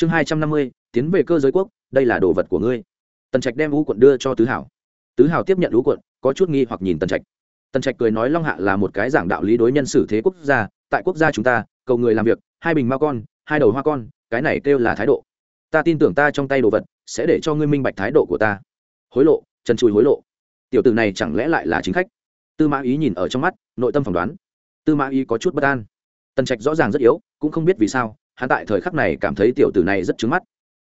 chương hai trăm năm mươi, tiến về cơ giới quốc, đây là đồ vật của ngươi. Tần trạch đem u quận đưa cho tứ hảo. Tứ hảo tiếp nhận u quận, có chút nghi hoặc nhìn tần trạch. Tần trạch cười nói long hạ là một cái giảng đạo lý đối nhân xử thế quốc gia, tại quốc gia chúng ta, cầu người làm việc, hai bình mao con, hai đầu hoa con, cái này kêu là thái độ. Ta tin tưởng ta trong tay đồ vật, sẽ để cho ngươi minh bạch thái độ của ta. Hối lộ, chân chùi hối lộ. Tiểu tử này chẳng lẽ lại là chính khách? Tư mã ý nhìn ở trong mắt, nội tâm phỏng đoán. Tư mã ý có chút bất an. Tần trạch rõ ràng rất yếu, cũng không biết vì sao hắn tại thời khắc này cảm thấy tiểu tử này rất trứng mắt.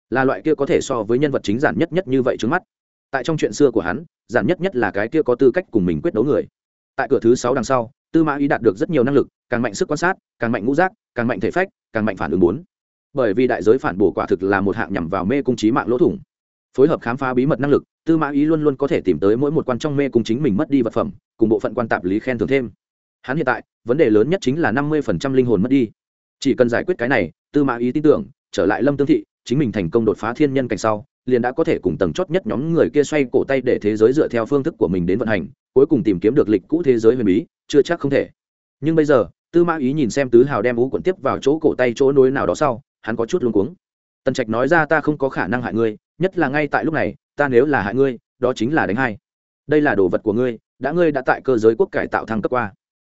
Là loại kia có thể so với nhân vật chính giản nhất nhất như vậy trứng mắt. Tại trong chuyện xưa của hắn, giản nhất nhất là cái kia có tư cách cùng mình quyết đấu người. Tại cửa thứ sáu đằng sau, tư mã ý đạt được rất nhiều năng lực, càng mạnh sức quan sát, càng mạnh ngũ giác, càng mạnh thể phách, càng mạnh phản ứng bốn. Bởi vì đại giới phản bổ quả thực là một hạng nhằm vào mê cung trí mạng lỗ thủng. Phối hợp khám phá bí mật năng lực, tư mã ý luôn luôn có thể tìm tới mỗi một quan trong mê cung chính mình mất đi vật phẩm, cùng bộ phận quan tạp lý khen thưởng thêm. Hắn hiện tại, vấn đề lớn nhất chính là năm mươi phần trăm linh hồn mất đi chỉ cần giải quyết cái này, tư mã ý tin tưởng, trở lại lâm tương thị, chính mình thành công đột phá thiên nhân cảnh sau, liền đã có thể cùng tầng chót nhất nhóm người kia xoay cổ tay để thế giới dựa theo phương thức của mình đến vận hành, cuối cùng tìm kiếm được lịch cũ thế giới huyền bí, chưa chắc không thể. Nhưng bây giờ, tư mã ý nhìn xem tứ hào đem ú quận tiếp vào chỗ cổ tay chỗ nối nào đó sau, hắn có chút luống cuống. Tần trạch nói ra ta không có khả năng hại ngươi, nhất là ngay tại lúc này, ta nếu là hại ngươi, đó chính là đánh hai. Đây là đồ vật của ngươi, đã ngươi đã tại cơ giới quốc cải tạo thăng cấp qua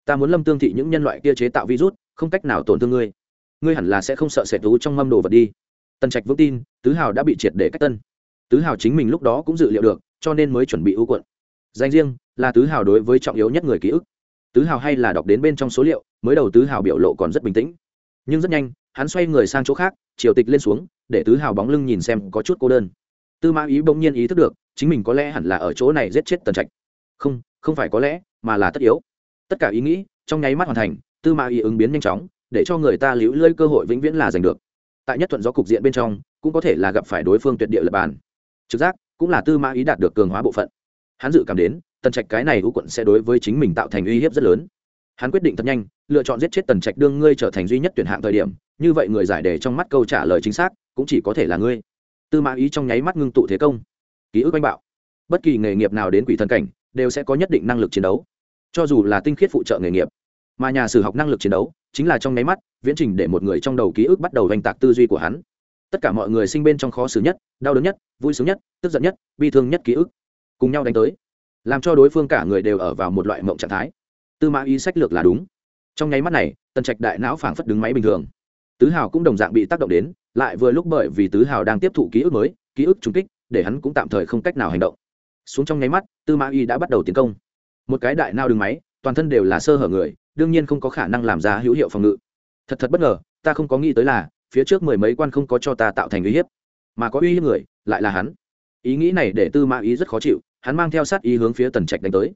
ta muốn lâm tương thị những nhân loại kia chế tạo virus, không cách nào tổn thương ngươi. Ngươi hẳn là sẽ không sợ sệt thú trong mâm đồ vật đi. Tần trạch vững tin, tứ hào đã bị triệt để cách tân. Tứ hào chính mình lúc đó cũng dự liệu được, cho nên mới chuẩn bị ưu quận. Danh riêng là tứ hào đối với trọng yếu nhất người ký ức. Tứ hào hay là đọc đến bên trong số liệu, mới đầu tứ hào biểu lộ còn rất bình tĩnh. Nhưng rất nhanh, hắn xoay người sang chỗ khác triều tịch lên xuống, để tứ hào bóng lưng nhìn xem có chút cô đơn. Tư mã ý bỗng nhiên ý thức được, chính mình có lẽ hẳn là ở chỗ này giết chết tần trạch. Không không phải có lẽ, mà là tất yếu tất cả ý nghĩ, trong nháy mắt hoàn thành, tư mã ý ứng biến nhanh chóng, để cho người ta liễu lơi cơ hội vĩnh viễn là giành được. Tại nhất thuận do cục diện bên trong, cũng có thể là gặp phải đối phương tuyệt địa lập bàn. Trực giác, cũng là tư mã ý đạt được cường hóa bộ phận. Hắn dự cảm đến, tần trạch cái này hữu quận sẽ đối với chính mình tạo thành uy hiếp rất lớn. Hắn quyết định thật nhanh, lựa chọn giết chết tần trạch đương ngươi trở thành duy nhất tuyển hạng thời điểm, như vậy người giải đề trong mắt câu trả lời chính xác, cũng chỉ có thể là ngươi. Tư mã ý trong nháy mắt ngưng tụ thế công. Ký ức oanh bạo. Bất kỳ nghề nghiệp nào đến quỷ thần cảnh, đều sẽ có nhất định năng lực chiến đấu cho dù là tinh khiết phụ trợ nghề nghiệp, mà nhà sử học năng lực chiến đấu chính là trong nháy mắt viễn trình để một người trong đầu ký ức bắt đầu oanh tạc tư duy của hắn. Tất cả mọi người sinh bên trong khó xử nhất, đau đớn nhất, vui sướng nhất, tức giận nhất, bi thương nhất ký ức cùng nhau đánh tới, làm cho đối phương cả người đều ở vào một loại mộng trạng thái. Tư mã ý sách lược là đúng. Trong nháy mắt này, tần trạch đại não phảng phất đứng máy bình thường. Tứ hào cũng đồng dạng bị tác động đến, lại vừa lúc bởi vì tứ hào đang tiếp thụ ký ức mới, ký ức trùng kích, để hắn cũng tạm thời không cách nào hành động. Xuống trong nháy mắt, tư mã y đã bắt đầu tiến công một cái đại nao đường máy, toàn thân đều là sơ hở người, đương nhiên không có khả năng làm ra hữu hiệu phòng ngự. Thật thật bất ngờ, ta không có nghĩ tới là, phía trước mười mấy quan không có cho ta tạo thành uy hiếp. Mà có uy hiếp người, lại là hắn. Ý nghĩ này để tư mã ý rất khó chịu, hắn mang theo sát ý hướng phía tần trạch đánh tới.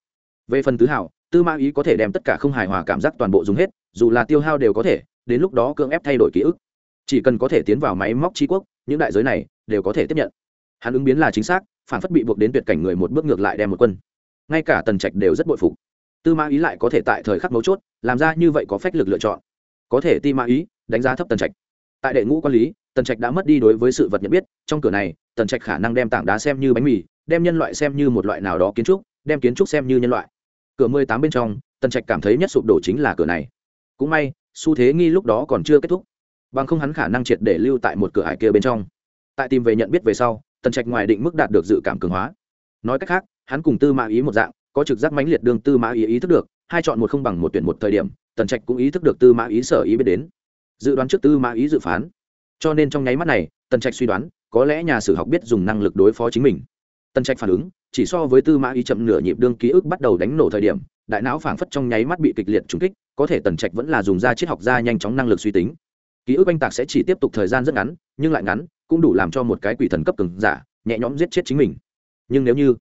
Về phần tứ hảo tư mã ý có thể đem tất cả không hài hòa cảm giác toàn bộ dùng hết, dù là tiêu hao đều có thể, đến lúc đó cưỡng ép thay đổi ký ức. Chỉ cần có thể tiến vào máy móc trí quốc, những đại giới này đều có thể tiếp nhận. Hắn ứng biến là chính xác, phản phất bị buộc đến tuyệt cảnh người một bước ngược lại đem một quân ngay cả tần trạch đều rất bội phục. Tư mã ý lại có thể tại thời khắc mấu chốt, làm ra như vậy có phách lực lựa chọn. Có thể ti mã ý đánh giá thấp tần trạch. Tại đệ ngũ quản lý, tần trạch đã mất đi đối với sự vật nhận biết, trong cửa này, tần trạch khả năng đem tảng đá xem như bánh mì, đem nhân loại xem như một loại nào đó kiến trúc, đem kiến trúc xem như nhân loại. Cửa mười tám bên trong, tần trạch cảm thấy nhất sụp đổ chính là cửa này. Cũng may, xu thế nghi lúc đó còn chưa kết thúc. Bằng không hắn khả năng triệt để lưu tại một cửa hải kia bên trong. Tại tìm về nhận biết về sau, tần trạch ngoài định mức đạt được dự cảm cường hóa. Nói cách khác hắn cùng tư mã ý một dạng, có trực giác mãnh liệt đương tư mã ý ý thức được, hai chọn một không bằng một tuyển một thời điểm, tần trạch cũng ý thức được tư mã ý sở ý biết đến. Dự đoán trước tư mã ý dự phán. Cho nên trong nháy mắt này, tần trạch suy đoán, có lẽ nhà sử học biết dùng năng lực đối phó chính mình. Tần trạch phản ứng, chỉ so với tư mã ý chậm nửa nhịp đương ký ức bắt đầu đánh nổ thời điểm, đại não phảng phất trong nháy mắt bị kịch liệt trúng kích, có thể tần trạch vẫn là dùng ra triết học ra nhanh chóng năng lực suy tính. Ký ức oanh tạc sẽ chỉ tiếp tục thời gian rất ngắn, nhưng lại ngắn, cũng đủ làm cho một cái quỷ thần cấp từng giả, nhẹ nhõm giết chết chính mình. Nhưng nếu như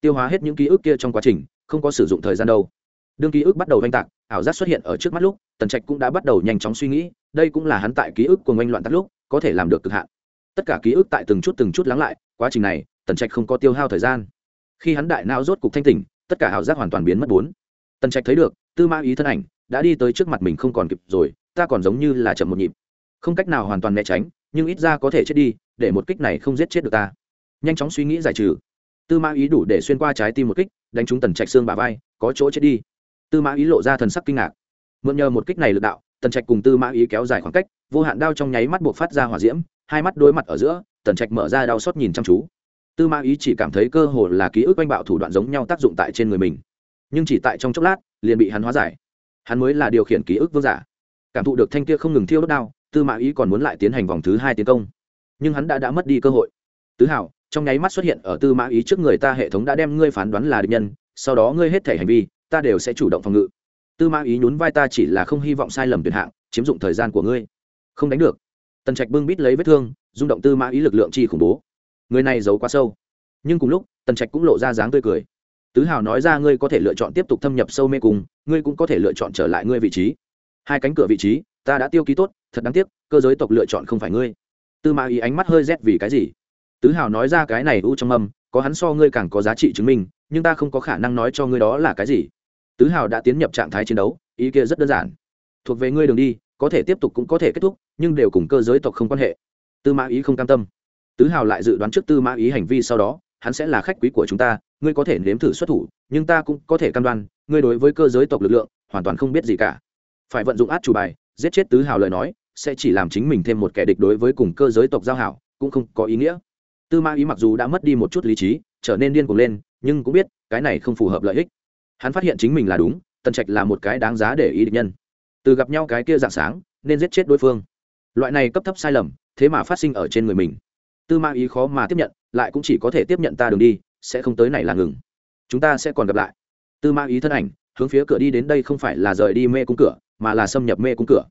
tiêu hóa hết những ký ức kia trong quá trình, không có sử dụng thời gian đâu. Đương ký ức bắt đầu oanh tạc, ảo giác xuất hiện ở trước mắt lúc, tần trạch cũng đã bắt đầu nhanh chóng suy nghĩ, đây cũng là hắn tại ký ức của oanh loạn tắt lúc, có thể làm được cực hạn. Tất cả ký ức tại từng chút từng chút lắng lại, quá trình này, tần trạch không có tiêu hao thời gian. Khi hắn đại nao rốt cục thanh tỉnh, tất cả ảo giác hoàn toàn biến mất bốn. Tần trạch thấy được, tư ma ý thân ảnh, đã đi tới trước mặt mình không còn kịp rồi, ta còn giống như là chậm một nhịp. Không cách nào hoàn toàn né tránh, nhưng ít ra có thể chết đi, để một kích này không giết chết được ta. Nhanh chóng suy nghĩ giải trừ tư mã ý đủ để xuyên qua trái tim một kích, đánh trúng tần trạch xương bà vai, có chỗ chết đi. Tư mã ý lộ ra thần sắc kinh ngạc. Mượn nhờ một kích này lực đạo, tần trạch cùng tư mã ý kéo dài khoảng cách, vô hạn đao trong nháy mắt buộc phát ra hỏa diễm, hai mắt đối mặt ở giữa, tần trạch mở ra đau xót nhìn chăm chú. Tư mã ý chỉ cảm thấy cơ hồ là ký ức oanh bạo thủ đoạn giống nhau tác dụng tại trên người mình. Nhưng chỉ tại trong chốc lát, liền bị hắn hóa giải. Hắn mới là điều khiển ký ức vương giả. Cảm thụ được thanh kia không ngừng thiêu đốt đao, tư mã ý còn muốn lại tiến hành vòng thứ hai tiến công. Nhưng hắn đã đã mất đi cơ hội. Tứ hảo trong nháy mắt xuất hiện ở tư mã ý trước người ta hệ thống đã đem ngươi phán đoán là địch nhân, sau đó ngươi hết thể hành vi, ta đều sẽ chủ động phòng ngự. Tư mã ý nhún vai ta chỉ là không hy vọng sai lầm tuyệt hạng, chiếm dụng thời gian của ngươi. Không đánh được. Tần trạch bưng bít lấy vết thương, rung động tư mã ý lực lượng chi khủng bố. Người này giấu quá sâu. Nhưng cùng lúc, tần trạch cũng lộ ra dáng tươi cười. Tứ hào nói ra ngươi có thể lựa chọn tiếp tục thâm nhập sâu mê cùng ngươi cũng có thể lựa chọn trở lại ngươi vị trí. Hai cánh cửa vị trí, ta đã tiêu ký tốt, thật đáng tiếc, cơ giới tộc lựa chọn không phải ngươi. Tư mã ý ánh mắt hơi rét vì cái gì? Tứ hào nói ra cái này u trong âm, có hắn so ngươi càng có giá trị chứng minh, nhưng ta không có khả năng nói cho ngươi đó là cái gì. Tứ hào đã tiến nhập trạng thái chiến đấu, ý kia rất đơn giản. Thuộc về ngươi đường đi, có thể tiếp tục cũng có thể kết thúc, nhưng đều cùng cơ giới tộc không quan hệ. Tư mã ý không cam tâm. Tứ hào lại dự đoán trước tư mã ý hành vi sau đó, hắn sẽ là khách quý của chúng ta, ngươi có thể nếm thử xuất thủ, nhưng ta cũng có thể cam đoan, ngươi đối với cơ giới tộc lực lượng, hoàn toàn không biết gì cả. Phải vận dụng át chủ bài, giết chết tứ hào lời nói, sẽ chỉ làm chính mình thêm một kẻ địch đối với cùng cơ giới tộc giao hảo, cũng không có ý nghĩa tư mã ý mặc dù đã mất đi một chút lý trí, trở nên điên cuồng lên, nhưng cũng biết, cái này không phù hợp lợi ích. Hắn phát hiện chính mình là đúng, tần trạch là một cái đáng giá để ý định nhân. Từ gặp nhau cái kia dạng sáng, nên giết chết đối phương. Loại này cấp thấp sai lầm, thế mà phát sinh ở trên người mình. Tư ma ý khó mà tiếp nhận, lại cũng chỉ có thể tiếp nhận ta đường đi, sẽ không tới này là ngừng. Chúng ta sẽ còn gặp lại. Tư ma ý thân ảnh, hướng phía cửa đi đến đây không phải là rời đi mê cung cửa, mà là xâm nhập mê cung cửa.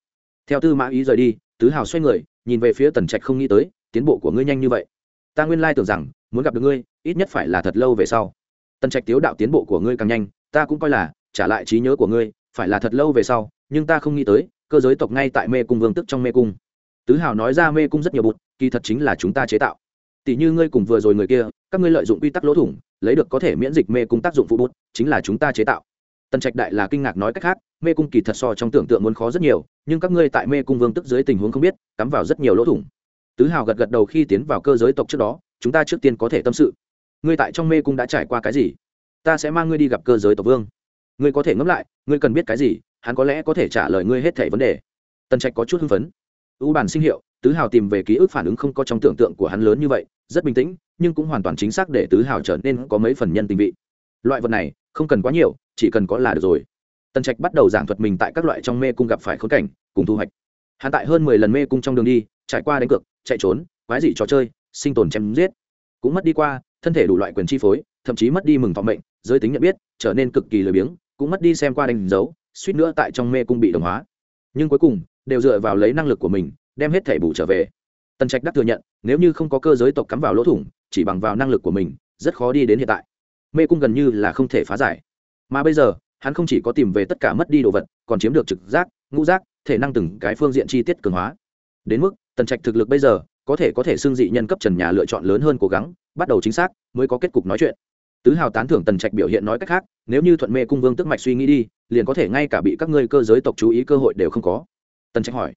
Theo tư ma ý rời đi, tứ hào xoay người, nhìn về phía tần trạch không nghĩ tới, tiến bộ của ngươi nhanh như vậy ta nguyên lai tưởng rằng, muốn gặp được ngươi, ít nhất phải là thật lâu về sau. Tần trạch tiếu đạo tiến bộ của ngươi càng nhanh, ta cũng coi là, trả lại trí nhớ của ngươi, phải là thật lâu về sau, nhưng ta không nghĩ tới, cơ giới tộc ngay tại mê cung vương tức trong mê cung. Tứ hào nói ra mê cung rất nhiều bụt, kỳ thật chính là chúng ta chế tạo. Tỷ như ngươi cùng vừa rồi người kia, các ngươi lợi dụng quy tắc lỗ thủng, lấy được có thể miễn dịch mê cung tác dụng phụ bút chính là chúng ta chế tạo. Tần trạch đại là kinh ngạc nói cách khác, mê cung kỳ thật so trong tưởng tượng muốn khó rất nhiều, nhưng các ngươi tại mê cung vương tức dưới tình huống không biết, cắm vào rất nhiều lỗ thủng tứ hào gật gật đầu khi tiến vào cơ giới tộc trước đó, chúng ta trước tiên có thể tâm sự. Ngươi tại trong mê cung đã trải qua cái gì? Ta sẽ mang ngươi đi gặp cơ giới tộc vương. Ngươi có thể ngẫm lại, ngươi cần biết cái gì, hắn có lẽ có thể trả lời ngươi hết thảy vấn đề. Tần trạch có chút hưng phấn. Ưu bản sinh hiệu, tứ hào tìm về ký ức phản ứng không có trong tưởng tượng của hắn lớn như vậy, rất bình tĩnh, nhưng cũng hoàn toàn chính xác để tứ hào trở nên có mấy phần nhân tình vị. Loại vật này, không cần quá nhiều, chỉ cần có là được rồi. Tần trạch bắt đầu giảng thuật mình tại các loại trong mê cung gặp phải khốn cảnh, cùng thu hoạch. Hắn tại hơn mười lần mê cung trong đường đi, trải qua đánh cược chạy trốn, quái dị trò chơi, sinh tồn chém giết. Cũng mất đi qua, thân thể đủ loại quyền chi phối, thậm chí mất đi mừng thọ mệnh, giới tính nhận biết, trở nên cực kỳ lười biếng, cũng mất đi xem qua đánh dấu, suýt nữa tại trong mê cung bị đồng hóa. Nhưng cuối cùng, đều dựa vào lấy năng lực của mình, đem hết thể bù trở về. Tần trạch đắc thừa nhận, nếu như không có cơ giới tộc cắm vào lỗ thủng, chỉ bằng vào năng lực của mình, rất khó đi đến hiện tại. Mê cung gần như là không thể phá giải. Mà bây giờ, hắn không chỉ có tìm về tất cả mất đi đồ vật, còn chiếm được trực giác, ngũ giác, thể năng từng cái phương diện chi tiết cường hóa. Đến mức tần trạch thực lực bây giờ có thể có thể xưng dị nhân cấp trần nhà lựa chọn lớn hơn cố gắng, bắt đầu chính xác mới có kết cục nói chuyện. Tứ hào tán thưởng tần trạch biểu hiện nói cách khác, nếu như thuận mê cung vương tức mạch suy nghĩ đi, liền có thể ngay cả bị các ngươi cơ giới tộc chú ý cơ hội đều không có. Tần trạch hỏi.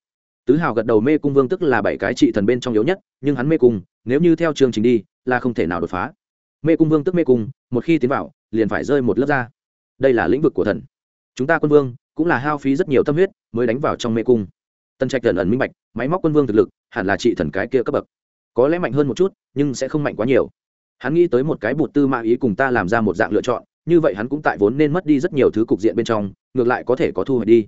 Tứ hào gật đầu mê cung vương tức là bảy cái trị thần bên trong yếu nhất, nhưng hắn mê cung, nếu như theo chương trình đi, là không thể nào đột phá. Mê cung vương tức mê cung, một khi tiến vào, liền phải rơi một lớp ra. Đây là lĩnh vực của thần. Chúng ta quân vương, cũng là hao phí rất nhiều tâm huyết mới đánh vào trong mê cung tân trạch thần ẩn minh bạch, máy móc quân vương thực lực hẳn là trị thần cái kia cấp bậc. Có lẽ mạnh hơn một chút, nhưng sẽ không mạnh quá nhiều. Hắn nghĩ tới một cái bụt tư mã ý cùng ta làm ra một dạng lựa chọn, như vậy hắn cũng tại vốn nên mất đi rất nhiều thứ cục diện bên trong, ngược lại có thể có thu hồi đi.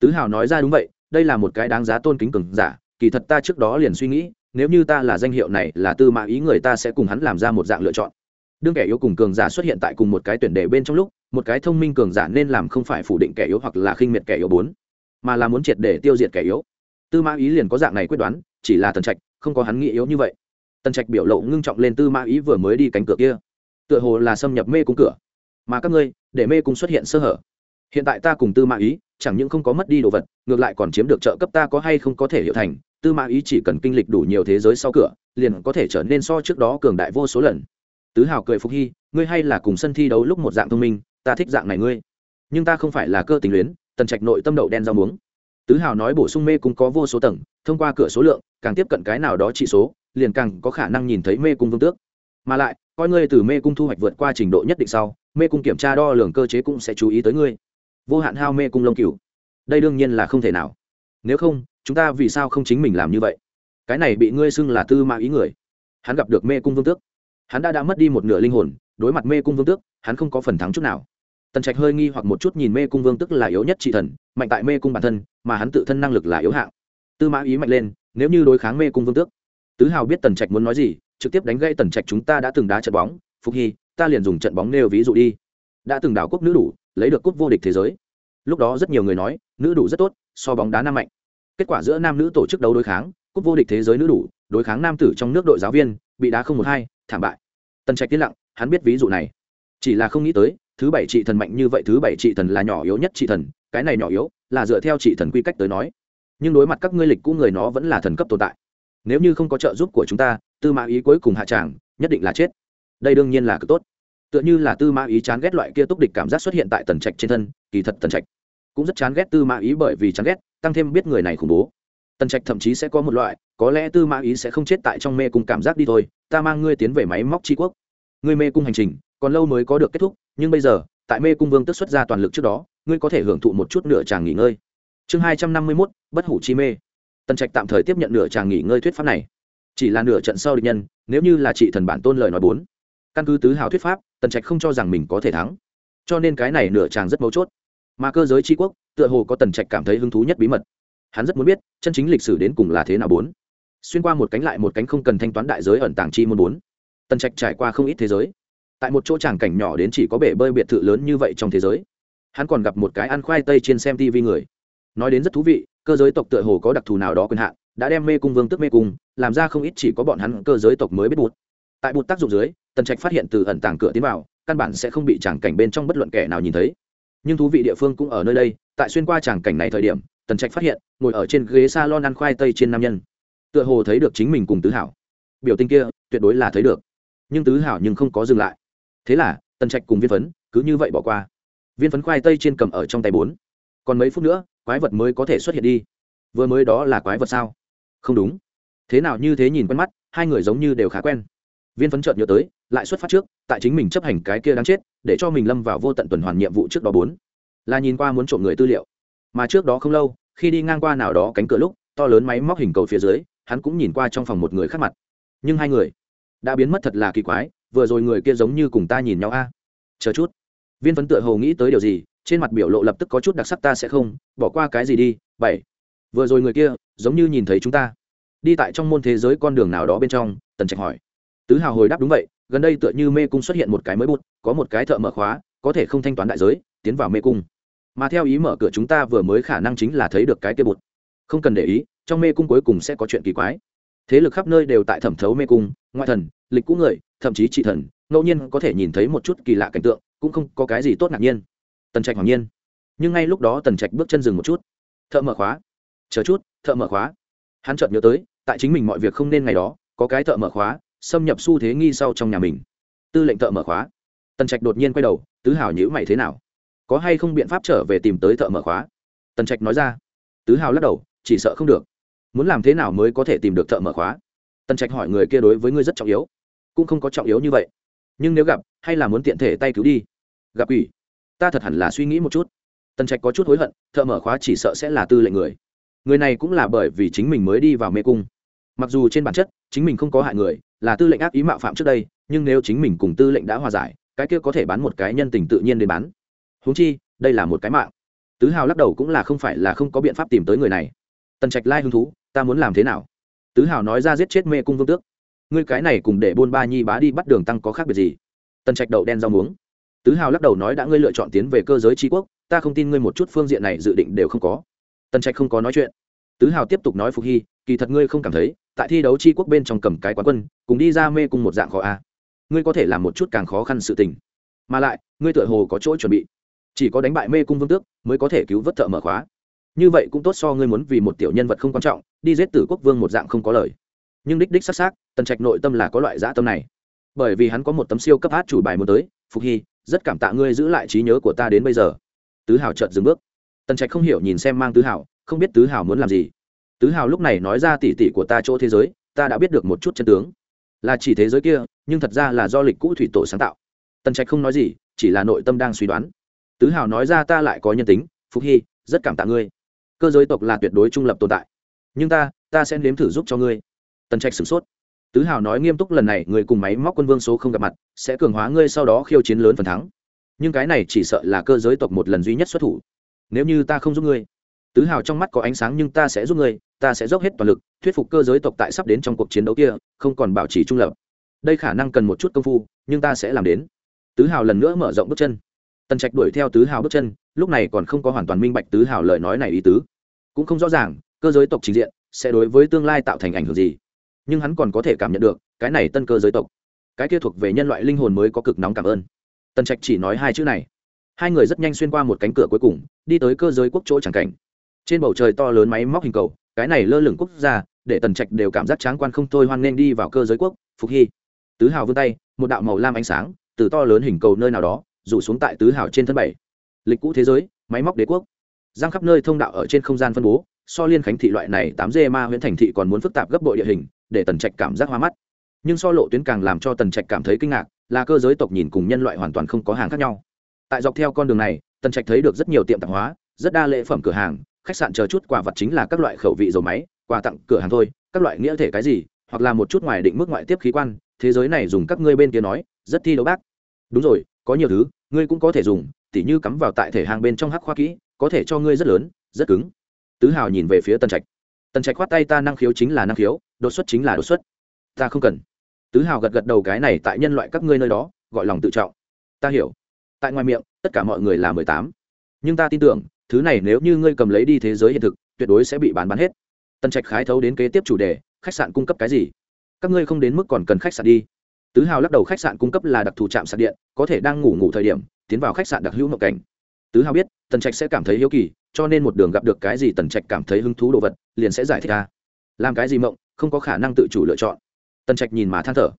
Tứ hào nói ra đúng vậy, đây là một cái đáng giá tôn kính cường giả, kỳ thật ta trước đó liền suy nghĩ, nếu như ta là danh hiệu này, là tư mã ý người ta sẽ cùng hắn làm ra một dạng lựa chọn. Đương kẻ yếu cùng cường giả xuất hiện tại cùng một cái tuyển đề bên trong lúc, một cái thông minh cường giả nên làm không phải phủ định kẻ yếu hoặc là khinh miệt kẻ yếu bốn, mà là muốn triệt để tiêu diệt kẻ yếu tư mã ý liền có dạng này quyết đoán, chỉ là tần trạch, không có hắn nghĩ yếu như vậy. Tần trạch biểu lộ ngưng trọng lên tư mã ý vừa mới đi cánh cửa kia. Tựa hồ là xâm nhập mê cung cửa. Mà các ngươi, để mê cung xuất hiện sơ hở. Hiện tại ta cùng tư mã ý, chẳng những không có mất đi đồ vật, ngược lại còn chiếm được trợ cấp ta có hay không có thể hiểu thành. Tư mã ý chỉ cần kinh lịch đủ nhiều thế giới sau cửa, liền có thể trở nên so trước đó cường đại vô số lần. Tứ hào cười phục hy, ngươi hay là cùng sân thi đấu lúc một dạng thông minh, ta thích dạng này ngươi. Nhưng ta không phải là cơ tình luyến, tần trạch nội tâm đậu đen rau muống tứ hào nói bổ sung mê cung có vô số tầng, thông qua cửa số lượng, càng tiếp cận cái nào đó trị số, liền càng có khả năng nhìn thấy mê cung vương tước. Mà lại, coi ngươi từ mê cung thu hoạch vượt qua trình độ nhất định sau, mê cung kiểm tra đo lường cơ chế cũng sẽ chú ý tới ngươi. Vô hạn hao mê cung lông cửu đây đương nhiên là không thể nào. Nếu không, chúng ta vì sao không chính mình làm như vậy? Cái này bị ngươi xưng là tư mã ý người. Hắn gặp được mê cung vương tước. Hắn đã đã mất đi một nửa linh hồn, đối mặt mê cung vương tước, hắn không có phần thắng chút nào. Tần trạch hơi nghi hoặc một chút nhìn mê cung vương tức là yếu nhất trị thần, mạnh tại mê cung bản thân mà hắn tự thân năng lực là yếu hạng. Tư mã ý mạnh lên, nếu như đối kháng mê cung vương tước, tứ hào biết tần trạch muốn nói gì, trực tiếp đánh gây tần trạch chúng ta đã từng đá trận bóng, phục hy, ta liền dùng trận bóng nêu ví dụ đi. Đã từng đảo quốc nữ đủ, lấy được cúp vô địch thế giới. Lúc đó rất nhiều người nói, nữ đủ rất tốt, so bóng đá nam mạnh. Kết quả giữa nam nữ tổ chức đấu đối kháng cúp vô địch thế giới nữ đủ, đối kháng nam tử trong nước đội giáo viên, bị đá không một hai, thảm bại. Tần trạch yên lặng, hắn biết ví dụ này. Chỉ là không nghĩ tới, thứ bảy trị thần mạnh như vậy, thứ bảy trị thần là nhỏ yếu nhất trị thần, cái này nhỏ yếu là dựa theo trị thần quy cách tới nói. Nhưng đối mặt các ngươi lịch cũ người nó vẫn là thần cấp tồn tại. Nếu như không có trợ giúp của chúng ta, tư mã ý cuối cùng hạ tràng, nhất định là chết. Đây đương nhiên là cực tốt. Tựa như là tư mã ý chán ghét loại kia túc địch cảm giác xuất hiện tại tần trạch trên thân, kỳ thật tần trạch cũng rất chán ghét tư mã ý bởi vì chán ghét, tăng thêm biết người này khủng bố. Tần trạch thậm chí sẽ có một loại, có lẽ tư mã ý sẽ không chết tại trong mê cung cảm giác đi thôi, ta mang ngươi tiến về máy móc tri quốc. Ngươi mê cung hành trình, còn lâu mới có được kết thúc, nhưng bây giờ, tại mê cung vương tức xuất ra toàn lực trước đó ngươi có thể hưởng thụ một chút nửa tràng nghỉ ngơi. Chương hai trăm năm mươi mốt, bất hủ chi mê. Tần trạch tạm thời tiếp nhận nửa tràng nghỉ ngơi thuyết pháp này. Chỉ là nửa trận sau địch nhân, nếu như là chị thần bản tôn lời nói bốn. Căn cứ tứ hào thuyết pháp, tần trạch không cho rằng mình có thể thắng. Cho nên cái này nửa tràng rất mấu chốt. Mà cơ giới tri quốc, tựa hồ có tần trạch cảm thấy hứng thú nhất bí mật. Hắn rất muốn biết, chân chính lịch sử đến cùng là thế nào bốn. Xuyên qua một cánh lại một cánh không cần thanh toán đại giới ẩn tàng chi môn bốn. Tần trạch trải qua không ít thế giới. Tại một chỗ tràng cảnh nhỏ đến chỉ có bể bơi biệt thự lớn như vậy trong thế giới hắn còn gặp một cái ăn khoai tây trên xem tv người. Nói đến rất thú vị, cơ giới tộc tựa hồ có đặc thù nào đó quyền hạn, đã đem mê cung vương tức mê cung, làm ra không ít chỉ có bọn hắn cơ giới tộc mới biết bụt. Tại bụt tác dụng dưới, tần trạch phát hiện từ ẩn tàng cửa tiến vào, căn bản sẽ không bị tràng cảnh bên trong bất luận kẻ nào nhìn thấy. Nhưng thú vị địa phương cũng ở nơi đây, tại xuyên qua tràng cảnh này thời điểm, tần trạch phát hiện, ngồi ở trên ghế s a lon ăn khoai tây trên nam nhân. Tựa hồ thấy được chính mình cùng tứ hảo. Biểu tình kia, tuyệt đối là thấy được. Nhưng tứ hảo nhưng không có dừng lại. Thế là, tần trạch cùng viên phấn, cứ như vậy bỏ qua viên phấn khoai tây trên cầm ở trong tay bốn. Còn mấy phút nữa, quái vật mới có thể xuất hiện đi. Vừa mới đó là quái vật sao? Không đúng. Thế nào như thế nhìn quen mắt, hai người giống như đều khá quen. Viên phấn chợt nhớ tới, lại xuất phát trước, tại chính mình chấp hành cái kia đáng chết, để cho mình lâm vào vô tận tuần hoàn nhiệm vụ trước đó bốn. Là nhìn qua muốn trộm người tư liệu. Mà trước đó không lâu, khi đi ngang qua nào đó cánh cửa lúc, to lớn máy móc hình cầu phía dưới, hắn cũng nhìn qua trong phòng một người khác mặt. Nhưng hai người, đã biến mất thật là kỳ quái, vừa rồi người kia giống như cùng ta nhìn nhau a. Chờ chút viên phấn tựa hồ nghĩ tới điều gì, trên mặt biểu lộ lập tức có chút đặc sắc ta sẽ không, bỏ qua cái gì đi, bảy. Vừa rồi người kia, giống như nhìn thấy chúng ta. Đi tại trong môn thế giới con đường nào đó bên trong, tần trạch hỏi. Tứ hào hồi đáp đúng vậy, gần đây tựa như mê cung xuất hiện một cái mới bút có một cái thợ mở khóa, có thể không thanh toán đại giới, tiến vào mê cung. Mà theo ý mở cửa chúng ta vừa mới khả năng chính là thấy được cái kia bụt. Không cần để ý, trong mê cung cuối cùng sẽ có chuyện kỳ quái. Thế lực khắp nơi đều tại thẩm thấu mê cung, ngoại thần, lịch cũ người, thậm chí trị thần, ngẫu nhiên có thể nhìn thấy một chút kỳ lạ cảnh tượng cũng không có cái gì tốt ngạc nhiên. Tần trạch hoàng nhiên. Nhưng ngay lúc đó tần trạch bước chân dừng một chút. Thợ mở khóa. Chờ chút, thợ mở khóa. Hắn chợt nhớ tới, tại chính mình mọi việc không nên ngày đó, có cái thợ mở khóa, xâm nhập xu thế nghi sau trong nhà mình. Tư lệnh thợ mở khóa. Tần trạch đột nhiên quay đầu, tứ hào nhữ mày thế nào? Có hay không biện pháp trở về tìm tới thợ mở khóa? Tần trạch nói ra. Tứ hào lắc đầu, chỉ sợ không được. Muốn làm thế nào mới có thể tìm được thợ mở khóa? Tần trạch hỏi người kia đối với ngươi rất trọng yếu. Cũng không có trọng yếu như vậy. Nhưng nếu gặp, hay là muốn tiện thể tay cứu đi gặp ủy. Ta thật hẳn là suy nghĩ một chút. Tần trạch có chút hối hận, thợ mở khóa chỉ sợ sẽ là tư lệnh người. Người này cũng là bởi vì chính mình mới đi vào mê cung. Mặc dù trên bản chất, chính mình không có hại người, là tư lệnh ác ý mạo phạm trước đây, nhưng nếu chính mình cùng tư lệnh đã hòa giải, cái kia có thể bán một cái nhân tình tự nhiên đến bán. Húng chi, đây là một cái mạng. Tứ hào lắc đầu cũng là không phải là không có biện pháp tìm tới người này. Tần trạch lai hứng thú, ta muốn làm thế nào? Tứ hào nói ra giết chết mê cung vương tước. Ngươi cái này cùng để buôn ba nhi bá đi bắt đường tăng có khác biệt gì? Tần trạch đậu đen rau muống tứ hào lắc đầu nói đã ngươi lựa chọn tiến về cơ giới tri quốc, ta không tin ngươi một chút phương diện này dự định đều không có. Tần trạch không có nói chuyện. Tứ hào tiếp tục nói phục hy, kỳ thật ngươi không cảm thấy, tại thi đấu tri quốc bên trong cầm cái quán quân, cùng đi ra mê cùng một dạng khó a. Ngươi có thể làm một chút càng khó khăn sự tình. Mà lại, ngươi tựa hồ có chỗ chuẩn bị. Chỉ có đánh bại mê cung vương tước, mới có thể cứu vớt thợ mở khóa. Như vậy cũng tốt so ngươi muốn vì một tiểu nhân vật không quan trọng, đi giết tử quốc vương một dạng không có lời. Nhưng đích đích s á c s á c tần trạch nội tâm là có loại dã tâm này. Bởi vì hắn có một tấm siêu cấp hát chủ bài muốn tới, phục hy rất cảm tạ ngươi giữ lại trí nhớ của ta đến bây giờ. Tứ hào chợt dừng bước. Tần trạch không hiểu nhìn xem mang tứ hào, không biết tứ hào muốn làm gì. Tứ hào lúc này nói ra tỉ tỉ của ta chỗ thế giới, ta đã biết được một chút chân tướng. Là chỉ thế giới kia, nhưng thật ra là do lịch cũ thủy tổ sáng tạo. Tần trạch không nói gì, chỉ là nội tâm đang suy đoán. Tứ hào nói ra ta lại có nhân tính phúc hy, rất cảm tạ ngươi. Cơ giới tộc là tuyệt đối trung lập tồn tại. Nhưng ta ta sẽ nếm thử giúp cho ngươi. Tần trạch sửng sốt tứ hào nói nghiêm túc lần này, người cùng máy móc quân vương số không gặp mặt, sẽ cường hóa ngươi sau đó khiêu chiến lớn phần thắng. Nhưng cái này chỉ sợ là cơ giới tộc một lần duy nhất xuất thủ. Nếu như ta không giúp ngươi, tứ hào trong mắt có ánh sáng nhưng ta sẽ giúp ngươi, ta sẽ dốc hết toàn lực, thuyết phục cơ giới tộc tại sắp đến trong cuộc chiến đấu kia, không còn bảo trì trung lập. Đây khả năng cần một chút công phu, nhưng ta sẽ làm đến. Tứ hào lần nữa mở rộng bước chân. Tần trạch đuổi theo tứ hào bước chân, lúc này còn không có hoàn toàn minh bạch tứ hào lời nói này ý tứ. Cũng không rõ ràng, cơ giới tộc trình diện sẽ đối với tương lai tạo thành ảnh hưởng gì nhưng hắn còn có thể cảm nhận được, cái này tân cơ giới tộc, cái kia thuộc về nhân loại linh hồn mới có cực nóng cảm ơn. Tần trạch chỉ nói hai chữ này. Hai người rất nhanh xuyên qua một cánh cửa cuối cùng, đi tới cơ giới quốc chỗ c cảnh. Trên bầu trời to lớn máy móc hình cầu, cái này lơ lửng quốc gia, để tần trạch đều cảm giác tráng quan không thôi hoan nghênh đi vào cơ giới quốc, phục hy. Tứ hào vươn tay, một đạo màu lam ánh sáng, từ to lớn hình cầu nơi nào đó, rủ xuống tại tứ hào trên thân bảy. Lịch cũ thế giới, máy móc đế quốc. Giang khắp nơi thông đạo ở trên không gian phân bố, so liên khánh thị loại này tám d ma huyện thành thị còn muốn phức tạp gấp bội địa hình để tần trạch cảm giác hoa mắt. Nhưng so lộ tuyến càng làm cho tần trạch cảm thấy kinh ngạc, là cơ giới tộc nhìn cùng nhân loại hoàn toàn không có hàng khác nhau. Tại dọc theo con đường này, tần trạch thấy được rất nhiều tiệm tạp hóa, rất đa lệ phẩm cửa hàng, khách sạn chờ chút quà vật chính là các loại khẩu vị dầu máy, quà tặng cửa hàng thôi, các loại nghĩa thể cái gì, hoặc là một chút ngoài định mức ngoại tiếp khí quan, thế giới này dùng các ngươi bên kia nói, rất thi đấu bác. Đúng rồi, có nhiều thứ, ngươi cũng có thể dùng, tỉ như cắm vào tại thể hàng bên trong hắc khoa kỹ, có thể cho ngươi rất lớn, rất cứng. Tứ hào nhìn về phía tần trạch tần trạch khoát tay ta năng khiếu chính là năng khiếu, đột xuất chính là đột xuất. Ta không cần. Tứ hào gật gật đầu cái này tại nhân loại các ngươi nơi đó, gọi lòng tự trọng. Ta hiểu. Tại ngoài miệng, tất cả mọi người là mười tám. Nhưng ta tin tưởng, thứ này nếu như ngươi cầm lấy đi thế giới hiện thực, tuyệt đối sẽ bị bán bán hết. Tần trạch khái thấu đến kế tiếp chủ đề, khách sạn cung cấp cái gì? Các ngươi không đến mức còn cần khách sạn đi. Tứ hào lắc đầu khách sạn cung cấp là đặc thù trạm sạc điện, có thể đang ngủ ngủ thời điểm, tiến vào khách sạn đặc hữu mộng cảnh. Tứ hào biết, tần trạch sẽ cảm thấy hiếu kỳ cho nên một đường gặp được cái gì tần trạch cảm thấy hứng thú đồ vật, liền sẽ giải thích ra. Làm cái gì mộng, không có khả năng tự chủ lựa chọn. Tần trạch nhìn mà than thở.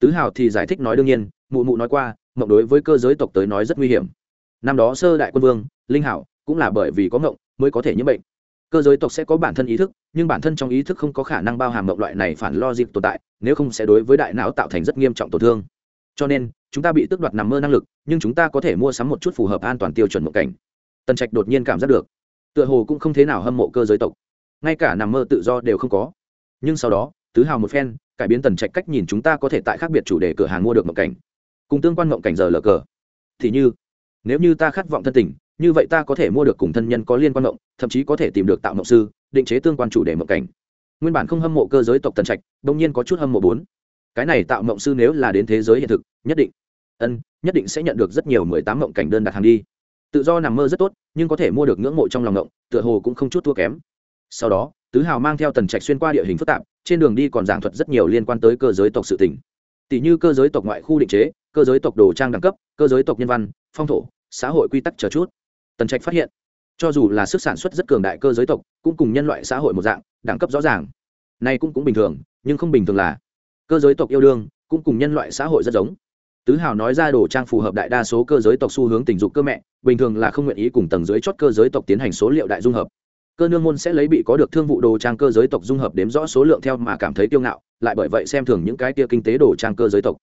Tứ hào thì giải thích nói đương nhiên, mụ mụ nói qua, mộng đối với cơ giới tộc tới nói rất nguy hiểm. Năm đó sơ đại quân vương, linh hảo, cũng là bởi vì có mộng mới có thể nhiễm bệnh. Cơ giới tộc sẽ có bản thân ý thức, nhưng bản thân trong ý thức không có khả năng bao hàm mộng loại này phản lo dịp tồn tại, nếu không sẽ đối với đại não tạo thành rất nghiêm trọng tổn thương. Cho nên, chúng ta bị tước đoạt nằm mơ năng lực, nhưng chúng ta có thể mua sắm một chút phù hợp an toàn tiêu chuẩn mộng cảnh. Tần trạch đột nhiên cảm giác được tựa hồ cũng không thế nào hâm mộ cơ giới tộc. Ngay cả nằm mơ tự do đều không có. Nhưng sau đó, tứ hào một phen, cải biến tần trạch cách nhìn chúng ta có thể tại khác biệt chủ đề cửa hàng mua được mộng cảnh. Cùng tương quan mộng cảnh giờ lờ cờ. Thì như, nếu như ta khát vọng thân tình, như vậy ta có thể mua được cùng thân nhân có liên quan mộng, thậm chí có thể tìm được tạo mộng sư, định chế tương quan chủ đề mộng cảnh. Nguyên bản không hâm mộ cơ giới tộc tần trạch đông nhiên có chút hâm mộ bốn. Cái này tạo mộng sư nếu là đến thế giới hiện thực, nhất định, ân, nhất định sẽ nhận được rất nhiều mười tám mộng cảnh đơn đặt hàng đi tự do nằm mơ rất tốt, nhưng có thể mua được ngưỡng mộ trong lòng ngộng, tựa hồ cũng không chút thua kém. Sau đó, tứ hào mang theo tần trạch xuyên qua địa hình phức tạp, trên đường đi còn giảng thuật rất nhiều liên quan tới cơ giới tộc sự tỉnh tỷ như cơ giới tộc ngoại khu định chế, cơ giới tộc đồ trang đẳng cấp, cơ giới tộc nhân văn, phong thổ, xã hội quy tắc chờ chút. Tần trạch phát hiện, cho dù là sức sản xuất rất cường đại cơ giới tộc, cũng cùng nhân loại xã hội một dạng, đẳng cấp rõ ràng. Nay cũng cũng bình thường, nhưng không bình thường là, cơ giới tộc yêu đương cũng cùng nhân loại xã hội rất giống tứ hào nói ra đồ trang phù hợp đại đa số cơ giới tộc xu hướng tình dục cơ mẹ, bình thường là không nguyện ý cùng tầng dưới chót cơ giới tộc tiến hành số liệu đại dung hợp. Cơ nương môn sẽ lấy bị có được thương vụ đồ trang cơ giới tộc dung hợp đếm rõ số lượng theo mà cảm thấy kiêu ngạo, lại bởi vậy xem thường những cái tia kinh tế đồ trang cơ giới tộc.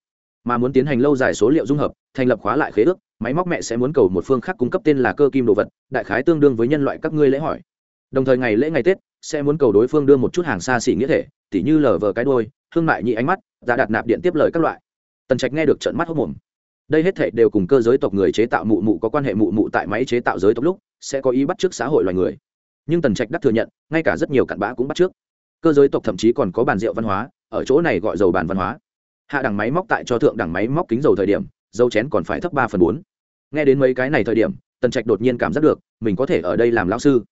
Mà muốn tiến hành lâu dài số liệu dung hợp, thành lập khóa lại khế ước, máy móc mẹ sẽ muốn cầu một phương khác cung cấp tên là cơ kim đồ vật, đại khái tương đương với nhân loại các ngươi lễ hỏi. Đồng thời ngày lễ ngày tết, sẽ muốn cầu đối phương đưa một chút hàng xa xỉ nghĩa thể, tỉ như lờ vờ cái đôi thương mại nhị ánh mắt, giá đạt nạp điện tiếp lời các loại tần trạch nghe được trận mắt hốc mồm. Đây hết thể đều cùng cơ giới tộc người chế tạo mụ mụ có quan hệ mụ mụ tại máy chế tạo giới tộc lúc, sẽ có ý bắt trước xã hội loài người. Nhưng tần trạch đắc thừa nhận, ngay cả rất nhiều cặn bã cũng bắt trước. Cơ giới tộc thậm chí còn có bàn rượu văn hóa, ở chỗ này gọi dầu bàn văn hóa. Hạ đẳng máy móc tại cho thượng đẳng máy móc kính dầu thời điểm dầu chén còn phải thấp ba phần bốn. Nghe đến mấy cái này thời điểm, tần trạch đột nhiên cảm giác được, mình có thể ở đây làm lão sư.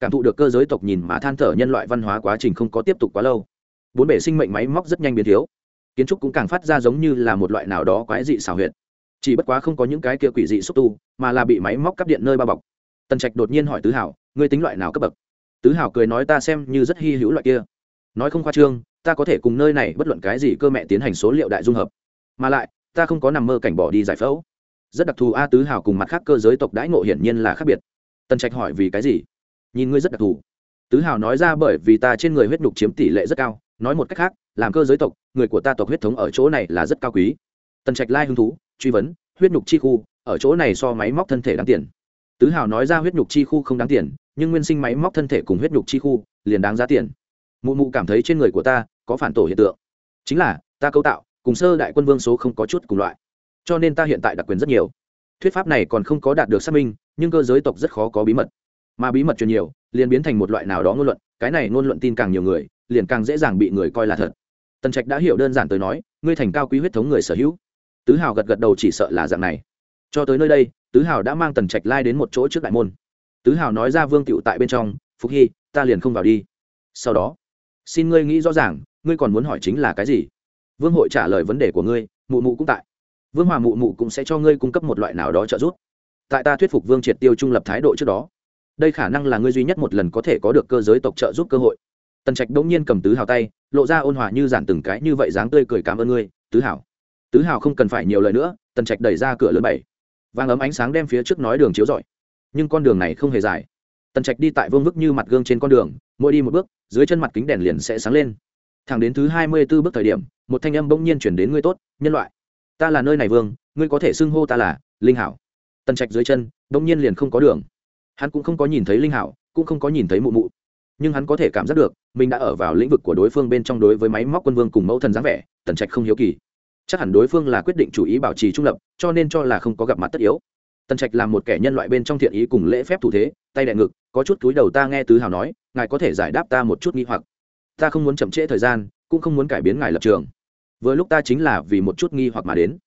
Cảm thụ được cơ giới tộc nhìn mà than thở nhân loại văn hóa quá trình không có tiếp tục quá lâu. Bốn bể sinh mệnh máy móc rất nhanh biến thiếu kiến trúc cũng càng phát ra giống như là một loại nào đó quái dị xảo huyệt. Chỉ bất quá không có những cái kia quỷ dị xúc tu, mà là bị máy móc cắp điện nơi bao bọc. Tần trạch đột nhiên hỏi tứ hảo, ngươi tính loại nào cấp bậc? Tứ hảo cười nói, ta xem như rất hy hữu loại kia. Nói không khoa trương, ta có thể cùng nơi này bất luận cái gì cơ mẹ tiến hành số liệu đại dung hợp. Mà lại, ta không có nằm mơ cảnh bỏ đi giải phẫu. Rất đặc thù a, tứ hảo cùng mặt khác cơ giới tộc đãi ngộ hiển nhiên là khác biệt. Tần trạch hỏi, vì cái gì? Nhìn ngươi rất đặc thù. Tứ hảo nói ra, bởi vì ta trên người huyết nhục chiếm tỷ lệ rất cao. Nói một cách khác, làm cơ giới tộc người của ta tộc huyết thống ở chỗ này là rất cao quý. Tần trạch lai hứng thú, truy vấn, huyết nhục chi khu, ở chỗ này so máy móc thân thể đáng tiền. Tứ hào nói ra huyết nhục chi khu không đáng tiền, nhưng nguyên sinh máy móc thân thể cùng huyết nhục chi khu, liền đáng giá tiền. Mụ mụ cảm thấy trên người của ta có phản tổ hiện tượng. Chính là, ta cấu tạo, cùng sơ đại quân vương số không có chút cùng loại. Cho nên ta hiện tại đặc quyền rất nhiều. Thuyết pháp này còn không có đạt được xác minh, nhưng cơ giới tộc rất khó có bí mật. Mà bí mật truyền nhiều, liền biến thành một loại nào đó ngôn luận, cái này ngôn luận tin càng nhiều người, liền càng dễ dàng bị người coi là thật tần trạch đã hiểu đơn giản tới nói, ngươi thành cao quý huyết thống người sở hữu. Tứ hào gật gật đầu chỉ sợ là dạng này. Cho tới nơi đây, tứ hào đã mang tần trạch lai đến một chỗ trước đại môn. Tứ hào nói ra vương cựu tại bên trong, Phục hy, ta liền không vào đi. Sau đó, xin ngươi nghĩ rõ ràng, ngươi còn muốn hỏi chính là cái gì? Vương hội trả lời vấn đề của ngươi, mụ mụ cũng tại. Vương hòa mụ mụ cũng sẽ cho ngươi cung cấp một loại nào đó trợ giúp. Tại ta thuyết phục vương triệt tiêu trung lập thái độ trước đó, đây khả năng là ngươi duy nhất một lần có thể có được cơ giới tộc trợ giúp cơ hội. Tần trạch đống nhiên cầm tứ hào tay lộ ra ôn hòa như giản từng cái như vậy dáng tươi cười cảm ơn ngươi, tứ hảo. Tứ hảo không cần phải nhiều lời nữa, tần trạch đẩy ra cửa lớn bảy. Vàng ấm ánh sáng đem phía trước nói đường chiếu rọi. Nhưng con đường này không hề dài. Tần trạch đi tại vương vức như mặt gương trên con đường, mỗi đi một bước, dưới chân mặt kính đèn liền sẽ sáng lên. Thẳng đến thứ hai mươi b ố bước thời điểm, một thanh âm bỗng nhiên chuyển đến ngươi tốt, nhân loại. Ta là nơi này vương, ngươi có thể xưng hô ta là linh hảo. Tần trạch dưới chân, bỗng nhiên liền không có đường. Hắn cũng không có nhìn thấy linh hảo, cũng không có nhìn thấy mụ mụ nhưng hắn có thể cảm giác được, mình đã ở vào lĩnh vực của đối phương bên trong đối với máy móc quân vương cùng mẫu thần dáng vẻ, tần trạch không hiếu kỳ. Chắc hẳn đối phương là quyết định chủ ý bảo trì trung lập, cho nên cho là không có gặp mặt tất yếu. Tần trạch là một kẻ nhân loại bên trong thiện ý cùng lễ phép thủ thế, tay đại ngực, có chút túi đầu ta nghe tứ hào nói, ngài có thể giải đáp ta một chút nghi hoặc. Ta không muốn chậm trễ thời gian, cũng không muốn cải biến ngài lập trường. Vừa lúc ta chính là vì một chút nghi hoặc mà đến.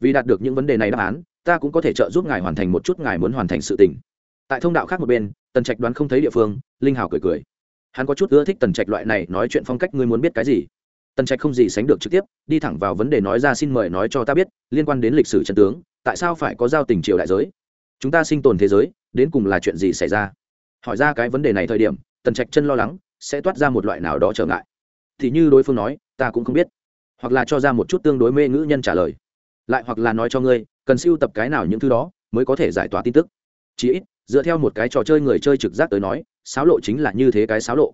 Vì đạt được những vấn đề này đáp án, ta cũng có thể trợ giúp ngài hoàn thành một chút ngài muốn hoàn thành sự tình. Tại thông đạo khác một bên, tần trạch đoán không thấy địa phương, linh hào cười cười hắn có chút ưa thích tần trạch loại này nói chuyện phong cách, ngươi muốn biết cái gì? Tần trạch không gì sánh được trực tiếp, đi thẳng vào vấn đề nói ra xin mời nói cho ta biết, liên quan đến lịch sử trận tướng, tại sao phải có giao tình triều đại giới? Chúng ta sinh tồn thế giới, đến cùng là chuyện gì xảy ra? Hỏi ra cái vấn đề này thời điểm, tần trạch chân lo lắng, sẽ toát ra một loại nào đó trở ngại. Thì như đối phương nói, ta cũng không biết. Hoặc là cho ra một chút tương đối mê ngữ nhân trả lời. Lại hoặc là nói cho ngươi, cần siêu tập cái nào những thứ đó, mới có thể giải tỏa tin tức. Chí ít, dựa theo một cái trò chơi người chơi trực giác tới nói Sáo lộ chính là như thế cái sáo lộ.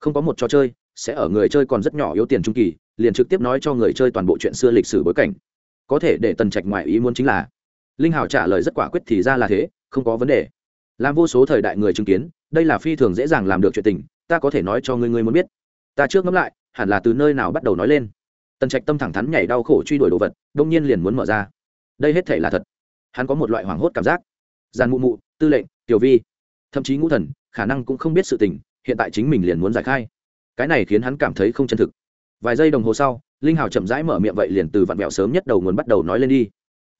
Không có một trò chơi sẽ ở người chơi còn rất nhỏ yếu tiền trung kỳ, liền trực tiếp nói cho người chơi toàn bộ chuyện xưa lịch sử bối cảnh. Có thể để tần trạch ngoại ý muốn chính là, linh hào trả lời rất quả quyết thì ra là thế, không có vấn đề. Làm vô số thời đại người chứng kiến, đây là phi thường dễ dàng làm được chuyện tình, ta có thể nói cho ngươi ngươi muốn biết. Ta trước ngẫm lại, hẳn là từ nơi nào bắt đầu nói lên. Tần trạch tâm thẳng thắn nhảy đau khổ truy đuổi đồ vật, đông nhiên liền muốn mở ra. Đây hết thể là thật. Hắn có một loại hoảng hốt cảm giác. Giàn mụ mụ, tư lệnh, tiểu vi, thậm chí ngũ thần khả năng cũng không biết sự tình, hiện tại chính mình liền muốn giải khai. Cái này khiến hắn cảm thấy không chân thực. Vài giây đồng hồ sau, linh hào chậm rãi mở miệng vậy liền từ vặn vẹo sớm nhất đầu nguồn bắt đầu nói lên đi.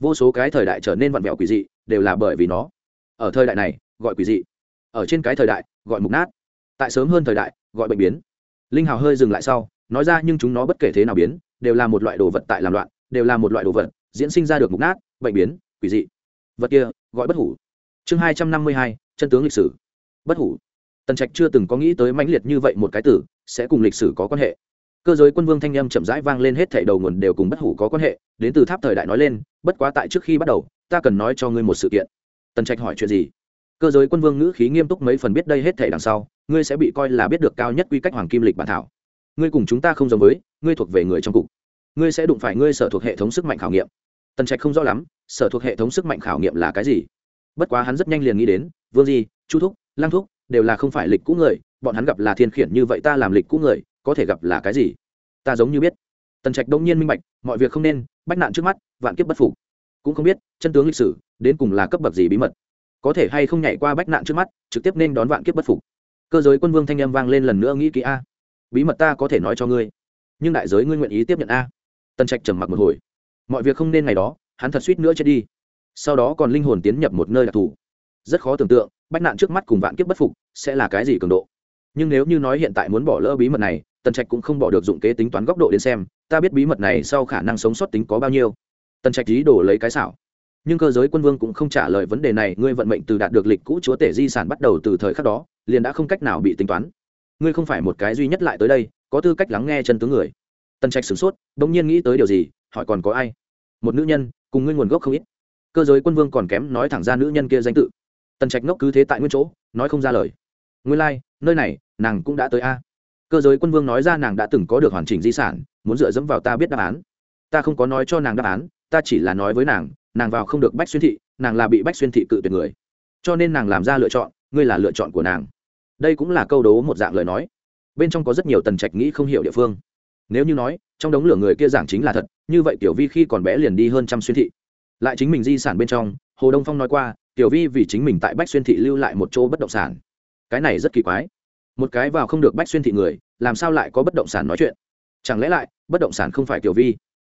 Vô số cái thời đại trở nên vặn vẹo quỷ dị, đều là bởi vì nó. Ở thời đại này, gọi quỷ dị. Ở trên cái thời đại, gọi mục nát. Tại sớm hơn thời đại, gọi bệnh biến. Linh hào hơi dừng lại sau, nói ra nhưng chúng nó bất kể thế nào biến, đều là một loại đồ vật tại làm loạn, đều là một loại đồ vật diễn sinh ra được mục nát, bệnh biến, quỷ dị. Vật kia, gọi bất hủ. Chương hai trăm năm mươi hai, chân tướng lịch sử bất hủ. Tần trạch chưa từng có nghĩ tới mãnh liệt như vậy một cái tử, sẽ cùng lịch sử có quan hệ. Cơ giới quân vương thanh â m chậm rãi vang lên hết thảy đầu nguồn đều cùng bất hủ có quan hệ, đến từ tháp thời đại nói lên, bất quá tại trước khi bắt đầu, ta cần nói cho ngươi một sự kiện. Tần trạch hỏi chuyện gì? Cơ giới quân vương ngữ khí nghiêm túc mấy phần biết đây hết thảy đằng sau, ngươi sẽ bị coi là biết được cao nhất quy cách hoàng kim lịch bản thảo. Ngươi cùng chúng ta không giống với, ngươi thuộc về người trong cục. Ngươi sẽ đụng phải ngươi sở thuộc hệ thống sức mạnh khảo nghiệm. Tần trạch không rõ lắm, sở thuộc hệ thống sức mạnh khảo nghiệm là cái gì. Bất quá hắn rất nhanh liền nghĩ đến, vương di, chu thúc lang thúc, đều là không phải lịch cũ người, bọn hắn gặp là thiên khiển như vậy ta làm lịch cũ người, có thể gặp là cái gì? Ta giống như biết. Tần trạch đông nhiên minh bạch, mọi việc không nên, bách nạn trước mắt, vạn kiếp bất phục. Cũng không biết, chân tướng lịch sử, đến cùng là cấp bậc gì bí mật. Có thể hay không nhảy qua bách nạn trước mắt, trực tiếp nên đón vạn kiếp bất phục. Cơ giới quân vương thanh â m vang lên lần nữa nghĩ kỹ a. Bí mật ta có thể nói cho ngươi, nhưng đại giới ngươi nguyện ý tiếp nhận a. Tần trạch trầm mặc một hồi. Mọi việc không nên ngày đó, hắn thật suýt nữa chết đi. Sau đó còn linh hồn tiến nhập một nơi đặc thù rất khó tưởng tượng, bách nạn trước mắt cùng vạn kiếp bất phục sẽ là cái gì cường độ. Nhưng nếu như nói hiện tại muốn bỏ lỡ bí mật này, tần trạch cũng không bỏ được dụng kế tính toán góc độ đến xem, ta biết bí mật này sau khả năng sống sót tính có bao nhiêu. Tần trạch ý đổ lấy cái xảo. Nhưng cơ giới quân vương cũng không trả lời vấn đề này, ngươi vận mệnh từ đạt được lịch cũ chúa tể di sản bắt đầu từ thời khắc đó, liền đã không cách nào bị tính toán. Ngươi không phải một cái duy nhất lại tới đây, có tư cách lắng nghe chân tướng người. Tần trạch sửng sốt đ ỗ n g nhiên nghĩ tới điều gì, hỏi còn có ai? Một nữ nhân, cùng ngươi nguồn gốc không ít. Cơ giới quân vương còn kém nói thẳng ra nữ nhân kia danh tự tần trạch ngốc cứ thế tại nguyên chỗ nói không ra lời. Nguyên lai、like, nơi này nàng cũng đã tới a. Cơ giới quân vương nói ra nàng đã từng có được hoàn chỉnh di sản muốn dựa dẫm vào ta biết đáp án. Ta không có nói cho nàng đáp án ta chỉ là nói với nàng nàng vào không được bách xuyên thị nàng là bị bách xuyên thị cự tuyệt người. Cho nên nàng làm ra lựa chọn ngươi là lựa chọn của nàng. Đây cũng là câu đố một dạng lời nói. Bên trong có rất nhiều tần trạch nghĩ không hiểu địa phương. Nếu như nói trong đống lửa người kia giảng chính là thật như vậy tiểu vi khi còn bé liền đi hơn trăm xuyên thị. Lại chính mình di sản bên trong hồ đông phong nói qua tiểu vi vì chính mình tại bách xuyên thị lưu lại một chỗ bất động sản. Cái này rất kỳ quái. Một cái vào không được bách xuyên thị người, làm sao lại có bất động sản nói chuyện? Chẳng lẽ lại, bất động sản không phải tiểu vi?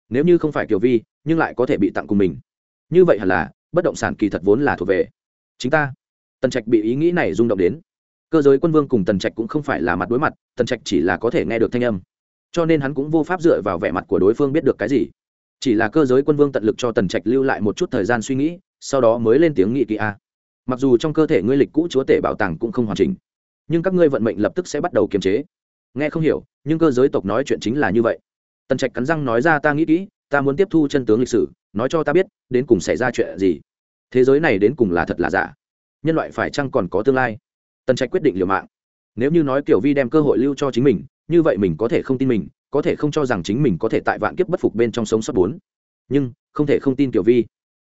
Nếu như không phải tiểu vi, nhưng lại có thể bị tặng cùng mình. Như vậy hẳn là, bất động sản kỳ thật vốn là thuộc về chính ta. Tần trạch bị ý nghĩ này rung động đến. Cơ giới quân vương cùng tần trạch cũng không phải là mặt đối mặt, tần trạch chỉ là có thể nghe được thanh âm. Cho nên hắn cũng vô pháp dựa vào vẻ mặt của đối phương biết được cái gì. Chỉ là cơ giới quân vương tận lực cho tần trạch lưu lại một chút thời gian suy nghĩ sau đó mới lên tiếng nghị kỵ a. Mặc dù trong cơ thể ngươi lịch cũ chúa tể bảo tàng cũng không hoàn chỉnh, nhưng các ngươi vận mệnh lập tức sẽ bắt đầu kiềm chế. Nghe không hiểu, nhưng cơ giới tộc nói chuyện chính là như vậy. Tần trạch cắn răng nói ra, ta nghĩ kỹ, ta muốn tiếp thu chân tướng lịch sử, nói cho ta biết, đến cùng xảy ra chuyện gì. Thế giới này đến cùng là thật là giả? Nhân loại phải chăng còn có tương lai? Tần trạch quyết định liều mạng. Nếu như nói kiểu vi đem cơ hội lưu cho chính mình, như vậy mình có thể không tin mình, có thể không cho rằng chính mình có thể tại vạn kiếp bất phục bên trong sống sót bốn. Nhưng, không thể không tin kiểu vi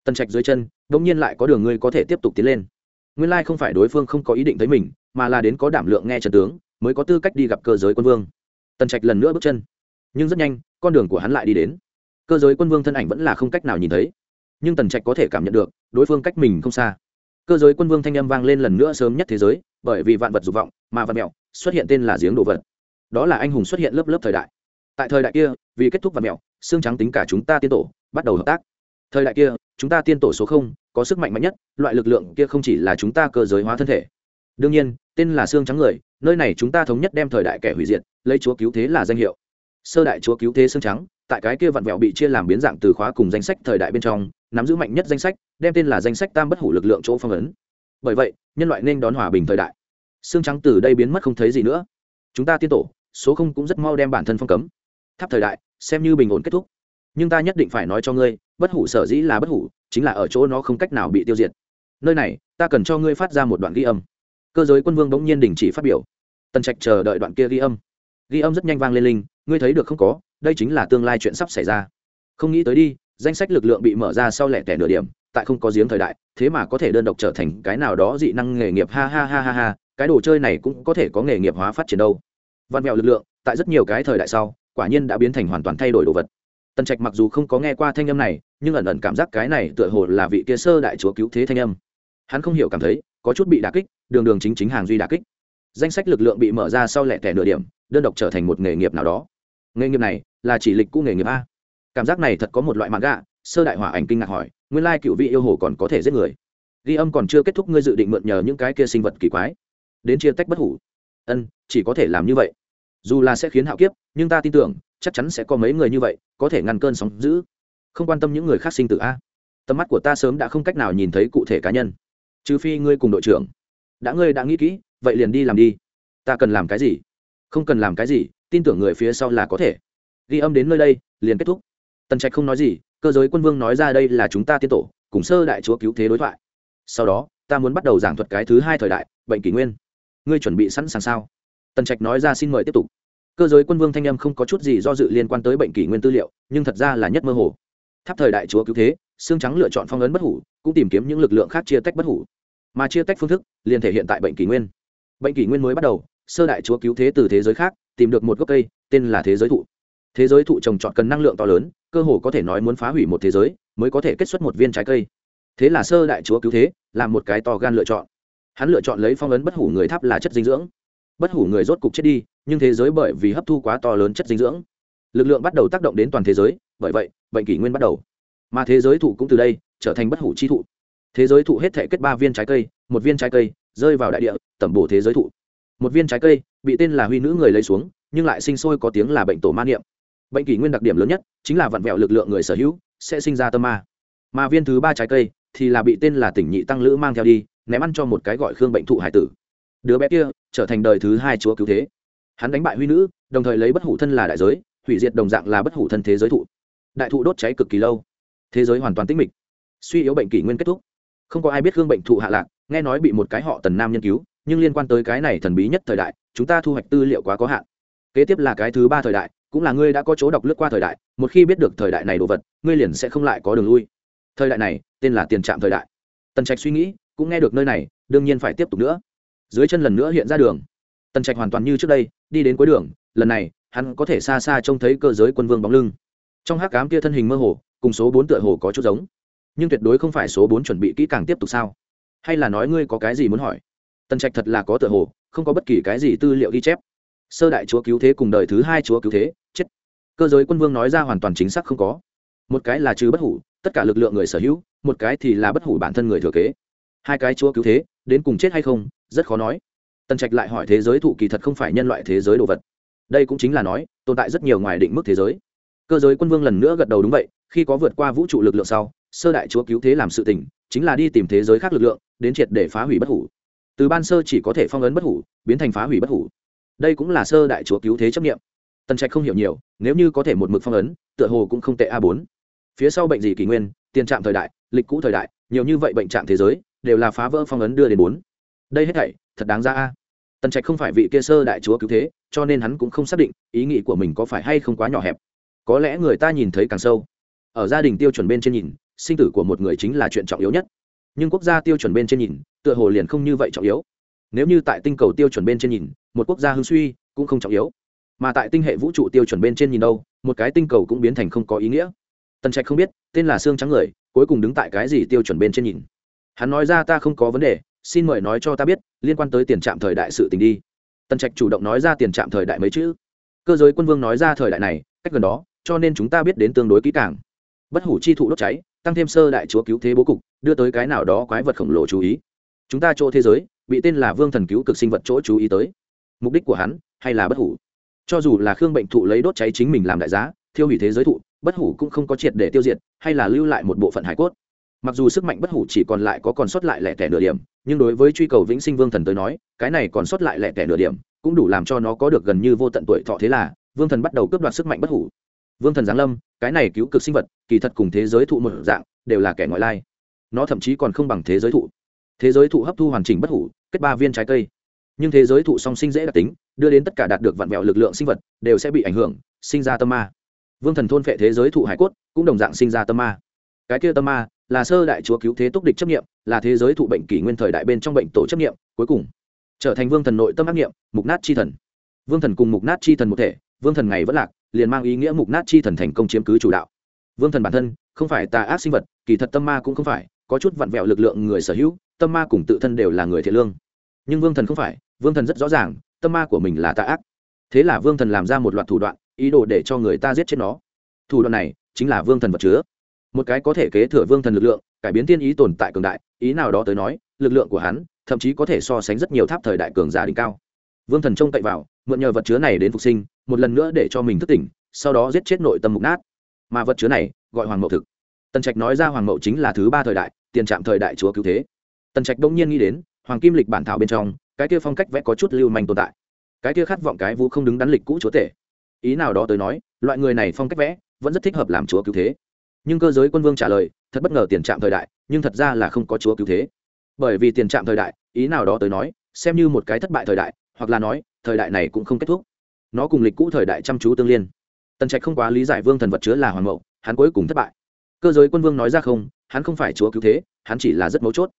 tần trạch dưới chân đ ỗ n g nhiên lại có đường ngươi có thể tiếp tục tiến lên. Nguyên lai không phải đối phương không có ý định thấy mình, mà là đến có đảm lượng nghe trần tướng, mới có tư cách đi gặp cơ giới quân vương. Tần trạch lần nữa bước chân. Nhưng rất nhanh, con đường của hắn lại đi đến. Cơ giới quân vương thân ảnh vẫn là không cách nào nhìn thấy. Nhưng tần trạch có thể cảm nhận được, đối phương cách mình không xa. Cơ giới quân vương thanh âm vang lên lần nữa sớm nhất thế giới, bởi vì vạn vật dục vọng, mà vật mẹo, xuất hiện tên là giếng đồ vật. Đó là anh hùng xuất hiện lớp lớp thời đại. Tại thời đại kia, vì kết thúc vật mẹo, xương trắng tính cả chúng ta tiên tổ, bắt đầu hợp tác. Thời đại kia chúng ta tiên tổ số không có sức mạnh mạnh nhất, loại lực lượng kia không chỉ là chúng ta cơ giới hóa thân thể. Đương nhiên, tên là xương trắng người, nơi này chúng ta thống nhất đem thời đại kẻ hủy diệt, lấy chúa cứu thế là danh hiệu. Sơ đại chúa cứu thế xương trắng, tại cái kia vặn vẹo bị chia làm biến dạng từ khóa cùng danh sách thời đại bên trong, nắm giữ mạnh nhất danh sách, đem tên là danh sách tam bất hủ lực lượng chỗ phong ấn. Bởi vậy, nhân loại nên đón hòa bình thời đại. Xương trắng từ đây biến mất không thấy gì nữa. Chúng ta tiên tổ, số không cũng rất mau đem bản thân phong cấm. Tháp thời đại, xem như bình ổn kết thúc nhưng ta nhất định phải nói cho ngươi, bất hủ sở dĩ là bất hủ, chính là ở chỗ nó không cách nào bị tiêu diệt. Nơi này, ta cần cho ngươi phát ra một đoạn ghi âm. Cơ giới quân vương bỗng nhiên đình chỉ phát biểu. Tần trạch chờ đợi đoạn kia ghi âm. Ghi âm rất nhanh vang lên linh, ngươi thấy được không có, đây chính là tương lai chuyện sắp xảy ra. Không nghĩ tới đi, danh sách lực lượng bị mở ra sau lẻ tẻ nửa điểm, tại không có giếng thời đại, thế mà có thể đơn độc trở thành cái nào đó dị năng nghề nghiệp, ha ha ha ha ha, cái đồ chơi này cũng có thể có nghề nghiệp hóa phát triển đâu. Văn mẹo lực lượng, tại rất nhiều cái thời đại sau, quả nhiên đã biến thành hoàn toàn thay đổi đồ vật tần trạch mặc dù không có nghe qua thanh âm này, nhưng ẩn ẩn cảm giác cái này tựa hồ là vị kia sơ đại chúa cứu thế thanh âm. Hắn không hiểu cảm thấy, có chút bị đà kích, đường đường chính chính hàng duy đà kích. Danh sách lực lượng bị mở ra sau lẻ tẻ nửa điểm, đơn độc trở thành một nghề nghiệp nào đó. Nghề nghiệp này, là chỉ lịch cũ nghề nghiệp a. Cảm giác này thật có một loại mạng gạ, sơ đại hỏa ảnh kinh ngạc hỏi, nguyên lai cựu vị yêu hồ còn có thể giết người. Ghi âm còn chưa kết thúc, ngươi dự định mượn nhờ những cái kia sinh vật kỳ quái. Đến chia tách bất hủ. Ân, chỉ có thể làm như vậy dù là sẽ khiến hạo kiếp, nhưng ta tin tưởng, chắc chắn sẽ có mấy người như vậy, có thể ngăn cơn sóng giữ không quan tâm những người khác sinh tử a. Tầm mắt của ta sớm đã không cách nào nhìn thấy cụ thể cá nhân. Trừ phi ngươi cùng đội trưởng. Đã ngươi đã nghĩ kỹ, vậy liền đi làm đi. Ta cần làm cái gì? Không cần làm cái gì, tin tưởng người phía sau là có thể. Ghi âm đến nơi đây, liền kết thúc. Tần trạch không nói gì, cơ giới quân vương nói ra đây là chúng ta tiên tổ, cùng sơ đại chúa cứu thế đối thoại. Sau đó, ta muốn bắt đầu giảng thuật cái thứ hai thời đại, bệnh kỷ nguyên. Ngươi chuẩn bị sẵn sàng sao? Tần trạch nói ra xin mời tiếp tục. Cơ giới quân vương thanh âm không có chút gì do dự liên quan tới bệnh kỷ nguyên tư liệu, nhưng thật ra là nhất mơ hồ. Tháp thời đại chúa cứu thế, xương trắng lựa chọn phong ấn bất hủ, cũng tìm kiếm những lực lượng khác chia tách bất hủ. Mà chia tách phương thức, liền thể hiện tại bệnh kỷ nguyên. Bệnh kỷ nguyên mới bắt đầu, sơ đại chúa cứu thế từ thế giới khác, tìm được một gốc cây, tên là thế giới thụ. Thế giới thụ trồng trọt cần năng lượng to lớn, cơ hồ có thể nói muốn phá hủy một thế giới, mới có thể kết xuất một viên trái cây. Thế là sơ đại chúa cứu thế làm một cái to gan lựa chọn. Hắn lựa chọn lấy phong ấn bất hủ người tháp là chất dinh dưỡng bất hủ người rốt cục chết đi, nhưng thế giới bởi vì hấp thu quá to lớn chất dinh dưỡng, lực lượng bắt đầu tác động đến toàn thế giới, bởi vậy, bệnh kỷ nguyên bắt đầu. Mà thế giới thụ cũng từ đây trở thành bất hủ chi thụ. Thế giới thụ hết thể kết ba viên trái cây, một viên trái cây rơi vào đại địa, tẩm bổ thế giới thụ. Một viên trái cây bị tên là huy nữ người lấy xuống, nhưng lại sinh sôi có tiếng là bệnh tổ ma niệm. Bệnh kỷ nguyên đặc điểm lớn nhất chính là vặn vẹo lực lượng người sở hữu, sẽ sinh ra tâm ma. Mà viên thứ ba trái cây thì là bị tên là tỉnh nhị tăng lữ mang theo đi, ném ăn cho một cái gọi khương bệnh thụ hải tử. Đứa bé kia trở thành đời thứ hai chúa cứu thế. Hắn đánh bại huy nữ, đồng thời lấy bất hủ thân là đại giới, hủy diệt đồng dạng là bất hủ thân thế giới thụ. Đại thụ đốt cháy cực kỳ lâu. Thế giới hoàn toàn tĩnh mịch. Suy yếu bệnh kỷ nguyên kết thúc. Không có ai biết gương bệnh thụ hạ lạc, nghe nói bị một cái họ tần nam nghiên cứu, nhưng liên quan tới cái này thần bí nhất thời đại, chúng ta thu hoạch tư liệu quá có hạn. Kế tiếp là cái thứ ba thời đại, cũng là ngươi đã có chỗ đọc lướt qua thời đại, một khi biết được thời đại này đồ vật, ngươi liền sẽ không lại có đường lui. Thời đại này, tên là tiền trạm thời đại. Tần trạch suy nghĩ, cũng nghe được nơi này, đương nhiên phải tiếp tục nữa dưới chân lần nữa hiện ra đường. Tần trạch hoàn toàn như trước đây, đi đến cuối đường, lần này, hắn có thể xa xa trông thấy cơ giới quân vương bóng lưng. Trong hát cám kia thân hình mơ hồ, cùng số bốn tựa hồ có chút giống. Nhưng tuyệt đối không phải số bốn chuẩn bị kỹ càng tiếp tục sao? Hay là nói ngươi có cái gì muốn hỏi? Tần trạch thật là có tựa hồ, không có bất kỳ cái gì tư liệu ghi chép. Sơ đại chúa cứu thế cùng đời thứ hai chúa cứu thế, chết. Cơ giới quân vương nói ra hoàn toàn chính xác không có. Một cái là trừ bất hủ, tất cả lực lượng người sở hữu, một cái thì là bất hủ bản thân người thừa kế. Hai cái chúa cứu thế đến cùng chết hay không, rất khó nói. Tần trạch lại hỏi thế giới thụ kỳ thật không phải nhân loại thế giới đồ vật. Đây cũng chính là nói, tồn tại rất nhiều ngoài định mức thế giới. Cơ giới quân vương lần nữa gật đầu đúng vậy, khi có vượt qua vũ trụ lực lượng sau, sơ đại chúa cứu thế làm sự tình, chính là đi tìm thế giới khác lực lượng, đến triệt để phá hủy bất hủ. Từ ban sơ chỉ có thể phong ấn bất hủ, biến thành phá hủy bất hủ. Đây cũng là sơ đại chúa cứu thế chấp nghiệm tần trạch không hiểu nhiều, nếu như có thể một mực phong ấn, tựa hồ cũng không tệ a bốn. Phía sau bệnh gì kỷ nguyên, tiền trạm thời đại, lịch cũ thời đại, nhiều như vậy bệnh trạm thế giới đều là phá vỡ phong ấn đưa đến bốn. Đây hết thảy, thật đáng ra a. Tần trạch không phải vị kia sơ đại chúa cứu thế, cho nên hắn cũng không xác định ý nghĩ của mình có phải hay không quá nhỏ hẹp. Có lẽ người ta nhìn thấy càng sâu. Ở gia đình tiêu chuẩn bên trên nhìn, sinh tử của một người chính là chuyện trọng yếu nhất. Nhưng quốc gia tiêu chuẩn bên trên nhìn, tựa hồ liền không như vậy trọng yếu. Nếu như tại tinh cầu tiêu chuẩn bên trên nhìn, một quốc gia hưng suy cũng không trọng yếu. Mà tại tinh hệ vũ trụ tiêu chuẩn bên trên nhìn đâu, một cái tinh cầu cũng biến thành không có ý nghĩa. Tần trạch không biết, tên là xương trắng người, cuối cùng đứng tại cái gì tiêu chuẩn bên trên nhìn? Hắn nói ra ta không có vấn đề, xin mời nói cho ta biết, liên quan tới tiền trạm thời đại sự tình đi. Tần trạch chủ động nói ra tiền trạm thời đại mấy chữ. Cơ giới quân vương nói ra thời đại này, cách gần đó, cho nên chúng ta biết đến tương đối kỹ càng. Bất hủ chi thụ đốt cháy, tăng thêm sơ đại chúa cứu thế bố cục, đưa tới cái nào đó quái vật khổng lồ chú ý. Chúng ta chỗ thế giới, bị tên là vương thần cứu cực sinh vật chỗ chú ý tới. Mục đích của hắn, hay là bất hủ? Cho dù là khương bệnh thụ lấy đốt cháy chính mình làm đại giá, thiêu hủy thế giới thụ, bất hủ cũng không có triệt để tiêu diệt, hay là lưu lại một bộ phận hải cốt mặc dù sức mạnh bất hủ chỉ còn lại có còn sót lại lẻ tẻ nửa điểm, nhưng đối với truy cầu vĩnh sinh vương thần tới nói, cái này còn sót lại lẻ tẻ nửa điểm, cũng đủ làm cho nó có được gần như vô tận tuổi thọ thế là, vương thần bắt đầu cướp đoạt sức mạnh bất hủ. Vương thần giáng lâm, cái này cứu cực sinh vật, kỳ thật cùng thế giới thụ một dạng, đều là kẻ ngoại lai. Nó thậm chí còn không bằng thế giới thụ. Thế giới thụ hấp thu hoàn chỉnh bất hủ, kết ba viên trái cây. Nhưng thế giới thụ song sinh dễ đặc tính, đưa đến tất cả đạt được vặn vẹo lực lượng sinh vật, đều sẽ bị ảnh hưởng, sinh ra tâm ma. Vương thần thôn phệ thế giới thụ hải cốt, cũng đồng dạng sinh ra tâm ma. Cái kia tâm ma là sơ đại chúa cứu thế túc địch chấp nghiệm là thế giới thụ bệnh kỷ nguyên thời đại bên trong bệnh tổ chấp nghiệm cuối cùng trở thành vương thần nội tâm ác nghiệm mục nát chi thần. Vương thần cùng mục nát chi thần một thể, vương thần ngày vẫn lạc, liền mang ý nghĩa mục nát chi thần thành công chiếm cứ chủ đạo. Vương thần bản thân, không phải tà ác sinh vật, kỳ thật tâm ma cũng không phải, có chút vặn vẹo lực lượng người sở hữu, tâm ma cùng tự thân đều là người thiện lương. Nhưng vương thần không phải, vương thần rất rõ ràng, tâm ma của mình là tà ác. Thế là vương thần làm ra một loạt thủ đoạn, ý đồ để cho người ta giết chết nó. Thủ đoạn này chính là vương thần vật chứa một cái có thể kế thừa vương thần lực lượng, cải biến tiên ý tồn tại cường đại, ý nào đó tới nói, lực lượng của hắn, thậm chí có thể so sánh rất nhiều tháp thời đại cường giả đỉnh cao. Vương thần trông cậy vào, mượn nhờ vật chứa này đến phục sinh, một lần nữa để cho mình thức tỉnh, sau đó giết chết nội tâm mục nát. Mà vật chứa này, gọi hoàng mậu thực. Tần trạch nói ra hoàng mậu chính là thứ ba thời đại, tiền trạm thời đại chúa cứu thế. Tần trạch đông nhiên nghĩ đến, hoàng kim lịch bản thảo bên trong, cái kia phong cách vẽ có chút lưu manh tồn tại. Cái kia khát vọng cái vũ không đứng đắn lịch cũ chúa tể. Ý nào đó tới nói, loại người này phong cách vẽ vẫn rất thích hợp làm chúa cứu thế nhưng cơ giới quân vương trả lời, thật bất ngờ tiền trạm thời đại, nhưng thật ra là không có chúa cứu thế. Bởi vì tiền trạm thời đại, ý nào đó tới nói, xem như một cái thất bại thời đại, hoặc là nói, thời đại này cũng không kết thúc. Nó cùng lịch cũ thời đại chăm chú tương liên. Tần trạch không quá lý giải vương thần vật chứa là hoàng mậu, hắn cuối cùng thất bại. Cơ giới quân vương nói ra không, hắn không phải chúa cứu thế, hắn chỉ là rất mấu chốt.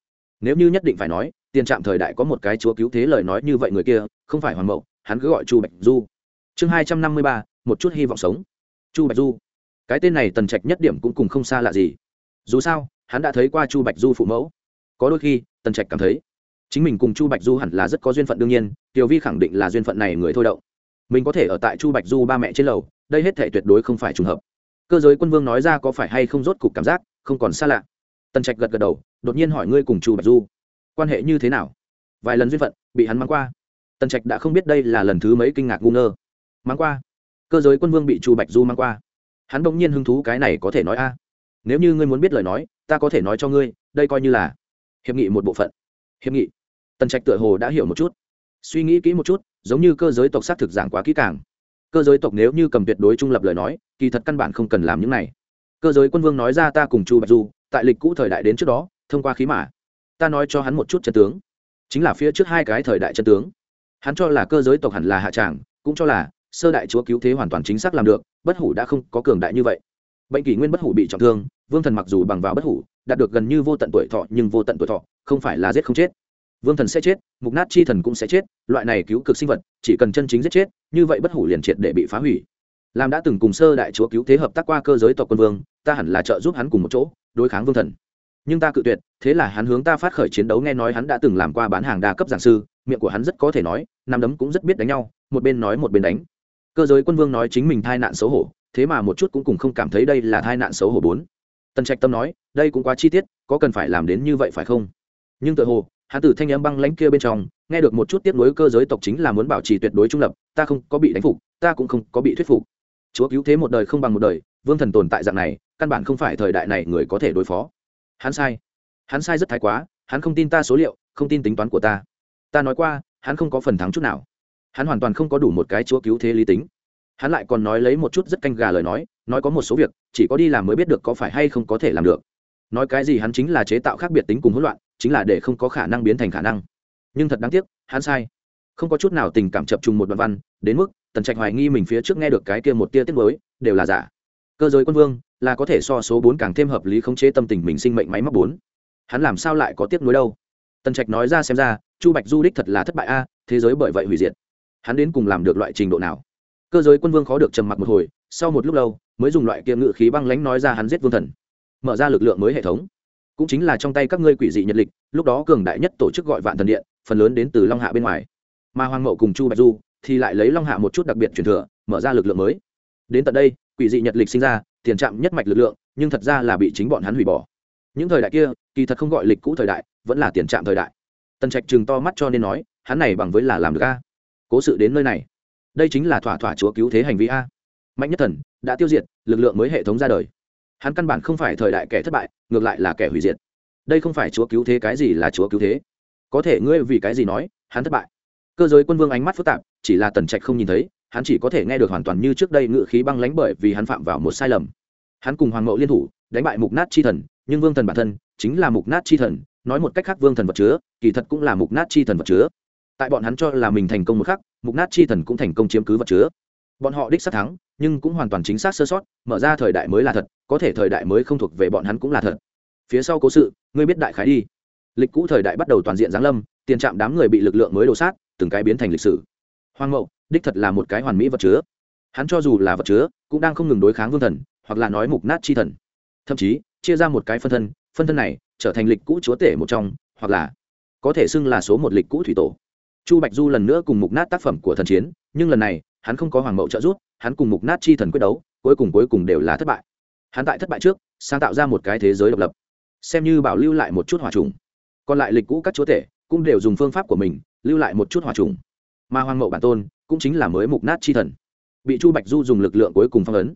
Nếu như nhất định phải nói, tiền trạm thời đại có một cái chúa cứu thế lời nói như vậy người kia, không phải hoàng mậu, hắn cứ gọi chu bạch du. Chương hai trăm năm mươi ba, một chút hy vọng sống. Chu bạch du cái tên này tần trạch nhất điểm cũng cùng không xa lạ gì. Dù sao, hắn đã thấy qua chu bạch du phụ mẫu. Có đôi khi, tần trạch cảm thấy, chính mình cùng chu bạch du hẳn là rất có duyên phận đương nhiên, tiểu vi khẳng định là duyên phận này người thôi động. Mình có thể ở tại chu bạch du ba mẹ trên lầu, đây hết thể tuyệt đối không phải trùng hợp. Cơ giới quân vương nói ra có phải hay không rốt cục cảm giác, không còn xa lạ. Tần trạch gật gật đầu, đột nhiên hỏi ngươi cùng chu bạch du, quan hệ như thế nào? Vài lần duyên phận, bị hắn mắng qua. Tần trạch đã không biết đây là lần thứ mấy kinh ngạc ngu ngơ. Mắng qua. Cơ giới quân vương bị chu bạch du mắng qua hắn đ ỗ n g nhiên hứng thú cái này có thể nói a. Nếu như ngươi muốn biết lời nói, ta có thể nói cho ngươi, đây coi như là hiệp nghị một bộ phận. Hiệp nghị. Tần trạch tựa hồ đã hiểu một chút. Suy nghĩ kỹ một chút, giống như cơ giới tộc xác thực giảng quá kỹ càng. Cơ giới tộc nếu như cầm tuyệt đối trung lập lời nói, kỳ thật căn bản không cần làm những này. Cơ giới quân vương nói ra ta cùng chu bạch du, tại lịch cũ thời đại đến trước đó, thông qua khí mã ta nói cho hắn một chút chân tướng. Chính là phía trước hai cái thời đại chân tướng. Hắn cho là cơ giới tộc hẳn là hạ tràng, cũng cho là sơ đại chúa cứu thế hoàn toàn chính xác làm được, bất hủ đã không có cường đại như vậy. Bệnh kỷ nguyên bất hủ bị trọng thương, vương thần mặc dù bằng vào bất hủ, đạt được gần như vô tận tuổi thọ, nhưng vô tận tuổi thọ không phải là giết không chết. Vương thần sẽ chết, mục nát chi thần cũng sẽ chết, loại này cứu cực sinh vật, chỉ cần chân chính giết chết, như vậy bất hủ liền triệt để bị phá hủy. Làm đã từng cùng sơ đại chúa cứu thế hợp tác qua cơ giới tộc quân vương, ta hẳn là trợ giúp hắn cùng một chỗ, đối kháng vương thần. Nhưng ta cự tuyệt, thế là hắn hướng ta phát khởi chiến đấu nghe nói hắn đã từng làm qua bán hàng đa cấp giảng sư, miệng của hắn rất có thể nói nằm đấm cũng rất biết đánh nhau, một bên nói một bên đánh cơ giới quân vương nói chính mình thai nạn xấu hổ, thế mà một chút cũng cùng không cảm thấy đây là thai nạn xấu hổ bốn. Tần trạch tâm nói, đây cũng quá chi tiết, có cần phải làm đến như vậy phải không? Nhưng tự hồ hắn từ thanh âm băng lãnh kia bên trong, nghe được một chút tiếp nối cơ giới tộc chính là muốn bảo trì tuyệt đối trung lập, ta không có bị đánh phục, ta cũng không có bị thuyết phục. Chúa cứu thế một đời không bằng một đời, vương thần tồn tại dạng này, căn bản không phải thời đại này người có thể đối phó. Hắn sai. Hắn sai rất thái quá, hắn không tin ta số liệu, không tin tính toán của ta. Ta nói qua, hắn không có phần thắng chút nào hắn hoàn toàn không có đủ một cái chúa cứu thế lý tính. Hắn lại còn nói lấy một chút rất canh gà lời nói nói có một số việc, chỉ có đi làm mới biết được có phải hay không có thể làm được. Nói cái gì hắn chính là chế tạo khác biệt tính cùng hỗn loạn, chính là để không có khả năng biến thành khả năng. Nhưng thật đáng tiếc, hắn sai. Không có chút nào tình cảm chập trùng một đoạn văn, đến mức, tần trạch hoài nghi mình phía trước nghe được cái kia một tia tiết mới đều là giả. Cơ giới quân vương, là có thể so số bốn càng thêm hợp lý khống chế tâm tình mình sinh mệnh máy móc bốn. Hắn làm sao lại có tiếc nuối đâu? Tần trạch nói ra xem ra, chu bạch du đích thật là thất bại a, thế giới bởi vậy hủy diệt hắn đến cùng làm được loại trình độ nào? Cơ giới quân vương khó được trầm mặc một hồi, sau một lúc lâu, mới dùng loại kia ngự khí băng lánh nói ra hắn giết vương thần. Mở ra lực lượng mới hệ thống. Cũng chính là trong tay các ngươi quỷ dị nhật lịch, lúc đó cường đại nhất tổ chức gọi vạn thần điện, phần lớn đến từ long hạ bên ngoài. Mà hoàng mậu cùng chu bạch du thì lại lấy long hạ một chút đặc biệt truyền thừa, mở ra lực lượng mới. Đến tận đây, quỷ dị nhật lịch sinh ra, tiền trạm nhất mạch lực lượng, nhưng thật ra là bị chính bọn hắn hủy bỏ. Những thời đại kia, kỳ thật không gọi lịch cũ thời đại, vẫn là tiền trạm thời đại. Tần trạch chừng to mắt cho nên nói, hắn này bằng với là làm được a cố sự đến nơi này. Đây chính là thỏa thỏa chúa cứu thế hành vi a. Mạnh nhất thần, đã tiêu diệt, lực lượng mới hệ thống ra đời. Hắn căn bản không phải thời đại kẻ thất bại, ngược lại là kẻ hủy diệt. Đây không phải chúa cứu thế cái gì là chúa cứu thế. Có thể ngươi vì cái gì nói, hắn thất bại. Cơ giới quân vương ánh mắt phức tạp, chỉ là tần trạch không nhìn thấy, hắn chỉ có thể nghe được hoàn toàn như trước đây ngự khí băng lánh bởi vì hắn phạm vào một sai lầm. Hắn cùng hoàng mậu liên thủ, đánh bại mục nát chi thần, nhưng vương thần bản thân chính là mục nát chi thần, nói một cách khác vương thần vật chứa, kỳ thật cũng là mục nát chi thần vật chứa tại bọn hắn cho là mình thành công một khắc, mục nát chi thần cũng thành công chiếm cứ vật chứa. Bọn họ đích xác thắng, nhưng cũng hoàn toàn chính xác sơ sót, mở ra thời đại mới là thật, có thể thời đại mới không thuộc về bọn hắn cũng là thật. Phía sau cố sự, ngươi biết đại khái đi. Lịch cũ thời đại bắt đầu toàn diện giáng lâm, tiền trạm đám người bị lực lượng mới đổ sát, từng cái biến thành lịch sử. Hoang mậu, đích thật là một cái hoàn mỹ vật chứa. Hắn cho dù là vật chứa, cũng đang không ngừng đối kháng vương thần, hoặc là nói mục nát chi thần. Thậm chí, chia ra một cái phân thân phân thân này trở thành lịch cũ chúa tể một trong, hoặc là có thể xưng là số một lịch cũ thủy tổ chu bạch du lần nữa cùng mục nát tác phẩm của thần chiến, nhưng lần này, hắn không có hoàng mậu trợ giúp, hắn cùng mục nát chi thần quyết đấu, cuối cùng cuối cùng đều là thất bại. Hắn tại thất bại trước, sáng tạo ra một cái thế giới độc lập. Xem như bảo lưu lại một chút hòa trùng. Còn lại lịch cũ các chúa tể cũng đều dùng phương pháp của mình, lưu lại một chút hòa trùng. Mà hoàng mậu bản tôn cũng chính là mới mục nát chi thần. Bị chu bạch du dùng lực lượng cuối cùng phong ấn.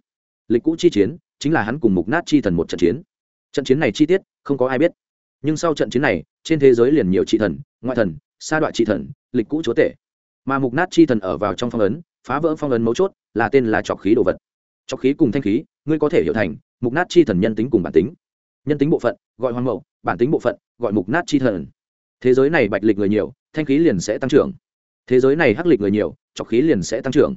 Lịch cũ chi chiến chính là hắn cùng mục nát chi thần một trận chiến. Trận chiến này chi tiết không có ai biết. Nhưng sau trận chiến này, trên thế giới liền nhiều trị thần, ngoại thần, sa đoạn trị thần lịch cũ chúa tể. Mà mục nát chi thần ở vào trong phong ấn, phá vỡ phong ấn mấu chốt là tên là trọc khí đồ vật. Trọc khí cùng thanh khí, ngươi có thể hiểu thành, mục nát chi thần nhân tính cùng bản tính. Nhân tính bộ phận, gọi hoàng mậu, bản tính bộ phận, gọi mục nát chi thần. Thế giới này bạch lịch người nhiều, thanh khí liền sẽ tăng trưởng. Thế giới này hắc lịch người nhiều trọc khí liền sẽ tăng trưởng.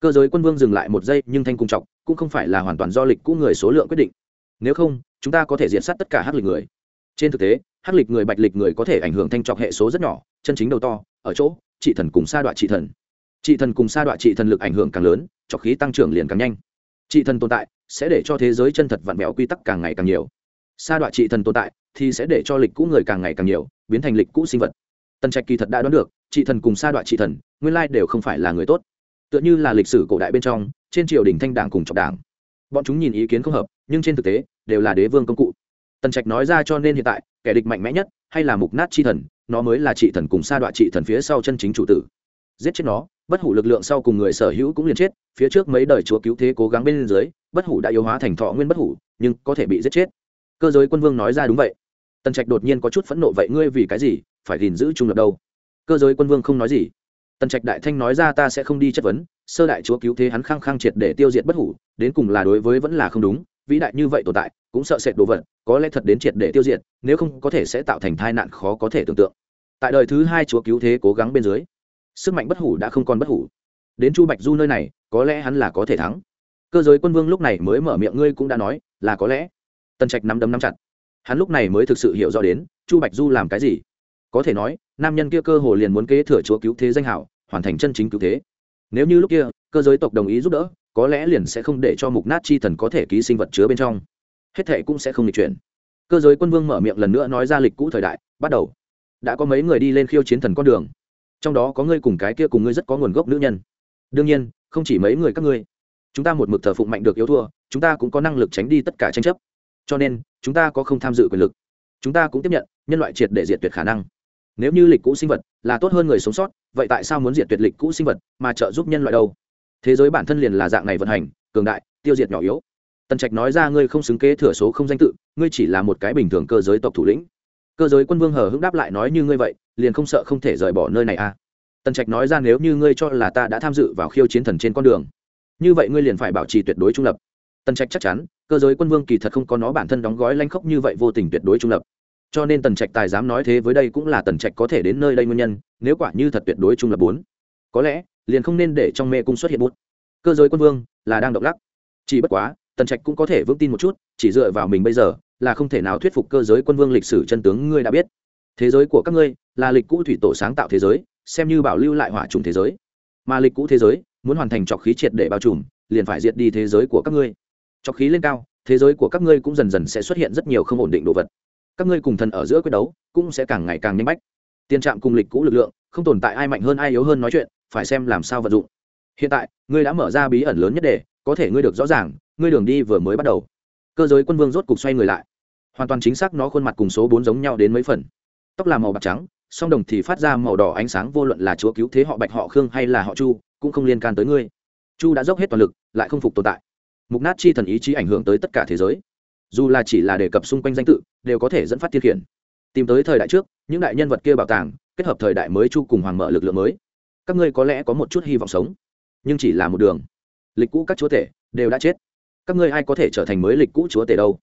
Cơ giới quân vương dừng lại một giây, nhưng thanh cùng trọc cũng không phải là hoàn toàn do lịch cũ người số lượng quyết định. Nếu không, chúng ta có thể diện sát tất cả hắc lịch người. Trên thực tế hắc lịch người bạch lịch người có thể ảnh hưởng thanh trọc hệ số rất nhỏ, chân chính đầu to, ở chỗ, trị thần cùng sa đoạn trị thần. Trị thần cùng sa đoạn trị thần lực ảnh hưởng càng lớn, trọc khí tăng trưởng liền càng nhanh. Trị thần tồn tại sẽ để cho thế giới chân thật vặn vẹo quy tắc càng ngày càng nhiều. Sa đoạn trị thần tồn tại thì sẽ để cho lịch cũ người càng ngày càng nhiều, biến thành lịch cũ sinh vật. Tần trạch kỳ thật đã đoán được, trị thần cùng sa đoạn trị thần, nguyên lai đều không phải là người tốt. Tựa như là lịch sử cổ đại bên trong, trên triều đình thanh đảng cùng trọng đảng. Bọn chúng nhìn ý kiến không hợp, nhưng trên thực tế, đều là đế vương công cụ tần trạch nói ra cho nên hiện tại, kẻ địch mạnh mẽ nhất hay là mục nát chi thần, nó mới là trị thần cùng sa đoạn trị thần phía sau chân chính chủ tử. Giết chết nó, bất hủ lực lượng sau cùng người sở hữu cũng liền chết, phía trước mấy đời chúa cứu thế cố gắng bên dưới, bất hủ đã yếu hóa thành thọ nguyên bất hủ, nhưng có thể bị giết chết. Cơ giới quân vương nói ra đúng vậy. Tần trạch đột nhiên có chút phẫn nộ, vậy ngươi vì cái gì? Phải gìn giữ trung lập đâu? Cơ giới quân vương không nói gì. Tần trạch đại thanh nói ra, ta sẽ không đi chất vấn, sơ đại chúa cứu thế hắn khăng khăng triệt để tiêu diệt bất hủ, đến cùng là đối với vẫn là không đúng, vĩ đại như vậy tồn tại cũng sợ sệt đồ vật, có lẽ thật đến triệt để tiêu diệt, nếu không có thể sẽ tạo thành tai nạn khó có thể tưởng tượng. Tại đời thứ hai chúa cứu thế cố gắng bên dưới, sức mạnh bất hủ đã không còn bất hủ. Đến chu bạch du nơi này, có lẽ hắn là có thể thắng. Cơ giới quân vương lúc này mới mở miệng ngươi cũng đã nói, là có lẽ. Tần trạch nắm đấm nắm chặt. Hắn lúc này mới thực sự hiểu rõ đến, chu bạch du làm cái gì? Có thể nói, nam nhân kia cơ hồ liền muốn kế thừa chúa cứu thế danh hảo, hoàn thành chân chính cứu thế. Nếu như lúc kia, cơ giới tộc đồng ý giúp đỡ, có lẽ liền sẽ không để cho mục nát chi thần có thể ký sinh vật chứa bên trong hết thệ cũng sẽ không lịch chuyển. Cơ giới quân vương mở miệng lần nữa nói ra lịch cũ thời đại, bắt đầu. Đã có mấy người đi lên khiêu chiến thần con đường. Trong đó có ngươi cùng cái kia cùng ngươi rất có nguồn gốc nữ nhân. Đương nhiên, không chỉ mấy người các ngươi. Chúng ta một mực thờ phụng mạnh được yếu thua, chúng ta cũng có năng lực tránh đi tất cả tranh chấp. Cho nên, chúng ta có không tham dự quyền lực. Chúng ta cũng tiếp nhận, nhân loại triệt để diệt tuyệt khả năng. Nếu như lịch cũ sinh vật là tốt hơn người sống sót, vậy tại sao muốn diệt tuyệt lịch cũ sinh vật mà trợ giúp nhân loại đâu? Thế giới bản thân liền là dạng này vận hành, cường đại, tiêu diệt nhỏ yếu tần trạch nói ra ngươi không xứng kế thừa số không danh tự, ngươi chỉ là một cái bình thường cơ giới tộc thủ lĩnh. Cơ giới quân vương hờ hững đáp lại nói như ngươi vậy, liền không sợ không thể rời bỏ nơi này à? Tần trạch nói ra nếu như ngươi cho là ta đã tham dự vào khiêu chiến thần trên con đường, như vậy ngươi liền phải bảo trì tuyệt đối trung lập. Tần trạch chắc chắn, cơ giới quân vương kỳ thật không có nó bản thân đóng gói lanh khốc như vậy vô tình tuyệt đối trung lập. Cho nên tần trạch tài dám nói thế với đây cũng là tần trạch có thể đến nơi đây nguyên nhân, nếu quả như thật tuyệt đối trung lập bốn. Có lẽ, liền không nên để trong mê cung xuất hiện bút. Cơ giới quân vương là đang động lắc. Chỉ bất quá tần trạch cũng có thể vững tin một chút, chỉ dựa vào mình bây giờ, là không thể nào thuyết phục cơ giới quân vương lịch sử chân tướng ngươi đã biết. Thế giới của các ngươi, là lịch cũ thủy tổ sáng tạo thế giới, xem như bảo lưu lại hỏa trùng thế giới. Mà lịch cũ thế giới, muốn hoàn thành trọc khí triệt để bao trùm, liền phải diệt đi thế giới của các ngươi. Trọc khí lên cao, thế giới của các ngươi cũng dần dần sẽ xuất hiện rất nhiều không ổn định đồ vật. Các ngươi cùng thần ở giữa quyết đấu, cũng sẽ càng ngày càng nhanh bách. Tiền trạm cùng lịch cũ lực lượng, không tồn tại ai mạnh hơn ai yếu hơn nói chuyện, phải xem làm sao vận dụng. Hiện tại, ngươi đã mở ra bí ẩn lớn nhất để có thể ngươi được rõ ràng, ngươi đường đi vừa mới bắt đầu. Cơ giới quân vương rốt cục xoay người lại. Hoàn toàn chính xác nó khuôn mặt cùng số bốn giống nhau đến mấy phần. Tóc là màu bạc trắng, song đồng thì phát ra màu đỏ ánh sáng vô luận là chúa cứu thế họ bạch, họ khương hay là họ chu, cũng không liên can tới ngươi. Chu đã dốc hết toàn lực, lại không phục tồn tại. Mục nát chi thần ý chí ảnh hưởng tới tất cả thế giới. Dù là chỉ là đề cập xung quanh danh tự, đều có thể dẫn phát thiên khiển. Tìm tới thời đại trước, những đại nhân vật kia bảo tàng, kết hợp thời đại mới chu cùng hoàng mở lực lượng mới. Các ngươi có lẽ có một chút hy vọng sống, nhưng chỉ là một đường lịch cũ các chúa tể đều đã chết. Các ngươi ai có thể trở thành mới lịch cũ chúa tể đâu?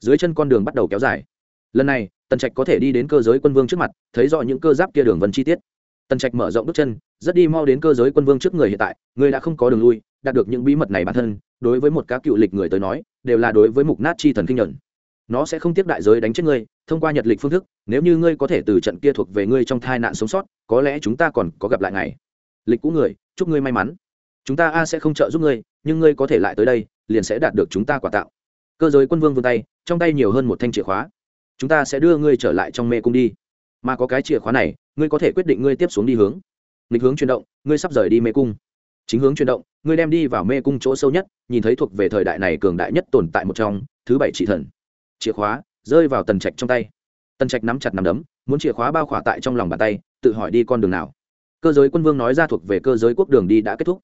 Dưới chân con đường bắt đầu kéo dài. Lần này, tần trạch có thể đi đến cơ giới quân vương trước mặt, thấy rõ những cơ giáp kia đường vân chi tiết. Tần trạch mở rộng bước chân, rất đi mau đến cơ giới quân vương trước người hiện tại, người đã không có đường lui, đạt được những bí mật này bản thân, đối với một cá cựu lịch người tới nói, đều là đối với mục nát chi thần kinh nhuận nó sẽ không tiếp đại giới đánh chết ngươi, thông qua nhật lịch phương thức, nếu như ngươi có thể từ trận kia thuộc về ngươi trong thai nạn sống sót, có lẽ chúng ta còn có gặp lại ngày lịch cũ người, chúc ngươi may mắn chúng ta a sẽ không trợ giúp ngươi, nhưng ngươi có thể lại tới đây, liền sẽ đạt được chúng ta quả tạo. Cơ giới quân vương vươn tay, trong tay nhiều hơn một thanh chìa khóa. Chúng ta sẽ đưa ngươi trở lại trong mê cung đi. Mà có cái chìa khóa này, ngươi có thể quyết định ngươi tiếp xuống đi hướng. Nghịch hướng chuyển động, ngươi sắp rời đi mê cung. Chính hướng chuyển động, ngươi đem đi vào mê cung chỗ sâu nhất, nhìn thấy thuộc về thời đại này cường đại nhất tồn tại một trong, thứ bảy trị thần. Chìa khóa, rơi vào tần trạch trong tay. Tần trạch nắm chặt nắm đấm, muốn chìa khóa bao khỏa tại trong lòng bàn tay, tự hỏi đi con đường nào. Cơ giới quân vương nói ra thuộc về cơ giới quốc đường đi đã kết thúc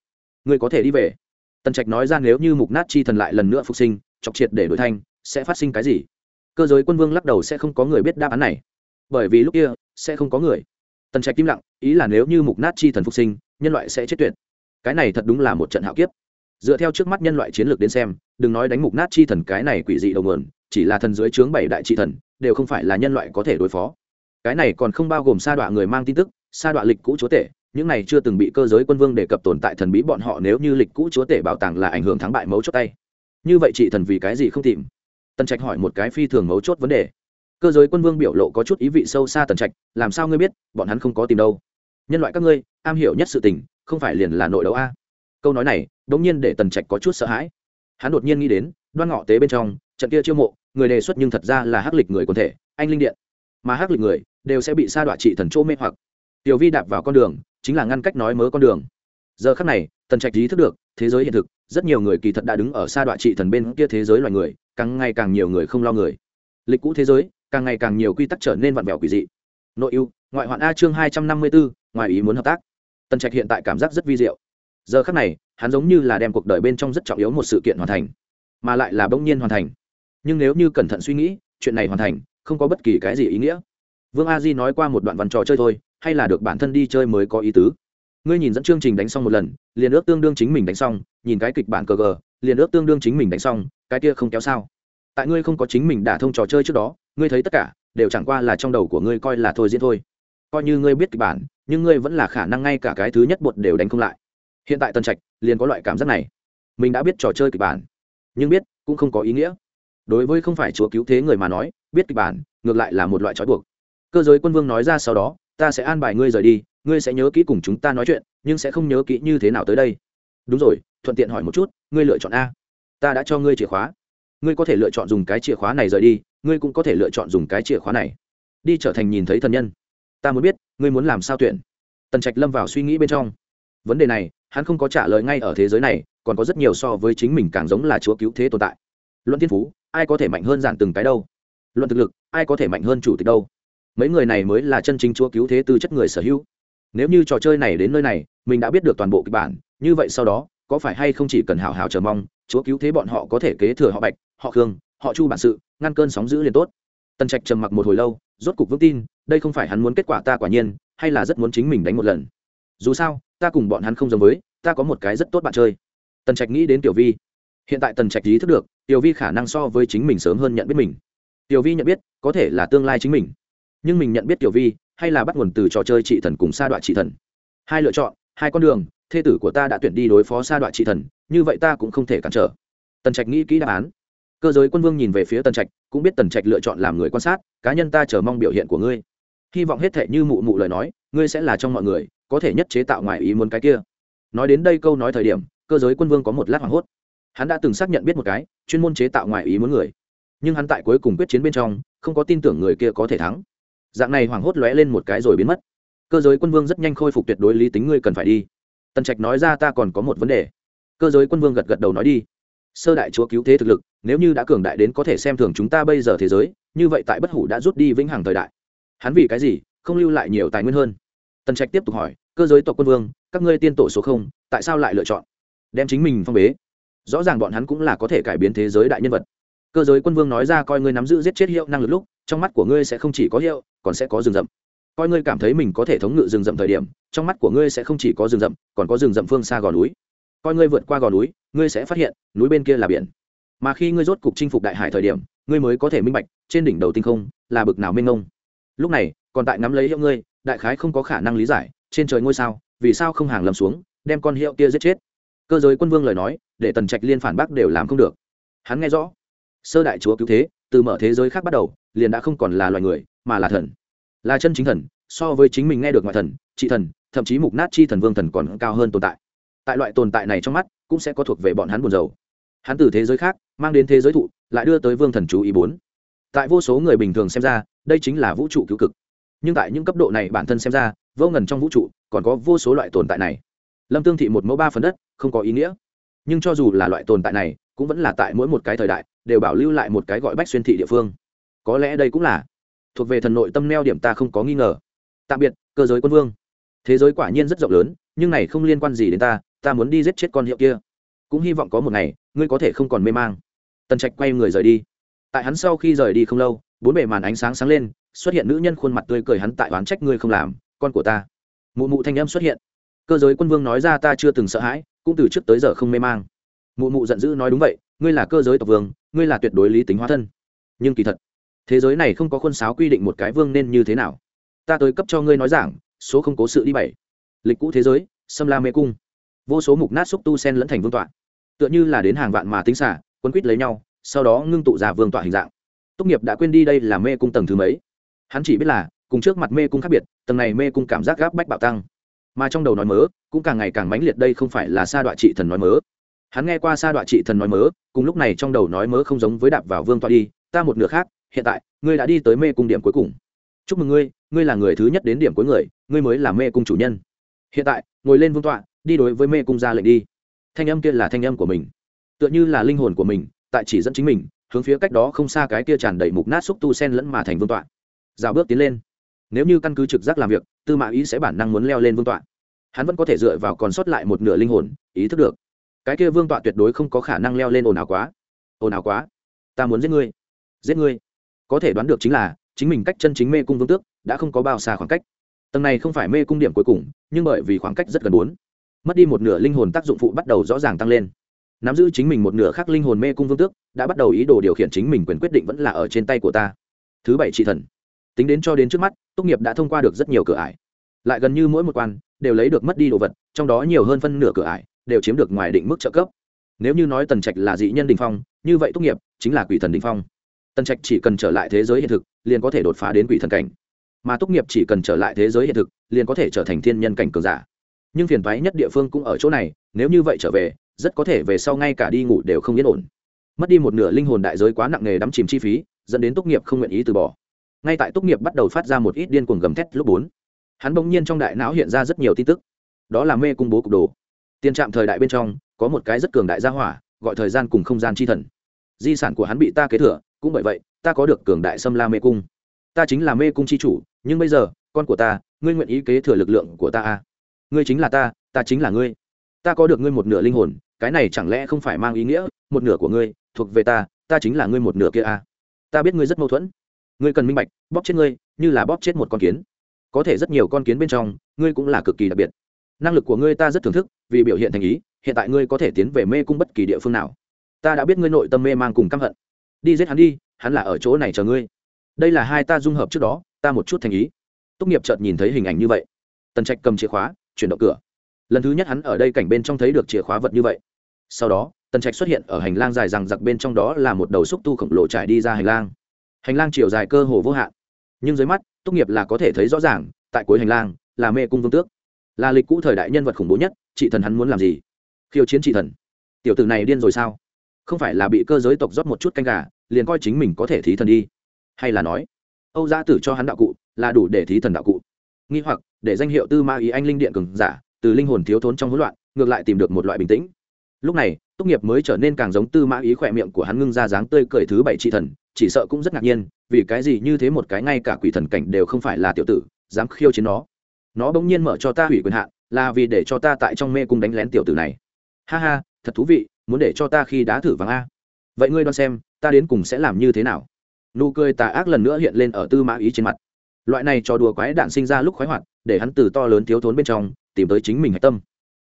ngươi có thể đi về. Tần trạch nói ra nếu như mục nát chi thần lại lần nữa phục sinh, chọc triệt để đổi thanh, sẽ phát sinh cái gì? Cơ giới quân vương lắc đầu sẽ không có người biết đáp án này. Bởi vì lúc kia, sẽ không có người. Tần trạch im lặng, ý là nếu như mục nát chi thần phục sinh, nhân loại sẽ chết tuyệt. Cái này thật đúng là một trận hạo kiếp. Dựa theo trước mắt nhân loại chiến lược đến xem, đừng nói đánh mục nát chi thần cái này quỷ dị đầu nguồn, chỉ là thần dưới trướng bảy đại trị thần, đều không phải là nhân loại có thể đối phó. Cái này còn không bao gồm sa đọa người mang tin tức, sa đọa lịch cũ chúa tể những này chưa từng bị cơ giới quân vương đề cập tồn tại thần bí bọn họ nếu như lịch cũ chúa tể bảo tàng là ảnh hưởng thắng bại mấu chốt tay. Như vậy chị thần vì cái gì không tìm? Tần trạch hỏi một cái phi thường mấu chốt vấn đề. Cơ giới quân vương biểu lộ có chút ý vị sâu xa tần trạch, làm sao ngươi biết, bọn hắn không có tìm đâu. Nhân loại các ngươi, am hiểu nhất sự tình, không phải liền là nội đấu a? Câu nói này đ ỗ n g nhiên để tần trạch có chút sợ hãi. Hắn đột nhiên nghĩ đến, đoan ngọ tế bên trong, trận kia chiêu mộ, người đề xuất nhưng thật ra là hắc lịch người quần thể, anh linh điện. Mà hắc lịch người, đều sẽ bị sa đọa trị thần chỗ mê hoặc. Tiểu vi đạp vào con đường chính là ngăn cách nói mớ con đường. Giờ khắc này, tần trạch ý thức được, thế giới hiện thực, rất nhiều người kỳ thật đã đứng ở xa đoạn trị thần bên kia thế giới loài người, càng ngày càng nhiều người không lo người. Lịch cũ thế giới, càng ngày càng nhiều quy tắc trở nên vặn vẹo quỷ dị. Nội ưu, ngoại hoạn a chương hai trăm năm mươi bốn ngoài ý muốn hợp tác. Tần trạch hiện tại cảm giác rất vi diệu. Giờ khắc này, hắn giống như là đem cuộc đời bên trong rất trọng yếu một sự kiện hoàn thành, mà lại là bỗng nhiên hoàn thành. Nhưng nếu như cẩn thận suy nghĩ, chuyện này hoàn thành, không có bất kỳ cái gì ý nghĩa. Vương a di nói qua một đoạn văn trò chơi thôi hay là được bản thân đi chơi mới có ý tứ? Ngươi nhìn dẫn chương trình đánh xong một lần, liền ước tương đương chính mình đánh xong, nhìn cái kịch bản cờ gờ, liền ước tương đương chính mình đánh xong, cái kia không kéo sao? Tại ngươi không có chính mình đả thông trò chơi trước đó, ngươi thấy tất cả đều chẳng qua là trong đầu của ngươi coi là thôi diễn thôi. Coi như ngươi biết kịch bản, nhưng ngươi vẫn là khả năng ngay cả cái thứ nhất bột đều đánh không lại. Hiện tại tân trạch liền có loại cảm giác này. Mình đã biết trò chơi kịch bản, nhưng biết cũng không có ý nghĩa. Đối với không phải chúa cứu thế người mà nói, biết kịch bản ngược lại là một loại trói buộc. Cơ giới quân vương nói ra sau đó ta sẽ an bài ngươi rời đi, ngươi sẽ nhớ kỹ cùng chúng ta nói chuyện, nhưng sẽ không nhớ kỹ như thế nào tới đây. Đúng rồi, thuận tiện hỏi một chút, ngươi lựa chọn a. Ta đã cho ngươi chìa khóa. Ngươi có thể lựa chọn dùng cái chìa khóa này rời đi, ngươi cũng có thể lựa chọn dùng cái chìa khóa này. Đi trở thành nhìn thấy thần nhân. Ta muốn biết, ngươi muốn làm sao tuyển? Tần trạch lâm vào suy nghĩ bên trong. Vấn đề này, hắn không có trả lời ngay ở thế giới này, còn có rất nhiều so với chính mình càng giống là chúa cứu thế tồn tại. Luận thiên phú, ai có thể mạnh hơn giản từng cái đâu? Luận thực lực, ai có thể mạnh hơn chủ tịch đâu? Mấy người này mới là chân chính chúa cứu thế tư chất người sở hữu. Nếu như trò chơi này đến nơi này, mình đã biết được toàn bộ kịch bản, như vậy sau đó, có phải hay không chỉ cần hào hào chờ mong, chúa cứu thế bọn họ có thể kế thừa họ bạch, họ khương, họ chu bản sự, ngăn cơn sóng giữ liền tốt. Tần trạch trầm mặc một hồi lâu, rốt cục vững tin, đây không phải hắn muốn kết quả ta quả nhiên, hay là rất muốn chính mình đánh một lần. Dù sao, ta cùng bọn hắn không giống với, ta có một cái rất tốt bạn chơi. Tần trạch nghĩ đến tiểu vi. Hiện tại tần trạch ý thức được, tiểu vi khả năng so với chính mình sớm hơn nhận biết mình. Tiểu vi nhận biết, có thể là tương lai chính mình nhưng mình nhận biết tiểu vi, hay là bắt nguồn từ trò chơi trị thần cùng sa đoạn trị thần. Hai lựa chọn, hai con đường, thê tử của ta đã tuyển đi đối phó sa đoạn trị thần, như vậy ta cũng không thể cản trở. Tần trạch nghĩ kỹ đáp án. Cơ giới quân vương nhìn về phía tần trạch, cũng biết tần trạch lựa chọn làm người quan sát, cá nhân ta chờ mong biểu hiện của ngươi. Hy vọng hết thệ như mụ mụ lời nói, ngươi sẽ là trong mọi người, có thể nhất chế tạo ngoài ý muốn cái kia. Nói đến đây câu nói thời điểm, cơ giới quân vương có một lát hoảng hốt. Hắn đã từng xác nhận biết một cái, chuyên môn chế tạo ngoài ý muốn người. Nhưng hắn tại cuối cùng quyết chiến bên trong, không có tin tưởng người kia có thể thắng dạng này hoảng hốt lóe lên một cái rồi biến mất. Cơ giới quân vương rất nhanh khôi phục tuyệt đối lý tính ngươi cần phải đi. Tần trạch nói ra ta còn có một vấn đề. Cơ giới quân vương gật gật đầu nói đi. Sơ đại chúa cứu thế thực lực, nếu như đã cường đại đến có thể xem thường chúng ta bây giờ thế giới, như vậy tại bất hủ đã rút đi vĩnh hằng thời đại. Hắn vì cái gì không lưu lại nhiều tài nguyên hơn? Tần trạch tiếp tục hỏi, cơ giới tộc quân vương, các ngươi tiên tổ số không, tại sao lại lựa chọn? Đem chính mình phong bế. Rõ ràng bọn hắn cũng là có thể cải biến thế giới đại nhân vật cơ giới quân vương nói ra coi ngươi nắm giữ giết chết hiệu năng lực lúc, trong mắt của ngươi sẽ không chỉ có hiệu, còn sẽ có rừng rậm. Coi ngươi cảm thấy mình có thể thống ngự rừng rậm thời điểm, trong mắt của ngươi sẽ không chỉ có rừng rậm, còn có rừng rậm phương xa gò núi. Coi ngươi vượt qua gò núi, ngươi sẽ phát hiện, núi bên kia là biển. Mà khi ngươi rốt cục chinh phục đại hải thời điểm, ngươi mới có thể minh bạch, trên đỉnh đầu tinh không, là bực nào mênh ngông lúc này, còn tại nắm lấy hiệu ngươi, đại khái không có khả năng lý giải, trên trời ngôi sao, vì sao không hàng lầm xuống, đem con hiệu kia giết chết? Cơ giới quân vương lời nói, để tần trạch liên phản bác đều làm không được. Hắn nghe rõ sơ đại chúa cứu thế, từ mở thế giới khác bắt đầu, liền đã không còn là loài người, mà là thần. Là chân chính thần, so với chính mình nghe được ngoại thần, trị thần, thậm chí mục nát chi thần vương thần còn cao hơn tồn tại. Tại loại tồn tại này trong mắt, cũng sẽ có thuộc về bọn hắn buồn dầu hắn từ thế giới khác, mang đến thế giới thụ, lại đưa tới vương thần chú ý bốn. Tại vô số người bình thường xem ra, đây chính là vũ trụ cứu cực. Nhưng tại những cấp độ này bản thân xem ra, vô ngần trong vũ trụ, còn có vô số loại tồn tại này. Lâm tương thị một mẫu ba phần đất, không có ý nghĩa. Nhưng cho dù là loại tồn tại này, cũng vẫn là tại mỗi một cái thời đại đều bảo lưu lại một cái gọi bách xuyên thị địa phương. Có lẽ đây cũng là thuộc về thần nội tâm neo điểm ta không có nghi ngờ. Tạm biệt, cơ giới quân vương. Thế giới quả nhiên rất rộng lớn, nhưng này không liên quan gì đến ta ta muốn đi giết chết con hiệu kia. Cũng hy vọng có một ngày, ngươi có thể không còn mê mang. Tần trạch quay người rời đi. Tại hắn sau khi rời đi không lâu, bốn bề màn ánh sáng sáng lên, xuất hiện nữ nhân khuôn mặt tươi cười hắn tại oán trách ngươi không làm, con của ta. Mụ mụ thanh âm xuất hiện. Cơ giới quân vương nói ra ta chưa từng sợ hãi, cũng từ trước tới giờ không mê mang. Mụ mụ giận dữ nói đúng vậy, ngươi là cơ giới tộc vương ngươi là tuyệt đối lý tính hóa thân. Nhưng kỳ thật, thế giới này không có khuôn sáo quy định một cái vương nên như thế nào. Ta tới cấp cho ngươi nói giảng, số không cố sự đi bảy. Lịch cũ thế giới xâm la mê cung. Vô số mục nát xúc tu sen lẫn thành vương tọa. Tựa như là đến hàng vạn mà tính xả quân quýt lấy nhau, sau đó ngưng tụ ra vương tọa hình dạng. Tốt nghiệp đã quên đi đây là mê cung tầng thứ mấy. Hắn chỉ biết là, cùng trước mặt mê cung khác biệt, tầng này mê cung cảm giác gáp bách bạo tăng. Mà trong đầu nói mớ, cũng càng ngày càng mãnh liệt đây không phải là sa đoạn trị thần nói mớ hắn nghe qua sa đoạn trị thần nói mớ, cùng lúc này trong đầu nói mớ không giống với đạp vào vương toa đi, ta một nửa khác, hiện tại, ngươi đã đi tới mê cung điểm cuối cùng. Chúc mừng ngươi ngươi là người thứ nhất đến điểm cuối người, ngươi mới là mê cung chủ nhân. Hiện tại, ngồi lên vương tọa, đi đối với mê cung ra lệnh đi. Thanh âm kia là thanh âm của mình. Tựa như là linh hồn của mình, tại chỉ dẫn chính mình, hướng phía cách đó không xa cái kia tràn đầy mục nát xúc tu sen lẫn mà thành vương tọa. Rào bước tiến lên. Nếu như căn cứ trực giác làm việc, tư mã ý sẽ bản năng muốn leo lên vương tọa. Hắn vẫn có thể dựa vào còn sót lại một nửa linh hồn, ý thức được cái kia vương tọa tuyệt đối không có khả năng leo lên ồn ào quá. Ồn ào quá. Ta muốn giết ngươi. Giết ngươi. Có thể đoán được chính là, chính mình cách chân chính mê cung vương tước đã không có bao xa khoảng cách. Tầng này không phải mê cung điểm cuối cùng, nhưng bởi vì khoảng cách rất gần bốn, mất đi một nửa linh hồn tác dụng phụ bắt đầu rõ ràng tăng lên. Nắm giữ chính mình một nửa khác linh hồn mê cung vương tước đã bắt đầu ý đồ điều khiển chính mình quyền quyết định vẫn là ở trên tay của ta. Thứ bảy trị thần. Tính đến cho đến trước mắt tốt nghiệp đã thông qua được rất nhiều cửa ải. Lại gần như mỗi một quan đều lấy được mất đi đồ vật, trong đó nhiều hơn phân nửa cửa ải đều chiếm được ngoài định mức trợ cấp. Nếu như nói tần trạch là dị nhân đình phong, như vậy tốt nghiệp chính là quỷ thần đình phong. Tần trạch chỉ cần trở lại thế giới hiện thực, liền có thể đột phá đến quỷ thần cảnh. Mà túc nghiệp chỉ cần trở lại thế giới hiện thực, liền có thể trở thành thiên nhân cảnh cường giả. Nhưng phiền toái nhất địa phương cũng ở chỗ này, nếu như vậy trở về, rất có thể về sau ngay cả đi ngủ đều không yên ổn. Mất đi một nửa linh hồn đại giới quá nặng nề đắm chìm chi phí, dẫn đến túc nghiệp không nguyện ý từ bỏ. Ngay tại túc nghiệp bắt đầu phát ra một ít điên cuồng gầm thét lúc bốn, hắn bỗng nhiên trong đại não hiện ra rất nhiều tin tức. Đó là mê cung bố cục đồ tiền trạm thời đại bên trong, có một cái rất cường đại gia hỏa, gọi thời gian cùng không gian chi thần. Di sản của hắn bị ta kế thừa, cũng bởi vậy, ta có được cường đại xâm la mê cung. Ta chính là mê cung chi chủ, nhưng bây giờ, con của ta, ngươi nguyện ý kế thừa lực lượng của ta à? ngươi chính là ta ta chính là ngươi. Ta có được ngươi một nửa linh hồn, cái này chẳng lẽ không phải mang ý nghĩa, một nửa của ngươi thuộc về ta ta chính là ngươi một nửa kia à? ta biết ngươi rất mâu thuẫn. Ngươi cần minh bạch, bóp chết ngươi, như là bóp chết một con kiến. Có thể rất nhiều con kiến bên trong, ngươi cũng là cực kỳ đặc biệt năng lực của ngươi ta rất thưởng thức, vì biểu hiện thành ý, hiện tại ngươi có thể tiến về mê cung bất kỳ địa phương nào. Ta đã biết ngươi nội tâm mê mang cùng căm hận. Đi giết hắn đi, hắn là ở chỗ này chờ ngươi. Đây là hai ta dung hợp trước đó, ta một chút thành ý. Tốt nghiệp chợt nhìn thấy hình ảnh như vậy. Tần trạch cầm chìa khóa, chuyển động cửa. Lần thứ nhất hắn ở đây cảnh bên trong thấy được chìa khóa vật như vậy. Sau đó, tần trạch xuất hiện ở hành lang dài rằng giặc bên trong đó là một đầu xúc tu khổng lồ trải đi ra hành lang. Hành lang chiều dài cơ hồ vô hạn. Nhưng dưới mắt tốt nghiệp là có thể thấy rõ ràng, tại cuối hành lang là mê cung vương tước là lịch cũ thời đại nhân vật khủng bố nhất chị thần hắn muốn làm gì? Khiêu chiến chị thần. Tiểu tử này điên rồi sao? Không phải là bị cơ giới tộc rót một chút canh gà, liền coi chính mình có thể thí thần đi. Hay là nói, âu gia tử cho hắn đạo cụ, là đủ để thí thần đạo cụ. Nghi hoặc, để danh hiệu tư ma ý anh linh điện cường giả, từ linh hồn thiếu thốn trong hỗn loạn, ngược lại tìm được một loại bình tĩnh. Lúc này, tốt nghiệp mới trở nên càng giống tư mã ý khỏe miệng của hắn ngưng ra dáng tươi cười thứ bảy trị thần, chỉ sợ cũng rất ngạc nhiên, vì cái gì như thế một cái ngay cả quỷ thần cảnh đều không phải là tiểu tử, dám khiêu chiến nó nó bỗng nhiên mở cho ta hủy quyền hạn, là vì để cho ta tại trong mê cung đánh lén tiểu tử này. Ha ha, thật thú vị, muốn để cho ta khi đá thử vàng a. Vậy ngươi đoán xem, ta đến cùng sẽ làm như thế nào? Nụ cười tà ác lần nữa hiện lên ở tư mã ý trên mặt. Loại này trò đùa quái đạn sinh ra lúc khoái hoạt, để hắn từ to lớn thiếu thốn bên trong, tìm tới chính mình hạch tâm.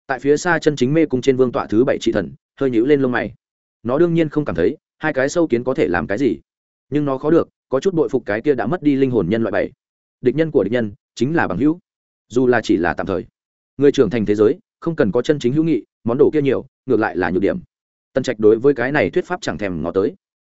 Tại phía xa chân chính mê cung trên vương tọa thứ bảy trị thần, hơi nhíu lên lông mày. Nó đương nhiên không cảm thấy, hai cái sâu kiến có thể làm cái gì. Nhưng nó khó được, có chút bội phục cái kia đã mất đi linh hồn nhân loại bảy. Địch nhân của địch nhân, chính là bằng hữu dù là chỉ là tạm thời. Người trưởng thành thế giới, không cần có chân chính hữu nghị, món đồ kia nhiều, ngược lại là nhược điểm. Tân trạch đối với cái này thuyết pháp chẳng thèm ngó tới.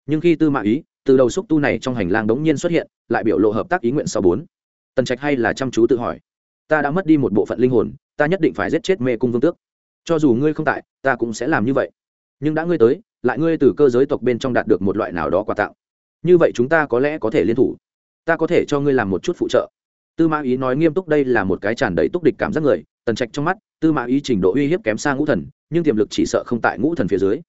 Nhưng khi tư mã ý, từ đầu xúc tu này trong hành lang đống nhiên xuất hiện, lại biểu lộ hợp tác ý nguyện sau bốn. Tần trạch hay là chăm chú tự hỏi, ta đã mất đi một bộ phận linh hồn, ta nhất định phải giết chết mê cung vương tước. Cho dù ngươi không tại, ta cũng sẽ làm như vậy. Nhưng đã ngươi tới, lại ngươi từ cơ giới tộc bên trong đạt được một loại nào đó quà tặng. Như vậy chúng ta có lẽ có thể liên thủ. Ta có thể cho ngươi làm một chút phụ trợ tư mã ý nói nghiêm túc đây là một cái tràn đầy túc địch cảm giác người, tần trạch trong mắt, tư mã ý trình độ uy hiếp kém xa ngũ thần, nhưng tiềm lực chỉ sợ không tại ngũ thần phía dưới.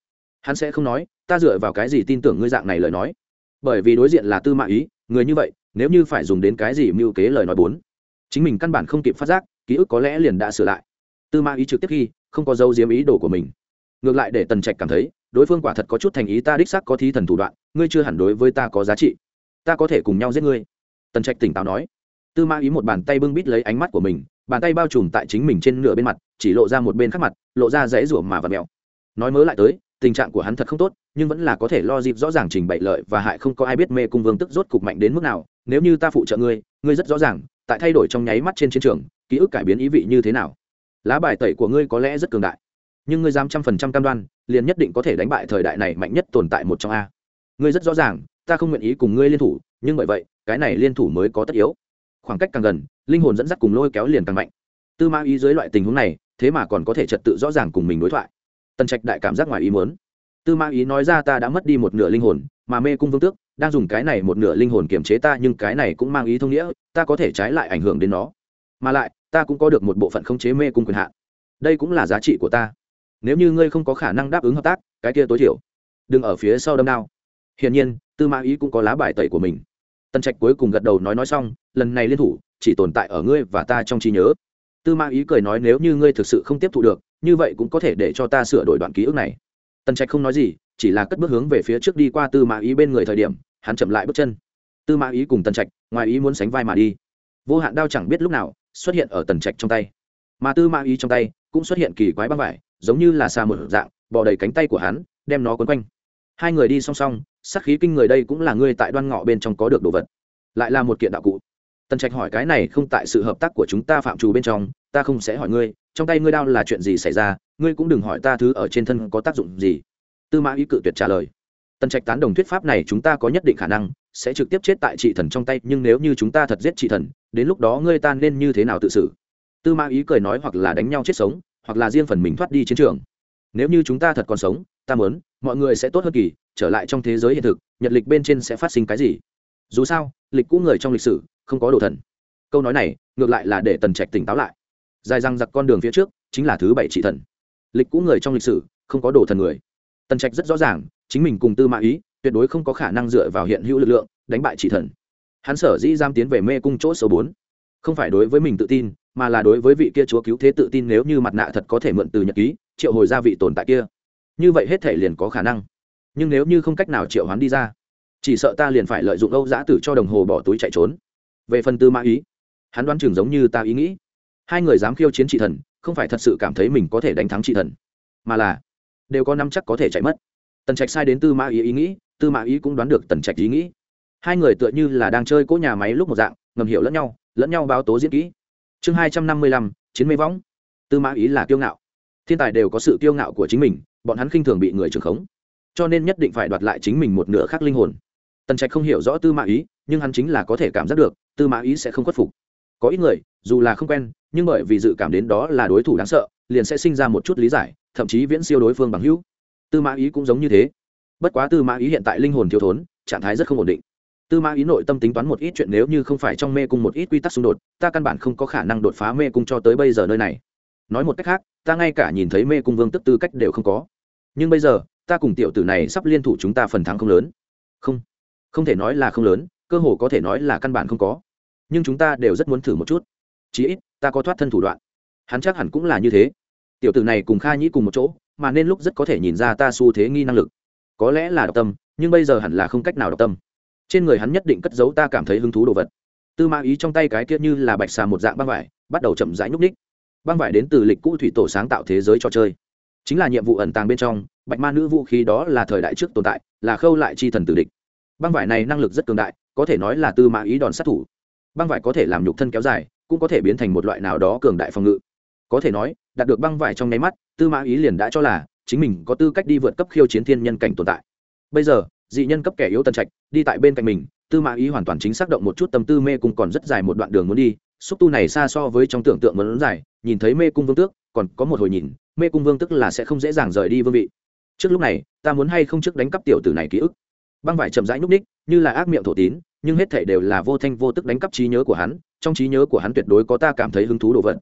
Hắn sẽ không nói, ta dựa vào cái gì tin tưởng ngươi dạng này lời nói? Bởi vì đối diện là tư mã ý, người như vậy, nếu như phải dùng đến cái gì mưu kế lời nói bốn, chính mình căn bản không kịp phát giác, ký ức có lẽ liền đã sửa lại. Tư mã ý trực tiếp khi không có dấu diếm ý đồ của mình. Ngược lại để tần trạch cảm thấy, đối phương quả thật có chút thành ý ta đích xác có thí thần thủ đoạn, ngươi chưa hẳn đối với ta có giá trị. Ta có thể cùng nhau giết ngươi. Tần trạch tỉnh táo nói tư mã ý một bàn tay bưng bít lấy ánh mắt của mình, bàn tay bao trùm tại chính mình trên nửa bên mặt, chỉ lộ ra một bên khác mặt, lộ ra dãy rủa mà và mèo. Nói mớ lại tới, tình trạng của hắn thật không tốt, nhưng vẫn là có thể lo dịp rõ ràng trình bày lợi và hại không có ai biết mê cung vương tức rốt cục mạnh đến mức nào. Nếu như ta phụ trợ ngươi ngươi rất rõ ràng, tại thay đổi trong nháy mắt trên chiến trường, ký ức cải biến ý vị như thế nào. Lá bài tẩy của ngươi có lẽ rất cường đại, nhưng ngươi dám trăm phần trăm cam đoan, liền nhất định có thể đánh bại thời đại này mạnh nhất tồn tại một trong a. Ngươi rất rõ ràng, ta không nguyện ý cùng ngươi liên thủ, nhưng bởi vậy, cái này liên thủ mới có tất yếu khoảng cách càng gần, linh hồn dẫn dắt cùng lôi kéo liền càng mạnh. Tư ma ý dưới loại tình huống này, thế mà còn có thể trật tự rõ ràng cùng mình đối thoại. Tần trạch đại cảm giác ngoài ý muốn. Tư ma ý nói ra ta đã mất đi một nửa linh hồn, mà mê cung vương tước đang dùng cái này một nửa linh hồn kiềm chế ta, nhưng cái này cũng mang ý thông nghĩa, ta có thể trái lại ảnh hưởng đến nó. Mà lại, ta cũng có được một bộ phận không chế mê cung quyền hạn. Đây cũng là giá trị của ta. Nếu như ngươi không có khả năng đáp ứng hợp tác, cái kia tối thiểu. Đừng ở phía sau đâm đao. Hiển nhiên, tư mã ý cũng có lá bài tẩy của mình tân trạch cuối cùng gật đầu nói nói xong, lần này liên thủ, chỉ tồn tại ở ngươi và ta trong trí nhớ. Tư mã ý cười nói, nếu như ngươi thực sự không tiếp thụ được, như vậy cũng có thể để cho ta sửa đổi đoạn ký ức này. Tân trạch không nói gì, chỉ là cất bước hướng về phía trước đi qua tư mã ý bên người thời điểm, hắn chậm lại bước chân. Tư mã ý cùng tân trạch, ngoài ý muốn sánh vai mà đi. Vô hạn đao chẳng biết lúc nào xuất hiện ở tần trạch trong tay. Mà tư mã ý trong tay cũng xuất hiện kỳ quái băng vải, giống như là xa một dạng bỏ đầy cánh tay của hắn, đem nó quấn quanh. Hai người đi song song sắc khí kinh người đây cũng là ngươi tại đoan ngọ bên trong có được đồ vật. Lại là một kiện đạo cụ. Tần trạch hỏi cái này không tại sự hợp tác của chúng ta phạm trù bên trong, ta không sẽ hỏi ngươi, trong tay ngươi đao là chuyện gì xảy ra, ngươi cũng đừng hỏi ta thứ ở trên thân có tác dụng gì. Tư mã ý cự tuyệt trả lời. Tần trạch tán đồng thuyết pháp này chúng ta có nhất định khả năng, sẽ trực tiếp chết tại trị thần trong tay, nhưng nếu như chúng ta thật giết trị thần, đến lúc đó ngươi ta nên như thế nào tự xử? Tư mã ý cười nói hoặc là đánh nhau chết sống, hoặc là riêng phần mình thoát đi chiến trường nếu như chúng ta thật còn sống, ta muốn, mọi người sẽ tốt hơn kỳ, trở lại trong thế giới hiện thực, nhật lịch bên trên sẽ phát sinh cái gì? Dù sao, lịch cũ người trong lịch sử, không có đồ thần. Câu nói này, ngược lại là để tần trạch tỉnh táo lại. Dài răng giặc con đường phía trước, chính là thứ bảy trị thần. Lịch cũ người trong lịch sử, không có đồ thần người. Tần trạch rất rõ ràng, chính mình cùng tư mã ý, tuyệt đối không có khả năng dựa vào hiện hữu lực lượng, đánh bại trị thần. Hắn sở dĩ giam tiến về mê cung chỗ số bốn. Không phải đối với mình tự tin, mà là đối với vị kia chúa cứu thế tự tin nếu như mặt nạ thật có thể mượn từ nhật ký triệu hồi ra vị tồn tại kia. Như vậy hết thể liền có khả năng. Nhưng nếu như không cách nào triệu hoán đi ra, chỉ sợ ta liền phải lợi dụng âu giã tử cho đồng hồ bỏ túi chạy trốn. Về phần tư mã ý, hắn đoán chừng giống như ta ý nghĩ. Hai người dám khiêu chiến trị thần, không phải thật sự cảm thấy mình có thể đánh thắng trị thần, mà là đều có năm chắc có thể chạy mất. Tần trạch sai đến tư mã ý ý nghĩ, tư mã ý cũng đoán được tần trạch ý nghĩ. Hai người tựa như là đang chơi cỗ nhà máy lúc một dạng, ngầm hiểu lẫn nhau lẫn nhau báo tố diễn kỹ. Chương hai trăm năm mươi lăm, chiến mê võng. Tư mã ý là kiêu ngạo thiên tài đều có sự kiêu ngạo của chính mình, bọn hắn khinh thường bị người trưởng khống. Cho nên nhất định phải đoạt lại chính mình một nửa khác linh hồn. Tần trạch không hiểu rõ tư mã ý, nhưng hắn chính là có thể cảm giác được, tư mã ý sẽ không khuất phục. Có ít người, dù là không quen, nhưng bởi vì dự cảm đến đó là đối thủ đáng sợ, liền sẽ sinh ra một chút lý giải, thậm chí viễn siêu đối phương bằng hữu. Tư mã ý cũng giống như thế. Bất quá tư mã ý hiện tại linh hồn thiếu thốn, trạng thái rất không ổn định. Tư mã ý nội tâm tính toán một ít chuyện nếu như không phải trong mê cung một ít quy tắc xung đột, ta căn bản không có khả năng đột phá mê cung cho tới bây giờ nơi này nói một cách khác, ta ngay cả nhìn thấy mê cung vương tức tư cách đều không có. Nhưng bây giờ, ta cùng tiểu tử này sắp liên thủ chúng ta phần thắng không lớn. Không. Không thể nói là không lớn, cơ hồ có thể nói là căn bản không có. Nhưng chúng ta đều rất muốn thử một chút. Chí ít, ta có thoát thân thủ đoạn. Hắn chắc hẳn cũng là như thế. Tiểu tử này cùng kha nhĩ cùng một chỗ, mà nên lúc rất có thể nhìn ra ta xu thế nghi năng lực. Có lẽ là độc tâm, nhưng bây giờ hẳn là không cách nào độc tâm. Trên người hắn nhất định cất giấu ta cảm thấy hứng thú đồ vật. Tư mã ý trong tay cái kia như là bạch xà một dạng băng vải, bắt đầu chậm rãi nhúc ních băng vải đến từ lịch cũ thủy tổ sáng tạo thế giới trò chơi. Chính là nhiệm vụ ẩn tàng bên trong, bạch ma nữ vũ khí đó là thời đại trước tồn tại, là khâu lại chi thần tử địch. Băng vải này năng lực rất cường đại, có thể nói là tư mã ý đòn sát thủ. Băng vải có thể làm nhục thân kéo dài, cũng có thể biến thành một loại nào đó cường đại phòng ngự. Có thể nói, đạt được băng vải trong nháy mắt, tư mã ý liền đã cho là chính mình có tư cách đi vượt cấp khiêu chiến thiên nhân cảnh tồn tại. Bây giờ, dị nhân cấp kẻ yếu tân trạch, đi tại bên cạnh mình, tư mã ý hoàn toàn chính xác động một chút tâm tư mê cùng còn rất dài một đoạn đường muốn đi xúc tu này xa so với trong tưởng tượng muốn dài, nhìn thấy mê cung vương tước, còn có một hồi nhìn, mê cung vương tức là sẽ không dễ dàng rời đi vương vị. Trước lúc này, ta muốn hay không trước đánh cắp tiểu tử này ký ức? Băng vải chậm rãi nhúc ních, như là ác miệng thổ tín, nhưng hết thể đều là vô thanh vô tức đánh cắp trí nhớ của hắn, trong trí nhớ của hắn tuyệt đối có ta cảm thấy hứng thú đồ vật.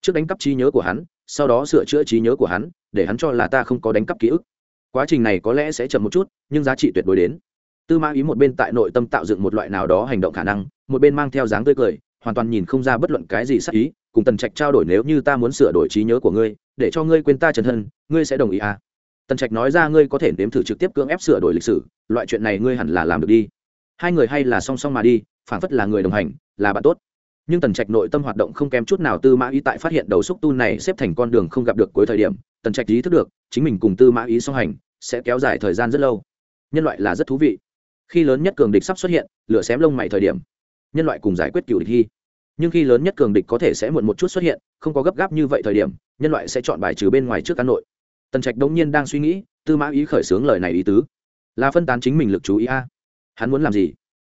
Trước đánh cắp trí nhớ của hắn, sau đó sửa chữa trí nhớ của hắn, để hắn cho là ta không có đánh cắp ký ức. Quá trình này có lẽ sẽ chậm một chút, nhưng giá trị tuyệt đối đến. Tư mã ý một bên tại nội tâm tạo dựng một loại nào đó hành động khả năng, một bên mang theo dáng tươi cười hoàn toàn nhìn không ra bất luận cái gì sắc ý, cùng tần trạch trao đổi nếu như ta muốn sửa đổi trí nhớ của ngươi, để cho ngươi quên ta trần thân, ngươi sẽ đồng ý à? Tần trạch nói ra ngươi có thể nếm thử trực tiếp cưỡng ép sửa đổi lịch sử, loại chuyện này ngươi hẳn là làm được đi. Hai người hay là song song mà đi phản phất là người đồng hành, là bạn tốt. Nhưng tần trạch nội tâm hoạt động không kém chút nào tư mã ý tại phát hiện đầu xúc tu này xếp thành con đường không gặp được cuối thời điểm, tần trạch ý thức được, chính mình cùng tư mã ý song hành sẽ kéo dài thời gian rất lâu. Nhân loại là rất thú vị. Khi lớn nhất cường địch sắp xuất hiện, lửa xém lông mày thời điểm nhân loại cùng giải quyết cựu địch hy. Nhưng khi lớn nhất cường địch có thể sẽ muộn một chút xuất hiện, không có gấp gáp như vậy thời điểm, nhân loại sẽ chọn bài trừ bên ngoài trước cán nội. Tần trạch đống nhiên đang suy nghĩ, tư mã ý khởi xướng lời này ý tứ. Là phân tán chính mình lực chú ý a. Hắn muốn làm gì?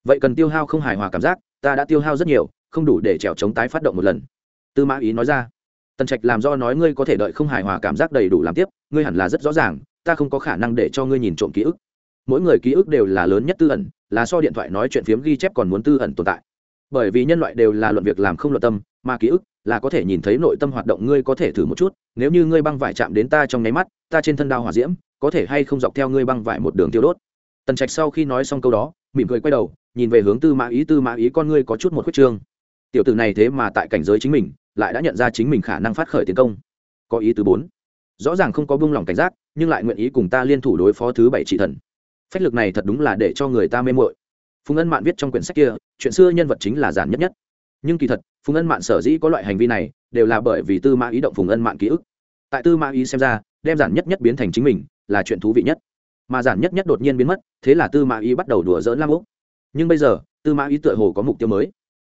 Vậy cần tiêu hao không hài hòa cảm giác, ta đã tiêu hao rất nhiều, không đủ để trèo chống tái phát động một lần. Tư mã ý nói ra. Tần trạch làm do nói ngươi có thể đợi không hài hòa cảm giác đầy đủ làm tiếp, ngươi hẳn là rất rõ ràng, ta không có khả năng để cho ngươi nhìn trộm ký ức. Mỗi người ký ức đều là lớn nhất tư ẩn là so điện thoại nói chuyện phiếm ghi chép còn muốn tư ẩn tồn tại. Bởi vì nhân loại đều là luận việc làm không luận tâm, mà ký ức là có thể nhìn thấy nội tâm hoạt động, ngươi có thể thử một chút, nếu như ngươi băng vải chạm đến ta trong nháy mắt, ta trên thân đao hỏa diễm, có thể hay không dọc theo ngươi băng vải một đường tiêu đốt. Tần trạch sau khi nói xong câu đó, mỉm cười quay đầu, nhìn về hướng tư mã ý, tư mã ý con ngươi có chút một khuyết trương. Tiểu tử này thế mà tại cảnh giới chính mình, lại đã nhận ra chính mình khả năng phát khởi tiến công. Có ý thứ bốn. Rõ ràng không có buông lỏng cảnh giác, nhưng lại nguyện ý cùng ta liên thủ đối phó thứ bảy trị thần phách lực này thật đúng là để cho người ta mê mội phùng ân mạn viết trong quyển sách kia, chuyện xưa nhân vật chính là giản nhất nhất. Nhưng kỳ thật, phùng ân mạn sở dĩ có loại hành vi này, đều là bởi vì tư mã ý động phùng ân mạn ký ức. Tại tư mã ý xem ra, đem giản nhất nhất biến thành chính mình, là chuyện thú vị nhất. Mà giản nhất nhất đột nhiên biến mất, thế là tư mã ý bắt đầu đùa dỡn lam úc. Nhưng bây giờ, tư mã ý tựa hồ có mục tiêu mới.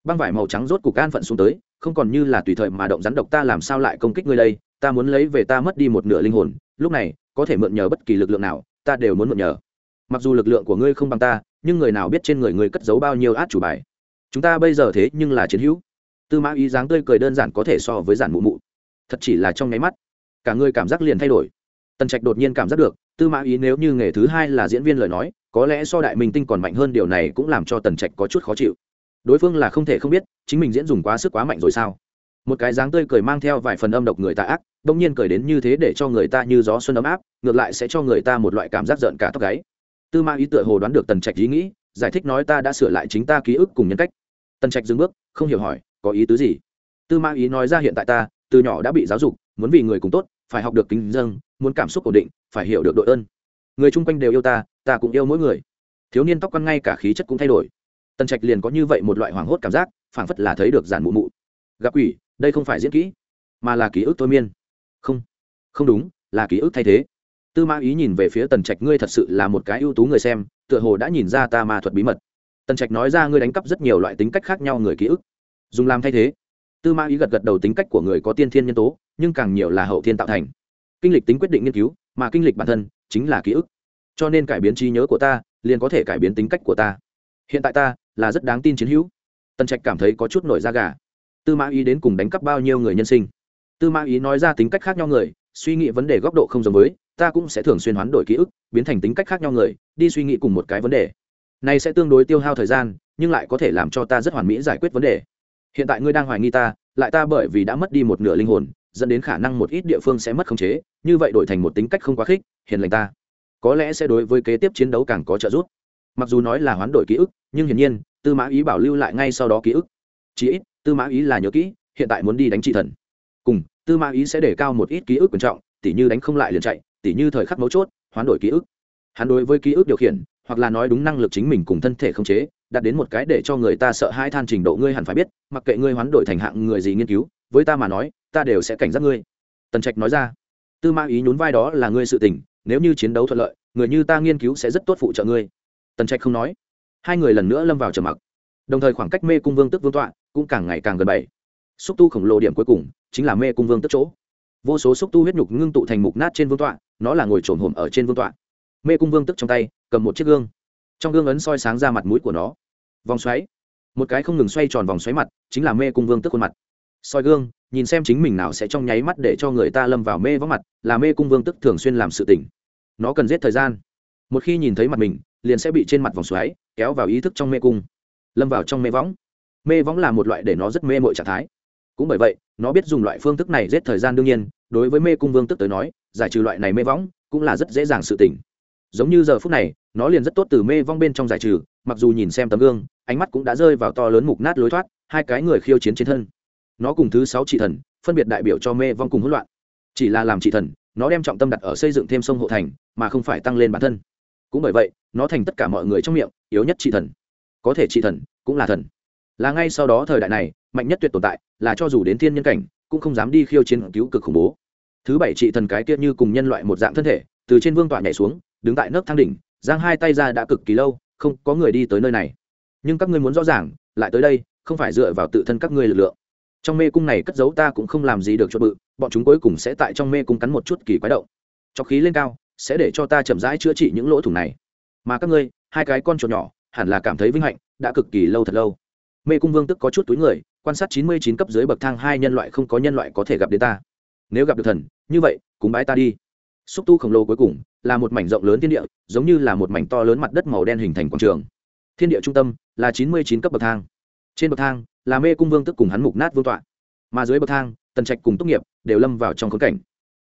Băng vải màu trắng rốt cục an phận xuống tới, không còn như là tùy thời mà động rắn độc ta làm sao lại công kích ngươi đây, ta muốn lấy về ta mất đi một nửa linh hồn, lúc này, có thể mượn nhờ bất kỳ lực lượng nào, ta đều muốn mượn nhờ mặc dù lực lượng của ngươi không bằng ta, nhưng người nào biết trên người người cất giấu bao nhiêu át chủ bài. Chúng ta bây giờ thế nhưng là chiến hữu. Tư mã ý dáng tươi cười đơn giản có thể so với giản mụ mụ. Thật chỉ là trong nháy mắt, cả người cảm giác liền thay đổi. Tần trạch đột nhiên cảm giác được, tư mã ý nếu như nghề thứ hai là diễn viên lời nói, có lẽ so đại minh tinh còn mạnh hơn điều này cũng làm cho tần trạch có chút khó chịu. Đối phương là không thể không biết, chính mình diễn dùng quá sức quá mạnh rồi sao? Một cái dáng tươi cười mang theo vài phần âm độc người ta ác đông nhiên cười đến như thế để cho người ta như gió xuân ấm áp, ngược lại sẽ cho người ta một loại cảm giác giận cả tóc gáy tư Ma ý tựa hồ đoán được tần trạch ý nghĩ, giải thích nói ta đã sửa lại chính ta ký ức cùng nhân cách. Tần trạch dừng bước, không hiểu hỏi, có ý tứ gì? Tư Ma ý nói ra hiện tại ta, từ nhỏ đã bị giáo dục, muốn vì người cùng tốt, phải học được kính dâng, muốn cảm xúc ổn định, phải hiểu được đội ơn. Người chung quanh đều yêu ta ta cũng yêu mỗi người. Thiếu niên tóc quăn ngay cả khí chất cũng thay đổi. Tần trạch liền có như vậy một loại hoảng hốt cảm giác, phảng phất là thấy được giản mụ mụ. Gặp quỷ, đây không phải diễn kỹ, mà là ký ức thôi miên. Không không đúng, là ký ức thay thế tư mã ý nhìn về phía tần trạch, ngươi thật sự là một cái ưu tú người xem, tựa hồ đã nhìn ra ta ma thuật bí mật. Tần trạch nói ra, ngươi đánh cắp rất nhiều loại tính cách khác nhau người ký ức. Dùng làm thay thế. Tư mã ý gật gật đầu, tính cách của người có tiên thiên nhân tố, nhưng càng nhiều là hậu thiên tạo thành. Kinh lịch tính quyết định nghiên cứu, mà kinh lịch bản thân chính là ký ức. Cho nên cải biến trí nhớ của ta, liền có thể cải biến tính cách của ta. Hiện tại ta là rất đáng tin chiến hữu. Tần trạch cảm thấy có chút nổi da gà. Tư mã ý đến cùng đánh cắp bao nhiêu người nhân sinh? Tư mã ý nói ra tính cách khác nhau người, suy nghĩ vấn đề góc độ không giống với ta cũng sẽ thường xuyên hoán đổi ký ức, biến thành tính cách khác nhau người, đi suy nghĩ cùng một cái vấn đề. Này sẽ tương đối tiêu hao thời gian, nhưng lại có thể làm cho ta rất hoàn mỹ giải quyết vấn đề. Hiện tại ngươi đang hoài nghi ta, lại ta bởi vì đã mất đi một nửa linh hồn, dẫn đến khả năng một ít địa phương sẽ mất khống chế, như vậy đổi thành một tính cách không quá khích, hiền lành ta. Có lẽ sẽ đối với kế tiếp chiến đấu càng có trợ giúp. Mặc dù nói là hoán đổi ký ức, nhưng hiển nhiên, tư mã ý bảo lưu lại ngay sau đó ký ức. Chí ít, tư mã ý là nhớ kỹ, hiện tại muốn đi đánh trị thần. Cùng, tư mã ý sẽ để cao một ít ký ức quan trọng, tỉ như đánh không lại liền chạy tỉ như thời khắc mấu chốt, hoán đổi ký ức. Hắn đối với ký ức điều khiển, hoặc là nói đúng năng lực chính mình cùng thân thể không chế đạt đến một cái để cho người ta sợ hai than trình độ ngươi hẳn phải biết, mặc kệ ngươi hoán đổi thành hạng người gì nghiên cứu, với ta mà nói, ta đều sẽ cảnh giác ngươi. Tần trạch nói ra. Tư mã ý nhún vai đó là ngươi sự tình, nếu như chiến đấu thuận lợi, người như ta nghiên cứu sẽ rất tốt phụ trợ ngươi. Tần trạch không nói. Hai người lần nữa lâm vào trầm mặc. Đồng thời khoảng cách mê cung vương tức vương tọa cũng càng ngày càng gần bảy xúc tu khổng lồ điểm cuối cùng chính là mê cung vương tức chỗ vô số xúc tu huyết nhục ngưng tụ thành mục nát trên vương tọa, nó là ngồi trồn hồm ở trên vương tọa. Mê cung vương tức trong tay, cầm một chiếc gương. Trong gương ấn soi sáng ra mặt mũi của nó. Vòng xoáy. Một cái không ngừng xoay tròn vòng xoáy mặt, chính là mê cung vương tức khuôn mặt. Soi gương, nhìn xem chính mình nào sẽ trong nháy mắt để cho người ta lâm vào mê vắng mặt, là mê cung vương tức thường xuyên làm sự tỉnh nó cần giết thời gian. Một khi nhìn thấy mặt mình, liền sẽ bị trên mặt vòng xoáy kéo vào ý thức trong mê cung. Lâm vào trong mê võng. Mê võng là một loại để nó rất mê mội trạng thái cũng bởi vậy, nó biết dùng loại phương thức này giết thời gian đương nhiên, đối với mê cung vương tức tới nói, giải trừ loại này mê võng cũng là rất dễ dàng sự tỉnh giống như giờ phút này, nó liền rất tốt từ mê vong bên trong giải trừ, mặc dù nhìn xem tấm gương, ánh mắt cũng đã rơi vào to lớn mục nát lối thoát, hai cái người khiêu chiến trên thân. Nó cùng thứ sáu chỉ thần, phân biệt đại biểu cho mê vong cùng hỗn loạn. Chỉ là làm chỉ thần, nó đem trọng tâm đặt ở xây dựng thêm sông hộ thành, mà không phải tăng lên bản thân. Cũng bởi vậy, nó thành tất cả mọi người trong miệng, yếu nhất chỉ thần. Có thể chỉ thần, cũng là thần. Là ngay sau đó thời đại này mạnh nhất tuyệt tồn tại là cho dù đến thiên nhân cảnh, cũng không dám đi khiêu chiến cứu cực khủng bố. Thứ bảy trị thần cái kia như cùng nhân loại một dạng thân thể, từ trên vương tọa nhảy xuống, đứng tại nấc thang đỉnh, giang hai tay ra đã cực kỳ lâu, không có người đi tới nơi này. Nhưng các ngươi muốn rõ ràng, lại tới đây, không phải dựa vào tự thân các ngươi lực lượng. Trong mê cung này cất giấu ta cũng không làm gì được cho bự, bọn chúng cuối cùng sẽ tại trong mê cung cắn một chút kỳ quái động. Cho khí lên cao, sẽ để cho ta chậm rãi chữa trị những lỗ thủng này. Mà các ngươi, hai cái con chuột nhỏ, hẳn là cảm thấy vinh hạnh, đã cực kỳ lâu thật lâu. Mê cung vương tức có chút túi người quan sát chín mươi chín cấp dưới bậc thang hai nhân loại không có nhân loại có thể gặp đến ta. Nếu gặp được thần, như vậy, cúng bái ta đi. Xúc tu khổng lồ cuối cùng là một mảnh rộng lớn thiên địa, giống như là một mảnh to lớn mặt đất màu đen hình thành quảng trường. Thiên địa trung tâm là chín mươi chín cấp bậc thang. Trên bậc thang là mê cung vương tức cùng hắn mục nát vương tọa. Mà dưới bậc thang, tần trạch cùng tốt nghiệp đều lâm vào trong khốn cảnh.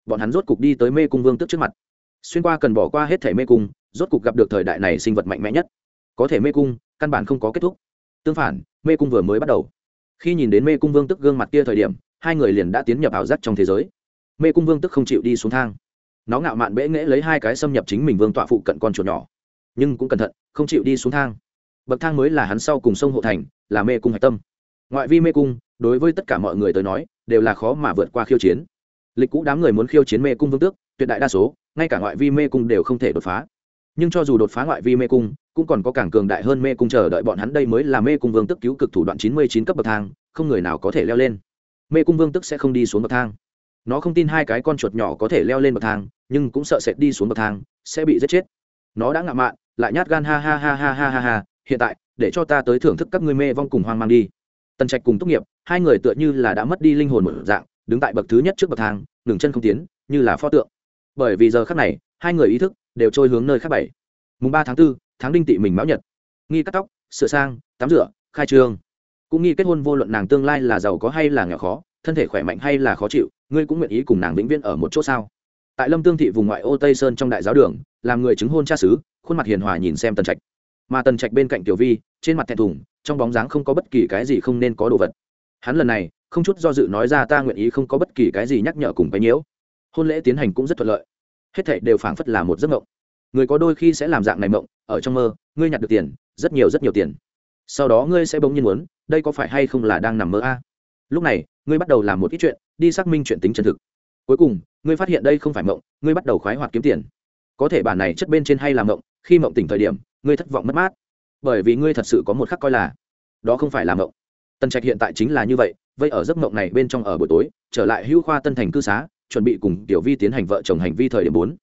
Bọn hắn rốt cục đi tới mê cung vương tức trước mặt. Xuyên qua cần bỏ qua hết thể mê cung, rốt cục gặp được thời đại này sinh vật mạnh mẽ nhất. Có thể mê cung, căn bản không có kết thúc. Tương phản, mê cung vừa mới bắt đầu khi nhìn đến mê cung vương tức gương mặt kia thời điểm, hai người liền đã tiến nhập ảo giác trong thế giới. Mê cung vương tức không chịu đi xuống thang. Nó ngạo mạn bễ nghễ lấy hai cái xâm nhập chính mình vương tọa phụ cận con chuột nhỏ, nhưng cũng cẩn thận, không chịu đi xuống thang. Bậc thang mới là hắn sau cùng sông hộ thành, là mê cung hạch tâm. Ngoại vi mê cung, đối với tất cả mọi người tới nói, đều là khó mà vượt qua khiêu chiến. Lịch cũ đám người muốn khiêu chiến mê cung vương tước tuyệt đại đa số, ngay cả ngoại vi mê cung đều không thể đột phá. Nhưng cho dù đột phá ngoại vi mê cung cũng còn có cảng cường đại hơn mê cung chờ đợi bọn hắn đây mới là mê cung vương tức cứu cực thủ đoạn chín mươi chín cấp bậc thang không người nào có thể leo lên. Mê cung vương tức sẽ không đi xuống bậc thang. Nó không tin hai cái con chuột nhỏ có thể leo lên bậc thang nhưng cũng sợ sệt đi xuống bậc thang sẽ bị giết chết. Nó đã ngạo mạn lại nhát gan ha ha ha ha ha ha ha hiện tại để cho ta tới thưởng thức các ngươi mê vong cùng hoang mang đi. Tần trạch cùng tốt nghiệp hai người tựa như là đã mất đi linh hồn một dạng đứng tại bậc thứ nhất trước bậc thang ngừng chân không tiến như là pho tượng. Bởi vì giờ khác này hai người ý thức đều trôi hướng nơi khác bảy. Mùng ba tháng 4, tháng đinh tị mình máu nhật. Nghi cắt tóc, sửa sang, tắm rửa, khai trương. Cũng nghi kết hôn vô luận nàng tương lai là giàu có hay là nghèo khó, thân thể khỏe mạnh hay là khó chịu, ngươi cũng nguyện ý cùng nàng vĩnh viễn ở một chỗ sao? Tại lâm tương thị vùng ngoại ô tây sơn trong đại giáo đường, làm người chứng hôn cha xứ, khuôn mặt hiền hòa nhìn xem tần trạch. Mà tần trạch bên cạnh tiểu vi, trên mặt thẹn thùng, trong bóng dáng không có bất kỳ cái gì không nên có đồ vật. Hắn lần này, không chút do dự nói ra ta nguyện ý không có bất kỳ cái gì nhắc nhở cùng cái nhiễu. Hôn lễ tiến hành cũng rất thuận lợi. Hết thảy đều phảng phất là một giấc mộng người có đôi khi sẽ làm dạng này mộng, ở trong mơ, ngươi nhặt được tiền, rất nhiều rất nhiều tiền. Sau đó ngươi sẽ bỗng nhiên muốn, đây có phải hay không là đang nằm mơ a? Lúc này, ngươi bắt đầu làm một ít chuyện, đi xác minh chuyện tính chân thực. Cuối cùng, ngươi phát hiện đây không phải mộng, ngươi bắt đầu khoái hoạt kiếm tiền. Có thể bản này chất bên trên hay là mộng, khi mộng tỉnh thời điểm, ngươi thất vọng mất mát. Bởi vì ngươi thật sự có một khắc coi là, đó không phải là mộng. Tần trạch hiện tại chính là như vậy vậy ở giấc mộng này bên trong ở buổi tối, trở lại hưu khoa tân thành cư xá, chuẩn bị cùng tiểu vi tiến hành vợ chồng hành vi thời điểm bốn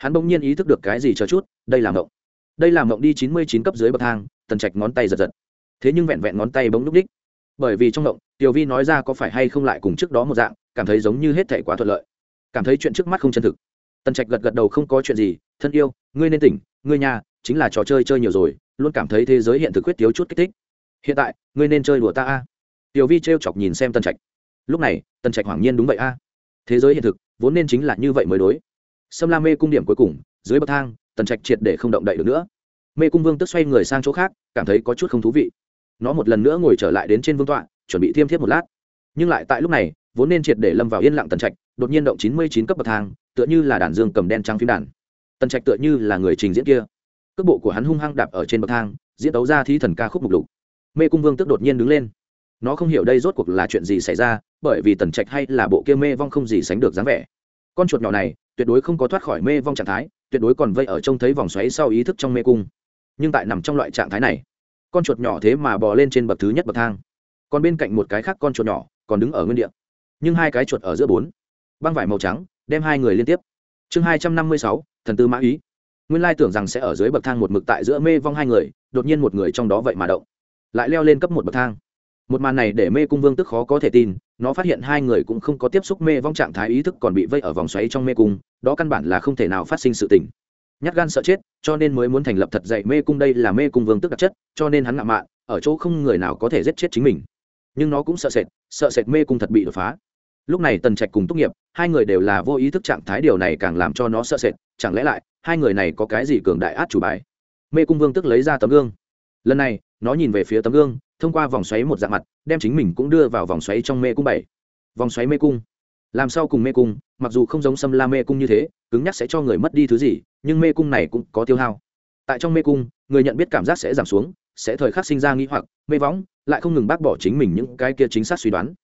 hắn bỗng nhiên ý thức được cái gì chờ chút, đây là mộng. Đây là mộng đi chín mươi chín cấp dưới bậc thang, tần trạch ngón tay giật giật. Thế nhưng vẹn vẹn ngón tay bỗng núp đích. Bởi vì trong mộng, tiểu vi nói ra có phải hay không lại cùng trước đó một dạng, cảm thấy giống như hết thể quá thuận lợi. Cảm thấy chuyện trước mắt không chân thực. Tần trạch gật gật đầu không có chuyện gì, thân yêu, ngươi nên tỉnh, ngươi nhà, chính là trò chơi chơi nhiều rồi, luôn cảm thấy thế giới hiện thực quyết thiếu chút kích thích. Hiện tại, ngươi nên chơi đùa ta a. Tiểu vi t r e o chọc nhìn xem tần trạch. Lúc này, tần trạch hoảng nhiên đúng vậy a. Thế giới hiện thực, vốn nên chính là như vậy mới đối sâm la mê cung điểm cuối cùng, dưới bậc thang, tần trạch triệt để không động đậy được nữa. Mê cung vương tức xoay người sang chỗ khác, cảm thấy có chút không thú vị. Nó một lần nữa ngồi trở lại đến trên vương tọa, chuẩn bị thiêm thiếp một lát. Nhưng lại tại lúc này, vốn nên triệt để lâm vào yên lặng tần trạch, đột nhiên động chín mươi chín cấp bậc thang, tựa như là đàn dương cầm đen trắng phím đàn. Tần trạch tựa như là người trình diễn kia. Cước bộ của hắn hung hăng đạp ở trên bậc thang, diễn tấu ra thi thần ca khúc mục lục. Mê cung vương tức đột nhiên đứng lên. Nó không hiểu đây rốt cuộc là chuyện gì xảy ra, bởi vì tần trạch hay là bộ kia mê vong không gì sánh được dáng vẻ. Con chuột nhỏ này tuyệt đối không có thoát khỏi mê vong trạng thái, tuyệt đối còn vây ở trông thấy vòng xoáy sau ý thức trong mê cung. Nhưng tại nằm trong loại trạng thái này, con chuột nhỏ thế mà bò lên trên bậc thứ nhất bậc thang. Còn bên cạnh một cái khác con chuột nhỏ còn đứng ở nguyên địa. Nhưng hai cái chuột ở giữa bốn. Băng vải màu trắng, đem hai người liên tiếp. Chương hai trăm năm mươi sáu, thần tư mã ý. Nguyên lai tưởng rằng sẽ ở dưới bậc thang một mực tại giữa mê vong hai người, đột nhiên một người trong đó vậy mà động. Lại leo lên cấp một bậc thang. Một màn này để mê cung vương tức khó có thể tin nó phát hiện hai người cũng không có tiếp xúc mê vong trạng thái ý thức còn bị vây ở vòng xoáy trong mê cung, đó căn bản là không thể nào phát sinh sự tình. Nhát gan sợ chết, cho nên mới muốn thành lập thật dạy mê cung đây là mê cung vương tức đặc chất, cho nên hắn ngạo mạn, ở chỗ không người nào có thể giết chết chính mình. Nhưng nó cũng sợ sệt sợ sệt mê cung thật bị đột phá. Lúc này tần trạch cùng tốt nghiệp, hai người đều là vô ý thức trạng thái, điều này càng làm cho nó sợ sệt, chẳng lẽ lại, hai người này có cái gì cường đại át chủ bài? Mê cung vương tức lấy ra tấm gương. Lần này, nó nhìn về phía tấm gương thông qua vòng xoáy một dạng mặt, đem chính mình cũng đưa vào vòng xoáy trong mê cung bảy. Vòng xoáy mê cung. Làm sao cùng mê cung, mặc dù không giống xâm la mê cung như thế, cứng nhắc sẽ cho người mất đi thứ gì, nhưng mê cung này cũng có tiêu hao. Tại trong mê cung, người nhận biết cảm giác sẽ giảm xuống, sẽ thời khắc sinh ra nghĩ hoặc, mê võng, lại không ngừng bác bỏ chính mình những cái kia chính xác suy đoán.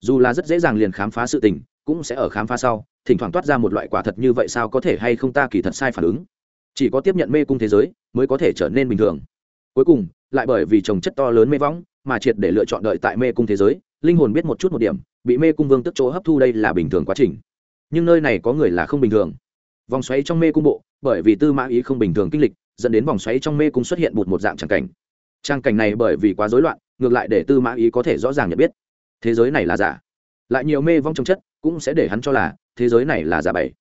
Dù là rất dễ dàng liền khám phá sự tình, cũng sẽ ở khám phá sau, thỉnh thoảng toát ra một loại quả thật như vậy sao có thể hay không ta kỳ thật sai phản ứng. Chỉ có tiếp nhận mê cung thế giới, mới có thể trở nên bình thường. Cuối cùng lại bởi vì trồng chất to lớn mê võng mà triệt để lựa chọn đợi tại mê cung thế giới, linh hồn biết một chút một điểm, bị mê cung vương tức chỗ hấp thu đây là bình thường quá trình. Nhưng nơi này có người là không bình thường. Vòng xoáy trong mê cung bộ, bởi vì tư mã ý không bình thường kinh lịch, dẫn đến vòng xoáy trong mê cung xuất hiện một một dạng tràng cảnh. Trang cảnh này bởi vì quá rối loạn, ngược lại để tư mã ý có thể rõ ràng nhận biết. Thế giới này là giả. Lại nhiều mê vong trong chất, cũng sẽ để hắn cho là, thế giới này là giả bảy.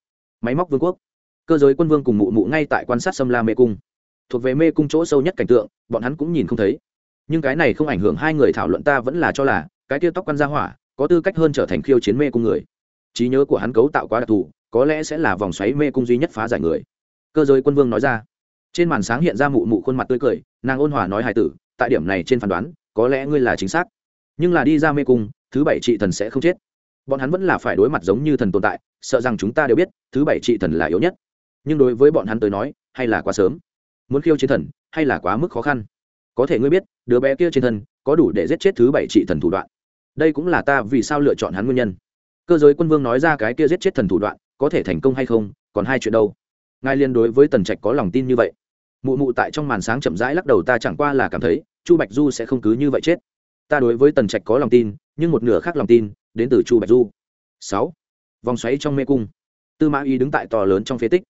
Máy móc vương quốc. Cơ giới quân vương cùng mụ mụ ngay tại quan sát xâm la mê cung thuộc về mê cung chỗ sâu nhất cảnh tượng, bọn hắn cũng nhìn không thấy. Nhưng cái này không ảnh hưởng hai người thảo luận ta vẫn là cho là, cái tia tóc quan gia hỏa, có tư cách hơn trở thành khiêu chiến mê cung người. Trí nhớ của hắn cấu tạo quá đặc thù, có lẽ sẽ là vòng xoáy mê cung duy nhất phá giải người. Cơ giới quân vương nói ra. Trên màn sáng hiện ra mụ mụ khuôn mặt tươi cười, nàng ôn hòa nói hài tử, tại điểm này trên phán đoán, có lẽ ngươi là chính xác. Nhưng là đi ra mê cung, thứ bảy trị thần sẽ không chết. Bọn hắn vẫn là phải đối mặt giống như thần tồn tại, sợ rằng chúng ta đều biết, thứ bảy trị thần là yếu nhất. Nhưng đối với bọn hắn tới nói, hay là quá sớm muốn khiêu chiến thần, hay là quá mức khó khăn? Có thể ngươi biết, đứa bé kia trên thân có đủ để giết chết thứ bảy trị thần thủ đoạn. Đây cũng là ta vì sao lựa chọn hắn nguyên nhân. Cơ giới quân vương nói ra cái kia giết chết thần thủ đoạn, có thể thành công hay không, còn hai chuyện đâu. Ngài liên đối với tần trạch có lòng tin như vậy. Mụ mụ tại trong màn sáng chậm rãi lắc đầu, ta chẳng qua là cảm thấy, chu bạch du sẽ không cứ như vậy chết. Ta đối với tần trạch có lòng tin, nhưng một nửa khác lòng tin, đến từ chu bạch du. Sáu. Vòng xoáy trong mê cung. Tư mã y đứng tại to lớn trong phế tích.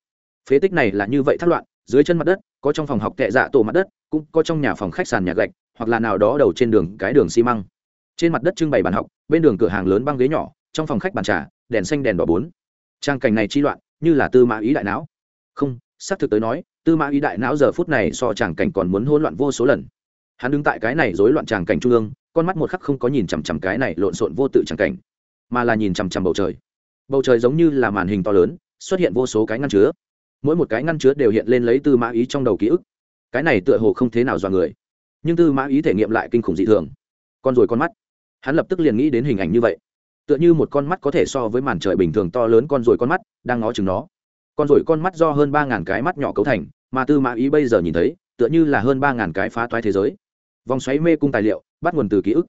Phế tích này là như vậy thất loạn dưới chân mặt đất, có trong phòng học tệ dạ tổ mặt đất, cũng có trong nhà phòng khách sàn nhà gạch, hoặc là nào đó đầu trên đường cái đường xi măng. Trên mặt đất trưng bày bàn học, bên đường cửa hàng lớn băng ghế nhỏ, trong phòng khách bàn trà, đèn xanh đèn đỏ bốn. Trang cảnh này chi loạn, như là tư mã ý đại não. Không, xác thực tới nói, tư mã ý đại não giờ phút này so tràng cảnh còn muốn hỗn loạn vô số lần. Hắn đứng tại cái này rối loạn tràng cảnh trung ương, con mắt một khắc không có nhìn chằm chằm cái này lộn xộn vô tự tràng cảnh, mà là nhìn chằm chằm bầu trời. Bầu trời giống như là màn hình to lớn, xuất hiện vô số cái ngăn chứa mỗi một cái ngăn chứa đều hiện lên lấy tư mã ý trong đầu ký ức. Cái này tựa hồ không thế nào dọa người. Nhưng tư mã ý thể nghiệm lại kinh khủng dị thường. Con rồi con mắt. Hắn lập tức liền nghĩ đến hình ảnh như vậy. Tựa như một con mắt có thể so với màn trời bình thường to lớn con rồi con mắt, đang ngó chừng nó. Con rồi con mắt do hơn ba ngàn cái mắt nhỏ cấu thành, mà tư mã ý bây giờ nhìn thấy, tựa như là hơn ba ngàn cái phá toái thế giới. Vòng xoáy mê cung tài liệu, bắt nguồn từ ký ức.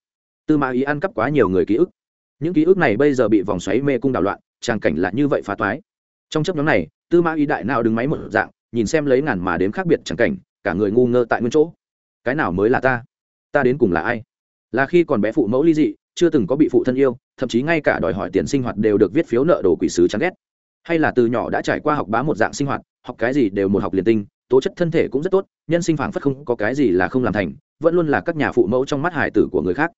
Tư mã ý ăn cắp quá nhiều người ký ức. Những ký ức này bây giờ bị vòng xoáy mê cung đảo loạn, tràng cảnh là như vậy phá toái. Trong chấp nhóm này tư mã ý đại nào đứng máy một dạng, nhìn xem lấy ngàn mà đếm khác biệt chẳng cảnh, cả người ngu ngơ tại nguyên chỗ. Cái nào mới là ta? Ta đến cùng là ai? Là khi còn bé phụ mẫu ly dị, chưa từng có bị phụ thân yêu, thậm chí ngay cả đòi hỏi tiền sinh hoạt đều được viết phiếu nợ đồ quỷ sứ chán ghét. Hay là từ nhỏ đã trải qua học bá một dạng sinh hoạt, học cái gì đều một học liền tinh, tố chất thân thể cũng rất tốt, nhân sinh phảng phất không có cái gì là không làm thành, vẫn luôn là các nhà phụ mẫu trong mắt hải tử của người khác.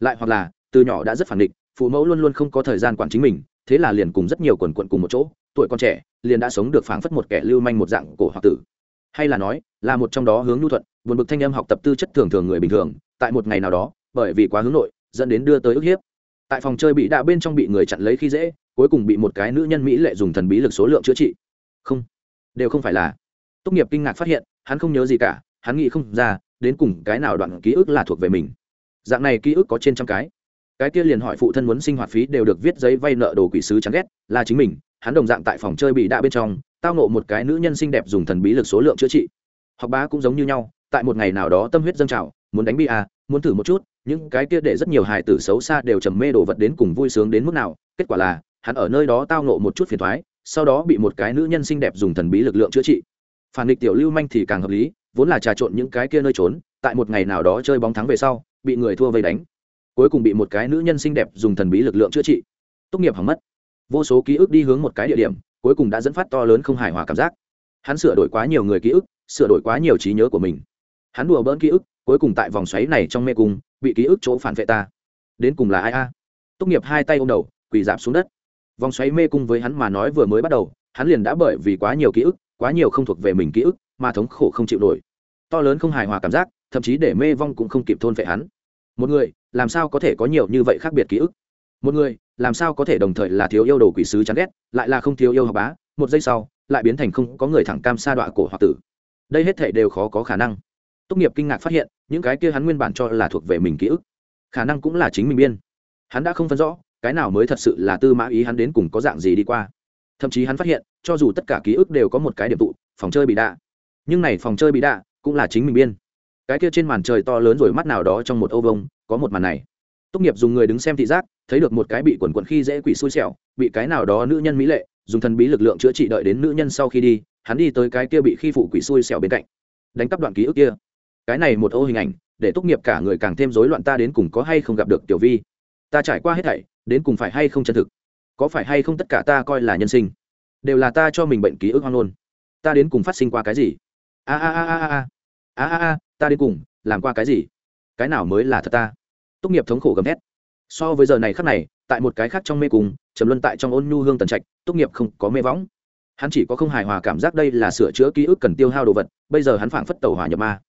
Lại hoặc là, từ nhỏ đã rất phản định phụ mẫu luôn luôn không có thời gian quản chính mình, thế là liền cùng rất nhiều quần quận cùng một chỗ tuổi còn trẻ, liền đã sống được phảng phất một kẻ lưu manh một dạng cổ hoặc tử. Hay là nói, là một trong đó hướng nhu thuận, buồn bực thanh âm học tập tư chất thường thường người bình thường, tại một ngày nào đó, bởi vì quá hướng nội, dẫn đến đưa tới ức hiếp. Tại phòng chơi bị đạ bên trong bị người chặn lấy khi dễ, cuối cùng bị một cái nữ nhân mỹ lệ dùng thần bí lực số lượng chữa trị. Không, đều không phải là. Tốt nghiệp kinh ngạc phát hiện, hắn không nhớ gì cả, hắn nghĩ không ra, đến cùng cái nào đoạn ký ức là thuộc về mình. Dạng này ký ức có trên trăm cái. Cái kia liền hỏi phụ thân muốn sinh hoạt phí đều được viết giấy vay nợ đồ quỷ sứ chán ghét, là chính mình hắn đồng dạng tại phòng chơi bị đạ bên trong, tao nộ một cái nữ nhân xinh đẹp dùng thần bí lực số lượng chữa trị. Học bá cũng giống như nhau, tại một ngày nào đó tâm huyết dâng trào, muốn đánh bi à muốn thử một chút, những cái kia để rất nhiều hài tử xấu xa đều trầm mê đồ vật đến cùng vui sướng đến mức nào, kết quả là, hắn ở nơi đó tao nộ một chút phiền thoái, sau đó bị một cái nữ nhân xinh đẹp dùng thần bí lực lượng chữa trị. Phản địch tiểu lưu manh thì càng hợp lý, vốn là trà trộn những cái kia nơi trốn, tại một ngày nào đó chơi bóng thắng về sau, bị người thua vây đánh. Cuối cùng bị một cái nữ nhân xinh đẹp dùng thần bí lực lượng chữa trị. Tốt nghiệp hỏng mất vô số ký ức đi hướng một cái địa điểm, cuối cùng đã dẫn phát to lớn không hài hòa cảm giác. Hắn sửa đổi quá nhiều người ký ức, sửa đổi quá nhiều trí nhớ của mình. Hắn đùa bỡn ký ức, cuối cùng tại vòng xoáy này trong mê cung, bị ký ức chỗ phản vệ ta. Đến cùng là ai a? Tốt nghiệp hai tay ô m đầu, quỳ giảm xuống đất. Vòng xoáy mê cung với hắn mà nói vừa mới bắt đầu, hắn liền đã bởi vì quá nhiều ký ức, quá nhiều không thuộc về mình ký ức, mà thống khổ không chịu nổi. To lớn không hài hòa cảm giác, thậm chí để mê vong cũng không kịp thôn vệ hắn. Một người, làm sao có thể có nhiều như vậy khác biệt ký ức? Một người, làm sao có thể đồng thời là thiếu yêu đồ quỷ sứ chán ghét, lại là không thiếu yêu học bá, một giây sau, lại biến thành không có người thẳng cam sa đọa cổ hoặc tử. Đây hết thể đều khó có khả năng. Tốt nghiệp kinh ngạc phát hiện, những cái kia hắn nguyên bản cho là thuộc về mình ký ức, khả năng cũng là chính mình biên. Hắn đã không phân rõ, cái nào mới thật sự là tư mã ý hắn đến cùng có dạng gì đi qua. Thậm chí hắn phát hiện, cho dù tất cả ký ức đều có một cái điểm tụ, phòng chơi bị đạ. Nhưng này phòng chơi bị đạ cũng là chính mình biên. Cái kia trên màn trời to lớn rồi mắt nào đó trong một ô vông có một màn này. Tốt nghiệp dùng người đứng xem thị giác thấy được một cái bị quần quần khi dễ quỷ xui xẻo, bị cái nào đó nữ nhân mỹ lệ, dùng thần bí lực lượng chữa trị đợi đến nữ nhân sau khi đi, hắn đi tới cái kia bị khi phụ quỷ xui xẻo bên cạnh. Đánh cắp đoạn ký ức kia. Cái này một ô hình ảnh, để tốt nghiệp cả người càng thêm rối loạn ta đến cùng có hay không gặp được tiểu vi. Ta trải qua hết thảy, đến cùng phải hay không chân thực? Có phải hay không tất cả ta coi là nhân sinh? Đều là ta cho mình bệnh ký ức hoang luôn. Ta đến cùng phát sinh qua cái gì? A a a a a a. A a ta đến cùng làm qua cái gì? Cái nào mới là thật ta? Tốt nghiệp thống khổ gầm thét so với giờ này khắc này, tại một cái khác trong mê cùng trầm luân tại trong ôn nhu hương tần trạch tốt nghiệp không có mê võng. Hắn chỉ có không hài hòa cảm giác đây là sửa chữa ký ức cần tiêu hao đồ vật, bây giờ hắn phảng phất tàu hỏa nhập ma.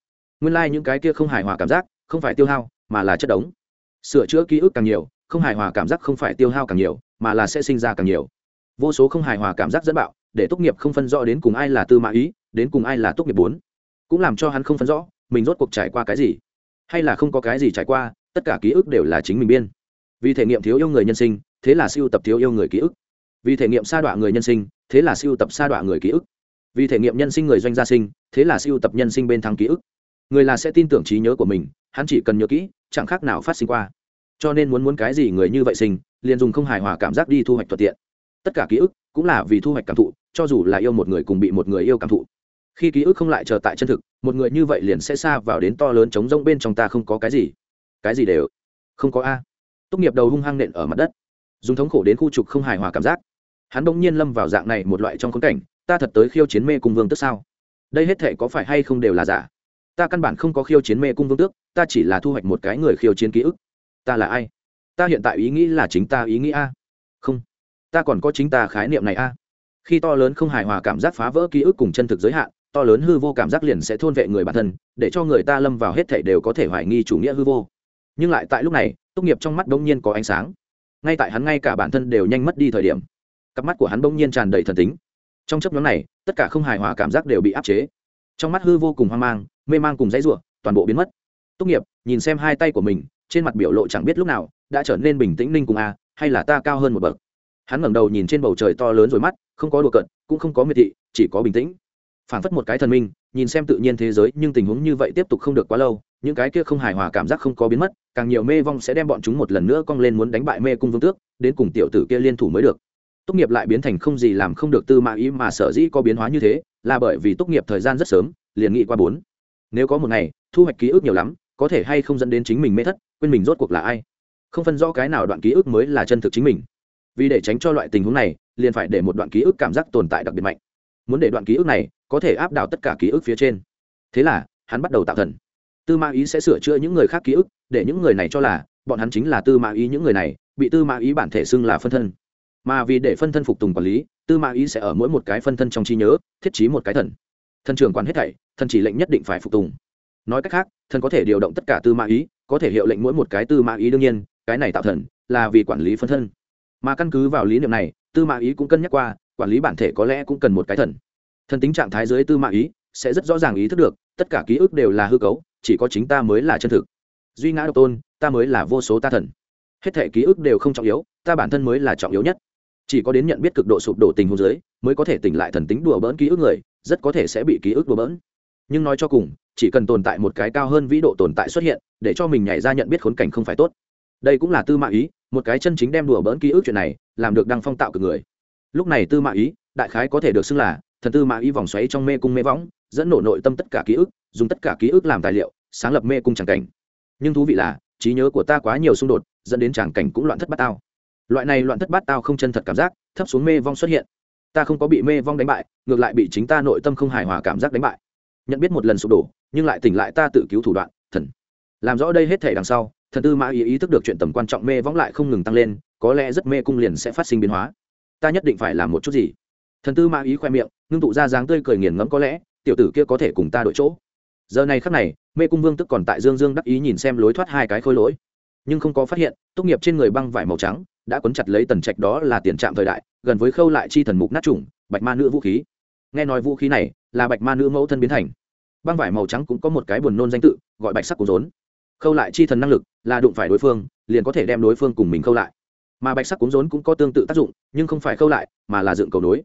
Nguyên lai、like、những cái kia không hài hòa cảm giác, không phải tiêu hao, mà là chất đống. Sửa chữa ký ức càng nhiều, không hài hòa cảm giác không phải tiêu hao càng nhiều, mà là sẽ sinh ra càng nhiều. Vô số không hài hòa cảm giác dẫn bạo, để tốt nghiệp không phân rõ đến cùng ai là tư mã ý, đến cùng ai là tốt nghiệp bốn. Cũng làm cho hắn không phân rõ, mình rốt cuộc trải qua cái gì. Hay là không có cái gì trải qua, tất cả ký ức đều là chính mình biên vì thể nghiệm thiếu yêu người nhân sinh, thế là siêu tập thiếu yêu người ký ức. Vì thể nghiệm sa đọa người nhân sinh, thế là siêu tập sa đọa người ký ức. Vì thể nghiệm nhân sinh người doanh gia sinh, thế là siêu tập nhân sinh bên thắng ký ức. Người là sẽ tin tưởng trí nhớ của mình, hắn chỉ cần nhớ kỹ, chẳng khác nào phát sinh qua. Cho nên muốn muốn cái gì người như vậy sinh, liền dùng không hài hòa cảm giác đi thu hoạch thuận tiện. Tất cả ký ức cũng là vì thu hoạch cảm thụ, cho dù là yêu một người cùng bị một người yêu cảm thụ. Khi ký ức không lại chờ tại chân thực, một người như vậy liền sẽ xa vào đến to lớn trống rông bên trong ta không có cái gì. Cái gì đều không có a tốt nghiệp đầu hung hăng nện ở mặt đất. Dùng thống khổ đến khu trục không hài hòa cảm giác. Hắn bỗng nhiên lâm vào dạng này một loại trong khốn cảnh, ta thật tới khiêu chiến mê cung vương tức sao? Đây hết thệ có phải hay không đều là giả? Ta căn bản không có khiêu chiến mê cung vương tước, ta chỉ là thu hoạch một cái người khiêu chiến ký ức. Ta là ai? Ta hiện tại ý nghĩ là chính ta ý nghĩ a. Không. Ta còn có chính ta khái niệm này a. Khi to lớn không hài hòa cảm giác phá vỡ ký ức cùng chân thực giới hạn, to lớn hư vô cảm giác liền sẽ thôn vệ người bản thân, để cho người ta lâm vào hết thảy đều có thể hoài nghi chủ nghĩa hư vô. Nhưng lại tại lúc này tốt nghiệp trong mắt bỗng nhiên có ánh sáng. Ngay tại hắn ngay cả bản thân đều nhanh mất đi thời điểm, cặp mắt của hắn bỗng nhiên tràn đầy thần tính. Trong chấp nhóm này, tất cả không hài hòa cảm giác đều bị áp chế. Trong mắt hư vô cùng hoang mang, mê mang cùng dãy ruộng toàn bộ biến mất. Tốt nghiệp, nhìn xem hai tay của mình, trên mặt biểu lộ chẳng biết lúc nào, đã trở nên bình tĩnh ninh cùng a, hay là ta cao hơn một bậc? Hắn ngẩng đầu nhìn trên bầu trời to lớn rồi mắt, không có đùa cận cũng không có miệt thị, chỉ có bình tĩnh phảng phất một cái thần minh, nhìn xem tự nhiên thế giới, nhưng tình huống như vậy tiếp tục không được quá lâu, những cái kia không hài hòa cảm giác không có biến mất, càng nhiều mê vong sẽ đem bọn chúng một lần nữa cong lên muốn đánh bại mê cung vương tước, đến cùng tiểu tử kia liên thủ mới được. Tốt nghiệp lại biến thành không gì làm không được tư mã ý mà sở dĩ có biến hóa như thế, là bởi vì tốt nghiệp thời gian rất sớm, liền nghĩ qua bốn. Nếu có một ngày, thu hoạch ký ức nhiều lắm, có thể hay không dẫn đến chính mình mê thất, quên mình rốt cuộc là ai? Không phân rõ cái nào đoạn ký ức mới là chân thực chính mình. Vì để tránh cho loại tình huống này, liền phải để một đoạn ký ức cảm giác tồn tại đặc biệt mạnh muốn để đoạn ký ức này có thể áp đảo tất cả ký ức phía trên. Thế là, hắn bắt đầu tạo thần. Tư mã ý sẽ sửa chữa những người khác ký ức, để những người này cho là, bọn hắn chính là tư mã ý những người này, bị tư mã ý bản thể xưng là phân thân. Mà vì để phân thân phục tùng quản lý, tư mã ý sẽ ở mỗi một cái phân thân trong trí nhớ, thiết trí một cái thần. Thần trưởng quản hết thảy, thần chỉ lệnh nhất định phải phục tùng. Nói cách khác, thần có thể điều động tất cả tư mã ý, có thể hiệu lệnh mỗi một cái tư mã ý đương nhiên, cái này tạo thần là vì quản lý phân thân. Mà căn cứ vào lý niệm này, tư mã ý cũng cân nhắc qua quản lý bản thể có lẽ cũng cần một cái thần. Thần tính trạng thái dưới tư mạng ý, sẽ rất rõ ràng ý thức được, tất cả ký ức đều là hư cấu, chỉ có chính ta mới là chân thực. Duy ngã độc tôn, ta mới là vô số ta thần. Hết thể ký ức đều không trọng yếu, ta bản thân mới là trọng yếu nhất. Chỉ có đến nhận biết cực độ sụp đổ tình huống giới mới có thể tỉnh lại thần tính đùa bỡn ký ức người, rất có thể sẽ bị ký ức đùa bỡn. Nhưng nói cho cùng, chỉ cần tồn tại một cái cao hơn vĩ độ tồn tại xuất hiện, để cho mình nhảy ra nhận biết khốn cảnh không phải tốt. Đây cũng là tư mạng ý, một cái chân chính đem đùa bỡn ký ức chuyện này, làm được đăng phong tạo cực người lúc này tư mã ý, đại khái có thể được xưng là thần tư mã ý vòng xoáy trong mê cung mê võng, dẫn nổ nội tâm tất cả ký ức, dùng tất cả ký ức làm tài liệu, sáng lập mê cung tràng cảnh. Nhưng thú vị là, trí nhớ của ta quá nhiều xung đột, dẫn đến tràng cảnh cũng loạn thất bát tao. Loại này loạn thất bát tao không chân thật cảm giác, thấp xuống mê vong xuất hiện. Ta không có bị mê vong đánh bại, ngược lại bị chính ta nội tâm không hài hòa cảm giác đánh bại. Nhận biết một lần sụp đổ, nhưng lại tỉnh lại ta tự cứu thủ đoạn, thần. Làm rõ đây hết thể đằng sau, thần tư mã ý ý thức được chuyện tầm quan trọng mê võng lại không ngừng tăng lên, có lẽ rất mê cung liền sẽ phát sinh biến hóa ta nhất định phải làm một chút gì. Thần tư mã ý khoe miệng ngưng tụ ra dáng tươi cười nghiền ngẫm có lẽ tiểu tử kia có thể cùng ta đổi chỗ. Giờ này khắc này mê cung vương tức còn tại dương dương đắc ý nhìn xem lối thoát hai cái khôi lỗi. Nhưng không có phát hiện tốt nghiệp trên người băng vải màu trắng đã quấn chặt lấy tần trạch đó là tiền trạm thời đại gần với khâu lại chi thần mục nát trùng, bạch ma nữ vũ khí. Nghe nói vũ khí này là bạch ma nữ mẫu thân biến thành. Băng vải màu trắng cũng có một cái buồn nôn danh tự gọi bạch sắc của rốn. Khâu lại chi thần năng lực là đụng phải đối phương liền có thể đem đối phương cùng mình khâu lại mà bạch sắc cuốn rốn cũng có tương tự tác dụng, nhưng không phải khâu lại, mà là dựng cầu nối.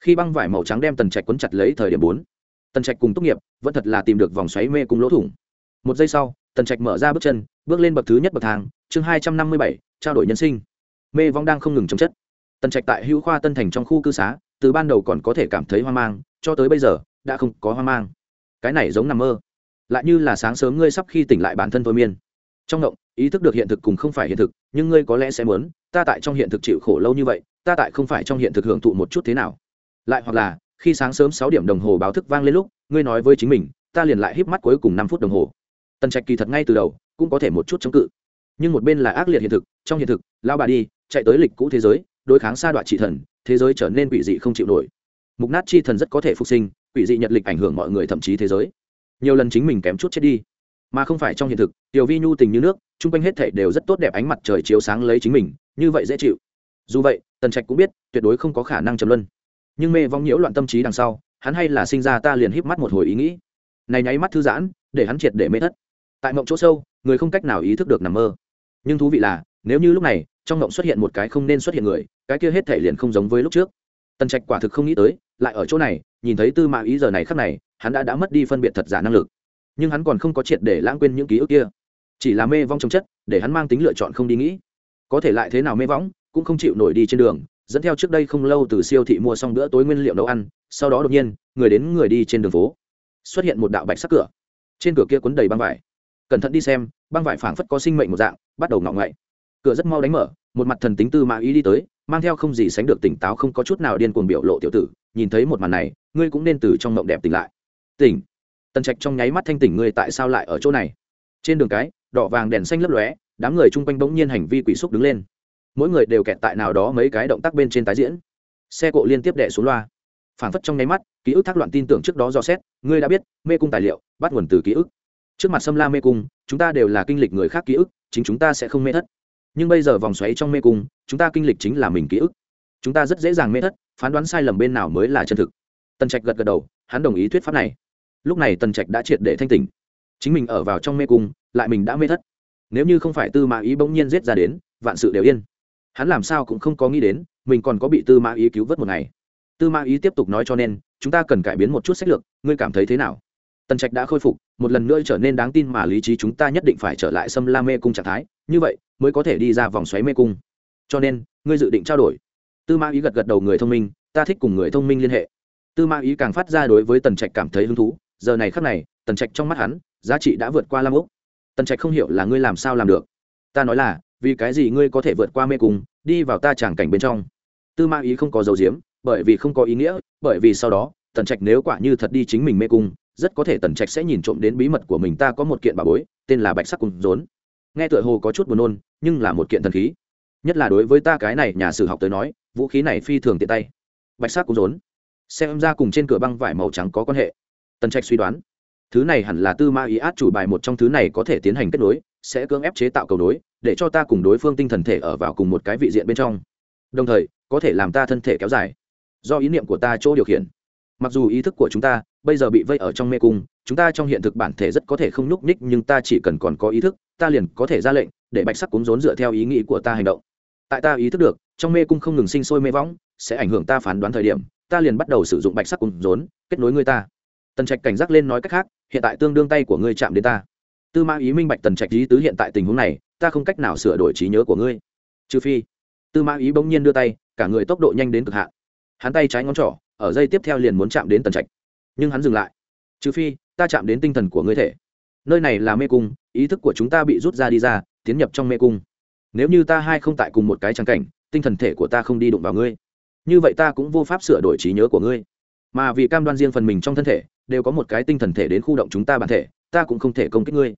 Khi băng vải màu trắng đem tần trạch quấn chặt lấy thời điểm bốn, tần trạch cùng tốt nghiệp vẫn thật là tìm được vòng xoáy mê cùng lỗ thủng. Một giây sau, tần trạch mở ra bước chân, bước lên bậc thứ nhất bậc thang, chương hai trăm năm mươi bảy, trao đổi nhân sinh. Mê vong đang không ngừng chống chất. Tần trạch tại hữu khoa tân thành trong khu cư xá, từ ban đầu còn có thể cảm thấy hoang mang, cho tới bây giờ, đã không có hoang mang. Cái này giống nằm mơ, lại như là sáng sớm ngươi sắp khi tỉnh lại bản thân thôi miên. Trong động ý thức được hiện thực cùng không phải hiện thực, nhưng ngươi có lẽ sẽ muốn ta tại trong hiện thực chịu khổ lâu như vậy, ta tại không phải trong hiện thực hưởng thụ một chút thế nào. Lại hoặc là, khi sáng sớm sáu điểm đồng hồ báo thức vang lên lúc, ngươi nói với chính mình, ta liền lại híp mắt cuối cùng năm phút đồng hồ. Tần trạch kỳ thật ngay từ đầu, cũng có thể một chút chống cự. Nhưng một bên là ác liệt hiện thực, trong hiện thực lao bà đi, chạy tới lịch cũ thế giới, đối kháng sa đoạn trị thần, thế giới trở nên quỷ dị không chịu nổi. Mục nát chi thần rất có thể phục sinh, quỷ dị nhật lịch ảnh hưởng mọi người thậm chí thế giới. Nhiều lần chính mình kém chút chết đi mà không phải trong hiện thực, tiểu vi nhu tình như nước, chung quanh hết thể đều rất tốt đẹp ánh mặt trời chiếu sáng lấy chính mình, như vậy dễ chịu. Dù vậy, tần trạch cũng biết, tuyệt đối không có khả năng chấm luân. Nhưng mê vong nhiễu loạn tâm trí đằng sau, hắn hay là sinh ra ta liền híp mắt một hồi ý nghĩ. Này nháy mắt thư giãn, để hắn triệt để mê thất. Tại mộng chỗ sâu, người không cách nào ý thức được nằm mơ. Nhưng thú vị là, nếu như lúc này, trong mộng xuất hiện một cái không nên xuất hiện người, cái kia hết thể liền không giống với lúc trước. Tần trạch quả thực không nghĩ tới, lại ở chỗ này, nhìn thấy tư mạng ý giờ này khắc này, hắn đã đã mất đi phân biệt thật giả năng lực nhưng hắn còn không có triệt để lãng quên những ký ức kia. Chỉ là mê vong trong chất, để hắn mang tính lựa chọn không đi nghĩ. Có thể lại thế nào mê võng cũng không chịu nổi đi trên đường, dẫn theo trước đây không lâu từ siêu thị mua xong bữa tối nguyên liệu nấu ăn, sau đó đột nhiên, người đến người đi trên đường phố. Xuất hiện một đạo bạch sắc cửa. Trên cửa kia cuốn đầy băng vải. Cẩn thận đi xem, băng vải phảng phất có sinh mệnh một dạng, bắt đầu ngọng ngậy. Cửa rất mau đánh mở, một mặt thần tính tư mã ý đi tới, mang theo không gì sánh được tỉnh táo không có chút nào điên cuồng biểu lộ tiểu tử, nhìn thấy một màn này, ngươi cũng nên từ trong mộng đẹp tỉnh lại. Tỉnh tần trạch trong nháy mắt thanh tỉnh ngươi tại sao lại ở chỗ này? Trên đường cái, đỏ vàng đèn xanh lấp lóe, đám người chung quanh bỗng nhiên hành vi quỷ xúc đứng lên. Mỗi người đều kẹt tại nào đó mấy cái động tác bên trên tái diễn. Xe cộ liên tiếp đẻ xuống loa. Phản phất trong nháy mắt, ký ức thác loạn tin tưởng trước đó do xét, ngươi đã biết, mê cung tài liệu, bắt nguồn từ ký ức. Trước mặt xâm la mê cung, chúng ta đều là kinh lịch người khác ký ức, chính chúng ta sẽ không mê thất. Nhưng bây giờ vòng xoáy trong mê cung, chúng ta kinh lịch chính là mình ký ức. Chúng ta rất dễ dàng mê thất, phán đoán sai lầm bên nào mới là chân thực. Tần trạch gật gật đầu, hắn đồng ý thuyết pháp này lúc này tần trạch đã triệt để thanh tỉnh. Chính mình ở vào trong mê cung, lại mình đã mê thất. Nếu như không phải tư mã ý bỗng nhiên giết ra đến, vạn sự đều yên. Hắn làm sao cũng không có nghĩ đến, mình còn có bị tư mã ý cứu vớt một ngày. Tư mã ý tiếp tục nói cho nên, chúng ta cần cải biến một chút sách lược, ngươi cảm thấy thế nào? Tần trạch đã khôi phục, một lần nữa trở nên đáng tin mà lý trí chúng ta nhất định phải trở lại xâm la mê cung trạng thái, như vậy mới có thể đi ra vòng xoáy mê cung. Cho nên, ngươi dự định trao đổi. Tư mã ý gật gật đầu người thông minh, ta thích cùng người thông minh liên hệ. Tư mã ý càng phát ra đối với tần trạch cảm thấy hứng thú giờ này khắc này, tần trạch trong mắt hắn, giá trị đã vượt qua lam úc. Tần trạch không hiểu là ngươi làm sao làm được. Ta nói là, vì cái gì ngươi có thể vượt qua mê cung, đi vào ta tràng cảnh bên trong? Tư ma ý không có dấu diếm, bởi vì không có ý nghĩa, bởi vì sau đó, tần trạch nếu quả như thật đi chính mình mê cung, rất có thể tần trạch sẽ nhìn trộm đến bí mật của mình. Ta có một kiện bà bối, tên là bạch sắc cùng rốn. Nghe tựa hồ có chút buồn nôn, nhưng là một kiện thần khí. Nhất là đối với ta cái này nhà sử học tới nói, vũ khí này phi thường tiện tay. Bạch sắc cùng rốn. Xem ra cùng trên cửa băng vải màu trắng có quan hệ tần trạch suy đoán, thứ này hẳn là tư ma ý át chủ bài một trong thứ này có thể tiến hành kết nối, sẽ cưỡng ép chế tạo cầu nối, để cho ta cùng đối phương tinh thần thể ở vào cùng một cái vị diện bên trong. Đồng thời, có thể làm ta thân thể kéo dài. Do ý niệm của ta chỗ điều khiển. Mặc dù ý thức của chúng ta bây giờ bị vây ở trong mê cung, chúng ta trong hiện thực bản thể rất có thể không nhúc nhích, nhưng ta chỉ cần còn có ý thức, ta liền có thể ra lệnh để bạch sắc cúng rốn dựa theo ý nghĩ của ta hành động. Tại ta ý thức được, trong mê cung không ngừng sinh sôi mê võng, sẽ ảnh hưởng ta phán đoán thời điểm, ta liền bắt đầu sử dụng bạch sắc cúng rốn, kết nối người ta tần trạch cảnh giác lên nói cách khác, hiện tại tương đương tay của ngươi chạm đến ta. Tư mã ý minh bạch tần trạch ý tứ hiện tại tình huống này, ta không cách nào sửa đổi trí nhớ của ngươi. Trừ phi, tư mã ý bỗng nhiên đưa tay, cả người tốc độ nhanh đến cực hạn. Hắn tay trái ngón trỏ, ở dây tiếp theo liền muốn chạm đến tần trạch. Nhưng hắn dừng lại. Trừ phi, ta chạm đến tinh thần của ngươi thể. Nơi này là mê cung, ý thức của chúng ta bị rút ra đi ra, tiến nhập trong mê cung. Nếu như ta hai không tại cùng một cái trang cảnh, tinh thần thể của ta không đi đụng vào ngươi. Như vậy ta cũng vô pháp sửa đổi trí nhớ của ngươi. Mà vì cam đoan riêng phần mình trong thân thể đều có một cái tinh thần thể đến khu động chúng ta bản thể, ta cũng không thể công kích ngươi.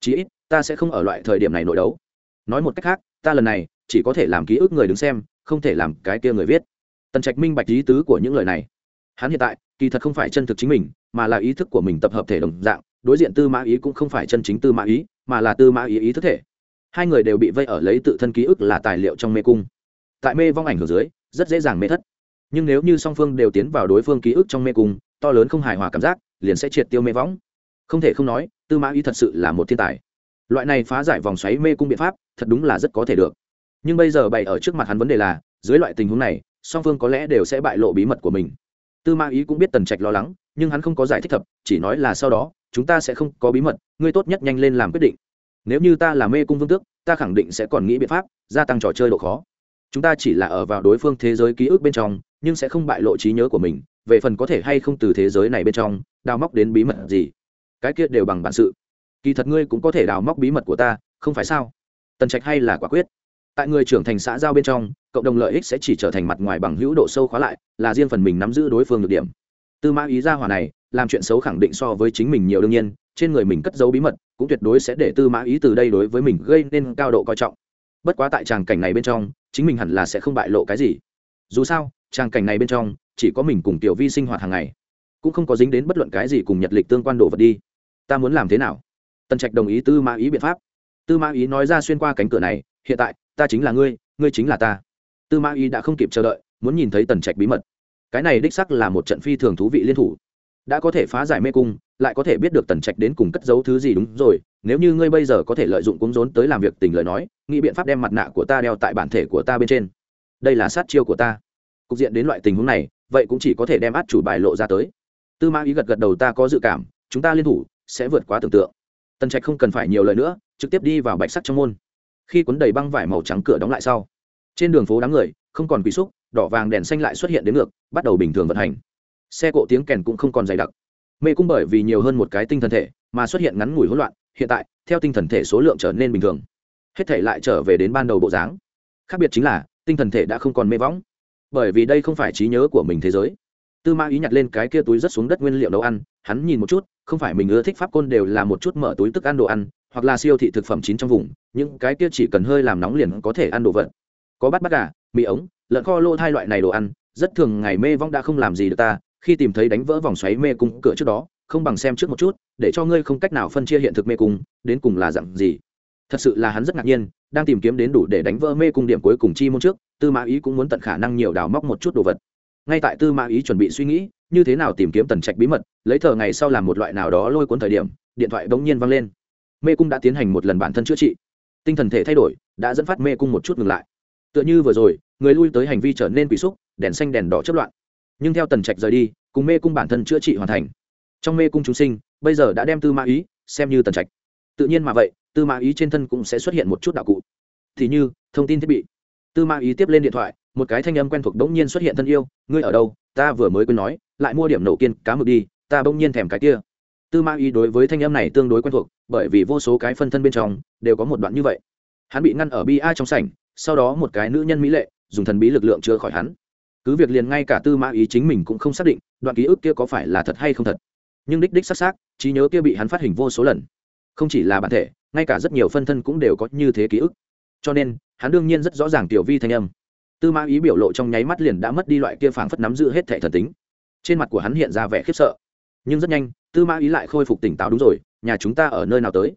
Chí ít, ta sẽ không ở loại thời điểm này nội đấu. Nói một cách khác, ta lần này, chỉ có thể làm ký ức người đứng xem, không thể làm cái kia người viết. Tần trạch minh bạch ý tứ của những lời này. Hắn hiện tại, kỳ thật không phải chân thực chính mình, mà là ý thức của mình tập hợp thể đồng dạng, đối diện tư mã ý cũng không phải chân chính tư mã ý, mà là tư mã ý ý thức thể. Hai người đều bị vây ở lấy tự thân ký ức là tài liệu trong mê cung. Tại mê vong ảnh hưởng dưới, rất dễ dàng mê thất. Nhưng nếu như song phương đều tiến vào đối phương ký ức trong mê cung to lớn không hài hòa cảm giác, liền sẽ triệt tiêu mê võng. Không thể không nói, tư mã ý thật sự là một thiên tài. Loại này phá giải vòng xoáy mê cung biện pháp, thật đúng là rất có thể được. Nhưng bây giờ bày ở trước mặt hắn vấn đề là, dưới loại tình huống này, song phương có lẽ đều sẽ bại lộ bí mật của mình. Tư mã ý cũng biết tần trạch lo lắng, nhưng hắn không có giải thích thập, chỉ nói là sau đó, chúng ta sẽ không có bí mật, ngươi tốt nhất nhanh lên làm quyết định. Nếu như ta là mê cung vương tước, ta khẳng định sẽ còn nghĩ biện pháp, gia tăng trò chơi độ khó chúng ta chỉ là ở vào đối phương thế giới ký ức bên trong, nhưng sẽ không bại lộ trí nhớ của mình, về phần có thể hay không từ thế giới này bên trong, đào móc đến bí mật gì. Cái kia đều bằng bản sự. Kỳ thật ngươi cũng có thể đào móc bí mật của ta, không phải sao? Tần trạch hay là quả quyết. Tại người trưởng thành xã giao bên trong, cộng đồng lợi ích sẽ chỉ trở thành mặt ngoài bằng hữu độ sâu khóa lại, là riêng phần mình nắm giữ đối phương được điểm. Tư mã ý ra hòa này, làm chuyện xấu khẳng định so với chính mình nhiều đương nhiên, trên người mình cất giấu bí mật, cũng tuyệt đối sẽ để tư mã ý từ đây đối với mình gây nên cao độ coi trọng bất quá tại tràng cảnh này bên trong, chính mình hẳn là sẽ không bại lộ cái gì. Dù sao, tràng cảnh này bên trong, chỉ có mình cùng tiểu vi sinh hoạt hàng ngày. Cũng không có dính đến bất luận cái gì cùng nhật lịch tương quan đồ vật đi. Ta muốn làm thế nào? Tần trạch đồng ý tư mã ý biện pháp. Tư mã ý nói ra xuyên qua cánh cửa này, hiện tại, ta chính là ngươi ngươi chính là ta. Tư mã ý đã không kịp chờ đợi, muốn nhìn thấy tần trạch bí mật. Cái này đích sắc là một trận phi thường thú vị liên thủ đã có thể phá giải mê cung, lại có thể biết được tần trạch đến cùng cất giấu thứ gì đúng rồi, nếu như ngươi bây giờ có thể lợi dụng cúng rốn tới làm việc tình lời nói, nghĩ biện pháp đem mặt nạ của ta đeo tại bản thể của ta bên trên. Đây là sát chiêu của ta. Cục diện đến loại tình huống này, vậy cũng chỉ có thể đem át chủ bài lộ ra tới. Tư mã ý gật gật đầu, ta có dự cảm, chúng ta liên thủ sẽ vượt quá tưởng tượng. Tần trạch không cần phải nhiều lời nữa, trực tiếp đi vào bạch sắc trong môn. Khi cuốn đầy băng vải màu trắng cửa đóng lại sau, trên đường phố đám người, không còn quỷ xúc, đỏ vàng đèn xanh lại xuất hiện đến ngược, bắt đầu bình thường vận hành xe cộ tiếng kèn cũng không còn dày đặc. Mê cung bởi vì nhiều hơn một cái tinh thần thể, mà xuất hiện ngắn ngủi hỗn loạn, hiện tại, theo tinh thần thể số lượng trở nên bình thường. Hết thể lại trở về đến ban đầu bộ dáng. Khác biệt chính là, tinh thần thể đã không còn mê võng. Bởi vì đây không phải trí nhớ của mình thế giới. Tư ma ý nhặt lên cái kia túi rất xuống đất nguyên liệu nấu ăn, hắn nhìn một chút, không phải mình ưa thích pháp côn đều là một chút mở túi tức ăn đồ ăn, hoặc là siêu thị thực phẩm chín trong vùng, những cái kia chỉ cần hơi làm nóng liền có thể ăn đồ vật. Có bát bát gà, mì ống, lợn kho lô thai loại này đồ ăn, rất thường ngày mê vong đã không làm gì được ta khi tìm thấy đánh vỡ vòng xoáy mê cung cửa trước đó, không bằng xem trước một chút, để cho ngươi không cách nào phân chia hiện thực mê cung, đến cùng là dặn gì. Thật sự là hắn rất ngạc nhiên, đang tìm kiếm đến đủ để đánh vỡ mê cung điểm cuối cùng chi môn trước, tư mã ý cũng muốn tận khả năng nhiều đào móc một chút đồ vật. Ngay tại tư mã ý chuẩn bị suy nghĩ, như thế nào tìm kiếm tần trạch bí mật, lấy thờ ngày sau làm một loại nào đó lôi cuốn thời điểm, điện thoại bỗng nhiên văng lên. Mê cung đã tiến hành một lần bản thân chữa trị. Tinh thần thể thay đổi, đã dẫn phát mê cung một chút ngừng lại. Tựa như vừa rồi, người lui tới hành vi trở nên quỷ xúc, đèn xanh đèn đỏ chất loạn nhưng theo tần trạch rời đi, cùng mê cung bản thân chữa trị hoàn thành. Trong mê cung chúng sinh, bây giờ đã đem tư mã ý xem như tần trạch. Tự nhiên mà vậy, tư mã ý trên thân cũng sẽ xuất hiện một chút đạo cụ. Thì như, thông tin thiết bị. Tư mã ý tiếp lên điện thoại, một cái thanh âm quen thuộc bỗng nhiên xuất hiện thân yêu, ngươi ở đâu? Ta vừa mới quên nói, lại mua điểm nổ kiên cá mực đi, ta bỗng nhiên thèm cái kia. Tư mã ý đối với thanh âm này tương đối quen thuộc, bởi vì vô số cái phân thân bên trong đều có một đoạn như vậy. Hắn bị ngăn ở bi a trong sảnh, sau đó một cái nữ nhân mỹ lệ, dùng thần bí lực lượng chữa khỏi hắn cứ việc liền ngay cả tư mã ý chính mình cũng không xác định đoạn ký ức kia có phải là thật hay không thật. Nhưng đích đích xác xác, trí nhớ kia bị hắn phát hình vô số lần. Không chỉ là bản thể, ngay cả rất nhiều phân thân cũng đều có như thế ký ức. Cho nên, hắn đương nhiên rất rõ ràng tiểu vi thanh âm. Tư mã ý biểu lộ trong nháy mắt liền đã mất đi loại kia phảng phất nắm giữ hết thẻ thần tính. Trên mặt của hắn hiện ra vẻ khiếp sợ. Nhưng rất nhanh, tư mã ý lại khôi phục tỉnh táo đúng rồi, nhà chúng ta ở nơi nào tới?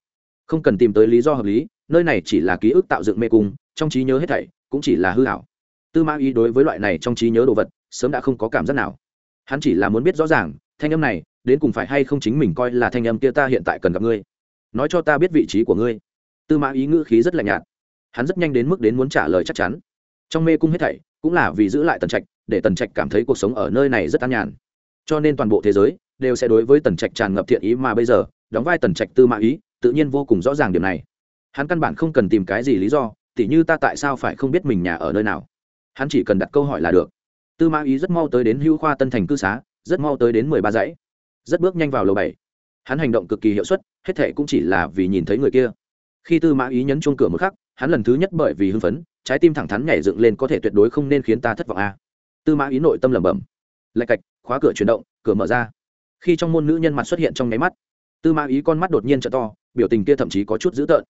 Không cần tìm tới lý do hợp lý, nơi này chỉ là ký ức tạo dựng mê cung, trong trí nhớ hết thảy cũng chỉ là hư hảo tư mã ý đối với loại này trong trí nhớ đồ vật, sớm đã không có cảm giác nào. Hắn chỉ là muốn biết rõ ràng, thanh âm này, đến cùng phải hay không chính mình coi là thanh âm kia ta hiện tại cần gặp ngươi. Nói cho ta biết vị trí của ngươi. Tư mã ý ngữ khí rất lạnh nhạt. Hắn rất nhanh đến mức đến muốn trả lời chắc chắn. Trong mê cung hết thảy, cũng là vì giữ lại tần trạch, để tần trạch cảm thấy cuộc sống ở nơi này rất an nhàn. Cho nên toàn bộ thế giới, đều sẽ đối với tần trạch tràn ngập thiện ý mà bây giờ, đóng vai tần trạch tư mã ý, tự nhiên vô cùng rõ ràng điểm này. Hắn căn bản không cần tìm cái gì lý do, tỉ như ta tại sao phải không biết mình nhà ở nơi nào hắn chỉ cần đặt câu hỏi là được. Tư mã ý rất mau tới đến hữu khoa tân thành cư xá, rất mau tới đến mười ba dãy. Rất bước nhanh vào lầu bảy. Hắn hành động cực kỳ hiệu suất, hết thệ cũng chỉ là vì nhìn thấy người kia. Khi tư mã ý nhấn chuông cửa một khắc, hắn lần thứ nhất bởi vì hưng phấn, trái tim thẳng thắn nhảy dựng lên có thể tuyệt đối không nên khiến ta thất vọng a. Tư mã ý nội tâm lẩm bẩm. Lạch cạch, khóa cửa chuyển động, cửa mở ra. Khi trong môn nữ nhân mặt xuất hiện trong nháy mắt, tư mã ý con mắt đột nhiên t to, biểu tình kia thậm chí có chút dữ tợn.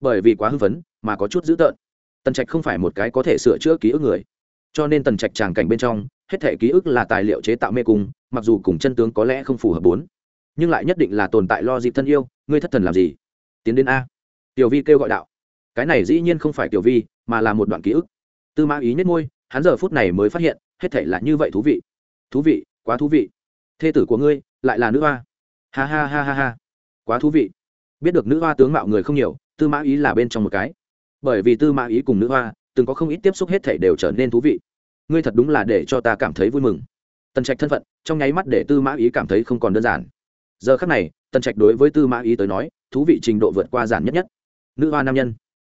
Bởi vì quá hưng phấn, mà có chút dữ tợn tần trạch không phải một cái có thể sửa chữa ký ức người. Cho nên tần trạch tràng cảnh bên trong, hết thể ký ức là tài liệu chế tạo mê cung, mặc dù cùng chân tướng có lẽ không phù hợp bốn. Nhưng lại nhất định là tồn tại lo dịp thân yêu, ngươi thất thần làm gì? Tiến đến a. Tiểu vi kêu gọi đạo. Cái này dĩ nhiên không phải tiểu vi, mà là một đoạn ký ức. Tư mã ý nhất ngôi hắn giờ phút này mới phát hiện, hết thể là như vậy thú vị. Thú vị, quá thú vị. Thê tử của ngươi, lại là nữ hoa. Ha ha ha ha ha. Quá thú vị. Biết được nữ hoa tướng mạo người không nhiều, tư mã ý là bên trong một cái bởi vì tư mã ý cùng nữ hoa từng có không ít tiếp xúc hết thể đều trở nên thú vị. Ngươi thật đúng là để cho ta cảm thấy vui mừng. Tần trạch thân phận, trong nháy mắt để tư mã ý cảm thấy không còn đơn giản. Giờ khác này, tần trạch đối với tư mã ý tới nói, thú vị trình độ vượt qua giản nhất nhất. Nữ hoa nam nhân,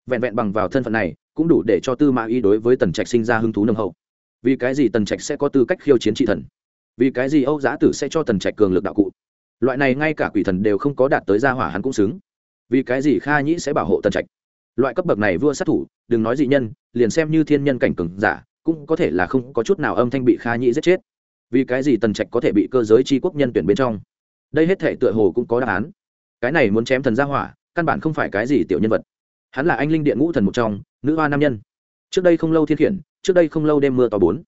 vẹn vẹn bằng vào thân phận này, cũng đủ để cho tư mã ý đối với tần trạch sinh ra hứng thú nồng hậu. Vì cái gì tần trạch sẽ có tư cách khiêu chiến trị thần? Vì cái gì âu giã tử sẽ cho tần trạch cường lực đạo cụ? Loại này ngay cả quỷ thần đều không có đạt tới gia hỏa hắn cũng xứng. Vì cái gì kha nhĩ sẽ bảo hộ tần trạch? Loại cấp bậc này vua sát thủ, đừng nói dị nhân, liền xem như thiên nhân cảnh cường giả, cũng có thể là không có chút nào âm thanh bị kha nhĩ giết chết. Vì cái gì tần trạch có thể bị cơ giới tri quốc nhân tuyển bên trong? Đây hết thể tựa hồ cũng có đáp án. Cái này muốn chém thần gia hỏa, căn bản không phải cái gì tiểu nhân vật. Hắn là anh linh điện ngũ thần một trong, nữ hoa nam nhân. Trước đây không lâu thiên khiển, trước đây không lâu đêm mưa to bốn.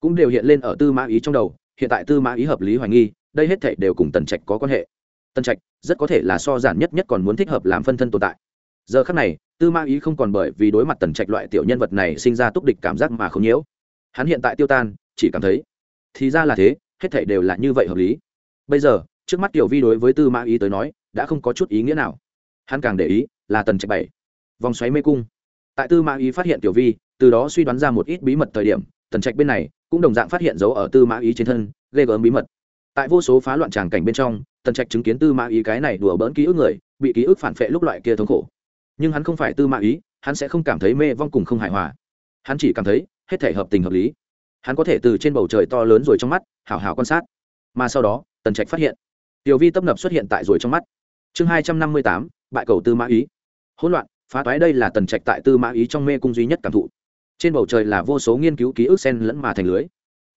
Cũng đều hiện lên ở tư mã ý trong đầu, hiện tại tư mã ý hợp lý hoài nghi, đây hết thể đều cùng tần trạch có quan hệ. Tần trạch rất có thể là so giản nhất nhất còn muốn thích hợp làm phân thân tồn tại giờ khắc này, tư ma ý không còn bởi vì đối mặt tần trạch loại tiểu nhân vật này sinh ra túc địch cảm giác mà không nhiễu. Hắn hiện tại tiêu tan, chỉ cảm thấy, thì ra là thế, hết thảy đều là như vậy hợp lý. Bây giờ, trước mắt tiểu vi đối với tư ma ý tới nói, đã không có chút ý nghĩa nào. Hắn càng để ý, là tần trạch bảy. Vòng xoáy mê cung. Tại tư ma ý phát hiện tiểu vi, từ đó suy đoán ra một ít bí mật thời điểm, tần trạch bên này cũng đồng dạng phát hiện dấu ở tư ma ý trên thân, ghê gớm bí mật. Tại vô số phá loạn tràng cảnh bên trong, tần trạch chứng kiến tư ma ý cái này đùa bỡn ký ức người, bị ký ức phản phệ lúc loại kia thống khổ nhưng hắn không phải tư mã ý, hắn sẽ không cảm thấy mê vong cùng không hài hòa. Hắn chỉ cảm thấy hết thể hợp tình hợp lý. Hắn có thể từ trên bầu trời to lớn rồi trong mắt, hảo hảo quan sát. Mà sau đó, tần trạch phát hiện, tiểu vi tấp nập xuất hiện tại rồi trong mắt. Chương hai trăm năm mươi tám, bại cầu tư mã ý. Hỗn loạn, phá toái đây là tần trạch tại tư mã ý trong mê cung duy nhất cảm thụ. Trên bầu trời là vô số nghiên cứu ký ức sen lẫn mà thành lưới.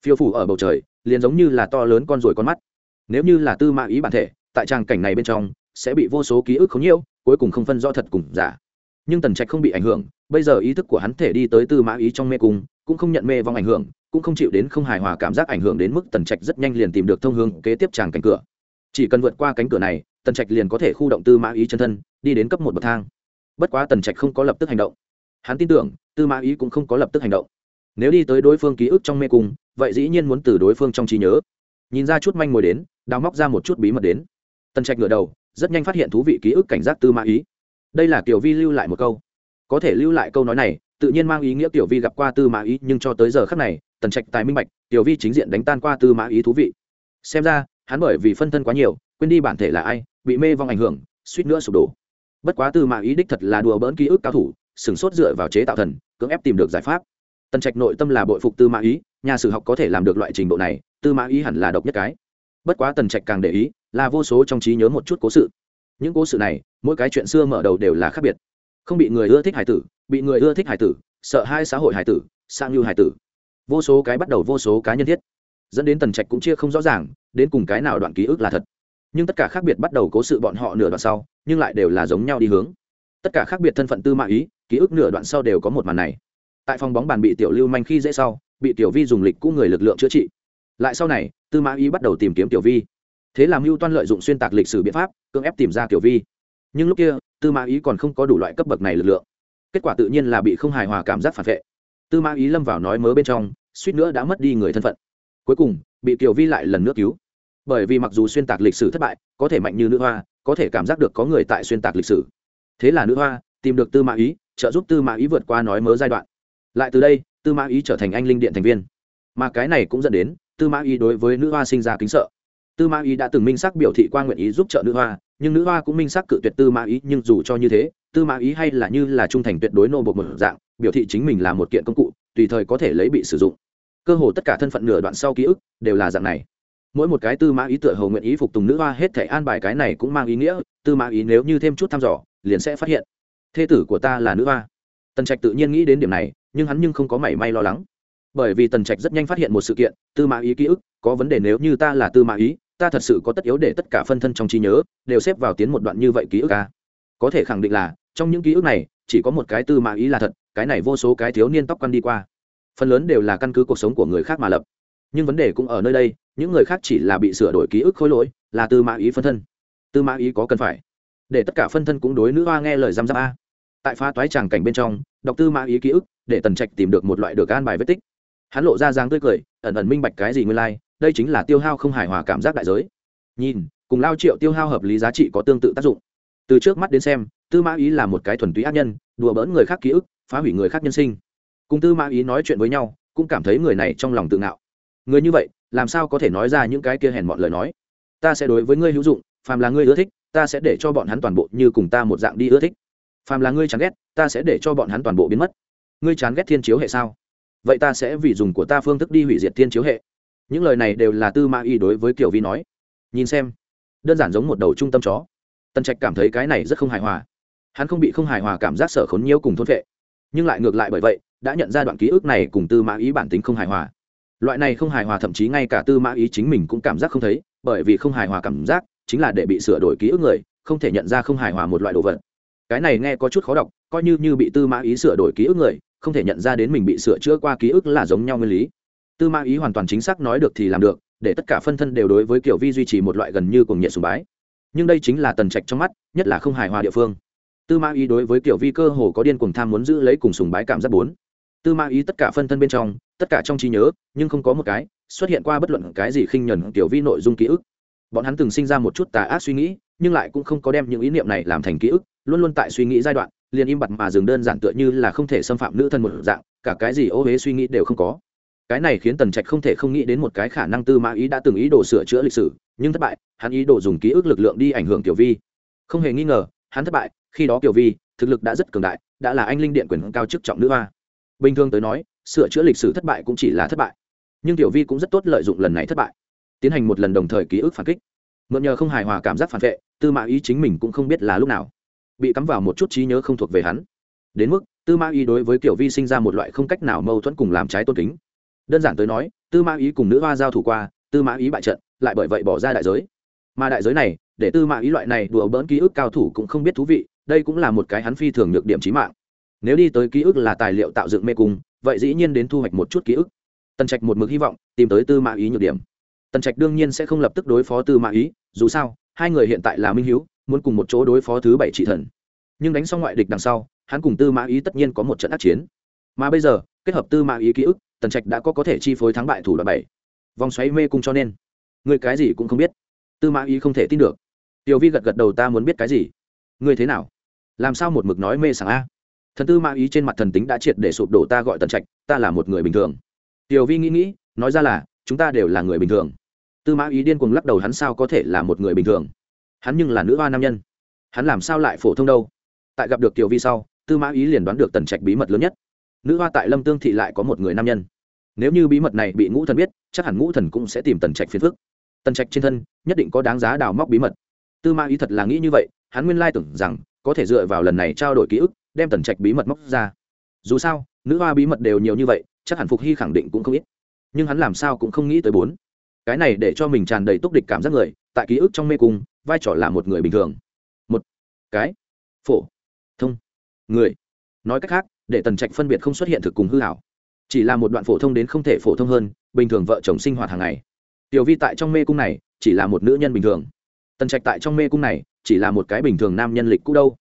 Phiêu phủ ở bầu trời, liền giống như là to lớn con ruồi con mắt. Nếu như là tư mã ý bản thể, tại trang cảnh này bên trong, sẽ bị vô số ký ức khống nhiễu cuối cùng không phân rõ thật cùng giả. Nhưng tần trạch không bị ảnh hưởng, bây giờ ý thức của hắn thể đi tới tư mã ý trong mê cung, cũng không nhận mê vong ảnh hưởng, cũng không chịu đến không hài hòa cảm giác ảnh hưởng đến mức tần trạch rất nhanh liền tìm được thông hướng kế tiếp tràng cánh cửa. Chỉ cần vượt qua cánh cửa này, tần trạch liền có thể khu động tư mã ý chân thân, đi đến cấp một bậc thang. Bất quá tần trạch không có lập tức hành động. Hắn tin tưởng, tư mã ý cũng không có lập tức hành động. Nếu đi tới đối phương ký ức trong mê cung, vậy dĩ nhiên muốn từ đối phương trong trí nhớ. Nhìn ra chút manh mối đến, đào móc ra một chút bí mật đến. Tần trạch ngửa đầu rất nhanh phát hiện thú vị ký ức cảnh giác tư mã ý. Đây là Tiểu vi lưu lại một câu. Có thể lưu lại câu nói này, tự nhiên mang ý nghĩa tiểu vi gặp qua tư mã ý, nhưng cho tới giờ khác này, tần trạch tài minh bạch, tiểu vi chính diện đánh tan qua tư mã ý thú vị. Xem ra, hắn bởi vì phân thân quá nhiều, quên đi bản thể là ai, bị mê vong ảnh hưởng, suýt nữa sụp đổ. Bất quá tư mã ý đích thật là đùa bỡn ký ức cao thủ sửng sốt dựa vào chế tạo thần, cưỡng ép tìm được giải pháp. Tần trạch nội tâm là bội phục tư mã ý, nhà sử học có thể làm được loại trình độ này, tư mã ý hẳn là độc nhất cái. Bất quá tần trạch càng để ý là vô số trong trí nhớ một chút cố sự. Những cố sự này, mỗi cái chuyện xưa mở đầu đều là khác biệt. Không bị người ưa thích hải tử, bị người ưa thích hải tử, sợ hai xã hội hải tử sang như hải tử. Vô số cái bắt đầu vô số cá nhân thiết. Dẫn đến tần trạch cũng chia không rõ ràng, đến cùng cái nào đoạn ký ức là thật. Nhưng tất cả khác biệt bắt đầu cố sự bọn họ nửa đoạn sau, nhưng lại đều là giống nhau đi hướng. Tất cả khác biệt thân phận tư mã ý, ký ức nửa đoạn sau đều có một màn này. Tại phòng bóng bàn bị tiểu lưu manh khi dễ sau, bị tiểu vi dùng lịch cũ người lực lượng chữa trị. Lại sau này, tư mã ý bắt đầu tìm kiếm tiểu vi thế làm mưu toan lợi dụng xuyên tạc lịch sử biện pháp, cưỡng ép tìm ra tiểu vi. Nhưng lúc kia, tư mã ý còn không có đủ loại cấp bậc này lực lượng. Kết quả tự nhiên là bị không hài hòa cảm giác phản vệ. Tư mã ý lâm vào nói mớ bên trong, suýt nữa đã mất đi người thân phận. Cuối cùng, bị tiểu vi lại lần nữa cứu. Bởi vì mặc dù xuyên tạc lịch sử thất bại, có thể mạnh như nữ hoa, có thể cảm giác được có người tại xuyên tạc lịch sử. Thế là nữ hoa tìm được tư mã ý, trợ giúp tư mã ý vượt qua nói mớ giai đoạn. Lại từ đây, tư mã ý trở thành anh linh điện thành viên. Mà cái này cũng dẫn đến, tư mã ý đối với nữ hoa sinh ra kính sợ tư mã ý đã từng minh xác biểu thị qua nguyện ý giúp trợ nữ hoa, nhưng nữ hoa cũng minh xác cự tuyệt tư mã ý, nhưng dù cho như thế, tư mã ý hay là như là trung thành tuyệt đối nô bộc một dạng, biểu thị chính mình là một kiện công cụ, tùy thời có thể lấy bị sử dụng. Cơ hồ tất cả thân phận nửa đoạn sau ký ức đều là dạng này. Mỗi một cái tư mã ý tựa hầu nguyện ý phục tùng nữ hoa hết thể an bài cái này cũng mang ý nghĩa, tư mã ý nếu như thêm chút thăm dò, liền sẽ phát hiện. Thê tử của ta là nữ hoa. Tần trạch tự nhiên nghĩ đến điểm này, nhưng hắn nhưng không có mảy may lo lắng. Bởi vì tần trạch rất nhanh phát hiện một sự kiện, tư mã ý ký ức, có vấn đề nếu như ta là tư mã ý ta thật sự có tất yếu để tất cả phân thân trong trí nhớ đều xếp vào tiến một đoạn như vậy ký ức a có thể khẳng định là trong những ký ức này chỉ có một cái tư mã ý là thật cái này vô số cái thiếu niên tóc quăn đi qua. Phần lớn đều là căn cứ cuộc sống của người khác mà lập. Nhưng vấn đề cũng ở nơi đây những người khác chỉ là bị sửa đổi ký ức khối lỗi là tư mã ý phân thân. Tư mã ý có cần phải. Để tất cả phân thân cũng đối nữ hoa nghe lời giam giam a. Tại phá toái tràng cảnh bên trong đọc tư mã ý ký ức để tần trạch tìm được một loại được an bài vết tích. Hắn lộ ra dáng tươi cười ẩn ẩn minh bạch cái gì nguyên lai、like, đây chính là tiêu hao không hài hòa cảm giác đại giới. Nhìn, cùng lao triệu tiêu hao hợp lý giá trị có tương tự tác dụng. Từ trước mắt đến xem, tư mã ý là một cái thuần túy ác nhân, đùa bỡn người khác ký ức, phá hủy người khác nhân sinh. Cùng tư mã ý nói chuyện với nhau, cũng cảm thấy người này trong lòng tự ngạo. Người như vậy, làm sao có thể nói ra những cái kia hèn mọn lời nói? Ta sẽ đối với ngươi hữu dụng, phàm là ngươi ưa thích, ta sẽ để cho bọn hắn toàn bộ như cùng ta một dạng đi ưa thích. Phàm là ngươi chán ghét, ta sẽ để cho bọn hắn toàn bộ biến mất. Ngươi chán ghét thiên chiếu hệ sao? Vậy ta sẽ vì dùng của ta phương thức đi hủy diệt thiên chiếu hệ những lời này đều là tư mã y đối với kiểu vi nói. Nhìn xem, đơn giản giống một đầu trung tâm chó. Tần trạch cảm thấy cái này rất không hài hòa. Hắn không bị không hài hòa cảm giác sở khốn nhiễu cùng thốt vệ nhưng lại ngược lại bởi vậy, đã nhận ra đoạn ký ức này cùng tư mã ý bản tính không hài hòa. Loại này không hài hòa thậm chí ngay cả tư mã ý chính mình cũng cảm giác không thấy, bởi vì không hài hòa cảm giác chính là để bị sửa đổi ký ức người, không thể nhận ra không hài hòa một loại đồ vật. Cái này nghe có chút khó đọc, coi như như bị tư mã ý sửa đổi ký ức người, không thể nhận ra đến mình bị sửa chữa qua ký ức là giống nhau nguyên lý tư ma ý hoàn toàn chính xác nói được thì làm được, để tất cả phân thân đều đối với kiểu vi duy trì một loại gần như cùng nhiệt sùng bái. Nhưng đây chính là tần trạch trong mắt, nhất là không hài hòa địa phương. Tư Ma ý đối với kiểu vi cơ hồ có điên cuồng tham muốn giữ lấy cùng sùng bái cảm giác bốn. Tư Ma ý tất cả phân thân bên trong, tất cả trong trí nhớ, nhưng không có một cái xuất hiện qua bất luận cái gì khinh nhuần kiểu vi nội dung ký ức. Bọn hắn từng sinh ra một chút tà ác suy nghĩ, nhưng lại cũng không có đem những ý niệm này làm thành ký ức, luôn luôn tại suy nghĩ giai đoạn, liền im bặt mà dừng đơn giản tựa như là không thể xâm phạm nữ thân một dạng, cả cái gì ô huế suy nghĩ đều không có cái này khiến tần trạch không thể không nghĩ đến một cái khả năng tư mã ý đã từng ý đồ sửa chữa lịch sử, nhưng thất bại, hắn ý đồ dùng ký ức lực lượng đi ảnh hưởng tiểu vi. Không hề nghi ngờ, hắn thất bại, khi đó tiểu vi, thực lực đã rất cường đại, đã là anh linh điện quyền cao chức trọng nữ hoa. Bình thường tới nói, sửa chữa lịch sử thất bại cũng chỉ là thất bại. Nhưng tiểu vi cũng rất tốt lợi dụng lần này thất bại, tiến hành một lần đồng thời ký ức phản kích. Mượn nhờ không hài hòa cảm giác phản vệ, tư mã ý chính mình cũng không biết là lúc nào, bị cắm vào một chút trí nhớ không thuộc về hắn. Đến mức, tư mã ý đối với tiểu vi sinh ra một loại không cách nào mâu thuẫn cùng làm trái tôn kính đơn giản tới nói, tư mã ý cùng nữ hoa giao thủ qua, tư mã ý bại trận, lại bởi vậy bỏ ra đại giới. Mà đại giới này, để tư mã ý loại này đùa bỡn ký ức cao thủ cũng không biết thú vị, đây cũng là một cái hắn phi thường nhược điểm trí mạng. Nếu đi tới ký ức là tài liệu tạo dựng mê cung, vậy dĩ nhiên đến thu hoạch một chút ký ức. Tần trạch một mực hy vọng tìm tới tư mã ý nhược điểm. Tần trạch đương nhiên sẽ không lập tức đối phó tư mã ý, dù sao, hai người hiện tại là minh hiếu, muốn cùng một chỗ đối phó thứ bảy trị thần. Nhưng đánh xong ngoại địch đằng sau, hắn cùng tư mã ý tất nhiên có một trận ác chiến. Mà bây giờ, kết hợp tư mã ý ký ức tần trạch đã có có thể chi phối thắng bại thủ đoạn bảy. Vòng xoáy mê cung cho nên. Người cái gì cũng không biết. Tư mã ý không thể tin được. Tiểu vi gật gật đầu ta muốn biết cái gì? Người thế nào? Làm sao một mực nói mê sảng a? Thần tư mã ý trên mặt thần tính đã triệt để sụp đổ ta gọi tần trạch, ta là một người bình thường. Tiểu vi nghĩ nghĩ, nói ra là, chúng ta đều là người bình thường. Tư mã ý điên cuồng lắc đầu hắn sao có thể là một người bình thường? Hắn nhưng là nữ hoa nam nhân. Hắn làm sao lại phổ thông đâu? Tại gặp được tiểu vi sau, tư mã ý liền đoán được tần trạch bí mật lớn nhất nữ hoa tại lâm tương thị lại có một người nam nhân nếu như bí mật này bị ngũ thần biết chắc hẳn ngũ thần cũng sẽ tìm tần trạch phiền phức tần trạch trên thân nhất định có đáng giá đào móc bí mật tư ma ý thật là nghĩ như vậy hắn nguyên lai tưởng rằng có thể dựa vào lần này trao đổi ký ức đem tần trạch bí mật móc ra dù sao nữ hoa bí mật đều nhiều như vậy chắc hẳn phục hy khẳng định cũng không ít nhưng hắn làm sao cũng không nghĩ tới bốn cái này để cho mình tràn đầy túc địch cảm giác người tại ký ức trong mê cung vai trò là một người bình thường một cái phổ thông người nói cách khác để tần trạch phân biệt không xuất hiện thực cùng hư hảo. Chỉ là một đoạn phổ thông đến không thể phổ thông hơn, bình thường vợ chồng sinh hoạt hàng ngày. Tiểu vi tại trong mê cung này, chỉ là một nữ nhân bình thường. Tần trạch tại trong mê cung này, chỉ là một cái bình thường nam nhân lịch cũ đâu.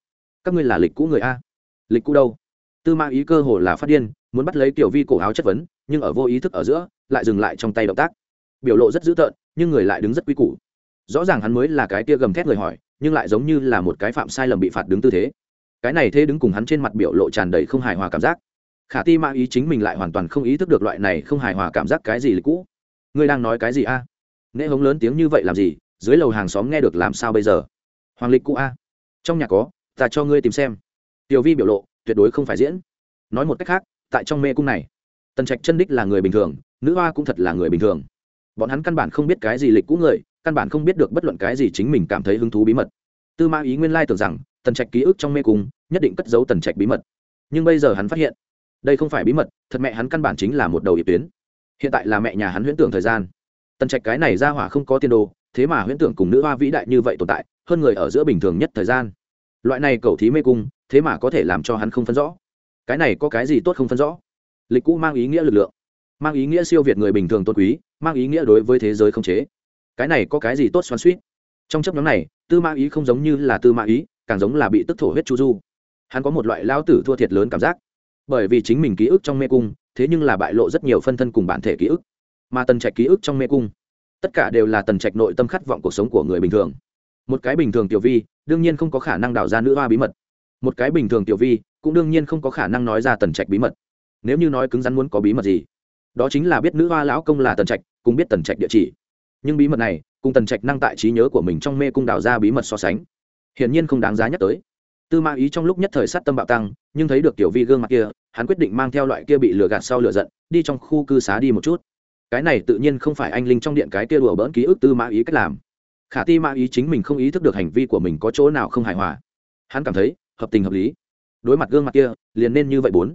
Các ngươi là lịch cũ người a. Lịch cũ đâu? Tư ma ý cơ hồ là phát điên, muốn bắt lấy tiểu vi cổ áo chất vấn, nhưng ở vô ý thức ở giữa, lại dừng lại trong tay động tác. Biểu lộ rất dữ tợn, nhưng người lại đứng rất quy củ. Rõ ràng hắn mới là cái tia gầm thét người hỏi, nhưng lại giống như là một cái phạm sai lầm bị phạt đứng tư thế cái này thế đứng cùng hắn trên mặt biểu lộ tràn đầy không hài hòa cảm giác. Khả ti mã ý chính mình lại hoàn toàn không ý thức được loại này không hài hòa cảm giác cái gì lịch cũ. Ngươi đang nói cái gì a? À? nễ hống lớn tiếng như vậy làm gì? Dưới lầu hàng xóm nghe được làm sao bây giờ? Hoàng lịch cũ a? Trong nhà có, ta cho ngươi tìm xem. Tiểu vi biểu lộ, tuyệt đối không phải diễn. Nói một cách khác, tại trong mê cung này, tần trạch chân đích là người bình thường, nữ hoa cũng thật là người bình thường. Bọn hắn căn bản không biết cái gì lịch cũ người, căn bản không biết được bất luận cái gì chính mình cảm thấy hứng thú bí mật. Tư mã ý nguyên lai tưởng rằng tần trạch ký ức trong mê cung, nhất định cất giấu tần trạch bí mật. Nhưng bây giờ hắn phát hiện, đây không phải bí mật, thật mẹ hắn căn bản chính là một đầu ý tuyến. Hiện tại là mẹ nhà hắn huyễn tưởng thời gian. Tần trạch cái này ra hỏa không có tiên đồ, thế mà huyễn tưởng cùng nữ hoa vĩ đại như vậy tồn tại, hơn người ở giữa bình thường nhất thời gian. Loại này cầu thí mê cung, thế mà có thể làm cho hắn không phân rõ. Cái này có cái gì tốt không phân rõ? Lịch cũ mang ý nghĩa lực lượng, mang ý nghĩa siêu việt người bình thường tôn quý, mang ý nghĩa đối với thế giới không chế. Cái này có cái gì tốt xoắn suýt trong chấp nhóm này, tư mã ý không giống như là tư mã ý càng giống là bị tức thổ huyết chu du. Hắn có một loại lao tử thua thiệt lớn cảm giác. Bởi vì chính mình ký ức trong mê cung, thế nhưng là bại lộ rất nhiều phân thân cùng bản thể ký ức. Mà tần trạch ký ức trong mê cung, tất cả đều là tần trạch nội tâm khát vọng cuộc sống của người bình thường. Một cái bình thường tiểu vi, đương nhiên không có khả năng đào ra nữ hoa bí mật. Một cái bình thường tiểu vi, cũng đương nhiên không có khả năng nói ra tần trạch bí mật. Nếu như nói cứng rắn muốn có bí mật gì, đó chính là biết nữ hoa lão công là tần trạch, cùng biết tần trạch địa chỉ. Nhưng bí mật này, cùng tần trạch năng tại trí nhớ của mình trong mê cung đào ra bí mật so sánh hiển nhiên không đáng giá nhắc tới. Tư mã ý trong lúc nhất thời sát tâm bạo tăng, nhưng thấy được tiểu vi gương mặt kia, hắn quyết định mang theo loại kia bị lừa gạt sau lừa giận, đi trong khu cư xá đi một chút. Cái này tự nhiên không phải anh linh trong điện cái kia đùa bỡn ký ức tư mã ý cách làm. Khả ti mã ý chính mình không ý thức được hành vi của mình có chỗ nào không hài hòa. Hắn cảm thấy, hợp tình hợp lý. Đối mặt gương mặt kia, liền nên như vậy bốn.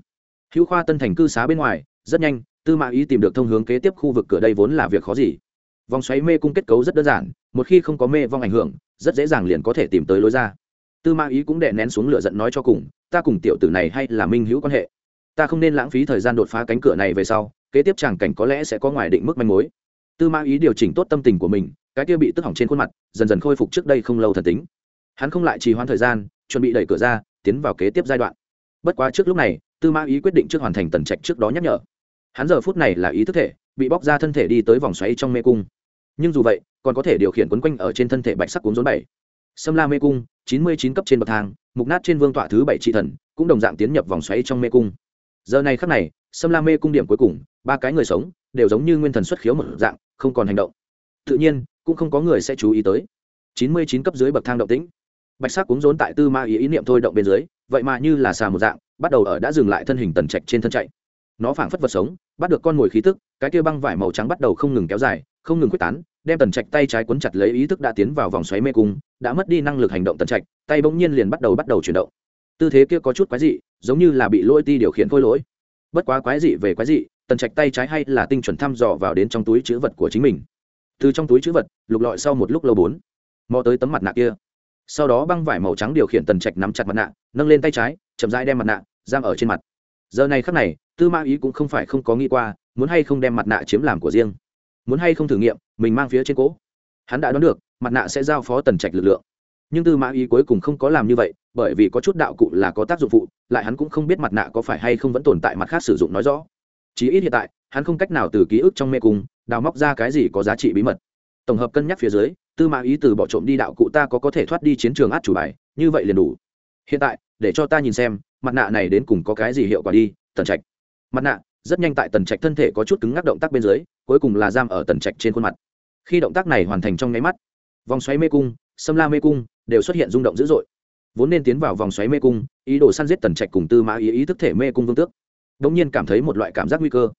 Hữu khoa tân thành cư xá bên ngoài, rất nhanh, tư mã ý tìm được thông hướng kế tiếp khu vực, cửa đây vốn là việc khó gì. Vòng xoáy mê cung kết cấu rất đơn giản một khi không có mê vong ảnh hưởng, rất dễ dàng liền có thể tìm tới lối ra. Tư Ma ý cũng đệ nén xuống lửa giận nói cho cùng, ta cùng tiểu tử này hay là minh hữu quan hệ? Ta không nên lãng phí thời gian đột phá cánh cửa này về sau, kế tiếp chàng cảnh có lẽ sẽ có ngoài định mức manh mối. Tư Ma ý điều chỉnh tốt tâm tình của mình, cái kia bị tức hỏng trên khuôn mặt, dần dần khôi phục trước đây không lâu thần tính. Hắn không lại trì hoãn thời gian, chuẩn bị đẩy cửa ra, tiến vào kế tiếp giai đoạn. Bất quá trước lúc này, tư Ma ý quyết định trước hoàn thành tần trạch trước đó nhắc nhở. Hắn giờ phút này là ý thức thể, bị bóc ra thân thể đi tới vòng xoáy trong mê cung nhưng dù vậy, còn có thể điều khiển quấn quanh ở trên thân thể bạch sắc cuốn rốn bảy. Sâm la mê cung, chín mươi chín cấp trên bậc thang, mục nát trên vương tọa thứ bảy trị thần, cũng đồng dạng tiến nhập vòng xoáy trong mê cung. Giờ này khắc này, sâm la mê cung điểm cuối cùng, ba cái người sống, đều giống như nguyên thần xuất khiếu một dạng, không còn hành động. Tự nhiên, cũng không có người sẽ chú ý tới. chín mươi chín cấp dưới bậc thang động tĩnh. Bạch sắc cuốn rốn tại tư ma ý ý niệm thôi động bên dưới, vậy mà như là xà một dạng, bắt đầu ở đã dừng lại thân hình tần trạch trên thân chạy. Nó phảng phất vật sống, bắt được con mồi khí tức, cái kia băng vải màu trắng bắt đầu không ngừng kéo dài không ngừng quyết tán, đem tần trạch tay trái cuốn chặt lấy ý thức đã tiến vào vòng xoáy mê cung, đã mất đi năng lực hành động tần trạch, tay bỗng nhiên liền bắt đầu bắt đầu chuyển động. Tư thế kia có chút quái dị, giống như là bị lôi ti điều khiển khôi lỗi. Bất quá quái dị về quái dị, tần trạch tay trái hay là tinh chuẩn thăm dò vào đến trong túi chữ vật của chính mình. Từ trong túi chữ vật, lục lọi sau một lúc lâu bốn. Mò tới tấm mặt nạ kia. Sau đó băng vải màu trắng điều khiển tần trạch nắm chặt mặt nạ, nâng lên tay trái, chậm rãi đem mặt nạ giam ở trên mặt. Giờ này khắc này, tư Ma ý cũng không phải không có nghĩ qua, muốn hay không đem mặt nạ chiếm làm của riêng muốn hay không thử nghiệm, mình mang phía trên cỗ hắn đã đoán được, mặt nạ sẽ giao phó tần trạch lực lượng. Nhưng tư mã ý cuối cùng không có làm như vậy, bởi vì có chút đạo cụ là có tác dụng phụ, lại hắn cũng không biết mặt nạ có phải hay không vẫn tồn tại mặt khác sử dụng nói rõ. Chí ít hiện tại, hắn không cách nào từ ký ức trong mê cung, đào móc ra cái gì có giá trị bí mật. Tổng hợp cân nhắc phía dưới, tư mã ý từ bỏ trộm đi đạo cụ ta có có thể thoát đi chiến trường át chủ bài, như vậy liền đủ. Hiện tại, để cho ta nhìn xem, mặt nạ này đến cùng có cái gì hiệu quả đi, tần trạch. Mặt nạ, rất nhanh tại tần trạch thân thể có chút cứng ngắc động tác bên dưới cuối cùng là giam ở tần trạch trên khuôn mặt. Khi động tác này hoàn thành trong nháy mắt, vòng xoáy mê cung, xâm la mê cung đều xuất hiện rung động dữ dội. Vốn nên tiến vào vòng xoáy mê cung, ý đồ săn giết tần trạch cùng tư mã ý ý thức thể mê cung vương tước. Đ ỗ n g nhiên cảm thấy một loại cảm giác nguy cơ.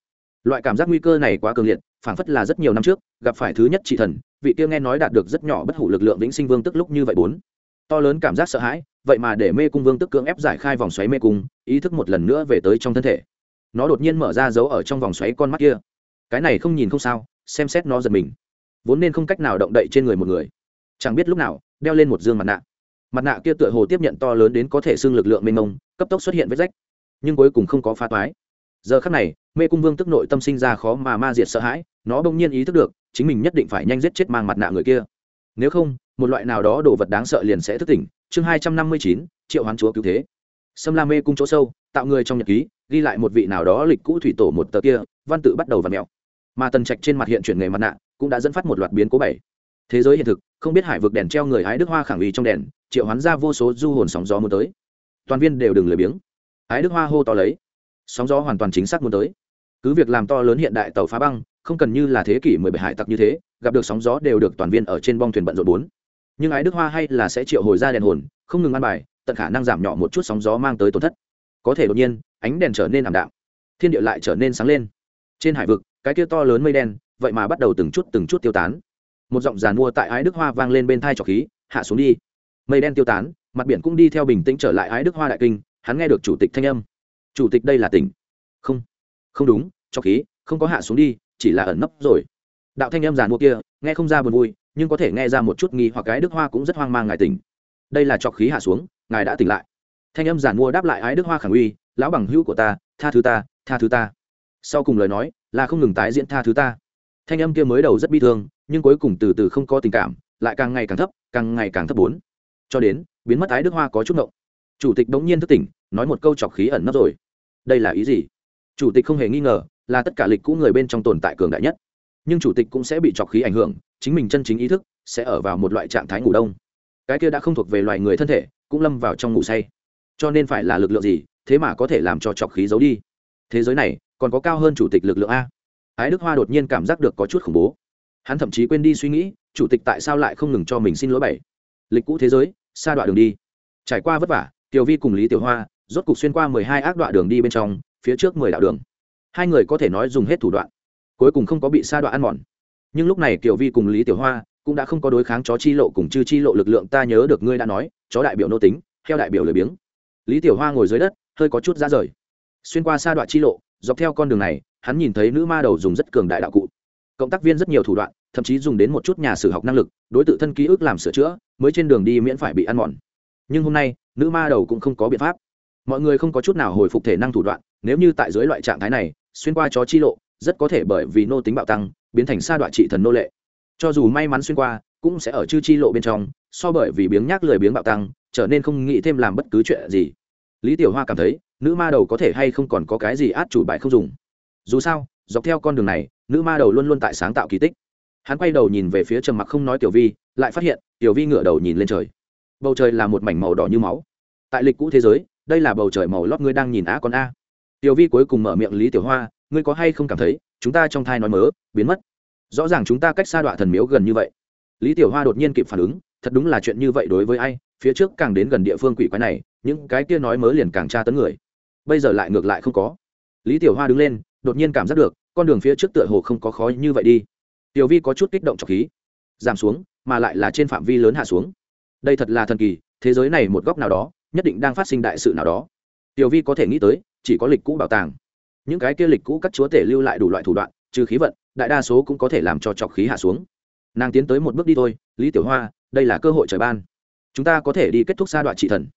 Loại cảm giác nguy cơ này quá cường liệt, phảng phất là rất nhiều năm trước, gặp phải thứ nhất trị thần, vị kia nghe nói đạt được rất nhỏ bất hủ lực lượng vĩnh sinh vương tức lúc như vậy bốn. To lớn cảm giác sợ hãi, vậy mà để mê cung vương tức cưỡng ép giải khai vòng xoáy mê cung, ý thức một lần nữa về tới trong thân thể. Nó đột nhiên mở ra dấu ở trong vòng xoáy con mắt kia cái này không nhìn không sao, xem xét nó giật mình. Vốn nên không cách nào động đậy trên người một người. Chẳng biết lúc nào, đeo lên một dương mặt nạ. Mặt nạ kia tựa hồ tiếp nhận to lớn đến có thể xưng lực lượng mênh mông, cấp tốc xuất hiện vết rách. Nhưng cuối cùng không có phá toái. Giờ khắc này, mê cung vương tức nội tâm sinh ra khó mà ma diệt sợ hãi, nó bỗng nhiên ý thức được, chính mình nhất định phải nhanh giết chết mang mặt nạ người kia. Nếu không, một loại nào đó đồ vật đáng sợ liền sẽ thức tỉnh. Chương hai trăm năm mươi chín, triệu hoán chúa cứu thế. Sâm la mê cung chỗ sâu tạo người trong nhật ký, ghi lại một vị nào đó lịch cũ thủy tổ một tờ kia, văn tự bắt đầu và mẹo mà tần trạch trên mặt hiện chuyển nghề mặt nạ, cũng đã dẫn phát một loạt biến cố bảy. Thế giới hiện thực, không biết hải vực đèn treo người ái đức hoa khẳng ý trong đèn, triệu hoán ra vô số du hồn sóng gió muốn tới. Toàn viên đều đừng lười biếng. Ái đức hoa hô to lấy. Sóng gió hoàn toàn chính xác muốn tới. Cứ việc làm to lớn hiện đại tàu phá băng, không cần như là thế kỷ mười bảy hải tặc như thế, gặp được sóng gió đều được toàn viên ở trên bong thuyền bận rộn bốn. Nhưng ái đức hoa hay là sẽ triệu hồi ra đèn hồn, không ngừng ăn bài, tận khả năng giảm nhỏ một chút sóng gió mang tới tổn thất có thể đột nhiên, ánh đèn trở nên ảm đạm. Thiên địa lại trở nên sáng lên. Trên hải vực, cái kia to lớn mây đen, vậy mà bắt đầu từng chút từng chút tiêu tán. Một giọng giàn mua tại ái đức hoa vang lên bên thai trọc khí, hạ xuống đi. Mây đen tiêu tán, mặt biển cũng đi theo bình tĩnh trở lại ái đức hoa đại kinh, hắn nghe được chủ tịch thanh âm. Chủ tịch đây là tỉnh. Không không đúng, trọc khí, không có hạ xuống đi, chỉ là ẩn nấp rồi. Đạo thanh âm giàn mua kia, nghe không ra buồn vui, nhưng có thể nghe ra một chút nghi hoặc cái đức hoa cũng rất hoang mang ngài tỉnh. Đây là trọc khí hạ xuống, ngài đã tỉnh lại thanh âm giản mua đáp lại ái đức hoa khẳng uy lão bằng hữu của ta, tha thứ ta, tha thứ ta. Sau cùng lời nói, là không ngừng tái diễn tha thứ ta. Thanh âm kia mới đầu rất bi thương, nhưng cuối cùng từ từ không có tình cảm, lại càng ngày càng thấp, càng ngày càng thấp bốn. Cho đến, biến mất ái đức hoa có chút ngộng. Chủ tịch bỗng nhiên thức tỉnh, nói một câu chọc khí ẩn nấp rồi. Đây là ý gì? Chủ tịch không hề nghi ngờ, là tất cả lịch cũ người bên trong tồn tại cường đại nhất. Nhưng chủ tịch cũng sẽ bị chọc khí ảnh hưởng, chính mình chân chính ý thức sẽ ở vào một loại trạng thái ngủ đông. Cái kia đã không thuộc về loài người thân thể, cũng lâm vào trong ngủ say cho nên phải là lực lượng gì, thế mà có thể làm cho chọc khí giấu đi? Thế giới này, còn có cao hơn chủ tịch lực lượng a. Ái đức hoa đột nhiên cảm giác được có chút khủng bố. Hắn thậm chí quên đi suy nghĩ, chủ tịch tại sao lại không ngừng cho mình xin lỗi bảy. Lịch cũ thế giới xa đoạn đường đi. Trải qua vất vả, tiểu vi cùng lý tiểu hoa, rốt cục xuyên qua mười hai ác đoạn đường đi bên trong, phía trước mười đạo đường. Hai người có thể nói dùng hết thủ đoạn, cuối cùng không có bị sa đoạn ăn mòn. Nhưng lúc này tiểu vi cùng lý tiểu hoa cũng đã không có đối kháng chó chi lộ cùng chư chi lộ lực lượng, ta nhớ được ngươi đã nói, chó đại biểu nô tính theo đại biểu lười biếng lý tiểu hoa ngồi dưới đất, hơi có chút ra rời. Xuyên qua sa đoạn chi lộ, dọc theo con đường này, hắn nhìn thấy nữ ma đầu dùng rất cường đại đạo cụ. Cộng tác viên rất nhiều thủ đoạn, thậm chí dùng đến một chút nhà sử học năng lực, đối tượng thân ký ức làm sửa chữa, mới trên đường đi miễn phải bị ăn mòn. Nhưng hôm nay, nữ ma đầu cũng không có biện pháp. Mọi người không có chút nào hồi phục thể năng thủ đoạn, nếu như tại dưới loại trạng thái này, xuyên qua chó chi lộ, rất có thể bởi vì nô tính bạo tăng, biến thành sa đoạn trị thần nô lệ. Cho dù may mắn xuyên qua, cũng sẽ ở chư chi lộ bên trong, so bởi vì biếng nhác lười biếng bạo tăng trở nên không nghĩ thêm làm bất cứ chuyện gì. Lý tiểu hoa cảm thấy, nữ ma đầu có thể hay không còn có cái gì át chủ bài không dùng. Dù sao, dọc theo con đường này, nữ ma đầu luôn luôn tại sáng tạo kỳ tích. Hắn quay đầu nhìn về phía trầm mặc không nói tiểu vi, lại phát hiện, tiểu vi ngửa đầu nhìn lên trời. Bầu trời là một mảnh màu đỏ như máu. Tại lịch cũ thế giới, đây là bầu trời màu lót ngươi đang nhìn á con a. Tiểu vi cuối cùng mở miệng lý tiểu hoa, ngươi có hay không cảm thấy, chúng ta trong thai nói mớ, biến mất. Rõ ràng chúng ta cách xa đoạn thần miếu gần như vậy. Lý tiểu hoa đột nhiên kịp phản ứng thật đúng là chuyện như vậy đối với ai, phía trước càng đến gần địa phương quỷ quái này, những cái kia nói mớ liền càng tra tấn người. Bây giờ lại ngược lại không có. Lý tiểu hoa đứng lên, đột nhiên cảm giác được, con đường phía trước tựa hồ không có khó như vậy đi. Tiểu vi có chút kích động trọc khí. Giảm xuống, mà lại là trên phạm vi lớn hạ xuống. Đây thật là thần kỳ, thế giới này một góc nào đó, nhất định đang phát sinh đại sự nào đó. Tiểu vi có thể nghĩ tới, chỉ có lịch cũ bảo tàng. Những cái kia lịch cũ các chúa tể lưu lại đủ loại thủ đoạn, trừ khí vận, đại đa số cũng có thể làm cho trọc khí hạ xuống. Nàng tiến tới một bước đi thôi, lý tiểu hoa đây là cơ hội trời ban. Chúng ta có thể đi kết thúc sa đoạn trị thần.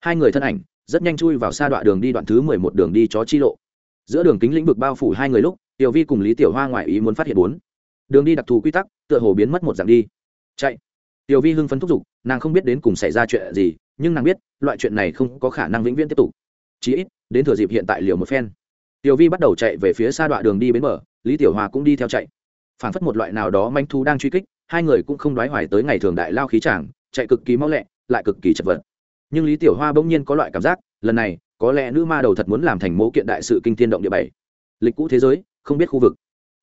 Hai người thân ảnh rất nhanh chui vào sa đoạn đường đi đoạn thứ mười một đường đi chó chi lộ. Giữa đường kính lĩnh vực bao phủ hai người lúc, tiểu vi cùng lý tiểu hoa ngoại ý muốn phát hiện bốn. Đường đi đặc thù quy tắc, tựa hồ biến mất một dạng đi. Chạy. Tiểu vi hưng phấn thúc giục, nàng không biết đến cùng xảy ra chuyện gì, nhưng nàng biết, loại chuyện này không có khả năng vĩnh viễn tiếp tục. Chí ít, đến thừa dịp hiện tại liều một phen. Tiểu vi bắt đầu chạy về phía xa đoạn đường đi bến bờ, lý tiểu Hoa cũng đi theo chạy. Phản phất một loại nào đó manh thu đang truy kích hai người cũng không đoái hoài tới ngày thường đại lao khí chàng, chạy cực kỳ mau lẹ, lại cực kỳ chật vật. Nhưng lý tiểu hoa bỗng nhiên có loại cảm giác, lần này, có lẽ nữ ma đầu thật muốn làm thành mẫu kiện đại sự kinh thiên động địa bảy. Lịch cũ thế giới, không biết khu vực.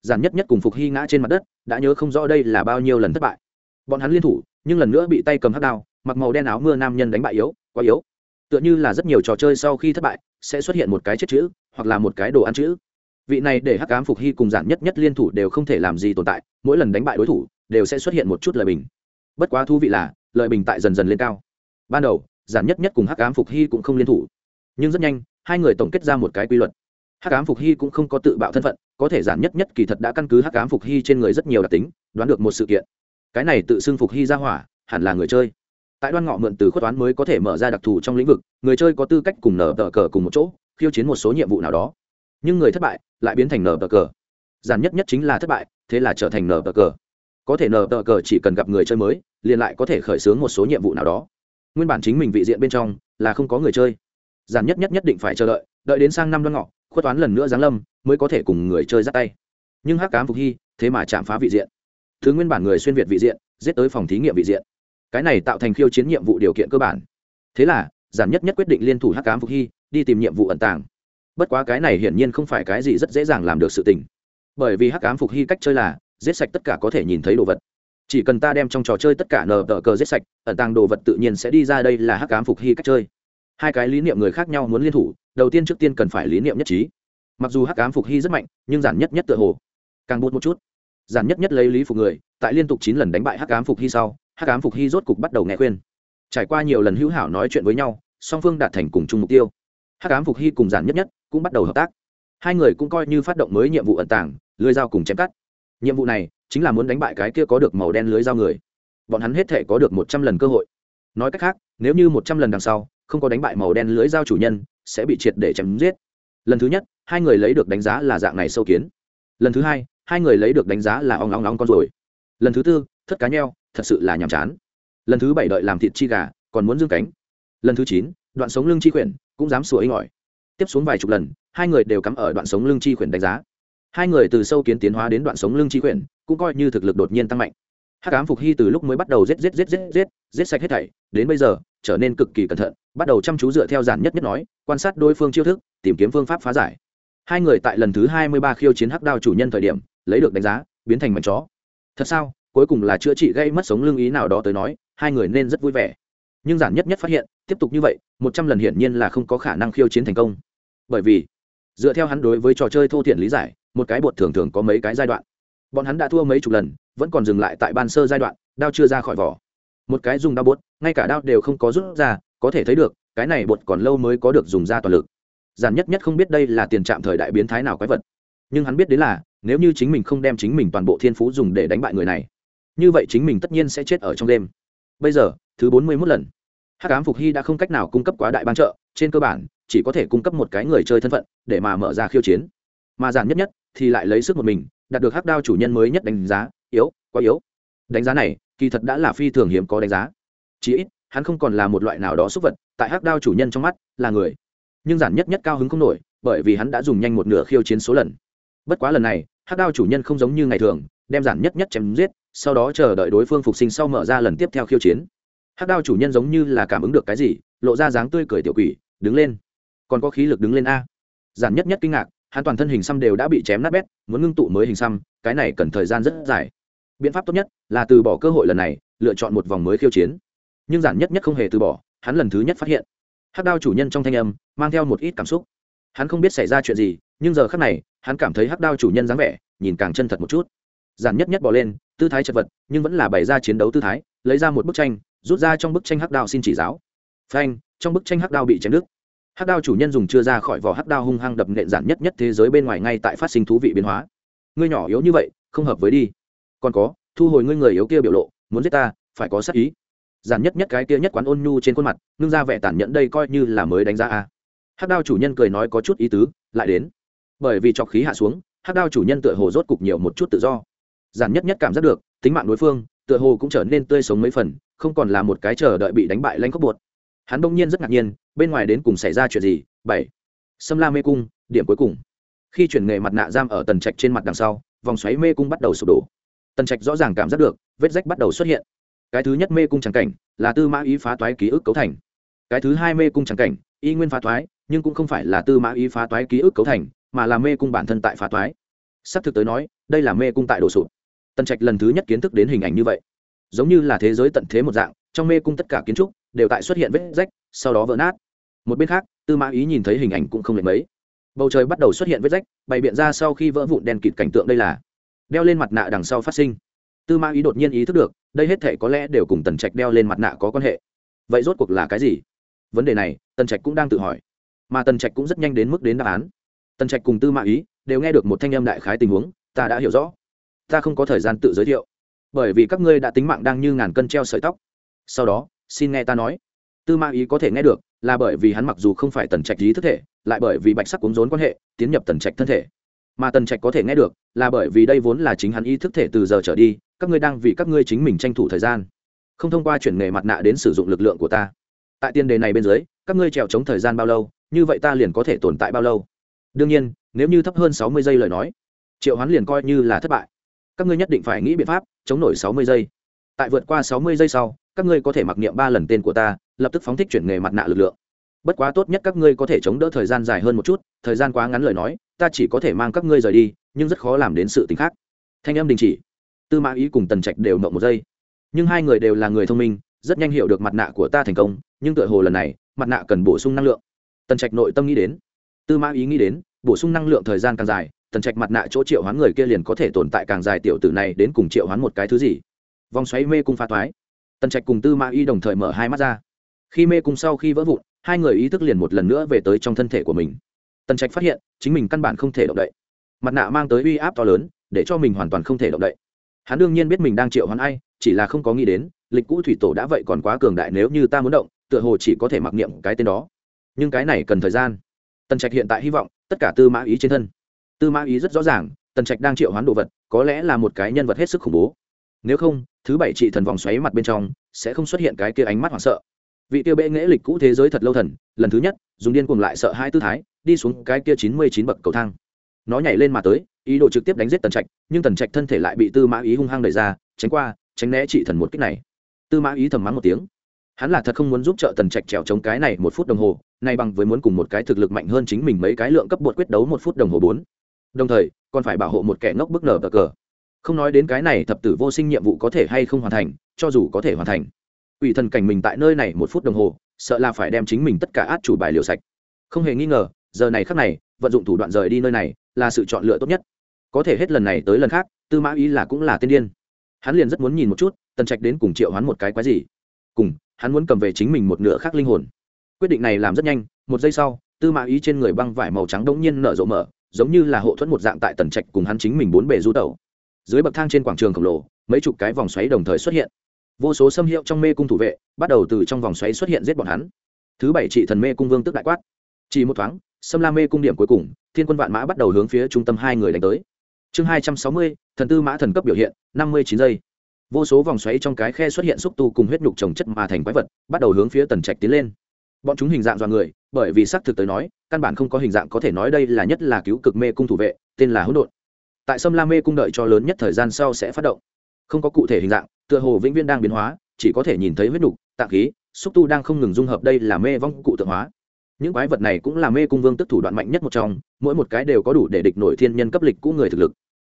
Giản nhất nhất cùng phục hy ngã trên mặt đất, đã nhớ không rõ đây là bao nhiêu lần thất bại. Bọn hắn liên thủ, nhưng lần nữa bị tay cầm hắc đao, mặc màu đen áo mưa nam nhân đánh bại yếu, quá yếu. Tựa như là rất nhiều trò chơi sau khi thất bại, sẽ xuất hiện một cái chết chữ, hoặc là một cái đồ ăn chữ. Vị này để hắc cám phục hy cùng giản nhất nhất liên thủ đều không thể làm gì tồn tại, mỗi lần đánh bại đối thủ đều sẽ xuất hiện một chút lời bình. Bất quá thú vị là lợi bình tại dần dần lên cao. Ban đầu, giản nhất nhất cùng hắc Ám phục hy cũng không liên thủ. Nhưng rất nhanh, hai người tổng kết ra một cái quy luật. Hắc Ám phục hy cũng không có tự bạo thân phận, có thể giản nhất nhất kỳ thật đã căn cứ hắc Ám phục hy trên người rất nhiều đặc tính, đoán được một sự kiện. Cái này tự xưng phục hy ra hỏa, hẳn là người chơi. Tại đoan ngọ mượn từ khuất toán mới có thể mở ra đặc thù trong lĩnh vực, người chơi có tư cách cùng nở tờ cờ cùng một chỗ, khiêu chiến một số nhiệm vụ nào đó. Nhưng người thất bại lại biến thành nở tờ cờ. Giản nhất nhất chính là thất bại, thế là trở thành nở tờ cờ có thể nờ tờ cờ chỉ cần gặp người chơi mới, liền lại có thể khởi xướng một số nhiệm vụ nào đó. Nguyên bản chính mình vị diện bên trong là không có người chơi. Giản nhất nhất nhất định phải chờ đợi đợi đến sang năm đoan ngọ, khuất toán lần nữa giáng lâm, mới có thể cùng người chơi dắt tay. Nhưng hắc cám phục hy, thế mà chạm phá vị diện. Thứ nguyên bản người xuyên việt vị diện, giết tới phòng thí nghiệm vị diện. Cái này tạo thành khiêu chiến nhiệm vụ điều kiện cơ bản. Thế là, giản nhất nhất quyết định liên thủ hắc cám phục hy, đi tìm nhiệm vụ ẩn tàng. Bất quá cái này hiển nhiên không phải cái gì rất dễ dàng làm được sự tình. Bởi vì hắc ám phục hy cách chơi là giết sạch tất cả có thể nhìn thấy đồ vật. Chỉ cần ta đem trong trò chơi tất cả nờ tờ cờ giết sạch, ẩn tàng đồ vật tự nhiên sẽ đi ra đây là hắc ám phục hy cách chơi. Hai cái lý niệm người khác nhau muốn liên thủ, đầu tiên trước tiên cần phải lý niệm nhất trí. Mặc dù hắc ám phục hy rất mạnh, nhưng giản nhất nhất tựa hồ. Càng bút một chút. Giản nhất nhất lấy lý phục người, tại liên tục chín lần đánh bại hắc ám phục hy sau, hắc ám phục hy rốt cục bắt đầu nghe khuyên. Trải qua nhiều lần hữu hảo nói chuyện với nhau, song phương đạt thành cùng chung mục tiêu. Hắc ám phục hy cùng giản nhất nhất cũng bắt đầu hợp tác. Hai người cũng coi như phát động mới nhiệm vụ ẩn tàng, lưới dao cùng chém cắt nhiệm vụ này chính là muốn đánh bại cái kia có được màu đen lưới dao người. Bọn hắn hết thể có được một trăm lần cơ hội. Nói cách khác, nếu như một trăm lần đằng sau, không có đánh bại màu đen lưới dao chủ nhân, sẽ bị triệt để chém giết. Lần thứ nhất, hai người lấy được đánh giá là dạng này sâu kiến. Lần thứ hai hai người lấy được đánh giá là ong ong ong con rồi lần thứ tư, thất cá nheo, thật sự là nhàm chán. Lần thứ bảy đợi làm thịt chi gà, còn muốn dương cánh. Lần thứ chín, đoạn sống lưng chi quyển, cũng dám sủa inh ỏi. Tiếp xuống vài chục lần, hai người đều cắm ở đoạn sống lưng chi quyển đánh giá hai người từ sâu kiến tiến hóa đến đoạn sống lưng chi quyển, cũng coi như thực lực đột nhiên tăng mạnh. Hát cám phục hy từ lúc mới bắt đầu giết giết giết giết giết giết sạch hết thảy, đến bây giờ, trở nên cực kỳ cẩn thận, bắt đầu chăm chú dựa theo giản nhất nhất nói, quan sát đối phương chiêu thức, tìm kiếm phương pháp phá giải. Hai người tại lần thứ hai mươi ba khiêu chiến hắc đao chủ nhân thời điểm, lấy được đánh giá, biến thành mảnh chó. Thật sao? Cuối cùng là chữa trị gây mất sống lưng ý nào đó tới nói, hai người nên rất vui vẻ. Nhưng giản nhất nhất phát hiện, tiếp tục như vậy, một trăm lần hiển nhiên là không có khả năng khiêu chiến thành công. Bởi vì, dựa theo hắn đối với trò chơi thô thiển lý giải một cái bột thường thường có mấy cái giai đoạn. Bọn hắn đã thua mấy chục lần, vẫn còn dừng lại tại ban sơ giai đoạn, đao chưa ra khỏi vỏ. Một cái dùng đao bột, ngay cả đao đều không có rút ra, có thể thấy được, cái này bột còn lâu mới có được dùng ra toàn lực. Giản nhất nhất không biết đây là tiền trạm thời đại biến thái nào quái vật. Nhưng hắn biết đến là, nếu như chính mình không đem chính mình toàn bộ thiên phú dùng để đánh bại người này, như vậy chính mình tất nhiên sẽ chết ở trong đêm. Bây giờ, thứ bốn mươi mốt lần. Hắc ám phục hy đã không cách nào cung cấp quá đại ban trợ, trên cơ bản, chỉ có thể cung cấp một cái người chơi thân phận, để mà mở ra khiêu chiến. Mà giản nhất nhất thì lại lấy sức một mình, đạt được hắc đao chủ nhân mới nhất đánh giá, yếu, quá yếu. Đánh giá này, kỳ thật đã là phi thường hiếm có đánh giá. Chí ít, hắn không còn là một loại nào đó xúc vật, tại hắc đao chủ nhân trong mắt, là người. Nhưng giản nhất nhất cao hứng không nổi, bởi vì hắn đã dùng nhanh một nửa khiêu chiến số lần. Bất quá lần này, hắc đao chủ nhân không giống như ngày thường, đem giản nhất nhất chém giết, sau đó chờ đợi đối phương phục sinh sau mở ra lần tiếp theo khiêu chiến. Hắc đao chủ nhân giống như là cảm ứng được cái gì, lộ ra dáng tươi cười tiểu quỷ, đứng lên. Còn có khí lực đứng lên a. Giản nhất nhất kinh ngạc hắn toàn thân hình xăm đều đã bị chém nát bét, muốn ngưng tụ mới hình xăm, cái này cần thời gian rất dài. Biện pháp tốt nhất là từ bỏ cơ hội lần này, lựa chọn một vòng mới khiêu chiến. Nhưng giản nhất nhất không hề từ bỏ, hắn lần thứ nhất phát hiện. Hắc đao chủ nhân trong thanh âm mang theo một ít cảm xúc. Hắn không biết xảy ra chuyện gì, nhưng giờ khác này, hắn cảm thấy hắc đao chủ nhân dáng vẻ, nhìn càng chân thật một chút. Giản nhất nhất bỏ lên, tư thái chật vật, nhưng vẫn là bày ra chiến đấu tư thái, lấy ra một bức tranh, rút ra trong bức tranh hắc đao xin chỉ giáo. Phanh, trong bức tranh hắc đao bị chém đứt hắc đao chủ nhân dùng chưa ra khỏi vỏ hắc đao hung hăng đập nện giản nhất nhất thế giới bên ngoài ngay tại phát sinh thú vị biến hóa. Ngươi nhỏ yếu như vậy, không hợp với đi. Còn có, thu hồi ngươi người yếu kia biểu lộ, muốn giết ta, phải có sắc ý. Giản nhất nhất cái kia nhất quán ôn nhu trên khuôn mặt, ngưng ra vẻ tàn nhẫn đây coi như là mới đánh giá a. Hắc đao chủ nhân cười nói có chút ý tứ, lại đến. Bởi vì trọc khí hạ xuống, hắc đao chủ nhân tựa hồ rốt cục nhiều một chút tự do. Giản nhất nhất cảm giác được, tính mạng đối phương, tựa hồ cũng trở nên tươi sống mấy phần, không còn là một cái chờ đợi bị đánh bại lanh khóc buột hắn đông nhiên rất ngạc nhiên, bên ngoài đến cùng xảy ra chuyện gì? Bảy. Sâm la mê cung, điểm cuối cùng. Khi chuyển nghề mặt nạ giam ở tần trạch trên mặt đằng sau, vòng xoáy mê cung bắt đầu sụp đổ. Tần trạch rõ ràng cảm giác được, vết rách bắt đầu xuất hiện. Cái thứ nhất mê cung trắng cảnh, là tư mã ý phá toái ký ức cấu thành. Cái thứ hai mê cung trắng cảnh, y nguyên phá toái, nhưng cũng không phải là tư mã ý phá toái ký ức cấu thành, mà là mê cung bản thân tại phá toái. Sắp thực tới nói, đây là mê cung tại đổ sụp. Tần trạch lần thứ nhất kiến thức đến hình ảnh như vậy. Giống như là thế giới tận thế một dạng, trong mê cung tất cả kiến trúc đều tại xuất hiện vết rách, sau đó vỡ nát. Một bên khác, tư mã ý nhìn thấy hình ảnh cũng không lệch mấy. Bầu trời bắt đầu xuất hiện vết rách, bày biện ra sau khi vỡ vụn đèn kịt cảnh tượng đây là đeo lên mặt nạ đằng sau phát sinh. Tư mã ý đột nhiên ý thức được, đây hết thể có lẽ đều cùng tần trạch đeo lên mặt nạ có quan hệ. Vậy rốt cuộc là cái gì? Vấn đề này, tần trạch cũng đang tự hỏi. Mà tần trạch cũng rất nhanh đến mức đến đáp án. Tần trạch cùng tư mã ý đều nghe được một thanh âm đại khái tình huống, ta đã hiểu rõ. Ta không có thời gian tự giới thiệu. Bởi vì các ngươi đã tính mạng đang như ngàn cân treo sợi tóc. Sau đó xin nghe ta nói. Tư ma ý có thể nghe được, là bởi vì hắn mặc dù không phải tần trạch ý thức thể, lại bởi vì bạch sắc cuốn rốn quan hệ, tiến nhập tần trạch thân thể. Mà tần trạch có thể nghe được, là bởi vì đây vốn là chính hắn ý thức thể từ giờ trở đi, các ngươi đang vì các ngươi chính mình tranh thủ thời gian. Không thông qua chuyển nghề mặt nạ đến sử dụng lực lượng của ta. Tại tiền đề này bên dưới, các ngươi trèo chống thời gian bao lâu, như vậy ta liền có thể tồn tại bao lâu. Đương nhiên, nếu như thấp hơn sáu mươi giây lời nói, triệu hoán liền coi như là thất bại. Các ngươi nhất định phải nghĩ biện pháp chống nổi sáu mươi giây. Tại vượt qua sáu mươi giây sau các ngươi có thể mặc niệm ba lần tên của ta, lập tức phóng thích chuyển nghề mặt nạ lực lượng. Bất quá tốt nhất các ngươi có thể chống đỡ thời gian dài hơn một chút, thời gian quá ngắn lời nói, ta chỉ có thể mang các ngươi rời đi, nhưng rất khó làm đến sự t ì n h khác. Thanh âm đình chỉ. Tư mã ý cùng tần trạch đều mộng một giây. Nhưng hai người đều là người thông minh, rất nhanh hiểu được mặt nạ của ta thành công, nhưng tựa hồ lần này, mặt nạ cần bổ sung năng lượng. Tần trạch nội tâm nghĩ đến. Tư mã ý nghĩ đến, bổ sung năng lượng thời gian càng dài, tần trạch mặt nạ chỗ triệu hoán người kia liền có thể tồn tại càng dài tiểu tử này đến cùng triệu hoán một cái thứ gì. Vòng xoáy mê cung pha thoái tần trạch cùng tư mã y đồng thời mở hai mắt ra. Khi mê cung sau khi vỡ vụn, hai người ý thức liền một lần nữa về tới trong thân thể của mình. Tần trạch phát hiện, chính mình căn bản không thể động đậy. Mặt nạ mang tới uy áp to lớn, để cho mình hoàn toàn không thể động đậy. Hắn đương nhiên biết mình đang triệu hoán ai, chỉ là không có nghĩ đến, lịch cũ thủy tổ đã vậy còn quá cường đại nếu như ta muốn động, tựa hồ chỉ có thể mặc niệm cái tên đó. Nhưng cái này cần thời gian. Tần trạch hiện tại hy vọng, tất cả tư mã ý trên thân. Tư mã ý rất rõ ràng, tần trạch đang triệu hoán đồ vật, có lẽ là một cái nhân vật hết sức khủng bố nếu không, thứ bảy trị thần vòng xoáy mặt bên trong sẽ không xuất hiện cái kia ánh mắt hoảng sợ. Vị kia bệ nghễ lịch cũ thế giới thật lâu thần, lần thứ nhất, dùng điên cuồng lại sợ hai tư thái, đi xuống cái kia chín mươi chín bậc cầu thang. Nó nhảy lên mà tới, ý đồ trực tiếp đánh giết tần trạch, nhưng tần trạch thân thể lại bị tư mã ý hung hăng đẩy ra, tránh qua, tránh né trị thần một cách này. Tư mã ý thầm mắng một tiếng. Hắn là thật không muốn giúp trợ tần trạch trèo chống cái này một phút đồng hồ, nay bằng với muốn cùng một cái thực lực mạnh hơn chính mình mấy cái lượng cấp bột quyết đấu một phút đồng hồ bốn. Đồng thời, còn phải bảo hộ một kẻ ngốc bức nở bờ cờ không nói đến cái này thập tử vô sinh nhiệm vụ có thể hay không hoàn thành, cho dù có thể hoàn thành. Ủy thần cảnh mình tại nơi này một phút đồng hồ, sợ là phải đem chính mình tất cả át chủ bài liều sạch. Không hề nghi ngờ, giờ này khác này, vận dụng thủ đoạn rời đi nơi này là sự chọn lựa tốt nhất. Có thể hết lần này tới lần khác, tư mã ý là cũng là tiên điên. Hắn liền rất muốn nhìn một chút, tần trạch đến cùng triệu hắn một cái quái gì. Cùng, hắn muốn cầm về chính mình một nửa khác linh hồn. Quyết định này làm rất nhanh, một giây sau, tư mã ý trên người băng vải màu trắng đống nhiên nở rộ mở, giống như là hộ thuẫn một dạng tại tần trạch cùng hắn chính mình bốn bề du tẩu dưới bậc thang trên quảng trường khổng lồ, mấy chục cái vòng xoáy đồng thời xuất hiện. Vô số xâm hiệu trong mê cung thủ vệ, bắt đầu từ trong vòng xoáy xuất hiện giết bọn hắn. Thứ bảy trị thần mê cung vương tức đại quát. Chỉ một thoáng xâm la mê cung điểm cuối cùng, thiên quân vạn mã bắt đầu hướng phía trung tâm hai người đánh tới. Chương hai trăm sáu mươi, thần tư mã thần cấp biểu hiện, năm mươi chín giây. Vô số vòng xoáy trong cái khe xuất hiện xúc tu cùng huyết nhục trồng chất mà thành quái vật, bắt đầu hướng phía tần trạch tiến lên. Bọn chúng hình dạng dọa người, bởi vì xác thực tới nói, căn bản không có hình dạng có thể nói đây là nhất là cứu cực mê cung thủ vệ, tên là hỗn độn tại sâm la mê cung đợi cho lớn nhất thời gian sau sẽ phát động. Không có cụ thể hình dạng, tựa hồ vĩnh viên đang biến hóa, chỉ có thể nhìn thấy huyết nục tạng khí, xúc tu đang không ngừng dung hợp đây là mê vong cụ tượng hóa. Những quái vật này cũng là mê cung vương tức thủ đoạn mạnh nhất một trong, mỗi một cái đều có đủ để địch nổi thiên nhân cấp lịch cũ người thực lực.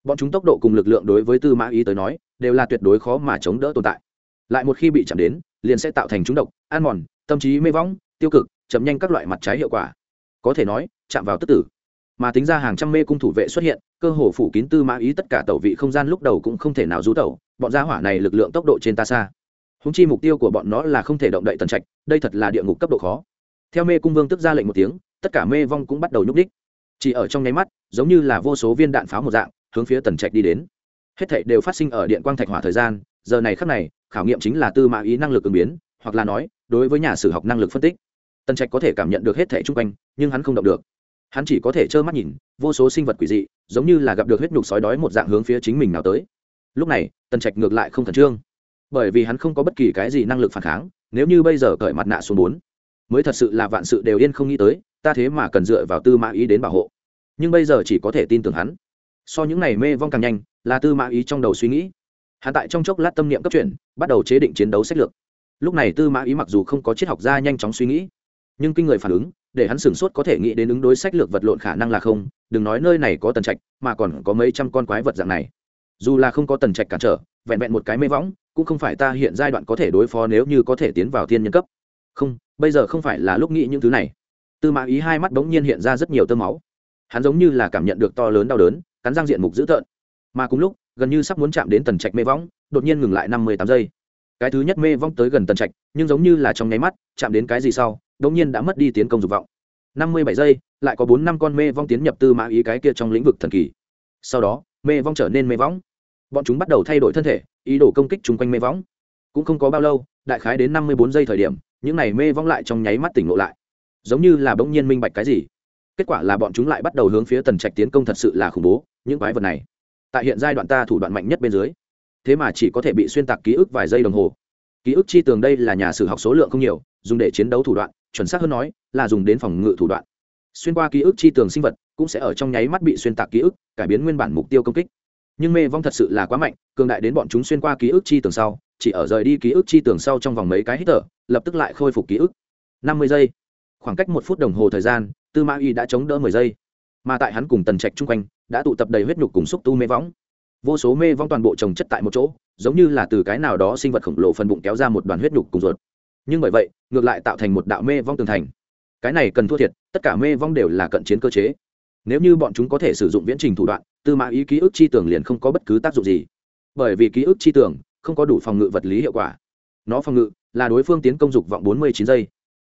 Bọn chúng tốc độ cùng lực lượng đối với tư mã ý tới nói, đều là tuyệt đối khó mà chống đỡ tồn tại. Lại một khi bị chạm đến, liền sẽ tạo thành trúng độc an mòn, tâm trí mê vong, tiêu cực, chậm nhanh các loại mặt trái hiệu quả. Có thể nói, chạm vào tức tử mà tính ra hàng trăm mê cung thủ vệ xuất hiện, cơ hồ phủ kín tư mã ý tất cả tẩu vị không gian lúc đầu cũng không thể nào rú tẩu, bọn gia hỏa này lực lượng tốc độ trên ta xa. Húng chi mục tiêu của bọn nó là không thể động đậy tần trạch, đây thật là địa ngục cấp độ khó. Theo mê cung vương tức ra lệnh một tiếng, tất cả mê vong cũng bắt đầu nhúc đích chỉ ở trong nháy mắt, giống như là vô số viên đạn pháo một dạng, hướng phía tần trạch đi đến. Hết thảy đều phát sinh ở điện quang thạch hỏa thời gian, giờ này khắc này, khảo nghiệm chính là tư mã ý năng lực ứng biến, hoặc là nói, đối với nhà sử học năng lực phân tích. Tần trạch có thể cảm nhận được hết thảy chung quanh, nhưng hắn không động được hắn chỉ có thể trơ mắt nhìn, vô số sinh vật quỷ dị, giống như là gặp được huyết nhục sói đói một dạng hướng phía chính mình nào tới. Lúc này, tần trạch ngược lại không khẩn trương. Bởi vì hắn không có bất kỳ cái gì năng lực phản kháng, nếu như bây giờ cởi mặt nạ xuống bốn, mới thật sự là vạn sự đều yên không nghĩ tới, ta thế mà cần dựa vào tư mã ý đến bảo hộ. Nhưng bây giờ chỉ có thể tin tưởng hắn. So những ngày mê vong càng nhanh, là tư mã ý trong đầu suy nghĩ. Hắn tại trong chốc lát tâm niệm cấp chuyển, bắt đầu chế định chiến đấu sách lược. Lúc này tư mã ý mặc dù không có triết học gia nhanh chóng suy nghĩ, nhưng kinh người phản ứng để hắn sửng sốt có thể nghĩ đến ứng đối sách lược vật lộn khả năng là không, đừng nói nơi này có tần trạch, mà còn có mấy trăm con quái vật dạng này. Dù là không có tần trạch cản trở, vẹn vẹn một cái mê võng, cũng không phải ta hiện giai đoạn có thể đối phó nếu như có thể tiến vào thiên nhân cấp. Không, bây giờ không phải là lúc nghĩ những thứ này. Tư mã ý hai mắt bỗng nhiên hiện ra rất nhiều tơ máu. Hắn giống như là cảm nhận được to lớn đau đớn, cắn răng diện mục dữ tợn. Mà cùng lúc, gần như sắp muốn chạm đến tần trạch mê võng, đột nhiên ngừng lại năm mươi tám giây. Cái thứ nhất mê vong tới gần tần trạch, nhưng giống như là trong nháy mắt, chạm đến cái gì sau đột nhiên đã mất đi tiến công dục vọng. Năm mươi bảy giây, lại có bốn năm con mê vong tiến nhập tư mã ý cái kia trong lĩnh vực thần kỳ. Sau đó, mê vong trở nên mê võng. Bọn chúng bắt đầu thay đổi thân thể, ý đồ công kích chung quanh mê võng. Cũng không có bao lâu, đại khái đến năm mươi bốn giây thời điểm, những này mê vong lại trong nháy mắt tỉnh ngộ lại. Giống như là bỗng nhiên minh bạch cái gì. Kết quả là bọn chúng lại bắt đầu hướng phía tần trạch tiến công thật sự là khủng bố, những quái vật này. Tại hiện giai đoạn ta thủ đoạn mạnh nhất bên dưới. Thế mà chỉ có thể bị xuyên tạc ký ức vài giây đồng hồ ký ức chi tường đây là nhà sử học số lượng không nhiều, dùng để chiến đấu thủ đoạn, chuẩn xác hơn nói, là dùng đến phòng ngự thủ đoạn. Xuyên qua ký ức chi tường sinh vật, cũng sẽ ở trong nháy mắt bị xuyên tạc ký ức, cải biến nguyên bản mục tiêu công kích. Nhưng mê vong thật sự là quá mạnh, cường đại đến bọn chúng xuyên qua ký ức chi tường sau, chỉ ở rời đi ký ức chi tường sau trong vòng mấy cái hít thở, lập tức lại khôi phục ký ức. Năm mươi giây. Khoảng cách một phút đồng hồ thời gian, tư mã y đã chống đỡ mười giây. Mà tại hắn cùng tần trạch chung quanh, đã tụ tập đầy huyết nhục cùng xúc tu mê võng vô số mê vong toàn bộ trồng chất tại một chỗ, giống như là từ cái nào đó sinh vật khổng lồ phần bụng kéo ra một đoàn huyết nhục cùng ruột. Nhưng bởi vậy, ngược lại tạo thành một đạo mê vong tường thành. Cái này cần thua thiệt, tất cả mê vong đều là cận chiến cơ chế. Nếu như bọn chúng có thể sử dụng viễn trình thủ đoạn, tư mã ý ký ức chi tưởng liền không có bất cứ tác dụng gì. Bởi vì ký ức chi tưởng không có đủ phòng ngự vật lý hiệu quả. Nó phòng ngự là đối phương tiến công dục vọng bốn mươi chín giây.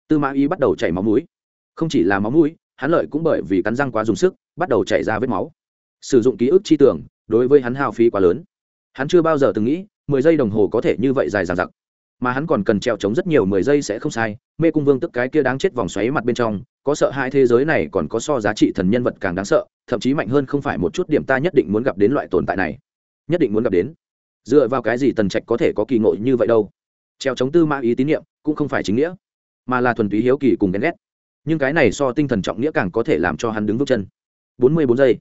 Tư mã ý bắt đầu chảy máu mũi. Không chỉ là máu mũi, hắn lợi cũng bởi vì cắn răng quá dùng sức, bắt đầu chảy ra vết máu sử dụng ký ức chi tưởng, đối với hắn hao phí quá lớn. Hắn chưa bao giờ từng nghĩ, mười giây đồng hồ có thể như vậy dài dằng dặc. Mà hắn còn cần treo chống rất nhiều mười giây sẽ không sai, mê cung vương tức cái kia đáng chết vòng xoáy mặt bên trong, có sợ hai thế giới này còn có so giá trị thần nhân vật càng đáng sợ, thậm chí mạnh hơn không phải một chút điểm ta nhất định muốn gặp đến loại tồn tại này. Nhất định muốn gặp đến. Dựa vào cái gì tần trạch có thể có kỳ ngộ như vậy đâu? Treo chống tư mã ý tín nhiệm cũng không phải chính nghĩa, mà là thuần túy hiếu kỳ cùng ghen ghét. Nhưng cái này so tinh thần trọng nghĩa càng có thể làm cho hắn đứng vững chân. Bốn mươi bốn giây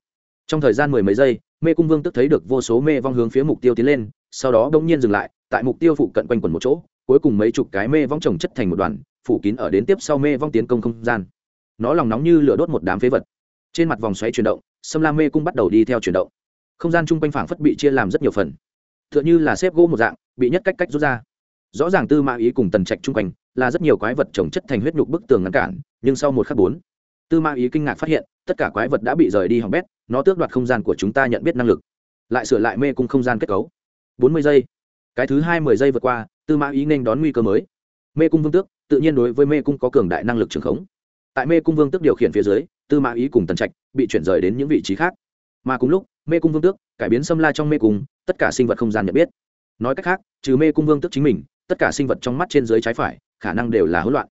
trong thời gian mười mấy giây, mê cung vương tức thấy được vô số mê vong hướng phía mục tiêu tiến lên, sau đó bỗng nhiên dừng lại, tại mục tiêu phụ cận quanh quần một chỗ, cuối cùng mấy chục cái mê vong trồng chất thành một đoàn, phủ kín ở đến tiếp sau mê vong tiến công không gian. Nó lòng nóng như lửa đốt một đám phế vật. Trên mặt vòng xoáy chuyển động, sâm la mê cung bắt đầu đi theo chuyển động. Không gian chung quanh phảng phất bị chia làm rất nhiều phần. T h ư ợ n h ư là xếp gỗ một dạng, bị nhất cách cách rút ra. Rõ ràng tư mã ý cùng tần trạch chung quanh là rất nhiều quái vật trồng chất thành huyết nhục bức tường ngăn cản, nhưng sau một khắc bốn, tư mã ý kinh ngạc phát hiện, tất cả quái vật đã bị rời đi hỏng bét nó tước đoạt không gian của chúng ta nhận biết năng lực, lại sửa lại mê cung không gian kết cấu. Bốn mươi giây. Cái thứ hai mươi giây vượt qua, tư mã ý nên đón nguy cơ mới. Mê cung vương tước, tự nhiên đối với mê cung có cường đại năng lực trường khống. Tại mê cung vương tước điều khiển phía dưới, tư mã ý cùng tần trạch bị chuyển rời đến những vị trí khác. Mà cùng lúc, mê cung vương tước cải biến xâm la trong mê cung, tất cả sinh vật không gian nhận biết. Nói cách khác, trừ mê cung vương tước chính mình, tất cả sinh vật trong mắt trên dưới trái phải, khả năng đều là hỗn loạn.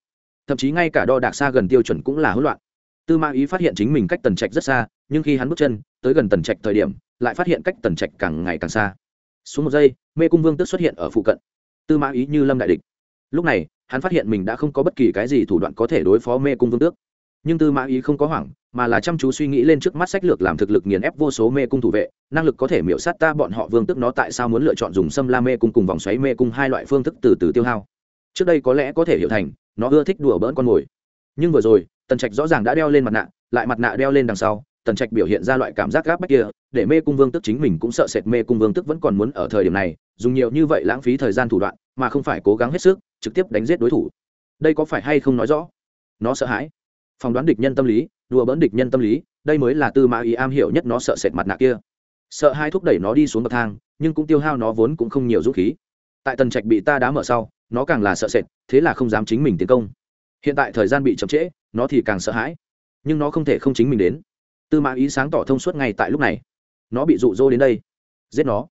Thậm chí ngay cả đo đạc xa gần tiêu chuẩn cũng là hỗn loạn tư Ma ý phát hiện chính mình cách tần trạch rất xa, nhưng khi hắn bước chân tới gần tần trạch thời điểm, lại phát hiện cách tần trạch càng ngày càng xa. Xuống một giây, mê cung vương tức xuất hiện ở phụ cận. Tư Ma ý như lâm đại địch. Lúc này, hắn phát hiện mình đã không có bất kỳ cái gì thủ đoạn có thể đối phó mê cung vương tước. Nhưng tư mã ý không có hoảng, mà là chăm chú suy nghĩ lên trước mắt sách lược làm thực lực nghiền ép vô số mê cung thủ vệ, năng lực có thể miễu sát ta bọn họ vương tức nó tại sao muốn lựa chọn dùng xâm la mê cung cùng vòng xoáy mê cung hai loại phương thức từ từ tiêu hao. Trước đây có lẽ có thể hiểu thành, nó ưa thích đùa bỡn con mồi. Nhưng vừa rồi tần trạch rõ ràng đã đeo lên mặt nạ, lại mặt nạ đeo lên đằng sau, tần trạch biểu hiện ra loại cảm giác gáp bách kia, để mê cung vương tức chính mình cũng sợ sệt mê cung vương tức vẫn còn muốn ở thời điểm này, dùng nhiều như vậy lãng phí thời gian thủ đoạn, mà không phải cố gắng hết sức, trực tiếp đánh giết đối thủ. Đây có phải hay không nói rõ? Nó sợ hãi. Phỏng đoán địch nhân tâm lý, đùa bỡn địch nhân tâm lý, đây mới là tư mã ý am hiểu nhất nó sợ sệt mặt nạ kia. Sợ hai thúc đẩy nó đi xuống bậc thang, nhưng cũng tiêu hao nó vốn cũng không nhiều dũng khí. Tại tần trạch bị ta đá mở sau, nó càng là sợ sệt, thế là không dám chính mình tiến công hiện tại thời gian bị chậm trễ, nó thì càng sợ hãi. Nhưng nó không thể không chính mình đến. Tư mã ý sáng tỏ thông suốt ngay tại lúc này. Nó bị rụ rỗ đến đây. Giết nó.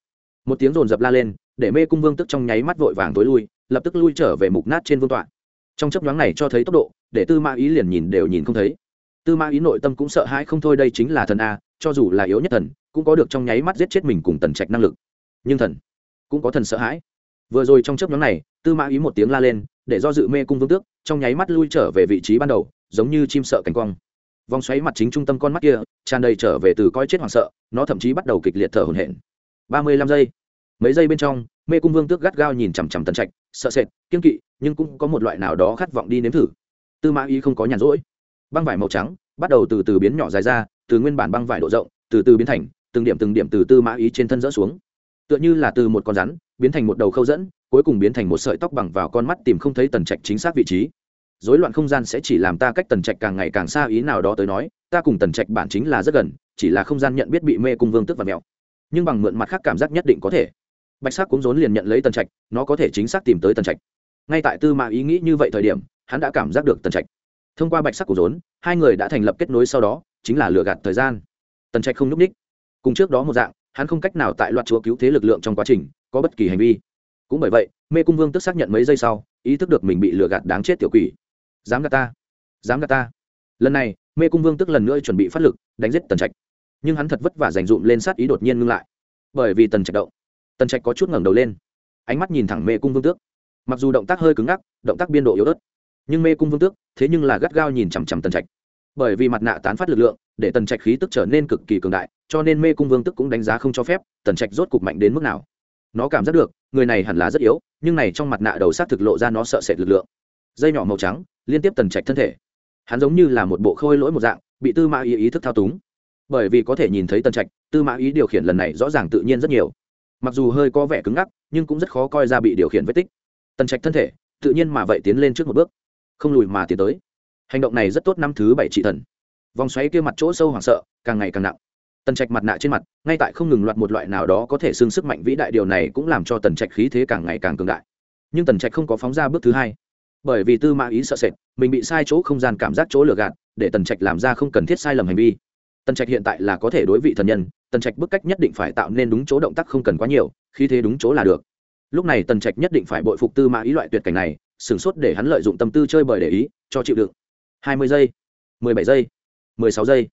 Một tiếng rồn rập la lên, để mê cung vương tức trong nháy mắt vội vàng tối lui, lập tức lui trở về mục nát trên vương tọa. Trong chấp nhoáng này cho thấy tốc độ, để tư mã ý liền nhìn đều nhìn không thấy. Tư mã ý nội tâm cũng sợ hãi không thôi, đây chính là thần a, cho dù là yếu nhất thần, cũng có được trong nháy mắt giết chết mình cùng tần trạch năng lực. Nhưng thần cũng có thần sợ hãi. Vừa rồi trong chấp nhóm này, tư mã ý một tiếng la lên để do dự mê cung vương tước, trong nháy mắt lui trở về vị trí ban đầu, giống như chim sợ cánh quang. Vòng xoáy mặt chính trung tâm con mắt kia, tràn đầy trở về từ coi chết hoảng sợ, nó thậm chí bắt đầu kịch liệt thở hổn hển. Ba mươi lăm giây. Mấy giây bên trong, mê cung vương tước gắt gao nhìn chằm chằm tần trạch, sợ sệt kiên kỵ, nhưng cũng có một loại nào đó khát vọng đi nếm thử. Tư mã ý không có nhàn rỗi. Băng vải màu trắng, bắt đầu từ từ biến nhỏ dài ra, từ nguyên bản băng vải độ rộng, từ từ biến thành, từng điểm từng điểm từ tư mã ý trên thân rỡ xuống tựa như là từ một con rắn, biến thành một đầu khâu dẫn, cuối cùng biến thành một sợi tóc bằng vào con mắt tìm không thấy tần trạch chính xác vị trí. Dối loạn không gian sẽ chỉ làm ta cách tần trạch càng ngày càng xa ý nào đó tới nói, ta cùng tần trạch bản chính là rất gần, chỉ là không gian nhận biết bị mê cung vương tức và mèo nhưng bằng mượn mặt khác cảm giác nhất định có thể. Bạch sắc cũng rốn liền nhận lấy tần trạch, nó có thể chính xác tìm tới tần trạch. Ngay tại tư mã ý nghĩ như vậy thời điểm, hắn đã cảm giác được tần trạch. Thông qua bạch sắc của rốn, hai người đã thành lập kết nối sau đó, chính là lừa gạt thời gian. Tần trạch không n ú c ních cùng trước đó một dạng hắn không cách nào tại loạt chúa cứu thế lực lượng trong quá trình có bất kỳ hành vi. Cũng bởi vậy, mê cung vương tức xác nhận mấy giây sau, ý thức được mình bị lừa gạt đáng chết tiểu quỷ. Dám gạt ta, dám gạt ta. Lần này, mê cung vương tức lần nữa chuẩn bị phát lực, đánh giết tần trạch. Nhưng hắn thật vất vả dành dụm lên sát ý đột nhiên ngưng lại. Bởi vì tần trạch động, tần trạch có chút ngẩng đầu lên. Ánh mắt nhìn thẳng mê cung vương tước. Mặc dù động tác hơi cứng ngắc, động tác biên độ yếu ớt, nhưng mê cung vương tước, thế nhưng là gắt gao nhìn chằm chằm tần trạch. Bởi vì mặt nạ tán phát lực lượng, để tần trạch khí tức trở nên cực kỳ cường đại cho nên mê cung vương tức cũng đánh giá không cho phép, tần trạch rốt cục mạnh đến mức nào. Nó cảm giác được, người này hẳn là rất yếu, nhưng này trong mặt nạ đầu sát thực lộ ra nó sợ sệt lực lượng. Dây nhỏ màu trắng, liên tiếp tần trạch thân thể. Hắn giống như là một bộ khôi lỗi một dạng, bị tư mã ý ý thức thao túng. Bởi vì có thể nhìn thấy tần trạch, tư mã ý điều khiển lần này rõ ràng tự nhiên rất nhiều. Mặc dù hơi có vẻ cứng ngắc, nhưng cũng rất khó coi ra bị điều khiển vết tích. Tần trạch thân thể, tự nhiên mà vậy tiến lên trước một bước. Không lùi mà tiến tới. Hành động này rất tốt năm thứ bảy trị thần. Vòng xoáy kia mặt chỗ sâu hoảng sợ, càng ngày càng nặng tần trạch mặt nạ trên mặt, ngay tại không ngừng loạt một loại nào đó có thể xương sức mạnh vĩ đại điều này cũng làm cho tần trạch khí thế càng ngày càng cường đại. Nhưng tần trạch không có phóng ra bước thứ hai. Bởi vì tư mã ý sợ sệt, mình bị sai chỗ không gian cảm giác chỗ lừa gạt, để tần trạch làm ra không cần thiết sai lầm hành vi. Tần trạch hiện tại là có thể đối vị thần nhân, tần trạch bức cách nhất định phải tạo nên đúng chỗ động tác không cần quá nhiều khi thế đúng chỗ là được. Lúc này tần trạch nhất định phải bội phục tư mã ý loại tuyệt cảnh này, sửng sốt để hắn lợi dụng tâm tư chơi bời để ý, cho chịu đựng. Hai mươi giây, mười bảy giây, mười sáu giây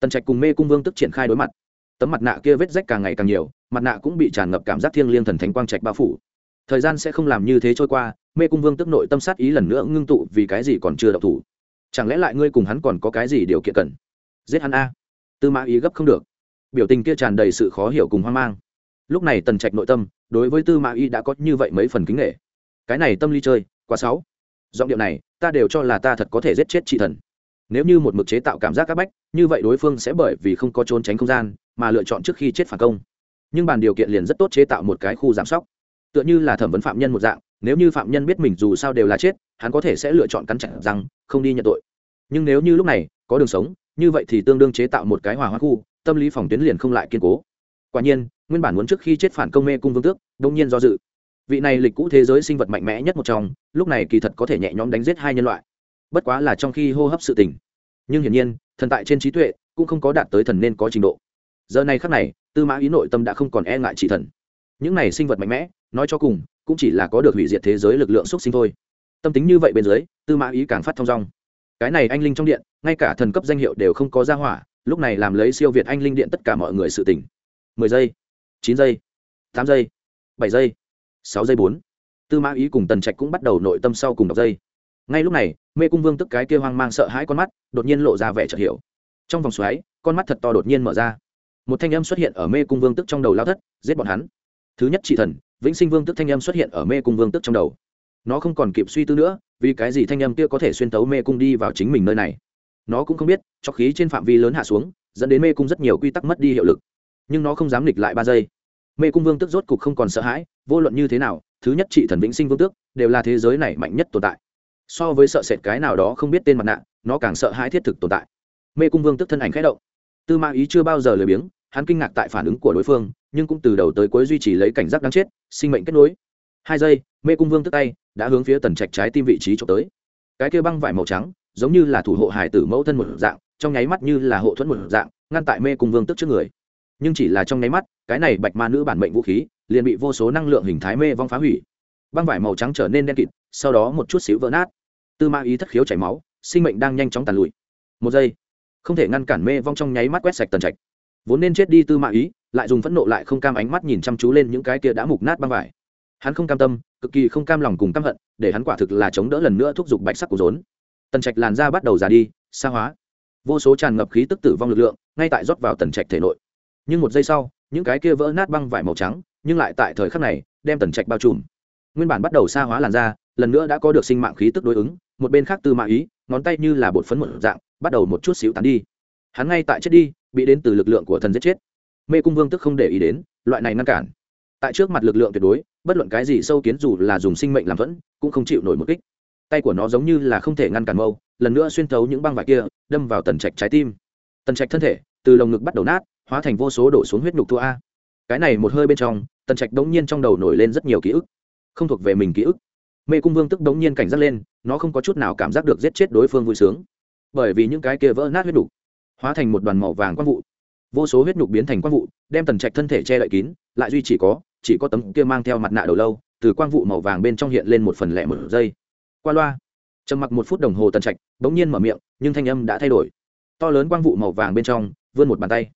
tần trạch cùng mê cung vương tức triển khai đối mặt tấm mặt nạ kia vết rách càng ngày càng nhiều mặt nạ cũng bị tràn ngập cảm giác thiêng liêng thần thánh quang trạch bao phủ thời gian sẽ không làm như thế trôi qua mê cung vương tức nội tâm sát ý lần nữa ngưng tụ vì cái gì còn chưa độc thủ chẳng lẽ lại ngươi cùng hắn còn có cái gì điều kiện cần giết hắn a tư mã ý gấp không được biểu tình kia tràn đầy sự khó hiểu cùng hoang mang lúc này tần trạch nội tâm đối với tư mã ý đã có như vậy mấy phần kính nghệ cái này tâm lý chơi quá sáu giọng điệu này ta đều cho là ta thật có thể giết chết chị thần nếu như một mực chế tạo cảm giác c áp bách, như vậy đối phương sẽ bởi vì không có trốn tránh không gian mà lựa chọn trước khi chết phản công. Nhưng bàn điều kiện liền rất tốt chế tạo một cái khu giám sóc. Tựa như là thẩm vấn phạm nhân một dạng, nếu như phạm nhân biết mình dù sao đều là chết, hắn có thể sẽ lựa chọn cắn chặn rằng, không đi nhận tội. Nhưng nếu như lúc này có đường sống, như vậy thì tương đương chế tạo một cái hòa hoa khu, tâm lý phòng tuyến liền không lại kiên cố. Quả nhiên, nguyên bản muốn trước khi chết phản công mê cung vương tước, đông nhiên do dự. Vị này lịch cũ thế giới sinh vật mạnh mẽ nhất một trong, lúc này kỳ thật có thể nhẹ nhõm đánh giết hai nhân loại bất quá là trong khi hô hấp sự tình. Nhưng hiển nhiên, thần tại trên trí tuệ cũng không có đạt tới thần nên có trình độ. Giờ này khắc này, tư mã ý nội tâm đã không còn e ngại chỉ thần. Những này sinh vật mạnh mẽ, nói cho cùng, cũng chỉ là có được hủy diệt thế giới lực lượng xúc sinh thôi. Tâm tính như vậy bên dưới, tư mã ý càng phát thong dong. Cái này anh linh trong điện, ngay cả thần cấp danh hiệu đều không có ra hỏa, lúc này làm lấy siêu việt anh linh điện tất cả mọi người sự tỉnh mười giây, chín giây, tám giây, bảy giây, sáu giây bốn. Tư mã ý cùng tần trạch cũng bắt đầu nội tâm sau cùng đọc giây ngay lúc này, mê cung vương tức cái kia hoang mang sợ hãi con mắt, đột nhiên lộ ra vẻ chợt hiểu. Trong vòng xoáy, con mắt thật to đột nhiên mở ra. Một thanh âm xuất hiện ở mê cung vương tức trong đầu lao thất, giết bọn hắn. Thứ nhất trị thần, vĩnh sinh vương tức thanh âm xuất hiện ở mê cung vương tức trong đầu. Nó không còn kịp suy tư nữa, vì cái gì thanh âm kia có thể xuyên tấu mê cung đi vào chính mình nơi này? Nó cũng không biết, cho khí trên phạm vi lớn hạ xuống, dẫn đến mê cung rất nhiều quy tắc mất đi hiệu lực. Nhưng nó không dám nghịch lại ba giây. Mê cung vương tức rốt cục không còn sợ hãi, vô luận như thế nào, thứ nhất trị thần vĩnh sinh vương tước đều là thế giới này mạnh nhất tồn tại so với sợ sệt cái nào đó không biết tên mặt nạ, nó càng sợ hãi thiết thực tồn tại. Mê cung vương tức thân ảnh khẽ động. Tư ma ý chưa bao giờ lười biếng, hắn kinh ngạc tại phản ứng của đối phương, nhưng cũng từ đầu tới cuối duy trì lấy cảnh giác đáng chết, sinh mệnh kết nối. Hai giây, mê cung vương tức tay đã hướng phía tần trạch trái tim vị trí trộm tới. Cái kia băng vải màu trắng, giống như là thủ hộ hải tử mẫu thân một dạng, trong nháy mắt như là hộ thuẫn một dạng, ngăn tại mê cung vương tức trước người. Nhưng chỉ là trong nháy mắt, cái này bạch ma nữ bản mệnh vũ khí liền bị vô số năng lượng hình thái mê vong phá hủy. Băng vải màu trắng trở nên đen kịt, sau đó một chút xíu vỡ nát tư ma ý thất khiếu chảy máu, sinh mệnh đang nhanh chóng tàn lụi. Một giây, không thể ngăn cản mê vong trong nháy mắt quét sạch tần trạch. Vốn nên chết đi tư Ma ý, lại dùng phẫn nộ lại không cam ánh mắt nhìn chăm chú lên những cái kia đã mục nát băng vải. Hắn không cam tâm, cực kỳ không cam lòng cùng căm hận, để hắn quả thực là chống đỡ lần nữa thúc giục bạch sắc của rốn. Tần trạch làn da bắt đầu già đi, xa hóa. Vô số tràn ngập khí tức tử vong lực lượng, ngay tại rót vào tần trạch thể nội. Nhưng một giây sau, những cái kia vỡ nát băng vải màu trắng, nhưng lại tại thời khắc này, đem tần trạch bao trùm. Nguyên bản bắt đầu xa hóa làn da, lần nữa đã có được sinh mạng khí tức đối ứng một bên khác tư mã ý, ngón tay như là bột phấn một dạng, bắt đầu một chút xíu tán đi. Hắn ngay tại chết đi, bị đến từ lực lượng của thần giết chết. Mê cung vương tức không để ý đến, loại này ngăn cản. Tại trước mặt lực lượng tuyệt đối, bất luận cái gì sâu kiến dù là dùng sinh mệnh làm vẫn cũng không chịu nổi một kích. Tay của nó giống như là không thể ngăn cản mâu, lần nữa xuyên thấu những băng vải kia, đâm vào tần trạch trái tim. Tần trạch thân thể, từ lồng ngực bắt đầu nát, hóa thành vô số đổ xuống huyết nhục thua a. Cái này một hơi bên trong, tần trạch đống nhiên trong đầu nổi lên rất nhiều ký ức. Không thuộc về mình ký ức mê cung vương tức đống nhiên cảnh giác lên, nó không có chút nào cảm giác được giết chết đối phương vui sướng. Bởi vì những cái kia vỡ nát huyết nhục hóa thành một đoàn màu vàng quang vụ. Vô số huyết nhục biến thành quang vụ, đem tần trạch thân thể che đậy kín, lại duy chỉ có chỉ có tấm kia mang theo mặt nạ đầu lâu, từ quang vụ màu vàng bên trong hiện lên một phần lẻ một giây. Qua loa, trầm mặc một phút đồng hồ tần trạch bỗng nhiên mở miệng, nhưng thanh âm đã thay đổi. To lớn quang vụ màu vàng bên trong, vươn một bàn tay.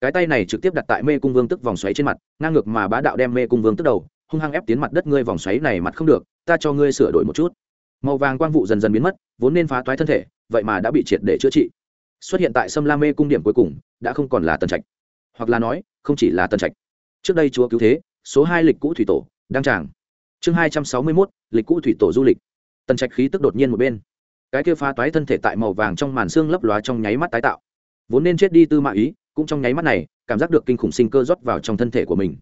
Cái tay này trực tiếp đặt tại mê cung vương tức vòng xoáy trên mặt, ngang ngược mà bá đạo đem mê cung vương tức đầu, hung hăng ép tiến mặt đất, ngươi vòng xoáy này mặt không được ta cho ngươi sửa đổi một chút. Màu vàng quang vụ dần dần biến mất, vốn nên phá toái thân thể, vậy mà đã bị triệt để chữa trị. Xuất hiện tại sâm la mê cung điểm cuối cùng, đã không còn là tần trạch. Hoặc là nói, không chỉ là tần trạch. Trước đây chúa cứu thế, số hai lịch cũ thủy tổ, đăng tràng. Chương hai trăm sáu mươi mốt, lịch cũ thủy tổ du lịch. Tần trạch khí tức đột nhiên một bên. Cái kia phá toái thân thể tại màu vàng trong màn xương lấp lóa trong nháy mắt tái tạo. Vốn nên chết đi tư mã ý, cũng trong nháy mắt này, cảm giác được kinh khủng sinh cơ rót vào trong thân thể của mình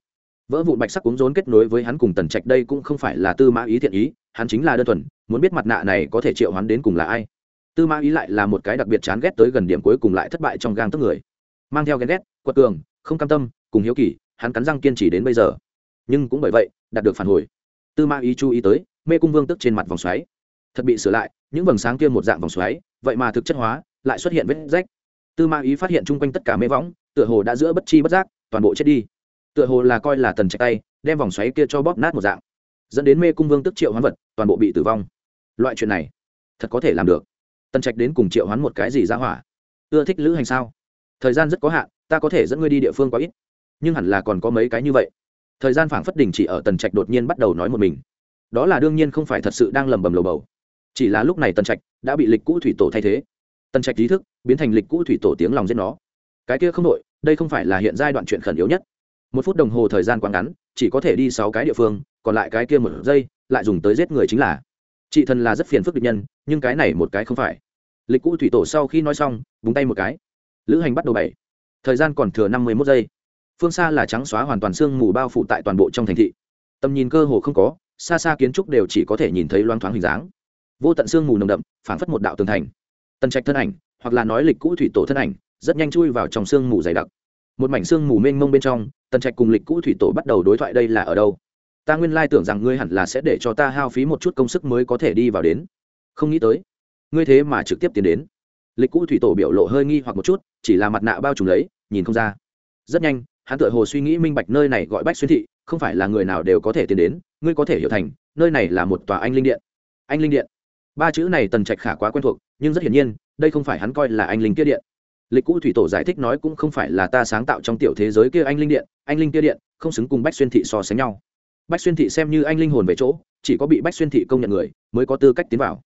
vỡ vụn bạch sắc cuống rốn kết nối với hắn cùng tần trạch đây cũng không phải là tư mã ý thiện ý, hắn chính là đơn thuần, muốn biết mặt nạ này có thể triệu hắn đến cùng là ai. Tư mã ý lại là một cái đặc biệt chán ghét tới gần điểm cuối cùng lại thất bại trong gang tức người. Mang theo ghen ghét, quật cường, không cam tâm, cùng hiếu kỳ, hắn cắn răng kiên trì đến bây giờ. Nhưng cũng bởi vậy, đạt được phản hồi. Tư mã ý chú ý tới, mê cung vương tức trên mặt vòng xoáy. Thật bị sửa lại, những vầng sáng kia một dạng vòng xoáy, vậy mà thực chất hóa, lại xuất hiện vết rách. Tư mã ý phát hiện chung quanh tất cả mê võng, tựa hồ đã giữa bất chi bất giác, toàn bộ chết đi tựa hồ là coi là tần trạch tay, đem vòng xoáy kia cho bóp nát một dạng. Dẫn đến mê cung vương tức triệu hoán vật, toàn bộ bị tử vong. Loại chuyện này, thật có thể làm được. Tần trạch đến cùng triệu hoán một cái gì ra hỏa? Ưa thích lữ hành sao? Thời gian rất có hạn, ta có thể dẫn ngươi đi địa phương quá ít. Nhưng hẳn là còn có mấy cái như vậy. Thời gian phảng phất đình chỉ ở tần trạch đột nhiên bắt đầu nói một mình. Đó là đương nhiên không phải thật sự đang lầm bầm lầu bầu. Chỉ là lúc này tần trạch đã bị lịch cũ thủy tổ thay thế. Tần trạch ý thức, biến thành lịch cũ thủy tổ tiếng lòng giết nó. Cái kia không đội đây không phải là hiện giai đoạn chuyện khẩn yếu nhất một phút đồng hồ thời gian quá ngắn, chỉ có thể đi sáu cái địa phương, còn lại cái kia một giây, lại dùng tới giết người chính là. Chị thần là rất phiền phức địch nhân, nhưng cái này một cái không phải. Lịch cũ thủy tổ sau khi nói xong, búng tay một cái. Lữ hành bắt đầu bảy. Thời gian còn thừa năm mươi mốt giây. Phương xa là trắng xóa hoàn toàn sương mù bao phủ tại toàn bộ trong thành thị. Tầm nhìn cơ hồ không có, xa xa kiến trúc đều chỉ có thể nhìn thấy loang thoáng hình dáng. Vô tận sương mù nồng đậm, phảng phất một đạo tường thành. Tần trạch thân ảnh, hoặc là nói lịch cũ thủy tổ thân ảnh, rất nhanh chui vào trong sương mù dày đặc một mảnh xương mù mênh mông bên trong, tần trạch cùng lịch cũ thủy tổ bắt đầu đối thoại đây là ở đâu. Ta nguyên lai tưởng rằng ngươi hẳn là sẽ để cho ta hao phí một chút công sức mới có thể đi vào đến. Không nghĩ tới, ngươi thế mà trực tiếp tiến đến. Lịch cũ thủy tổ biểu lộ hơi nghi hoặc một chút, chỉ là mặt nạ bao trùm lấy, nhìn không ra. Rất nhanh, hắn tự hồ suy nghĩ minh bạch nơi này gọi bách xuyên thị, không phải là người nào đều có thể tiến đến, ngươi có thể hiểu thành, nơi này là một tòa anh linh điện. Anh linh điện. Ba chữ này tần trạch khả quá quen thuộc, nhưng rất hiển nhiên, đây không phải hắn coi là anh linh kia điện lịch cũ thủy tổ giải thích nói cũng không phải là ta sáng tạo trong tiểu thế giới kia anh linh điện, anh linh kia điện, không xứng cùng bách xuyên thị so sánh nhau. Bách xuyên thị xem như anh linh hồn về chỗ, chỉ có bị bách xuyên thị công nhận người mới có tư cách tiến vào.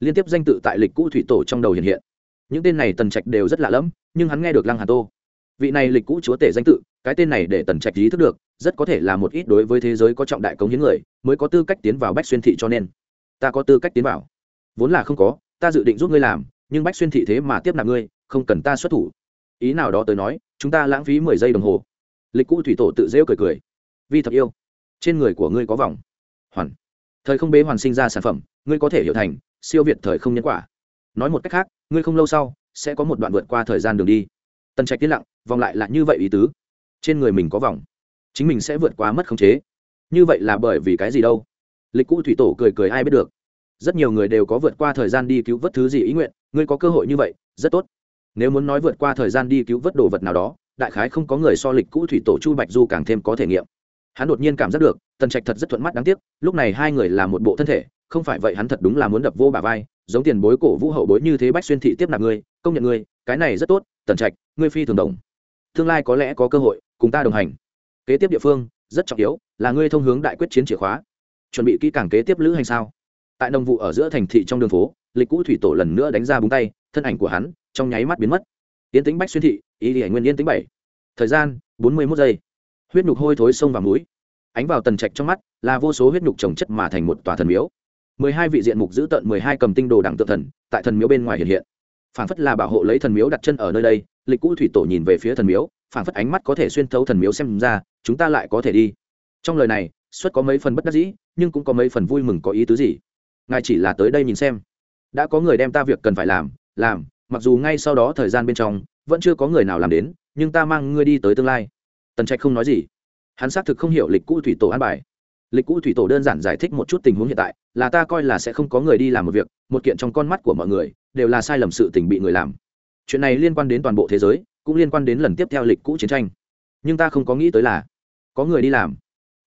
Liên tiếp danh tự tại lịch cũ thủy tổ trong đầu hiện hiện. Những tên này tần trạch đều rất lạ lẫm, nhưng hắn nghe được lăng hà tô. Vị này lịch cũ chúa tể danh tự, cái tên này để tần trạch ý thức được, rất có thể là một ít đối với thế giới có trọng đại cống hiến người mới có tư cách tiến vào bách xuyên thị cho nên. Ta có tư cách tiến vào. Vốn là không có, ta dự định giúp ngươi làm, nhưng bách xuyên thị thế mà tiếp nạp ngươi không cần ta xuất thủ. Ý nào đó tới nói, chúng ta lãng phí mười giây đồng hồ. Lịch cũ thủy tổ tự rêu cười cười. Vi thật yêu. Trên người của ngươi có vòng. Hoàn. Thời không bế hoàn sinh ra sản phẩm, ngươi có thể hiểu thành, siêu việt thời không nhân quả. Nói một cách khác, ngươi không lâu sau, sẽ có một đoạn vượt qua thời gian đường đi. Tần trạch tiến lặng, vòng lại là như vậy ý tứ. Trên người mình có vòng. Chính mình sẽ vượt qua mất khống chế. Như vậy là bởi vì cái gì đâu? Lịch cũ thủy tổ cười cười ai biết được. Rất nhiều người đều có vượt qua thời gian đi cứu vớt thứ gì ý nguyện, ngươi có cơ hội như vậy, rất tốt nếu muốn nói vượt qua thời gian đi cứu vớt đồ vật nào đó, đại khái không có người so lịch cũ thủy tổ chu bạch du càng thêm có thể nghiệm. Hắn đột nhiên cảm giác được, tần trạch thật rất thuận mắt đáng tiếc, lúc này hai người là một bộ thân thể, không phải vậy hắn thật đúng là muốn đập vô bà vai, giống tiền bối cổ vũ hậu bối như thế bách xuyên thị tiếp nạp ngươi, công nhận ngươi, cái này rất tốt, tần trạch, ngươi phi thường đồng. Tương lai có lẽ có cơ hội, cùng ta đồng hành. Kế tiếp địa phương, rất trọng yếu, là ngươi thông hướng đại quyết chiến chìa khóa. Chuẩn bị kỹ càng kế tiếp lữ hành sao? Tại nông vụ ở giữa thành thị trong đường phố, lịch cũ thủy tổ lần nữa đánh ra búng tay, thân ảnh của hắn trong nháy mắt biến mất. Yến tĩnh bách xuyên thị, ý hải nguyên yên tĩnh bảy. Thời gian, bốn mươi mốt giây. Huyết nhục hôi thối sông và mũi. Ánh vào tần trạch trong mắt, là vô số huyết nhục trồng chất mà thành một tòa thần miếu. mười hai vị diện mục giữ tận mười hai cầm tinh đồ đẳng tự thần, tại thần miếu bên ngoài hiện hiện. Phản phất là bảo hộ lấy thần miếu đặt chân ở nơi đây, lịch cũ thủy tổ nhìn về phía thần miếu phản phất ánh mắt có thể xuyên thấu thần miếu xem ra, chúng ta lại có thể đi. Trong lời này xuất có mấy phần bất đắc dĩ, nhưng cũng có mấy phần vui mừng có ý tứ gì. Ngài chỉ là tới đây nhìn xem. Đã có người đem ta việc cần phải làm làm mặc dù ngay sau đó thời gian bên trong vẫn chưa có người nào làm đến, nhưng ta mang ngươi đi tới tương lai. Tần trạch không nói gì. Hắn xác thực không hiểu lịch cũ thủy tổ an bài. Lịch cũ thủy tổ đơn giản giải thích một chút tình huống hiện tại, là ta coi là sẽ không có người đi làm một việc, một kiện trong con mắt của mọi người, đều là sai lầm sự tình bị người làm. Chuyện này liên quan đến toàn bộ thế giới, cũng liên quan đến lần tiếp theo lịch cũ chiến tranh. Nhưng ta không có nghĩ tới là, có người đi làm.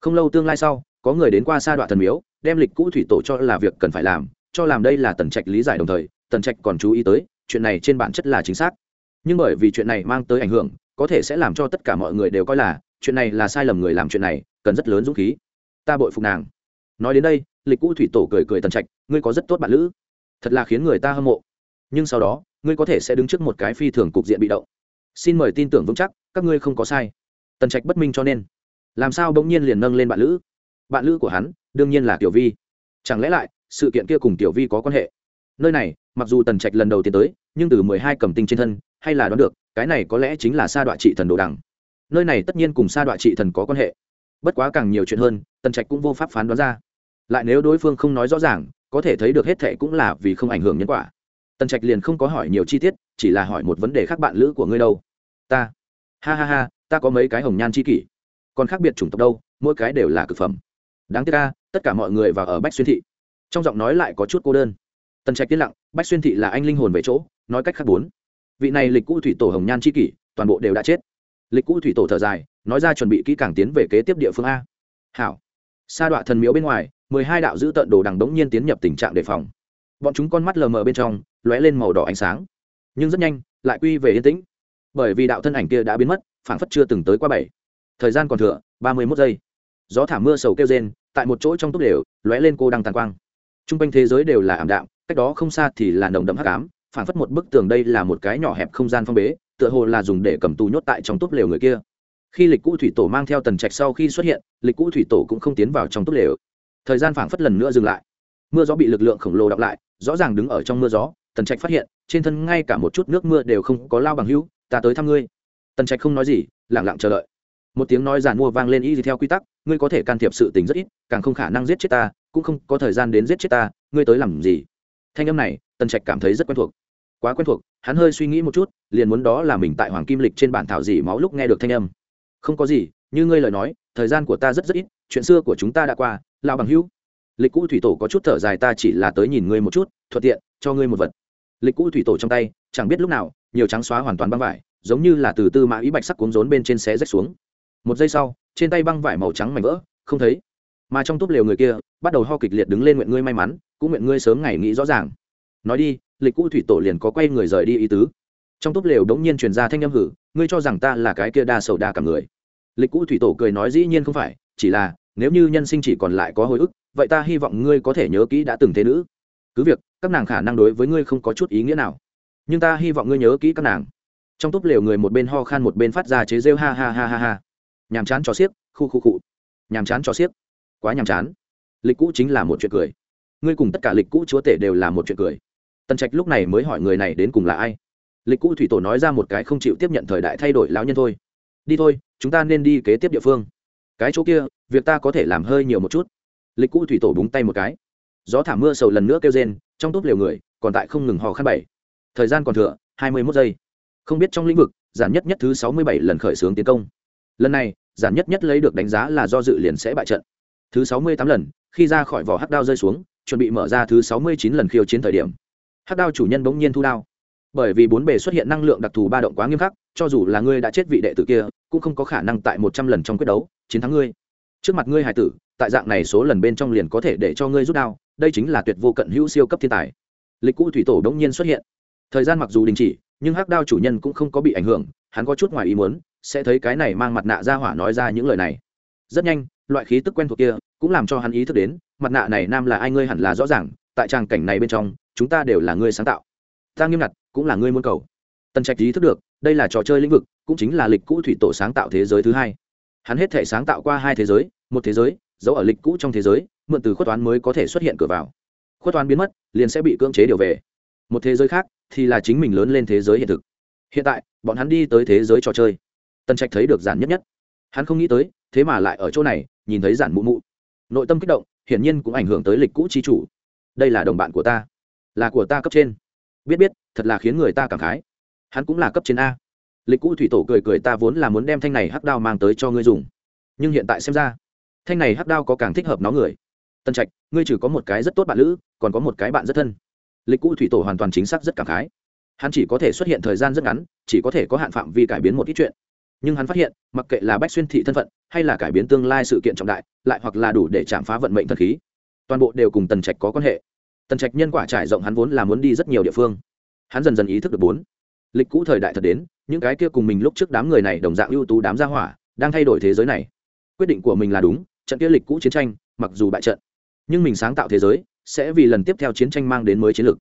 Không lâu tương lai sau, có người đến qua sa đoạn thần miếu, đem lịch cũ thủy tổ cho là việc cần phải làm, cho làm đây là tần trạch lý giải đồng thời, tần trạch còn chú ý tới chuyện này trên bản chất là chính xác. Nhưng bởi vì chuyện này mang tới ảnh hưởng, có thể sẽ làm cho tất cả mọi người đều coi là, chuyện này là sai lầm người làm chuyện này, cần rất lớn dũng khí. Ta bội phục nàng. Nói đến đây, lịch cũ thủy tổ cười cười tần trạch, ngươi có rất tốt bản lữ. Thật là khiến người ta hâm mộ. Nhưng sau đó, ngươi có thể sẽ đứng trước một cái phi thường cục diện bị động. Xin mời tin tưởng vững chắc, các ngươi không có sai. Tần trạch bất minh cho nên. Làm sao bỗng nhiên liền nâng lên bạn lữ? Bạn lữ của hắn, đương nhiên là tiểu vi. Chẳng lẽ lại, sự kiện kia cùng tiểu vi có quan hệ? Nơi này mặc dù tần trạch lần đầu tiến tới, nhưng từ mười hai cầm tinh trên thân, hay là đoán được, cái này có lẽ chính là sa đoạn trị thần đồ đằng. Nơi này tất nhiên cùng sa đoạn trị thần có quan hệ. Bất quá càng nhiều chuyện hơn, tần trạch cũng vô pháp phán đoán ra. Lại nếu đối phương không nói rõ ràng, có thể thấy được hết thệ cũng là vì không ảnh hưởng nhân quả. Tần trạch liền không có hỏi nhiều chi tiết, chỉ là hỏi một vấn đề khác bạn lữ của ngươi đâu. Ta. Ha ha ha, ta có mấy cái hồng nhan c h i kỷ. Còn khác biệt chủng tộc đâu, mỗi cái đều là cực phẩm. Đáng tiếc ca tất cả mọi người vào ở bách xuyên thị. Trong giọng nói lại có chút cô đơn tần trạch yên lặng, bách xuyên thị là anh linh hồn về chỗ, nói cách khác bốn. Vị này lịch cũ thủy tổ hồng nhan c h i kỷ, toàn bộ đều đã chết. Lịch cũ thủy tổ thở dài, nói ra chuẩn bị kỹ càng tiến về kế tiếp địa phương a. Hảo. Sa đọa thần miếu bên ngoài, mười hai đạo giữ tận đồ đằng đống nhiên tiến nhập tình trạng đề phòng. Bọn chúng con mắt lờ mờ bên trong, lóe lên màu đỏ ánh sáng. Nhưng rất nhanh, lại quy về yên tĩnh. Bởi vì đạo thân ảnh kia đã biến mất, phảng phất chưa từng tới qua bảy. Thời gian còn thừa, ba mươi mốt giây. Gió thả mưa sầu kêu rên, tại một chỗ trong túp đều, lóe lên cô đăng tàn quang. T r u n g quanh thế giới đều là ảm đạm cách đó không xa thì là nồng đậm hắc ám, phảng phất một bức tường đây là một cái nhỏ hẹp không gian phong bế, tựa hồ là dùng để cầm tù nhốt tại trong túp lều người kia. Khi lịch cũ thủy tổ mang theo tần trạch sau khi xuất hiện, lịch cũ thủy tổ cũng không tiến vào trong túp lều. Thời gian phảng phất lần nữa dừng lại. Mưa gió bị lực lượng khổng lồ đọc lại, rõ ràng đứng ở trong mưa gió, tần trạch phát hiện, trên thân ngay cả một chút nước mưa đều không có lao bằng hữu, ta tới thăm ngươi. Tần trạch không nói gì lẳng lặng chờ đợi. Một tiếng nói giàn mua vang lên y theo quy tắc, ngươi có thể can thiệp sự tình rất ít, càng không khả năng giết chết ta, cũng không có thời gian đến giết chết ta, ngươi tới làm gì? Thanh âm này, tần trạch cảm thấy rất quen thuộc. Quá quen thuộc, hắn hơi suy nghĩ một chút, liền muốn đó là mình tại hoàng kim lịch trên bản thảo dỉ máu lúc nghe được thanh âm. Không có gì, như ngươi lời nói, thời gian của ta rất rất ít, chuyện xưa của chúng ta đã qua lao bằng hữu. Lịch cũ thủy tổ có chút thở dài, ta chỉ là tới nhìn ngươi một chút, thuận tiện, cho ngươi một vật. Lịch cũ thủy tổ trong tay, chẳng biết lúc nào, nhiều trắng xóa hoàn toàn băng vải, giống như là từ tư mã ý bạch sắc cuốn rốn bên trên xé rách xuống. Một giây sau, trên tay băng vải màu trắng mảnh vỡ, không thấy mà trong túp lều người kia, bắt đầu ho kịch liệt đứng lên nguyện ngươi may mắn, cũng nguyện ngươi sớm ngày nghĩ rõ ràng. Nói đi, lịch cũ thủy tổ liền có quay người rời đi ý tứ. Trong túp lều đống nhiên truyền ra thanh âm hử, ngươi cho rằng ta là cái kia đa sầu đa cả người. Lịch cũ thủy tổ cười nói dĩ nhiên không phải, chỉ là, nếu như nhân sinh chỉ còn lại có hồi ức, vậy ta hy vọng ngươi có thể nhớ kỹ đã từng thế nữ. Cứ việc, các nàng khả năng đối với ngươi không có chút ý nghĩa nào, nhưng ta hy vọng ngươi nhớ kỹ các nàng. Trong túp lều người một bên ho khan một bên phát ra chế rêu ha ha ha ha ha. Nhàm chán cho xiếc, khu khu cụ nhàm chán cho xiếc quá nhàm chán. Lịch cũ chính là một chuyện cười. Ngươi cùng tất cả lịch cũ chúa tể đều là một chuyện cười. Tần trạch lúc này mới hỏi người này đến cùng là ai. Lịch cũ thủy tổ nói ra một cái không chịu tiếp nhận thời đại thay đổi lão nhân thôi. Đi thôi, chúng ta nên đi kế tiếp địa phương. Cái chỗ kia, việc ta có thể làm hơi nhiều một chút. Lịch cũ thủy tổ búng tay một cái. Gió thả mưa sầu lần nữa kêu rên, trong túp liều người, còn tại không ngừng hò khăn bảy. Thời gian còn thừa, hai mươi mốt giây. Không biết trong lĩnh vực, giản nhất nhất thứ sáu mươi bảy lần khởi xướng tiến công. Lần này, giản nhất nhất lấy được đánh giá là do dự liền sẽ bại trận thứ sáu mươi tám lần, khi ra khỏi vỏ hắc đao rơi xuống, chuẩn bị mở ra thứ sáu mươi chín lần khiêu chiến thời điểm. Hắc đao chủ nhân bỗng nhiên thu đao. Bởi vì bốn bề xuất hiện năng lượng đặc thù ba động quá nghiêm khắc, cho dù là ngươi đã chết vị đệ tử kia, cũng không có khả năng tại một trăm lần trong quyết đấu, chiến thắng ngươi. Trước mặt ngươi hải tử, tại dạng này số lần bên trong liền có thể để cho ngươi rút đao, đây chính là tuyệt vô cận hữu siêu cấp thiên tài. Lịch cũ thủy tổ bỗng nhiên xuất hiện. Thời gian mặc dù đình chỉ, nhưng hắc đao chủ nhân cũng không có bị ảnh hưởng, hắn có chút ngoài ý muốn, sẽ thấy cái này mang mặt nạ ra hỏa nói ra những lời này. Rất nhanh loại khí tức quen thuộc kia cũng làm cho hắn ý thức đến, mặt nạ này nam là ai ngươi hẳn là rõ ràng, tại tràng cảnh này bên trong, chúng ta đều là ngươi sáng tạo. Ta nghiêm ngặt, cũng là ngươi muốn cầu. Tần trạch ý thức được, đây là trò chơi lĩnh vực, cũng chính là lịch cũ thủy tổ sáng tạo thế giới thứ hai. Hắn hết thể sáng tạo qua hai thế giới, một thế giới giấu ở lịch cũ trong thế giới, mượn từ khuất toán mới có thể xuất hiện cửa vào. Khuất toán biến mất, liền sẽ bị cưỡng chế điều về. Một thế giới khác thì là chính mình lớn lên thế giới hiện thực. Hiện tại, bọn hắn đi tới thế giới trò chơi. Tần trạch thấy được giản nhất nhất. Hắn không nghĩ tới, thế mà lại ở chỗ này nhìn thấy giản mụ mụ. Nội tâm kích động, hiển nhiên cũng ảnh hưởng tới lịch cũ chi chủ. Đây là đồng bạn của ta. Là của ta cấp trên. Biết biết, thật là khiến người ta cảm khái. Hắn cũng là cấp trên a. Lịch cũ thủy tổ cười cười ta vốn là muốn đem thanh này hắc đao mang tới cho ngươi dùng. Nhưng hiện tại xem ra, thanh này hắc đao có càng thích hợp nó người. Tân trạch, ngươi trừ có một cái rất tốt bạn lữ, còn có một cái bạn rất thân. Lịch cũ thủy tổ hoàn toàn chính xác rất cảm khái. Hắn chỉ có thể xuất hiện thời gian rất ngắn, chỉ có thể có hạn phạm vi cải biến một ít chuyện nhưng hắn phát hiện, mặc kệ là bách xuyên thị thân phận, hay là cải biến tương lai sự kiện trọng đại, lại hoặc là đủ để chạm phá vận mệnh thần khí, toàn bộ đều cùng tần trạch có quan hệ. Tần trạch nhân quả trải rộng hắn vốn là muốn đi rất nhiều địa phương. Hắn dần dần ý thức được bốn. Lịch cũ thời đại thật đến, những cái kia cùng mình lúc trước đám người này đồng dạng ưu tú đám gia hỏa, đang thay đổi thế giới này. Quyết định của mình là đúng, trận kia lịch cũ chiến tranh, mặc dù bại trận, nhưng mình sáng tạo thế giới, sẽ vì lần tiếp theo chiến tranh mang đến mới chiến lược.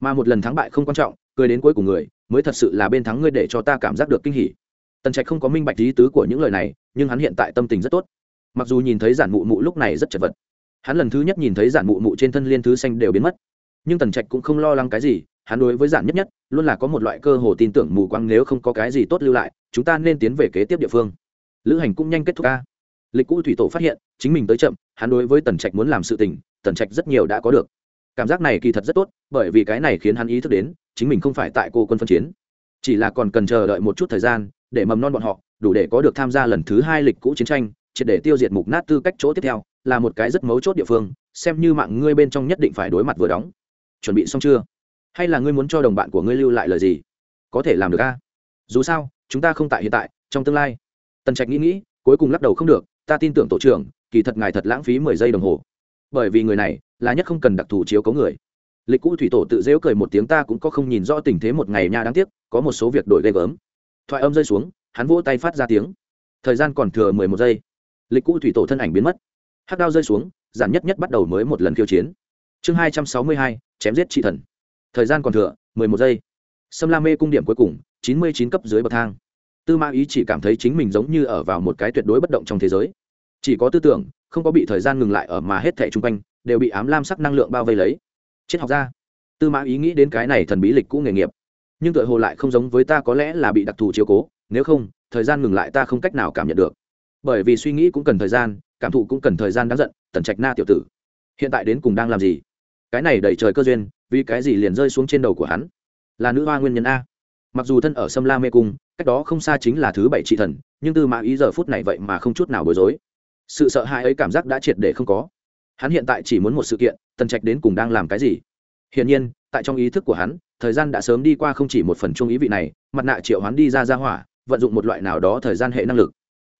Mà một lần thắng bại không quan trọng, cười đến cuối cùng người, mới thật sự là bên thắng ngươi để cho ta cảm giác được kinh hỉ tần trạch không có minh bạch lý tứ của những lời này, nhưng hắn hiện tại tâm tình rất tốt. Mặc dù nhìn thấy giản mụ mụ lúc này rất chật vật, hắn lần thứ nhất nhìn thấy giản mụ mụ trên thân liên thứ xanh đều biến mất. Nhưng tần trạch cũng không lo lắng cái gì, hắn đối với giản nhất nhất, luôn là có một loại cơ hồ tin tưởng mù quăng nếu không có cái gì tốt lưu lại, chúng ta nên tiến về kế tiếp địa phương. Lữ hành cũng nhanh kết thúc ca. Lịch cũ thủy tổ phát hiện, chính mình tới chậm, hắn đối với tần trạch muốn làm sự tình, tần trạch rất nhiều đã có được. Cảm giác này kỳ thật rất tốt, bởi vì cái này khiến hắn ý thức đến, chính mình không phải tại cô quân phân chiến. Chỉ là còn cần chờ đợi một chút thời gian để mầm non bọn họ, đủ để có được tham gia lần thứ hai lịch cũ chiến tranh, triệt để tiêu diệt mục nát tư cách chỗ tiếp theo, là một cái rất mấu chốt địa phương, xem như mạng ngươi bên trong nhất định phải đối mặt vừa đóng. Chuẩn bị xong chưa? Hay là ngươi muốn cho đồng bạn của ngươi lưu lại lời gì? Có thể làm được a dù sao, chúng ta không tại hiện tại, trong tương lai. Tần trạch nghĩ nghĩ, cuối cùng lắc đầu không được, ta tin tưởng tổ trưởng, kỳ thật ngài thật lãng phí mười giây đồng hồ. Bởi vì người này, là nhất không cần đặc thù chiếu có người. Lịch cũ thủy tổ tự dễu cười một tiếng ta cũng có không nhìn rõ tình thế một ngày nha đáng tiếc, có một số việc đổi ghê gớm thoại âm rơi xuống, hắn vỗ tay phát ra tiếng. Thời gian còn thừa mười một giây. Lịch cũ thủy tổ thân ảnh biến mất. Hát đao rơi xuống, giản nhất nhất bắt đầu mới một lần khiêu chiến. Chương hai trăm sáu mươi hai, chém giết trị thần. Thời gian còn thừa mười một giây. Sâm la mê cung điểm cuối cùng, chín mươi chín cấp dưới bậc thang. Tư mã ý chỉ cảm thấy chính mình giống như ở vào một cái tuyệt đối bất động trong thế giới. Chỉ có tư tưởng, không có bị thời gian ngừng lại ở mà hết thẻ chung quanh, đều bị ám lam sắc năng lượng bao vây lấy. Triết học ra tư mã ý nghĩ đến cái này thần bí lịch cũ nghề nghiệp nhưng tựa hồ lại không giống với ta có lẽ là bị đặc thù chiếu cố, nếu không, thời gian ngừng lại ta không cách nào cảm nhận được. Bởi vì suy nghĩ cũng cần thời gian, cảm thụ cũng cần thời gian đáng giận, tần trạch na tiểu tử. Hiện tại đến cùng đang làm gì? Cái này đẩy trời cơ duyên, vì cái gì liền rơi xuống trên đầu của hắn? Là nữ hoa nguyên nhân a. Mặc dù thân ở sâm la mê cung, cách đó không xa chính là thứ bảy trị thần, nhưng tư mã ý giờ phút này vậy mà không chút nào bối rối. Sự sợ hãi ấy cảm giác đã triệt để không có. Hắn hiện tại chỉ muốn một sự kiện, tần trạch đến cùng đang làm cái gì? Hiển nhiên, tại trong ý thức của hắn thời gian đã sớm đi qua không chỉ một phần chung ý vị này, mặt nạ triệu hoán đi ra ra hỏa, vận dụng một loại nào đó thời gian hệ năng lực.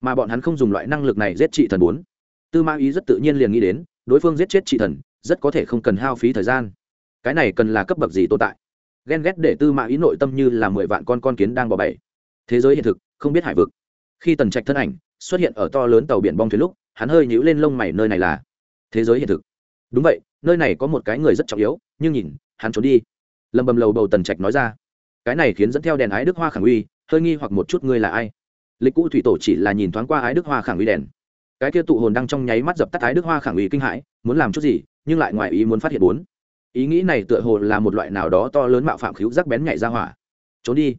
Mà bọn hắn không dùng loại năng lực này giết trị thần bốn. Tư Ma ý rất tự nhiên liền nghĩ đến, đối phương giết chết trị thần, rất có thể không cần hao phí thời gian. Cái này cần là cấp bậc gì tồn tại? Ghen ghét để tư mã ý nội tâm như là mười vạn con con kiến đang bỏ bày thế giới hiện thực, không biết hải vực. Khi tần trạch thân ảnh xuất hiện ở to lớn tàu biển bong thuyền lúc, hắn hơi nhíu lên lông mày, nơi này là thế giới hiện thực. Đúng vậy, nơi này có một cái người rất trọng yếu, nhưng nhìn, hắn trốn đi lầm bầm lầu bầu tần trạch nói ra. Cái này khiến dẫn theo đèn ái đức hoa khẳng uy, hơi nghi hoặc một chút ngươi là ai. Lịch cũ thủy tổ chỉ là nhìn thoáng qua ái đức hoa khẳng uy đèn. Cái kia tụ hồn đang trong nháy mắt dập tắt ái đức hoa khẳng uy kinh hãi, muốn làm chút gì, nhưng lại ngoài ý muốn phát hiện bốn. Ý nghĩ này tựa hồ là một loại nào đó to lớn mạo phạm khíu rắc bén nhảy ra hỏa. Trốn đi.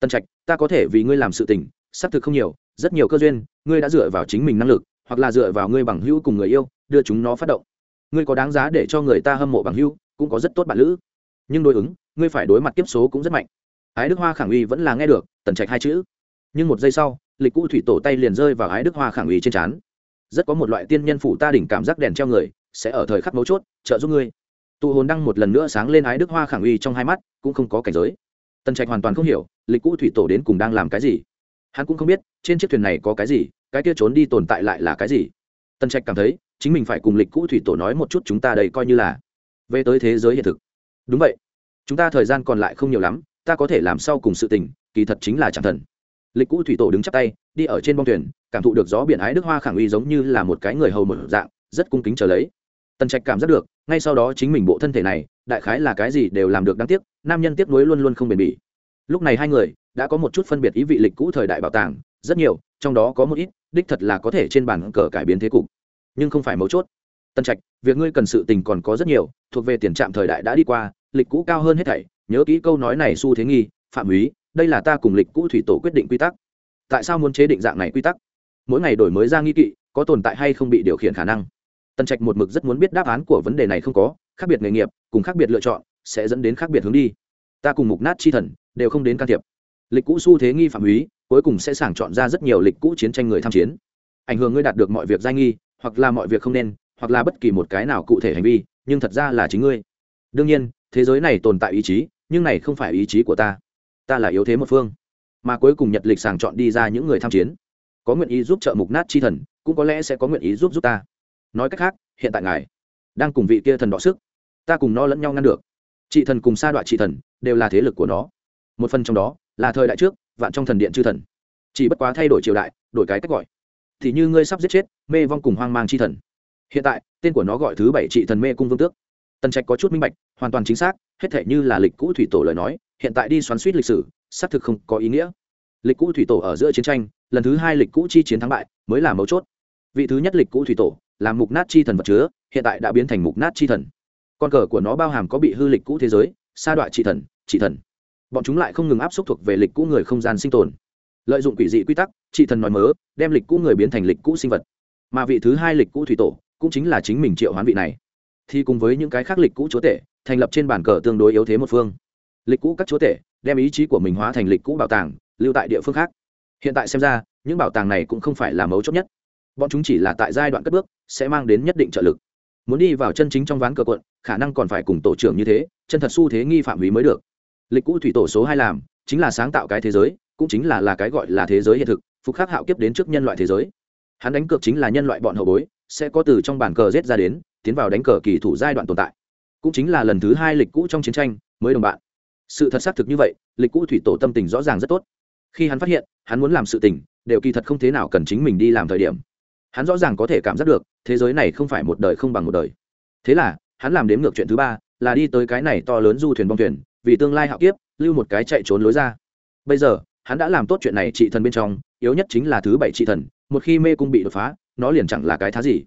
Tân trạch, ta có thể vì ngươi làm sự tình, xác thực không nhiều, rất nhiều cơ duyên, ngươi đã dựa vào chính mình năng lực, hoặc là dựa vào ngươi bằng hữu cùng người yêu, đưa chúng nó phát động. Ngươi có đáng giá để cho người ta hâm mộ bằng hữu, cũng có rất tốt bản lữ nhưng đối ứng, ngươi phải đối mặt kiếp số cũng rất mạnh. Ái đức hoa khẳng uy vẫn là nghe được, tần trạch hai chữ. Nhưng một giây sau, lịch cũ thủy tổ tay liền rơi vào ái đức hoa khẳng uy trên trán. Rất có một loại tiên nhân phụ ta đỉnh cảm giác đèn treo người, sẽ ở thời khắc mấu chốt, trợ giúp ngươi. Tụ hồn đăng một lần nữa sáng lên ái đức hoa khẳng uy trong hai mắt, cũng không có cảnh giới. Tần trạch hoàn toàn không hiểu, lịch cũ thủy tổ đến cùng đang làm cái gì. Hắn cũng không biết, trên chiếc thuyền này có cái gì, cái kia trốn đi tồn tại lại là cái gì. Tần trạch cảm thấy, chính mình phải cùng lịch cũ thủy tổ nói một chút chúng ta đây coi như là. Về tới thế giới hiện thực đúng vậy. Chúng ta thời gian còn lại không nhiều lắm, ta có thể làm sau cùng sự tình, kỳ thật chính là chẳng thần. Lịch cũ thủy tổ đứng chắp tay, đi ở trên bong thuyền, cảm thụ được gió biển ái đức hoa khẳng uy giống như là một cái người hầu một dạng, rất cung kính trở lấy. Tần trạch cảm giác được, ngay sau đó chính mình bộ thân thể này, đại khái là cái gì đều làm được đáng tiếc, nam nhân tiếc nuối luôn luôn không bền bỉ. Lúc này hai người, đã có một chút phân biệt ý vị lịch cũ thời đại bảo tàng, rất nhiều, trong đó có một ít, đích thật là có thể trên bàn cờ cải biến thế cục. Nhưng không phải mấu chốt tân trạch, việc ngươi cần sự tình còn có rất nhiều, thuộc về tiền trạm thời đại đã đi qua, lịch cũ cao hơn hết thảy, nhớ kỹ câu nói này xu thế nghi, phạm úy đây là ta cùng lịch cũ thủy tổ quyết định quy tắc. Tại sao muốn chế định dạng này quy tắc? Mỗi ngày đổi mới ra nghi kỵ, có tồn tại hay không bị điều khiển khả năng? Tân trạch một mực rất muốn biết đáp án của vấn đề này không có, khác biệt nghề nghiệp, cùng khác biệt lựa chọn, sẽ dẫn đến khác biệt hướng đi. Ta cùng mục nát chi thần, đều không đến can thiệp. Lịch cũ xu thế nghi phạm úy cuối cùng sẽ sàng chọn ra rất nhiều lịch cũ chiến tranh người tham chiến. Ảnh hưởng ngươi đạt được mọi việc giai nghi, hoặc là mọi việc không nên hoặc là bất kỳ một cái nào cụ thể hành vi, nhưng thật ra là chính ngươi. Đương nhiên, thế giới này tồn tại ý chí, nhưng này không phải ý chí của ta. Ta là yếu thế một phương. Mà cuối cùng nhật lịch sàng chọn đi ra những người tham chiến. Có nguyện ý giúp trợ mục nát chi thần, cũng có lẽ sẽ có nguyện ý giúp giúp ta. Nói cách khác, hiện tại ngài đang cùng vị kia thần đọ sức. Ta cùng nó lẫn nhau ngăn được. Chị thần cùng sa đoạn chị thần đều là thế lực của nó. Một phần trong đó là thời đại trước, vạn trong thần điện chư thần. Chỉ bất quá thay đổi triều đại, đổi cái cách gọi. Thì như ngươi sắp giết chết, mê vong cùng hoang mang chi thần hiện tại, tên của nó gọi thứ bảy trị thần mê cung vương tước. Tần trạch có chút minh bạch, hoàn toàn chính xác, hết thể như là lịch cũ thủy tổ lời nói, hiện tại đi xoắn suýt lịch sử, xác thực không có ý nghĩa. Lịch cũ thủy tổ ở giữa chiến tranh, lần thứ hai lịch cũ chi chiến thắng bại, mới là mấu chốt. Vị thứ nhất lịch cũ thủy tổ, là mục nát chi thần vật chứa, hiện tại đã biến thành mục nát chi thần. Con cờ của nó bao hàm có bị hư lịch cũ thế giới, sa đọa trị thần trị thần. Bọn chúng lại không ngừng áp xúc thuộc về lịch cũ người không gian sinh tồn. Lợi dụng quỷ dị quy tắc, trị thần nói mớ, đem lịch cũ người biến thành lịch cũ sinh vật. Mà vị thứ hai lịch cũ thủy tổ cũng chính là chính mình triệu hoán vị này. Thì cùng với những cái khác lịch cũ chúa tể, thành lập trên bàn cờ tương đối yếu thế một phương. Lịch cũ các chúa tể, đem ý chí của mình hóa thành lịch cũ bảo tàng, lưu tại địa phương khác. Hiện tại xem ra, những bảo tàng này cũng không phải là mấu chốt nhất. Bọn chúng chỉ là tại giai đoạn cất bước, sẽ mang đến nhất định trợ lực. Muốn đi vào chân chính trong ván cờ quận, khả năng còn phải cùng tổ trưởng như thế, chân thật xu thế nghi phạm hủy mới được. Lịch cũ thủy tổ số hai làm, chính là sáng tạo cái thế giới, cũng chính là là cái gọi là thế giới hiện thực, phục khắc hạo kiếp đến trước nhân loại thế giới. Hắn đánh cược chính là nhân loại bọn hậu bối sẽ có từ trong bàn cờ rết ra đến, tiến vào đánh cờ kỳ thủ giai đoạn tồn tại. Cũng chính là lần thứ hai lịch cũ trong chiến tranh, mới đồng bạn. Sự thật xác thực như vậy, lịch cũ thủy tổ tâm tình rõ ràng rất tốt. Khi hắn phát hiện, hắn muốn làm sự tình, đều kỳ thật không thế nào cần chính mình đi làm thời điểm. Hắn rõ ràng có thể cảm giác được, thế giới này không phải một đời không bằng một đời. Thế là, hắn làm đếm ngược chuyện thứ ba, là đi tới cái này to lớn du thuyền bong thuyền, vì tương lai hạo kiếp, lưu một cái chạy trốn lối ra. Bây giờ, hắn đã làm tốt chuyện này trị thần bên trong, yếu nhất chính là thứ bảy trị thần, một khi mê cung bị đột phá nó liền chẳng là cái thá gì.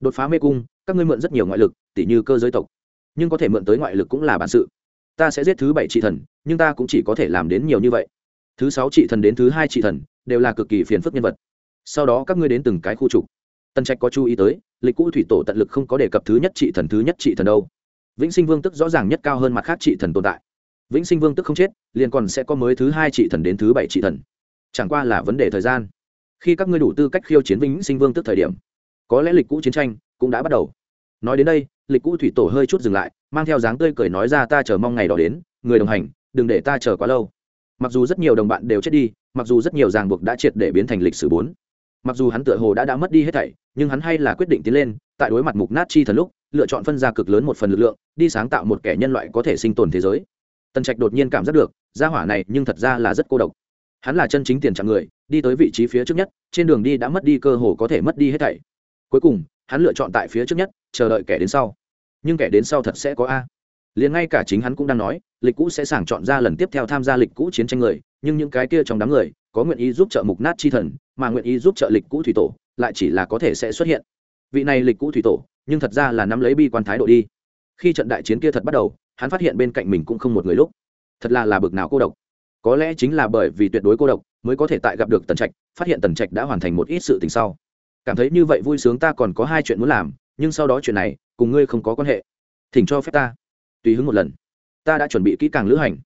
Đột phá mê cung, các ngươi mượn rất nhiều ngoại lực, tỉ như cơ giới tộc. Nhưng có thể mượn tới ngoại lực cũng là bản sự. Ta sẽ giết thứ bảy trị thần, nhưng ta cũng chỉ có thể làm đến nhiều như vậy. Thứ sáu trị thần đến thứ hai trị thần, đều là cực kỳ phiền phức nhân vật. Sau đó các ngươi đến từng cái khu trục. Tân trạch có chú ý tới, lịch cũ thủy tổ tận lực không có đề cập thứ nhất trị thần, thứ nhất trị thần đâu. Vĩnh sinh vương tức rõ ràng nhất cao hơn mặt khác trị thần tồn tại. Vĩnh sinh vương tức không chết, liền còn sẽ có mới thứ hai trị thần đến thứ bảy trị thần. Chẳng qua là vấn đề thời gian khi các ngươi đủ tư cách khiêu chiến vĩnh sinh vương tức thời điểm, có lẽ lịch cũ chiến tranh cũng đã bắt đầu. Nói đến đây, lịch cũ thủy tổ hơi chút dừng lại, mang theo dáng tươi cười nói ra ta chờ mong ngày đó đến, người đồng hành, đừng để ta chờ quá lâu. Mặc dù rất nhiều đồng bạn đều chết đi, mặc dù rất nhiều ràng buộc đã triệt để biến thành lịch sử bốn. Mặc dù hắn tựa hồ đã đã mất đi hết thảy, nhưng hắn hay là quyết định tiến lên, tại đối mặt mục nát chi thần lúc, lựa chọn phân ra cực lớn một phần lực lượng, đi sáng tạo một kẻ nhân loại có thể sinh tồn thế giới. Tần trạch đột nhiên cảm giác được, gia hỏa này nhưng thật ra là rất cô độc. Hắn là chân chính tiền trạng người đi tới vị trí phía trước nhất, trên đường đi đã mất đi cơ hồ có thể mất đi hết thảy. Cuối cùng, hắn lựa chọn tại phía trước nhất, chờ đợi kẻ đến sau. Nhưng kẻ đến sau thật sẽ có a. Liền ngay cả chính hắn cũng đang nói, lịch cũ sẽ sàng chọn ra lần tiếp theo tham gia lịch cũ chiến tranh người, nhưng những cái kia trong đám người, có nguyện ý giúp trợ mục nát chi thần, mà nguyện ý giúp trợ lịch cũ thủy tổ, lại chỉ là có thể sẽ xuất hiện. Vị này lịch cũ thủy tổ, nhưng thật ra là nắm lấy bi quan thái độ đi. Khi trận đại chiến kia thật bắt đầu, hắn phát hiện bên cạnh mình cũng không một người lúc. Thật là là bực nào cô độc có lẽ chính là bởi vì tuyệt đối cô độc mới có thể tại gặp được tần trạch, phát hiện tần trạch đã hoàn thành một ít sự tình sau. Cảm thấy như vậy vui sướng ta còn có hai chuyện muốn làm, nhưng sau đó chuyện này, cùng ngươi không có quan hệ. Thỉnh cho phép ta. Tùy hứng một lần. Ta đã chuẩn bị kỹ càng lữ hành.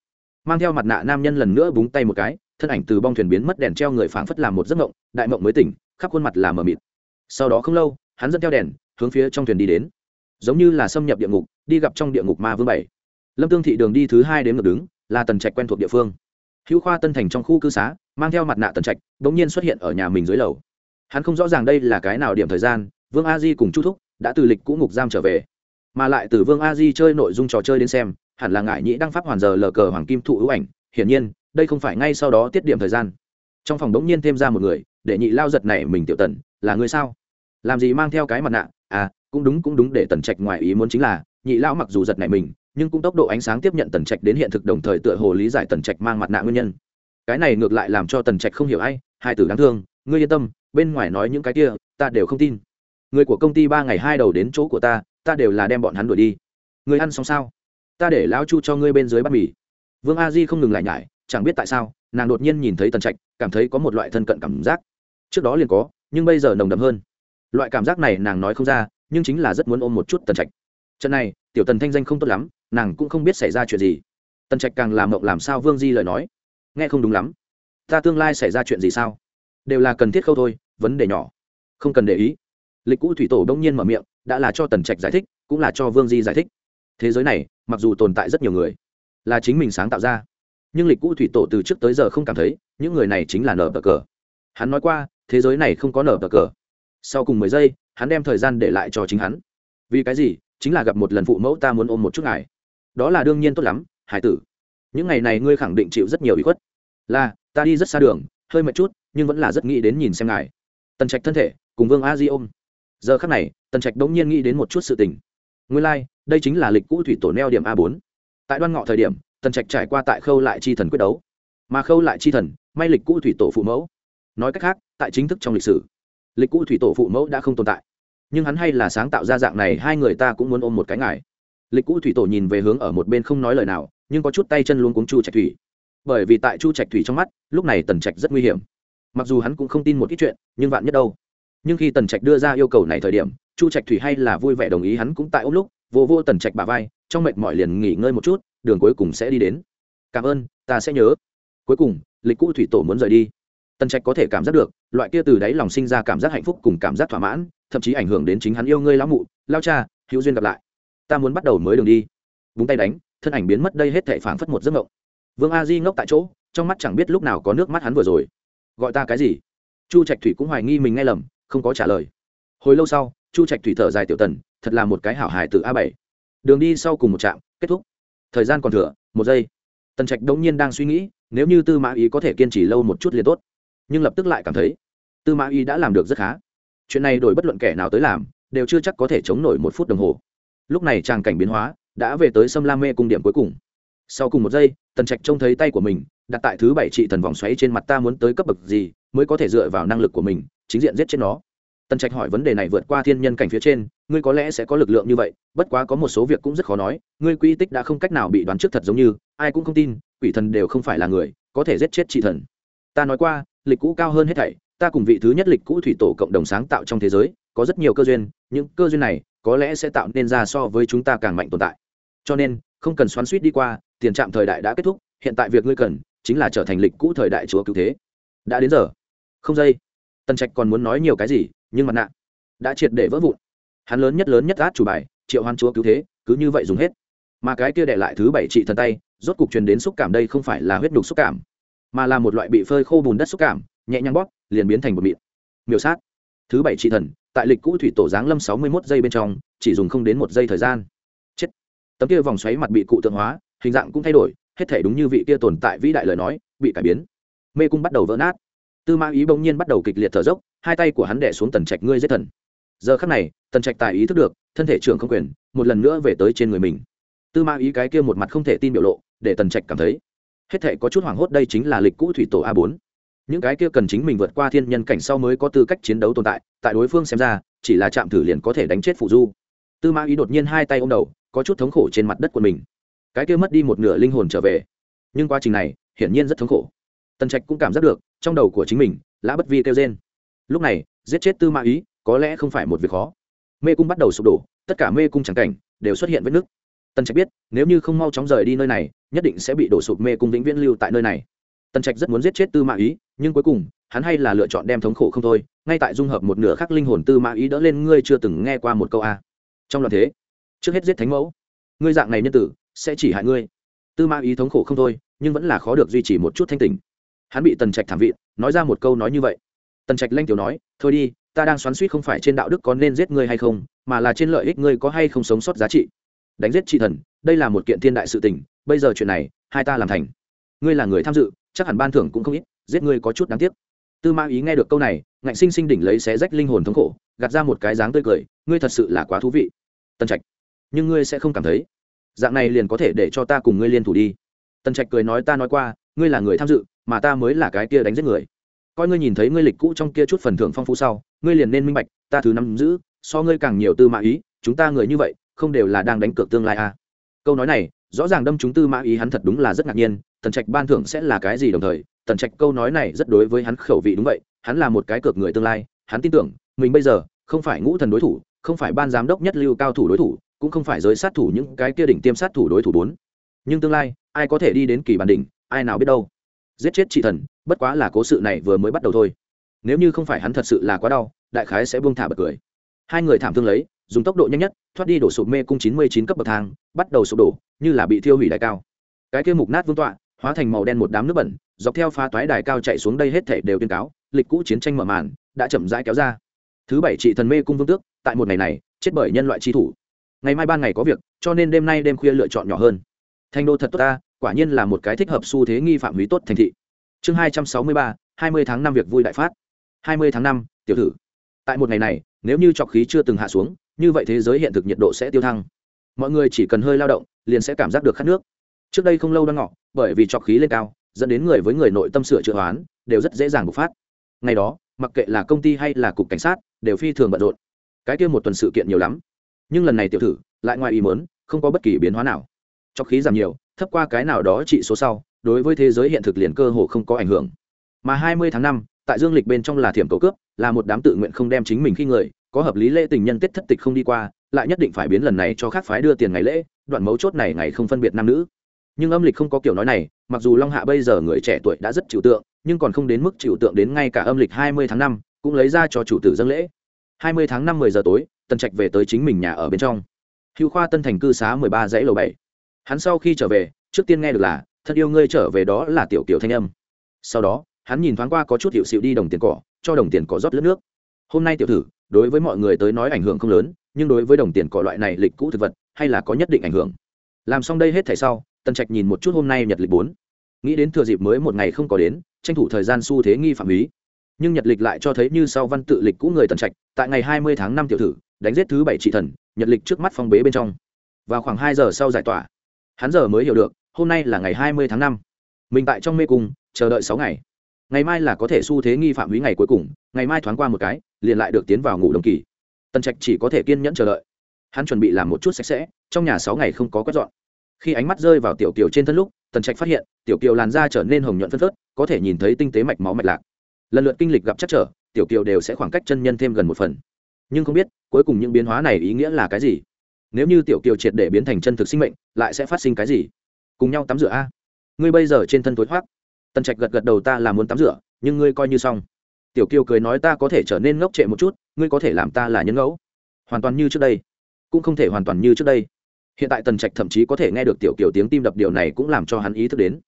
Mang theo mặt nạ nam nhân lần nữa búng tay một cái, thân ảnh từ bong thuyền biến mất đèn treo người phảng phất làm một giấc mộng, đại mộng mới tỉnh, khắp khuôn mặt là mờ mịt. Sau đó không lâu, hắn dẫn theo đèn, hướng phía trong thuyền đi đến. Giống như là xâm nhập địa ngục, đi gặp trong địa ngục ma vương bảy. Lâm tương thị đường đi thứ hai đến ngược đứng, là tần trạch quen thuộc địa phương hữu khoa tân thành trong khu cư xá, mang theo mặt nạ tần trạch đ ỗ n g nhiên xuất hiện ở nhà mình dưới lầu. Hắn không rõ ràng đây là cái nào điểm thời gian, vương a di cùng chu thúc đã từ lịch cũ ngục giam trở về. Mà lại từ vương a di chơi nội dung trò chơi đến xem, hẳn là ngại nhĩ đăng pháp hoàn giờ lờ cờ hoàng kim thụ ưu ảnh, hiển nhiên, đây không phải ngay sau đó tiết điểm thời gian. Trong phòng đống nhiên thêm ra một người, để nhị lao giật này mình tiểu tần, là người sao? Làm gì mang theo cái mặt nạ? À cũng đúng cũng đúng, để tần trạch ngoài ý muốn chính là, nhị lão mặc dù giật này mình nhưng cũng tốc độ ánh sáng tiếp nhận tần trạch đến hiện thực đồng thời tựa hồ lý giải tần trạch mang mặt nạ nguyên nhân. Cái này ngược lại làm cho tần trạch không hiểu ai, hai tử đáng thương, ngươi yên tâm, bên ngoài nói những cái kia, ta đều không tin. Người của công ty ba ngày hai đầu đến chỗ của ta ta đều là đem bọn hắn đuổi đi. Người ăn xong sao? Ta để lão chu cho ngươi bên dưới bát mì. Vương a di không ngừng lại nhải, chẳng biết tại sao, nàng đột nhiên nhìn thấy tần trạch, cảm thấy có một loại thân cận cảm giác. Trước đó liền có, nhưng bây giờ nồng đậm hơn. Loại cảm giác này nàng nói không ra, nhưng chính là rất muốn ôm một chút tần trạch. Trận này, tiểu tần thanh danh không tốt lắm nàng cũng không biết xảy ra chuyện gì. Tần trạch càng làm mộng làm sao vương di lời nói. Nghe không đúng lắm. Ta tương lai xảy ra chuyện gì sao? Đều là cần thiết khâu thôi, vấn đề nhỏ. Không cần để ý. Lịch cũ thủy tổ đông nhiên mở miệng, đã là cho tần trạch giải thích, cũng là cho vương di giải thích. Thế giới này, mặc dù tồn tại rất nhiều người, là chính mình sáng tạo ra. Nhưng lịch cũ thủy tổ từ trước tới giờ không cảm thấy, những người này chính là nở bờ cờ. Hắn nói qua, thế giới này không có nở bờ cờ. Sau cùng mười giây, hắn đem thời gian để lại cho chính hắn. Vì cái gì? Chính là gặp một lần phụ mẫu ta muốn ôm một chút ngài đó là đương nhiên tốt lắm hải tử. Những ngày này ngươi khẳng định chịu rất nhiều ý khuất. Là ta đi rất xa đường hơi mệt chút nhưng vẫn là rất nghĩ đến nhìn xem ngài. Tần trạch thân thể cùng vương a di ôm. Giờ khắc này tần trạch đống nhiên nghĩ đến một chút sự tình. Nguyên lai、like, đây chính là lịch cũ thủy tổ neo điểm a bốn. Tại đoan ngọ thời điểm tần trạch trải qua tại khâu lại chi thần quyết đấu. Mà khâu lại chi thần may lịch cũ thủy tổ phụ mẫu. Nói cách khác tại chính thức trong lịch sử lịch cũ thủy tổ phụ mẫu đã không tồn tại. Nhưng hắn hay là sáng tạo ra dạng này hai người ta cũng muốn ôm một cái ngài lịch cũ thủy tổ nhìn về hướng ở một bên không nói lời nào, nhưng có chút tay chân luôn cuống chu trạch thủy. Bởi vì tại chu trạch thủy trong mắt, lúc này tần trạch rất nguy hiểm. Mặc dù hắn cũng không tin một ít chuyện, nhưng vạn nhất đâu. Nhưng khi tần trạch đưa ra yêu cầu này thời điểm, chu trạch thủy hay là vui vẻ đồng ý hắn cũng tại ôm lúc, vô vô tần trạch bà vai, trong mệt mỏi liền nghỉ ngơi một chút, đường cuối cùng sẽ đi đến. Cảm ơn, ta sẽ nhớ. Cuối cùng, lịch cũ thủy tổ muốn rời đi. Tần trạch có thể cảm giác được, loại kia từ đáy lòng sinh ra cảm giác hạnh phúc cùng cảm giác thỏa mãn, thậm chí ảnh hưởng đến chính hắn yêu ngươi lão mụ, lao cha, hữu duyên gặp lại ta muốn bắt đầu mới đường đi. Búng tay đánh, thân ảnh biến mất đây hết thệ phảng phất một giấc ngộng vương a di ngốc tại chỗ, trong mắt chẳng biết lúc nào có nước mắt hắn vừa rồi. Gọi ta cái gì? Chu trạch thủy cũng hoài nghi mình nghe lầm, không có trả lời. Hồi lâu sau, chu trạch thủy thở dài tiểu tần, thật là một cái hảo hài từ a bảy. Đường đi sau cùng một trạm, kết thúc. Thời gian còn thừa, một giây. Tần trạch đống nhiên đang suy nghĩ, nếu như tư mã ý có thể kiên trì lâu một chút liền tốt. Nhưng lập tức lại cảm thấy, tư mã ý đã làm được rất khá. Chuyện này đổi bất luận kẻ nào tới làm, đều chưa chắc có thể chống nổi một phút đồng hồ lúc này tràng cảnh biến hóa, đã về tới sâm la mê cung điểm cuối cùng. Sau cùng một giây, tần trạch trông thấy tay của mình, đặt tại thứ bảy trị thần vòng xoáy trên mặt ta muốn tới cấp bậc gì, mới có thể dựa vào năng lực của mình, chính diện giết chết nó. Tần trạch hỏi vấn đề này vượt qua thiên nhân cảnh phía trên, ngươi có lẽ sẽ có lực lượng như vậy, bất quá có một số việc cũng rất khó nói, ngươi quy tích đã không cách nào bị đoán trước thật giống như, ai cũng không tin, quỷ thần đều không phải là người, có thể giết chết trị thần. Ta nói qua, lịch cũ cao hơn hết thảy, ta cùng vị thứ nhất lịch cũ thủy tổ cộng đồng sáng tạo trong thế giới, có rất nhiều cơ duyên, những cơ duyên này có lẽ sẽ tạo nên ra so với chúng ta càng mạnh tồn tại. Cho nên, không cần xoắn suýt đi qua, tiền trạm thời đại đã kết thúc, hiện tại việc ngươi cần chính là trở thành lịch cũ thời đại chúa cứu thế. Đã đến giờ. Không dây. Tần trạch còn muốn nói nhiều cái gì, nhưng mặt nạ đã triệt để vỡ vụn. Hắn lớn nhất lớn nhất át chủ bài, triệu hoan chúa cứu thế, cứ như vậy dùng hết. Mà cái kia để lại thứ bảy trị thần tay, rốt cục truyền đến xúc cảm đây không phải là huyết đục xúc cảm, mà là một loại bị phơi khô bùn đất xúc cảm, nhẹ nhàng bóp, liền biến thành một mịn. Miểu sát. Thứ bảy trị thần tại lịch cũ thủy tổ giáng lâm sáu mươi một giây bên trong, chỉ dùng không đến một giây thời gian. Chết. Tấm kia vòng xoáy mặt bị cụ tượng hóa, hình dạng cũng thay đổi, hết thể đúng như vị kia tồn tại vĩ đại lời nói, bị cải biến. Mê cung bắt đầu vỡ nát. Tư mã ý bỗng nhiên bắt đầu kịch liệt thở dốc, hai tay của hắn đẻ xuống tần trạch ngươi giết thần. Giờ khắc này, tần trạch tài ý thức được, thân thể trưởng không quyền, một lần nữa về tới trên người mình. Tư mã ý cái kia một mặt không thể tin biểu lộ, để tần trạch cảm thấy, hết thể có chút hoảng hốt đây chính là lịch cũ thủy tổ a bốn những cái kia cần chính mình vượt qua thiên nhân cảnh sau mới có tư cách chiến đấu tồn tại tại đối phương xem ra, chỉ là chạm thử liền có thể đánh chết phụ du. Tư mã ý đột nhiên hai tay ô m đầu, có chút thống khổ trên mặt đất của mình. Cái kia mất đi một nửa linh hồn trở về. Nhưng quá trình này, hiển nhiên rất thống khổ. Tần trạch cũng cảm giác được, trong đầu của chính mình, lã bất vi kêu trên lúc này, giết chết tư mã ý, có lẽ không phải một việc khó. Mê cung bắt đầu sụp đổ, tất cả mê cung trắng cảnh, đều xuất hiện vết nứt. Tần trạch biết, nếu như không mau chóng rời đi nơi này, nhất định sẽ bị đổ sụp mê cung vĩnh viễn lưu tại nơi này tần trạch rất muốn giết chết tư mã ý, nhưng cuối cùng, hắn hay là lựa chọn đem thống khổ không thôi, ngay tại dung hợp một nửa khắc linh hồn tư mã ý đỡ lên, ngươi chưa từng nghe qua một câu a. Trong loạn thế, trước hết giết thánh mẫu. Ngươi dạng này nhân tử, sẽ chỉ hại ngươi. Tư mã ý thống khổ không thôi, nhưng vẫn là khó được duy trì một chút thanh tình hắn bị tần trạch thảm vị nói ra một câu nói như vậy. Tần trạch lanh tiểu nói, thôi đi, ta đang xoắn suýt không phải trên đạo đức có nên giết ngươi hay không, mà là trên lợi ích ngươi có hay không sống sót giá trị. Đánh giết trị thần, đây là một kiện thiên đại sự tình, bây giờ chuyện này, hai ta làm thành ngươi là người tham dự, chắc hẳn ban thưởng cũng không ít, giết ngươi có chút đáng tiếc. Tư mã ý nghe được câu này, ngạnh sinh sinh đỉnh lấy xé rách linh hồn thống khổ, gạt ra một cái dáng tươi cười, ngươi thật sự là quá thú vị. Tân trạch, nhưng ngươi sẽ không cảm thấy, dạng này liền có thể để cho ta cùng ngươi liên thủ đi. Tân trạch cười nói, ta nói qua, ngươi là người tham dự, mà ta mới là cái kia đánh giết người. Coi ngươi nhìn thấy ngươi lịch cũ trong kia chút phần thưởng phong phú sau, ngươi liền nên minh bạch, ta thứ năm giữ, so ngươi càng nhiều tư mã ý, chúng ta người như vậy, không đều là đang đánh cược tương lai à. câu nói này, rõ ràng đâm chúng tư mã ý hắn thật đúng là rất ngạc nhiên tần trạch ban thưởng sẽ là cái gì đồng thời? Tần trạch câu nói này rất đối với hắn khẩu vị đúng vậy, hắn là một cái cược người tương lai, hắn tin tưởng, mình bây giờ không phải ngũ thần đối thủ, không phải ban giám đốc nhất lưu cao thủ đối thủ, cũng không phải giới sát thủ những cái kia đỉnh tiêm sát thủ đối thủ bốn. Nhưng tương lai, ai có thể đi đến kỳ bản đỉnh, ai nào biết đâu. Giết chết chị thần, bất quá là cố sự này vừa mới bắt đầu thôi. Nếu như không phải hắn thật sự là quá đau, đại khái sẽ buông thả bật cười. Hai người thảm thương lấy, dùng tốc độ nhanh nhất, thoát đi đổ sụp mê cung chín mươi chín cấp bậc thang, bắt đầu sụp đổ, như là bị thiêu hủy đại cao. Cái kia mục nát vương tọa hóa thành màu đen một đám nước bẩn, dọc theo phá toái đài cao chạy xuống đây hết thể đều tuyên cáo, lịch cũ chiến tranh mở màn, đã chậm rãi kéo ra. Thứ bảy trị thần mê cung vương tước, tại một ngày này, chết bởi nhân loại tri thủ. Ngày mai ban ngày có việc, cho nên đêm nay đêm khuya lựa chọn nhỏ hơn. Thanh đô thật tốt ta, quả nhiên là một cái thích hợp xu thế nghi phạm húy tốt thành thị. Chương hai trăm sáu mươi ba, hai mươi tháng năm việc vui đại phát. Hai mươi tháng năm, tiểu thử tại một ngày này, nếu như trọc khí chưa từng hạ xuống, như vậy thế giới hiện thực nhiệt độ sẽ tiêu thăng. Mọi người chỉ cần hơi lao động, liền sẽ cảm giác được khát nước trước đây không lâu đang ngọ bởi vì trọc khí lên cao dẫn đến người với người nội tâm sửa chữa hoán đều rất dễ dàng bộc phát. Ngày đó mặc kệ là công ty hay là cục cảnh sát đều phi thường bận rộn. Cái kia một tuần sự kiện nhiều lắm. Nhưng lần này tiểu thử lại ngoài ý mớn không có bất kỳ biến hóa nào. Trọc khí giảm nhiều thấp qua cái nào đó trị số sau đối với thế giới hiện thực liền cơ hồ không có ảnh hưởng. Mà 20 tháng 5, tại dương lịch bên trong là thiểm cầu cướp là một đám tự nguyện không đem chính mình khi người có hợp lý lễ tình nhân tết thất tịch không đi qua lại nhất định phải biến lần này cho khác phái đưa tiền ngày lễ đoạn mấu chốt này ngày không phân biệt nam nữ nhưng âm lịch không có kiểu nói này, mặc dù long hạ bây giờ người trẻ tuổi đã rất chịu tượng, nhưng còn không đến mức chịu tượng đến ngay cả âm lịch 20 tháng năm, cũng lấy ra cho chủ tử dâng lễ. 20 tháng 5 10 giờ tối, tần trạch về tới chính mình nhà ở bên trong. Hữu khoa tân thành cư xá 13 dãy lầu bảy. hắn sau khi trở về, trước tiên nghe được là, thân yêu ngươi trở về đó là tiểu kiểu thanh âm. Sau đó, hắn nhìn thoáng qua có chút hiệu xịu đi đồng tiền cỏ, cho đồng tiền cỏ rót lướt nước. Hôm nay tiểu thử đối với mọi người tới nói ảnh hưởng không lớn, nhưng đối với đồng tiền cỏ loại này lịch cũ thực vật, hay là có nhất định ảnh hưởng. Làm xong đây hết thảy sau tần trạch nhìn một chút hôm nay nhật lịch bốn. Nghĩ đến thừa dịp mới một ngày không có đến, tranh thủ thời gian xu thế nghi phạm ý. Nhưng nhật lịch lại cho thấy như sau văn tự lịch cũ người tần trạch, tại ngày hai mươi tháng năm tiểu thử, đánh giết thứ bảy trị thần, nhật lịch trước mắt phong bế bên trong. Vào khoảng hai giờ sau giải tỏa. Hắn giờ mới hiểu được, hôm nay là ngày hai mươi tháng năm. Mình tại trong mê cung, chờ đợi sáu ngày. Ngày mai là có thể xu thế nghi phạm ý ngày cuối cùng, ngày mai thoáng qua một cái, liền lại được tiến vào ngủ đồng kỳ. Tần trạch chỉ có thể kiên nhẫn chờ đợi. Hắn chuẩn bị làm một chút sạch sẽ, trong nhà sáu ngày không có quét dọn khi ánh mắt rơi vào tiểu kiều trên thân lúc, tần trạch phát hiện, tiểu kiều làn da trở nên hồng nhuận phân phớt, có thể nhìn thấy tinh tế mạch máu mạch lạc. Lần lượt kinh lịch gặp chắc trở, tiểu kiều đều sẽ khoảng cách chân nhân thêm gần một phần. Nhưng không biết, cuối cùng những biến hóa này ý nghĩa là cái gì? Nếu như tiểu kiều triệt để biến thành chân thực sinh mệnh, lại sẽ phát sinh cái gì? Cùng nhau tắm rửa a. Ngươi bây giờ trên thân tối thoát tần trạch gật gật đầu ta là muốn tắm rửa, nhưng ngươi coi như xong. Tiểu kiều cười nói ta có thể trở nên ngốc trệ một chút, ngươi có thể làm ta là nhân ngẫu. Hoàn toàn như trước đây. Cũng không thể hoàn toàn như trước đây hiện tại tần trạch thậm chí có thể nghe được tiểu kiều tiếng tim đập điều này cũng làm cho hắn ý thức đến.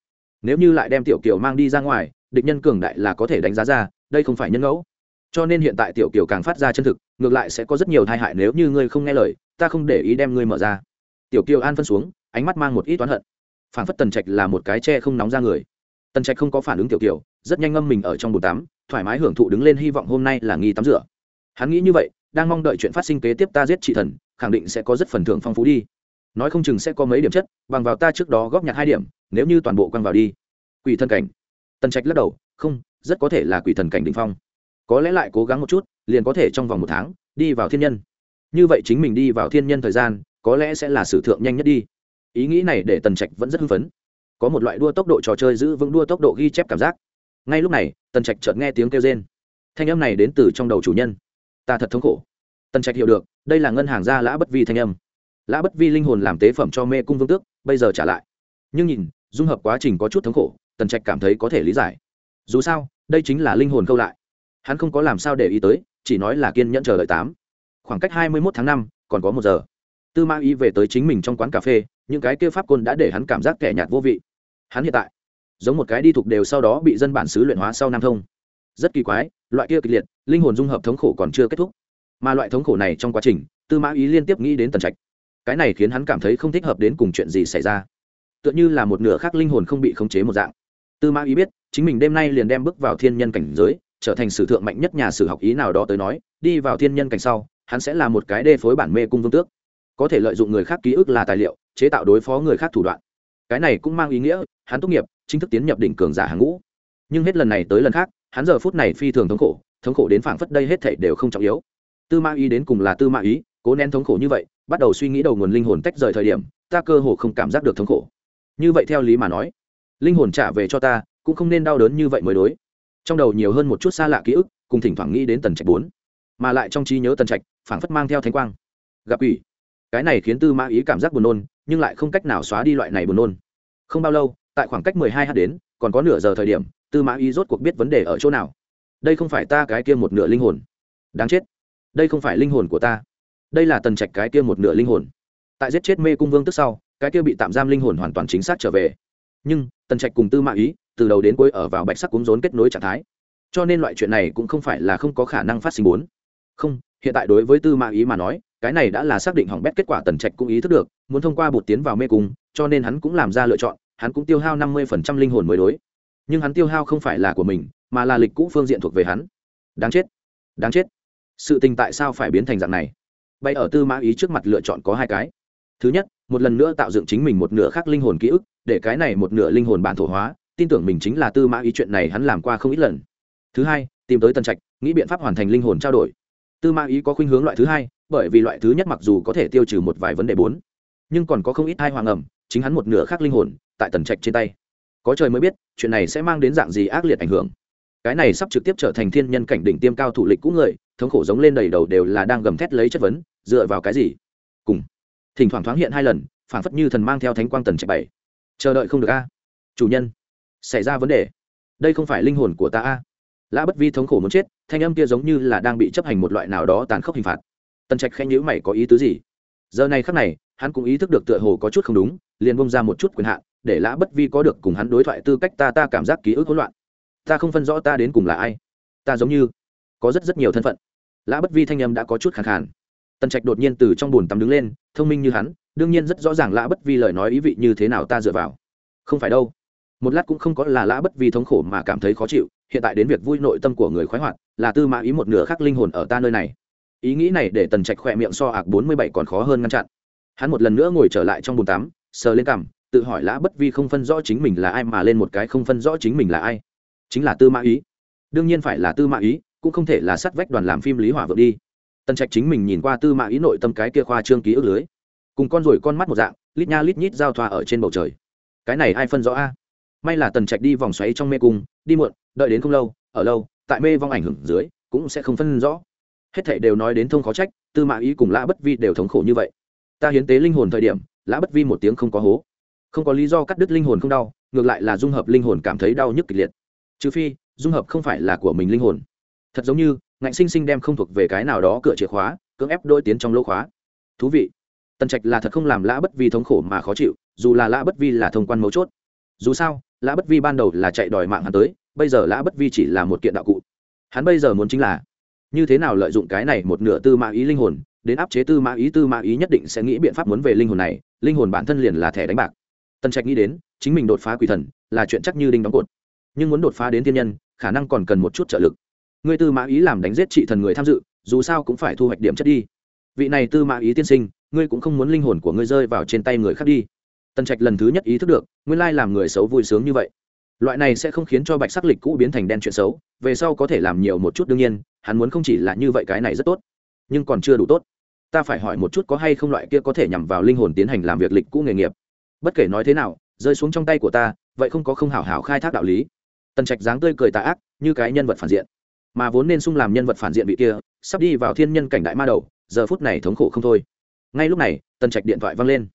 Nếu như lại đem tiểu kiều mang đi ra ngoài, địch nhân cường đại là có thể đánh giá ra, đây không phải nhân ngẫu. Cho nên hiện tại tiểu kiều càng phát ra chân thực, ngược lại sẽ có rất nhiều tai hại nếu như ngươi không nghe lời, ta không để ý đem ngươi mở ra. Tiểu kiều an phân xuống, ánh mắt mang một ít toán hận. Phản phất tần trạch là một cái tre không nóng ra người. Tần trạch không có phản ứng tiểu kiều, rất nhanh ngâm mình ở trong bồn tắm, thoải mái hưởng thụ đứng lên hy vọng hôm nay là nghi tắm rửa. Hắn nghĩ như vậy, đang mong đợi chuyện phát sinh kế tiếp ta giết chị thần, khẳng định sẽ có rất phần thưởng phong phú đi nói không chừng sẽ có mấy điểm chất, bằng vào ta trước đó góp nhặt hai điểm, nếu như toàn bộ quăng vào đi. Quỷ thần cảnh. Tần trạch lắc đầu, không, rất có thể là quỷ thần cảnh đ ỉ n h phong. Có lẽ lại cố gắng một chút, liền có thể trong vòng một tháng, đi vào thiên nhân. Như vậy chính mình đi vào thiên nhân thời gian, có lẽ sẽ là sử thượng nhanh nhất đi. Ý nghĩ này để tần trạch vẫn rất hưng phấn. Có một loại đua tốc độ trò chơi giữ vững đua tốc độ ghi chép cảm giác. Ngay lúc này, tần trạch chợt nghe tiếng kêu rên. Thanh âm này đến từ trong đầu chủ nhân. Ta thật thống khổ. Tần trạch hiểu được, đây là ngân hàng gia lã bất vi thanh âm lã bất vi linh hồn làm tế phẩm cho mê cung vương tước, bây giờ trả lại. Nhưng nhìn, dung hợp quá trình có chút thống khổ, tần trạch cảm thấy có thể lý giải. Dù sao, đây chính là linh hồn câu lại. Hắn không có làm sao để ý tới, chỉ nói là kiên nhẫn chờ đợi tám. Khoảng cách hai mươi mốt tháng năm, còn có một giờ. Tư mã ý về tới chính mình trong quán cà phê, những cái kia pháp côn đã để hắn cảm giác kẻ nhạt vô vị. Hắn hiện tại, giống một cái đi thuộc đều sau đó bị dân bản xứ luyện hóa sau nam thông. Rất kỳ quái, loại kia kịch liệt, linh hồn dung hợp thống khổ còn chưa kết thúc. Mà loại thống khổ này trong quá trình, tư mã ý liên tiếp nghĩ đến tần trạch cái này khiến hắn cảm thấy không thích hợp đến cùng chuyện gì xảy ra. Tựa như là một nửa khác linh hồn không bị khống chế một dạng. Tư mã ý biết, chính mình đêm nay liền đem bước vào thiên nhân cảnh giới, trở thành sử thượng mạnh nhất nhà sử học ý nào đó tới nói, đi vào thiên nhân cảnh sau, hắn sẽ là một cái đê phối bản mê cung vương tước. Có thể lợi dụng người khác ký ức là tài liệu, chế tạo đối phó người khác thủ đoạn. Cái này cũng mang ý nghĩa, hắn tốt nghiệp, chính thức tiến nhập đỉnh cường giả hàng ngũ. Nhưng hết lần này tới lần khác, hắn giờ phút này phi thường thống khổ thống khổ đến phảng phất đây hết thảy đều không trọng yếu. Tư mã ý đến cùng là tư mã ý cố nén thống khổ như vậy, bắt đầu suy nghĩ đầu nguồn linh hồn tách rời thời điểm, ta cơ hồ không cảm giác được thống khổ. Như vậy theo lý mà nói, linh hồn trả về cho ta, cũng không nên đau đớn như vậy mới đối. Trong đầu nhiều hơn một chút xa lạ ký ức, cùng thỉnh thoảng nghĩ đến tần trạch bốn, mà lại trong trí nhớ tần trạch, phảng phất mang theo thánh quang. Gặp ủy cái này khiến tư mã ý cảm giác buồn nôn, nhưng lại không cách nào xóa đi loại này buồn nôn. Không bao lâu, tại khoảng cách mười hai h đến, còn có nửa giờ thời điểm, tư mã ý rốt cuộc biết vấn đề ở chỗ nào. Đây không phải ta cái kia một nửa linh hồn. Đáng chết. Đây không phải linh hồn của ta đây là tần trạch cái kia một nửa linh hồn. Tại giết chết mê cung vương tức sau, cái kia bị tạm giam linh hồn hoàn toàn chính xác trở về. Nhưng, tần trạch cùng tư mã ý, từ đầu đến cuối ở vào bạch sắc cúng rốn kết nối trạng thái. Cho nên loại chuyện này cũng không phải là không có khả năng phát sinh bốn. Không, hiện tại đối với tư mã ý mà nói, cái này đã là xác định hỏng bét kết quả tần trạch cũng ý thức được, muốn thông qua bột tiến vào mê cung, cho nên hắn cũng làm ra lựa chọn, hắn cũng tiêu hao năm mươi phần trăm linh hồn mới đối. Nhưng hắn tiêu hao không phải là của mình, mà là lịch cũ phương diện thuộc về hắn. Đáng chết đáng chết. Sự tình tại sao phải biến thành dạng này? Bay ở tư mã ý trước mặt lựa chọn có hai cái. Thứ nhất, một lần nữa tạo dựng chính mình một nửa khác linh hồn ký ức, để cái này một nửa linh hồn bản thổ hóa, tin tưởng mình chính là tư mã ý chuyện này hắn làm qua không ít lần. Thứ hai, tìm tới tân trạch, nghĩ biện pháp hoàn thành linh hồn trao đổi. Tư mã ý có khuynh hướng loại thứ hai, bởi vì loại thứ nhất mặc dù có thể tiêu trừ một vài vấn đề bốn, nhưng còn có không ít hai hoàng ẩm chính hắn một nửa khác linh hồn, tại tần trạch trên tay. Có trời mới biết, chuyện này sẽ mang đến dạng gì ác liệt ảnh hưởng cái này sắp trực tiếp trở thành thiên nhân cảnh đỉnh tiêm cao thủ lịch cũ người, thống khổ giống lên đầy đầu đều là đang gầm thét lấy chất vấn, dựa vào cái gì? Cùng. Thỉnh thoảng thoáng hiện hai lần phản phất như thần mang theo thánh quang tần trạch bảy chờ đợi không được a. Chủ nhân, xảy ra vấn đề. Đây không phải linh hồn của ta a. Lã bất vi thống khổ muốn chết, thanh âm kia giống như là đang bị chấp hành một loại nào đó tàn khốc hình phạt. Tần trạch khen nhữ mày có ý tứ gì? Giờ này khắc này, hắn cũng ý thức được tựa hồ có chút không đúng, liền bông ra một chút quyền hạn, để lã bất vi có được cùng hắn đối thoại tư cách ta ta cảm giác ký ức hỗn loạn ta không phân rõ ta đến cùng là ai. Ta giống như có rất rất nhiều thân phận. Lã bất vi thanh âm đã có chút khẳng khàn. Tần trạch đột nhiên từ trong bồn tắm đứng lên, thông minh như hắn, đương nhiên rất rõ ràng lã bất vi lời nói ý vị như thế nào ta dựa vào. Không phải đâu. Một lát cũng không có là lã bất vi thống khổ mà cảm thấy khó chịu, hiện tại đến việc vui nội tâm của người khoái hoạt, là tư mã ý một nửa khác linh hồn ở ta nơi này. Ý nghĩ này để tần trạch khỏe miệng so ạc bốn mươi bảy còn khó hơn ngăn chặn. Hắn một lần nữa ngồi trở lại trong bồn tắm, sờ lên cằm, tự hỏi lã bất vi không phân rõ chính mình là ai mà lên một cái không phân rõ chính mình là ai chính là tư mã ý. Đương nhiên phải là tư mã ý, cũng không thể là sắt vách đoàn làm phim lý hỏa vượng đi. Tần trạch chính mình nhìn qua tư mã ý nội tâm cái kia khoa trương ký ức lưới. Cùng con rồi con mắt một dạng, lít nha lít nhít giao thoa ở trên bầu trời. Cái này ai phân rõ a? May là tần trạch đi vòng xoáy trong mê cung, đi muộn, đợi đến không lâu, ở lâu, tại mê vong ảnh hưởng dưới, cũng sẽ không phân rõ. Hết thảy đều nói đến thông khó trách, tư mã ý cùng lã bất vi đều thống khổ như vậy. Ta hiến tế linh hồn thời điểm, lã bất vi một tiếng không có hố. Không có lý do cắt đứt linh hồn không đau, ngược lại là dung hợp linh hồn cảm thấy đau nhức kịch liệt trừ phi, dung hợp không phải là của mình linh hồn. Thật giống như, ngạnh sinh sinh đem không thuộc về cái nào đó cửa chìa khóa, cưỡng ép đôi tiến trong lỗ khóa. Thú vị. Tần trạch là thật không làm lã bất vi thống khổ mà khó chịu, dù là lã bất vi là thông quan mấu chốt. Dù sao, lã bất vi ban đầu là chạy đòi mạng hắn tới, bây giờ lã bất vi chỉ là một kiện đạo cụ. Hắn bây giờ muốn chính là, như thế nào lợi dụng cái này một nửa tư mã ý linh hồn, đến áp chế tư mã ý, tư mã ý nhất định sẽ nghĩ biện pháp muốn về linh hồn này, linh hồn bản thân liền là thẻ đánh bạc. Tần trạch nghĩ đến, chính mình đột phá quỷ thần, là chuyện chắc như đinh đóng cột nhưng muốn đột phá đến thiên nhân, khả năng còn cần một chút trợ lực. Người tư mã ý làm đánh giết trị thần người tham dự, dù sao cũng phải thu hoạch điểm chất đi. Vị này tư mã ý tiên sinh, ngươi cũng không muốn linh hồn của ngươi rơi vào trên tay người khác đi. Tần trạch lần thứ nhất ý thức được, nguyên lai làm người xấu vui sướng như vậy. Loại này sẽ không khiến cho bạch sắc lịch cũ biến thành đen chuyện xấu, về sau có thể làm nhiều một chút đương nhiên, hắn muốn không chỉ là như vậy cái này rất tốt, nhưng còn chưa đủ tốt. Ta phải hỏi một chút có hay không loại kia có thể nhằm vào linh hồn tiến hành làm việc lịch cũ nghề nghiệp. Bất kể nói thế nào, rơi xuống trong tay của ta, vậy không có không hảo hảo khai thác đạo lý tần trạch dáng tươi cười tà ác, như cái nhân vật phản diện. Mà vốn nên sung làm nhân vật phản diện vị kia, sắp đi vào thiên nhân cảnh đại ma đầu, giờ phút này thống khổ không thôi. Ngay lúc này, tần trạch điện thoại văng lên.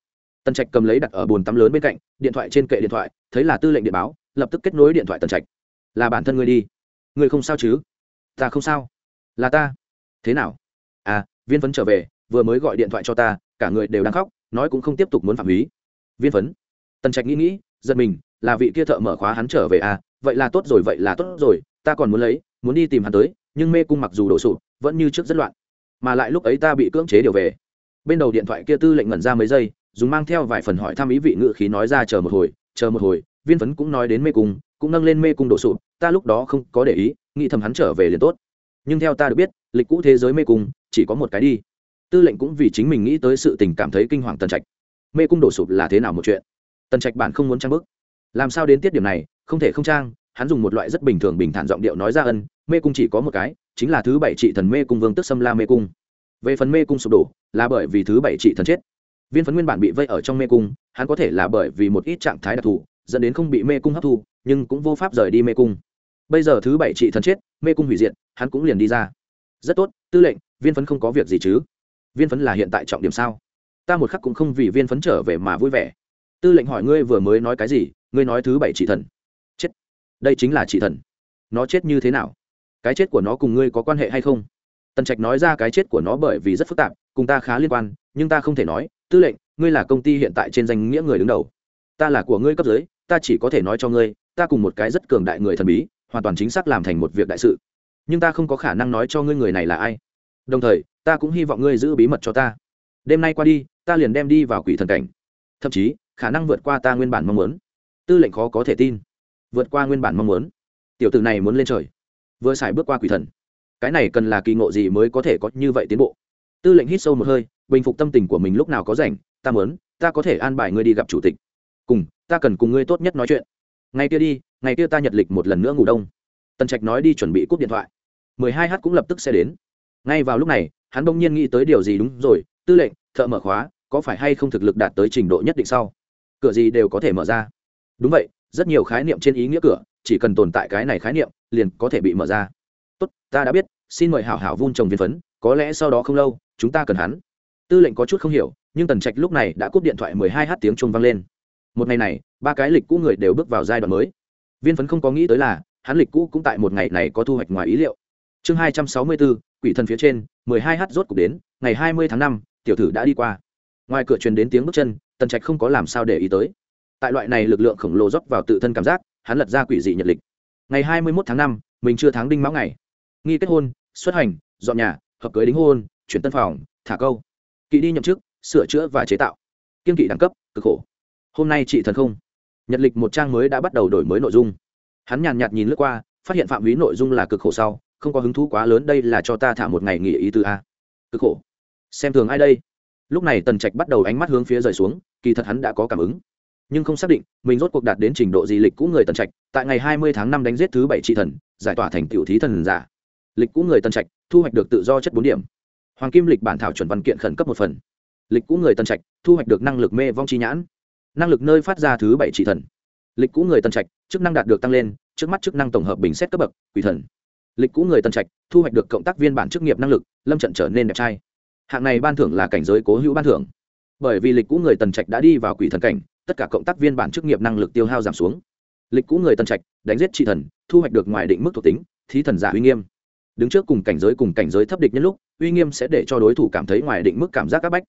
Tần trạch cầm lấy đặt ở bồn tắm lớn bên cạnh, điện thoại trên kệ điện thoại, thấy là tư lệnh điện báo, lập tức kết nối điện thoại tần trạch. Là bản thân ngươi đi. Ngươi không sao chứ? Ta không sao. Là ta. Thế nào? À viên phấn trở về, vừa mới gọi điện thoại cho ta, cả người đều đang khóc, nói cũng không tiếp tục muốn phạm húy viên phấn? Tần trạch nghĩ nghĩ, giật mình, là vị kia thợ mở khóa hắn trở về à vậy là tốt rồi, vậy là tốt rồi, ta còn muốn lấy, muốn đi tìm hắn tới, nhưng mê cung mặc dù đổ sụp, vẫn như trước rất loạn. Mà lại lúc ấy ta bị cưỡng chế điều về. Bên đầu điện thoại kia tư lệnh ngẩn ra mấy giây, dùng mang theo vài phần hỏi thăm ý vị ngự khí nói ra chờ một hồi, chờ một hồi, viên phấn cũng nói đến mê cung, cũng nâng lên mê cung đổ sụp, ta lúc đó không có để ý, nghĩ thầm hắn trở về liền tốt. Nhưng theo ta được biết, lịch cũ thế giới mê cung, chỉ có một cái đi. Tư lệnh cũng vì chính mình nghĩ tới sự tình cảm thấy kinh hoàng tần trạch. Mê cung đổ sụp là thế nào một chuyện? Tần trạch bản không muốn trang bức làm sao đến tiết điểm này không thể không trang, hắn dùng một loại rất bình thường bình thản giọng điệu nói ra ân, mê cung chỉ có một cái, chính là thứ bảy trị thần mê cung vương tức xâm la mê cung. Về phần mê cung sụp đổ, là bởi vì thứ bảy trị thần chết. Viên phấn nguyên bản bị vây ở trong mê cung, hắn có thể là bởi vì một ít trạng thái đặc thù, dẫn đến không bị mê cung hấp thu, nhưng cũng vô pháp rời đi mê cung. Bây giờ thứ bảy trị thần chết, mê cung hủy diệt, hắn cũng liền đi ra. Rất tốt, tư lệnh, viên phấn không có việc gì chứ? Viên phấn là hiện tại trọng điểm sao? Ta một khắc cũng không vì viên phấn trở về mà vui vẻ. Tư lệnh hỏi ngươi vừa mới nói cái gì, ngươi nói thứ bảy trị thần đây chính là chỉ thần. Nó chết như thế nào? Cái chết của nó cùng ngươi có quan hệ hay không? Tần trạch nói ra cái chết của nó bởi vì rất phức tạp, cùng ta khá liên quan, nhưng ta không thể nói, tư lệnh, ngươi là công ty hiện tại trên danh nghĩa người đứng đầu. Ta là của ngươi cấp dưới, ta chỉ có thể nói cho ngươi, ta cùng một cái rất cường đại người thần bí, hoàn toàn chính xác làm thành một việc đại sự. Nhưng ta không có khả năng nói cho ngươi người này là ai. Đồng thời, ta cũng hy vọng ngươi giữ bí mật cho ta. Đêm nay qua đi, ta liền đem đi vào quỷ thần cảnh. Thậm chí, khả năng vượt qua ta nguyên bản mong muốn. Tư lệnh khó có thể tin vượt qua nguyên bản mong muốn. Tiểu tử này muốn lên trời, vừa xài bước qua quỷ thần. Cái này cần là kỳ ngộ gì mới có thể có như vậy tiến bộ? Tư lệnh hít sâu một hơi, bình phục tâm tình của mình lúc nào có rảnh, ta muốn, ta có thể an bài ngươi đi gặp chủ tịch. Cùng, ta cần cùng ngươi tốt nhất nói chuyện. Ngày kia đi, ngày kia ta nhật lịch một lần nữa ngủ đông. Tần trạch nói đi chuẩn bị cúp điện thoại. Mười hai h cũng lập tức sẽ đến. Ngay vào lúc này, hắn bỗng nhiên nghĩ tới điều gì đúng rồi, tư lệnh, thợ mở khóa, có phải hay không thực lực đạt tới trình độ nhất định sau? Cửa gì đều có thể mở ra. Đúng vậy rất nhiều khái niệm trên ý nghĩa cửa, chỉ cần tồn tại cái này khái niệm, liền có thể bị mở ra. Tốt, ta đã biết, xin mời hảo hảo vun trồng viên phấn, có lẽ sau đó không lâu, chúng ta cần hắn. Tư lệnh có chút không hiểu, nhưng tần trạch lúc này đã cúp điện thoại mười hai h tiếng chuông vang lên. Một ngày này, ba cái lịch cũ người đều bước vào giai đoạn mới. Viên phấn không có nghĩ tới là, hắn lịch cũ cũng tại một ngày này có thu hoạch ngoài ý liệu. Chương hai trăm sáu mươi bốn, quỷ thần phía trên, mười hai h rốt cục đến, ngày hai mươi tháng năm, tiểu thử đã đi qua. Ngoài cửa truyền đến tiếng bước chân, tần trạch không có làm sao để ý tới tại loại này lực lượng khổng lồ rót vào tự thân cảm giác, hắn lật ra quỷ dị nhật lịch. Ngày hai mươi mốt tháng năm, mình chưa tháng đinh mão ngày. Nghi kết hôn, xuất hành, dọn nhà, hợp cưới đính hôn, chuyển tân phòng, thả câu. Kỵ đi nhậm chức, sửa chữa và chế tạo. Kiên kỵ đẳng cấp, cực khổ. Hôm nay chị thần không. Nhật lịch một trang mới đã bắt đầu đổi mới nội dung. Hắn nhàn nhạt nhìn lướt qua, phát hiện phạm vi nội dung là cực khổ sau, không có hứng thú quá lớn đây là cho ta thả một ngày nghỉ ý tư a. Cực khổ. Xem thường ai đây? Lúc này tần trạch bắt đầu ánh mắt hướng phía rời xuống, kỳ thật hắn đã có cảm ứng nhưng không xác định mình rốt cuộc đạt đến trình độ gì lịch cũ người tần trạch, tại ngày hai mươi tháng năm đánh giết thứ bảy trị thần, giải tỏa thành tiểu thí thần giả. Lịch cũ người tần trạch, thu hoạch được tự do chất bốn điểm. Hoàng kim lịch bản thảo chuẩn văn kiện khẩn cấp một phần. Lịch cũ người tần trạch, thu hoạch được năng lực mê vong chi nhãn. Năng lực nơi phát ra thứ bảy trị thần. Lịch cũ người tần trạch, chức năng đạt được tăng lên, trước mắt chức năng tổng hợp bình xét cấp bậc, quỷ thần. Lịch cũ người tần trạch, thu hoạch được cộng tác viên bản chức nghiệp năng lực, lâm trận trở nên đẹp trai. Hạng này ban thưởng là cảnh giới cố hữu ban thưởng. Bởi vì lịch cũ người tần trạch đã đi vào quỷ thần cảnh tất cả cộng tác viên bản chức nghiệp năng lực tiêu hao giảm xuống. Lịch cũ người tân trạch, đánh giết trị thần, thu hoạch được ngoài định mức thuộc tính, thí thần giả uy nghiêm. Đứng trước cùng cảnh giới cùng cảnh giới thấp địch nhân lúc, uy nghiêm sẽ để cho đối thủ cảm thấy ngoài định mức cảm giác áp bách.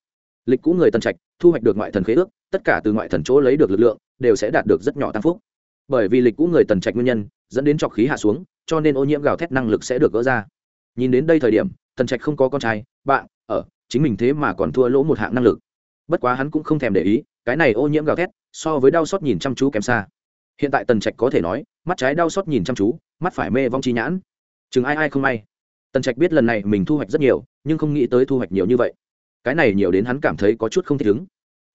Lịch cũ người tân trạch, thu hoạch được ngoại thần khế ước, tất cả từ ngoại thần chỗ lấy được lực lượng, đều sẽ đạt được rất nhỏ tăng phúc. Bởi vì lịch cũ người tần trạch nguyên nhân, dẫn đến trọc khí hạ xuống, cho nên ô nhiễm gào thét năng lực sẽ được gỡ ra. Nhìn đến đây thời điểm, tần trạch không có con trai, bạn, ở, chính mình thế mà còn thua lỗ một hạng năng lực. Bất quá hắn cũng không thèm để ý cái này ô nhiễm gào thét, so với đau xót nhìn chăm chú kém xa. Hiện tại tần trạch có thể nói, mắt trái đau xót nhìn chăm chú, mắt phải mê vong chi nhãn. Chừng ai ai không may. Tần trạch biết lần này mình thu hoạch rất nhiều, nhưng không nghĩ tới thu hoạch nhiều như vậy. Cái này nhiều đến hắn cảm thấy có chút không thích ứng.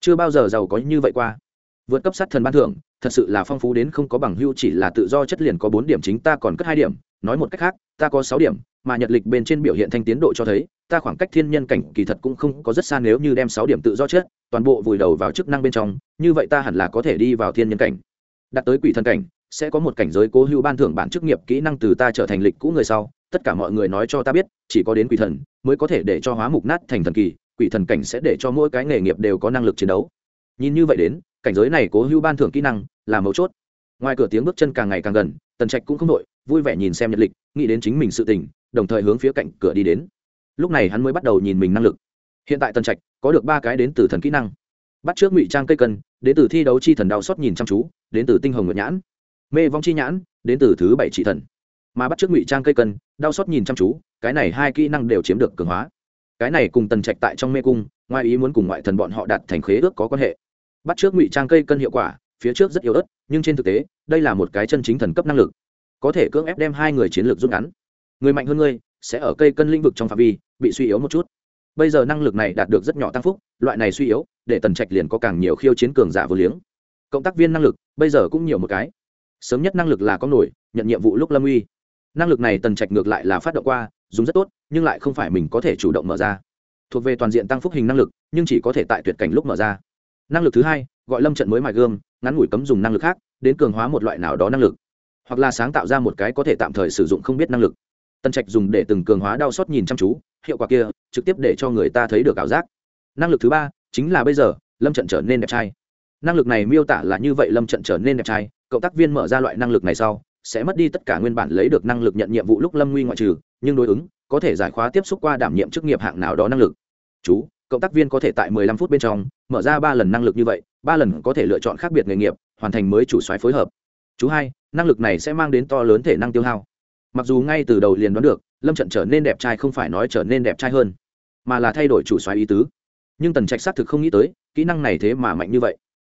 Chưa bao giờ giàu có như vậy qua. Vượt cấp sát thần ban thưởng, thật sự là phong phú đến không có bằng hưu, chỉ là tự do chất liền có bốn điểm chính ta còn cất hai điểm, nói một cách khác, ta có sáu điểm, mà nhật lịch bên trên biểu hiện thanh tiến độ cho thấy, ta khoảng cách thiên nhân cảnh kỳ thật cũng không có rất xa nếu như đem sáu điểm tự do chết toàn bộ vùi đầu vào chức năng bên trong, như vậy ta hẳn là có thể đi vào thiên nhân cảnh. Đạt tới quỷ thần cảnh, sẽ có một cảnh giới cố hữu ban thưởng bản chức nghiệp kỹ năng từ ta trở thành lịch cũ người sau, tất cả mọi người nói cho ta biết, chỉ có đến quỷ thần mới có thể để cho hóa mục nát thành thần kỳ, quỷ thần cảnh sẽ để cho mỗi cái nghề nghiệp đều có năng lực chiến đấu. Nhìn như vậy đến, cảnh giới này cố hữu ban thưởng kỹ năng là mấu chốt. Ngoài cửa tiếng bước chân càng ngày càng gần, tần trạch cũng không đội vui vẻ nhìn xem nhật lịch, nghĩ đến chính mình sự tình, đồng thời hướng phía cạnh cửa đi đến. Lúc này hắn mới bắt đầu nhìn mình năng lực hiện tại tần trạch có được ba cái đến từ thần kỹ năng. Bắt trước ngụy trang cây cân, đến từ thi đấu chi thần đau xót nhìn chăm chú, đến từ tinh hồng nguyệt nhãn. Mê vong chi nhãn, đến từ thứ bảy trị thần. Mà bắt trước ngụy trang cây cân, đau xót nhìn chăm chú, cái này hai kỹ năng đều chiếm được cường hóa. Cái này cùng tần trạch tại trong mê cung, ngoài ý muốn cùng ngoại thần bọn họ đạt thành khế ước có quan hệ. Bắt trước ngụy trang cây cân hiệu quả, phía trước rất yếu ớt, nhưng trên thực tế, đây là một cái chân chính thần cấp năng lực. Có thể cưỡng ép đem hai người chiến lược rút ngắn. Người mạnh hơn ngươi, sẽ ở cây cân lĩnh vực trong phạm vi, bị suy yếu một chút bây giờ năng lực này đạt được rất nhỏ tăng phúc, loại này suy yếu, để tần trạch liền có càng nhiều khiêu chiến cường giả vô liếng. Cộng tác viên năng lực, bây giờ cũng nhiều một cái. Sớm nhất năng lực là có nổi, nhận nhiệm vụ lúc lâm uy. Năng lực này tần trạch ngược lại là phát động qua, dùng rất tốt, nhưng lại không phải mình có thể chủ động mở ra. Thuộc về toàn diện tăng phúc hình năng lực, nhưng chỉ có thể tại tuyệt cảnh lúc mở ra. Năng lực thứ hai, gọi lâm trận mới mài gương ngắn ngủi cấm dùng năng lực khác, đến cường hóa một loại nào đó năng lực. Hoặc là sáng tạo ra một cái có thể tạm thời sử dụng không biết năng lực. Tân trạch dùng để từng cường hóa đau xót nhìn chăm chú hiệu quả kia trực tiếp để cho người ta thấy được ảo giác. Năng lực thứ ba chính là bây giờ, lâm trận trở nên đẹp trai. Năng lực này miêu tả là như vậy, lâm trận trở nên đẹp trai, cộng tác viên mở ra loại năng lực này sau, sẽ mất đi tất cả nguyên bản lấy được năng lực nhận nhiệm vụ lúc lâm nguy ngoại trừ, nhưng đối ứng, có thể giải khóa tiếp xúc qua đảm nhiệm chức nghiệp hạng nào đó năng lực. Chú, cộng tác viên có thể tại 15 phút bên trong, mở ra ba lần năng lực như vậy, ba lần có thể lựa chọn khác biệt nghề nghiệp, hoàn thành mới chủ xoáy phối hợp. Chú hai, năng lực này sẽ mang đến to lớn thể năng tiêu hao mặc dù ngay từ đầu liền đoán được, lâm trận trở nên đẹp trai không phải nói trở nên đẹp trai hơn, mà là thay đổi chủ xoáy ý tứ. Nhưng tần trạch xác thực không nghĩ tới, kỹ năng này thế mà mạnh như vậy.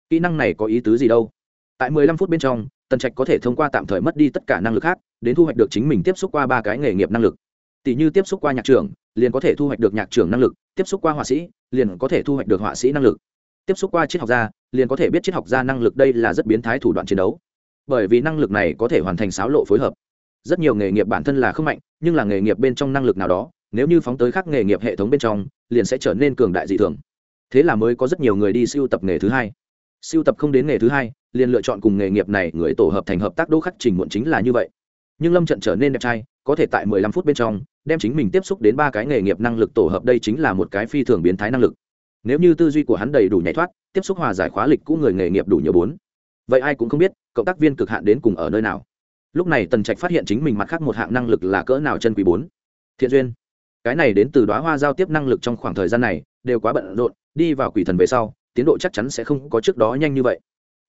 Kỹ năng này có ý tứ gì đâu? Tại 15 phút bên trong, tần trạch có thể thông qua tạm thời mất đi tất cả năng lực khác, đến thu hoạch được chính mình tiếp xúc qua ba cái nghề nghiệp năng lực. Tỷ như tiếp xúc qua nhạc trưởng, liền có thể thu hoạch được nhạc trưởng năng lực, tiếp xúc qua họa sĩ, liền có thể thu hoạch được họa sĩ năng lực. Tiếp xúc qua triết học gia, liền có thể biết triết học gia năng lực đây là rất biến thái thủ đoạn chiến đấu. Bởi vì năng lực này có thể hoàn thành sáo lộ phối hợp rất nhiều nghề nghiệp bản thân là không mạnh, nhưng là nghề nghiệp bên trong năng lực nào đó, nếu như phóng tới khác nghề nghiệp hệ thống bên trong, liền sẽ trở nên cường đại dị thường. Thế là mới có rất nhiều người đi siêu tập nghề thứ hai. Siêu tập không đến nghề thứ hai, liền lựa chọn cùng nghề nghiệp này người tổ hợp thành hợp tác đỗ khắc trình muộn chính là như vậy. Nhưng lâm trận trở nên đẹp trai, có thể tại 15 phút bên trong, đem chính mình tiếp xúc đến ba cái nghề nghiệp năng lực tổ hợp đây chính là một cái phi thường biến thái năng lực. Nếu như tư duy của hắn đầy đủ nhảy thoát, tiếp xúc hòa giải khóa lịch cũ người nghề nghiệp đủ nhiều bốn. Vậy ai cũng không biết, cộng tác viên cực hạn đến cùng ở nơi nào lúc này tần trạch phát hiện chính mình mặt khác một hạng năng lực là cỡ nào chân quý bốn. Thiện duyên, cái này đến từ đoá hoa giao tiếp năng lực trong khoảng thời gian này, đều quá bận rộn, đi vào quỷ thần về sau, tiến độ chắc chắn sẽ không có trước đó nhanh như vậy.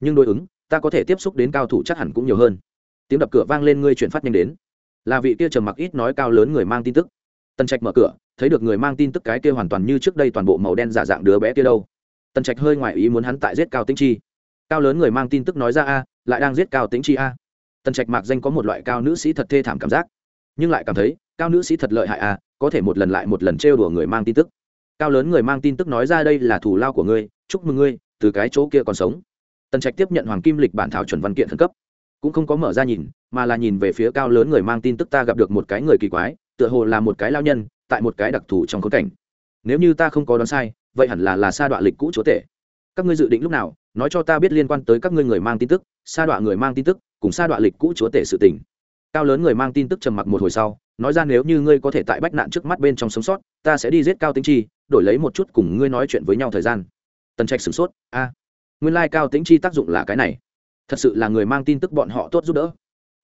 Nhưng đối ứng, ta có thể tiếp xúc đến cao thủ chắc hẳn cũng nhiều hơn. Tiếng đập cửa vang lên ngươi chuyển phát nhanh đến. Là vị kia trầm mặc ít nói cao lớn người mang tin tức. Tần trạch mở cửa, thấy được người mang tin tức cái kia hoàn toàn như trước đây toàn bộ màu đen giả dạng đứa bé kia đâu. Tần trạch hơi ngoài ý muốn hắn tại giết cao tĩnh chi. Cao lớn người mang tin tức nói ra a, lại đang giết cao tĩnh chi a tần trạch mạc danh có một loại cao nữ sĩ thật thê thảm cảm giác. Nhưng lại cảm thấy, cao nữ sĩ thật lợi hại à? có thể một lần lại một lần trêu đùa người mang tin tức. Cao lớn người mang tin tức nói ra đây là thủ lao của ngươi, chúc mừng ngươi, từ cái chỗ kia còn sống. Tần trạch tiếp nhận hoàng kim lịch bản thảo chuẩn văn kiện khẩn cấp. Cũng không có mở ra nhìn, mà là nhìn về phía cao lớn người mang tin tức ta gặp được một cái người kỳ quái, tựa hồ là một cái lao nhân, tại một cái đặc thù trong khốn cảnh. Nếu như ta không có đoán sai, vậy hẳn là là sa đoạn lịch cũ chúa tể. Các ngươi dự định lúc nào, nói cho ta biết liên quan tới các ngươi người mang tin tức, sa đoạn người mang tin tức cùng sa đọa lịch cũ chúa tể sự tình. Cao lớn người mang tin tức trầm mặc một hồi sau, nói ra nếu như ngươi có thể tại bách nạn trước mắt bên trong sống sót, ta sẽ đi giết cao tính chi, đổi lấy một chút cùng ngươi nói chuyện với nhau thời gian. Tần trạch sửng sốt, a, nguyên lai cao tính chi tác dụng là cái này. Thật sự là người mang tin tức bọn họ tốt giúp đỡ.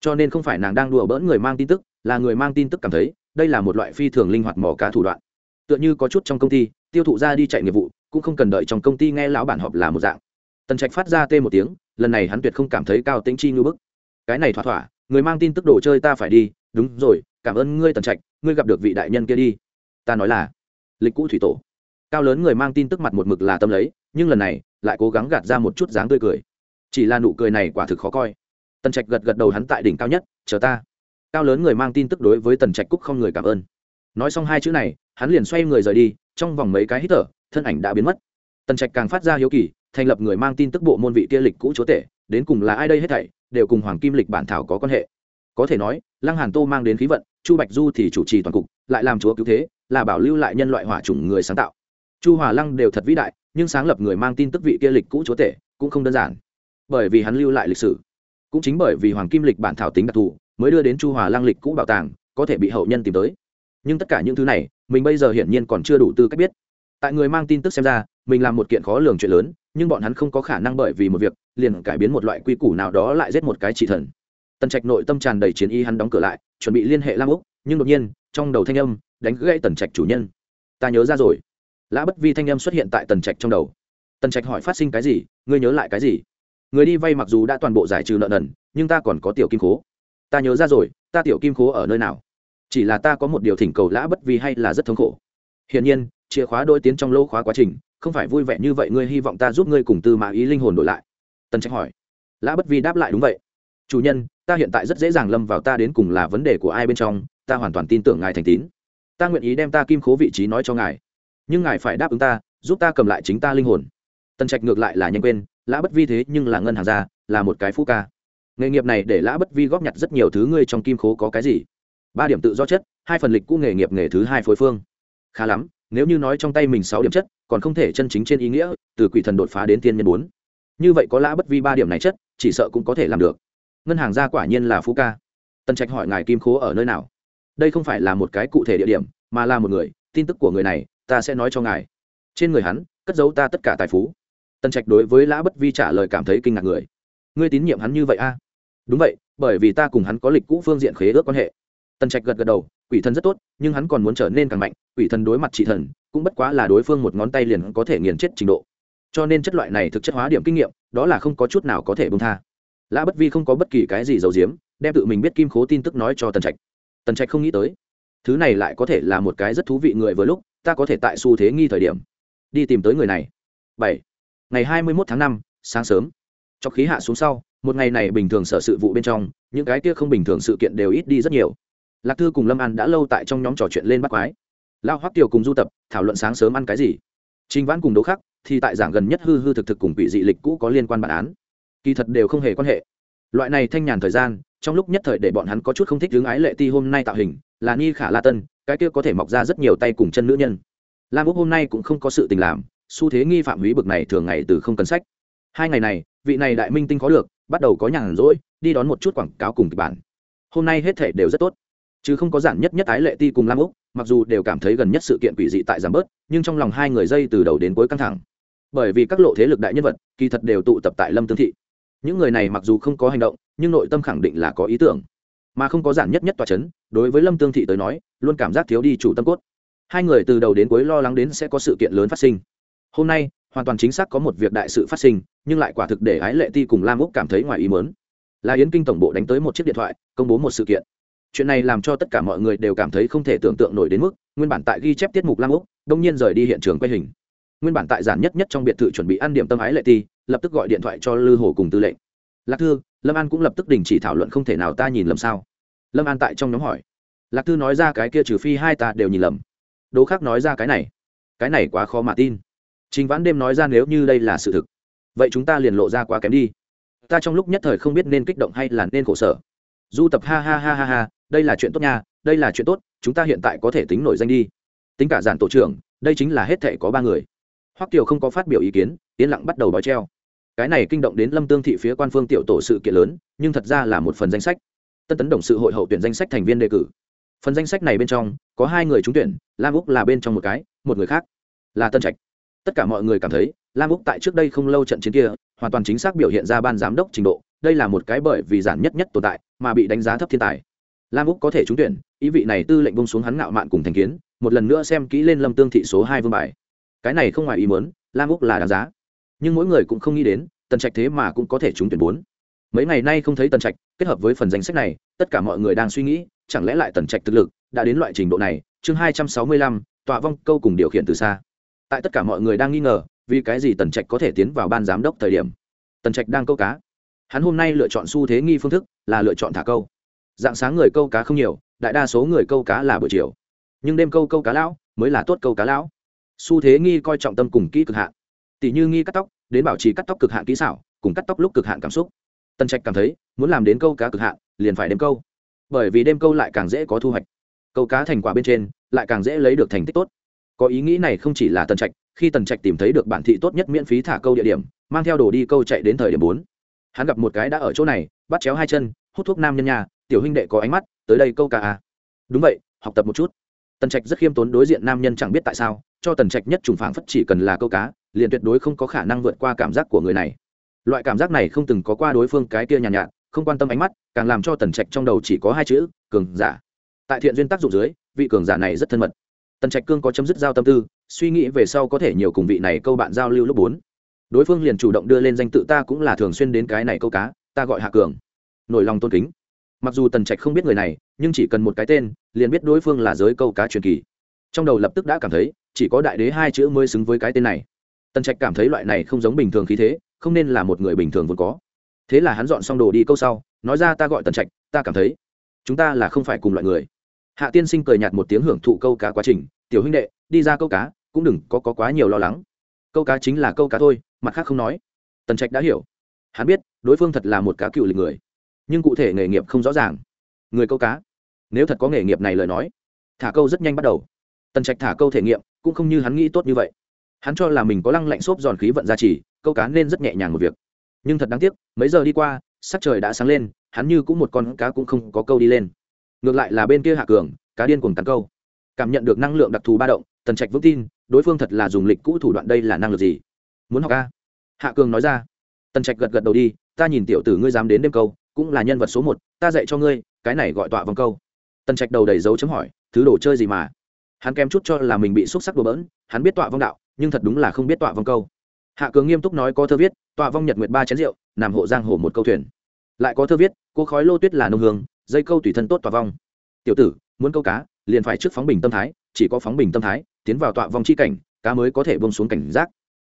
Cho nên không phải nàng đang đùa bỡn người mang tin tức, là người mang tin tức cảm thấy, đây là một loại phi thường linh hoạt mỏ cá thủ đoạn. Tựa như có chút trong công ty, tiêu thụ ra đi chạy nghiệp vụ, cũng không cần đợi trong công ty nghe lão bản họp là một dạng. Tần trạch phát ra tê một tiếng, lần này hắn tuyệt không cảm thấy cao tính chi ngư bức cái này thỏa thỏa, người mang tin tức đồ chơi ta phải đi. Đúng rồi, cảm ơn ngươi tần trạch, ngươi gặp được vị đại nhân kia đi. Ta nói là, lịch cũ thủy tổ. Cao lớn người mang tin tức mặt một mực là tâm lấy, nhưng lần này, lại cố gắng gạt ra một chút dáng tươi cười. Chỉ là nụ cười này quả thực khó coi. Tần trạch gật gật đầu hắn tại đỉnh cao nhất, chờ ta. Cao lớn người mang tin tức đối với tần trạch cúc không người cảm ơn. Nói xong hai chữ này, hắn liền xoay người rời đi, trong vòng mấy cái hít thở, thân ảnh đã biến mất. Tần trạch càng phát ra hiếu kỳ, thành lập người mang tin tức bộ môn vị kia lịch cũ chúa tể đến cùng là ai đây hết thảy, đều cùng hoàng kim lịch bản thảo có quan hệ. Có thể nói, lăng hàn tô mang đến khí vận, chu bạch du thì chủ trì toàn cục, lại làm chúa cứu thế, là bảo lưu lại nhân loại hỏa chủng người sáng tạo. Chu hòa lăng đều thật vĩ đại, nhưng sáng lập người mang tin tức vị kia lịch cũ chúa tể, cũng không đơn giản. Bởi vì hắn lưu lại lịch sử. Cũng chính bởi vì hoàng kim lịch bản thảo tính đặc thù, mới đưa đến chu hòa lăng lịch cũ bảo tàng, có thể bị hậu nhân tìm tới. Nhưng tất cả những thứ này, mình bây giờ hiển nhiên còn chưa đủ tư cách biết. Tại người mang tin tức xem ra, mình làm một kiện khó lường chuyện lớn, nhưng bọn hắn không có khả năng bởi vì một việc liền cải biến một loại quy củ nào đó lại giết một cái chỉ thần. Tần trạch nội tâm tràn đầy chiến y hắn đóng cửa lại, chuẩn bị liên hệ lam úc, nhưng đột nhiên, trong đầu thanh âm đánh gãy tần trạch chủ nhân. Ta nhớ ra rồi. Lã bất vi thanh âm xuất hiện tại tần trạch trong đầu. Tần trạch hỏi phát sinh cái gì, ngươi nhớ lại cái gì? Người đi vay mặc dù đã toàn bộ giải trừ nợ nần, nhưng ta còn có tiểu kim khố. Ta nhớ ra rồi, ta tiểu kim khố ở nơi nào? Chỉ là ta có một điều thỉnh cầu lã bất vi hay là rất thống khổ. Hiển nhiên, chìa khóa đôi tiến trong lỗ khóa quá trình, không phải vui vẻ như vậy, ngươi hy vọng ta giúp ngươi cùng tư mã ý linh hồn đổi lại tần trạch hỏi. Lã bất vi đáp lại đúng vậy. Chủ nhân, ta hiện tại rất dễ dàng lâm vào ta đến cùng là vấn đề của ai bên trong, ta hoàn toàn tin tưởng ngài thành tín. Ta nguyện ý đem ta kim khố vị trí nói cho ngài. Nhưng ngài phải đáp ứng ta, giúp ta cầm lại chính ta linh hồn. Tần trạch ngược lại là nhanh quên, lã bất vi thế nhưng là ngân hàng gia, là một cái phú ca. Nghề nghiệp này để lã bất vi góp nhặt rất nhiều thứ ngươi trong kim khố có cái gì? Ba điểm tự do chất, hai phần lịch cũ nghề nghiệp nghề thứ hai phối phương. Khá lắm, nếu như nói trong tay mình sáu điểm chất, còn không thể chân chính trên ý nghĩa, từ quỷ thần đột phá đến tiên nhân bốn như vậy có lã bất vi ba điểm này chất, chỉ sợ cũng có thể làm được. Ngân hàng ra quả nhiên là phú ca. Tần trạch hỏi ngài kim khố ở nơi nào? Đây không phải là một cái cụ thể địa điểm, mà là một người. Tin tức của người này, ta sẽ nói cho ngài. Trên người hắn, cất giấu ta tất cả tài phú. Tần trạch đối với lã bất vi trả lời cảm thấy kinh ngạc người. Ngươi tín nhiệm hắn như vậy a? Đúng vậy, bởi vì ta cùng hắn có lịch cũ phương diện khế ước quan hệ. Tần trạch gật gật đầu, quỷ thần rất tốt, nhưng hắn còn muốn trở nên càng mạnh. Quỷ thần đối mặt trị thần, cũng bất quá là đối phương một ngón tay liền có thể nghiền chết trình độ cho nên chất loại này thực chất hóa điểm kinh nghiệm, đó là không có chút nào có thể bông tha. Lã bất vi không có bất kỳ cái gì giấu giếm, đem tự mình biết kim khố tin tức nói cho tần trạch. Tần trạch không nghĩ tới, thứ này lại có thể là một cái rất thú vị người vừa lúc, ta có thể tại xu thế nghi thời điểm, đi tìm tới người này. Bảy, ngày hai mươi mốt tháng năm, sáng sớm. Cho khí hạ xuống sau, một ngày này bình thường sở sự vụ bên trong, những cái kia không bình thường sự kiện đều ít đi rất nhiều. Lạc thư cùng lâm an đã lâu tại trong nhóm trò chuyện lên bắt quái. Lao hoắc tiểu cùng du tập, thảo luận sáng sớm ăn cái gì. Trình vãn cùng đỗ khắc thì tại giảng gần nhất hư hư thực thực cùng quỷ dị lịch cũ có liên quan bản án. Kỳ thật đều không hề quan hệ. Loại này thanh nhàn thời gian, trong lúc nhất thời để bọn hắn có chút không thích hướng ái lệ ti hôm nay tạo hình, là ni khả la tân, cái kia có thể mọc ra rất nhiều tay cùng chân nữ nhân. Lam úc hôm nay cũng không có sự tình làm, xu thế nghi phạm húy bực này thường ngày từ không cần sách. Hai ngày này, vị này đại minh tinh khó được, bắt đầu có nhàn rỗi, đi đón một chút quảng cáo cùng kịch bản. Hôm nay hết thể đều rất tốt. Chứ không có giản nhất nhất ái lệ ti cùng lam úc, mặc dù đều cảm thấy gần nhất sự kiện quỷ dị tại giảm bớt, nhưng trong lòng hai người dây từ đầu đến cuối căng thẳng bởi vì các lộ thế lực đại nhân vật kỳ thật đều tụ tập tại lâm tương thị. Những người này mặc dù không có hành động, nhưng nội tâm khẳng định là có ý tưởng. Mà không có giản nhất nhất tòa c h ấ n đối với lâm tương thị tới nói, luôn cảm giác thiếu đi chủ tâm cốt. Hai người từ đầu đến cuối lo lắng đến sẽ có sự kiện lớn phát sinh. Hôm nay, hoàn toàn chính xác có một việc đại sự phát sinh, nhưng lại quả thực để ái lệ ti cùng lam úc cảm thấy ngoài ý mớn là yến kinh tổng bộ đánh tới một chiếc điện thoại, công bố một sự kiện. Chuyện này làm cho tất cả mọi người đều cảm thấy không thể tưởng tượng nổi đến mức, nguyên bản tại ghi chép tiết mục lam úc, đông nhiên rời đi hiện trường quay hình nguyên bản tại giản nhất nhất trong biệt thự chuẩn bị ăn điểm tâm ái lệ ti, lập tức gọi điện thoại cho lư hồ cùng tư lệnh. Lạc thư, lâm an cũng lập tức đình chỉ thảo luận không thể nào ta nhìn lầm sao? Lâm an tại trong nhóm hỏi. Lạc thư nói ra cái kia trừ phi hai ta đều nhìn lầm. Đỗ khác nói ra cái này. Cái này quá khó mà tin. Chính vãn đêm nói ra nếu như đây là sự thực, vậy chúng ta liền lộ ra quá kém đi. Ta trong lúc nhất thời không biết nên kích động hay là nên khổ sở. Du tập ha ha ha ha ha, đây là chuyện tốt nha, đây là chuyện tốt, chúng ta hiện tại có thể tính nổi danh đi. Tính cả giản tổ trưởng, đây chính là hết thể có ba người hoắc kiều không có phát biểu ý kiến, yên lặng bắt đầu bói treo. Cái này kinh động đến lâm tương thị phía quan phương tiểu tổ sự kiện lớn, nhưng thật ra là một phần danh sách. Tân tấn đồng sự hội hậu tuyển danh sách thành viên đề cử. Phần danh sách này bên trong, có hai người trúng tuyển, lam úc là bên trong một cái, một người khác là tân trạch. Tất cả mọi người cảm thấy, lam úc tại trước đây không lâu trận chiến kia, hoàn toàn chính xác biểu hiện ra ban giám đốc trình độ, đây là một cái bởi vì giản nhất nhất tồn tại, mà bị đánh giá thấp thiên tài. Lam úc có thể trúng tuyển, ý vị này tư lệnh bông xuống hắn ngạo mạn cùng thành kiến, một lần nữa xem kỹ lên lâm tương thị số hai vương bài cái này không ngoài ý muốn, lam úc là đáng giá. Nhưng mỗi người cũng không nghĩ đến, tần trạch thế mà cũng có thể trúng tuyển bốn. Mấy ngày nay không thấy tần trạch, kết hợp với phần danh sách này, tất cả mọi người đang suy nghĩ, chẳng lẽ lại tần trạch thực lực đã đến loại trình độ này? Chương hai trăm sáu mươi lăm, tọa vong, câu cùng điều khiển từ xa. Tại tất cả mọi người đang nghi ngờ, vì cái gì tần trạch có thể tiến vào ban giám đốc thời điểm? Tần trạch đang câu cá. Hắn hôm nay lựa chọn xu thế nghi phương thức là lựa chọn thả câu. Dạng sáng người câu cá không nhiều, đại đa số người câu cá là buổi chiều. Nhưng đêm câu câu cá lão mới là tốt câu cá lão xu thế nghi coi trọng tâm cùng kỹ cực hạn. Tỷ như nghi cắt tóc, đến bảo trì cắt tóc cực hạn kỹ xảo, cùng cắt tóc lúc cực hạn cảm xúc. Tần trạch cảm thấy, muốn làm đến câu cá cực hạn, liền phải đêm câu. Bởi vì đêm câu lại càng dễ có thu hoạch. Câu cá thành quả bên trên, lại càng dễ lấy được thành tích tốt. Có ý nghĩ này không chỉ là tần trạch, khi tần trạch tìm thấy được bản thị tốt nhất miễn phí thả câu địa điểm, mang theo đồ đi câu chạy đến thời điểm bốn. Hắn gặp một cái đã ở chỗ này, bắt chéo hai chân, hút thuốc nam nhân nhà, tiểu huynh đệ có ánh mắt, tới đây câu cá à. đúng vậy, học tập một chút. Tần trạch rất khiêm tốn đối diện nam nhân chẳng biết tại sao cho tần trạch nhất trùng phảng phất chỉ cần là câu cá liền tuyệt đối không có khả năng vượt qua cảm giác của người này. Loại cảm giác này không từng có qua đối phương cái kia nhàn nhạt, nhạt không quan tâm ánh mắt càng làm cho tần trạch trong đầu chỉ có hai chữ cường giả. Tại thiện duyên tác dụng dưới vị cường giả này rất thân mật. Tần trạch cương có chấm dứt giao tâm tư suy nghĩ về sau có thể nhiều cùng vị này câu bạn giao lưu lúc bốn. Đối phương liền chủ động đưa lên danh tự ta cũng là thường xuyên đến cái này câu cá ta gọi hạ cường. Nổi lòng tôn kính. Mặc dù tần trạch không biết người này nhưng chỉ cần một cái tên liền biết đối phương là giới câu cá truyền kỳ. Trong đầu lập tức đã cảm thấy chỉ có đại đế hai chữ mới xứng với cái tên này. Tần trạch cảm thấy loại này không giống bình thường khí thế không nên là một người bình thường vốn có. Thế là hắn dọn xong đồ đi câu sau nói ra ta gọi tần trạch ta cảm thấy chúng ta là không phải cùng loại người. Hạ tiên sinh cười nhạt một tiếng hưởng thụ câu cá quá trình tiểu huynh đệ đi ra câu cá cũng đừng có, có quá nhiều lo lắng. Câu cá chính là câu cá thôi mặt khác không nói. Tần trạch đã hiểu. Hắn biết đối phương thật là một cá cựu lịch người nhưng cụ thể nghề nghiệp không rõ ràng. Người câu cá nếu thật có nghề nghiệp này lời nói thả câu rất nhanh bắt đầu. Tần trạch thả câu thể nghiệm cũng không như hắn nghĩ tốt như vậy. Hắn cho là mình có lăng lạnh xốp giòn khí vận gia trì, câu cá nên rất nhẹ nhàng một việc. Nhưng thật đáng tiếc, mấy giờ đi qua, sắc trời đã sáng lên, hắn như cũng một con cá cũng không có câu đi lên. Ngược lại là bên kia hạ cường, cá điên cuồng tắn câu. Cảm nhận được năng lượng đặc thù ba động, tần trạch vững tin, đối phương thật là dùng lịch cũ thủ đoạn đây là năng lực gì? Muốn học ca hạ cường nói ra. Tần trạch gật gật đầu đi, ta nhìn tiểu tử ngươi dám đến đêm câu, cũng là nhân vật số một, ta dạy cho ngươi, cái này gọi tọa vòng câu. Tần trạch đầu đầy dấu chấm hỏi, thứ đồ chơi gì mà? Hắn kém chút cho là mình bị xúc sắc đồ bỡn, hắn biết tọa vong đạo, nhưng thật đúng là không biết tọa vong câu. Hạ cường nghiêm túc nói có thơ viết, tọa vong nhật nguyệt ba chén rượu, nằm hộ giang hồ một câu thuyền. Lại có thơ viết, cô khói lô tuyết là nông hương, dây câu tùy thân tốt tọa vong. Tiểu tử, muốn câu cá, liền phải trước phóng bình tâm thái, chỉ có phóng bình tâm thái, tiến vào tọa vong chi cảnh, cá mới có thể bông xuống cảnh giác.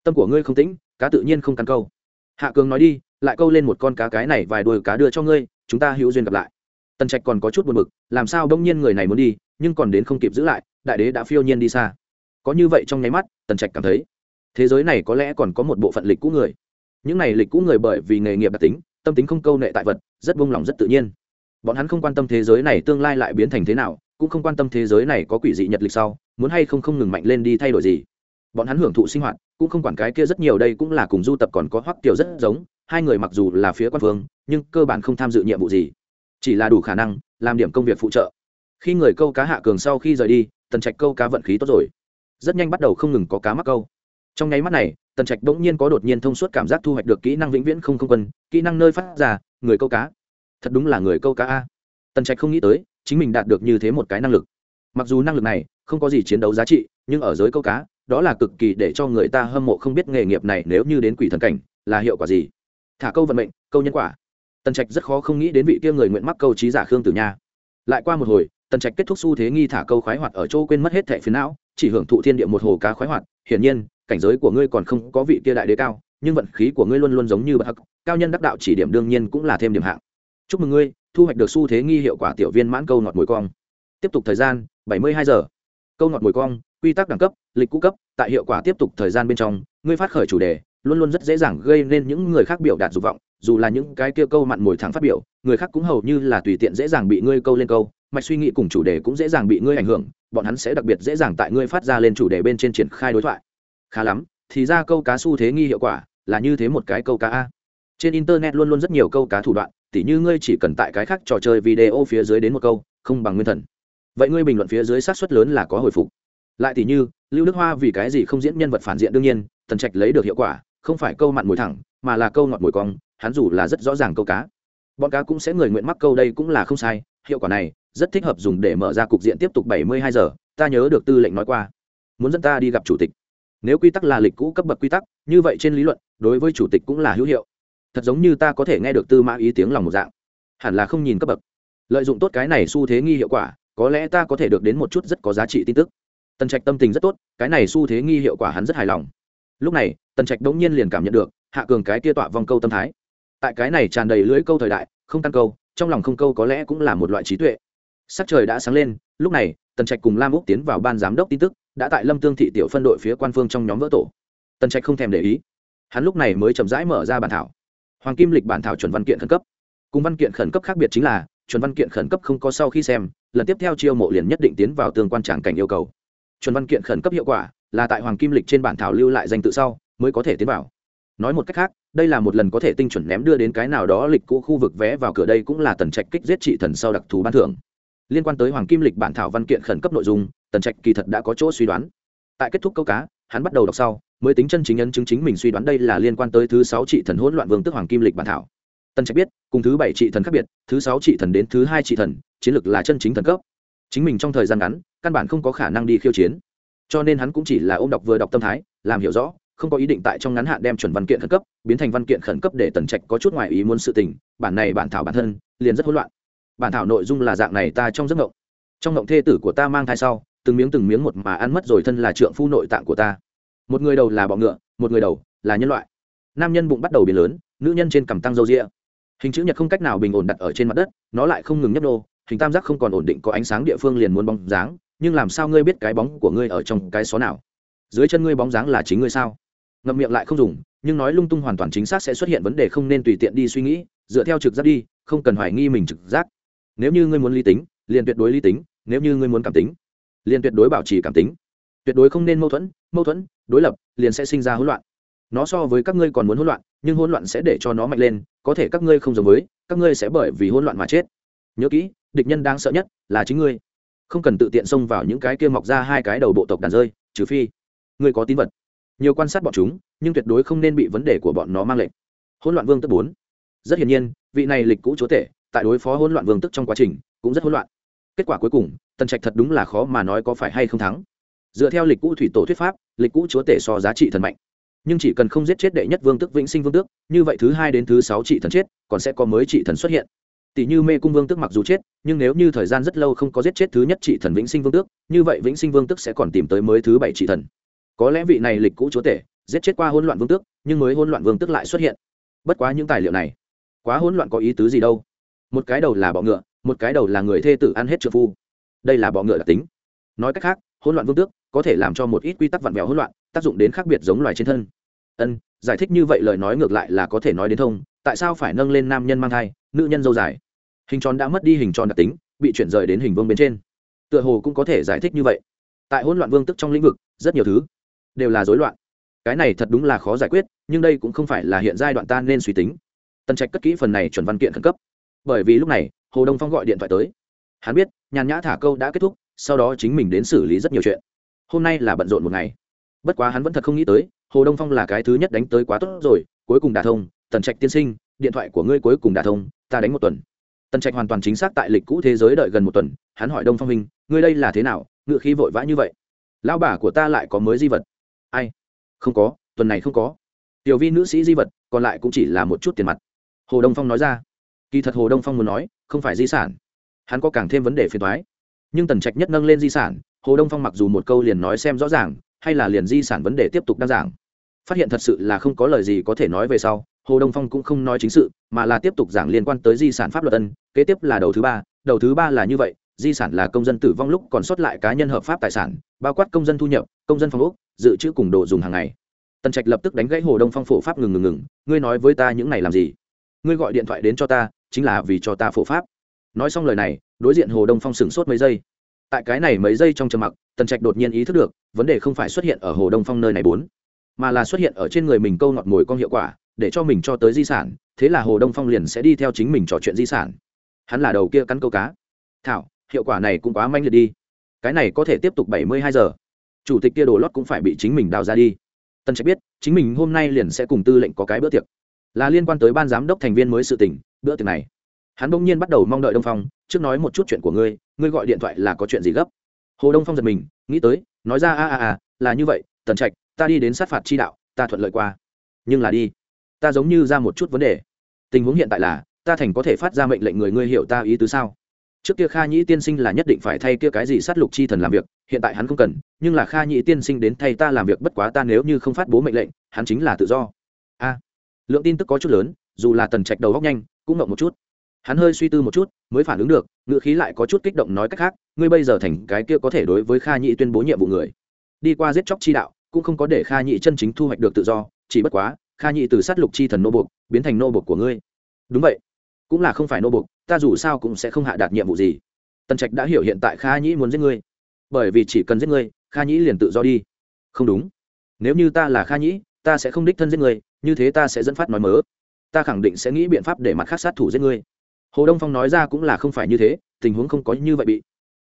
Tâm của ngươi không tĩnh, cá tự nhiên không cắn câu. Hạ cường nói đi, lại câu lên một con cá cái này vài đuôi cá đưa cho ngươi, chúng ta hữu duyên gặp lại. Tần trạch còn có chút buồn bực, làm sao đông nhiên người này muốn đi, nhưng còn đến không kịp giữ lại đại đế đã phiêu nhiên đi xa. Có như vậy trong nháy mắt, tần trạch cảm thấy, thế giới này có lẽ còn có một bộ phận lịch cũ người. Những này lịch cũ người bởi vì nghề nghiệp đặc tính, tâm tính không câu nệ tại vật, rất vung lòng rất tự nhiên. Bọn hắn không quan tâm thế giới này tương lai lại biến thành thế nào, cũng không quan tâm thế giới này có quỷ dị nhật lịch sau, muốn hay không không ngừng mạnh lên đi thay đổi gì. Bọn hắn hưởng thụ sinh hoạt, cũng không quản cái kia rất nhiều đây cũng là cùng du tập còn có hoắc tiểu rất giống, hai người mặc dù là phía quan phương nhưng cơ bản không tham dự nhiệm vụ gì. Chỉ là đủ khả năng, làm điểm công việc phụ trợ. Khi người câu cá hạ cường sau khi rời đi tần trạch câu cá vận khí tốt rồi. Rất nhanh bắt đầu không ngừng có cá mắc câu. Trong nháy mắt này, tần trạch bỗng nhiên có đột nhiên thông suốt cảm giác thu hoạch được kỹ năng vĩnh viễn không không quân, kỹ năng nơi phát ra, người câu cá. Thật đúng là người câu cá a. Tần trạch không nghĩ tới, chính mình đạt được như thế một cái năng lực. Mặc dù năng lực này không có gì chiến đấu giá trị, nhưng ở giới câu cá, đó là cực kỳ để cho người ta hâm mộ không biết nghề nghiệp này nếu như đến quỷ thần cảnh, là hiệu quả gì. Thả câu vận mệnh, câu nhân quả. Tần trạch rất khó không nghĩ đến vị kia người nguyện mắc câu trí giả khương tử nha. Lại qua một hồi tần trạch kết thúc xu thế nghi thả câu khoái hoạt ở chỗ quên mất hết thẻ phiến não, chỉ hưởng thụ thiên địa một hồ cá khoái hoạt. Hiển nhiên, cảnh giới của ngươi còn không có vị kia đại đế cao, nhưng vận khí của ngươi luôn luôn giống như bậc hắc, cao nhân đắc đạo chỉ điểm đương nhiên cũng là thêm điểm hạng. Chúc mừng ngươi, thu hoạch được xu thế nghi hiệu quả tiểu viên mãn câu ngọt mùi cong. Tiếp tục thời gian, bảy mươi hai giờ. Câu ngọt mùi cong, quy tắc đẳng cấp, lịch cũ cấp, tại hiệu quả tiếp tục thời gian bên trong, ngươi phát khởi chủ đề, luôn luôn rất dễ dàng gây nên những người khác biểu đạt dục vọng, dù là những cái kia câu mặn mồi thẳng phát biểu, người khác cũng hầu như là tùy tiện dễ dàng bị ngươi câu lên câu mạch suy nghĩ cùng chủ đề cũng dễ dàng bị ngươi ảnh hưởng, bọn hắn sẽ đặc biệt dễ dàng tại ngươi phát ra lên chủ đề bên trên triển khai đối thoại. Khá lắm, thì ra câu cá xu thế nghi hiệu quả là như thế một cái câu cá a. Trên internet luôn luôn rất nhiều câu cá thủ đoạn, tỉ như ngươi chỉ cần tại cái khác trò chơi video phía dưới đến một câu, không bằng nguyên thần. Vậy ngươi bình luận phía dưới sát xuất lớn là có hồi phục. Lại tỉ như, lưu đức hoa vì cái gì không diễn nhân vật phản diện đương nhiên, tần trạch lấy được hiệu quả, không phải câu mặn mồi thẳng, mà là câu ngọt mồi cong, hắn dù là rất rõ ràng câu cá. Bọn cá cũng sẽ người nguyện mắc câu đây cũng là không sai, hiệu quả này rất thích hợp dùng để mở ra cục diện tiếp tục bảy mươi hai giờ, ta nhớ được tư lệnh nói qua. Muốn dẫn ta đi gặp chủ tịch. Nếu quy tắc là lịch cũ cấp bậc quy tắc, như vậy trên lý luận, đối với chủ tịch cũng là hữu hiệu. Thật giống như ta có thể nghe được tư mã ý tiếng lòng một dạng. Hẳn là không nhìn cấp bậc. Lợi dụng tốt cái này xu thế nghi hiệu quả, có lẽ ta có thể được đến một chút rất có giá trị tin tức. Tần trạch tâm tình rất tốt, cái này xu thế nghi hiệu quả hắn rất hài lòng. Lúc này, tần trạch đống nhiên liền cảm nhận được, hạ cường cái tia tọa vòng câu tâm thái. Tại cái này tràn đầy lưới câu thời đại, không tăng câu, trong lòng không câu có lẽ cũng là một loại trí tuệ sắc trời đã sáng lên, lúc này, tần trạch cùng lam úc tiến vào ban giám đốc tin tức, đã tại lâm tương thị tiểu phân đội phía quan phương trong nhóm vỡ tổ. Tần trạch không thèm để ý. Hắn lúc này mới chậm rãi mở ra bản thảo. Hoàng kim lịch bản thảo chuẩn văn kiện khẩn cấp. Cùng văn kiện khẩn cấp khác biệt chính là, chuẩn văn kiện khẩn cấp không có sau khi xem, lần tiếp theo chiêu mộ liền nhất định tiến vào tương quan tràng cảnh yêu cầu. Chuẩn văn kiện khẩn cấp hiệu quả là tại hoàng kim lịch trên bản thảo lưu lại danh tự sau, mới có thể tiến vào. Nói một cách khác, đây là một lần có thể tinh chuẩn ném đưa đến cái nào đó lịch cũ khu vực vé vào cửa đây cũng là tần trạch kích giết trị thần sau đặc thù ban thưởng liên quan tới hoàng kim lịch bản thảo văn kiện khẩn cấp nội dung, tần trạch kỳ thật đã có chỗ suy đoán. Tại kết thúc câu cá, hắn bắt đầu đọc sau, mới tính chân chính nhân chứng chính mình suy đoán đây là liên quan tới thứ sáu trị thần hỗn loạn vương tức hoàng kim lịch bản thảo. Tần trạch biết, cùng thứ bảy trị thần khác biệt, thứ sáu trị thần đến thứ hai trị thần, chiến lược là chân chính thần cấp. Chính mình trong thời gian ngắn, căn bản không có khả năng đi khiêu chiến. Cho nên hắn cũng chỉ là ôm đọc vừa đọc tâm thái, làm hiểu rõ, không có ý định tại trong ngắn hạn đem chuẩn văn kiện khẩn cấp, biến thành văn kiện khẩn cấp để tần trạch có chút ngoài ý muốn sự tình, bản này bản thảo bản thân, liền rất hỗn loạn bản thảo nội dung là dạng này ta trong giấc mộng. Trong mộng thê tử của ta mang thai sau, từng miếng từng miếng một mà ăn mất rồi thân là trượng phu nội tạng của ta. Một người đầu là bọ ngựa, một người đầu là nhân loại. Nam nhân bụng bắt đầu biến lớn, nữ nhân trên cằm tăng râu ria hình chữ nhật không cách nào bình ổn đặt ở trên mặt đất, nó lại không ngừng nhấp nô. Hình tam giác không còn ổn định, có ánh sáng địa phương liền muốn bóng dáng. Nhưng làm sao ngươi biết cái bóng của ngươi ở trong cái xó nào? Dưới chân ngươi bóng dáng là chính ngươi sao? Ngậm miệng lại không dùng, nhưng nói lung tung hoàn toàn chính xác sẽ xuất hiện vấn đề không nên tùy tiện đi suy nghĩ. Dựa theo trực giác đi, không cần hoài nghi mình trực giác nếu như ngươi muốn lý tính, liền tuyệt đối lý tính, nếu như ngươi muốn cảm tính, liền tuyệt đối bảo trì cảm tính. Tuyệt đối không nên mâu thuẫn mâu thuẫn, đối lập liền sẽ sinh ra hỗn loạn. Nó so với các ngươi còn muốn hỗn loạn, nhưng hỗn loạn sẽ để cho nó mạnh lên, có thể các ngươi không giống với, các ngươi sẽ bởi vì hỗn loạn mà chết. Nhớ kỹ, địch nhân đang sợ nhất là chính ngươi. Không cần tự tiện xông vào những cái kia mọc ra hai cái đầu bộ tộc đàn rơi, trừ phi ngươi có tín vật. Nhiều quan sát bọn chúng, nhưng tuyệt đối không nên bị vấn đề của bọn nó mang lệnh hỗn loạn vương tức bốn. Rất hiển nhiên, vị này lịch cũ chúa tể tại đối phó hỗn loạn vương tức trong quá trình cũng rất hỗn loạn. Kết quả cuối cùng, tần trạch thật đúng là khó mà nói có phải hay không thắng. Dựa theo lịch cũ thủy tổ thuyết pháp, lịch cũ chúa tể so giá trị thần mạnh. Nhưng chỉ cần không giết chết đệ nhất vương tức vĩnh sinh vương tước, như vậy thứ hai đến thứ sáu trị thần chết, còn sẽ có mới trị thần xuất hiện. Tỷ như mê cung vương tức mặc dù chết, nhưng nếu như thời gian rất lâu không có giết chết thứ nhất trị thần vĩnh sinh vương tước, như vậy vĩnh sinh vương tức sẽ còn tìm tới mới thứ bảy trị thần. Có lẽ vị này lịch cũ chúa tể, giết chết qua hỗn loạn vương tước, nhưng mới hỗn loạn vương tức lại xuất hiện. Bất quá những tài liệu này, quá hỗn loạn có ý tứ gì đâu? Một cái đầu là bọ ngựa, một cái đầu là người thê tử ăn hết trợ phu. Đây là bọ ngựa đặc tính. Nói cách khác, hỗn loạn vương tước có thể làm cho một ít quy tắc vặn vẹo hỗn loạn, tác dụng đến khác biệt giống loài trên thân. Ân, giải thích như vậy lời nói ngược lại là có thể nói đến thông, tại sao phải nâng lên nam nhân mang thai, nữ nhân dâu dài? Hình tròn đã mất đi hình tròn đặc tính, bị chuyển rời đến hình vương bên trên. Tựa hồ cũng có thể giải thích như vậy. Tại hỗn loạn vương tức trong lĩnh vực, rất nhiều thứ đều là rối loạn. Cái này thật đúng là khó giải quyết, nhưng đây cũng không phải là hiện giai đoạn ta nên suy tính. Tân trạch cất kỹ phần này chuẩn văn kiện khẩn cấp bởi vì lúc này, hồ đông phong gọi điện thoại tới. Hắn biết, nhàn nhã thả câu đã kết thúc, sau đó chính mình đến xử lý rất nhiều chuyện. Hôm nay là bận rộn một ngày. Bất quá hắn vẫn thật không nghĩ tới, hồ đông phong là cái thứ nhất đánh tới quá tốt rồi, cuối cùng đả thông, tần trạch tiên sinh, điện thoại của ngươi cuối cùng đả thông, ta đánh một tuần. Tần trạch hoàn toàn chính xác tại lịch cũ thế giới đợi gần một tuần, hắn hỏi đông phong minh ngươi đây là thế nào, ngựa khí vội vã như vậy? Lão bà của ta lại có mới di vật. Ai? Không có, tuần này không có. Tiểu vi nữ sĩ di vật, còn lại cũng chỉ là một chút tiền mặt. Hồ đông phong nói ra kỳ thật hồ đông phong muốn nói, không phải di sản. Hắn có càng thêm vấn đề phiền thoái nhưng tần trạch nhất nâng lên di sản, hồ đông phong mặc dù một câu liền nói xem rõ ràng, hay là liền di sản vấn đề tiếp tục đa giảng phát hiện thật sự là không có lời gì có thể nói về sau, hồ đông phong cũng không nói chính sự, mà là tiếp tục giảng liên quan tới di sản pháp luật ân, kế tiếp là đầu thứ ba, đầu thứ ba là như vậy, di sản là công dân tử vong lúc còn sót lại cá nhân hợp pháp tài sản, bao quát công dân thu nhập, công dân phòng úc dự trữ cùng đồ dùng hàng ngày. Tần trạch lập tức đánh gãy hồ đông phong phổ pháp ngừng ngừng ngừng, ngươi nói với ta những này làm gì? Ngươi gọi điện thoại đến cho ta, chính là vì cho ta phổ pháp. Nói xong lời này, đối diện hồ đông phong sửng sốt mấy giây. Tại cái này mấy giây trong trầm mặc, tần trạch đột nhiên ý thức được, vấn đề không phải xuất hiện ở hồ đông phong nơi này bốn, mà là xuất hiện ở trên người mình câu ngọt mồi con hiệu quả, để cho mình cho tới di sản, thế là hồ đông phong liền sẽ đi theo chính mình trò chuyện di sản. Hắn là đầu kia cắn câu cá. Thảo, hiệu quả này cũng quá manh liệt đi. Cái này có thể tiếp tục bảy mươi hai giờ. Chủ tịch kia đồ lót cũng phải bị chính mình đào ra đi. Tân trạch biết, chính mình hôm nay liền sẽ cùng tư lệnh có cái bữa tiệc là liên quan tới ban giám đốc thành viên mới sự tỉnh bữa tiệc này. Hắn bỗng nhiên bắt đầu mong đợi đông phong, trước nói một chút chuyện của ngươi ngươi gọi điện thoại là có chuyện gì gấp? Hồ đông phong giật mình, nghĩ tới, nói ra, a a a, là như vậy, tần trạch, ta đi đến sát phạt chi đạo, ta thuận lợi qua. Nhưng là đi, ta giống như ra một chút vấn đề. Tình huống hiện tại là, ta thành có thể phát ra mệnh lệnh người ngươi hiểu ta ý tứ sao? Trước kia kha nhĩ tiên sinh là nhất định phải thay kia cái gì sát lục chi thần làm việc, hiện tại hắn không cần, nhưng là kha nhĩ tiên sinh đến thay ta làm việc bất quá ta nếu như không phát bố mệnh lệnh, hắn chính là tự do. A lượng tin tức có chút lớn, dù là tần trạch đầu góc nhanh, cũng ngậm một chút. Hắn hơi suy tư một chút, mới phản ứng được, ngựa khí lại có chút kích động nói cách khác, ngươi bây giờ thành cái kia có thể đối với kha Nhị tuyên bố nhiệm vụ người. Đi qua giết chóc chi đạo, cũng không có để kha Nhị chân chính thu hoạch được tự do, chỉ bất quá, kha Nhị từ sát lục chi thần nô bục biến thành nô bục của ngươi. Đúng vậy. Cũng là không phải nô bục ta dù sao cũng sẽ không hạ đạt nhiệm vụ gì. Tần trạch đã hiểu hiện tại kha nhĩ muốn giết ngươi. Bởi vì chỉ cần giết ngươi, kha nhĩ liền tự do đi. Không đúng. Nếu như ta là kha nhĩ ta sẽ không đích thân giết ngươi như thế ta sẽ dẫn phát nói mớ. Ta khẳng định sẽ nghĩ biện pháp để mặt khác sát thủ giết ngươi. Hồ đông phong nói ra cũng là không phải như thế, tình huống không có như vậy bị.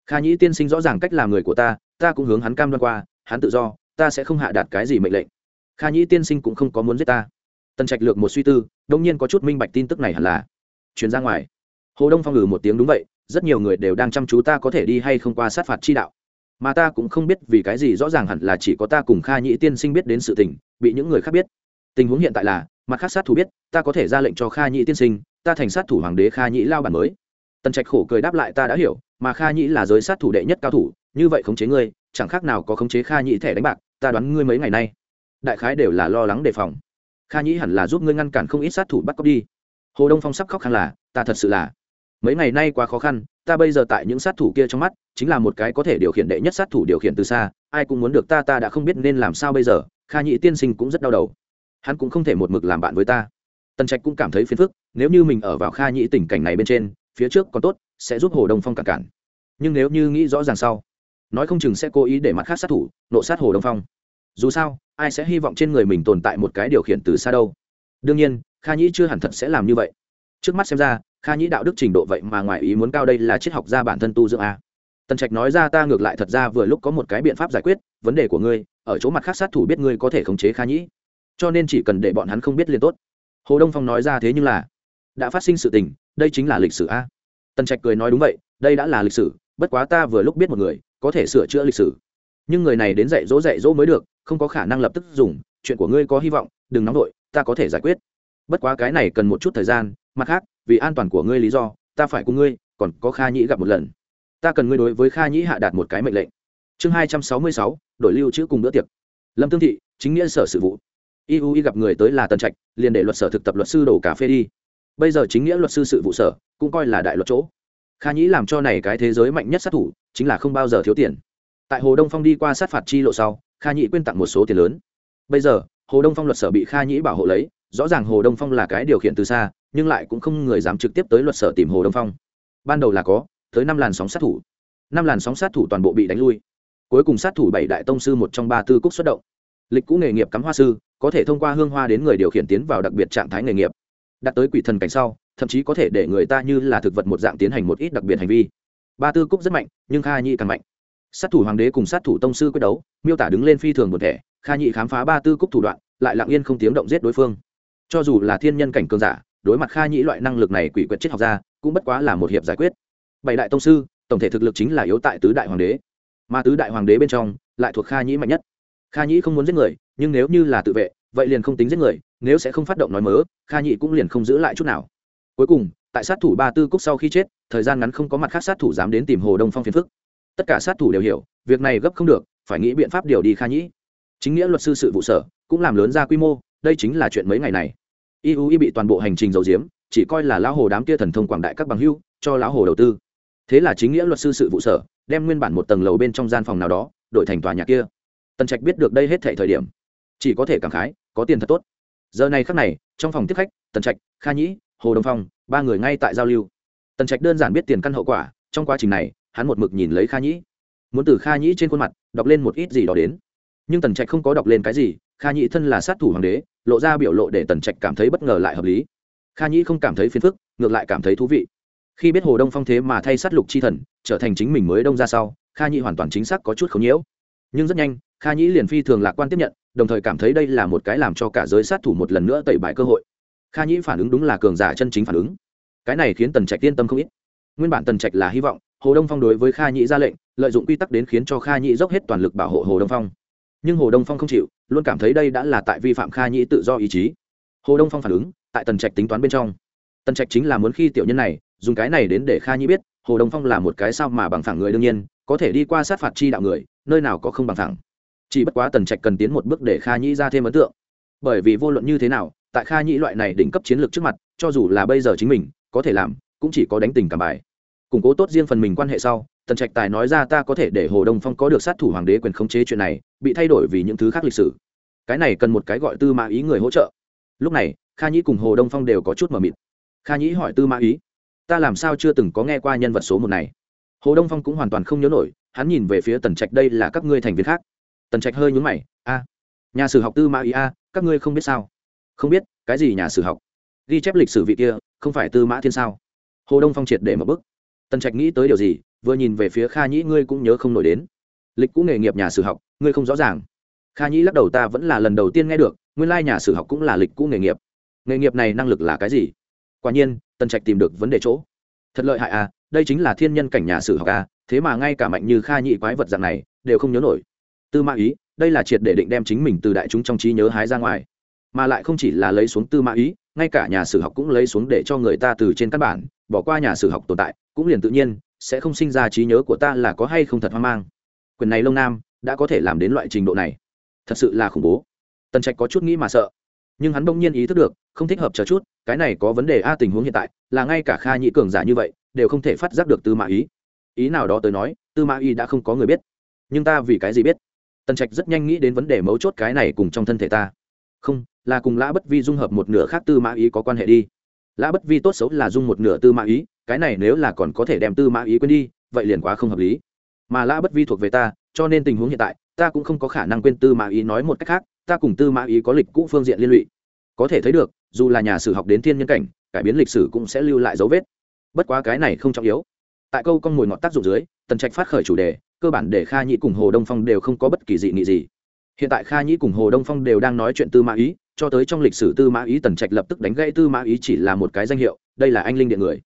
Kha nhĩ tiên sinh rõ ràng cách làm người của ta ta cũng hướng hắn cam đoan qua, hắn tự do, ta sẽ không hạ đạt cái gì mệnh lệnh. Kha nhĩ tiên sinh cũng không có muốn giết ta. Tần trạch lược một suy tư, đông nhiên có chút minh bạch tin tức này hẳn là. Chuyển ra ngoài. Hồ đông phong ngừ một tiếng đúng vậy, rất nhiều người đều đang chăm chú ta có thể đi hay không qua sát phạt chi đạo. Mà ta cũng không biết vì cái gì rõ ràng hẳn là chỉ có ta cùng kha nhĩ tiên sinh biết đến sự tình, bị những người khác biết tình huống hiện tại là, mặt khác sát thủ biết, ta có thể ra lệnh cho kha nhĩ tiên sinh, ta thành sát thủ hoàng đế kha nhĩ lao bản mới. Tần trạch khổ cười đáp lại ta đã hiểu, mà kha nhĩ là giới sát thủ đệ nhất cao thủ, như vậy khống chế ngươi, chẳng khác nào có khống chế kha nhĩ thẻ đánh bạc, ta đoán ngươi mấy ngày nay. Đại khái đều là lo lắng đề phòng. Kha nhĩ hẳn là giúp ngươi ngăn cản không ít sát thủ bắt cóc đi. Hồ đông phong sắp khóc khăn là, ta thật sự là. Mấy ngày nay quá khó khăn, ta bây giờ tại những sát thủ kia trong mắt, chính là một cái có thể điều khiển đệ nhất sát thủ điều khiển từ xa, ai cũng muốn được ta ta đã không biết nên làm sao bây giờ, kha nhĩ tiên sinh cũng rất đau đầu hắn cũng không thể một mực làm bạn với ta. Tần trạch cũng cảm thấy phiền phức, nếu như mình ở vào kha nhĩ tình cảnh này bên trên, phía trước còn tốt, sẽ giúp hồ đông phong cản cản. Nhưng nếu như nghĩ rõ ràng sau, nói không chừng sẽ cố ý để mặt khác sát thủ, nộ sát hồ đông phong. Dù sao, ai sẽ hy vọng trên người mình tồn tại một cái điều khiển từ xa đâu? Đương nhiên, kha nhĩ chưa hẳn thật sẽ làm như vậy. Trước mắt xem ra, kha nhĩ đạo đức trình độ vậy mà ngoài ý muốn cao đây là triết học gia bản thân tu dưỡng a. Tần trạch nói ra ta ngược lại thật ra vừa lúc có một cái biện pháp giải quyết, vấn đề của ngươi, ở chỗ mặt khác sát thủ biết ngươi có thể khống chế kha nhĩ cho nên chỉ cần để bọn hắn không biết liền tốt. Hồ đông phong nói ra thế nhưng là, đã phát sinh sự tình, đây chính là lịch sử a. Tần trạch cười nói đúng vậy, đây đã là lịch sử, bất quá ta vừa lúc biết một người, có thể sửa chữa lịch sử. Nhưng người này đến dạy dỗ dạy dỗ mới được, không có khả năng lập tức dùng, chuyện của ngươi có hy vọng, đừng nóng vội, ta có thể giải quyết. Bất quá cái này cần một chút thời gian, mặt khác, vì an toàn của ngươi lý do, ta phải cùng ngươi, còn có kha nhĩ gặp một lần. Ta cần ngươi đối với kha nhĩ hạ đạt một cái mệnh lệnh. Chương hai trăm sáu mươi sáu, đổi lưu trữ cùng bữa tiệc. Lâm tương thị, chính nghĩa sở sự vụ iui gặp người tới là tần trạch, liền để luật sở thực tập luật sư đổ cà phê đi. Bây giờ chính nghĩa luật sư sự vụ sở, cũng coi là đại luật chỗ. Kha nhĩ làm cho này cái thế giới mạnh nhất sát thủ, chính là không bao giờ thiếu tiền. Tại hồ đông phong đi qua sát phạt chi lộ sau, kha nhĩ quyên tặng một số tiền lớn. Bây giờ, hồ đông phong luật sở bị kha nhĩ bảo hộ lấy, rõ ràng hồ đông phong là cái điều khiển từ xa, nhưng lại cũng không người dám trực tiếp tới luật sở tìm hồ đông phong. Ban đầu là có, tới năm làn sóng sát thủ. Năm làn sóng sát thủ toàn bộ bị đánh lui. Cuối cùng sát thủ bảy đại tông sư một trong ba tư cúc xuất động. Lịch cũ nghề nghiệp cắm hoa sư có thể thông qua hương hoa đến người điều khiển tiến vào đặc biệt trạng thái nghề nghiệp. Đạt tới quỷ thần cảnh sau, thậm chí có thể để người ta như là thực vật một dạng tiến hành một ít đặc biệt hành vi. Ba tư cúc rất mạnh, nhưng kha nhị càng mạnh. Sát thủ hoàng đế cùng sát thủ tông sư quyết đấu, miêu tả đứng lên phi thường một thể kha nhị khám phá ba tư cúc thủ đoạn, lại lặng yên không tiếng động giết đối phương. Cho dù là thiên nhân cảnh cường giả, đối mặt kha nhị loại năng lực này quỷ quyệt triết học ra, cũng bất quá là một hiệp giải quyết. Bảy đại tông sư, tổng thể thực lực chính là yếu tại tứ đại hoàng đế. Mà tứ đại hoàng đế bên trong, lại thuộc kha nhĩ mạnh nhất kha nhĩ không muốn giết người, nhưng nếu như là tự vệ, vậy liền không tính giết người, nếu sẽ không phát động nói mớ, kha nhĩ cũng liền không giữ lại chút nào. Cuối cùng, tại sát thủ ba tư cúc sau khi chết, thời gian ngắn không có mặt khác sát thủ dám đến tìm hồ đông phong phiền phức. Tất cả sát thủ đều hiểu, việc này gấp không được, phải nghĩ biện pháp điều đi kha nhĩ. Chính nghĩa luật sư sự vụ sở, cũng làm lớn ra quy mô, đây chính là chuyện mấy ngày này. Iui bị toàn bộ hành trình dầu diếm chỉ coi là lão hồ đám kia thần thông quảng đại các bằng hưu, cho lão hồ đầu tư. Thế là chính nghĩa luật sư sự vụ sở, đem nguyên bản một tầng lầu bên trong gian phòng nào đó, đổi thành tòa nhà kia tần trạch biết được đây hết thể thời điểm, chỉ có thể cảm khái, có tiền thật tốt. Giờ này khắc này, trong phòng tiếp khách, tần trạch, kha nhĩ, hồ đông phong, ba người ngay tại giao lưu. Tần trạch đơn giản biết tiền căn hậu quả, trong quá trình này, hắn một mực nhìn lấy kha nhĩ. Muốn từ kha nhĩ trên khuôn mặt, đọc lên một ít gì đó đến. Nhưng tần trạch không có đọc lên cái gì, kha nhĩ thân là sát thủ hoàng đế, lộ ra biểu lộ để tần trạch cảm thấy bất ngờ lại hợp lý. Kha nhĩ không cảm thấy phiền phức, ngược lại cảm thấy thú vị. Khi biết hồ đông phong thế mà thay sát lục chi thần, trở thành chính mình mới đông ra sau, kha nhĩ hoàn toàn chính xác có chút k h nhiễu. Nhưng rất nhanh kha nhĩ liền phi thường lạc quan tiếp nhận, đồng thời cảm thấy đây là một cái làm cho cả giới sát thủ một lần nữa tẩy bài cơ hội. Kha nhĩ phản ứng đúng là cường giả chân chính phản ứng. Cái này khiến tần trạch yên tâm không ít. Nguyên bản tần trạch là hy vọng, hồ đông phong đối với kha nhĩ ra lệnh, lợi dụng quy tắc đến khiến cho kha nhĩ dốc hết toàn lực bảo hộ hồ đông phong. Nhưng hồ đông phong không chịu, luôn cảm thấy đây đã là tại vi phạm kha nhĩ tự do ý chí. Hồ đông phong phản ứng, tại tần trạch tính toán bên trong. Tần trạch chính là muốn khi tiểu nhân này, dùng cái này đến để kha nhĩ biết, hồ đông phong là một cái sao mà bằng phẳng người đương nhiên, có thể đi qua sát phạt chi đạo người, nơi nào có không bằng phẳng chỉ bất quá tần trạch cần tiến một bước để kha nhĩ ra thêm ấn tượng. Bởi vì vô luận như thế nào, tại kha nhĩ loại này đỉnh cấp chiến lược trước mặt, cho dù là bây giờ chính mình, có thể làm, cũng chỉ có đánh tình cảm bài. Củng cố tốt riêng phần mình quan hệ sau, tần trạch tài nói ra ta có thể để hồ đông phong có được sát thủ hoàng đế quyền khống chế chuyện này, bị thay đổi vì những thứ khác lịch sử. Cái này cần một cái gọi tư mã ý người hỗ trợ. Lúc này, kha nhĩ cùng hồ đông phong đều có chút mờ mịt. Kha nhĩ hỏi tư mã ý, ta làm sao chưa từng có nghe qua nhân vật số một này? Hồ đông phong cũng hoàn toàn không nhớ nổi, hắn nhìn về phía tần trạch, đây là các ngươi thành viên khác tần trạch hơi nhúng mày, a, nhà sử học tư mã ý a, các ngươi không biết sao? Không biết, cái gì nhà sử học? Ghi chép lịch sử vị kia, không phải tư mã thiên sao? Hồ đông phong triệt để một bức. Tần trạch nghĩ tới điều gì, vừa nhìn về phía kha nhĩ, ngươi cũng nhớ không nổi đến. Lịch cũ nghề nghiệp nhà sử học, ngươi không rõ ràng. Kha nhĩ lắc đầu, ta vẫn là lần đầu tiên nghe được, nguyên lai nhà sử học cũng là lịch cũ nghề nghiệp. Nghề nghiệp này năng lực là cái gì? Quả nhiên, tần trạch tìm được vấn đề chỗ. Thật lợi hại à đây chính là thiên nhân cảnh nhà sử học à thế mà ngay cả mạnh như kha Nhĩ quái vật dạng này, đều không nhớ nổi tư mã ý, đây là triệt để định đem chính mình từ đại chúng trong trí nhớ hái ra ngoài. Mà lại không chỉ là lấy xuống tư mã ý, ngay cả nhà sử học cũng lấy xuống để cho người ta từ trên căn bản, bỏ qua nhà sử học tồn tại, cũng liền tự nhiên, sẽ không sinh ra trí nhớ của ta là có hay không thật hoang mang. Quyền này lông nam đã có thể làm đến loại trình độ này. Thật sự là khủng bố. Tần trạch có chút nghĩ mà sợ. Nhưng hắn bỗng nhiên ý thức được, không thích hợp chờ chút, cái này có vấn đề a tình huống hiện tại, là ngay cả kha nhĩ cường giả như vậy, đều không thể phát giác được tư mã ý. Ý nào đó tới nói, tư mã ý đã không có người biết. Nhưng ta vì cái gì biết? Tần trạch rất nhanh nghĩ đến vấn đề mấu chốt cái này cùng trong thân thể ta. Không, là cùng lã bất vi dung hợp một nửa khác tư mã ý có quan hệ đi. Lã bất vi tốt xấu là dung một nửa tư mã ý, cái này nếu là còn có thể đem tư mã ý quên đi, vậy liền quá không hợp lý. Mà lã bất vi thuộc về ta, cho nên tình huống hiện tại, ta cũng không có khả năng quên tư mã ý nói một cách khác, ta cùng tư mã ý có lịch cũ phương diện liên lụy. Có thể thấy được, dù là nhà sử học đến thiên nhân cảnh, cải biến lịch sử cũng sẽ lưu lại dấu vết. Bất quá cái này không trọng yếu. Tại câu con mồi ngọt tác dụng dưới, tần trạch phát khởi chủ đề cơ bản để kha nhĩ cùng hồ đông phong đều không có bất kỳ dị nghị gì. Hiện tại kha nhĩ cùng hồ đông phong đều đang nói chuyện tư mã ý, cho tới trong lịch sử tư mã ý tần trạch lập tức đánh gãy tư mã ý chỉ là một cái danh hiệu, đây là anh linh điện người.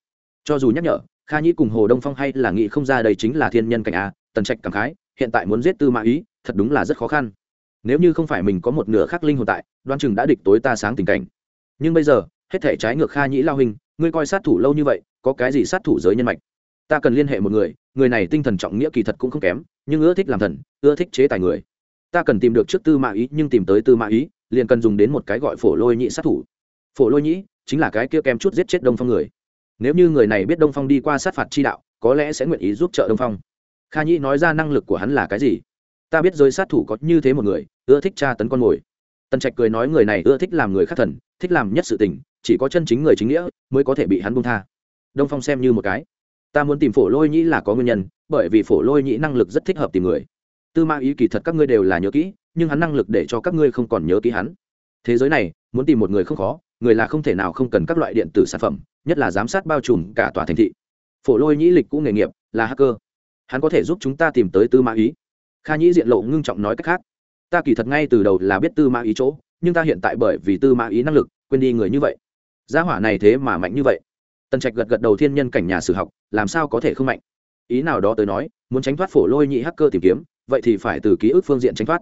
Cho dù nhắc nhở, kha nhĩ cùng hồ đông phong hay là nghị không ra đây chính là thiên nhân cảnh a, tần trạch cảm khái, hiện tại muốn giết tư mã ý, thật đúng là rất khó khăn. Nếu như không phải mình có một nửa khắc linh hồn tại đoan chừng đã địch tối ta sáng tình cảnh. Nhưng bây giờ, hết thể trái ngược kha nhĩ lao hình ngươi coi sát thủ lâu như vậy, có cái gì sát thủ giới nhân mạch? Ta cần liên hệ một người người này tinh thần trọng nghĩa kỳ thật cũng không kém, nhưng ưa thích làm thần, ưa thích chế tài người. Ta cần tìm được trước tư mã ý, nhưng tìm tới tư mã ý, liền cần dùng đến một cái gọi phổ lôi nhị sát thủ. Phổ lôi nhĩ chính là cái kia kém chút giết chết đông phong người. Nếu như người này biết đông phong đi qua sát phạt chi đạo, có lẽ sẽ nguyện ý giúp trợ đông phong. Kha nhĩ nói ra năng lực của hắn là cái gì? Ta biết giới sát thủ có như thế một người, ưa thích tra tấn con mồi. Tần trạch cười nói người này ưa thích làm người khác thần, thích làm nhất sự tình, chỉ có chân chính người chính nghĩa mới có thể bị hắn buông tha. Đông phong xem như một cái ta muốn tìm phổ lôi nhĩ là có nguyên nhân, bởi vì phổ lôi nhĩ năng lực rất thích hợp tìm người. Tư ma ý kỳ thật các ngươi đều là nhớ kỹ, nhưng hắn năng lực để cho các ngươi không còn nhớ kỹ hắn. Thế giới này, muốn tìm một người không khó, người là không thể nào không cần các loại điện tử sản phẩm, nhất là giám sát bao trùm cả tòa thành thị. Phổ lôi nhĩ lịch cũ nghề nghiệp, là hacker. Hắn có thể giúp chúng ta tìm tới tư ma ý. Kha nhĩ diện lộ ngưng trọng nói cách khác. Ta kỳ thật ngay từ đầu là biết tư ma ý chỗ, nhưng ta hiện tại bởi vì tư ma ý năng lực, quên đi người như vậy. Gia hỏa này thế mà mạnh như vậy tần trạch gật gật đầu thiên nhân cảnh nhà sử học, làm sao có thể không mạnh? Ý nào đó tới nói, muốn tránh thoát phổ lôi nhị hacker tìm kiếm, vậy thì phải từ ký ức phương diện tránh thoát.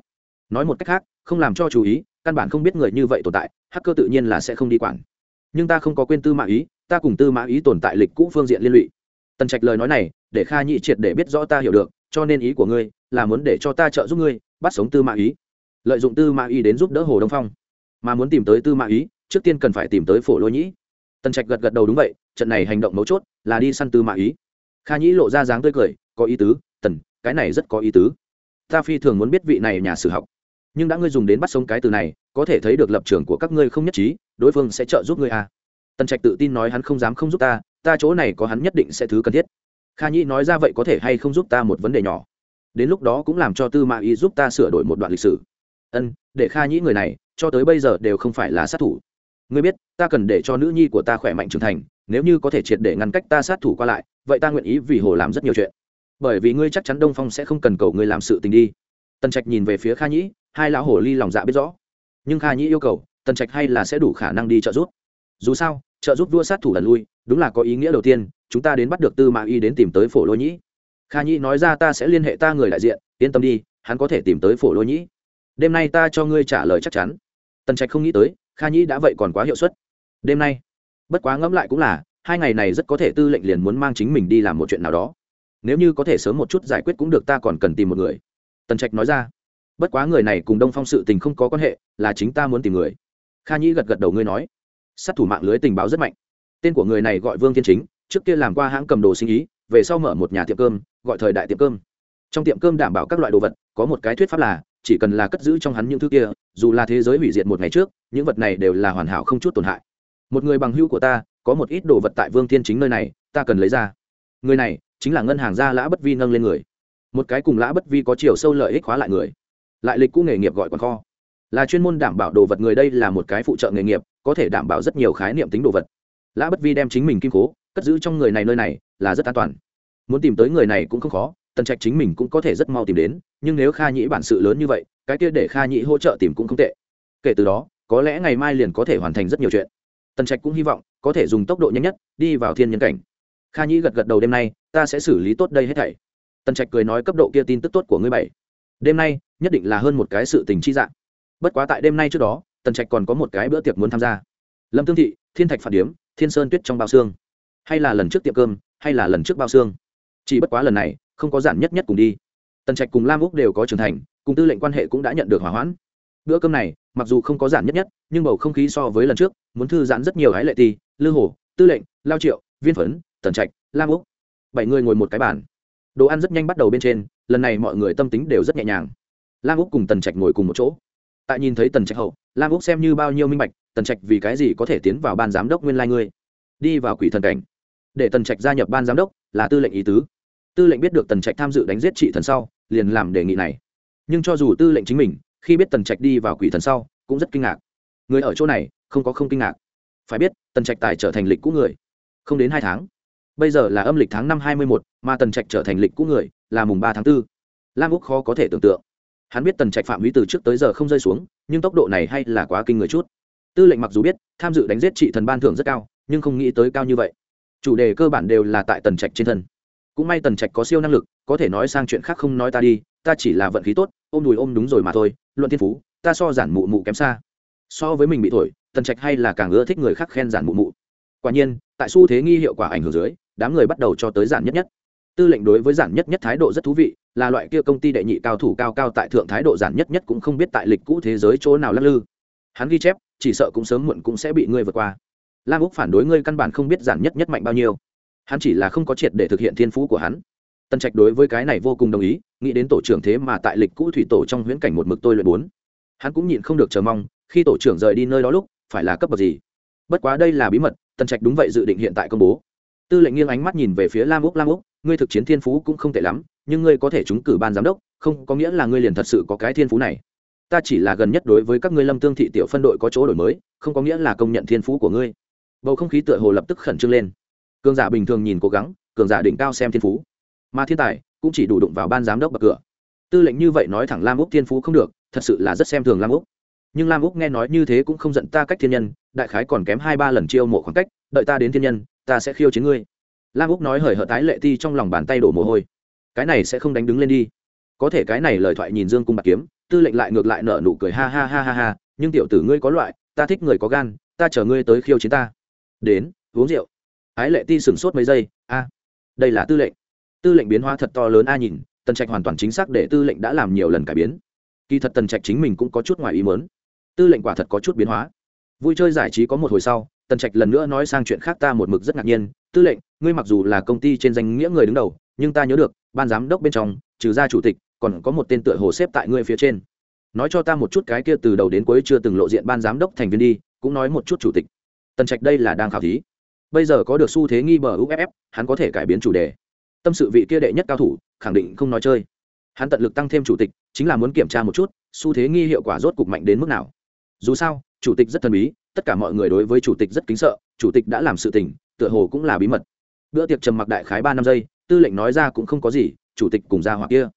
Nói một cách khác, không làm cho chú ý, căn bản không biết người như vậy tồn tại hacker tự nhiên là sẽ không đi quản. Nhưng ta không có quên tư mã ý, ta cùng tư mã ý tồn tại lịch cũ phương diện liên lụy. Tần trạch lời nói này, để kha nhị triệt để biết rõ ta hiểu được, cho nên ý của ngươi là muốn để cho ta trợ giúp ngươi, bắt sống tư mã ý. Lợi dụng tư mã ý đến giúp đỡ hồ đông phong. Mà muốn tìm tới tư mã ý, trước tiên cần phải tìm tới phổ lôi nhĩ tần trạch gật gật đầu đúng vậy trận này hành động mấu chốt là đi săn tư mã ý. Kha nhĩ lộ ra dáng tươi cười, có ý tứ, tần, cái này rất có ý tứ. Ta phi thường muốn biết vị này nhà sử học. Nhưng đã ngươi dùng đến bắt sống cái từ này, có thể thấy được lập trường của các ngươi không nhất trí, đối phương sẽ trợ giúp ngươi à. tần trạch tự tin nói hắn không dám không giúp ta ta chỗ này có hắn nhất định sẽ thứ cần thiết. Kha nhĩ nói ra vậy có thể hay không giúp ta một vấn đề nhỏ. Đến lúc đó cũng làm cho tư mã ý giúp ta sửa đổi một đoạn lịch sử. Ân, để kha nhĩ người này, cho tới bây giờ đều không phải là sát thủ. Ngươi biết, ta cần để cho nữ nhi của ta khỏe mạnh trưởng thành nếu như có thể triệt để ngăn cách ta sát thủ qua lại, vậy ta nguyện ý vì hồ làm rất nhiều chuyện. Bởi vì ngươi chắc chắn đông phong sẽ không cần cầu ngươi làm sự tình đi. Tần trạch nhìn về phía kha nhĩ, hai lão hồ ly lòng dạ biết rõ. Nhưng kha nhĩ yêu cầu, tần trạch hay là sẽ đủ khả năng đi trợ giúp. Dù sao, trợ giúp vua sát thủ lần lui, đúng là có ý nghĩa đầu tiên, chúng ta đến bắt được tư mã y đến tìm tới phổ lôi nhĩ. Kha nhĩ nói ra ta sẽ liên hệ ta người đại diện, yên tâm đi, hắn có thể tìm tới phổ lôi nhĩ. Đêm nay ta cho ngươi trả lời chắc chắn. Tần trạch không nghĩ tới, kha nhĩ đã vậy còn quá hiệu suất. Đêm nay bất quá ngẫm lại cũng là, hai ngày này rất có thể tư lệnh liền muốn mang chính mình đi làm một chuyện nào đó. Nếu như có thể sớm một chút giải quyết cũng được, ta còn cần tìm một người. Tần trạch nói ra. Bất quá người này cùng đông phong sự tình không có quan hệ, là chính ta muốn tìm người. Kha nhĩ gật gật đầu ngươi nói. Sát thủ mạng lưới tình báo rất mạnh. Tên của người này gọi vương thiên chính, trước kia làm qua hãng cầm đồ sinh ý, về sau mở một nhà tiệm cơm, gọi thời đại tiệm cơm. Trong tiệm cơm đảm bảo các loại đồ vật, có một cái thuyết pháp là, chỉ cần là cất giữ trong hắn những thứ kia, dù là thế giới hủy diệt một ngày trước, những vật này đều là hoàn hảo không chút tổn hại một người bằng hữu của ta, có một ít đồ vật tại vương thiên chính nơi này, ta cần lấy ra. Người này chính là ngân hàng gia lã bất vi nâng lên người. Một cái cùng lã bất vi có chiều sâu lợi ích hóa lại người. Lại lịch cũ nghề nghiệp gọi còn kho. Là chuyên môn đảm bảo đồ vật người đây là một cái phụ trợ nghề nghiệp, có thể đảm bảo rất nhiều khái niệm tính đồ vật. Lã bất vi đem chính mình kim cố, cất giữ trong người này nơi này, là rất an toàn. Muốn tìm tới người này cũng không khó, tần trạch chính mình cũng có thể rất mau tìm đến, nhưng nếu kha nhĩ bản sự lớn như vậy, cái kia để kha nhĩ hỗ trợ tìm cũng không tệ. Kể từ đó, có lẽ ngày mai liền có thể hoàn thành rất nhiều chuyện tần trạch cũng hy vọng có thể dùng tốc độ nhanh nhất đi vào thiên nhân cảnh. Kha nhĩ gật gật đầu, đêm nay ta sẽ xử lý tốt đây hết thảy. Tần trạch cười nói, cấp độ kia tin tức tốt của ngươi bảy. Đêm nay nhất định là hơn một cái sự tình chi dạng. Bất quá tại đêm nay trước đó, tần trạch còn có một cái bữa tiệc muốn tham gia. Lâm tương thị, thiên thạch phản điếm, thiên sơn tuyết trong bao xương. Hay là lần trước tiệm cơm, hay là lần trước bao xương. Chỉ bất quá lần này, không có giản nhất nhất cùng đi. Tần trạch cùng lam úc đều có trưởng thành, cùng tư lệnh quan hệ cũng đã nhận được hỏa hoãn bữa cơm này, mặc dù không có giản nhất nhất, nhưng bầu không khí so với lần trước, muốn thư giãn rất nhiều hái lệ ti lư hồ tư lệnh, lao triệu, viên phấn, tần trạch, lam úc. Bảy người ngồi một cái bàn. Đồ ăn rất nhanh bắt đầu bên trên, lần này mọi người tâm tính đều rất nhẹ nhàng. Lam úc cùng tần trạch ngồi cùng một chỗ. Tại nhìn thấy tần trạch hậu, lam úc xem như bao nhiêu minh bạch, tần trạch vì cái gì có thể tiến vào ban giám đốc nguyên lai ngươi? Đi vào quỷ thần cảnh. Để tần trạch gia nhập ban giám đốc là tư lệnh ý tứ. Tư lệnh biết được tần trạch tham dự đánh giết trị thần sau, liền làm đề nghị này. Nhưng cho dù tư lệnh chính mình khi biết tần trạch đi vào quỷ thần sau, cũng rất kinh ngạc. Người ở chỗ này, không có không kinh ngạc. Phải biết, tần trạch tài trở thành lịch cũ người, không đến hai tháng. Bây giờ là âm lịch tháng năm hai mươi một mà tần trạch trở thành lịch cũ người, là mùng ba tháng b ố lam úc khó có thể tưởng tượng. Hắn biết tần trạch phạm vi từ trước tới giờ không rơi xuống, nhưng tốc độ này hay là quá kinh người chút. Tư lệnh mặc dù biết, tham dự đánh giết trị thần ban thưởng rất cao, nhưng không nghĩ tới cao như vậy. Chủ đề cơ bản đều là tại tần trạch trên thân. Cũng may tần trạch có siêu năng lực, có thể nói sang chuyện khác không nói ta đi, ta chỉ là vận khí tốt, ôm đùi ôm đúng rồi mà thôi luận thiên phú, ta so giản mụ mụ kém xa. So với mình bị thổi, tần trạch hay là càng ưa thích người khác khen giản mụ mụ. Quả nhiên, tại xu thế nghi hiệu quả ảnh hưởng dưới, đám người bắt đầu cho tới giản nhất nhất. Tư lệnh đối với giản nhất nhất thái độ rất thú vị, là loại kia công ty đệ nhị cao thủ cao cao tại thượng thái độ giản nhất nhất cũng không biết tại lịch cũ thế giới chỗ nào lắc lư. Hắn ghi chép, chỉ sợ cũng sớm muộn cũng sẽ bị ngươi vượt qua. Lam úc phản đối ngươi căn bản không biết giản nhất nhất mạnh bao nhiêu. Hắn chỉ là không có triệt để thực hiện thiên phú của hắn tân trạch đối với cái này vô cùng đồng ý, nghĩ đến tổ trưởng thế mà tại lịch cũ thủy tổ trong huyễn cảnh một mực tôi luyện bốn. Hắn cũng nhịn không được chờ mong, khi tổ trưởng rời đi nơi đó lúc, phải là cấp bậc gì? Bất quá đây là bí mật tân trạch đúng vậy dự định hiện tại công bố. Tư lệnh nghiêng ánh mắt nhìn về phía lam úc lam úc, ngươi thực chiến thiên phú cũng không tệ lắm, nhưng ngươi có thể trúng cử ban giám đốc, không có nghĩa là ngươi liền thật sự có cái thiên phú này. Ta chỉ là gần nhất đối với các ngươi lâm tương thị tiểu phân đội có chỗ đổi mới, không có nghĩa là công nhận thiên phú của ngươi. Bầu không khí tựa hồ lập tức khẩn trương lên. Cường giả bình thường nhìn cố gắng, cường giả đỉnh cao xem thiên phú mà thiên tài cũng chỉ đủ đụng vào ban giám đốc bậc cửa. Tư lệnh như vậy nói thẳng lam úc thiên phú không được, thật sự là rất xem thường lam úc. Nhưng lam úc nghe nói như thế cũng không giận ta cách thiên nhân, đại khái còn kém hai ba lần chiêu mộ khoảng cách, đợi ta đến thiên nhân, ta sẽ khiêu chiến ngươi. Lam úc nói hời hợt tái lệ ti trong lòng bàn tay đổ mồ hôi. Cái này sẽ không đánh đứng lên đi. Có thể cái này lời thoại nhìn dương cung bạc kiếm, tư lệnh lại ngược lại nở nụ cười ha ha ha ha ha, nhưng tiểu tử ngươi có loại, ta thích người có gan, ta chờ ngươi tới khiêu chiến ta. Đến, uống rượu. Ái lệ ti sửng sốt mấy giây, a, đây là tư lệnh tư lệnh biến hóa thật to lớn a nhìn, tần trạch hoàn toàn chính xác để tư lệnh đã làm nhiều lần cải biến. Kỳ thật tần trạch chính mình cũng có chút ngoài ý mớn tư lệnh quả thật có chút biến hóa. Vui chơi giải trí có một hồi sau, tần trạch lần nữa nói sang chuyện khác ta một mực rất ngạc nhiên. Tư lệnh, ngươi mặc dù là công ty trên danh nghĩa người đứng đầu, nhưng ta nhớ được, ban giám đốc bên trong, trừ ra chủ tịch, còn có một tên tựa hồ xếp tại ngươi phía trên. Nói cho ta một chút cái kia từ đầu đến cuối chưa từng lộ diện ban giám đốc thành viên đi, cũng nói một chút chủ tịch. Tần trạch đây là đang khảo thí. Bây giờ có được xu thế nghi bờ uff hắn có thể cải biến chủ đề tâm sự vị kia đệ nhất cao thủ, khẳng định không nói chơi. Hắn tận lực tăng thêm chủ tịch, chính là muốn kiểm tra một chút, xu thế nghi hiệu quả rốt cục mạnh đến mức nào. Dù sao, chủ tịch rất thần bí, tất cả mọi người đối với chủ tịch rất kính sợ, chủ tịch đã làm sự tình, tựa hồ cũng là bí mật. Bữa tiệc trầm mặc đại khái ba năm giây, tư lệnh nói ra cũng không có gì, chủ tịch cùng ra hoặc kia.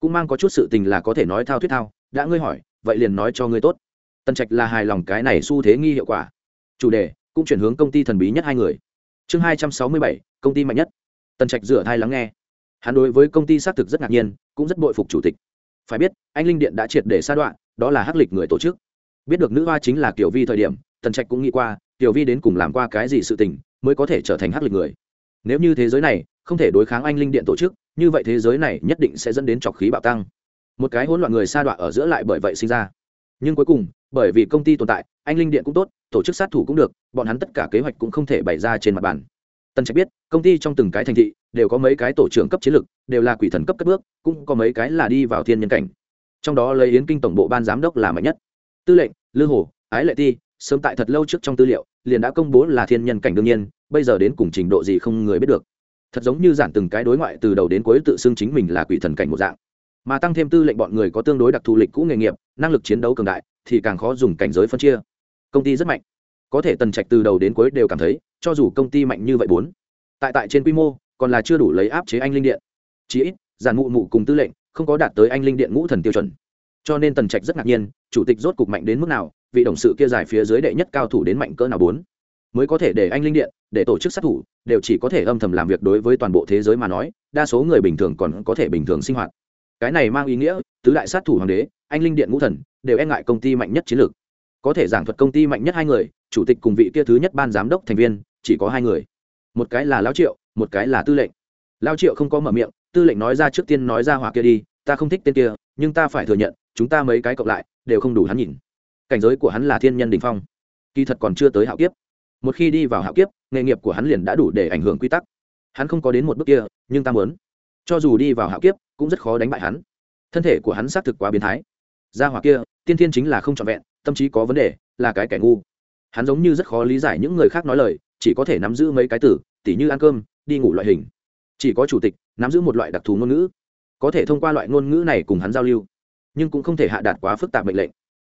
Cũng mang có chút sự tình là có thể nói thao thuyết thao, đã ngươi hỏi, vậy liền nói cho ngươi tốt. Tân trạch là hài lòng cái này xu thế nghi hiệu quả. Chủ đề, cũng chuyển hướng công ty thần bí nhất hai người. Chương hai trăm sáu mươi bảy, công ty mạnh nhất. Tần trạch rửa thai lắng nghe. Hắn đối với công ty xác thực rất ngạc nhiên, cũng rất bội phục chủ tịch. Phải biết, anh linh điện đã triệt để sa đoạn, đó là hắc lịch người tổ chức. Biết được nữ hoa chính là kiểu vi thời điểm, tần trạch cũng nghĩ qua tiểu vi đến cùng làm qua cái gì sự tình, mới có thể trở thành hắc lịch người. Nếu như thế giới này, không thể đối kháng anh linh điện tổ chức, như vậy thế giới này nhất định sẽ dẫn đến trọc khí bạo tăng. Một cái hỗn loạn người sa đọa ở giữa lại bởi vậy sinh ra. Nhưng cuối cùng, bởi vì công ty tồn tại, anh linh điện cũng tốt, tổ chức sát thủ cũng được, bọn hắn tất cả kế hoạch cũng không thể bày ra trên mặt bàn. Tần trạch biết, công ty trong từng cái thành thị đều có mấy cái tổ trưởng cấp chiến lược, đều là quỷ thần cấp cất bước, cũng có mấy cái là đi vào thiên nhân cảnh. Trong đó lấy yến kinh tổng bộ ban giám đốc là mạnh nhất. Tư lệnh, lư hồ, ái lệ ti, sớm tại thật lâu trước trong tư liệu, liền đã công bố là thiên nhân cảnh đương nhiên, bây giờ đến cùng trình độ gì không người biết được. Thật giống như giản từng cái đối ngoại từ đầu đến cuối tự xưng chính mình là quỷ thần cảnh một dạng. Mà tăng thêm tư lệnh bọn người có tương đối đặc thù lịch cũ nghề nghiệp, năng lực chiến đấu cường đại, thì càng khó dùng cảnh giới phân chia. Công ty rất mạnh. Có thể tần trạch từ đầu đến cuối đều cảm thấy cho dù công ty mạnh như vậy bốn, tại tại trên quy mô, còn là chưa đủ lấy áp chế anh linh điện. Chí ít, giản mụ mụ cùng tư lệnh, không có đạt tới anh linh điện ngũ thần tiêu chuẩn. Cho nên tần trạch rất ngạc nhiên, chủ tịch rốt cục mạnh đến mức nào, vị đồng sự kia giải phía dưới đệ nhất cao thủ đến mạnh cỡ nào bốn, mới có thể để anh linh điện, để tổ chức sát thủ, đều chỉ có thể âm thầm làm việc đối với toàn bộ thế giới mà nói, đa số người bình thường còn có thể bình thường sinh hoạt. Cái này mang ý nghĩa, tứ đại sát thủ hoàng đế, anh linh điện ngũ thần, đều e ngại công ty mạnh nhất chiến lược. Có thể giảng thuật công ty mạnh nhất hai người, chủ tịch cùng vị kia thứ nhất ban giám đốc thành viên chỉ có hai người. Một cái là lão triệu, một cái là tư lệnh. Lao triệu không có mở miệng, tư lệnh nói ra trước tiên nói ra hỏa kia đi, ta không thích tên kia, nhưng ta phải thừa nhận, chúng ta mấy cái cộng lại, đều không đủ hắn nhìn. Cảnh giới của hắn là thiên nhân đình phong. Kỳ thật còn chưa tới hạo kiếp. Một khi đi vào hạo kiếp, nghề nghiệp của hắn liền đã đủ để ảnh hưởng quy tắc. Hắn không có đến một bước kia, nhưng ta muốn. Cho dù đi vào hạo kiếp, cũng rất khó đánh bại hắn. Thân thể của hắn xác thực quá biến thái. Gia hỏa kia, tiên thiên chính là không trọn vẹn, tâm trí có vấn đề, là cái kẻ ngu. Hắn giống như rất khó lý giải những người khác nói lời chỉ có thể nắm giữ mấy cái từ, tỉ như ăn cơm, đi ngủ loại hình. Chỉ có chủ tịch nắm giữ một loại đặc thù ngôn ngữ, có thể thông qua loại ngôn ngữ này cùng hắn giao lưu, nhưng cũng không thể hạ đạt quá phức tạp mệnh lệnh.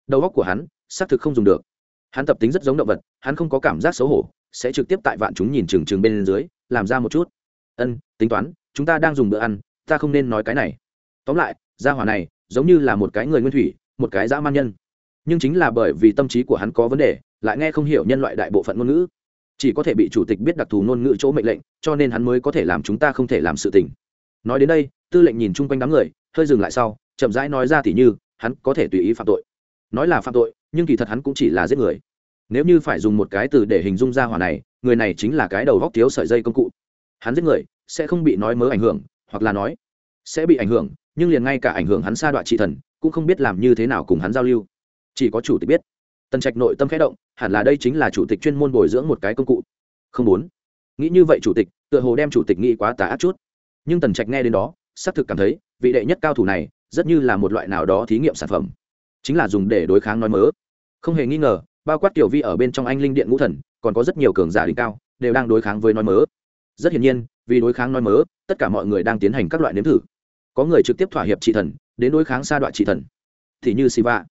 Đầu óc của hắn, xác thực không dùng được. Hắn tập tính rất giống động vật, hắn không có cảm giác xấu hổ, sẽ trực tiếp tại vạn chúng nhìn trừng trừng bên dưới, làm ra một chút. Ân, tính toán, chúng ta đang dùng bữa ăn, ta không nên nói cái này. Tóm lại, gia hỏa này giống như là một cái người nguyên thủy, một cái dã man nhân. Nhưng chính là bởi vì tâm trí của hắn có vấn đề, lại nghe không hiểu nhân loại đại bộ phận ngôn ngữ chỉ có thể bị chủ tịch biết đặc thù ngôn ngữ chỗ mệnh lệnh, cho nên hắn mới có thể làm chúng ta không thể làm sự tình. Nói đến đây, tư lệnh nhìn chung quanh đám người, hơi dừng lại sau, chậm rãi nói ra thì như, hắn có thể tùy ý phạm tội. Nói là phạm tội, nhưng kỳ thật hắn cũng chỉ là giết người. Nếu như phải dùng một cái từ để hình dung ra hỏa này, người này chính là cái đầu góc thiếu sợi dây công cụ. Hắn giết người, sẽ không bị nói mớ ảnh hưởng, hoặc là nói, sẽ bị ảnh hưởng, nhưng liền ngay cả ảnh hưởng hắn sa đoạn trị thần, cũng không biết làm như thế nào cùng hắn giao lưu. Chỉ có chủ tịch biết tần trạch nội tâm khẽ động, hẳn là đây chính là chủ tịch chuyên môn bồi dưỡng một cái công cụ. Không muốn. Nghĩ như vậy chủ tịch, tựa hồ đem chủ tịch nghĩ quá tà ác chút. Nhưng tần trạch nghe đến đó, xác thực cảm thấy, vị đệ nhất cao thủ này, rất như là một loại nào đó thí nghiệm sản phẩm. Chính là dùng để đối kháng nói mớ. Không hề nghi ngờ, bao quát tiểu vi ở bên trong anh linh điện ngũ thần, còn có rất nhiều cường giả đỉnh cao, đều đang đối kháng với nói mớ. Rất hiển nhiên, vì đối kháng nói mớ, tất cả mọi người đang tiến hành các loại nếm thử. Có người trực tiếp thỏa hiệp trị thần, đến đối kháng sa đoạn trị thần. Thì như siva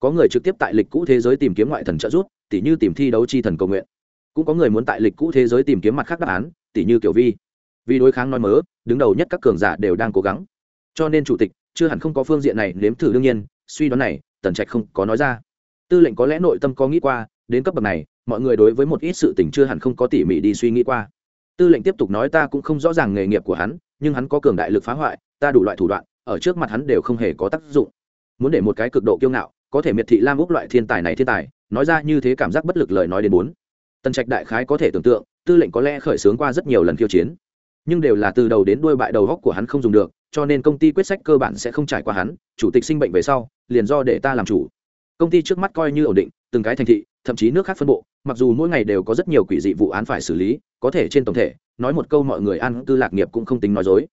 có người trực tiếp tại lịch cũ thế giới tìm kiếm ngoại thần trợ giúp, tỉ như tìm thi đấu chi thần cầu nguyện. Cũng có người muốn tại lịch cũ thế giới tìm kiếm mặt khác đáp án, tỉ như kiểu vi. Vì đối kháng nói mớ, đứng đầu nhất các cường giả đều đang cố gắng. Cho nên chủ tịch, chưa hẳn không có phương diện này, nếm thử đương nhiên, suy đoán này, tần trạch không có nói ra. Tư lệnh có lẽ nội tâm có nghĩ qua, đến cấp bậc này, mọi người đối với một ít sự tình chưa hẳn không có tỉ mỉ đi suy nghĩ qua. Tư lệnh tiếp tục nói ta cũng không rõ ràng nghề nghiệp của hắn, nhưng hắn có cường đại lực phá hoại, ta đủ loại thủ đoạn, ở trước mặt hắn đều không hề có tác dụng. Muốn để một cái cực độ kiêu ngạo có thể miệt thị lam úc loại thiên tài này thiên tài, nói ra như thế cảm giác bất lực lời nói đến bốn. Tần trạch đại khái có thể tưởng tượng, tư lệnh có lẽ khởi xướng qua rất nhiều lần khiêu chiến, nhưng đều là từ đầu đến đuôi bại đầu góc của hắn không dùng được, cho nên công ty quyết sách cơ bản sẽ không trải qua hắn, chủ tịch sinh bệnh về sau, liền do để ta làm chủ. Công ty trước mắt coi như ổn định, từng cái thành thị, thậm chí nước khác phân bộ, mặc dù mỗi ngày đều có rất nhiều quỷ dị vụ án phải xử lý, có thể trên tổng thể, nói một câu mọi người ăn cư lạc nghiệp cũng không tính nói dối.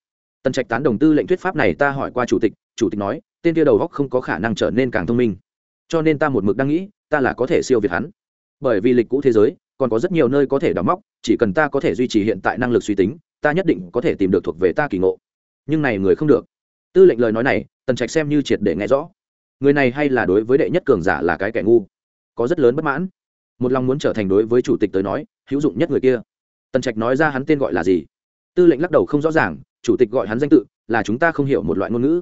Tần trạch tán đồng tư lệnh thuyết pháp này ta hỏi qua chủ tịch chủ tịch nói, tên kia đầu góc không có khả năng trở nên càng thông minh cho nên ta một mực đang nghĩ, ta là có thể siêu việt hắn. Bởi vì lịch cũ thế giới, còn có rất nhiều nơi có thể đóng móc, chỉ cần ta có thể duy trì hiện tại năng lực suy tính, ta nhất định có thể tìm được thuộc về ta kỳ ngộ. Nhưng này người không được. Tư lệnh lời nói này, tần trạch xem như triệt để nghe rõ. Người này hay là đối với đệ nhất cường giả là cái kẻ ngu? Có rất lớn bất mãn. Một lòng muốn trở thành đối với chủ tịch tới nói, hữu dụng nhất người kia. Tần trạch nói ra hắn tên gọi là gì? Tư lệnh lắc đầu không rõ ràng, chủ tịch gọi hắn danh tự, là chúng ta không hiểu một loại ngôn ngữ.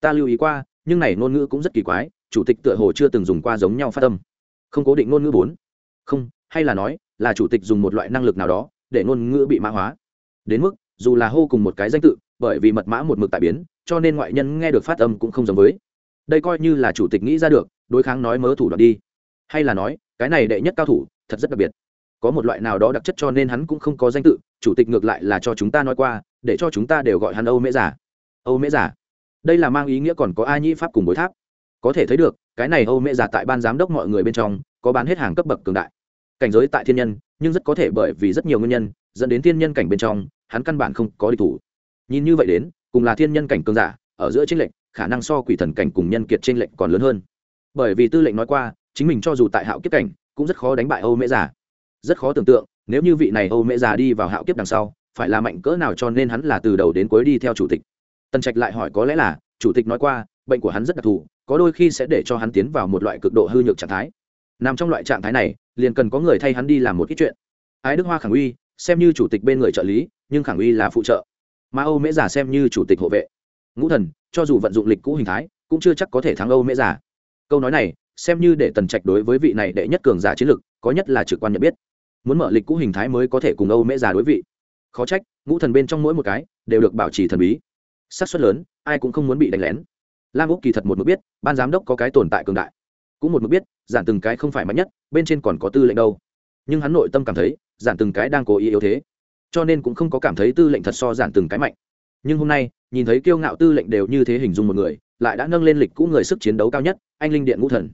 Ta lưu ý qua, nhưng này ngôn ngữ cũng rất kỳ quái chủ tịch tựa hồ chưa từng dùng qua giống nhau phát tâm không cố định ngôn ngữ bốn. Không, hay là nói, là chủ tịch dùng một loại năng lực nào đó, để ngôn ngữ bị mã hóa. Đến mức, dù là hô cùng một cái danh tự, bởi vì mật mã một mực tại biến, cho nên ngoại nhân nghe được phát âm cũng không giống với. Đây coi như là chủ tịch nghĩ ra được, đối kháng nói mớ thủ đoạn đi. Hay là nói, cái này đệ nhất cao thủ, thật rất đặc biệt. Có một loại nào đó đặc chất cho nên hắn cũng không có danh tự, chủ tịch ngược lại là cho chúng ta nói qua, để cho chúng ta đều gọi hắn âu mễ giả âu mễ giả đây là mang ý nghĩa còn có a nhĩ pháp cùng bối tháp có thể thấy được, cái này âu mễ giả tại ban giám đốc mọi người bên trong, có bán hết hàng cấp bậc cường đại. Cảnh giới tại thiên nhân, nhưng rất có thể bởi vì rất nhiều nguyên nhân, dẫn đến thiên nhân cảnh bên trong, hắn căn bản không có địch thủ. Nhìn như vậy đến, cùng là thiên nhân cảnh cường giả, ở giữa tranh lệnh khả năng so quỷ thần cảnh cùng nhân kiệt tranh lệnh còn lớn hơn. Bởi vì tư lệnh nói qua, chính mình cho dù tại hạo kiếp cảnh, cũng rất khó đánh bại âu mễ giả rất khó tưởng tượng, nếu như vị này âu mễ giả đi vào hạo kiếp đằng sau, phải là mạnh cỡ nào cho nên hắn là từ đầu đến cuối đi theo chủ tịch. Tần trạch lại hỏi có lẽ là, chủ tịch nói qua, bệnh của hắn rất đặc thù có đôi khi sẽ để cho hắn tiến vào một loại cực độ hư nhược trạng thái. Nằm trong loại trạng thái này, liền cần có người thay hắn đi làm một ít chuyện. Ái đức hoa khẳng uy, xem như chủ tịch bên người trợ lý, nhưng khẳng uy là phụ trợ. Mà âu mễ giả xem như chủ tịch hộ vệ. Ngũ thần, cho dù vận dụng lịch cũ hình thái, cũng chưa chắc có thể thắng âu mễ giả câu nói này, xem như để tần trạch đối với vị này đệ nhất cường giả chiến lực, có nhất là trực quan nhận biết. Muốn mở lịch cũ hình thái mới có thể cùng âu mễ giả đối vị. Khó trách, ngũ thần bên trong mỗi một cái, đều được bảo trì thần bí. Xác suất lớn, ai cũng không muốn bị đánh lén lam úc kỳ thật một mực biết ban giám đốc có cái tồn tại cường đại cũng một mực biết giản từng cái không phải mạnh nhất bên trên còn có tư lệnh đâu nhưng hắn nội tâm cảm thấy giản từng cái đang cố ý yếu thế cho nên cũng không có cảm thấy tư lệnh thật so giản từng cái mạnh nhưng hôm nay nhìn thấy kiêu ngạo tư lệnh đều như thế hình dung một người lại đã nâng lên lịch cũ người sức chiến đấu cao nhất anh linh điện ngũ thần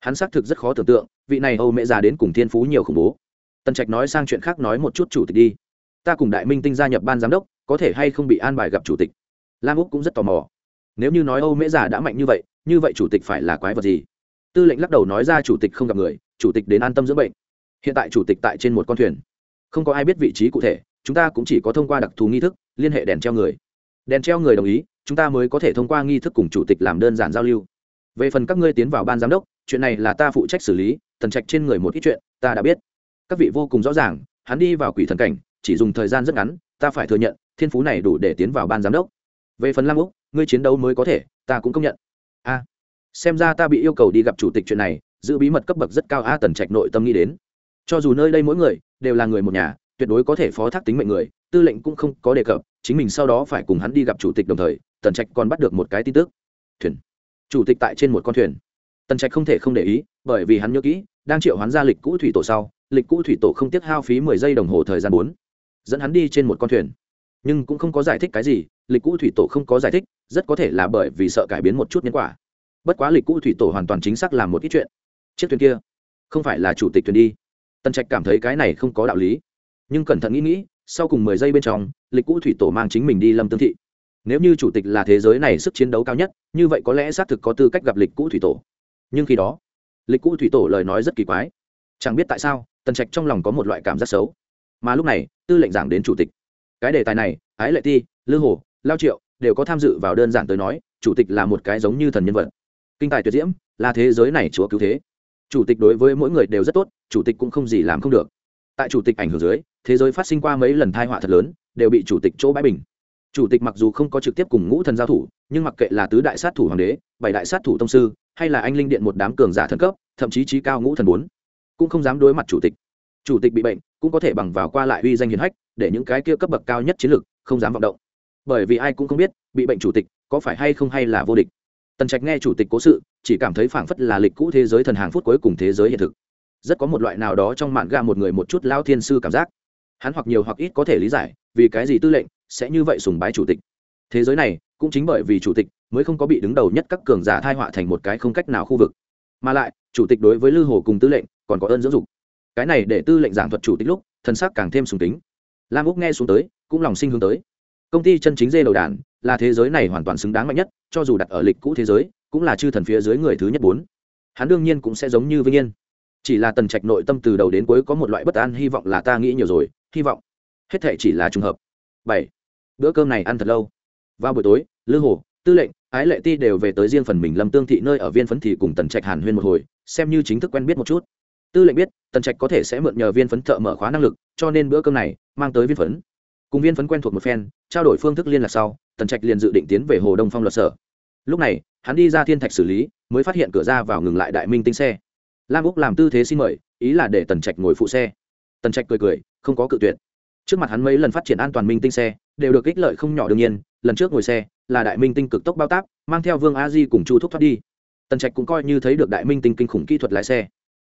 hắn xác thực rất khó tưởng tượng vị này âu mẹ già đến cùng thiên phú nhiều khủng bố tần trạch nói sang chuyện khác nói một chút chủ tịch đi ta cùng đại minh tinh gia nhập ban giám đốc có thể hay không bị an bài gặp chủ tịch lam úc cũng rất tò mò nếu như nói âu mễ giả đã mạnh như vậy như vậy chủ tịch phải là quái vật gì? Tư lệnh lắc đầu nói ra chủ tịch không gặp người, chủ tịch đến an tâm dưỡng bệnh. Hiện tại chủ tịch tại trên một con thuyền. Không có ai biết vị trí cụ thể, chúng ta cũng chỉ có thông qua đặc thù nghi thức, liên hệ đèn treo người. Đèn treo người đồng ý, chúng ta mới có thể thông qua nghi thức cùng chủ tịch làm đơn giản giao lưu. Về phần các ngươi tiến vào ban giám đốc, chuyện này là ta phụ trách xử lý, thần trạch trên người một ít chuyện, ta đã biết. Các vị vô cùng rõ ràng, hắn đi vào quỷ thần cảnh, chỉ dùng thời gian rất ngắn, ta phải thừa nhận, thiên phú này đủ để tiến vào ban giám đốc. Về phần lam úc ngươi chiến đấu mới có thể, ta cũng công nhận. A, xem ra ta bị yêu cầu đi gặp chủ tịch chuyện này, giữ bí mật cấp bậc rất cao a tần trạch nội tâm nghĩ đến. Cho dù nơi đây mỗi người đều là người một nhà, tuyệt đối có thể phó thác tính mệnh người, tư lệnh cũng không có đề cập, chính mình sau đó phải cùng hắn đi gặp chủ tịch đồng thời, tần trạch còn bắt được một cái tin tức. Thuyền. Chủ tịch tại trên một con thuyền. Tần trạch không thể không để ý, bởi vì hắn nhớ kỹ, đang triệu hoán ra lịch cũ thủy tổ sau, lịch cũ thủy tổ không tiếc hao phí mười giây đồng hồ thời gian bốn, dẫn hắn đi trên một con thuyền. Nhưng cũng không có giải thích cái gì lịch cũ thủy tổ không có giải thích, rất có thể là bởi vì sợ cải biến một chút nhân quả. Bất quá lịch cũ thủy tổ hoàn toàn chính xác làm một ít chuyện. Chiếc thuyền kia, không phải là chủ tịch thuyền đi. Tần trạch cảm thấy cái này không có đạo lý. Nhưng cẩn thận nghĩ nghĩ, sau cùng mười giây bên trong, lịch cũ thủy tổ mang chính mình đi lâm tương thị. Nếu như chủ tịch là thế giới này sức chiến đấu cao nhất, như vậy có lẽ xác thực có tư cách gặp lịch cũ thủy tổ. Nhưng khi đó, lịch cũ thủy tổ lời nói rất kỳ quái. Chẳng biết tại sao, tần trạch trong lòng có một loại cảm giác xấu. Mà lúc này, tư lệnh giảng đến chủ tịch. Cái đề tài này, ái lệ ti, lư hồ lao triệu, đều có tham dự vào đơn giản tới nói, chủ tịch là một cái giống như thần nhân vật. Kinh tài tuyệt diễm, là thế giới này chúa cứu thế. Chủ tịch đối với mỗi người đều rất tốt, chủ tịch cũng không gì làm không được. Tại chủ tịch ảnh hưởng dưới, thế giới phát sinh qua mấy lần thai họa thật lớn, đều bị chủ tịch chỗ bãi bình. Chủ tịch mặc dù không có trực tiếp cùng ngũ thần giao thủ, nhưng mặc kệ là tứ đại sát thủ hoàng đế, bảy đại sát thủ tông sư, hay là anh linh điện một đám cường giả thần cấp, thậm chí trí cao ngũ thần bốn, cũng không dám đối mặt chủ tịch. Chủ tịch bị bệnh, cũng có thể bằng vào qua lại uy danh hiền hách, để những cái kia cấp bậc cao nhất chiến lược không dám vọng động bởi vì ai cũng không biết, bị bệnh chủ tịch có phải hay không hay là vô địch. Tần trạch nghe chủ tịch cố sự, chỉ cảm thấy phảng phất là lịch cũ thế giới thần hàng phút cuối cùng thế giới hiện thực. Rất có một loại nào đó trong mạn ga một người một chút lao thiên sư cảm giác. Hắn hoặc nhiều hoặc ít có thể lý giải, vì cái gì tư lệnh sẽ như vậy sùng bái chủ tịch. Thế giới này cũng chính bởi vì chủ tịch mới không có bị đứng đầu nhất các cường giả thai họa thành một cái không cách nào khu vực. Mà lại, chủ tịch đối với lư hồ cùng tư lệnh còn có ơn dưỡng dục. Cái này để tư lệnh giảng thuật chủ tịch lúc, thân xác càng thêm sùng tính lam úc nghe xuống tới, cũng lòng sinh hướng tới công ty chân chính dê đầu đàn là thế giới này hoàn toàn xứng đáng mạnh nhất, cho dù đặt ở lịch cũ thế giới, cũng là chư thần phía dưới người thứ nhất bốn. Hắn đương nhiên cũng sẽ giống như vinh yên. Chỉ là tần trạch nội tâm từ đầu đến cuối có một loại bất an hy vọng là ta nghĩ nhiều rồi, hy vọng. Hết thệ chỉ là trùng hợp. Bảy. Bữa cơm này ăn thật lâu. Vào buổi tối, lư hồ, tư lệnh, ái lệ ti đều về tới riêng phần mình lâm tương thị nơi ở viên phấn thị cùng tần trạch hàn huyên một hồi, xem như chính thức quen biết một chút. Tư lệnh biết, tần trạch có thể sẽ mượn nhờ viên phấn thợ mở khóa năng lực, cho nên bữa cơm này mang tới viên phấn. Cùng viên phấn quen thuộc một phen trao đổi phương thức liên lạc sau, tần trạch liền dự định tiến về hồ đông phong luật sở. Lúc này, hắn đi ra thiên thạch xử lý, mới phát hiện cửa ra vào ngừng lại đại minh tinh xe. Lam úc làm tư thế xin mời, ý là để tần trạch ngồi phụ xe. Tần trạch cười cười, không có cự tuyệt. Trước mặt hắn mấy lần phát triển an toàn minh tinh xe, đều được ích lợi không nhỏ đương nhiên, lần trước ngồi xe là đại minh tinh cực tốc bao tác, mang theo vương a di cùng chu thúc thoát đi. Tần trạch cũng coi như thấy được đại minh tinh kinh khủng kỹ thuật lái xe.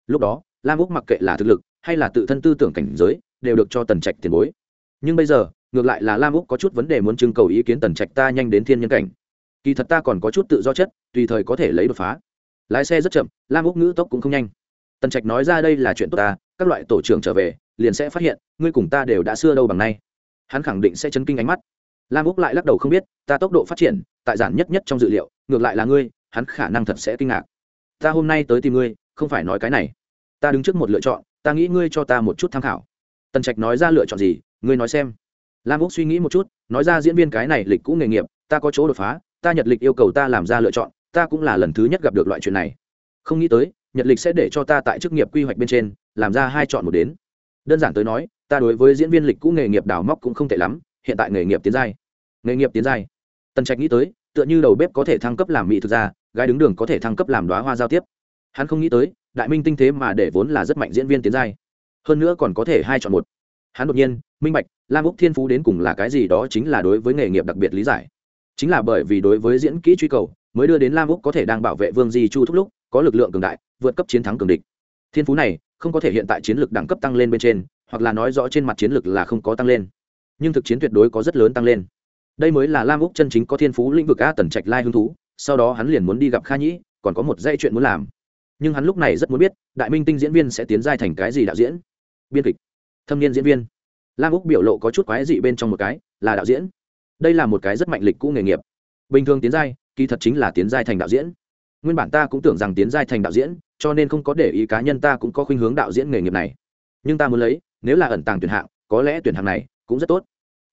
Lúc đó, lam úc mặc kệ là thực lực hay là tự thân tư tưởng cảnh giới, đều được cho tần trạch tiền bối. Nhưng bây giờ ngược lại là lam úc có chút vấn đề muốn trưng cầu ý kiến tần trạch ta nhanh đến thiên nhân cảnh. Kỳ thật ta còn có chút tự do chất, tùy thời có thể lấy đột phá. Lái xe rất chậm, lam úc ngữ tốc cũng không nhanh. Tần trạch nói ra đây là chuyện tốt ta, các loại tổ trưởng trở về, liền sẽ phát hiện, ngươi cùng ta đều đã xưa đâu bằng nay. Hắn khẳng định sẽ chấn kinh ánh mắt. Lam úc lại lắc đầu không biết, ta tốc độ phát triển, tại giản nhất nhất trong dự liệu, ngược lại là ngươi, hắn khả năng thật sẽ kinh ngạc. Ta hôm nay tới tìm ngươi, không phải nói cái này. Ta đứng trước một lựa chọn, ta nghĩ ngươi cho ta một chút tham khảo. Tần trạch nói ra lựa chọn gì, ngươi nói xem lam úc suy nghĩ một chút, nói ra diễn viên cái này lịch cũ nghề nghiệp, ta có chỗ đột phá, ta nhật lịch yêu cầu ta làm ra lựa chọn, ta cũng là lần thứ nhất gặp được loại chuyện này. Không nghĩ tới, nhật lịch sẽ để cho ta tại chức nghiệp quy hoạch bên trên, làm ra hai chọn một đến. Đơn giản tới nói, ta đối với diễn viên lịch cũ nghề nghiệp đào móc cũng không tệ lắm, hiện tại nghề nghiệp tiến giai. Nghề nghiệp tiến giai. Tần trạch nghĩ tới, tựa như đầu bếp có thể thăng cấp làm mỹ thực ra gái đứng đường có thể thăng cấp làm đoá hoa giao tiếp. Hắn không nghĩ tới, đại minh tinh thế mà để vốn là rất mạnh diễn viên tiến giai. Hơn nữa còn có thể hai chọn một hắn đột nhiên, minh bạch, lam úc thiên phú đến cùng là cái gì đó chính là đối với nghề nghiệp đặc biệt lý giải. Chính là bởi vì đối với diễn kỹ truy cầu, mới đưa đến lam úc có thể đang bảo vệ vương di chu thúc lúc, có lực lượng cường đại, vượt cấp chiến thắng cường địch. Thiên phú này, không có thể hiện tại chiến lược đẳng cấp tăng lên bên trên, hoặc là nói rõ trên mặt chiến lược là không có tăng lên. Nhưng thực chiến tuyệt đối có rất lớn tăng lên. Đây mới là lam úc chân chính có thiên phú lĩnh vực a tần trạch lai hứng thú, sau đó hắn liền muốn đi gặp kha nhĩ, còn có một dây chuyện muốn làm. Nhưng hắn lúc này rất muốn biết, đại minh tinh diễn viên sẽ tiến giai thành cái gì đạo diễn. Biên kịch thâm niên diễn viên. Lam úc biểu lộ có chút quái dị bên trong một cái, là đạo diễn. Đây là một cái rất mạnh lịch cũ nghề nghiệp. Bình thường tiến giai, kỳ thật chính là tiến giai thành đạo diễn. Nguyên bản ta cũng tưởng rằng tiến giai thành đạo diễn, cho nên không có để ý cá nhân ta cũng có khuynh hướng đạo diễn nghề nghiệp này. Nhưng ta muốn lấy, nếu là ẩn tàng tuyển hạng, có lẽ tuyển hạng này cũng rất tốt.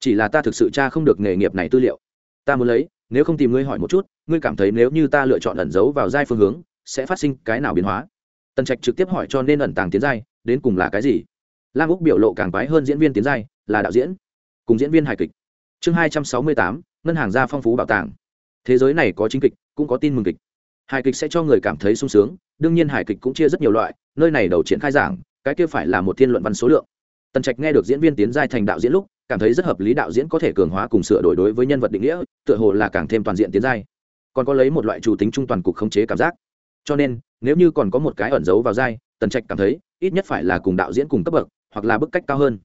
Chỉ là ta thực sự cha không được nghề nghiệp này tư liệu. Ta muốn lấy, nếu không tìm ngươi hỏi một chút, ngươi cảm thấy nếu như ta lựa chọn ẩn giấu vào giai phương hướng, sẽ phát sinh cái nào biến hóa? Tần trạch trực tiếp hỏi cho nên ẩn tàng tiến giai, đến cùng là cái gì? Lam úc biểu lộ càng quái hơn diễn viên tiến giai, là đạo diễn, cùng diễn viên hài kịch. Chương hai trăm sáu mươi tám, ngân hàng gia phong phú bảo tàng. Thế giới này có chính kịch, cũng có tin mừng kịch. Hài kịch sẽ cho người cảm thấy sung sướng, đương nhiên hài kịch cũng chia rất nhiều loại, nơi này đầu triển khai giảng, cái kia phải là một thiên luận văn số lượng. Tần trạch nghe được diễn viên tiến giai thành đạo diễn lúc, cảm thấy rất hợp lý đạo diễn có thể cường hóa cùng sửa đổi đối với nhân vật định nghĩa, tựa hồ là càng thêm toàn diện tiến giai. Còn có lấy một loại chủ tính trung toàn cục khống chế cảm giác. Cho nên, nếu như còn có một cái ẩn giấu vào giai, tần trạch cảm thấy, ít nhất phải là cùng đạo diễn cùng cấp bậc hoặc là bức cách cao hơn.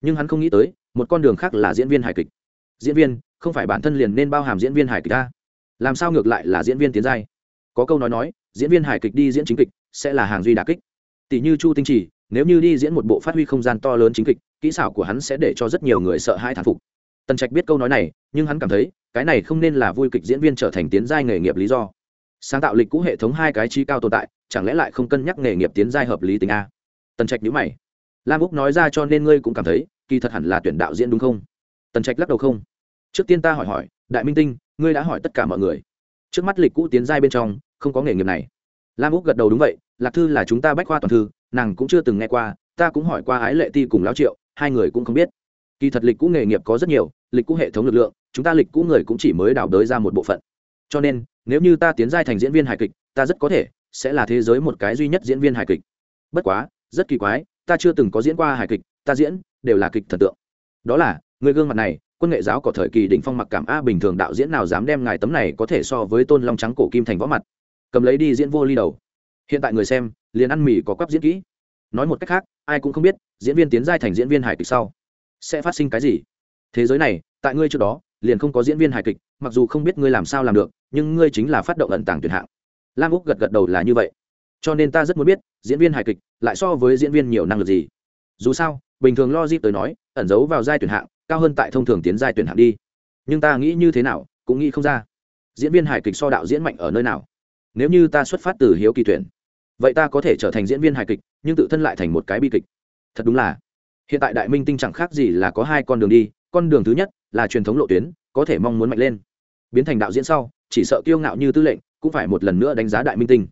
Nhưng hắn không nghĩ tới, một con đường khác là diễn viên hài kịch. Diễn viên, không phải bản thân liền nên bao hàm diễn viên hài kịch ta. Làm sao ngược lại là diễn viên tiến giai? Có câu nói nói, diễn viên hài kịch đi diễn chính kịch, sẽ là hàng duy đà kích. Tỷ như chu tinh trì nếu như đi diễn một bộ phát huy không gian to lớn chính kịch, kỹ xảo của hắn sẽ để cho rất nhiều người sợ hãi thán phục. Tần trạch biết câu nói này, nhưng hắn cảm thấy, cái này không nên là vui kịch diễn viên trở thành tiến giai nghề nghiệp lý do. Sáng tạo lịch cũ hệ thống hai cái chi cao tồn tại, chẳng lẽ lại không cân nhắc nghề nghiệp tiến giai hợp lý tính a? Tần trạch nhữ mày lam úc nói ra cho nên ngươi cũng cảm thấy, kỳ thật hẳn là tuyển đạo diễn đúng không? Tần trạch lắc đầu không. Trước tiên ta hỏi hỏi, đại minh tinh, ngươi đã hỏi tất cả mọi người. Trước mắt lịch cũ tiến giai bên trong, không có nghề nghiệp này. Lam úc gật đầu đúng vậy, lạc thư là chúng ta bách khoa toàn thư, nàng cũng chưa từng nghe qua, ta cũng hỏi qua ái lệ ti cùng lão triệu, hai người cũng không biết. Kỳ thật lịch cũ nghề nghiệp có rất nhiều, lịch cũ hệ thống lực lượng, chúng ta lịch cũ người cũng chỉ mới đào đới ra một bộ phận. Cho nên, nếu như ta tiến giai thành diễn viên hài kịch, ta rất có thể sẽ là thế giới một cái duy nhất diễn viên hài kịch. Bất quá, rất kỳ quái ta chưa từng có diễn qua hài kịch, ta diễn đều là kịch thần tượng. Đó là, người gương mặt này, quân nghệ giáo có thời kỳ đỉnh phong mặc cảm a bình thường đạo diễn nào dám đem ngài tấm này có thể so với tôn long trắng cổ kim thành võ mặt, cầm lấy đi diễn vô ly đầu. Hiện tại người xem, liền ăn mì có quắp diễn kỹ. Nói một cách khác, ai cũng không biết, diễn viên tiến giai thành diễn viên hài kịch sau sẽ phát sinh cái gì. Thế giới này, tại ngươi trước đó, liền không có diễn viên hài kịch, mặc dù không biết ngươi làm sao làm được, nhưng ngươi chính là phát động ẩn tàng tuyệt hạng. Lam úc gật gật đầu là như vậy cho nên ta rất muốn biết, diễn viên hài kịch lại so với diễn viên nhiều năng lực gì. Dù sao, bình thường lo logic tới nói, ẩn giấu vào giai tuyển hạng, cao hơn tại thông thường tiến giai tuyển hạng đi. Nhưng ta nghĩ như thế nào, cũng nghĩ không ra. Diễn viên hài kịch so đạo diễn mạnh ở nơi nào? Nếu như ta xuất phát từ hiếu kỳ tuyển, vậy ta có thể trở thành diễn viên hài kịch, nhưng tự thân lại thành một cái bi kịch. Thật đúng là. Hiện tại đại minh tinh chẳng khác gì là có hai con đường đi, con đường thứ nhất là truyền thống lộ tuyến, có thể mong muốn mạnh lên. Biến thành đạo diễn sau, chỉ sợ kiêu ngạo như tư lệnh, cũng phải một lần nữa đánh giá đại minh tinh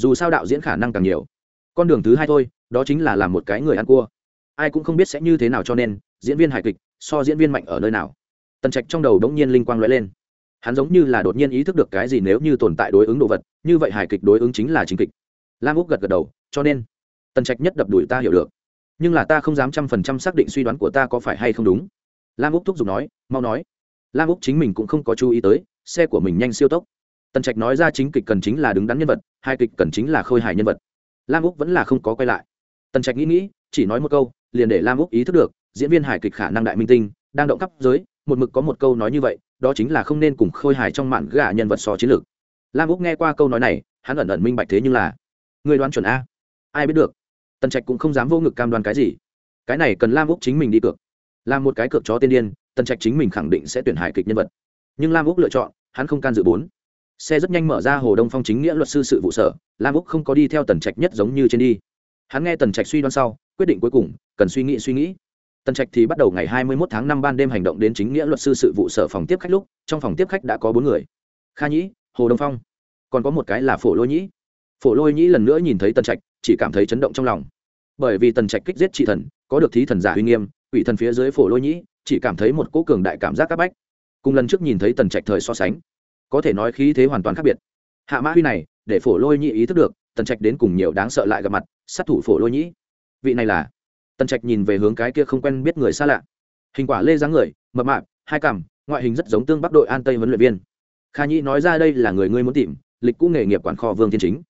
dù sao đạo diễn khả năng càng nhiều. Con đường thứ hai thôi, đó chính là làm một cái người ăn cua. Ai cũng không biết sẽ như thế nào cho nên, diễn viên hài kịch, so diễn viên mạnh ở nơi nào. Tần trạch trong đầu đống nhiên linh quang lóe lên. Hắn giống như là đột nhiên ý thức được cái gì nếu như tồn tại đối ứng đồ vật, như vậy hài kịch đối ứng chính là chính kịch. Lam úc gật gật đầu, cho nên, tần trạch nhất đập đuổi ta hiểu được. Nhưng là ta không dám trăm phần trăm xác định suy đoán của ta có phải hay không đúng. Lam úc thúc giục nói, mau nói. Lam úc chính mình cũng không có chú ý tới, xe của mình nhanh siêu tốc tần trạch nói ra chính kịch cần chính là đứng đắn nhân vật, hai kịch cần chính là khôi hài nhân vật. Lam úc vẫn là không có quay lại. Tần trạch nghĩ nghĩ, chỉ nói một câu, liền để lam úc ý thức được, diễn viên hài kịch khả năng đại minh tinh, đang động khắp giới, một mực có một câu nói như vậy, đó chính là không nên cùng khôi hài trong mạn gà nhân vật so chiến lược. Lam úc nghe qua câu nói này, hắn ẩn ẩn minh bạch thế nhưng là, người đoán chuẩn a. Ai biết được? Tần trạch cũng không dám vô ngực cam đoan cái gì. Cái này cần lam úc chính mình đi cược. Làm một cái cược chó tiên điên, tần trạch chính mình khẳng định sẽ tuyển hài kịch nhân vật. Nhưng lam úc lựa chọn, hắn không can dự bốn xe rất nhanh mở ra hồ đông phong chính nghĩa luật sư sự vụ sở, lam úc không có đi theo tần trạch nhất giống như trên đi. Hắn nghe tần trạch suy đoán sau, quyết định cuối cùng, cần suy nghĩ suy nghĩ. Tần trạch thì bắt đầu ngày hai mươi một tháng năm ban đêm hành động đến chính nghĩa luật sư sự vụ sở phòng tiếp khách lúc, trong phòng tiếp khách đã có bốn người. Kha nhĩ, hồ đông phong. Còn có một cái là phổ lôi nhĩ. Phổ lôi nhĩ lần nữa nhìn thấy tần trạch, chỉ cảm thấy chấn động trong lòng. Bởi vì tần trạch kích giết trị thần, có được thí thần giả uy nghiêm, quỷ thần phía dưới phổ lôi nhĩ, chỉ cảm thấy một cỗ cường đại cảm giác c áp bách. Cùng lần trước nhìn thấy tần trạch thời so sánh có thể nói khí thế hoàn toàn khác biệt. Hạ mã huy này, để phổ lôi nhĩ ý thức được, tần trạch đến cùng nhiều đáng sợ lại gặp mặt, sát thủ phổ lôi nhĩ vị này là? Tần trạch nhìn về hướng cái kia không quen biết người xa lạ. Hình quả lê dáng người, mập mạp, hai cằm, ngoại hình rất giống tương bắc đội an tây huấn luyện viên. Kha nhĩ nói ra đây là người ngươi muốn tìm, lịch cũ nghề nghiệp quản kho vương thiên chính.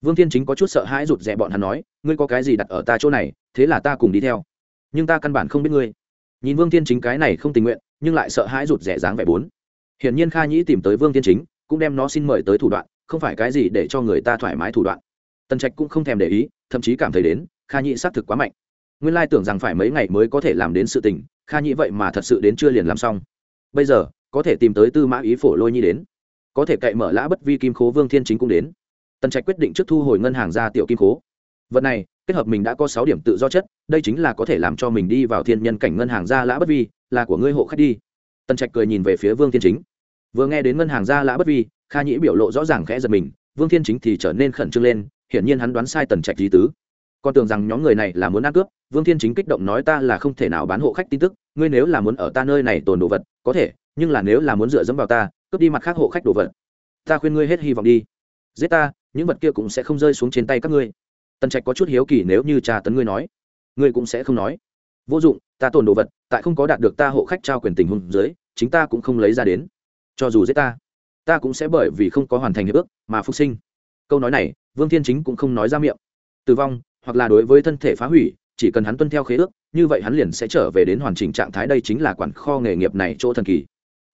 Vương thiên chính có chút sợ hãi rụt rè bọn hắn nói, ngươi có cái gì đặt ở ta chỗ này, thế là ta cùng đi theo. Nhưng ta căn bản không biết ngươi. Nhìn vương thiên chính cái này không tình nguyện, nhưng lại sợ hãi rụt rè dáng vẻ bốn hiển nhiên kha nhĩ tìm tới vương thiên chính, cũng đem nó xin mời tới thủ đoạn, không phải cái gì để cho người ta thoải mái thủ đoạn. Tần trạch cũng không thèm để ý, thậm chí cảm thấy đến, kha nhĩ xác thực quá mạnh. Nguyên lai tưởng rằng phải mấy ngày mới có thể làm đến sự tình, kha nhĩ vậy mà thật sự đến chưa liền làm xong. Bây giờ, có thể tìm tới tư mã ý phổ lôi nhi đến. Có thể cậy mở lã bất vi kim khố vương thiên chính cũng đến. Tần trạch quyết định trước thu hồi ngân hàng ra tiểu kim khố. Vật này, kết hợp mình đã có sáu điểm tự do chất, đây chính là có thể làm cho mình đi vào thiên nhân cảnh ngân hàng ra lã bất vi, là của ngươi hộ khách đi tần trạch cười nhìn về phía vương thiên chính vừa nghe đến ngân hàng ra lã bất vi kha nhĩ biểu lộ rõ ràng khẽ giật mình vương thiên chính thì trở nên khẩn trương lên hiển nhiên hắn đoán sai tần trạch lý tứ con tưởng rằng nhóm người này là muốn ăn cướp vương thiên chính kích động nói ta là không thể nào bán hộ khách tin tức ngươi nếu là muốn ở ta nơi này tồn đồ vật có thể nhưng là nếu là muốn dựa dẫm vào ta cướp đi mặt khác hộ khách đồ vật ta khuyên ngươi hết hy vọng đi giết ta những vật kia cũng sẽ không rơi xuống trên tay các ngươi tần trạch có chút hiếu kỳ nếu như cha tấn ngươi nói ngươi cũng sẽ không nói vô dụng, ta tồn đồ vật, tại không có đạt được ta hộ khách trao quyền tình huống dưới, chính ta cũng không lấy ra đến. Cho dù giết ta ta cũng sẽ bởi vì không có hoàn thành hiệp ước mà phục sinh. Câu nói này, vương thiên chính cũng không nói ra miệng. Tử vong, hoặc là đối với thân thể phá hủy, chỉ cần hắn tuân theo khế ước, như vậy hắn liền sẽ trở về đến hoàn chỉnh trạng thái đây chính là quản kho nghề nghiệp này chỗ thần kỳ.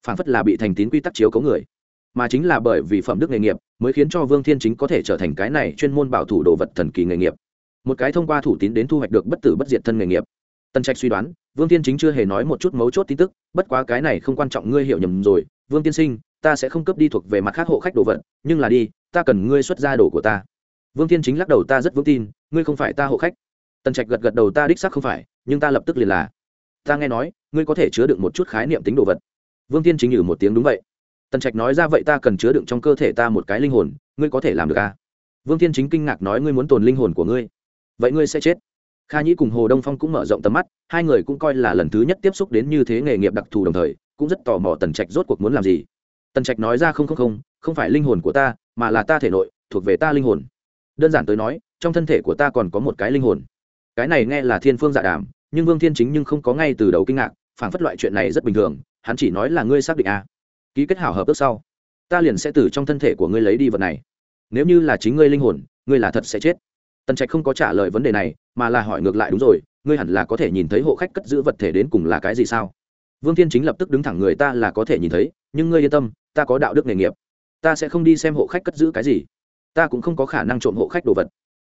Phản phất là bị thành tín quy tắc chiếu cấu người, mà chính là bởi vì phẩm đức nghề nghiệp mới khiến cho vương thiên chính có thể trở thành cái này chuyên môn bảo thủ đồ vật thần kỳ nghề nghiệp. Một cái thông qua thủ tín đến thu hoạch được bất tử bất diệt thân nghề nghiệp. Tần trạch suy đoán, vương thiên chính chưa hề nói một chút mấu chốt tin tức, bất quá cái này không quan trọng ngươi hiểu nhầm rồi. Vương tiên sinh, ta sẽ không cấp đi thuộc về mặt khác hộ khách đồ vật, nhưng là đi, ta cần ngươi xuất ra đồ của ta. Vương thiên chính lắc đầu, ta rất vững tin, ngươi không phải ta hộ khách. Tần trạch gật gật đầu, ta đích xác không phải, nhưng ta lập tức liền là. Ta nghe nói, ngươi có thể chứa đựng một chút khái niệm tính đồ vật. Vương thiên chính nhử một tiếng, đúng vậy. Tần trạch nói ra, vậy ta cần chứa đựng trong cơ thể ta một cái linh hồn, ngươi có thể làm được à? vương thiên chính kinh ngạc nói, ngươi muốn tồn linh hồn của ngươi, vậy ngươi sẽ chết kha nhĩ cùng hồ đông phong cũng mở rộng tầm mắt, hai người cũng coi là lần thứ nhất tiếp xúc đến như thế nghề nghiệp đặc thù đồng thời, cũng rất tò mò tần trạch rốt cuộc muốn làm gì. Tần trạch nói ra không không không không phải linh hồn của ta, mà là ta thể nội, thuộc về ta linh hồn. Đơn giản tới nói, trong thân thể của ta còn có một cái linh hồn. Cái này nghe là thiên phương dạ đàm, nhưng vương thiên chính nhưng không có ngay từ đầu kinh ngạc phản phất loại chuyện này rất bình thường, hắn chỉ nói là ngươi xác định à. ký kết hảo hợp ước sau, ta liền sẽ từ trong thân thể của ngươi lấy đi vật này. Nếu như là chính ngươi linh hồn, ngươi là thật sẽ chết tần trạch không có trả lời vấn đề này, mà là hỏi ngược lại đúng rồi, ngươi hẳn là có thể nhìn thấy hộ khách cất giữ vật thể đến cùng là cái gì sao? Vương thiên chính lập tức đứng thẳng người ta là có thể nhìn thấy, nhưng ngươi yên tâm, ta có đạo đức nghề nghiệp. Ta sẽ không đi xem hộ khách cất giữ cái gì. Ta cũng không có khả năng trộm hộ khách đồ vật.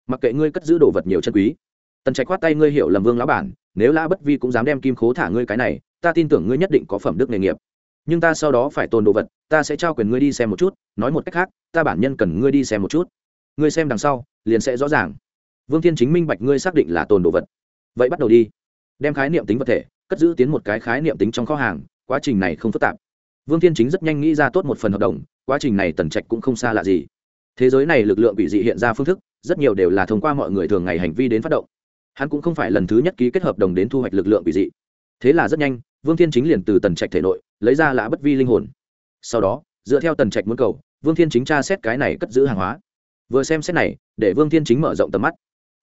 Mặc kệ ngươi cất giữ đồ vật nhiều chân quý. Tần trạch khoát tay, ngươi hiểu lầm vương lão bản, nếu lã bất vi cũng dám đem kim khố thả ngươi cái này, ta tin tưởng ngươi nhất định có phẩm đức nghề nghiệp. Nhưng ta sau đó phải tồn đồ vật, ta sẽ trao quyền ngươi đi xem một chút, nói một cách khác, ta bản nhân cần ngươi đi xem một chút. Ngươi xem đằng sau, liền sẽ rõ ràng vương thiên chính minh bạch ngươi xác định là tồn đồ vật. Vậy bắt đầu đi. Đem khái niệm tính vật thể, cất giữ tiến một cái khái niệm tính trong kho hàng, quá trình này không phức tạp. Vương thiên chính rất nhanh nghĩ ra tốt một phần hợp đồng, quá trình này tần trạch cũng không xa lạ gì. Thế giới này lực lượng bị dị hiện ra phương thức, rất nhiều đều là thông qua mọi người thường ngày hành vi đến phát động. Hắn cũng không phải lần thứ nhất ký kết hợp đồng đến thu hoạch lực lượng bị dị. Thế là rất nhanh, vương thiên chính liền từ tần trạch thể nội, lấy ra lã bất vi linh hồn. Sau đó, dựa theo tần trạch muốn cầu, vương thiên chính tra xét cái này cất giữ hàng hóa. Vừa xem xét này, để vương thiên chính mở rộng tầm mắt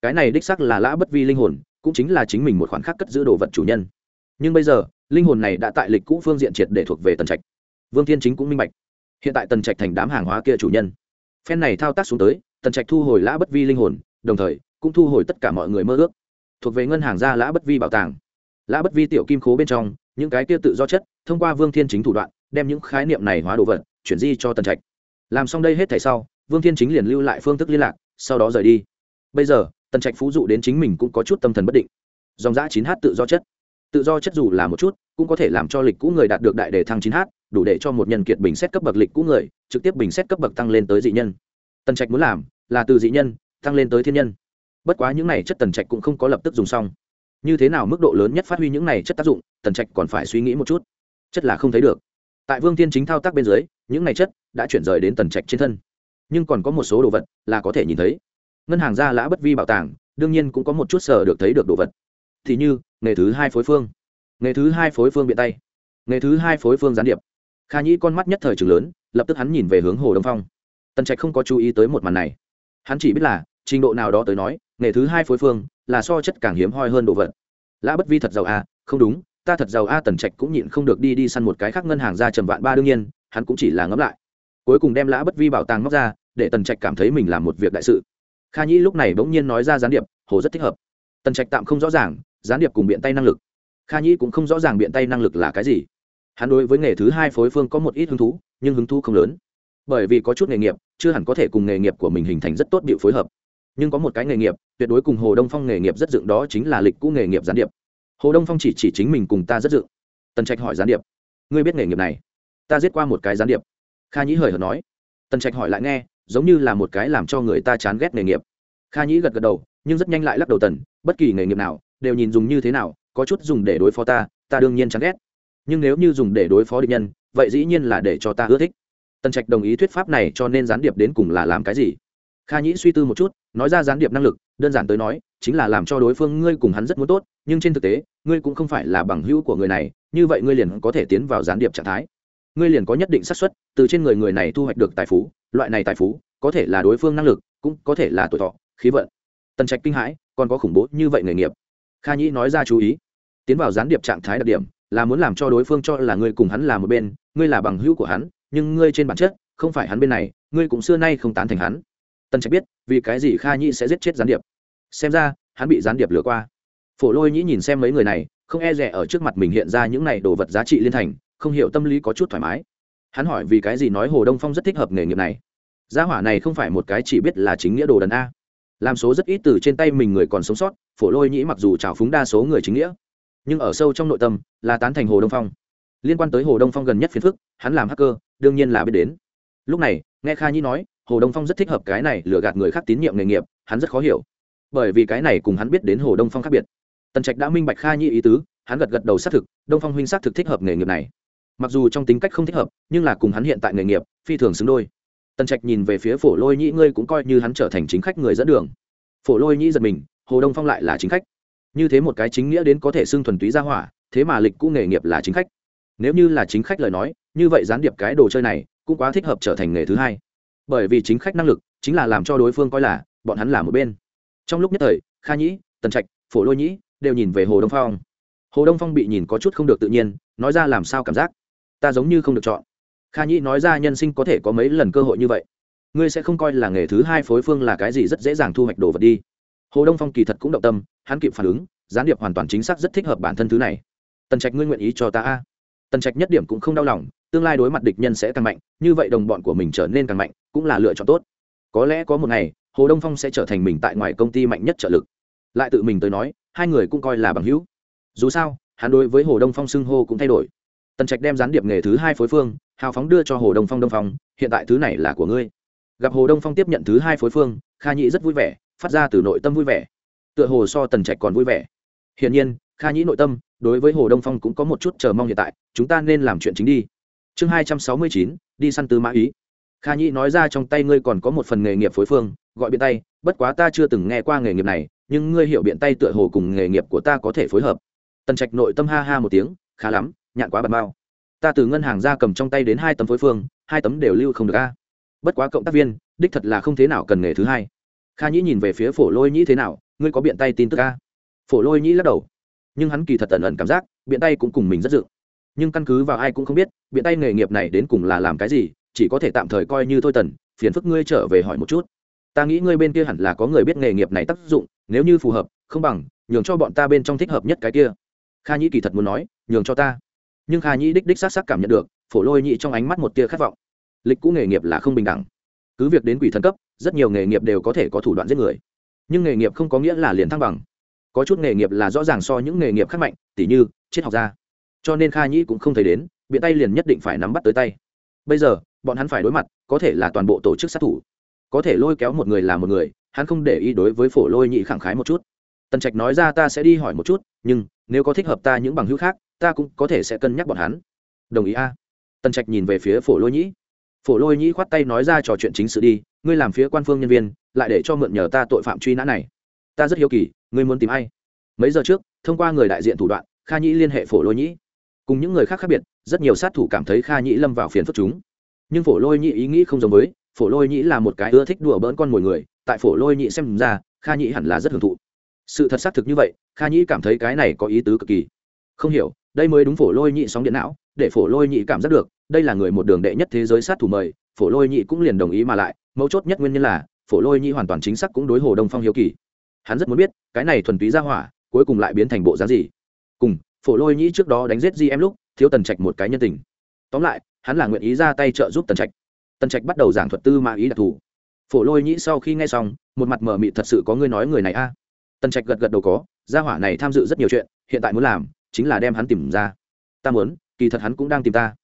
cái này đích sắc là lã bất vi linh hồn, cũng chính là chính mình một khoản khác cất giữ đồ vật chủ nhân. Nhưng bây giờ, linh hồn này đã tại lịch cũ phương diện triệt để thuộc về tần trạch. Vương thiên chính cũng minh bạch. Hiện tại tần trạch thành đám hàng hóa kia chủ nhân. Phen này thao tác xuống tới, tần trạch thu hồi lã bất vi linh hồn, đồng thời, cũng thu hồi tất cả mọi người mơ ước. Thuộc về ngân hàng gia lã bất vi bảo tàng. Lã bất vi tiểu kim khố bên trong, những cái kia tự do chất, thông qua vương thiên chính thủ đoạn, đem những khái niệm này hóa đồ vật, chuyển di cho tần trạch. Làm xong đây hết thảy sau, vương thiên chính liền lưu lại phương thức liên lạc, sau đó rời đi. Bây giờ tần trạch phú dụ đến chính mình cũng có chút tâm thần bất định. Dòng giã chín h tự do chất. Tự do chất dù là một chút, cũng có thể làm cho lịch cũ người đạt được đại đề thăng chín h đủ để cho một nhân kiệt bình xét cấp bậc lịch cũ người, trực tiếp bình xét cấp bậc tăng lên tới dị nhân. Tần trạch muốn làm, là từ dị nhân, tăng lên tới thiên nhân. Bất quá những này chất tần trạch cũng không có lập tức dùng xong. Như thế nào mức độ lớn nhất phát huy những này chất tác dụng, tần trạch còn phải suy nghĩ một chút. Chất là không thấy được. Tại vương tiên chính thao tác bên dưới, những này chất đã chuyển rời đến tần trạch trên thân. Nhưng còn có một số đồ vật là có thể nhìn thấy ngân hàng gia lã bất vi bảo tàng, đương nhiên cũng có một chút sở được thấy được đồ vật. Thì như, nghề thứ hai phối phương. Nghề thứ hai phối phương biện tay. Nghề thứ hai phối phương gián điệp. Kha nhĩ con mắt nhất thời trường lớn, lập tức hắn nhìn về hướng hồ đông phong. Tần trạch không có chú ý tới một màn này. Hắn chỉ biết là, trình độ nào đó tới nói, nghề thứ hai phối phương là so chất càng hiếm hoi hơn đồ vật. Lã bất vi thật giàu a không đúng, ta thật giàu a tần trạch cũng nhịn không được đi đi săn một cái khác ngân hàng ra trầm vạn ba đương nhiên, hắn cũng chỉ là ngẫm lại. Cuối cùng đem lã bất vi bảo tàng móc ra, để tần trạch cảm thấy mình làm một việc đại sự kha nhĩ lúc này bỗng nhiên nói ra gián điệp, hồ rất thích hợp. Tần trạch tạm không rõ ràng, gián điệp cùng biện tay năng lực. Kha nhĩ cũng không rõ ràng biện tay năng lực là cái gì. Hắn đối với nghề thứ hai phối phương có một ít hứng thú, nhưng hứng thú không lớn. Bởi vì có chút nghề nghiệp, chưa hẳn có thể cùng nghề nghiệp của mình hình thành rất tốt điệu phối hợp. Nhưng có một cái nghề nghiệp, tuyệt đối cùng hồ đông phong nghề nghiệp rất dựng đó chính là lịch cũ nghề nghiệp gián điệp. Hồ đông phong chỉ chỉ chính mình cùng ta rất dựng. Tần trạch hỏi gián điệp, ngươi biết nghề nghiệp này? Ta giết qua một cái gián điệp. Kha nhĩ hời hợt nói. Tần trạch hỏi lại nghe giống như là một cái làm cho người ta chán ghét nghề nghiệp. Kha nhĩ gật gật đầu, nhưng rất nhanh lại lắc đầu tần, bất kỳ nghề nghiệp nào, đều nhìn dùng như thế nào, có chút dùng để đối phó ta ta đương nhiên chán ghét. Nhưng nếu như dùng để đối phó địch nhân, vậy dĩ nhiên là để cho ta ưa thích. Tần trạch đồng ý thuyết pháp này cho nên gián điệp đến cùng là làm cái gì? Kha nhĩ suy tư một chút, nói ra gián điệp năng lực, đơn giản tới nói, chính là làm cho đối phương ngươi cùng hắn rất muốn tốt, nhưng trên thực tế, ngươi cũng không phải là bằng hữu của người này, như vậy ngươi liền có thể tiến vào gián điệp trạng thái ngươi liền có nhất định xác suất, từ trên người người này thu hoạch được tài phú, loại này tài phú, có thể là đối phương năng lực, cũng có thể là tuổi thọ, khí vận. Tần trạch kinh hãi, còn có khủng bố như vậy nghề nghiệp. Kha nhĩ nói ra chú ý, tiến vào gián điệp trạng thái đặc điểm, là muốn làm cho đối phương cho là ngươi cùng hắn là một bên, ngươi là bằng hữu của hắn, nhưng ngươi trên bản chất, không phải hắn bên này, ngươi cũng xưa nay không tán thành hắn. Tần trạch biết, vì cái gì kha nhĩ sẽ giết chết gián điệp. Xem ra, hắn bị gián điệp lừa qua. Phổ lôi nhĩ nhìn xem mấy người này, không e rẻ ở trước mặt mình hiện ra những này đồ vật giá trị liên thành không hiểu tâm lý có chút thoải mái. Hắn hỏi vì cái gì nói hồ đông phong rất thích hợp nghề nghiệp này? Gia hỏa này không phải một cái chỉ biết là chính nghĩa đồ đần a. Làm số rất ít từ trên tay mình người còn sống sót, phổ lôi nhĩ mặc dù trào phúng đa số người chính nghĩa, nhưng ở sâu trong nội tâm, là tán thành hồ đông phong. Liên quan tới hồ đông phong gần nhất phiền phức, hắn làm hacker, đương nhiên là biết đến. Lúc này, nghe kha nhĩ nói, hồ đông phong rất thích hợp cái này lừa gạt người khác tín nhiệm nghề nghiệp, hắn rất khó hiểu. Bởi vì cái này cùng hắn biết đến hồ đông phong khác biệt. Tần trạch đã minh bạch kha nhĩ ý tứ, hắn gật gật đầu xác thực, đông phong huynh xác thực thích hợp nghề nghiệp này mặc dù trong tính cách không thích hợp, nhưng là cùng hắn hiện tại nghề nghiệp, phi thường xứng đôi. Tần trạch nhìn về phía phổ lôi nhĩ, ngươi cũng coi như hắn trở thành chính khách người dẫn đường. Phổ lôi nhĩ giật mình, hồ đông phong lại là chính khách. Như thế một cái chính nghĩa đến có thể xưng thuần túy ra hỏa, thế mà lịch cũ nghề nghiệp là chính khách. Nếu như là chính khách lời nói, như vậy gián điệp cái đồ chơi này, cũng quá thích hợp trở thành nghề thứ hai. Bởi vì chính khách năng lực, chính là làm cho đối phương coi là, bọn hắn là một bên. Trong lúc nhất thời, kha nhĩ, tần trạch, phổ lôi nhĩ đều nhìn về hồ đông phong. Hồ đông phong bị nhìn có chút không được tự nhiên, nói ra làm sao cảm giác? Ta giống như không được chọn. Kha nhĩ nói ra nhân sinh có thể có mấy lần cơ hội như vậy. Ngươi sẽ không coi là nghề thứ hai phối phương là cái gì rất dễ dàng thu hoạch đồ vật đi. Hồ đông phong kỳ thật cũng động tâm, hắn kịp phản ứng, gián điệp hoàn toàn chính xác rất thích hợp bản thân thứ này. Tần trạch ngươi nguyện ý cho ta a? Tần trạch nhất điểm cũng không đau lòng, tương lai đối mặt địch nhân sẽ càng mạnh, như vậy đồng bọn của mình trở nên càng mạnh, cũng là lựa chọn tốt. Có lẽ có một ngày, hồ đông phong sẽ trở thành mình tại ngoài công ty mạnh nhất trợ lực. Lại tự mình tới nói, hai người cũng coi là bằng hữu. Dù sao, hắn đối với hồ đông phong xưng hô cũng thay đổi tần trạch đem gián điệp nghề thứ hai phối phương, hào phóng đưa cho hồ đông phong. Đông phong, hiện tại thứ này là của ngươi. Gặp hồ đông phong tiếp nhận thứ hai phối phương, kha nhĩ rất vui vẻ, phát ra từ nội tâm vui vẻ. Tựa hồ so tần trạch còn vui vẻ. Hiển nhiên, kha nhĩ nội tâm, đối với hồ đông phong cũng có một chút chờ mong hiện tại, chúng ta nên làm chuyện chính đi. Chương hai trăm sáu mươi chín, đi săn tứ mã ý. Kha nhĩ nói ra trong tay ngươi còn có một phần nghề nghiệp phối phương, gọi biện tay, bất quá ta chưa từng nghe qua nghề nghiệp này, nhưng ngươi hiểu biện tay tựa hồ cùng nghề nghiệp của ta có thể phối hợp. Tần trạch nội tâm ha ha một tiếng, khá lắm nhạn quá bật bao ta từ ngân hàng ra cầm trong tay đến hai tấm phối phương, hai tấm đều lưu không được a. Bất quá cộng tác viên, đích thật là không thế nào cần nghề thứ hai. Kha nhĩ nhìn về phía phổ lôi nhĩ thế nào, ngươi có biện tay tin tức a? Phổ lôi nhĩ lắc đầu. Nhưng hắn kỳ thật ẩn ẩn cảm giác, biện tay cũng cùng mình rất dự. Nhưng căn cứ vào ai cũng không biết, biện tay nghề nghiệp này đến cùng là làm cái gì, chỉ có thể tạm thời coi như thôi tần, phiền phức ngươi trở về hỏi một chút. Ta nghĩ ngươi bên kia hẳn là có người biết nghề nghiệp này tác dụng, nếu như phù hợp, không bằng, nhường cho bọn ta bên trong thích hợp nhất cái kia. Kha nhĩ kỳ thật muốn nói, nhường cho ta nhưng kha nhĩ đích đích s á cảm nhận được, phổ lôi nhị trong ánh mắt một tia khát vọng. Lịch cũ nghề nghiệp là không bình đẳng. Cứ việc đến quỷ thần cấp, rất nhiều nghề nghiệp đều có thể có thủ đoạn giết người. Nhưng nghề nghiệp không có nghĩa là liền thăng bằng. Có chút nghề nghiệp là rõ ràng so những nghề nghiệp khác mạnh, tỉ như, triết học gia. Cho nên kha nhĩ cũng không thấy đến, biện tay liền nhất định phải nắm bắt tới tay. Bây giờ, bọn hắn phải đối mặt, có thể là toàn bộ tổ chức sát thủ. Có thể lôi kéo một người là một người, hắn không để ý đối với phổ lôi nhị khẳng khái một chút. Tần trạch nói ra ta sẽ đi hỏi một chút, nhưng, nếu có thích hợp ta những bằng hữu khác ta cũng có thể sẽ cân nhắc bọn hắn. Đồng ý a. Tần trạch nhìn về phía phổ lôi nhĩ. Phổ lôi nhĩ khoát tay nói ra trò chuyện chính sự đi, ngươi làm phía quan phương nhân viên, lại để cho mượn nhờ ta tội phạm truy nã này. Ta rất hiếu kỳ, ngươi muốn tìm ai? Mấy giờ trước, thông qua người đại diện thủ đoạn, kha nhĩ liên hệ phổ lôi nhĩ. Cùng những người khác khác biệt, rất nhiều sát thủ cảm thấy kha nhĩ lâm vào phiền phức chúng. Nhưng phổ lôi nhĩ ý nghĩ không giống với, phổ lôi nhĩ là một cái ưa thích đùa bỡn con mồi người, tại phổ lôi nhĩ xem ra, kha nhĩ hẳn là rất hưởng thụ. Sự thật xác thực như vậy, kha nhĩ cảm thấy cái này có ý tứ cực kỳ. Không hiểu đây mới đúng phổ lôi nhị sóng điện não, để phổ lôi nhị cảm giác được, đây là người một đường đệ nhất thế giới sát thủ mời, phổ lôi nhị cũng liền đồng ý mà lại, mấu chốt nhất nguyên nhân là, phổ lôi nhị hoàn toàn chính xác cũng đối hồ đông phong hiếu kỳ. Hắn rất muốn biết, cái này thuần túy ra hỏa, cuối cùng lại biến thành bộ dáng gì? Cùng, phổ lôi nhị trước đó đánh giết di em lúc, thiếu tần trạch một cái nhân tình. Tóm lại, hắn là nguyện ý ra tay trợ giúp tần trạch. Tần trạch bắt đầu giảng thuật tư mà ý đặc thù. Phổ lôi nhĩ sau khi nghe xong, một mặt mờ mị thật sự có ngươi nói người này a. À. tần trạch gật gật đầu có gia hỏa này tham dự rất nhiều chuyện, hiện tại muốn làm chính là đem hắn tìm ra. Ta muốn, kỳ thật hắn cũng đang tìm ta.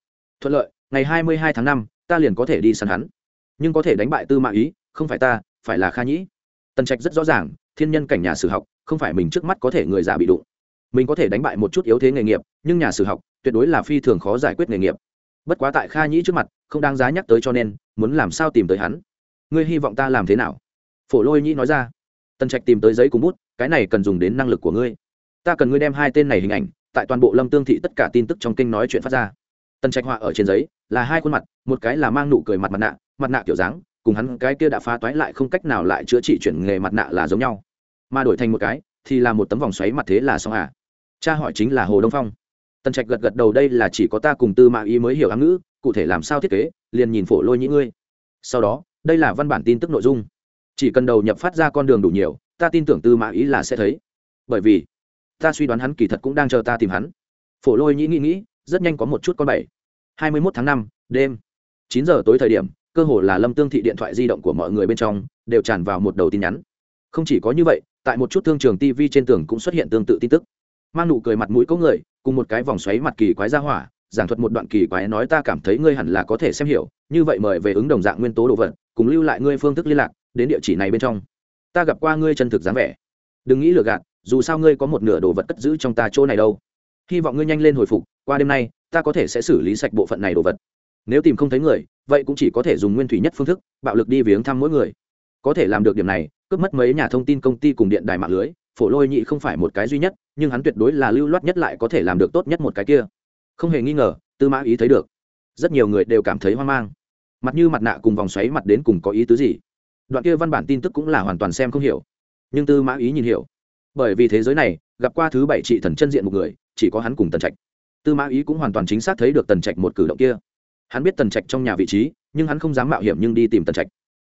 Thuận lợi, ngày hai mươi hai tháng năm, ta liền có thể đi săn hắn. Nhưng có thể đánh bại tư mã ý, không phải ta, phải là kha nhĩ. Tần trạch rất rõ ràng, thiên nhân cảnh nhà sử học, không phải mình trước mắt có thể người già bị đụng. Mình có thể đánh bại một chút yếu thế nghề nghiệp, nhưng nhà sử học, tuyệt đối là phi thường khó giải quyết nghề nghiệp. Bất quá tại kha nhĩ trước mặt, không đáng giá nhắc tới cho nên, muốn làm sao tìm tới hắn? Ngươi hy vọng ta làm thế nào? Phổ lôi nhĩ nói ra. Tần trạch tìm tới giấy cùng bút, cái này cần dùng đến năng lực của ngươi. Ta cần ngươi đem hai tên này hình ảnh tại toàn bộ lâm tương thị tất cả tin tức trong kinh nói chuyện phát ra. Tần trạch họa ở trên giấy, là hai khuôn mặt, một cái là mang nụ cười mặt mặt nạ mặt nạ kiểu dáng, cùng hắn cái kia đã phá toái lại không cách nào lại chữa trị chuyển nghề mặt nạ là giống nhau. Mà đổi thành một cái, thì là một tấm vòng xoáy mặt thế là xong à. Cha hỏi chính là hồ đông phong. Tần trạch gật gật đầu đây là chỉ có ta cùng tư mã ý mới hiểu ám ngữ, cụ thể làm sao thiết kế, liền nhìn phổ lôi nhĩ ngươi. Sau đó, đây là văn bản tin tức nội dung. Chỉ cần đầu nhập phát ra con đường đủ nhiều, ta tin tưởng tư mã ý là sẽ thấy. Bởi vì ta suy đoán hắn kỳ thật cũng đang chờ ta tìm hắn. Phổ lôi nhĩ nghĩ nghĩ, rất nhanh có một chút con bảy. Hai mươi mốt tháng năm, đêm. Chín giờ tối thời điểm, cơ hồ là lâm tương thị điện thoại di động của mọi người bên trong, đều tràn vào một đầu tin nhắn. Không chỉ có như vậy, tại một chút thương trường tv trên tường cũng xuất hiện tương tự tin tức. Mang nụ cười mặt mũi có người, cùng một cái vòng xoáy mặt kỳ quái ra hỏa, giảng thuật một đoạn kỳ quái nói ta cảm thấy ngươi hẳn là có thể xem hiểu, như vậy mời về ứng đồng dạng nguyên tố đồ vật, cùng lưu lại ngươi phương thức liên lạc, đến địa chỉ này bên trong. Ta gặp qua ngươi chân thực dáng vẻ. Đừng nghĩ lừa gạt dù sao ngươi có một nửa đồ vật cất giữ trong ta chỗ này đâu. Hy vọng ngươi nhanh lên hồi phục, qua đêm nay, ta có thể sẽ xử lý sạch bộ phận này đồ vật. Nếu tìm không thấy người, vậy cũng chỉ có thể dùng nguyên thủy nhất phương thức, bạo lực đi viếng thăm mỗi người. Có thể làm được điểm này, cướp mất mấy nhà thông tin công ty cùng điện đài mạng lưới, phổ lôi nhị không phải một cái duy nhất, nhưng hắn tuyệt đối là lưu loát nhất lại có thể làm được tốt nhất một cái kia. Không hề nghi ngờ, tư mã ý thấy được. Rất nhiều người đều cảm thấy hoang mang. Mặt như mặt nạ cùng vòng xoáy mặt đến cùng có ý tứ gì? Đoạn kia văn bản tin tức cũng là hoàn toàn xem không hiểu. Nhưng tư mã ý nhìn hiểu bởi vì thế giới này, gặp qua thứ bảy trị thần chân diện một người, chỉ có hắn cùng tần trạch. Tư mã ý cũng hoàn toàn chính xác thấy được tần trạch một cử động kia. Hắn biết tần trạch trong nhà vị trí, nhưng hắn không dám mạo hiểm nhưng đi tìm tần trạch.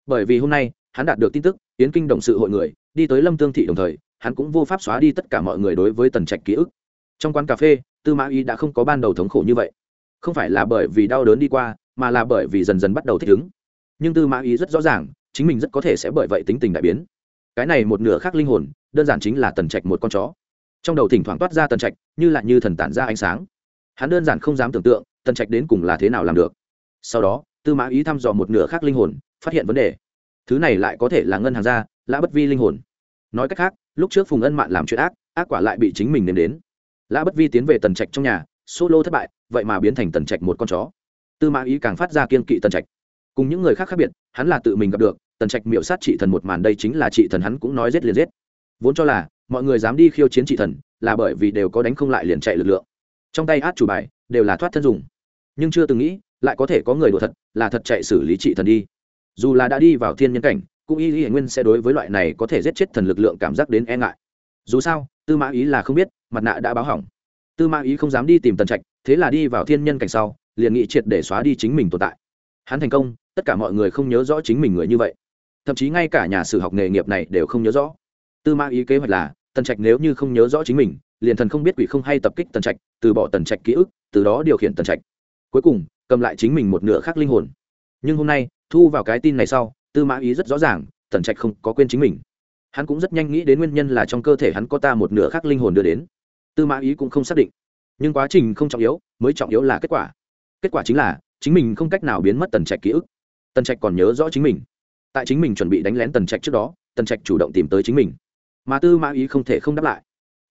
Bởi vì hôm nay, hắn đạt được tin tức, yến kinh động sự hội người, đi tới lâm tương thị đồng thời, hắn cũng vô pháp xóa đi tất cả mọi người đối với tần trạch ký ức. Trong quán cà phê, tư mã ý đã không có ban đầu thống khổ như vậy. Không phải là bởi vì đau đớn đi qua, mà là bởi vì dần dần bắt đầu thích ứng. Nhưng tư mã ý rất rõ ràng, chính mình rất có thể sẽ bởi vậy tính tình đại biến cái này một nửa khác linh hồn, đơn giản chính là tần trạch một con chó. Trong đầu thỉnh thoảng toát ra tần trạch, như lại như thần tản ra ánh sáng. Hắn đơn giản không dám tưởng tượng, tần trạch đến cùng là thế nào làm được. Sau đó, tư mã ý thăm dò một nửa khác linh hồn, phát hiện vấn đề. Thứ này lại có thể là ngân hàng gia, lã bất vi linh hồn. Nói cách khác, lúc trước phùng ân mạn làm chuyện ác ác quả lại bị chính mình nếm đến. Lã bất vi tiến về tần trạch trong nhà, solo thất bại, vậy mà biến thành tần trạch một con chó. Tư mã ý càng phát ra kiên kỵ tần trạch. Cùng những người khác khác biệt, hắn là tự mình gặp được tần trạch miểu sát trị thần một màn đây chính là trị thần hắn cũng nói giết liền giết. Vốn cho là, mọi người dám đi khiêu chiến trị thần, là bởi vì đều có đánh không lại liền chạy lực lượng. Trong tay át chủ bài, đều là thoát thân dùng. Nhưng chưa từng nghĩ, lại có thể có người đùa thật, là thật chạy xử lý trị thần đi. Dù là đã đi vào thiên nhân cảnh, cũng y y nguyên sẽ đối với loại này có thể giết chết thần lực lượng cảm giác đến e ngại. Dù sao, tư mã ý là không biết, mặt nạ đã báo hỏng. Tư mã ý không dám đi tìm tần trạch, thế là đi vào thiên nhân cảnh sau, liền nghị triệt để xóa đi chính mình tồn tại. Hắn thành công, tất cả mọi người không nhớ rõ chính mình người như vậy thậm chí ngay cả nhà sử học nghề nghiệp này đều không nhớ rõ. Tư mã ý kế hoạch là, tần trạch nếu như không nhớ rõ chính mình, liền thần không biết quỷ không hay tập kích tần trạch, từ bỏ tần trạch ký ức, từ đó điều khiển tần trạch. Cuối cùng, cầm lại chính mình một nửa khác linh hồn. Nhưng hôm nay, thu vào cái tin này sau, tư mã ý rất rõ ràng, tần trạch không có quên chính mình. Hắn cũng rất nhanh nghĩ đến nguyên nhân là trong cơ thể hắn có ta một nửa khác linh hồn đưa đến. Tư mã ý cũng không xác định. Nhưng quá trình không trọng yếu, mới trọng yếu là kết quả. Kết quả chính là, chính mình không cách nào biến mất tần trạch ký ức. Tần trạch còn nhớ rõ chính mình tại chính mình chuẩn bị đánh lén tần trạch trước đó, tần trạch chủ động tìm tới chính mình. Mà tư mã ý không thể không đáp lại.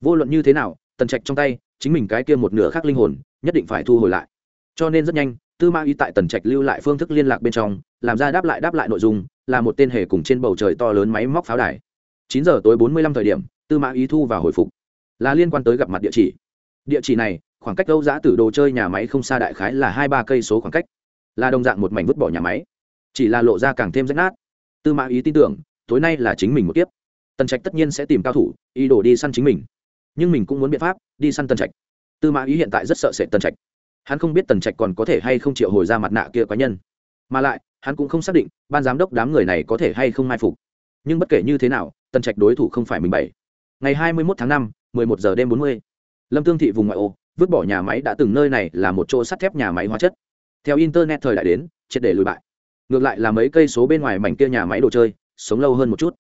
Vô luận như thế nào, tần trạch trong tay, chính mình cái kia một nửa khác linh hồn, nhất định phải thu hồi lại. Cho nên rất nhanh, tư mã ý tại tần trạch lưu lại phương thức liên lạc bên trong, làm ra đáp lại đáp lại nội dung, là một tên hề cùng trên bầu trời to lớn máy móc pháo đài. Chín giờ tối bốn mươi lăm thời điểm, tư mã ý thu và hồi phục. Là liên quan tới gặp mặt địa chỉ. Địa chỉ này, khoảng cách âu giã từ đồ chơi nhà máy không xa đại khái là hai ba cây số khoảng cách. Là đồng dạng một mảnh vứt bỏ nhà máy. Chỉ là lộ ra càng thêm rách nát tư mã ý tin tưởng, tối nay là chính mình một kiếp. Tần trạch tất nhiên sẽ tìm cao thủ, ý đồ đi săn chính mình. Nhưng mình cũng muốn biện pháp, đi săn tần trạch. Tư mã ý hiện tại rất sợ sệt tần trạch. Hắn không biết tần trạch còn có thể hay không triệu hồi ra mặt nạ kia cá nhân. Mà lại, hắn cũng không xác định, ban giám đốc đám người này có thể hay không mai phục. Nhưng bất kể như thế nào, tần trạch đối thủ không phải mình bảy. Ngày hai mươi một tháng năm 11 giờ đêm 40. lâm tương thị vùng ngoại ô, vứt bỏ nhà máy đã từng nơi này là một chỗ sắt thép nhà máy hóa chất. Theo internet thời đại đến, triệt để lùi bại ngược lại là mấy cây số bên ngoài mảnh kia nhà máy đồ chơi, sống lâu hơn một chút.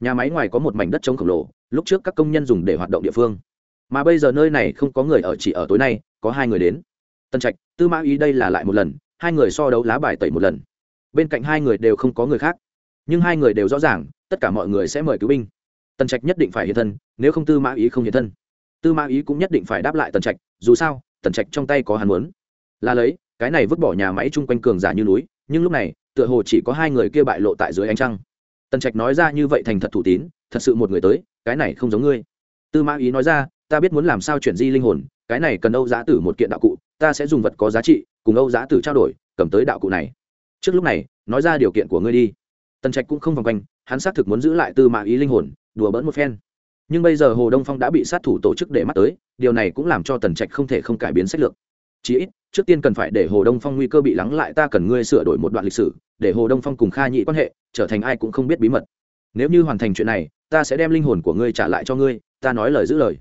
Nhà máy ngoài có một mảnh đất trống khổng lồ, lúc trước các công nhân dùng để hoạt động địa phương. Mà bây giờ nơi này không có người ở, chỉ ở tối nay, có hai người đến. Tân trạch, tư mã ý đây là lại một lần, hai người so đấu lá bài tẩy một lần. Bên cạnh hai người đều không có người khác. Nhưng hai người đều rõ ràng, tất cả mọi người sẽ mời cứu binh. Tần trạch nhất định phải hiện thân, nếu không tư mã ý không hiện thân. Tư mã ý cũng nhất định phải đáp lại tần trạch, dù sao tần trạch trong tay có hắn muốn. Là lấy, cái này vứt bỏ nhà máy chung quanh cường giả như núi nhưng lúc này, tựa hồ chỉ có hai người kia bại lộ tại dưới ánh trăng. Tần trạch nói ra như vậy thành thật thủ tín, thật sự một người tới, cái này không giống ngươi. Tư mã ý nói ra, ta biết muốn làm sao chuyển di linh hồn, cái này cần âu giá tử một kiện đạo cụ, ta sẽ dùng vật có giá trị, cùng âu giá tử trao đổi, cầm tới đạo cụ này. Trước lúc này, nói ra điều kiện của ngươi đi. Tần trạch cũng không vòng quanh, hắn xác thực muốn giữ lại tư mã ý linh hồn, đùa bỡn một phen. Nhưng bây giờ hồ đông phong đã bị sát thủ tổ chức để mắt tới, điều này cũng làm cho tần trạch không thể không cải biến sách lược. Chí ít trước tiên cần phải để hồ đông phong nguy cơ bị lắng lại, ta cần ngươi sửa đổi một đoạn lịch sử, để hồ đông phong cùng kha nhị quan hệ trở thành ai cũng không biết bí mật. Nếu như hoàn thành chuyện này, ta sẽ đem linh hồn của ngươi trả lại cho ngươi, ta nói lời giữ lời.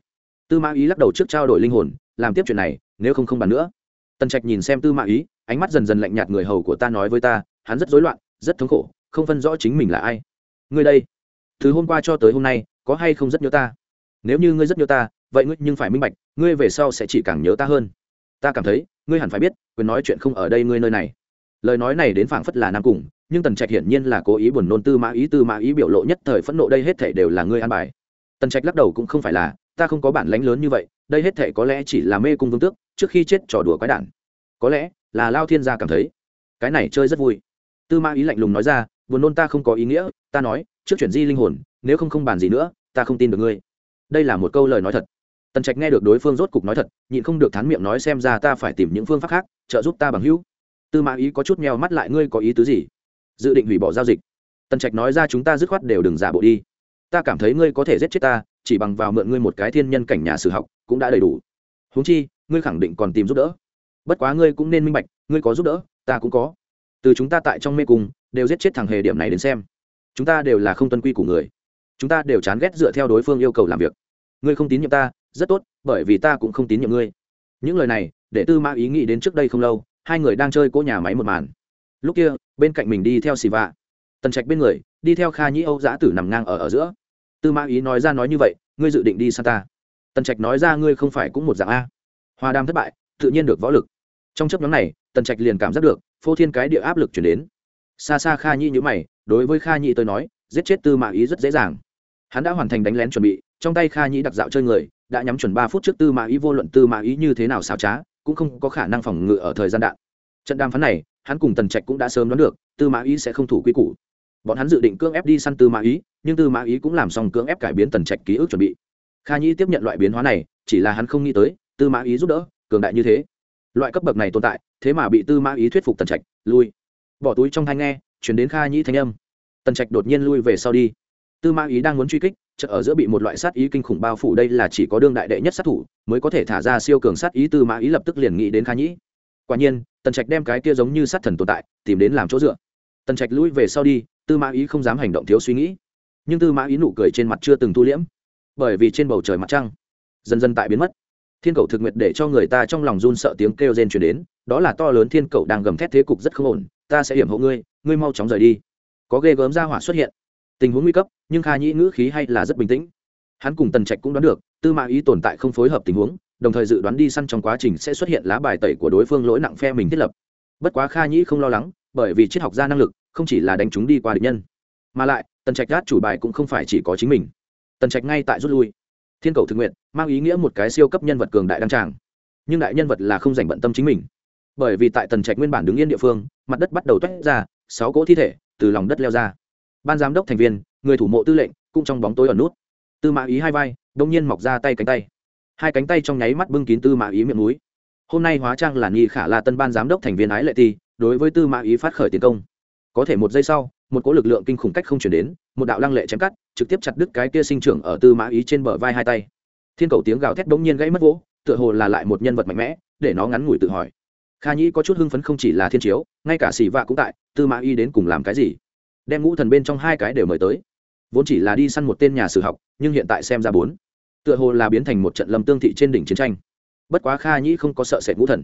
Tư mã ý lắc đầu trước trao đổi linh hồn, làm tiếp chuyện này, nếu không không bàn nữa. Tần trạch nhìn xem tư mã ý, ánh mắt dần dần lạnh nhạt người hầu của ta nói với ta, hắn rất rối loạn, rất thống khổ, không phân rõ chính mình là ai. Ngươi đây, từ hôm qua cho tới hôm nay, có hay không rất nhớ ta? Nếu như ngươi rất nhớ ta, vậy ngươi nhưng phải minh bạch, ngươi về sau sẽ chỉ càng nhớ ta hơn ta cảm thấy, ngươi hẳn phải biết, quyền nói chuyện không ở đây ngươi nơi này. Lời nói này đến phảng phất là nam cùng, nhưng tần trạch hiển nhiên là cố ý buồn nôn tư mã ý, tư mã ý biểu lộ nhất thời phẫn nộ đây hết thể đều là ngươi an bài. Tần trạch lắc đầu cũng không phải là, ta không có bản lánh lớn như vậy, đây hết thể có lẽ chỉ là mê cung vương tước, trước khi chết trò đùa quái đản. Có lẽ là lao thiên gia cảm thấy, cái này chơi rất vui. Tư mã ý lạnh lùng nói ra, buồn nôn ta không có ý nghĩa, ta nói, trước chuyển di linh hồn, nếu không không bàn gì nữa, ta không tin được ngươi. Đây là một câu lời nói thật tần trạch nghe được đối phương rốt cục nói thật, nhịn không được thán miệng nói xem ra ta phải tìm những phương pháp khác, trợ giúp ta bằng hữu. Tư mã ý có chút meo mắt lại, ngươi có ý tứ gì? Dự định hủy bỏ giao dịch. Tần trạch nói ra, chúng ta dứt khoát đều đừng giả bộ đi. Ta cảm thấy ngươi có thể giết chết ta, chỉ bằng vào mượn ngươi một cái thiên nhân cảnh nhà sử học, cũng đã đầy đủ. Húng chi, ngươi khẳng định còn tìm giúp đỡ. Bất quá ngươi cũng nên minh bạch, ngươi có giúp đỡ, ta cũng có. Từ chúng ta tại trong mê cung, đều giết chết thằng hề điểm này đến xem. Chúng ta đều là không tuân quy của người. Chúng ta đều chán ghét dựa theo đối phương yêu cầu làm việc. Ngươi không tín nhiệm ta rất tốt, bởi vì ta cũng không tín nhiệm ngươi. Những lời này, để tư mã ý nghĩ đến trước đây không lâu, hai người đang chơi cỗ nhà máy một màn. Lúc kia, bên cạnh mình đi theo xì vạ. Tần trạch bên người, đi theo kha nhĩ âu giã tử nằm ngang ở ở giữa. Tư mã ý nói ra nói như vậy, ngươi dự định đi sang ta tần trạch nói ra ngươi không phải cũng một dạng a. Hoa đam thất bại, tự nhiên được võ lực. Trong chấp nhóm này, tần trạch liền cảm giác được, phô thiên cái địa áp lực chuyển đến. Xa xa kha nhĩ nhữ mày, đối với kha nhĩ tôi nói, giết chết tư mã ý rất dễ dàng. Hắn đã hoàn thành đánh lén chuẩn bị, trong tay kha nhĩ đặc dạo chơi người đã nhắm chuẩn ba phút trước tư mã ý vô luận tư mã ý như thế nào xảo trá, cũng không có khả năng phòng ngự ở thời gian đạn. Trận đàm phán này, hắn cùng tần trạch cũng đã sớm đoán được, tư mã ý sẽ không thủ quy củ. Bọn hắn dự định cưỡng ép đi săn tư mã ý, nhưng tư mã ý cũng làm xong cưỡng ép cải biến tần trạch ký ức chuẩn bị. Kha nhĩ tiếp nhận loại biến hóa này, chỉ là hắn không nghĩ tới, tư mã ý giúp đỡ, cường đại như thế. Loại cấp bậc này tồn tại, thế mà bị tư mã ý thuyết phục tần trạch, lui. Bỏ túi trong thanh nghe, chuyển đến kha nhĩ thanh âm. Tần trạch đột nhiên lui về sau đi. Tư mã ý đang muốn truy kích chợ ở giữa bị một loại sát ý kinh khủng bao phủ, đây là chỉ có đương đại đệ nhất sát thủ mới có thể thả ra siêu cường sát ý tư mã ý lập tức liền nghĩ đến kha nhĩ. Quả nhiên, tần trạch đem cái kia giống như sát thần tồn tại tìm đến làm chỗ dựa. Tần trạch lũi về sau đi, tư mã ý không dám hành động thiếu suy nghĩ. Nhưng tư mã ý nụ cười trên mặt chưa từng thu liễm, bởi vì trên bầu trời mặt trăng dần dần tại biến mất. Thiên cầu thực nguyệt để cho người ta trong lòng run sợ tiếng kêu rên chuyển đến, đó là to lớn thiên cầu đang gầm thét thế cục rất không ổn, ta sẽ hiểm hộ ngươi ngươi mau chóng rời đi. Có ghê gớm ra hỏa xuất hiện tình huống nguy cấp, nhưng kha nhĩ ngữ khí hay là rất bình tĩnh. Hắn cùng tần trạch cũng đoán được, tư mã ý tồn tại không phối hợp tình huống, đồng thời dự đoán đi săn trong quá trình sẽ xuất hiện lá bài tẩy của đối phương lỗi nặng phe mình thiết lập. Bất quá kha nhĩ không lo lắng, bởi vì triết học gia năng lực, không chỉ là đánh chúng đi qua địch nhân. Mà lại, tần trạch gác chủ bài cũng không phải chỉ có chính mình. Tần trạch ngay tại rút lui. Thiên cầu thực nguyện, mang ý nghĩa một cái siêu cấp nhân vật cường đại đăng tràng. Nhưng đại nhân vật là không dành bận tâm chính mình. Bởi vì tại tần trạch nguyên bản đứng yên địa phương, mặt đất bắt đầu toét ra, sáu cỗ thi thể từ lòng đất leo ra ban giám đốc thành viên, người thủ mộ tư lệnh, cũng trong bóng tối ẩn nút. Tư mã ý hai vai, đông nhiên mọc ra tay cánh tay. Hai cánh tay trong nháy mắt bưng kín tư mã ý miệng núi. Hôm nay hóa trang là nghi khả là tân ban giám đốc thành viên ái lệ ti, đối với tư mã ý phát khởi tiến công. Có thể một giây sau, một cỗ lực lượng kinh khủng cách không chuyển đến, một đạo lăng lệ chém cắt, trực tiếp chặt đứt cái kia sinh trưởng ở tư mã ý trên bờ vai hai tay. Thiên cầu tiếng gào thét bỗng nhiên gãy mất vỗ, tựa hồ là lại một nhân vật mạnh mẽ, để nó ngắn ngủi tự hỏi. Kha nhĩ có chút hưng phấn không chỉ là thiên chiếu, ngay cả xì vạ cũng tại, tư mã y đến cùng làm cái gì? Đem ngũ thần bên trong hai cái đều mời tới. Vốn chỉ là đi săn một tên nhà sử học, nhưng hiện tại xem ra bốn. Tựa hồ là biến thành một trận lâm tương thị trên đỉnh chiến tranh. Bất quá kha nhĩ không có sợ sệt ngũ thần.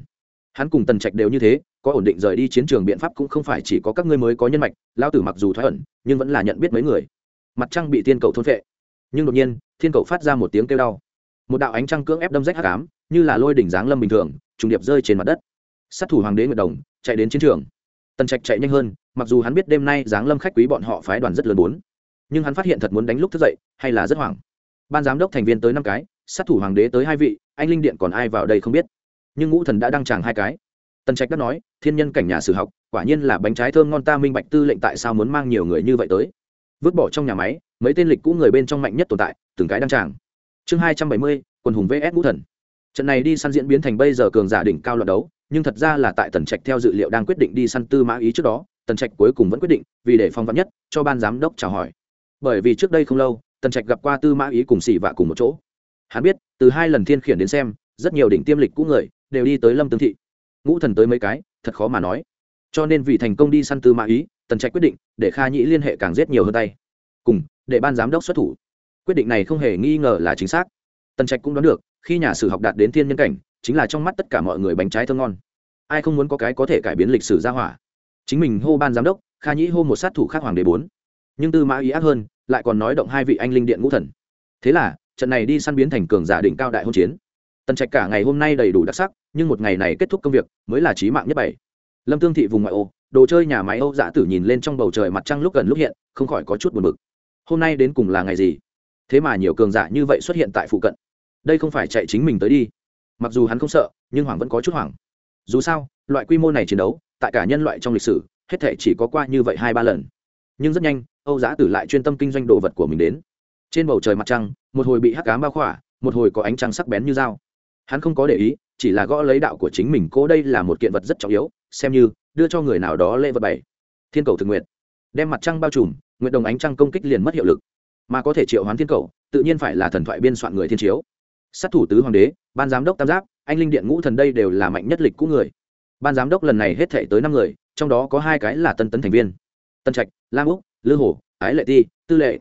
Hắn cùng tần trạch đều như thế, có ổn định rời đi chiến trường biện pháp cũng không phải chỉ có các ngươi mới có nhân mạch lao tử mặc dù thoái ẩn, nhưng vẫn là nhận biết mấy người. Mặt trăng bị thiên cầu thôn vệ nhưng đột nhiên, thiên cầu phát ra một tiếng kêu đau. Một đạo ánh trăng cưỡng ép đâm rách hắc ám, như là lôi đỉnh dáng lâm bình thường, trùng điệp rơi trên mặt đất. Sát thủ hoàng đế nguyệt đồng chạy đến chiến trường. Tần trạch chạy nhanh hơn mặc dù hắn biết đêm nay dáng lâm khách quý bọn họ phái đoàn rất lớn bốn, nhưng hắn phát hiện thật muốn đánh lúc thức dậy, hay là rất hoảng. Ban giám đốc thành viên tới năm cái, sát thủ hoàng đế tới hai vị, anh linh điện còn ai vào đây không biết. Nhưng ngũ thần đã đăng tràng hai cái. Tần trạch đã nói, thiên nhân cảnh nhà sử học, quả nhiên là bánh trái thơm ngon ta minh bạch tư lệnh tại sao muốn mang nhiều người như vậy tới. Vứt bỏ trong nhà máy, mấy tên lịch cũ người bên trong mạnh nhất tồn tại, từng cái đăng tràng. Chương hai trăm bảy mươi quần hùng vs ngũ thần. Trận này đi săn diễn biến thành bây giờ cường giả đỉnh cao loạt đấu, nhưng thật ra là tại tần trạch theo dự liệu đang quyết định đi săn tư mã ý trước đó tần trạch cuối cùng vẫn quyết định, vì để phong vắn nhất, cho ban giám đốc chào hỏi. Bởi vì trước đây không lâu, tần trạch gặp qua tư mã ý cùng xỉ vạ cùng một chỗ. Hắn biết, từ hai lần thiên khiển đến xem, rất nhiều đỉnh tiêm lịch cũ người đều đi tới lâm tương thị. Ngũ thần tới mấy cái, thật khó mà nói. Cho nên vì thành công đi săn tư mã ý, tần trạch quyết định để kha nhĩ liên hệ càng giết nhiều hơn tay. Cùng, để ban giám đốc xuất thủ. Quyết định này không hề nghi ngờ là chính xác. Tần trạch cũng đoán được, khi nhà sử học đạt đến thiên nhân cảnh, chính là trong mắt tất cả mọi người bánh trái thơm ngon. Ai không muốn có cái có thể cải biến lịch sử ra hỏa? Chính mình hô ban giám đốc, kha nhĩ hô một sát thủ khác hoàng đế bốn. Nhưng tư mã ý ác hơn, lại còn nói động hai vị anh linh điện ngũ thần. Thế là, trận này đi săn biến thành cường giả đỉnh cao đại hôn chiến. Tần trạch cả ngày hôm nay đầy đủ đặc sắc, nhưng một ngày này kết thúc công việc, mới là trí mạng nhất bảy. Lâm tương thị vùng ngoại ô, đồ chơi nhà máy âu dạ tử nhìn lên trong bầu trời mặt trăng lúc gần lúc hiện, không khỏi có chút buồn bực. Hôm nay đến cùng là ngày gì? Thế mà nhiều cường giả như vậy xuất hiện tại phụ cận. Đây không phải chạy chính mình tới đi. Mặc dù hắn không sợ, nhưng hoàng vẫn có chút hoảng. Dù sao, loại quy mô này chiến đấu tại cả nhân loại trong lịch sử, hết thể chỉ có qua như vậy hai ba lần. Nhưng rất nhanh, âu giã tử lại chuyên tâm kinh doanh đồ vật của mình đến. Trên bầu trời mặt trăng, một hồi bị hắc cám bao khỏa, một hồi có ánh trăng sắc bén như dao. Hắn không có để ý, chỉ là gõ lấy đạo của chính mình cố đây là một kiện vật rất trọng yếu, xem như đưa cho người nào đó lễ vật bảy thiên cầu thực nguyện. Đem mặt trăng bao trùm, nguyện đồng ánh trăng công kích liền mất hiệu lực. Mà có thể triệu hoán thiên cầu, tự nhiên phải là thần thoại biên soạn người thiên chiếu. Sát thủ tứ hoàng đế, ban giám đốc tam giáp, anh linh điện ngũ thần đây đều là mạnh nhất lịch cũ người ban giám đốc lần này hết thể tới năm người, trong đó có hai cái là tân tấn thành viên. Tân trạch, lam úc, lư hồ, ái lệ ti, tư lệ.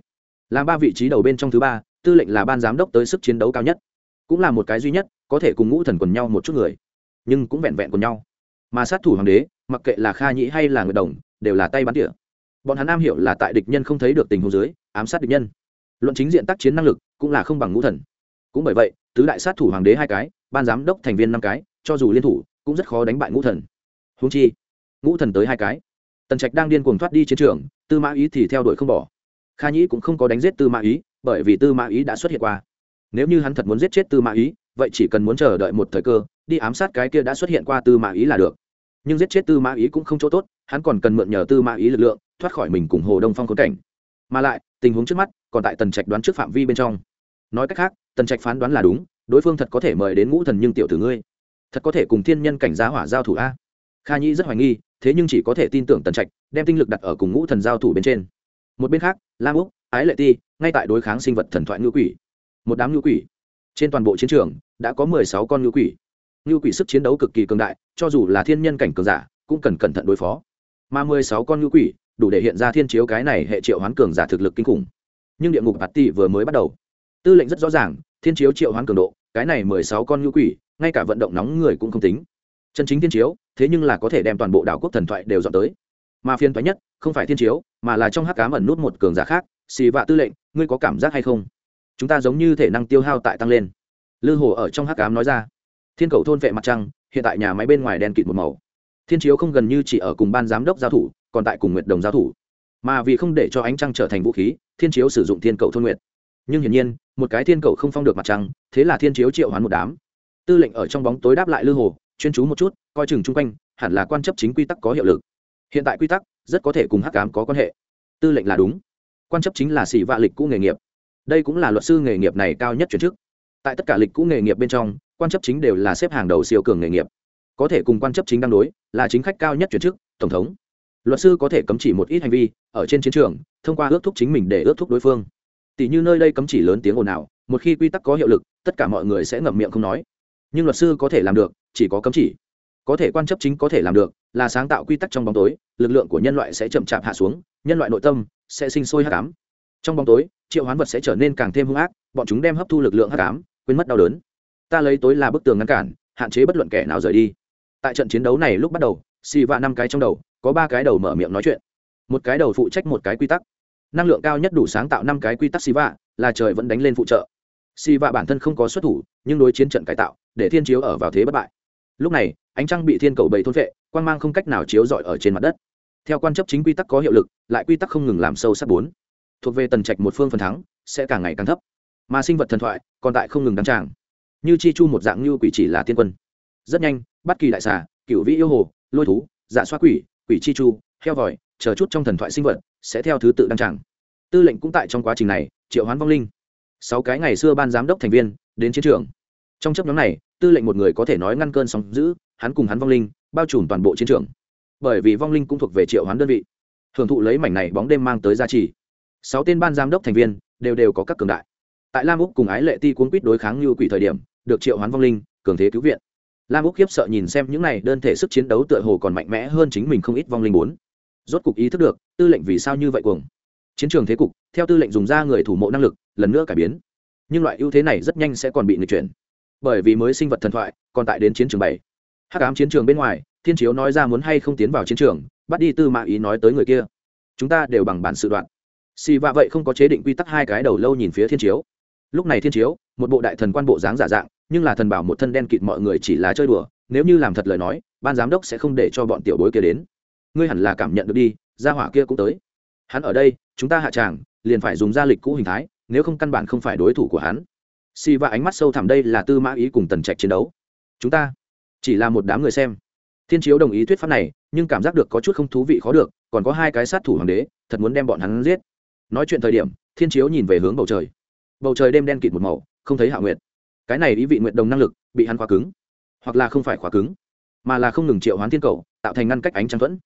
Là ba vị trí đầu bên trong thứ ba, tư lệnh là ban giám đốc tới sức chiến đấu cao nhất. Cũng là một cái duy nhất, có thể cùng ngũ thần quần nhau một chút người, nhưng cũng vẹn vẹn quần nhau. Mà sát thủ hoàng đế, mặc kệ là kha nhĩ hay là người đồng, đều là tay bắn tỉa. Bọn hắn am hiểu là tại địch nhân không thấy được tình huống dưới, ám sát địch nhân. Luận chính diện tác chiến năng lực, cũng là không bằng ngũ thần. Cũng bởi vậy, tứ đại sát thủ hoàng đế hai cái, ban giám đốc thành viên năm cái, cho dù liên thủ cũng rất khó đánh bại ngũ thần. Húng chi, ngũ thần tới hai cái. Tần trạch đang điên cuồng thoát đi chiến trường, tư mã ý thì theo đuổi không bỏ. Kha nhĩ cũng không có đánh giết tư mã ý, bởi vì tư mã ý đã xuất hiện qua. Nếu như hắn thật muốn giết chết tư mã ý, vậy chỉ cần muốn chờ đợi một thời cơ, đi ám sát cái kia đã xuất hiện qua tư mã ý là được. Nhưng giết chết tư mã ý cũng không chỗ tốt, hắn còn cần mượn nhờ tư mã ý lực lượng, thoát khỏi mình cùng hồ đông phong khốn cảnh. Mà lại, tình huống trước mắt còn tại tần trạch đoán trước phạm vi bên trong. Nói cách khác, tần trạch phán đoán là đúng, đối phương thật có thể mời đến ngũ thần nhưng tiểu tử ngươi thật có thể cùng thiên nhân cảnh giá hỏa giao thủ a? Kha nhĩ rất hoài nghi, thế nhưng chỉ có thể tin tưởng tần trạch, đem tinh lực đặt ở cùng ngũ thần giao thủ bên trên. Một bên khác, lam úc, ái lệ ti, ngay tại đối kháng sinh vật thần thoại ngữ quỷ. Một đám ngữ quỷ. Trên toàn bộ chiến trường, đã có mười sáu con ngữ quỷ. Ngữ quỷ sức chiến đấu cực kỳ cường đại, cho dù là thiên nhân cảnh cường giả, cũng cần cẩn thận đối phó. Mà mười sáu con ngữ quỷ, đủ để hiện ra thiên chiếu cái này hệ triệu hoán cường giả thực lực kinh khủng. Nhưng địa ngục hạt tỷ vừa mới bắt đầu. Tư lệnh rất rõ ràng, thiên chiếu triệu hoán cường độ cái này mười sáu con ngữ quỷ, ngay cả vận động nóng người cũng không tính. Chân chính thiên chiếu, thế nhưng là có thể đem toàn bộ đảo quốc thần thoại đều dọn tới. Mà phiên thoái nhất, không phải thiên chiếu, mà là trong hắc cám ẩn nút một cường giả khác, xì vạ tư lệnh, ngươi có cảm giác hay không? Chúng ta giống như thể năng tiêu hao tại tăng lên. Lư hồ ở trong hắc cám nói ra. Thiên cầu thôn vệ mặt trăng, hiện tại nhà máy bên ngoài đen kịt một màu. Thiên chiếu không gần như chỉ ở cùng ban giám đốc giao thủ, còn tại cùng nguyệt đồng giao thủ. Mà vì không để cho ánh trăng trở thành vũ khí, thiên chiếu sử dụng thiên cầu thôn nguyệt. Nhưng hiển nhiên một cái thiên cầu không phong được mặt trăng, thế là thiên chiếu triệu hoán một đám. Tư lệnh ở trong bóng tối đáp lại lư hồ, chuyên chú một chút, coi chừng chung quanh, hẳn là quan chấp chính quy tắc có hiệu lực. Hiện tại quy tắc, rất có thể cùng hắc cám có quan hệ. Tư lệnh là đúng. Quan chấp chính là xỉ vạ lịch cũ nghề nghiệp. Đây cũng là luật sư nghề nghiệp này cao nhất chuyển chức. Tại tất cả lịch cũ nghề nghiệp bên trong, quan chấp chính đều là xếp hàng đầu siêu cường nghề nghiệp. Có thể cùng quan chấp chính đăng đối, là chính khách cao nhất chuyển chức, tổng thống. Luật sư có thể cấm chỉ một ít hành vi, ở trên chiến trường, thông qua ước thúc chính mình để ước thúc đối phương tỷ như nơi đây cấm chỉ lớn tiếng ồn ào, một khi quy tắc có hiệu lực, tất cả mọi người sẽ ngậm miệng không nói. Nhưng luật sư có thể làm được, chỉ có cấm chỉ. Có thể quan chấp chính có thể làm được, là sáng tạo quy tắc trong bóng tối, lực lượng của nhân loại sẽ chậm chạp hạ xuống, nhân loại nội tâm sẽ sinh sôi hát cám trong bóng tối, triệu hoán vật sẽ trở nên càng thêm hung ác, bọn chúng đem hấp thu lực lượng hát cám quên mất đau đớn. Ta lấy tối là bức tường ngăn cản, hạn chế bất luận kẻ nào rời đi. Tại trận chiến đấu này lúc bắt đầu xì vạ năm cái trong đầu, có ba cái đầu mở miệng nói chuyện. Một cái đầu phụ trách một cái quy tắc năng lượng cao nhất đủ sáng tạo năm cái quy tắc xì vạ là trời vẫn đánh lên phụ trợ. Xì vạ bản thân không có xuất thủ, nhưng đối chiến trận cải tạo, để thiên chiếu ở vào thế bất bại. Lúc này, ánh trăng bị thiên cầu bầy thôn vệ quan g mang không cách nào chiếu rọi ở trên mặt đất. Theo quan chấp chính quy tắc có hiệu lực, lại quy tắc không ngừng làm sâu sắc bốn. Thuộc về tần trạch một phương phần thắng, sẽ càng ngày càng thấp. Mà sinh vật thần thoại, còn tại không ngừng đăng tràng. Như chi chu một dạng như quỷ chỉ là tiên quân. Rất nhanh, bất kỳ đại xà cựu vĩ yêu hồ, lôi thú dạ xoa quỷ quỷ chi chu, heo vòi chờ chút trong thần thoại sinh vật sẽ theo thứ tự đăng tràng. Tư lệnh cũng tại trong quá trình này, triệu hoán vong linh. Sáu cái ngày xưa ban giám đốc thành viên đến chiến trường. Trong chấp nhóm này, tư lệnh một người có thể nói ngăn cơn sóng giữ hắn cùng hắn vong linh bao trùm toàn bộ chiến trường. Bởi vì vong linh cũng thuộc về triệu hoán đơn vị. Hưởng thụ lấy mảnh này bóng đêm mang tới giá trị. Sáu tên ban giám đốc thành viên đều đều có các cường đại. Tại lam úc cùng ái lệ ti cuốn quýt đối kháng như quỷ thời điểm, được triệu hoán vong linh cường thế cứu viện. Lam úc khiếp sợ nhìn xem những này đơn thể sức chiến đấu tựa hồ còn mạnh mẽ hơn chính mình không ít vong linh bốn rốt cục ý thức được, tư lệnh vì sao như vậy cuồng. Chiến trường thế cục, theo tư lệnh dùng ra người thủ mộ năng lực, lần nữa cải biến. Nhưng loại ưu thế này rất nhanh sẽ còn bị nghịch chuyển. Bởi vì mới sinh vật thần thoại, còn tại đến chiến trường bảy. Hắc ám chiến trường bên ngoài, thiên chiếu nói ra muốn hay không tiến vào chiến trường, bắt đi tư mã ý nói tới người kia. Chúng ta đều bằng bản sự đoạn. Xì vạ vậy không có chế định quy tắc hai cái đầu lâu nhìn phía thiên chiếu. Lúc này thiên chiếu, một bộ đại thần quan bộ dáng giả dạng, nhưng là thần bảo một thân đen kịt mọi người chỉ là chơi đùa, nếu như làm thật lời nói, ban giám đốc sẽ không để cho bọn tiểu bối kia đến ngươi hẳn là cảm nhận được đi, gia hỏa kia cũng tới. Hắn ở đây, chúng ta hạ tràng, liền phải dùng gia lịch cũ hình thái, nếu không căn bản không phải đối thủ của hắn. Si và ánh mắt sâu thẳm đây là tư mã ý cùng tần trạch chiến đấu. Chúng ta chỉ là một đám người xem. Thiên chiếu đồng ý thuyết pháp này, nhưng cảm giác được có chút không thú vị khó được, còn có hai cái sát thủ hoàng đế, thật muốn đem bọn hắn giết. Nói chuyện thời điểm, thiên chiếu nhìn về hướng bầu trời. Bầu trời đêm đen kịt một màu, không thấy hạ nguyệt. Cái này ý vị nguyện đồng năng lực, bị hắn khóa cứng. Hoặc là không phải khóa cứng, mà là không ngừng triệu hoán thiên cầu, tạo thành ngăn cách ánh trăng thuẫn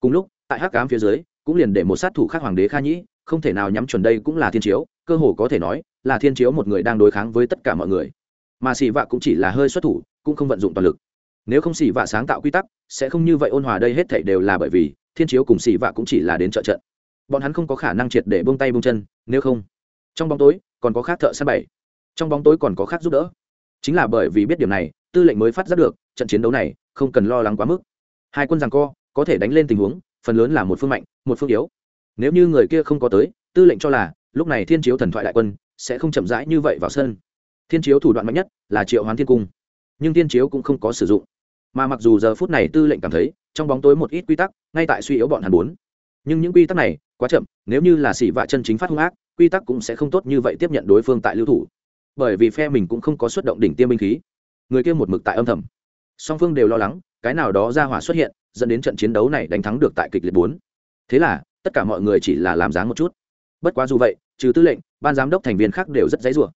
cùng lúc, tại hắc cám phía dưới, cũng liền để một sát thủ khác hoàng đế kha nhĩ, không thể nào nhắm chuẩn đây cũng là thiên chiếu, cơ hồ có thể nói là thiên chiếu một người đang đối kháng với tất cả mọi người. Mà xì vạ cũng chỉ là hơi xuất thủ, cũng không vận dụng toàn lực. Nếu không xì vạ sáng tạo quy tắc, sẽ không như vậy ôn hòa đây hết thảy đều là bởi vì thiên chiếu cùng xì vạ cũng chỉ là đến trợ trận. Bọn hắn không có khả năng triệt để buông tay buông chân, nếu không, trong bóng tối còn có khác thợ săn bảy, trong bóng tối còn có khác giúp đỡ. Chính là bởi vì biết điểm này, tư lệnh mới phát giác được, trận chiến đấu này không cần lo lắng quá mức. Hai quân rằng co có thể đánh lên tình huống, phần lớn là một phương mạnh, một phương yếu. Nếu như người kia không có tới, tư lệnh cho là, lúc này thiên chiếu thần thoại đại quân, sẽ không chậm rãi như vậy vào sân. Thiên chiếu thủ đoạn mạnh nhất là triệu hoán thiên cung. Nhưng thiên chiếu cũng không có sử dụng. Mà mặc dù giờ phút này tư lệnh cảm thấy, trong bóng tối một ít quy tắc, ngay tại suy yếu bọn hàn bốn. Nhưng những quy tắc này, quá chậm, nếu như là xỉ vạ chân chính phát hung ác, quy tắc cũng sẽ không tốt như vậy tiếp nhận đối phương tại lưu thủ. Bởi vì phe mình cũng không có xuất động đỉnh tiêm binh khí. Người kia một mực tại âm thầm. Song phương đều lo lắng, cái nào đó ra hỏa xuất hiện dẫn đến trận chiến đấu này đánh thắng được tại kịch liệt bốn. Thế là, tất cả mọi người chỉ là làm dáng một chút. Bất quá dù vậy, trừ tư lệnh, ban giám đốc thành viên khác đều rất dãy rủa.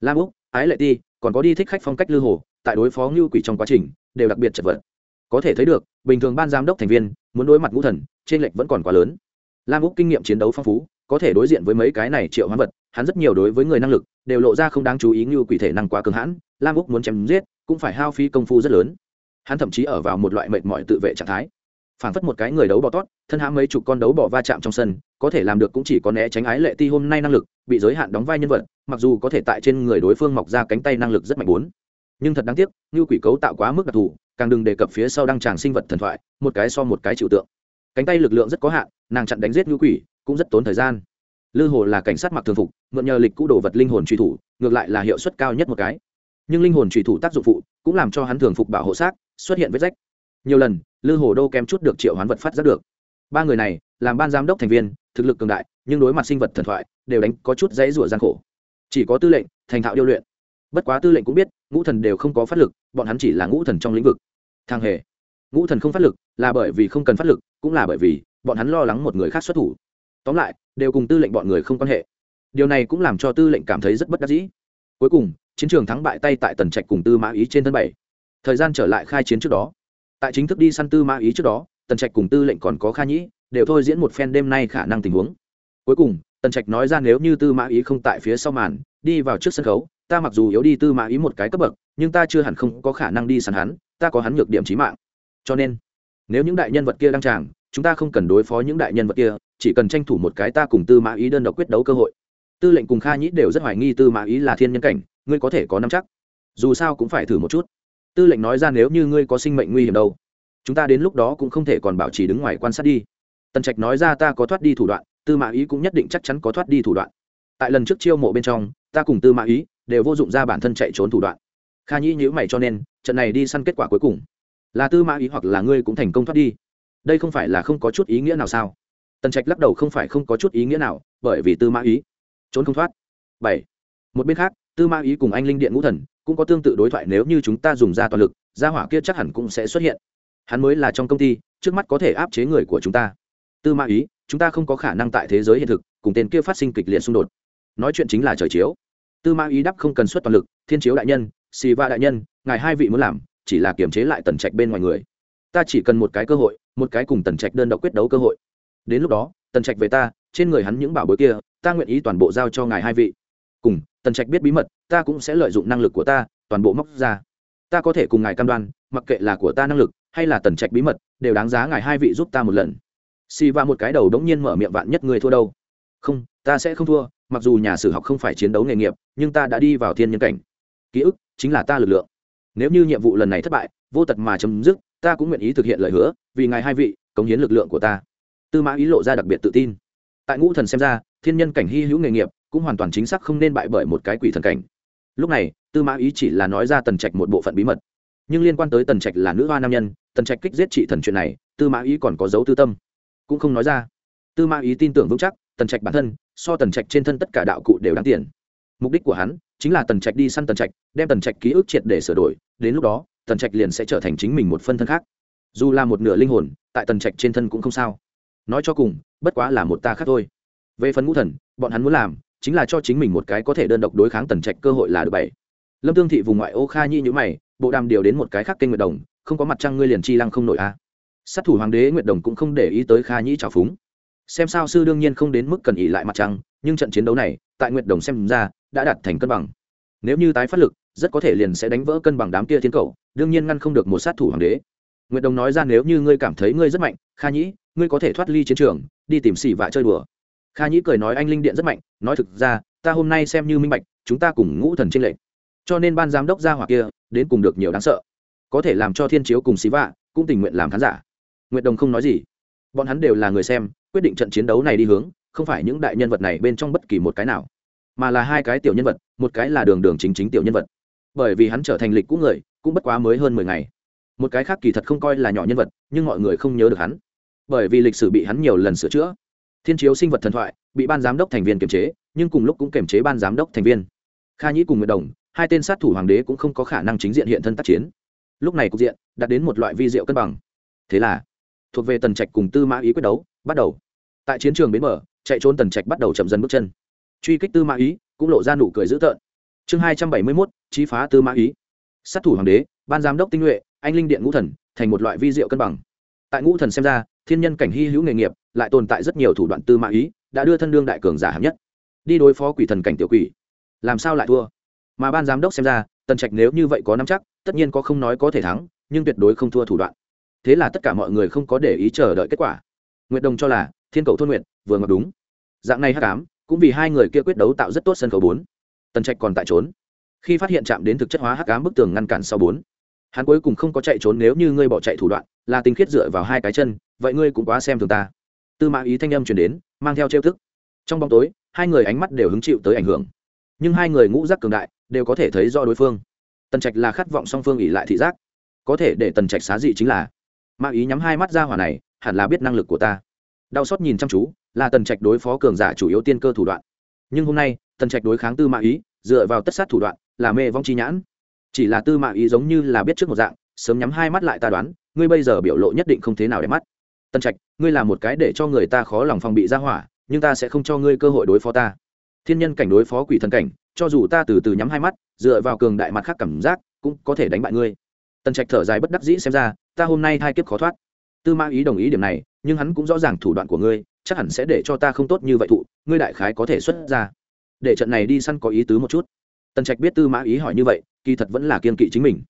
Lam úc, ái lệ ti, còn có đi thích khách phong cách lư hồ, tại đối phó ngưu quỷ trong quá trình, đều đặc biệt chật vật. Có thể thấy được, bình thường ban giám đốc thành viên, muốn đối mặt ngũ thần, trên lệnh vẫn còn quá lớn. Lam úc kinh nghiệm chiến đấu phong phú, có thể đối diện với mấy cái này triệu hoán vật, hắn rất nhiều đối với người năng lực, đều lộ ra không đáng chú ý như quỷ thể năng quá cường hãn. Lam úc muốn chém giết, cũng phải hao phí công phu rất lớn hắn thậm chí ở vào một loại mệt mỏi tự vệ trạng thái. Phảng phất một cái người đấu bò tót, thân hãm mấy chục con đấu bò va chạm trong sân, có thể làm được cũng chỉ có né tránh ái lệ ti hôm nay năng lực, bị giới hạn đóng vai nhân vật, mặc dù có thể tại trên người đối phương mọc ra cánh tay năng lực rất mạnh bốn. Nhưng thật đáng tiếc, như quỷ cấu tạo quá mức đặc thù, càng đừng đề cập phía sau đăng tràng sinh vật thần thoại, một cái so một cái chịu tượng. Cánh tay lực lượng rất có hạn, nàng chặn đánh giết như quỷ, cũng rất tốn thời gian. Lư hồ là cảnh sát mặc thường phục, mượn nhờ lịch cũ đồ vật linh hồn truy thủ, ngược lại là hiệu suất cao nhất một cái. Nhưng linh hồn truy thủ tác dụng phụ, cũng làm cho hắn thường phục bảo hộ xác xuất hiện vết rách. Nhiều lần, lư hồ đô kém chút được triệu hoán vật phát giác được. Ba người này, làm ban giám đốc thành viên, thực lực cường đại, nhưng đối mặt sinh vật thần thoại, đều đánh có chút dãy rủa gian khổ. Chỉ có tư lệnh, thành thạo điêu luyện. Bất quá tư lệnh cũng biết, ngũ thần đều không có phát lực, bọn hắn chỉ là ngũ thần trong lĩnh vực. Thang hề, ngũ thần không phát lực, là bởi vì không cần phát lực, cũng là bởi vì, bọn hắn lo lắng một người khác xuất thủ. Tóm lại, đều cùng tư lệnh bọn người không quan hệ. Điều này cũng làm cho tư lệnh cảm thấy rất bất đắc dĩ. Cuối cùng, chiến trường thắng bại tay tại tần trạch cùng tư mã ý trên thân bảy thời gian trở lại khai chiến trước đó. Tại chính thức đi săn tư mã ý trước đó, tần trạch cùng tư lệnh còn có kha nhĩ, đều thôi diễn một phen đêm nay khả năng tình huống. Cuối cùng, tần trạch nói ra nếu như tư mã ý không tại phía sau màn, đi vào trước sân khấu, ta mặc dù yếu đi tư mã ý một cái cấp bậc, nhưng ta chưa hẳn không có khả năng đi săn hắn, ta có hắn nhược điểm trí mạng. Cho nên, nếu những đại nhân vật kia đang tràng, chúng ta không cần đối phó những đại nhân vật kia, chỉ cần tranh thủ một cái ta cùng tư mã ý đơn độc quyết đấu cơ hội. Tư lệnh cùng kha nhĩ đều rất hoài nghi tư mã ý là thiên nhân cảnh, ngươi có thể có nắm chắc. Dù sao cũng phải thử một chút tư lệnh nói ra nếu như ngươi có sinh mệnh nguy hiểm đâu, chúng ta đến lúc đó cũng không thể còn bảo trì đứng ngoài quan sát đi. Tần trạch nói ra ta có thoát đi thủ đoạn, tư mã ý cũng nhất định chắc chắn có thoát đi thủ đoạn. Tại lần trước chiêu mộ bên trong, ta cùng tư mã ý đều vô dụng ra bản thân chạy trốn thủ đoạn. Kha nhĩ nhữ mày cho nên, trận này đi săn kết quả cuối cùng là tư mã ý hoặc là ngươi cũng thành công thoát đi. Đây không phải là không có chút ý nghĩa nào sao? Tần trạch lắc đầu không phải không có chút ý nghĩa nào, bởi vì tư mã ý trốn không thoát. Bảy. Một bên khác, tư mã ý cùng anh linh điện ngũ thần cũng có tương tự đối thoại nếu như chúng ta dùng ra toàn lực, gia hỏa kia chắc hẳn cũng sẽ xuất hiện. Hắn mới là trong công ty, trước mắt có thể áp chế người của chúng ta. Tư mã ý, chúng ta không có khả năng tại thế giới hiện thực, cùng tên kia phát sinh kịch liệt xung đột. Nói chuyện chính là trời chiếu. Tư mã ý đắp không cần xuất toàn lực, thiên chiếu đại nhân xì va đại nhân, ngài hai vị muốn làm, chỉ là kiềm chế lại tần trạch bên ngoài người. Ta chỉ cần một cái cơ hội, một cái cùng tần trạch đơn độc quyết đấu cơ hội. Đến lúc đó, tần trạch về ta, trên người hắn những bảo bối kia, ta nguyện ý toàn bộ giao cho ngài hai vị. Cùng tần trạch biết bí mật, ta cũng sẽ lợi dụng năng lực của ta, toàn bộ móc ra. Ta có thể cùng ngài cam đoan, mặc kệ là của ta năng lực, hay là tần trạch bí mật, đều đáng giá ngài hai vị giúp ta một lần. Xì và một cái đầu đống nhiên mở miệng vạn nhất người thua đâu. Không, ta sẽ không thua, mặc dù nhà sử học không phải chiến đấu nghề nghiệp, nhưng ta đã đi vào thiên nhân cảnh. Ký ức chính là ta lực lượng. Nếu như nhiệm vụ lần này thất bại, vô tật mà chấm dứt, ta cũng nguyện ý thực hiện lời hứa, vì ngài hai vị cống hiến lực lượng của ta. Tư mã ý lộ ra đặc biệt tự tin. Tại ngũ thần xem ra, thiên nhân cảnh hy hữu nghề nghiệp cũng hoàn toàn chính xác không nên bại bởi một cái quỷ thần cảnh. Lúc này, tư mã ý chỉ là nói ra tần trạch một bộ phận bí mật. Nhưng liên quan tới tần trạch là nữ hoa nam nhân, tần trạch kích giết trị thần chuyện này, tư mã ý còn có dấu tư tâm. Cũng không nói ra. Tư mã ý tin tưởng vững chắc, tần trạch bản thân, so tần trạch trên thân tất cả đạo cụ đều đáng tiền. Mục đích của hắn chính là tần trạch đi săn tần trạch, đem tần trạch ký ức triệt để sửa đổi, đến lúc đó, tần trạch liền sẽ trở thành chính mình một phân thân khác. Dù là một nửa linh hồn, tại tần trạch trên thân cũng không sao. Nói cho cùng, bất quá là một ta khác thôi. Về phần ngũ thần, bọn hắn muốn làm chính là cho chính mình một cái có thể đơn độc đối kháng tần trạch cơ hội là được bảy. Lâm tương thị vùng ngoại ô kha nhi nhữ mày, bộ đàm điều đến một cái khác kênh nguyệt đồng, không có mặt trăng ngươi liền chi lăng không nổi a. À. sát thủ hoàng đế nguyệt đồng cũng không để ý tới kha nhĩ trào phúng. Xem sao sư đương nhiên không đến mức cần ỉ lại mặt trăng, nhưng trận chiến đấu này, tại nguyệt đồng xem ra, đã đạt thành cân bằng. Nếu như tái phát lực, rất có thể liền sẽ đánh vỡ cân bằng đám kia thiên cầu, đương nhiên ngăn không được một sát thủ hoàng đế. Nguyệt đồng nói ra nếu như ngươi cảm thấy ngươi rất mạnh, kha nhĩ, ngươi có thể thoát ly chiến trường, đi tìm xỉ vạ chơi đùa kha nhĩ cười nói anh linh điện rất mạnh nói thực ra ta hôm nay xem như minh bạch chúng ta cùng ngũ thần trên lệnh, cho nên ban giám đốc gia hỏa kia đến cùng được nhiều đáng sợ. Có thể làm cho thiên chiếu cùng xí vạ cũng tình nguyện làm khán giả. Nguyệt đồng không nói gì. Bọn hắn đều là người xem quyết định trận chiến đấu này đi hướng không phải những đại nhân vật này bên trong bất kỳ một cái nào mà là hai cái tiểu nhân vật một cái là đường đường chính chính tiểu nhân vật. Bởi vì hắn trở thành lịch cũ người cũng bất quá mới hơn mười ngày. Một cái khác kỳ thật không coi là nhỏ nhân vật nhưng mọi người không nhớ được hắn. Bởi vì lịch sử bị hắn nhiều lần sửa chữa thiên chiếu sinh vật thần thoại, bị ban giám đốc thành viên kiềm chế, nhưng cùng lúc cũng kiềm chế ban giám đốc thành viên. Kha nhĩ cùng nguyệt đồng, hai tên sát thủ hoàng đế cũng không có khả năng chính diện hiện thân tác chiến. Lúc này cục diện đạt đến một loại vi diệu cân bằng. Thế là, thuộc về tần trạch cùng tư mã ý quyết đấu, bắt đầu. Tại chiến trường bến mở chạy trốn tần trạch bắt đầu chậm dần bước chân. Truy kích tư mã ý cũng lộ ra nụ cười dữ tợn. Chương hai trăm bảy mươi mốt trí phá tư mã ý. Sát thủ hoàng đế, ban giám đốc tinh nhuệ, anh linh điện ngũ thần, thành một loại vi diệu cân bằng tại ngũ thần xem ra, thiên nhân cảnh hy hữu nghề nghiệp lại tồn tại rất nhiều thủ đoạn tư mã ý, đã đưa thân đương đại cường giả hạng nhất. Đi đối phó quỷ thần cảnh tiểu quỷ, làm sao lại thua? Mà ban giám đốc xem ra, tần trạch nếu như vậy có nắm chắc, tất nhiên có không nói có thể thắng, nhưng tuyệt đối không thua thủ đoạn. Thế là tất cả mọi người không có để ý chờ đợi kết quả. Nguyệt đồng cho là, thiên cầu thôn nguyện vừa ngập đúng. Dạng này hắc ám, cũng vì hai người kia quyết đấu tạo rất tốt sân khấu bốn. Tần trạch còn tại trốn. Khi phát hiện chạm đến thực chất hóa hắc ám bức tường ngăn cản sau bốn, hắn cuối cùng không có chạy trốn nếu như ngươi bỏ chạy thủ đoạn là tinh khiết dựa vào hai cái chân, vậy ngươi cũng quá xem thường ta. Tư mã ý thanh âm chuyển đến, mang theo trêu thức trong bóng tối, hai người ánh mắt đều hứng chịu tới ảnh hưởng. Nhưng hai người ngũ giác cường đại, đều có thể thấy do đối phương. Tần trạch là khát vọng song phương ỉ lại thị giác. Có thể để tần trạch xá dị chính là. Mã ý nhắm hai mắt ra hỏa này, hẳn là biết năng lực của ta. Đau xót nhìn chăm chú, là tần trạch đối phó cường giả chủ yếu tiên cơ thủ đoạn. Nhưng hôm nay, tần trạch đối kháng tư mã ý, dựa vào tất sát thủ đoạn, là mê vong chi nhãn. Chỉ là tư mã ý giống như là biết trước một dạng, sớm nhắm hai mắt lại ta đoán ngươi bây giờ biểu lộ nhất định không thế nào để mắt. Tần trạch, ngươi là một cái để cho người ta khó lòng phòng bị ra hỏa, nhưng ta sẽ không cho ngươi cơ hội đối phó ta. Thiên nhân cảnh đối phó quỷ thần cảnh, cho dù ta từ từ nhắm hai mắt, dựa vào cường đại mặt khác cảm giác, cũng có thể đánh bại ngươi. Tần trạch thở dài bất đắc dĩ xem ra, ta hôm nay hai kiếp khó thoát. Tư mã ý đồng ý điểm này, nhưng hắn cũng rõ ràng thủ đoạn của ngươi, chắc hẳn sẽ để cho ta không tốt như vậy thụ, ngươi đại khái có thể xuất ra. Để trận này đi săn có ý tứ một chút. Tần trạch biết tư mã ý hỏi như vậy, kỳ thật vẫn là kiên kỵ chính mình.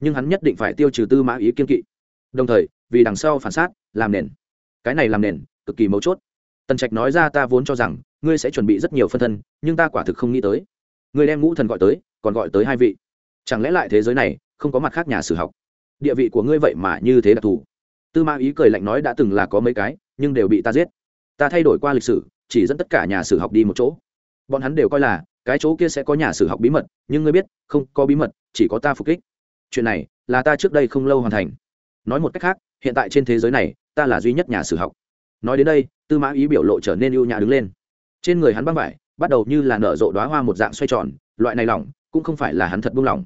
Nhưng hắn nhất định phải tiêu trừ tư mã ý kiên kỵ đồng thời, vì đằng sau phản sát làm nền. Cái này làm nền, cực kỳ mấu chốt. Tần trạch nói ra ta vốn cho rằng, ngươi sẽ chuẩn bị rất nhiều phân thân, nhưng ta quả thực không nghĩ tới. Ngươi đem ngũ thần gọi tới, còn gọi tới hai vị. Chẳng lẽ lại thế giới này, không có mặt khác nhà sử học? Địa vị của ngươi vậy mà như thế đặc thù. Tư ma ý cười lạnh nói đã từng là có mấy cái, nhưng đều bị ta giết. Ta thay đổi qua lịch sử, chỉ dẫn tất cả nhà sử học đi một chỗ. Bọn hắn đều coi là, cái chỗ kia sẽ có nhà sử học bí mật, nhưng ngươi biết, không có bí mật, chỉ có ta phục kích. Chuyện này, là ta trước đây không lâu hoàn thành nói một cách khác, hiện tại trên thế giới này, ta là duy nhất nhà sử học. Nói đến đây, tư mã ý biểu lộ trở nên ưu nhã đứng lên. Trên người hắn băng vải, bắt đầu như là nở rộ đoá hoa một dạng xoay tròn, loại này lỏng, cũng không phải là hắn thật buông lỏng,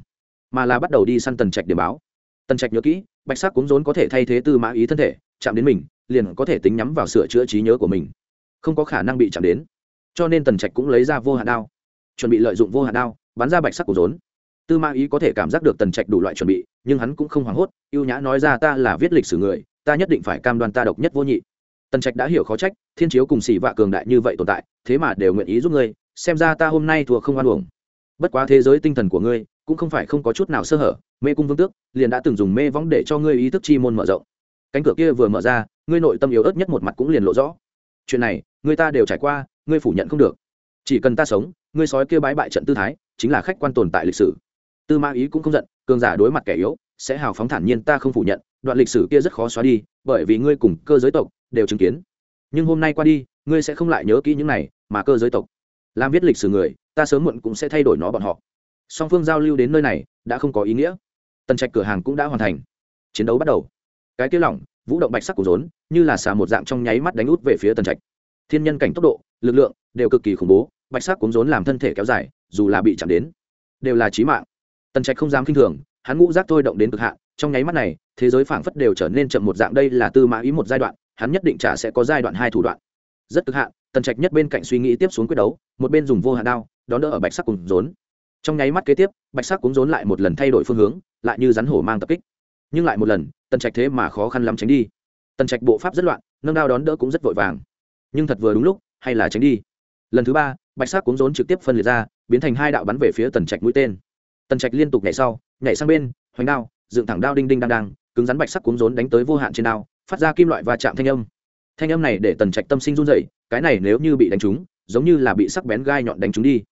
mà là bắt đầu đi săn tần trạch điểm báo. Tần trạch nhớ kỹ, bạch sắc cúng rốn có thể thay thế tư mã ý thân thể, chạm đến mình, liền có thể tính nhắm vào sửa chữa trí nhớ của mình. Không có khả năng bị chạm đến. Cho nên tần trạch cũng lấy ra vô hạn đao, chuẩn bị lợi dụng vô hạn đao, bắn ra bạch sắc của rốn. Tư mã ý có thể cảm giác được tần trạch đủ loại chuẩn bị nhưng hắn cũng không hoảng hốt, ưu nhã nói ra ta là viết lịch sử người, ta nhất định phải cam đoan ta độc nhất vô nhị. Tần trạch đã hiểu khó trách, thiên chiếu cùng xỉ vạ cường đại như vậy tồn tại, thế mà đều nguyện ý giúp ngươi, xem ra ta hôm nay thua không oan uổng. Bất quá thế giới tinh thần của ngươi, cũng không phải không có chút nào sơ hở, mê cung vương tước, liền đã từng dùng mê võng để cho ngươi ý thức chi môn mở rộng. Cánh cửa kia vừa mở ra, ngươi nội tâm yếu ớt nhất một mặt cũng liền lộ rõ. Chuyện này, người ta đều trải qua, ngươi phủ nhận không được. Chỉ cần ta sống, ngươi sói kia bái bại trận tư thái, chính là khách quan tồn tại lịch sử. Tư ma ý cũng không giận cường giả đối mặt kẻ yếu, sẽ hào phóng thản nhiên, ta không phủ nhận, đoạn lịch sử kia rất khó xóa đi, bởi vì ngươi cùng cơ giới tộc đều chứng kiến. Nhưng hôm nay qua đi, ngươi sẽ không lại nhớ kỹ những này, mà cơ giới tộc, làm viết lịch sử người, ta sớm muộn cũng sẽ thay đổi nó bọn họ. Song phương giao lưu đến nơi này, đã không có ý nghĩa. Tần trạch cửa hàng cũng đã hoàn thành. Chiến đấu bắt đầu. Cái kia lỏng, vũ động bạch sắc của rốn, như là xà một dạng trong nháy mắt đánh út về phía tần trạch. Thiên nhân cảnh tốc độ, lực lượng đều cực kỳ khủng bố, bạch sắc cuốn rốn làm thân thể kéo dài, dù là bị chạm đến, đều là trí mạng tần trạch không dám k i n h thường, hắn ngũ giác thôi động đến cực hạn, trong nháy mắt này, thế giới phảng phất đều trở nên chậm một dạng, đây là tư mã ý một giai đoạn, hắn nhất định trả sẽ có giai đoạn hai thủ đoạn. Rất cực hạn, tần trạch nhất bên cạnh suy nghĩ tiếp xuống quyết đấu, một bên dùng vô hạn đao, đón đỡ ở bạch sắc cùng rốn. Trong nháy mắt kế tiếp, bạch sắc cũng rốn lại một lần thay đổi phương hướng, lại như rắn hổ mang tập kích. Nhưng lại một lần, tần trạch thế mà khó khăn lắm tránh đi. Tần trạch bộ pháp rất loạn, nâng đao đón đỡ cũng rất vội vàng. Nhưng thật vừa đúng lúc, hay là tránh đi. Lần thứ ba, bạch sắc cũng rốn trực tiếp phân liệt ra, biến thành hai đạo bắn về phía tần trạch mũi tên tần trạch liên tục nhảy sau, nhảy sang bên, hoành đao, dựng thẳng đao đinh đinh đang đang cứng rắn bạch sắc cuốn rốn đánh tới vô hạn trên đao, phát ra kim loại và chạm thanh âm. Thanh âm này để tần trạch tâm sinh run dậy cái này nếu như bị đánh trúng, giống như là bị sắc bén gai nhọn đánh trúng đi,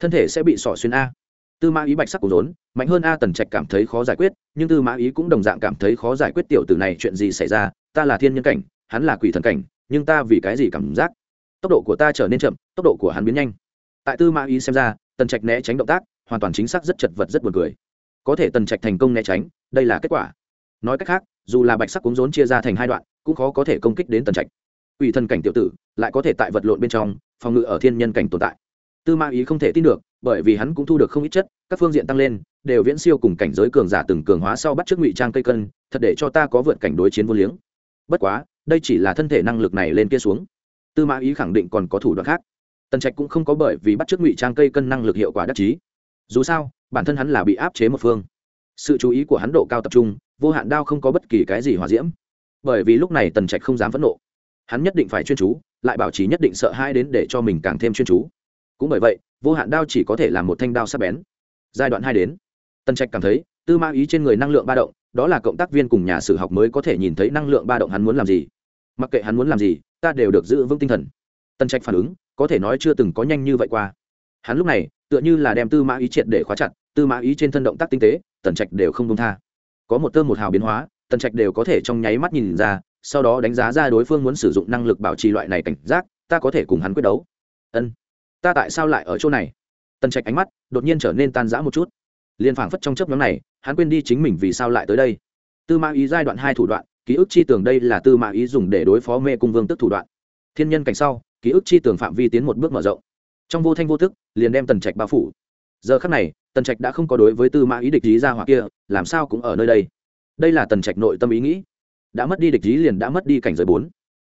thân thể sẽ bị sỏ xuyên a. Tư mã ý bạch sắc cuốn rốn, mạnh hơn a tần trạch cảm thấy khó giải quyết, nhưng tư mã ý cũng đồng dạng cảm thấy khó giải quyết tiểu tử này chuyện gì xảy ra, ta là thiên nhân cảnh, hắn là quỷ thần cảnh, nhưng ta vì cái gì cảm giác? Tốc độ của ta trở nên chậm, tốc độ của hắn biến nhanh. Tại tư mã ý xem ra, tần trạch né tránh động tác hoàn toàn chính xác rất chật vật rất buồn cười. Có thể tần trạch thành công né tránh, đây là kết quả. Nói cách khác, dù là bạch sắc cuống rốn chia ra thành hai đoạn, cũng khó có thể công kích đến tần trạch. Ủy thần cảnh tiểu tử, lại có thể tại vật lộn bên trong, phòng ngự ở thiên nhân cảnh tồn tại. Tư mã ý không thể tin được, bởi vì hắn cũng thu được không ít chất, các phương diện tăng lên, đều viễn siêu cùng cảnh giới cường giả từng cường hóa sau bắt trước ngụy trang cây cân, thật để cho ta có vượt cảnh đối chiến vô liếng. Bất quá, đây chỉ là thân thể năng lực này lên kia xuống. Tư mã ý khẳng định còn có thủ đoạn khác. Tần trạch cũng không có bởi vì bắt chước ngụy trang cây cân năng lực hiệu quả đắc chí dù sao, bản thân hắn là bị áp chế một phương. Sự chú ý của hắn độ cao tập trung, vô hạn đao không có bất kỳ cái gì hòa diễm. Bởi vì lúc này tần trạch không dám phẫn nộ. Hắn nhất định phải chuyên chú, lại bảo trì nhất định sợ hai đến để cho mình càng thêm chuyên chú. Cũng bởi vậy, vô hạn đao chỉ có thể là một thanh đao sắc bén. Giai đoạn hai đến. Tần trạch cảm thấy, tư ma ý trên người năng lượng ba động, đó là cộng tác viên cùng nhà sử học mới có thể nhìn thấy năng lượng ba động hắn muốn làm gì. Mặc kệ hắn muốn làm gì, ta đều được giữ vững tinh thần. Tần trạch phản ứng, có thể nói chưa từng có nhanh như vậy qua. Hắn lúc này tựa như là đem tư mã ý triệt để khóa chặt, tư mã ý trên thân động tác tinh tế, tần trạch đều không công tha. Có một tơ một hào biến hóa, tần trạch đều có thể trong nháy mắt nhìn ra, sau đó đánh giá ra đối phương muốn sử dụng năng lực bảo trì loại này cảnh giác, ta có thể cùng hắn quyết đấu. Ân, ta tại sao lại ở chỗ này? Tần trạch ánh mắt đột nhiên trở nên tan rã một chút. Liền phảng phất trong chấp nhóm này, hắn quên đi chính mình vì sao lại tới đây. Tư mã ý giai đoạn hai thủ đoạn, ký ức chi tường đây là tư mã ý dùng để đối phó mê cung vương tức thủ đoạn. Thiên nhân cảnh sau, ký ức chi tường phạm vi tiến một bước mở rộng trong vô thanh vô thức liền đem tần trạch bao phủ. Giờ khắc này, tần trạch đã không có đối với tư mã ý địch lý ra hoặc kia, làm sao cũng ở nơi đây. Đây là tần trạch nội tâm ý nghĩ. Đã mất đi địch lý liền đã mất đi cảnh giới bốn.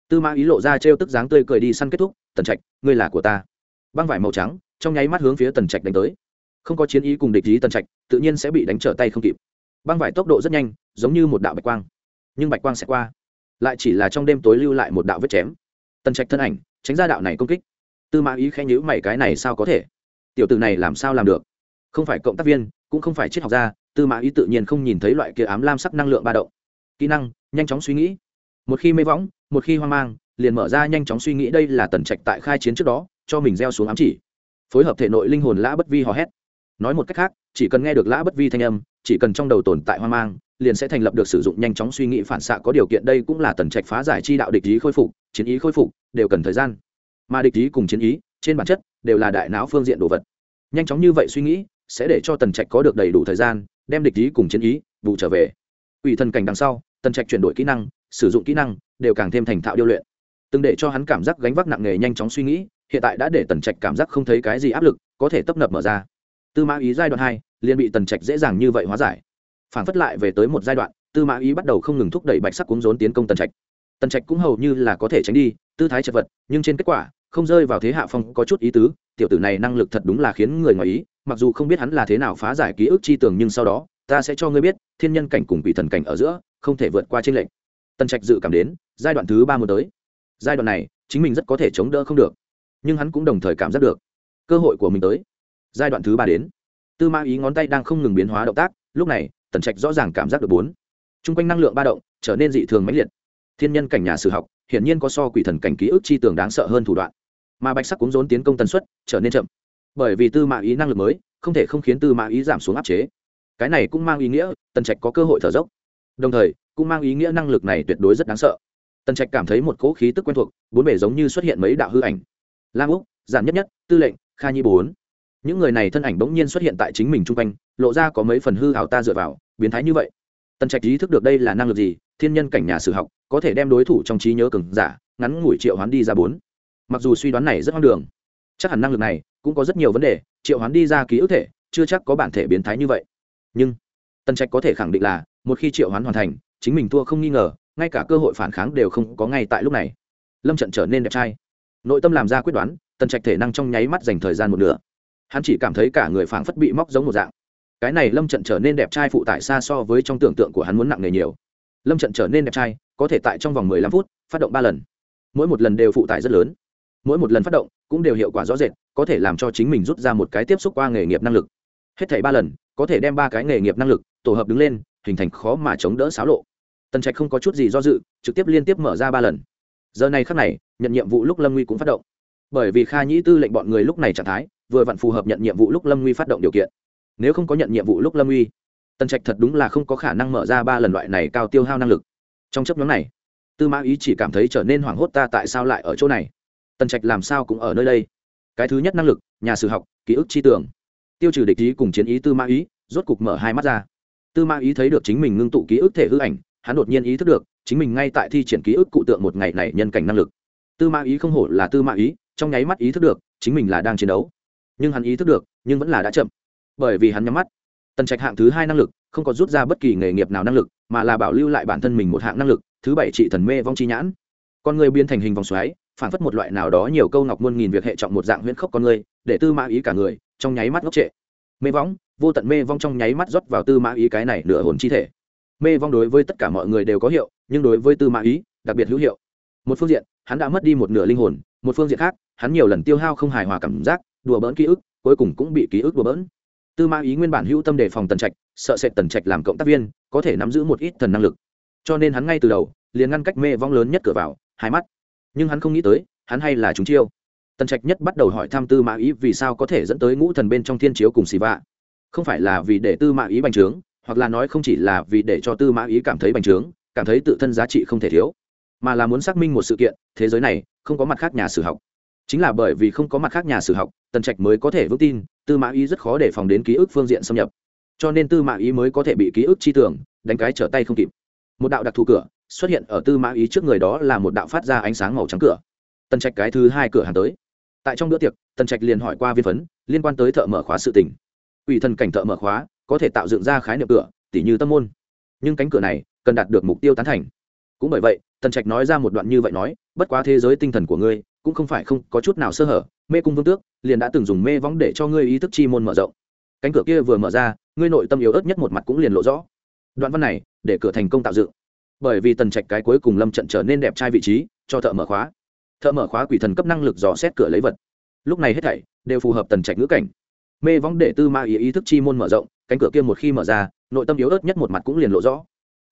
Tư mã ý lộ ra trêu tức dáng tươi cười đi săn kết thúc, tần trạch, ngươi là của ta. Băng vải màu trắng, trong nháy mắt hướng phía tần trạch đánh tới. Không có chiến ý cùng địch lý tần trạch, tự nhiên sẽ bị đánh trở tay không kịp. Băng vải tốc độ rất nhanh, giống như một đạo bạch quang. Nhưng bạch quang sẽ qua. Lại chỉ là trong đêm tối lưu lại một đạo vết chém. Tần trạch thân ảnh, tránh ra đạo này công kích tư mã ý khẽ nhữ mày, cái này sao có thể? Tiểu từ này làm sao làm được? Không phải cộng tác viên, cũng không phải triết học gia, tư mã ý tự nhiên không nhìn thấy loại kia ám lam sắc năng lượng ba động. Kỹ năng, nhanh chóng suy nghĩ. Một khi mê võng, một khi hoang mang, liền mở ra nhanh chóng suy nghĩ, đây là tần trạch tại khai chiến trước đó, cho mình gieo xuống ám chỉ. Phối hợp thể nội linh hồn lã bất vi hò hét. Nói một cách khác, chỉ cần nghe được lã bất vi thanh âm, chỉ cần trong đầu tồn tại hoang mang, liền sẽ thành lập được sử dụng nhanh chóng suy nghĩ phản xạ có điều kiện. Đây cũng là tần trạch phá giải chi đạo địch ý khôi phục, chiến ý khôi phục, đều cần thời gian mà địch ý cùng chiến ý, trên bản chất, đều là đại não phương diện đồ vật. Nhanh chóng như vậy suy nghĩ, sẽ để cho tần trạch có được đầy đủ thời gian, đem địch ý cùng chiến ý vụ trở về. Ủy thần cảnh đằng sau, tần trạch chuyển đổi kỹ năng, sử dụng kỹ năng, đều càng thêm thành thạo điêu luyện. Từng để cho hắn cảm giác gánh vác nặng nề nhanh chóng suy nghĩ, hiện tại đã để tần trạch cảm giác không thấy cái gì áp lực, có thể tấp nập mở ra. Tư mã ý giai đoạn hai, liền bị tần trạch dễ dàng như vậy hóa giải. Phản phất lại về tới một giai đoạn, tư mã ý bắt đầu không ngừng thúc đẩy bạch sắc cúng rốn tiến công tần trạch. Tần trạch cũng hầu như là có thể tránh đi, tư thái chật vật, nhưng trên kết quả không rơi vào thế hạ phong có chút ý tứ, tiểu tử này năng lực thật đúng là khiến người ngoài ý, mặc dù không biết hắn là thế nào phá giải ký ức chi tưởng nhưng sau đó, ta sẽ cho ngươi biết, thiên nhân cảnh cùng quỷ thần cảnh ở giữa, không thể vượt qua trên lệnh tần trạch dự cảm đến, giai đoạn thứ ba muốn tới. Giai đoạn này, chính mình rất có thể chống đỡ không được. Nhưng hắn cũng đồng thời cảm giác được, cơ hội của mình tới. Giai đoạn thứ ba đến. Tư ma ý ngón tay đang không ngừng biến hóa động tác, lúc này, tần trạch rõ ràng cảm giác được bốn. T r u n g quanh năng lượng ba động, trở nên dị thường mãnh liệt. Thiên nhân cảnh nhà sử học, hiển nhiên có so quỷ thần cảnh ký ức chi tường đáng sợ hơn thủ đoạn mà bạch sắc cũng rốn tiến công tần suất trở nên chậm. Bởi vì tư mã ý năng lực mới, không thể không khiến tư mã ý giảm xuống áp chế. Cái này cũng mang ý nghĩa, tần trạch có cơ hội thở dốc. Đồng thời, cũng mang ý nghĩa năng lực này tuyệt đối rất đáng sợ. Tần trạch cảm thấy một cỗ khí tức quen thuộc, bốn bể giống như xuất hiện mấy đạo hư ảnh. Lam úc, giản nhất nhất, tư lệnh, kha nhi bốn. Những người này thân ảnh bỗng nhiên xuất hiện tại chính mình chung quanh, lộ ra có mấy phần hư hảo ta dựa vào, biến thái như vậy. Tần trạch ý thức được đây là năng lực gì, thiên nhân cảnh nhà sử học, có thể đem đối thủ trong trí nhớ cứng giả, ngắn ngủi triệu hoán đi ra bốn mặc dù suy đoán này rất hoang đường, chắc hẳn năng lực này cũng có rất nhiều vấn đề, triệu hoán đi ra ký ức thể, chưa chắc có bản thể biến thái như vậy. Nhưng, tần trạch có thể khẳng định là, một khi triệu hoán hoàn thành, chính mình thua không nghi ngờ, ngay cả cơ hội phản kháng đều không có ngay tại lúc này. Lâm trận trở nên đẹp trai. Nội tâm làm ra quyết đoán, tần trạch thể năng trong nháy mắt dành thời gian một nửa. Hắn chỉ cảm thấy cả người phảng phất bị móc giống một dạng. Cái này lâm trận trở nên đẹp trai phụ tải xa so với trong tưởng tượng của hắn muốn nặng nề nhiều. Lâm trận trở nên đẹp trai, có thể tại trong vòng mười lăm phút, phát động ba lần. Mỗi một lần đều phụ tải rất lớn mỗi một lần phát động cũng đều hiệu quả rõ rệt, có thể làm cho chính mình rút ra một cái tiếp xúc qua nghề nghiệp năng lực. Hết thảy ba lần, có thể đem ba cái nghề nghiệp năng lực tổ hợp đứng lên, hình thành khó mà chống đỡ xáo lộ. Tần trạch không có chút gì do dự, trực tiếp liên tiếp mở ra ba lần. Giờ này khắc này, nhận nhiệm vụ lúc lâm nguy cũng phát động. Bởi vì kha nhĩ tư lệnh bọn người lúc này trạng thái, vừa vặn phù hợp nhận nhiệm vụ lúc lâm nguy phát động điều kiện. Nếu không có nhận nhiệm vụ lúc lâm nguy, tần trạch thật đúng là không có khả năng mở ra ba lần loại này cao tiêu hao năng lực. Trong chấp nhóm này, tư mã ý chỉ cảm thấy trở nên hoảng hốt ta tại sao lại ở chỗ này? Tần trạch làm sao cũng ở nơi đây. Cái thứ nhất năng lực, nhà sử học, ký ức chi tưởng. Tiêu trừ địch ý cùng chiến ý tư mã ý, rốt cục mở hai mắt ra. Tư mã ý thấy được chính mình ngưng tụ ký ức thể hư ảnh, hắn đột nhiên ý thức được, chính mình ngay tại thi triển ký ức cụ tượng một ngày này nhân cảnh năng lực. Tư mã ý không hổ là tư mã ý, trong nháy mắt ý thức được, chính mình là đang chiến đấu. Nhưng hắn ý thức được, nhưng vẫn là đã chậm. Bởi vì hắn nhắm mắt. Tần trạch hạng thứ hai năng lực, không có rút ra bất kỳ nghề nghiệp nào năng lực, mà là bảo lưu lại bản thân mình một hạng năng lực, thứ bảy trị thần mê vong chi nhãn. Con người biến thành hình vòng xoáy phản phất một loại nào đó nhiều câu ngọc muôn nghìn việc hệ trọng một dạng huyễn khốc con người, để tư mã ý cả người, trong nháy mắt ngốc trệ. Mê vong, vô tận mê vong trong nháy mắt rót vào tư mã ý cái này nửa hồn chi thể. Mê vong đối với tất cả mọi người đều có hiệu, nhưng đối với tư mã ý, đặc biệt hữu hiệu. Một phương diện, hắn đã mất đi một nửa linh hồn, một phương diện khác, hắn nhiều lần tiêu hao không hài hòa cảm giác, đùa bỡn ký ức, cuối cùng cũng bị ký ức đùa bỡn. Tư mã ý nguyên bản hữu tâm đề phòng tần trạch, sợ sệt tần trạch làm cộng tác viên, có thể nắm giữ một ít thần năng lực. Cho nên hắn ngay từ đầu, liền ngăn cách mê vong lớn nhất cửa vào, hai mắt nhưng hắn không nghĩ tới, hắn hay là chúng chiêu. Tần trạch nhất bắt đầu hỏi thăm tư mã ý vì sao có thể dẫn tới ngũ thần bên trong thiên chiếu cùng xì vạ. Không phải là vì để tư mã ý bành trướng, hoặc là nói không chỉ là vì để cho tư mã ý cảm thấy bành trướng, cảm thấy tự thân giá trị không thể thiếu, mà là muốn xác minh một sự kiện, thế giới này không có mặt khác nhà sử học. Chính là bởi vì không có mặt khác nhà sử học, tần trạch mới có thể vững tin, tư mã ý rất khó để phòng đến ký ức phương diện xâm nhập. Cho nên tư mã ý mới có thể bị ký ức chi tưởng, đánh cái trở tay không kịp. Một đạo đặc thù cửa xuất hiện ở tư mã ý trước người đó là một đạo phát ra ánh sáng màu trắng cửa. Tần trạch cái thứ hai cửa hàng tới. Tại trong bữa tiệc, tần trạch liền hỏi qua viên phấn, liên quan tới thợ mở khóa sự tình. Ủy thần cảnh thợ mở khóa, có thể tạo dựng ra khái niệm cửa, tỉ như tâm môn. Nhưng cánh cửa này, cần đạt được mục tiêu tán thành. Cũng bởi vậy, tần trạch nói ra một đoạn như vậy nói, bất quá thế giới tinh thần của ngươi, cũng không phải không có chút nào sơ hở, mê cung vương tước, liền đã từng dùng mê võng để cho ngươi ý thức chi môn mở rộng. Cánh cửa kia vừa mở ra, ngươi nội tâm yếu ớt nhất một mặt cũng liền lộ rõ. Đoạn văn này, để cửa thành công tạo dựng bởi vì tần trạch cái cuối cùng lâm trận trở nên đẹp trai vị trí, cho thợ mở khóa. Thợ mở khóa quỷ thần cấp năng lực dò xét cửa lấy vật. Lúc này hết thảy đều phù hợp tần trạch ngữ cảnh. Mê võng để tư ma ý ý thức chi môn mở rộng, cánh cửa kia một khi mở ra, nội tâm yếu ớt nhất một mặt cũng liền lộ rõ.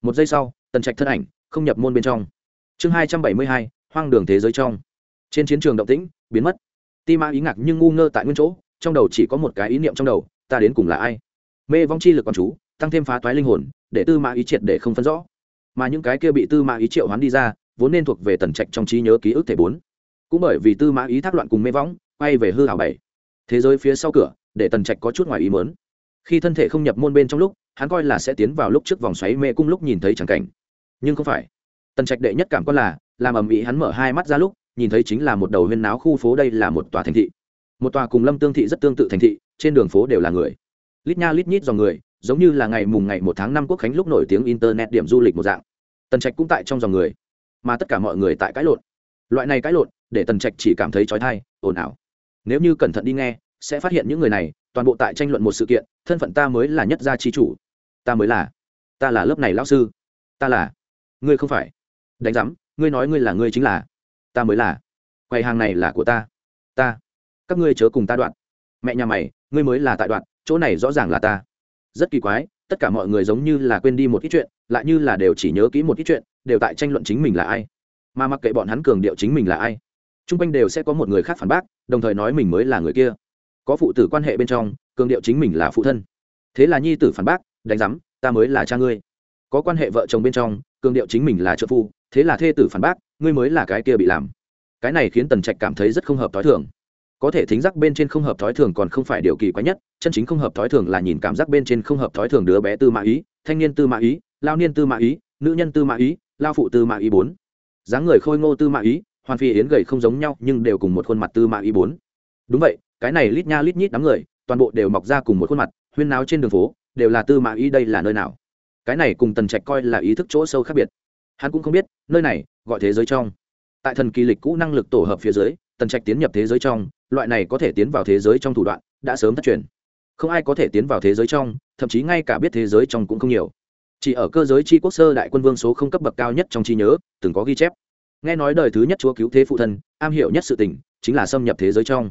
Một giây sau, tần trạch thân ảnh không nhập môn bên trong. Chương hai trăm bảy mươi hai, hoang đường thế giới trong. Trên chiến trường động tĩnh biến mất. Ti ma ý ngạc nhưng ngu ngơ tại nguyên chỗ, trong đầu chỉ có một cái ý niệm trong đầu, ta đến cùng là ai? Mê vong chi lực con chú, tăng thêm phá toái linh hồn, để tư ma ý triệt để không phân rõ mà những cái kia bị tư mã ý triệu hoán đi ra, vốn nên thuộc về tần trạch trong trí nhớ ký ức thể bốn. Cũng bởi vì tư mã ý thác loạn cùng mê võng, quay về hư hảo bảy. Thế giới phía sau cửa, để tần trạch có chút ngoài ý mớn khi thân thể không nhập môn bên trong lúc, hắn coi là sẽ tiến vào lúc trước vòng xoáy mê cung lúc nhìn thấy chẳng cảnh. Nhưng không phải. Tần trạch đệ nhất cảm quan là, làm ầm ĩ hắn mở hai mắt ra lúc, nhìn thấy chính là một đầu huyên náo khu phố đây là một tòa thành thị. Một tòa cùng lâm tương thị rất tương tự thành thị, trên đường phố đều là người. Lít nha lít nhít dòng người giống như là ngày mùng ngày một tháng năm quốc khánh lúc nổi tiếng internet điểm du lịch một dạng. Tần trạch cũng tại trong dòng người, mà tất cả mọi người tại cãi lộn. Loại này cãi lộn, để tần trạch chỉ cảm thấy trói thai ồn ào. Nếu như cẩn thận đi nghe, sẽ phát hiện những người này, toàn bộ tại tranh luận một sự kiện, thân phận ta mới là nhất gia chi chủ. Ta mới là, ta là lớp này lão sư. Ta là, ngươi không phải. Đánh giám, ngươi nói ngươi là ngươi chính là. Ta mới là. Quầy hàng này là của ta. Ta. Các ngươi chớ cùng ta đoạn. Mẹ nhà mày, ngươi mới là tại đoạn, chỗ này rõ ràng là ta rất kỳ quái, tất cả mọi người giống như là quên đi một ít chuyện, lại như là đều chỉ nhớ kỹ một ít chuyện, đều tại tranh luận chính mình là ai. Mà mặc kệ bọn hắn cường điệu chính mình là ai t r u n g quanh đều sẽ có một người khác phản bác, đồng thời nói mình mới là người kia. Có phụ tử quan hệ bên trong, cường điệu chính mình là phụ thân. Thế là nhi tử phản bác, đánh giám, ta mới là cha ngươi. Có quan hệ vợ chồng bên trong, cường điệu chính mình là trợ phu, thế là thê tử phản bác, ngươi mới là cái kia bị làm. Cái này khiến tần trạch cảm thấy rất không hợp t h o i thường có thể thính giác bên trên không hợp thói thường còn không phải điều kỳ quái nhất, chân chính không hợp thói thường là nhìn cảm giác bên trên không hợp thói thường đứa bé tư mã ý, thanh niên tư mã ý, lao niên tư mã ý, nữ nhân tư mã ý, lao phụ tư mã ý bốn. Dáng người khôi ngô tư mã ý, hoàn phi yến gầy không giống nhau, nhưng đều cùng một khuôn mặt tư mã ý bốn. Đúng vậy, cái này lít nha lít nhít đám người, toàn bộ đều mọc ra cùng một khuôn mặt, huyên náo trên đường phố, đều là tư mã ý đây là nơi nào? Cái này cùng tần trạch coi là ý thức chỗ sâu khác biệt. Hắn cũng không biết, nơi này, gọi thế giới trong. Tại thần kỳ lịch cũ năng lực tổ hợp phía dưới, tần trạch tiến nhập thế giới trong loại này có thể tiến vào thế giới trong thủ đoạn, đã sớm thất truyền. Không ai có thể tiến vào thế giới trong, thậm chí ngay cả biết thế giới trong cũng không nhiều. Chỉ ở cơ giới c h i quốc sơ đại quân vương số không cấp bậc cao nhất trong trí nhớ, từng có ghi chép. Nghe nói đời thứ nhất chúa cứu thế phụ thân, am hiểu nhất sự tình, chính là xâm nhập thế giới trong.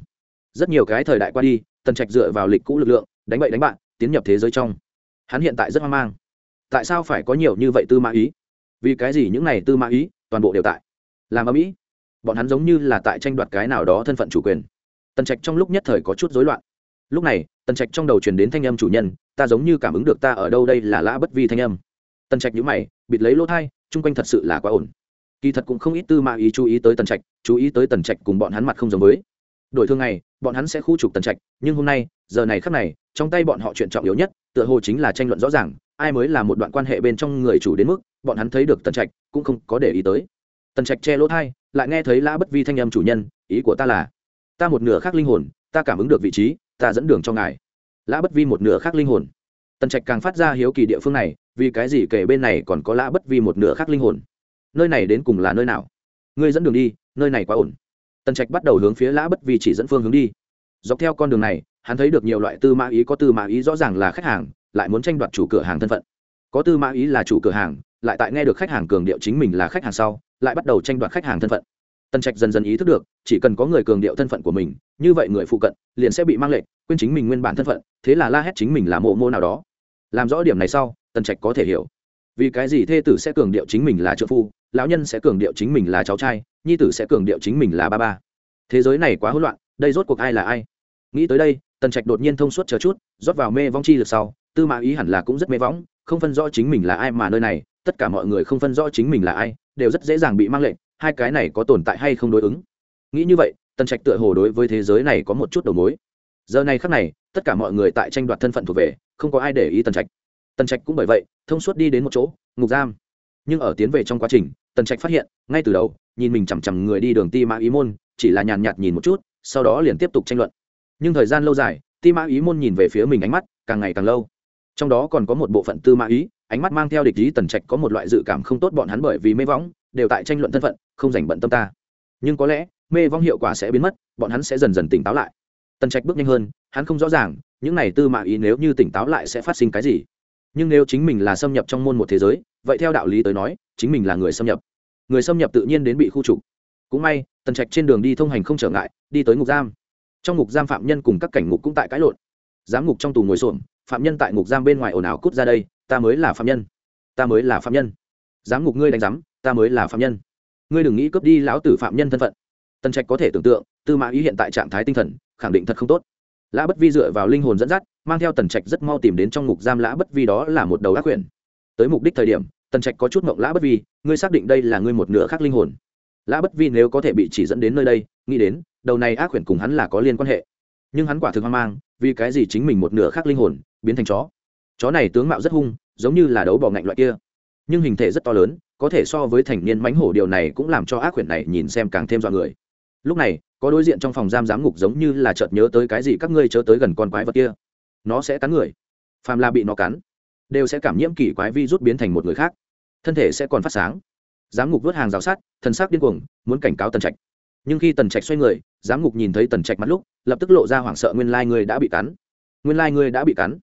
Rất nhiều cái thời đại qua đi, tần trạch dựa vào lịch cũ lực lượng, đánh bậy đánh bạn, tiến nhập thế giới trong. Hắn hiện tại rất hoang mang. Tại sao phải có nhiều như vậy tư mã ý? Vì cái gì những này tư mã ý, toàn bộ đều tại? Làm ở mỹ bọn hắn giống như là tại tranh đoạt cái nào đó thân phận chủ quyền tần trạch trong lúc nhất thời có chút rối loạn. Lúc này, tần trạch trong đầu truyền đến thanh âm chủ nhân, ta giống như cảm ứng được ta ở đâu đây là lã bất vi thanh âm. Tần trạch nhữ mày, bịt lấy lỗ thai chung quanh thật sự là quá ổn. Kỳ thật cũng không ít tư mã ý chú ý tới tần trạch, chú ý tới tần trạch cùng bọn hắn mặt không giống với. Đổi thương này bọn hắn sẽ khu trục tần trạch, nhưng hôm nay, giờ này khắc này, trong tay bọn họ chuyện trọng yếu nhất, tựa hồ chính là tranh luận rõ ràng, ai mới là một đoạn quan hệ bên trong người chủ đến mức, bọn hắn thấy được tần trạch, cũng không có để ý tới. Tần trạch che lỗ thai lại nghe thấy lã bất vi thanh âm chủ nhân, ý của ta là ta một nửa khác linh hồn, ta cảm ứng được vị trí, ta dẫn đường cho ngài. Lã bất vi một nửa khác linh hồn. Tần trạch càng phát ra hiếu kỳ địa phương này, vì cái gì kể bên này còn có lã bất vi một nửa khác linh hồn? Nơi này đến cùng là nơi nào? Ngươi dẫn đường đi, nơi này quá ổn. Tần trạch bắt đầu hướng phía lã bất vi chỉ dẫn phương hướng đi. Dọc theo con đường này, hắn thấy được nhiều loại tư mã ý, có tư mã ý rõ ràng là khách hàng, lại muốn tranh đoạt chủ cửa hàng thân phận. Có tư mã ý là chủ cửa hàng, lại tại nghe được khách hàng cường điệu chính mình là khách hàng sau, lại bắt đầu tranh đoạt khách hàng thân phận tần trạch dần dần ý thức được, chỉ cần có người cường điệu thân phận của mình, như vậy người phụ cận liền sẽ bị mang lệnh, quên chính mình nguyên bản thân phận, thế là la hét chính mình là mộ mô nào đó. Làm rõ điểm này sau, tần trạch có thể hiểu. Vì cái gì thê tử sẽ cường điệu chính mình là trợ phu, lão nhân sẽ cường điệu chính mình là cháu trai, nhi tử sẽ cường điệu chính mình là ba ba. Thế giới này quá hỗn loạn, đây rốt cuộc ai là ai? Nghĩ tới đây, tần trạch đột nhiên thông suốt chờ chút, rót vào mê vong chi lực sau, tư mã ý hẳn là cũng rất mê võng không phân rõ chính mình là ai mà nơi này, tất cả mọi người không phân rõ chính mình là ai, đều rất dễ dàng bị mang lệnh hai cái này có tồn tại hay không đối ứng? Nghĩ như vậy, tần trạch tựa hồ đối với thế giới này có một chút đầu mối. Giờ này khắc này, tất cả mọi người tại tranh đoạt thân phận thuộc về, không có ai để ý tần trạch. Tần trạch cũng bởi vậy, thông suốt đi đến một chỗ, ngục giam. Nhưng ở tiến về trong quá trình, tần trạch phát hiện, ngay từ đầu, nhìn mình chằm chằm người đi đường ti mã ý môn, chỉ là nhàn nhạt nhìn một chút, sau đó liền tiếp tục tranh luận. Nhưng thời gian lâu dài, ti mã ý môn nhìn về phía mình ánh mắt càng ngày càng lâu. Trong đó còn có một bộ phận tư mã ý, ánh mắt mang theo địch ý tần trạch có một loại dự cảm không tốt bọn hắn bởi vì mê võng đều tại tranh luận thân phận, không dành bận tâm ta. Nhưng có lẽ, mê vong hiệu quả sẽ biến mất, bọn hắn sẽ dần dần tỉnh táo lại. Tần trạch bước nhanh hơn, hắn không rõ ràng, những này tư mã ý nếu như tỉnh táo lại sẽ phát sinh cái gì. Nhưng nếu chính mình là xâm nhập trong môn một thế giới, vậy theo đạo lý tới nói, chính mình là người xâm nhập. Người xâm nhập tự nhiên đến bị khu trục. Cũng may, tần trạch trên đường đi thông hành không trở ngại, đi tới ngục giam. Trong ngục giam phạm nhân cùng các cảnh ngục cũng tại cãi lộn. Giám ngục trong tù ngồi xổm, phạm nhân tại ngục giam bên ngoài ồn ào cút ra đây, ta mới là phạm nhân. Ta mới là phạm nhân. Giám ngục ngươi đánh giám ta mới là phạm nhân. Ngươi đừng nghĩ cướp đi lão tử phạm nhân thân phận. Tần trạch có thể tưởng tượng, tư mã ý hiện tại trạng thái tinh thần, khẳng định thật không tốt. Lã bất vi dựa vào linh hồn dẫn dắt, mang theo tần trạch rất mau tìm đến trong ngục giam lã bất vi đó là một đầu ác quyển tới mục đích thời điểm, tần trạch có chút mộng lã bất vi, ngươi xác định đây là ngươi một nửa khác linh hồn. Lã bất vi nếu có thể bị chỉ dẫn đến nơi đây, nghĩ đến, đầu này ác quyển cùng hắn là có liên quan hệ. Nhưng hắn quả thực hoang mang, vì cái gì chính mình một nửa khác linh hồn biến thành chó? Chó này tướng mạo rất hung, giống như là đấu bò ngạnh loại kia. Nhưng hình thể rất to lớn có thể so với thành niên mãnh hổ, điều này cũng làm cho ác quyển này nhìn xem càng thêm dọa người. Lúc này, có đối diện trong phòng giam giám ngục giống như là chợt nhớ tới cái gì, các ngươi chớ tới gần con quái vật kia. Nó sẽ cắn người. Phàm là bị nó cắn, đều sẽ cảm nhiễm kỳ quái vi rút biến thành một người khác. Thân thể sẽ còn phát sáng. Giám ngục vớt hàng rào sát thần sắc điên cuồng, muốn cảnh cáo tần trạch. Nhưng khi tần trạch xoay người, giám ngục nhìn thấy tần trạch mắt lúc, lập tức lộ ra hoảng sợ, nguyên lai người đã bị cắn. Nguyên lai người đã bị cắn.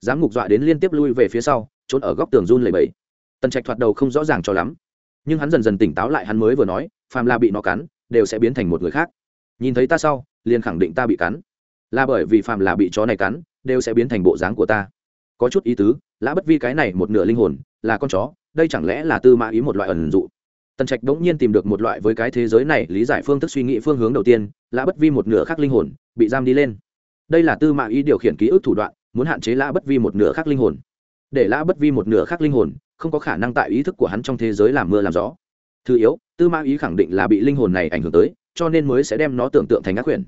Giám ngục dọa đến liên tiếp lui về phía sau, trốn ở góc tường run lầy bẫy tần trạch thoạt đầu không rõ ràng cho lắm. Nhưng hắn dần dần tỉnh táo lại, hắn mới vừa nói, phàm là bị nó cắn, đều sẽ biến thành một người khác. Nhìn thấy ta sau, liền khẳng định ta bị cắn. Là bởi vì phàm là bị chó này cắn, đều sẽ biến thành bộ dáng của ta. Có chút ý tứ, lã bất vi cái này một nửa linh hồn, là con chó, đây chẳng lẽ là tư mã ý một loại ẩn dụ? Tần trạch bỗng nhiên tìm được một loại với cái thế giới này lý giải phương thức suy nghĩ phương hướng đầu tiên, lã bất vi một nửa khác linh hồn, bị giam đi lên. Đây là tư mã ý điều khiển ký ức thủ đoạn, muốn hạn chế lã bất vi một nửa khác linh hồn. Để lã bất vi một nửa khác linh hồn không có khả năng tại ý thức của hắn trong thế giới làm mưa làm gió. Thứ yếu, tư mã ý khẳng định là bị linh hồn này ảnh hưởng tới, cho nên mới sẽ đem nó tưởng tượng thành ác quyển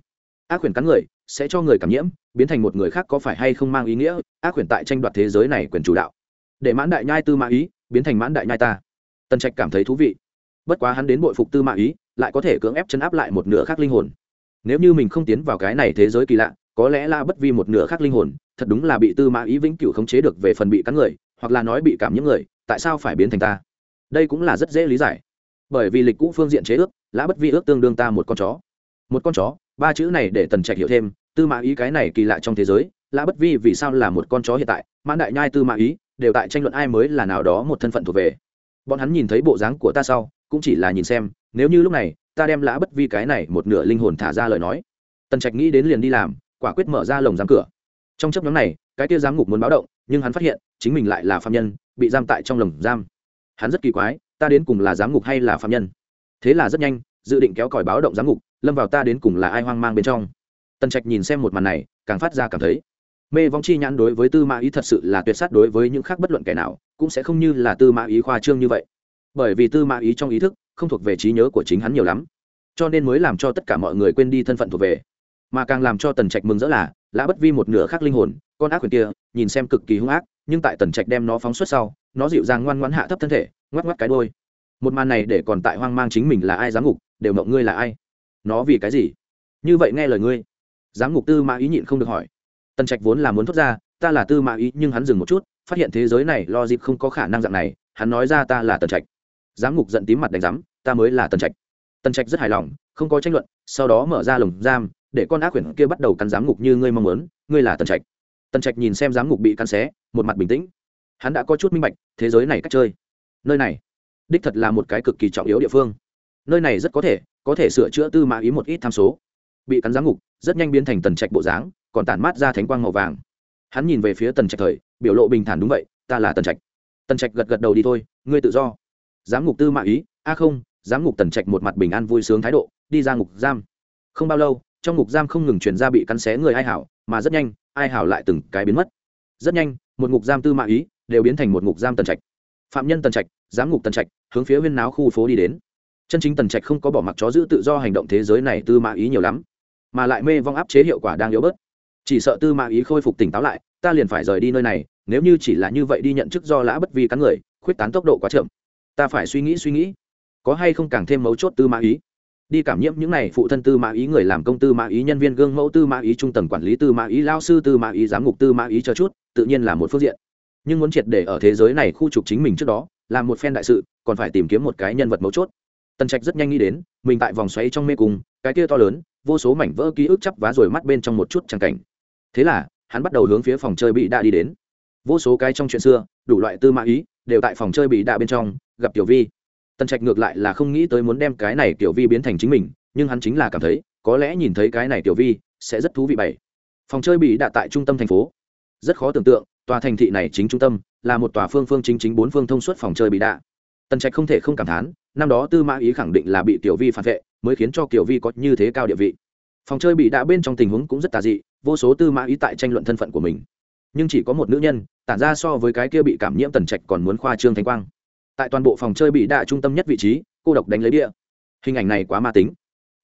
ác quyển cắn người, sẽ cho người cảm nhiễm, biến thành một người khác có phải hay không mang ý nghĩa, ác quyển tại tranh đoạt thế giới này quyền chủ đạo. Để mãn đại nhai tư mã ý, biến thành mãn đại nhai ta. Tần trạch cảm thấy thú vị. Bất quá hắn đến bội phục tư mã ý, lại có thể cưỡng ép chấn áp lại một nửa khác linh hồn. Nếu như mình không tiến vào cái này thế giới kỳ lạ, có lẽ là bất vi một nửa khác linh hồn, thật đúng là bị tư mã ý vĩnh cửu khống chế được về phần bị cắn người, hoặc là nói bị cảm những người tại sao phải biến thành ta? Đây cũng là rất dễ lý giải. Bởi vì lịch cũ phương diện chế ước, lã bất vi ước tương đương ta một con chó. Một con chó, ba chữ này để tần trạch hiểu thêm, tư mã ý cái này kỳ lạ trong thế giới, lã bất vi vì sao là một con chó hiện tại, mãn đại nhai tư mã ý, đều tại tranh luận ai mới là nào đó một thân phận thuộc về. Bọn hắn nhìn thấy bộ dáng của ta sau, cũng chỉ là nhìn xem, nếu như lúc này, ta đem lã bất vi cái này một nửa linh hồn thả ra lời nói. Tần trạch nghĩ đến liền đi làm, quả quyết mở ra lồng giam cửa. Trong chấp nhóm này, cái tia giám ngục muốn báo động, nhưng hắn phát hiện, chính mình lại là phạm nhân bị giam tại trong lồng giam. Hắn rất kỳ quái, ta đến cùng là giám ngục hay là phạm nhân? Thế là rất nhanh, dự định kéo còi báo động giám ngục, lâm vào ta đến cùng là ai hoang mang bên trong. Tần trạch nhìn xem một màn này, càng phát ra cảm thấy, mê vong chi nhãn đối với tư mã ý thật sự là tuyệt sát đối với những khác bất luận kẻ nào, cũng sẽ không như là tư mã ý khoa trương như vậy. Bởi vì tư mã ý trong ý thức, không thuộc về trí nhớ của chính hắn nhiều lắm, cho nên mới làm cho tất cả mọi người quên đi thân phận thuộc về. Mà càng làm cho tần trạch mừng rỡ là, lã bất vi một nửa khác linh hồn con ác quyền kia, nhìn xem cực kỳ hung ác, nhưng tại tần trạch đem nó phóng xuất sau, nó dịu dàng ngoan ngoãn hạ thấp thân thể ngoắc ngoắc cái đôi một màn này để còn tại hoang mang chính mình là ai giám ngục, đều mộng ngươi là ai. Nó vì cái gì? Như vậy nghe lời ngươi. Giám ngục tư mã ý nhịn không được hỏi. Tần trạch vốn là muốn thốt ra, ta là tư mã ý, nhưng hắn dừng một chút, phát hiện thế giới này lo dịp không có khả năng dạng này, hắn nói ra ta là tần trạch. Giám ngục giận tím mặt đánh giám, ta mới là tần trạch. Tần trạch rất hài lòng, không có tranh luận, sau đó mở ra lồng giam, để con ác quyển kia bắt đầu cắn giám ngục như ngươi mong muốn, ngươi là tần trạch tần trạch nhìn xem giám ngục bị cắn xé, một mặt bình tĩnh. Hắn đã có chút minh bạch, thế giới này cách chơi. Nơi này, đích thật là một cái cực kỳ trọng yếu địa phương. Nơi này rất có thể có thể sửa chữa tư mã ý một ít tham số. Bị cắn giám ngục, rất nhanh biến thành tần trạch bộ dáng, còn tản mát ra thánh quang màu vàng. Hắn nhìn về phía tần trạch thời, biểu lộ bình thản đúng vậy, ta là tần trạch. Tần trạch gật gật đầu đi thôi, ngươi tự do. Giám ngục tư mã ý, a không, giám ngục tần trạch một mặt bình an vui sướng thái độ, đi ra ngục giam. Không bao lâu, trong ngục giam không ngừng chuyển ra bị cắn xé người ai hảo, mà rất nhanh ai hảo lại từng cái biến mất. Rất nhanh, một ngục giam tư mã ý đều biến thành một ngục giam tần trạch. Phạm nhân tần trạch, giám ngục tần trạch, hướng phía huyên náo khu phố đi đến. Chân chính tần trạch không có bỏ mặc chó giữ tự do hành động thế giới này tư mã ý nhiều lắm, mà lại mê vong áp chế hiệu quả đang yếu bớt. Chỉ sợ tư mã ý khôi phục tỉnh táo lại, ta liền phải rời đi nơi này, nếu như chỉ là như vậy đi nhận chức do lã bất vi cắn người, khuyết tán tốc độ quá chậm. Ta phải suy nghĩ suy nghĩ, có hay không càng thêm mấu chốt tư mã ý? Đi cảm nhiễm những này phụ thân tư mã ý người làm công tư mã ý nhân viên gương mẫu tư mã ý trung tầng quản lý tư mã ý lao sư tư mã ý giám ngục tư mã ý cho chút, tự nhiên là một phương diện. Nhưng muốn triệt để ở thế giới này khu trục chính mình trước đó làm một phen đại sự, còn phải tìm kiếm một cái nhân vật mấu chốt. Tần trạch rất nhanh nghĩ đến, mình tại vòng xoáy trong mê cung, cái kia to lớn, vô số mảnh vỡ ký ức chắp vá rồi mắt bên trong một chút tràng cảnh. Thế là, hắn bắt đầu hướng phía phòng chơi bị đa đi đến. Vô số cái trong chuyện xưa, đủ loại tư mã ý, đều tại phòng chơi bị đa bên trong, gặp tiểu vi tần trạch ngược lại là không nghĩ tới muốn đem cái này tiểu vi biến thành chính mình, nhưng hắn chính là cảm thấy, có lẽ nhìn thấy cái này tiểu vi, sẽ rất thú vị bảy. Phòng chơi bị đạ tại trung tâm thành phố. Rất khó tưởng tượng, tòa thành thị này chính trung tâm, là một tòa phương phương chính chính bốn phương thông suốt phòng chơi bị đạ. Tần trạch không thể không cảm thán, năm đó tư mã ý khẳng định là bị tiểu vi phản vệ, mới khiến cho Tiểu vi có như thế cao địa vị. Phòng chơi bị đã bên trong tình huống cũng rất tà dị, vô số tư mã ý tại tranh luận thân phận của mình. Nhưng chỉ có một nữ nhân, tản ra so với cái kia bị cảm nhiễm tần trạch còn muốn khoa trương thanh quang tại toàn bộ phòng chơi bị đạ trung tâm nhất vị trí, cô độc đánh lấy địa. Hình ảnh này quá ma tính.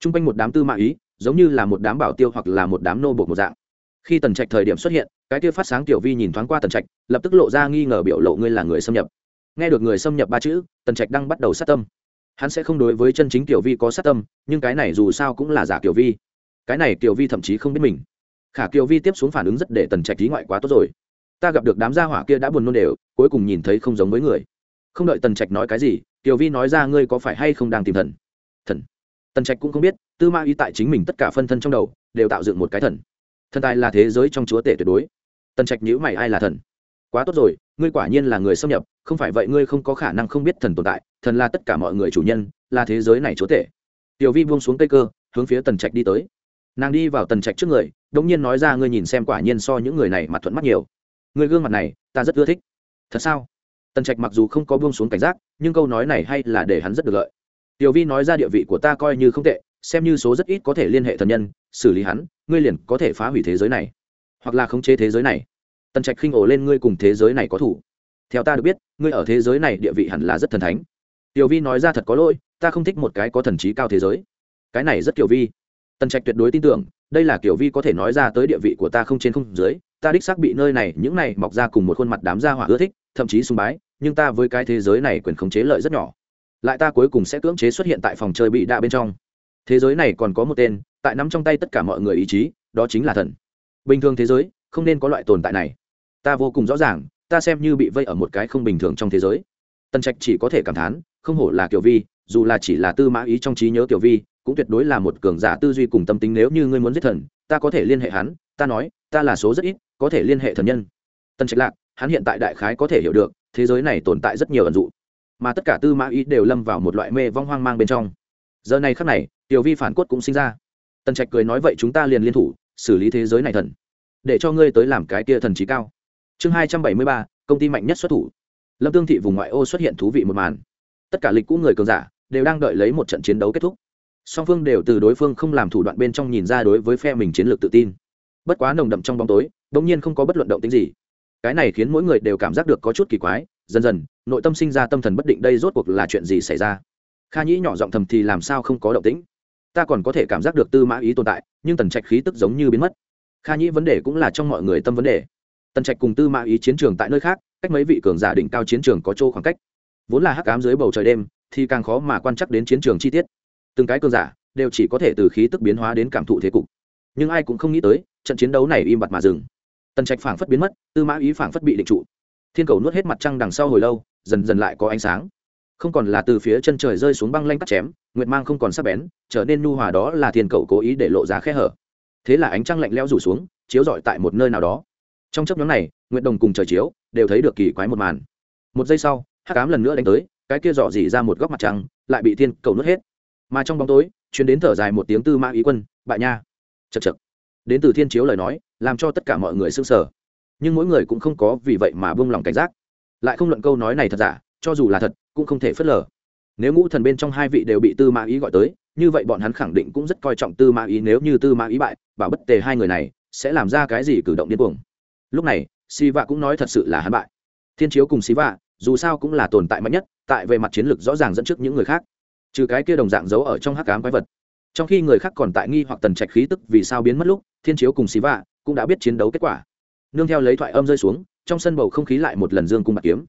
T r u n g quanh một đám tư mạ ý, giống như là một đám bảo tiêu hoặc là một đám nô bột một dạng. Khi tần trạch thời điểm xuất hiện, cái tiêu phát sáng tiểu vi nhìn thoáng qua tần trạch, lập tức lộ ra nghi ngờ biểu lộ ngươi là người xâm nhập. Nghe được người xâm nhập ba chữ, tần trạch đang bắt đầu sát tâm. Hắn sẽ không đối với chân chính tiểu vi có sát tâm, nhưng cái này dù sao cũng là giả tiểu vi. Cái này tiểu vi thậm chí không biết mình. Khả kiều vi tiếp xuống phản ứng rất để tần trạch lý ngoại quá tốt rồi. Ta gặp được đám gia hỏa kia đã buồn nôn đều, cuối cùng nhìn thấy không giống với người không đợi tần trạch nói cái gì, tiểu vi nói ra ngươi có phải hay không đang tìm thần? Thần. Tần trạch cũng không biết, tư ma ý tại chính mình tất cả phân thân trong đầu, đều tạo dựng một cái thần. Thần tài là thế giới trong chúa tể tuyệt đối. Tần trạch nhữ mày, ai là thần? Quá tốt rồi, ngươi quả nhiên là người xâm nhập, không phải vậy ngươi không có khả năng không biết thần tồn tại, thần là tất cả mọi người chủ nhân, là thế giới này chúa tể. Tiểu vi buông xuống cây cơ, hướng phía tần trạch đi tới. Nàng đi vào tần trạch trước người đ ỗ n g nhiên nói ra ngươi nhìn xem quả nhiên so những người này mặt thuận mắt nhiều. Người gương mặt này, ta rất ưa thích. Thật sao? Tần trạch mặc dù không có buông xuống cảnh giác, nhưng câu nói này hay là để hắn rất được lợi. Tiểu vi nói ra địa vị của ta coi như không tệ, xem như số rất ít có thể liên hệ thần nhân, xử lý hắn, ngươi liền có thể phá hủy thế giới này, hoặc là khống chế thế giới này. Tần trạch khinh ổ lên ngươi cùng thế giới này có thủ. Theo ta được biết, ngươi ở thế giới này địa vị hẳn là rất thần thánh. Tiểu vi nói ra thật có lỗi, ta không thích một cái có thần trí cao thế giới. Cái này rất tiểu vi. Tần trạch tuyệt đối tin tưởng, đây là kiểu vi có thể nói ra tới địa vị của ta không trên không dưới, ta đích xác bị nơi này, những này mọc ra cùng một khuôn mặt đám gia hỏa ưa thích, thậm chí sùng bái nhưng ta với cái thế giới này quyền khống chế lợi rất nhỏ. Lại ta cuối cùng sẽ cưỡng chế xuất hiện tại phòng chơi bị đạ bên trong. Thế giới này còn có một tên, tại nắm trong tay tất cả mọi người ý chí, đó chính là thần. Bình thường thế giới, không nên có loại tồn tại này. Ta vô cùng rõ ràng, ta xem như bị vây ở một cái không bình thường trong thế giới. Tân trạch chỉ có thể cảm thán, không hổ là kiểu vi, dù là chỉ là tư mã ý trong trí nhớ kiểu vi, cũng tuyệt đối là một cường giả tư duy cùng tâm tính nếu như ngươi muốn giết thần, ta có thể liên hệ hắn, ta nói, ta là số rất ít, có thể liên hệ thần nhân. Tân trạch lạc, hắn hiện tại đại khái có thể hiểu được thế giới này tồn tại rất nhiều ẩn dụ, mà tất cả tư mã ý đều lâm vào một loại mê vong hoang mang bên trong. Giờ này khắc này, tiểu vi phản cốt cũng sinh ra. Tần trạch cười nói vậy chúng ta liền liên thủ, xử lý thế giới này thần, để cho ngươi tới làm cái kia thần trí cao. Chương hai trăm bảy mươi ba, công ty mạnh nhất xuất thủ. Lâm tương thị vùng ngoại ô xuất hiện thú vị một màn. Tất cả lịch cũ người cường giả đều đang đợi lấy một trận chiến đấu kết thúc. Song phương đều từ đối phương không làm thủ đoạn bên trong nhìn ra đối với phe mình chiến lược tự tin. Bất quá nồng đậm trong bóng tối đ ỗ n g nhiên không có bất luận động tính gì cái này khiến mỗi người đều cảm giác được có chút kỳ quái, dần dần, nội tâm sinh ra tâm thần bất định đây rốt cuộc là chuyện gì xảy ra. Kha nhĩ nhỏ giọng thầm thì làm sao không có động tĩnh. Ta còn có thể cảm giác được tư mã ý tồn tại, nhưng tần trạch khí tức giống như biến mất. Kha nhĩ vấn đề cũng là trong mọi người tâm vấn đề. Tần trạch cùng tư mã ý chiến trường tại nơi khác, cách mấy vị cường giả đỉnh cao chiến trường có chỗ khoảng cách. Vốn là hắc ám dưới bầu trời đêm, thì càng khó mà quan chắc đến chiến trường chi tiết. Từng cái cường giả đều chỉ có thể từ khí tức biến hóa đến cảm thụ thế cục. Nhưng ai cũng không nghĩ tới, trận chiến đấu này im bặt mà dừng tần trạch phảng phất biến mất, tư mã ý phảng phất bị định trụ. Thiên cầu nuốt hết mặt trăng đằng sau hồi lâu, dần dần lại có ánh sáng. Không còn là từ phía chân trời rơi xuống băng lanh cắt chém, nguyệt mang không còn sắc bén, trở nên nu hòa đó là thiên cầu cố ý để lộ ra khe hở. Thế là ánh trăng lạnh leo rủ xuống, chiếu rọi tại một nơi nào đó. Trong chấp nhóm này, nguyệt đồng cùng trời chiếu đều thấy được kỳ quái một màn. Một giây sau hát cám lần nữa đánh tới, cái kia dọ dỉ ra một góc mặt trăng, lại bị thiên cầu nuốt hết. Mà trong bóng tối chuyến đến thở dài một tiếng tư mã ý quân, bại nha. Chật chật đến từ thiên chiếu lời nói, làm cho tất cả mọi người s ư n g sở nhưng mỗi người cũng không có vì vậy mà buông lỏng cảnh giác. Lại không luận câu nói này thật giả, cho dù là thật, cũng không thể phớt lờ. Nếu ngũ thần bên trong hai vị đều bị tư mã ý gọi tới, như vậy bọn hắn khẳng định cũng rất coi trọng tư mã ý nếu như tư mã ý bại bảo bất tề hai người này sẽ làm ra cái gì cử động điên cuồng. Lúc này si vạ cũng nói thật sự là hắn bại. Thiên chiếu cùng si vạ dù sao cũng là tồn tại mạnh nhất, tại về mặt chiến lược rõ ràng dẫn trước những người khác. Trừ cái kia đồng dạng giấu ở trong hắc cám quái vật trong khi người khác còn tại nghi hoặc tần trạch khí tức vì sao biến mất lúc, thiên chiếu cùng xí vạ cũng đã biết chiến đấu kết quả. Nương theo lấy thoại âm rơi xuống, trong sân bầu không khí lại một lần dương cung bạc kiếm.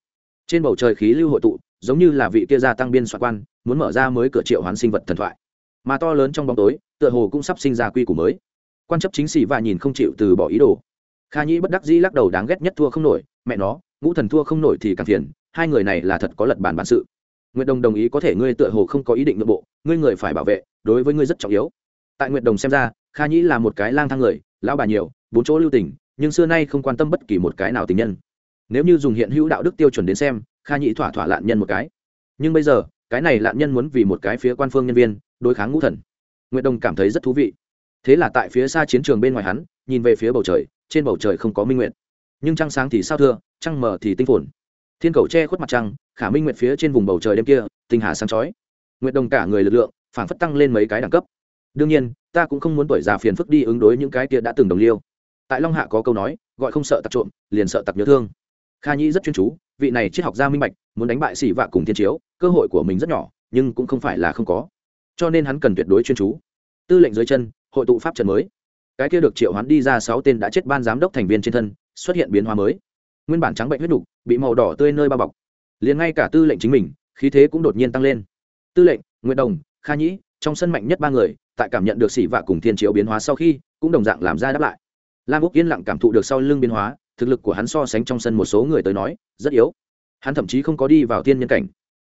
Trên bầu trời khí lưu hội tụ, giống như là vị kia gia tăng biên soạn quan, muốn mở ra mới cửa triệu hoán sinh vật thần thoại. Mà to lớn trong bóng tối, tựa hồ cũng sắp sinh ra quy củ mới. Quan chấp chính xì và nhìn không chịu từ bỏ ý đồ. Kha nhĩ bất đắc dĩ lắc đầu đáng ghét nhất thua không nổi, mẹ nó, ngũ thần thua không nổi thì càng phiền, hai người này là thật có lật bàn bản sự nguyệt đồng đồng ý có thể ngươi tựa hồ không có ý định nội bộ, ngươi người phải bảo vệ, đối với ngươi rất trọng yếu. Tại nguyệt đồng xem ra, kha nhĩ là một cái lang thang người, lão bà nhiều, bốn chỗ lưu tình, nhưng xưa nay không quan tâm bất kỳ một cái nào tình nhân. Nếu như dùng hiện hữu đạo đức tiêu chuẩn đến xem, kha nhĩ thỏa thỏa lạn nhân một cái. Nhưng bây giờ, cái này lạn nhân muốn vì một cái phía quan phương nhân viên, đối kháng ngũ thần. Nguyệt đồng cảm thấy rất thú vị. Thế là tại phía xa chiến trường bên ngoài hắn, nhìn về phía bầu trời, trên bầu trời không có minh nguyện nhưng trăng sáng thì sao thưa, trăng mờ thì tinh phồn thiên cầu che khuất mặt trăng, khả minh nguyệt phía trên vùng bầu trời đêm kia, tinh hà sáng chói. Nguyệt đồng cả người lực lượng, phảng phất tăng lên mấy cái đẳng cấp. Đương nhiên, ta cũng không muốn tuổi già phiền phức đi ứng đối những cái kia đã từng đồng liêu. Tại long hạ có câu nói, gọi không sợ tặc trộm, liền sợ tặc nhớ thương. Kha nhĩ rất chuyên chú, vị này triết học gia minh bạch, muốn đánh bại xỉ vạ cùng thiên chiếu, cơ hội của mình rất nhỏ, nhưng cũng không phải là không có. Cho nên hắn cần tuyệt đối chuyên chú. Tư lệnh dưới chân, hội tụ pháp trận mới. Cái kia được triệu hoán đi ra sáu tên đã chết ban giám đốc thành viên trên thân, xuất hiện biến hóa mới nguyên bản trắng bệnh huyết đục, bị màu đỏ tươi nơi bao bọc. Liền ngay cả tư lệnh chính mình, khí thế cũng đột nhiên tăng lên. Tư lệnh nguyễn đồng, kha nhĩ, trong sân mạnh nhất ba người, tại cảm nhận được xỉ vạ cùng thiên chiếu biến hóa sau khi, cũng đồng dạng làm ra đáp lại. Lam úc yên lặng cảm thụ được sau lưng biến hóa, thực lực của hắn so sánh trong sân một số người tới nói, rất yếu. Hắn thậm chí không có đi vào thiên nhân cảnh.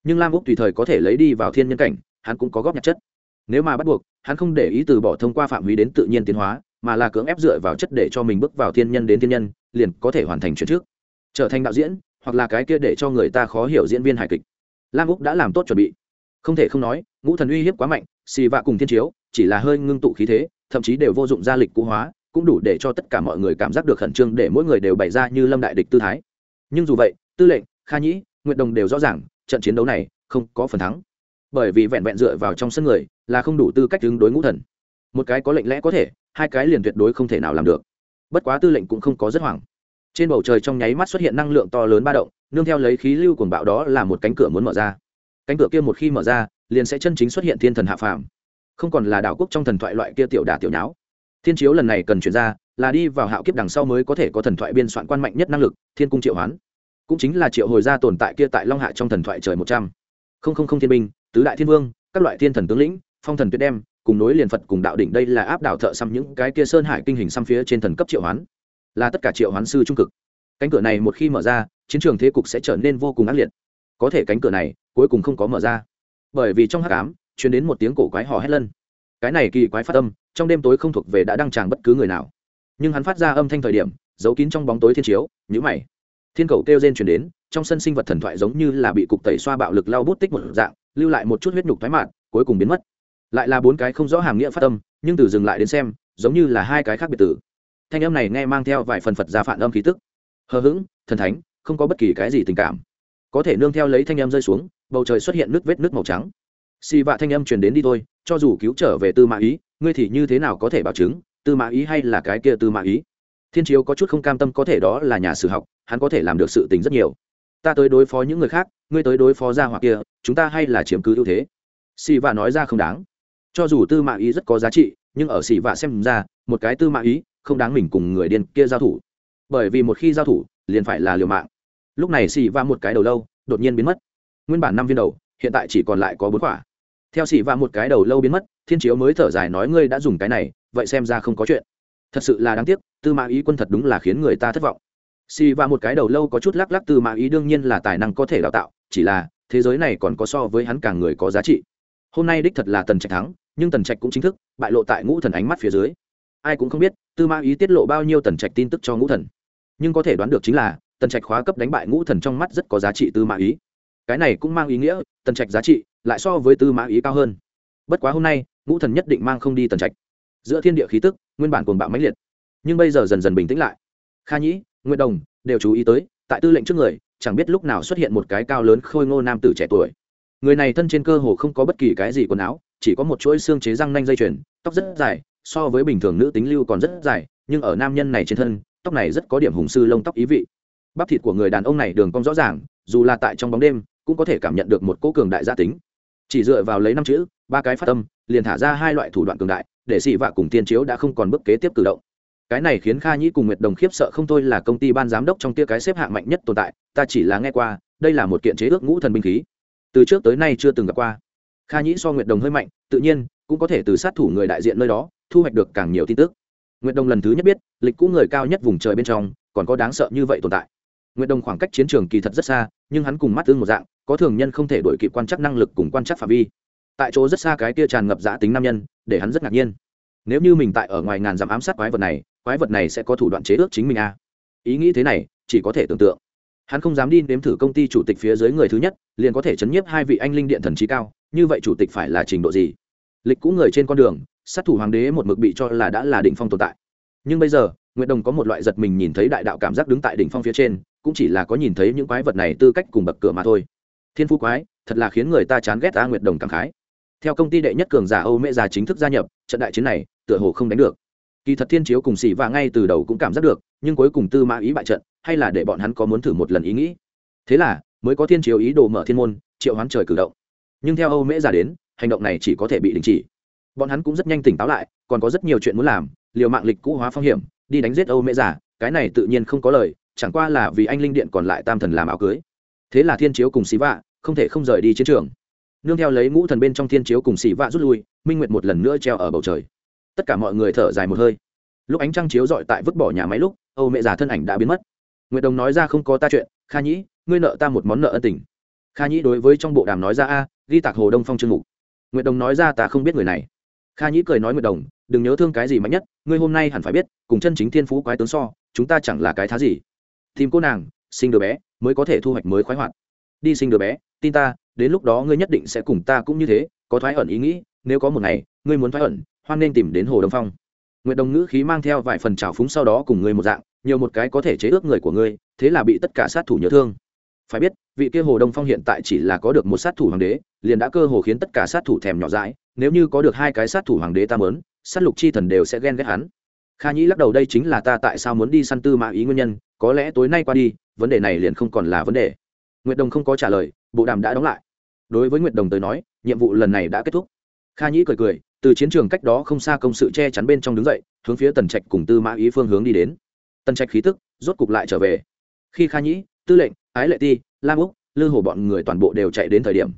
Nhưng lam úc tùy thời có thể lấy đi vào thiên nhân cảnh, hắn cũng có góp nhặt chất. Nếu mà bắt buộc, hắn không để ý từ bỏ thông qua phạm vi đến tự nhiên tiến hóa, mà là cưỡng ép dựa vào chất để cho mình bước vào thiên nhân đến thiên nhân, liền có thể hoàn thành chuyện trước trở thành đạo diễn, hoặc là cái kia để cho người ta khó hiểu diễn viên hài kịch. Lam úc đã làm tốt chuẩn bị. Không thể không nói, ngũ thần uy hiếp quá mạnh, xì vạ cùng thiên chiếu, chỉ là hơi ngưng tụ khí thế, thậm chí đều vô dụng gia lịch cũ hóa, cũng đủ để cho tất cả mọi người cảm giác được khẩn trương để mỗi người đều bày ra như lâm đại địch tư thái. Nhưng dù vậy, tư lệnh, kha nhĩ, nguyệt đồng đều rõ ràng, trận chiến đấu này không có phần thắng. Bởi vì vẹn vẹn dựa vào trong sân người là không đủ tư cách ứng đối ngũ thần. Một cái có lệnh lẽ có thể, hai cái liền tuyệt đối không thể nào làm được. Bất quá tư lệnh cũng không có rất hoảng trên bầu trời trong nháy mắt xuất hiện năng lượng to lớn ba động, nương theo lấy khí lưu cuồng bạo đó là một cánh cửa muốn mở ra. Cánh cửa kia một khi mở ra, liền sẽ chân chính xuất hiện thiên thần hạ phàm. Không còn là đảo quốc trong thần thoại loại kia tiểu đả tiểu nháo. Thiên chiếu lần này cần chuyển ra, là đi vào hạo kiếp đằng sau mới có thể có thần thoại biên soạn quan mạnh nhất năng lực, thiên cung triệu hoán. Cũng chính là triệu hồi gia tồn tại kia tại long hạ trong thần thoại trời một trăm. Không không không thiên binh, tứ đại thiên vương, các loại thiên thần tướng lĩnh, phong thần tuyết đem, cùng nối liền phật cùng đạo đỉnh đây là áp đảo thợ xăm những cái kia sơn hải kinh hình xăm phía trên thần cấp triệu hoán là tất cả triệu hoán sư trung cực. Cánh cửa này một khi mở ra, chiến trường thế cục sẽ trở nên vô cùng ác liệt. Có thể cánh cửa này cuối cùng không có mở ra. Bởi vì trong hát cám chuyển đến một tiếng cổ quái hò hét lân. Cái này kỳ quái phát âm, trong đêm tối không thuộc về đã đăng tràng bất cứ người nào. Nhưng hắn phát ra âm thanh thời điểm, giấu kín trong bóng tối thiên chiếu nhữ mày. Thiên cầu kêu rên chuyển đến, trong sân sinh vật thần thoại giống như là bị cục tẩy xoa bạo lực lau bút tích một dạng, lưu lại một chút huyết nhục thoái mạn, cuối cùng biến mất. Lại là bốn cái không rõ hàm nghĩa phát âm, nhưng từ dừng lại đến xem, giống như là hai cái khác biệt tử thanh âm này nghe mang theo vài phần phật gia phản âm khí tức. Hờ hững, thần thánh, không có bất kỳ cái gì tình cảm. Có thể nương theo lấy thanh âm rơi xuống, bầu trời xuất hiện nước vết nước màu trắng. Xì vạ thanh âm truyền đến đi thôi, cho dù cứu trở về tư mã ý, ngươi thì như thế nào có thể bảo chứng tư mã ý hay là cái kia tư mã ý? Thiên chiếu có chút không cam tâm, có thể đó là nhà sử học, hắn có thể làm được sự tình rất nhiều. Ta tới đối phó những người khác, ngươi tới đối phó gia hoặc kia, chúng ta hay là chiếm cứ ưu thế? Xì vạ nói ra không đáng. Cho dù tư mã ý rất có giá trị, nhưng ở xì vạ xem ra, một cái tư mã ý không đáng mình cùng người điên kia giao thủ. Bởi vì một khi giao thủ, liền phải là liều mạng. Lúc này xì va một cái đầu lâu, đột nhiên biến mất. Nguyên bản năm viên đầu, hiện tại chỉ còn lại có bốn quả. Theo xì va một cái đầu lâu biến mất, thiên chiếu mới thở dài nói ngươi đã dùng cái này, vậy xem ra không có chuyện. Thật sự là đáng tiếc, tư mã ý quân thật đúng là khiến người ta thất vọng. Xì va một cái đầu lâu có chút lắc lắc, tư mã ý đương nhiên là tài năng có thể đào tạo, chỉ là, thế giới này còn có so với hắn càng người có giá trị. Hôm nay đích thật là tần trạch thắng, nhưng tần trạch cũng chính thức bại lộ tại ngũ thần ánh mắt phía dưới ai cũng không biết tư mã ý tiết lộ bao nhiêu tần trạch tin tức cho ngũ thần. Nhưng có thể đoán được chính là, tần trạch khóa cấp đánh bại ngũ thần trong mắt rất có giá trị tư mã ý. Cái này cũng mang ý nghĩa, tần trạch giá trị lại so với tư mã ý cao hơn. Bất quá hôm nay, ngũ thần nhất định mang không đi tần trạch. Giữa thiên địa khí tức, nguyên bản cuồng bạo mãnh liệt. Nhưng bây giờ dần dần bình tĩnh lại. Kha nhĩ nguyễn đồng đều chú ý tới, tại tư lệnh trước người, chẳng biết lúc nào xuất hiện một cái cao lớn khôi ngô nam tử trẻ tuổi. Người này thân trên cơ hồ không có bất kỳ cái gì quần áo, chỉ có một chuỗi xương chế răng nanh dây chuyền, tóc rất dài so với bình thường nữ tính lưu còn rất dài, nhưng ở nam nhân này trên thân, tóc này rất có điểm hùng sư lông tóc ý vị. Bắp thịt của người đàn ông này đường cong rõ ràng, dù là tại trong bóng đêm, cũng có thể cảm nhận được một cỗ cường đại gia tính. Chỉ dựa vào lấy năm chữ, ba cái phát tâm liền thả ra hai loại thủ đoạn cường đại, để xị vạ cùng tiên chiếu đã không còn bước kế tiếp cử động. Cái này khiến kha nhĩ cùng nguyệt đồng khiếp sợ không thôi là công ty ban giám đốc trong tia cái xếp hạng mạnh nhất tồn tại, ta chỉ là nghe qua, đây là một kiện chế ước ngũ thần binh khí. Từ trước tới nay chưa từng gặp qua. Kha nhĩ so nguyệt đồng hơi mạnh, tự nhiên, cũng có thể từ sát thủ người đại diện nơi đó thu hoạch được càng nhiều tin tức. Nguyệt Đông lần thứ nhất biết, lịch cũ người cao nhất vùng trời bên trong, còn có đáng sợ như vậy tồn tại. Nguyệt Đông khoảng cách chiến trường kỳ thật rất xa, nhưng hắn cùng mắt tương một dạng, có thường nhân không thể đổi kịp quan trắc năng lực cùng quan trắc phạm vi. Tại chỗ rất xa cái kia tràn ngập giã tính nam nhân, để hắn rất ngạc nhiên. Nếu như mình tại ở ngoài ngàn dặm ám sát quái vật này, quái vật này sẽ có thủ đoạn chế ước chính mình à? ý nghĩ thế này, chỉ có thể tưởng tượng. Hắn không dám đi nếm thử công ty chủ tịch phía dưới người thứ nhất, liền có thể chấn nhiếp hai vị anh linh điện thần trí cao, như vậy chủ tịch phải là trình độ gì? Lịch cũ người trên con đường sát thủ hoàng đế một mực bị cho là đã là đỉnh phong tồn tại. Nhưng bây giờ, nguyệt đồng có một loại giật mình nhìn thấy đại đạo cảm giác đứng tại đỉnh phong phía trên, cũng chỉ là có nhìn thấy những quái vật này tư cách cùng bậc cửa mà thôi. Thiên phú quái, thật là khiến người ta chán ghét ta nguyệt đồng cảm khái. Theo công ty đệ nhất cường giả âu mễ già chính thức gia nhập, trận đại chiến này, tựa hồ không đánh được. Kỳ thật thiên chiếu cùng xỉ và ngay từ đầu cũng cảm giác được, nhưng cuối cùng tư mã ý bại trận, hay là để bọn hắn có muốn thử một lần ý nghĩ. Thế là, mới có thiên chiếu ý đồ mở thiên môn, triệu hoán trời cử động. Nhưng theo âu mễ già đến, hành động này chỉ có thể bị đình chỉ bọn hắn cũng rất nhanh tỉnh táo lại, còn có rất nhiều chuyện muốn làm, liều mạng lịch cũ hóa phong hiểm, đi đánh giết âu mễ giả, cái này tự nhiên không có lời, chẳng qua là vì anh linh điện còn lại tam thần làm áo cưới. Thế là thiên chiếu cùng xí vạ, không thể không rời đi chiến trường. Nương theo lấy ngũ thần bên trong thiên chiếu cùng xì vạ rút lui, minh nguyệt một lần nữa treo ở bầu trời. Tất cả mọi người thở dài một hơi. Lúc ánh trăng chiếu dọi tại vứt bỏ nhà máy lúc, âu mẹ già thân ảnh đã biến mất. Nguyệt đồng nói ra không có ta chuyện, kha nhĩ, ngươi nợ ta một món nợ ân tình. Kha nhĩ đối với trong bộ đàm nói ra a, ghi tạc hồ đông phong chương mục. Nguyệt đồng nói ra ta không biết người này kha nhĩ cười nói nguyệt đồng, đừng nhớ thương cái gì mạnh nhất, ngươi hôm nay hẳn phải biết, cùng chân chính thiên phú quái tướng so, chúng ta chẳng là cái thá gì. Tìm cô nàng, sinh đứa bé, mới có thể thu hoạch mới khoái hoạt. Đi sinh đứa bé, tin ta, đến lúc đó ngươi nhất định sẽ cùng ta cũng như thế, có thoái ẩn ý nghĩ, nếu có một ngày, ngươi muốn thoái ẩn, hoan nên tìm đến hồ đông phong. Nguyệt đồng ngữ khí mang theo vài phần trào phúng sau đó cùng ngươi một dạng, nhiều một cái có thể chế ước người của ngươi, thế là bị tất cả sát thủ nhớ thương phải biết, vị kia hồ đông phong hiện tại chỉ là có được một sát thủ hoàng đế, liền đã cơ hồ khiến tất cả sát thủ thèm nhỏ dãi. Nếu như có được hai cái sát thủ hoàng đế ta mớn sát lục chi thần đều sẽ ghen ghét hắn. Kha nhĩ lắc đầu, đây chính là ta tại sao muốn đi săn tư mã ý nguyên nhân, có lẽ tối nay qua đi, vấn đề này liền không còn là vấn đề. Nguyệt đồng không có trả lời, bộ đàm đã đóng lại. Đối với nguyệt đồng tới nói, nhiệm vụ lần này đã kết thúc. Kha nhĩ cười cười, từ chiến trường cách đó không xa công sự che chắn bên trong đứng dậy, hướng phía tần trạch cùng tư mã ý phương hướng đi đến. Tần trạch khí tức rốt cục lại trở về. Khi kha nhĩ, tư lệnh ái lệ ti, lam úc, lư hồ bọn người toàn bộ đều chạy đến thời điểm.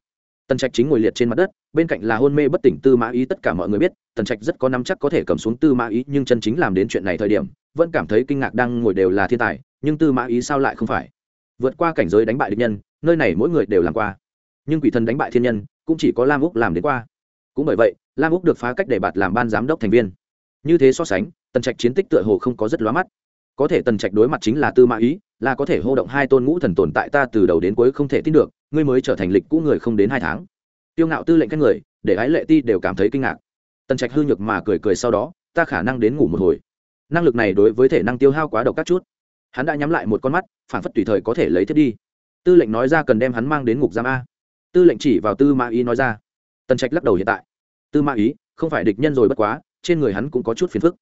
Tần trạch chính ngồi liệt trên mặt đất, bên cạnh là hôn mê bất tỉnh tư mã ý, tất cả mọi người biết, tần trạch rất có nắm chắc có thể cầm xuống tư mã ý, nhưng chân chính làm đến chuyện này thời điểm, vẫn cảm thấy kinh ngạc đang ngồi đều là thiên tài, nhưng tư mã ý sao lại không phải? Vượt qua cảnh giới đánh bại địch nhân, nơi này mỗi người đều làm qua. Nhưng quỷ thần đánh bại thiên nhân, cũng chỉ có lam úc làm đến qua. Cũng bởi vậy, lam úc được phá cách để bạt làm ban giám đốc thành viên. Như thế so sánh, tần trạch chiến tích tựa hồ không có rất lóa mắt. Có thể tần trạch đối mặt chính là tư mã ý là có thể hô động hai tôn ngũ thần tồn tại ta từ đầu đến cuối không thể tin được, ngươi mới trở thành lịch cũ người không đến hai tháng. Tiêu ngạo tư lệnh các người, để ái lệ ti đều cảm thấy kinh ngạc. Tần trạch hư nhược mà cười cười sau đó, ta khả năng đến ngủ một hồi. Năng lực này đối với thể năng tiêu hao quá độc các chút. Hắn đã nhắm lại một con mắt, phản phất tùy thời có thể lấy thiết đi. Tư lệnh nói ra cần đem hắn mang đến ngục giam a. Tư lệnh chỉ vào tư Ma ý nói ra. Tần trạch lắc đầu hiện tại. Tư Ma ý, không phải địch nhân rồi bất quá, trên người hắn cũng có chút phiền phức.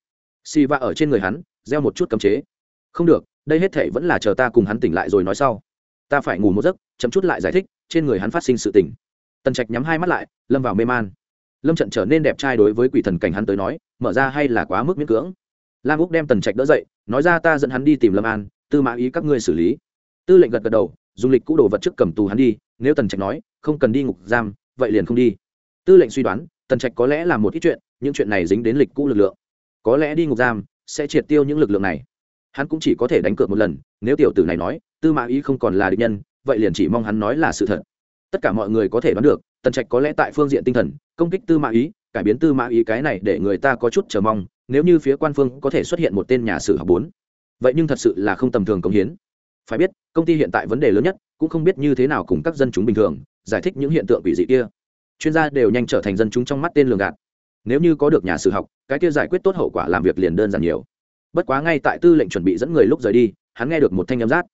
Si va ở trên người hắn, gieo một chút cấm chế. Không được đây hết thể vẫn là chờ ta cùng hắn tỉnh lại rồi nói sau. Ta phải ngủ một giấc chấm chút lại giải thích, trên người hắn phát sinh sự tỉnh tần trạch nhắm hai mắt lại, lâm vào mê man. Lâm trận trở nên đẹp trai đối với quỷ thần cảnh hắn tới nói, mở ra hay là quá mức miễn cưỡng. Lam úc đem tần trạch đỡ dậy, nói ra ta dẫn hắn đi tìm lâm an, tư mã ý các ngươi xử lý. Tư lệnh gật gật đầu, dùng lịch cũ đồ vật trước cầm tù hắn đi, nếu tần trạch nói, không cần đi ngục giam, vậy liền không đi. Tư lệnh suy đoán, tần trạch có lẽ là một ít chuyện, những chuyện này dính đến lịch cũ lực lượng. Có lẽ đi ngục giam sẽ triệt tiêu những lực lượng này hắn cũng chỉ có thể đánh cược một lần, nếu tiểu tử này nói, tư mã ý không còn là địch nhân, vậy liền chỉ mong hắn nói là sự thật. Tất cả mọi người có thể đoán được, tần trạch có lẽ tại phương diện tinh thần, công kích tư mã ý, cải biến tư mã ý cái này để người ta có chút chờ mong, nếu như phía quan phương có thể xuất hiện một tên nhà sử học bốn. Vậy nhưng thật sự là không tầm thường công hiến. Phải biết, công ty hiện tại vấn đề lớn nhất, cũng không biết như thế nào cùng các dân chúng bình thường, giải thích những hiện tượng quỷ dị kia. Chuyên gia đều nhanh trở thành dân chúng trong mắt tên lường gạt. Nếu như có được nhà sử học, cái kia giải quyết tốt hậu quả làm việc liền đơn giản nhiều bất quá ngay tại tư lệnh chuẩn bị dẫn người lúc rời đi, hắn nghe được một thanh âm rát.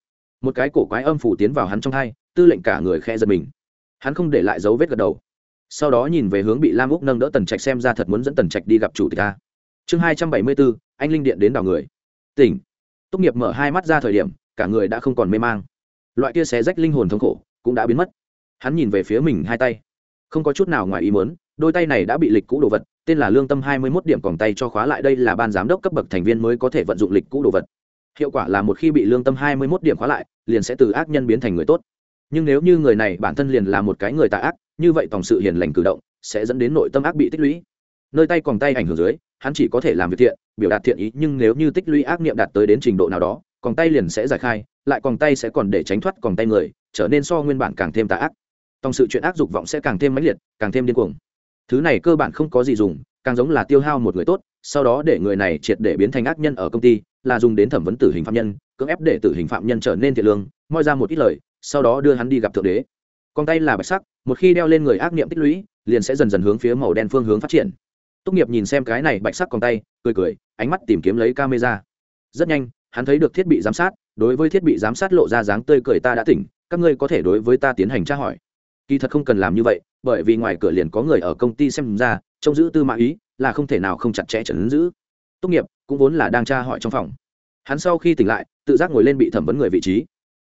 Một cái cổ quái âm phủ tiến vào hắn trong hai, tư lệnh cả người khe giật mình. Hắn không để lại dấu vết gật đầu. Sau đó nhìn về hướng bị lam úc nâng đỡ tần trạch xem ra thật muốn dẫn tần trạch đi gặp chủ tịch ta chương hai trăm bảy mươi bốn, anh linh điện đến đào người. Tỉnh. Tốt nghiệp mở hai mắt ra thời điểm, cả người đã không còn mê mang. Loại kia xé rách linh hồn thống khổ cũng đã biến mất. Hắn nhìn về phía mình hai tay. Không có chút nào ngoài ý muốn, đôi tay này đã bị lịch cũ đồ vật tên là lương tâm hai mươi mốt điểm còng tay cho khóa lại đây là ban giám đốc cấp bậc thành viên mới có thể vận dụng lịch cũ đồ vật. Hiệu quả là một khi bị lương tâm hai mươi mốt điểm khóa lại, liền sẽ từ ác nhân biến thành người tốt. Nhưng nếu như người này bản thân liền là một cái người tà ác, như vậy tổng sự hiền lành cử động sẽ dẫn đến nội tâm ác bị tích lũy. Nơi tay còn tay ảnh hưởng dưới, hắn chỉ có thể làm việc thiện, biểu đạt thiện ý, nhưng nếu như tích lũy ác niệm đạt tới đến trình độ nào đó, còn tay liền sẽ giải khai, lại còn tay sẽ còn để tránh thoát còn tay người, trở nên so nguyên bản càng thêm tà ác. Tổng sự chuyện ác dục vọng sẽ càng thêm mãnh liệt, càng thêm điên cuồng thứ này cơ bản không có gì dùng, càng giống là tiêu hao một người tốt, sau đó để người này triệt để biến thành ác nhân ở công ty, là dùng đến thẩm vấn tử hình phạm nhân, cưỡng ép để tử hình phạm nhân trở nên thiệt lương, moi ra một ít lời, sau đó đưa hắn đi gặp thượng đế. Con tay là bạch sắc, một khi đeo lên người ác niệm tích lũy, liền sẽ dần dần hướng phía màu đen phương hướng phát triển. Tốt nghiệp nhìn xem cái này bạch sắc con tay, cười cười, ánh mắt tìm kiếm lấy camera. Rất nhanh, hắn thấy được thiết bị giám sát, đối với thiết bị giám sát lộ ra dáng tươi cười ta đã tỉnh, các ngươi có thể đối với ta tiến hành tra hỏi kỳ thật không cần làm như vậy, bởi vì ngoài cửa liền có người ở công ty xem ra, trông giữ tư mã ý là không thể nào không chặt chẽ trần giữ. Tốt nghiệp cũng vốn là đang tra hỏi trong phòng. Hắn sau khi tỉnh lại, tự giác ngồi lên bị thẩm vấn người vị trí.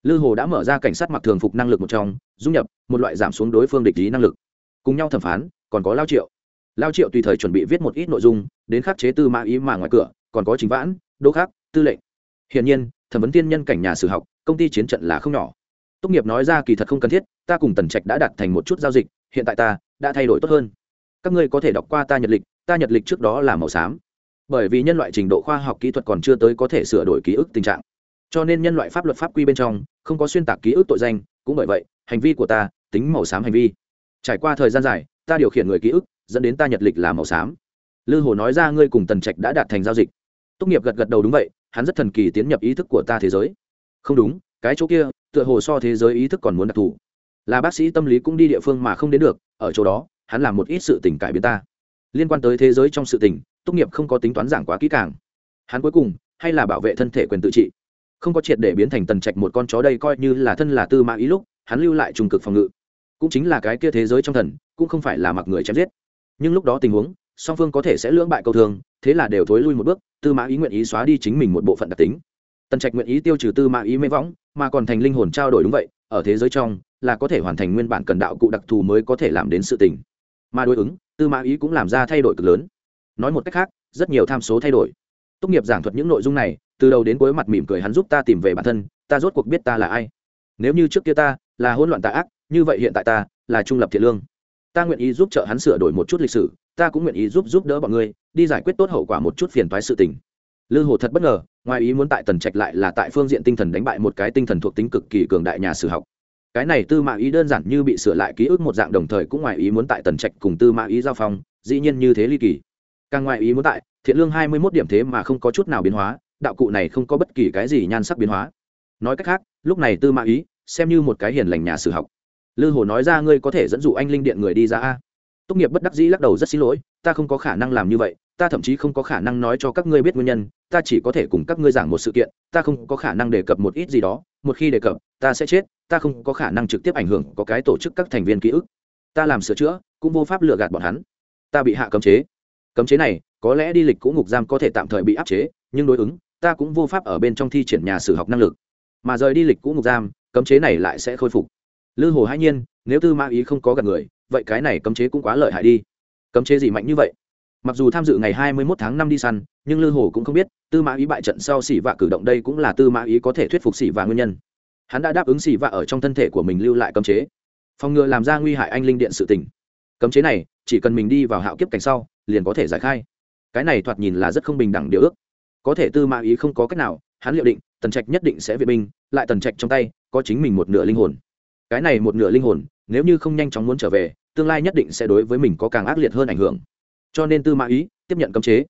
Lư hồ đã mở ra cảnh sát mặc thường phục năng lực một trong, dung nhập, một loại giảm xuống đối phương địch lý năng lực. Cùng nhau thẩm phán, còn có lao triệu. Lao triệu tùy thời chuẩn bị viết một ít nội dung, đến khắc chế tư mã ý mà ngoài cửa, còn có chính vãn, đỗ khác tư lệnh. Hiển nhiên, thẩm vấn tiên nhân cảnh nhà sử học, công ty chiến trận là không nhỏ tốt nghiệp nói ra kỳ thật không cần thiết, ta cùng tần trạch đã đặt thành một chút giao dịch, hiện tại ta đã thay đổi tốt hơn. Các ngươi có thể đọc qua ta nhật lịch, ta nhật lịch trước đó là màu xám. Bởi vì nhân loại trình độ khoa học kỹ thuật còn chưa tới có thể sửa đổi ký ức tình trạng. Cho nên nhân loại pháp luật pháp quy bên trong, không có xuyên tạc ký ức tội danh, cũng bởi vậy, hành vi của ta tính màu xám hành vi. Trải qua thời gian dài, ta điều khiển người ký ức, dẫn đến ta nhật lịch là màu xám. Lư hồ nói ra ngươi cùng tần trạch đã đạt thành giao dịch. Tốt nghiệp gật gật đầu đúng vậy, hắn rất thần kỳ tiến nhập ý thức của ta thế giới. Không đúng cái chỗ kia tựa hồ so thế giới ý thức còn muốn đặc thù. Là bác sĩ tâm lý cũng đi địa phương mà không đến được ở chỗ đó hắn làm một ít sự tình cải biến ta. Liên quan tới thế giới trong sự tình tốt nghiệp không có tính toán giảng quá kỹ càng. Hắn cuối cùng hay là bảo vệ thân thể quyền tự trị. Không có triệt để biến thành tần trạch một con chó đây coi như là thân là tư mã ý lúc hắn lưu lại trung cực phòng ngự. Cũng chính là cái kia thế giới trong thần cũng không phải là mặc người chém giết. Nhưng lúc đó tình huống song phương có thể sẽ lưỡng bại câu thường, thế là đều thối lui một bước tư mã ý nguyện ý xóa đi chính mình một bộ phận đặc tính. Tần trạch nguyện ý tiêu trừ tư mã ý mê võng mà còn thành linh hồn trao đổi đúng vậy, ở thế giới trong, là có thể hoàn thành nguyên bản cần đạo cụ đặc thù mới có thể làm đến sự tình. Mà đối ứng, tư mã ý cũng làm ra thay đổi cực lớn. Nói một cách khác, rất nhiều tham số thay đổi. Tốt nghiệp giảng thuật những nội dung này, từ đầu đến cuối mặt mỉm cười hắn giúp ta tìm về bản thân, ta rốt cuộc biết ta là ai. Nếu như trước kia ta là hỗn loạn tà ác, như vậy hiện tại ta là trung lập thiện lương. Ta nguyện ý giúp trợ hắn sửa đổi một chút lịch sử, ta cũng nguyện ý giúp giúp đỡ bọn ngươi, đi giải quyết tốt hậu quả một chút phiền toái sự tình lư hồ thật bất ngờ, ngoài ý muốn tại tần trạch lại là tại phương diện tinh thần đánh bại một cái tinh thần thuộc tính cực kỳ cường đại nhà sử học. Cái này tư mã ý đơn giản như bị sửa lại ký ức một dạng đồng thời cũng ngoài ý muốn tại tần trạch cùng tư mã ý giao phong, dĩ nhiên như thế ly kỳ. Càng ngoài ý muốn tại, thiện lương hai mươi mốt điểm thế mà không có chút nào biến hóa, đạo cụ này không có bất kỳ cái gì nhan sắc biến hóa. Nói cách khác, lúc này tư mã ý, xem như một cái hiền lành nhà sử học. Lư hồ nói ra ngươi có thể dẫn dụ anh linh điện người đi ra a. Tốt nghiệp bất đắc dĩ lắc đầu rất xin lỗi, ta không có khả năng làm như vậy ta thậm chí không có khả năng nói cho các ngươi biết nguyên nhân, ta chỉ có thể cùng các ngươi giảng một sự kiện, ta không có khả năng đề cập một ít gì đó, một khi đề cập, ta sẽ chết, ta không có khả năng trực tiếp ảnh hưởng có cái tổ chức các thành viên ký ức. Ta làm sửa chữa, cũng vô pháp lừa gạt bọn hắn. Ta bị hạ cấm chế. Cấm chế này, có lẽ đi lịch cũ ngục giam có thể tạm thời bị áp chế, nhưng đối ứng, ta cũng vô pháp ở bên trong thi triển nhà sử học năng lực. Mà rời đi lịch cũ ngục giam, cấm chế này lại sẽ khôi phục. Lư hồ hãy nhiên, nếu tư mã ý không có gạt người, vậy cái này cấm chế cũng quá lợi hại đi. Cấm chế gì mạnh như vậy? Mặc dù tham dự ngày hai mươi 21 tháng năm đi săn, nhưng lư hồ cũng không biết, tư mã ý bại trận sau xỉ vạ cử động đây cũng là tư mã ý có thể thuyết phục xỉ vạ nguyên nhân. Hắn đã đáp ứng xỉ vạ ở trong thân thể của mình lưu lại cấm chế. Phòng ngừa làm ra nguy hại anh linh điện sự tình. Cấm chế này, chỉ cần mình đi vào hạo kiếp cảnh sau, liền có thể giải khai. Cái này thoạt nhìn là rất không bình đẳng điều ước. Có thể tư mã ý không có cách nào, hắn liệu định, tần trạch nhất định sẽ vệ binh, lại tần trạch trong tay, có chính mình một nửa linh hồn. Cái này một nửa linh hồn, nếu như không nhanh chóng muốn trở về, tương lai nhất định sẽ đối với mình có càng ác liệt hơn ảnh hưởng cho nên tư mã ý tiếp nhận cấm chế.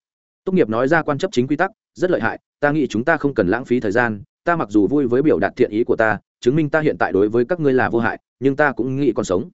Tốt nghiệp nói ra quan chấp chính quy tắc, rất lợi hại, ta nghĩ chúng ta không cần lãng phí thời gian, ta mặc dù vui với biểu đạt thiện ý của ta, chứng minh ta hiện tại đối với các ngươi là vô hại, nhưng ta cũng nghĩ còn sống.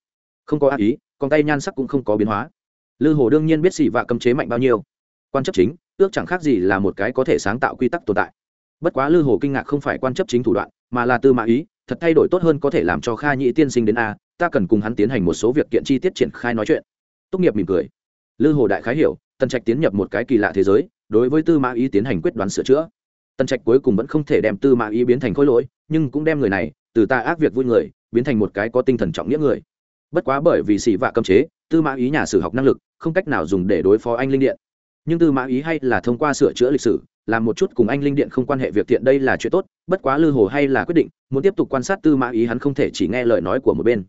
Không có ác ý còn tay nhan sắc cũng không có biến hóa. Lư hồ đương nhiên biết xỉ vạ cấm chế mạnh bao nhiêu. Quan chấp chính, ước chẳng khác gì là một cái có thể sáng tạo quy tắc tồn tại. Bất quá lư hồ kinh ngạc không phải quan chấp chính thủ đoạn, mà là tư mã ý, thật thay đổi tốt hơn có thể làm cho kha nhĩ tiên sinh đến a, ta cần cùng hắn tiến hành một số việc kiện chi tiết triển khai nói chuyện. Tốt nghiệp mỉm cười lư hồ đại khái hiểu, tần trạch tiến nhập một cái kỳ lạ thế giới, đối với tư mã ý tiến hành quyết đoán sửa chữa. Tần trạch cuối cùng vẫn không thể đem tư mã ý biến thành khối lỗi, nhưng cũng đem người này, từ ta ác việc vui người, biến thành một cái có tinh thần trọng nghĩa người. Bất quá bởi vì xỉ vạ cấm chế, tư mã ý nhà sử học năng lực, không cách nào dùng để đối phó anh linh điện. Nhưng tư mã ý hay là thông qua sửa chữa lịch sử, làm một chút cùng anh linh điện không quan hệ việc thiện đây là chuyện tốt, bất quá lư hồ hay là quyết định, muốn tiếp tục quan sát tư mã ý hắn không thể chỉ nghe lời nói của một bên.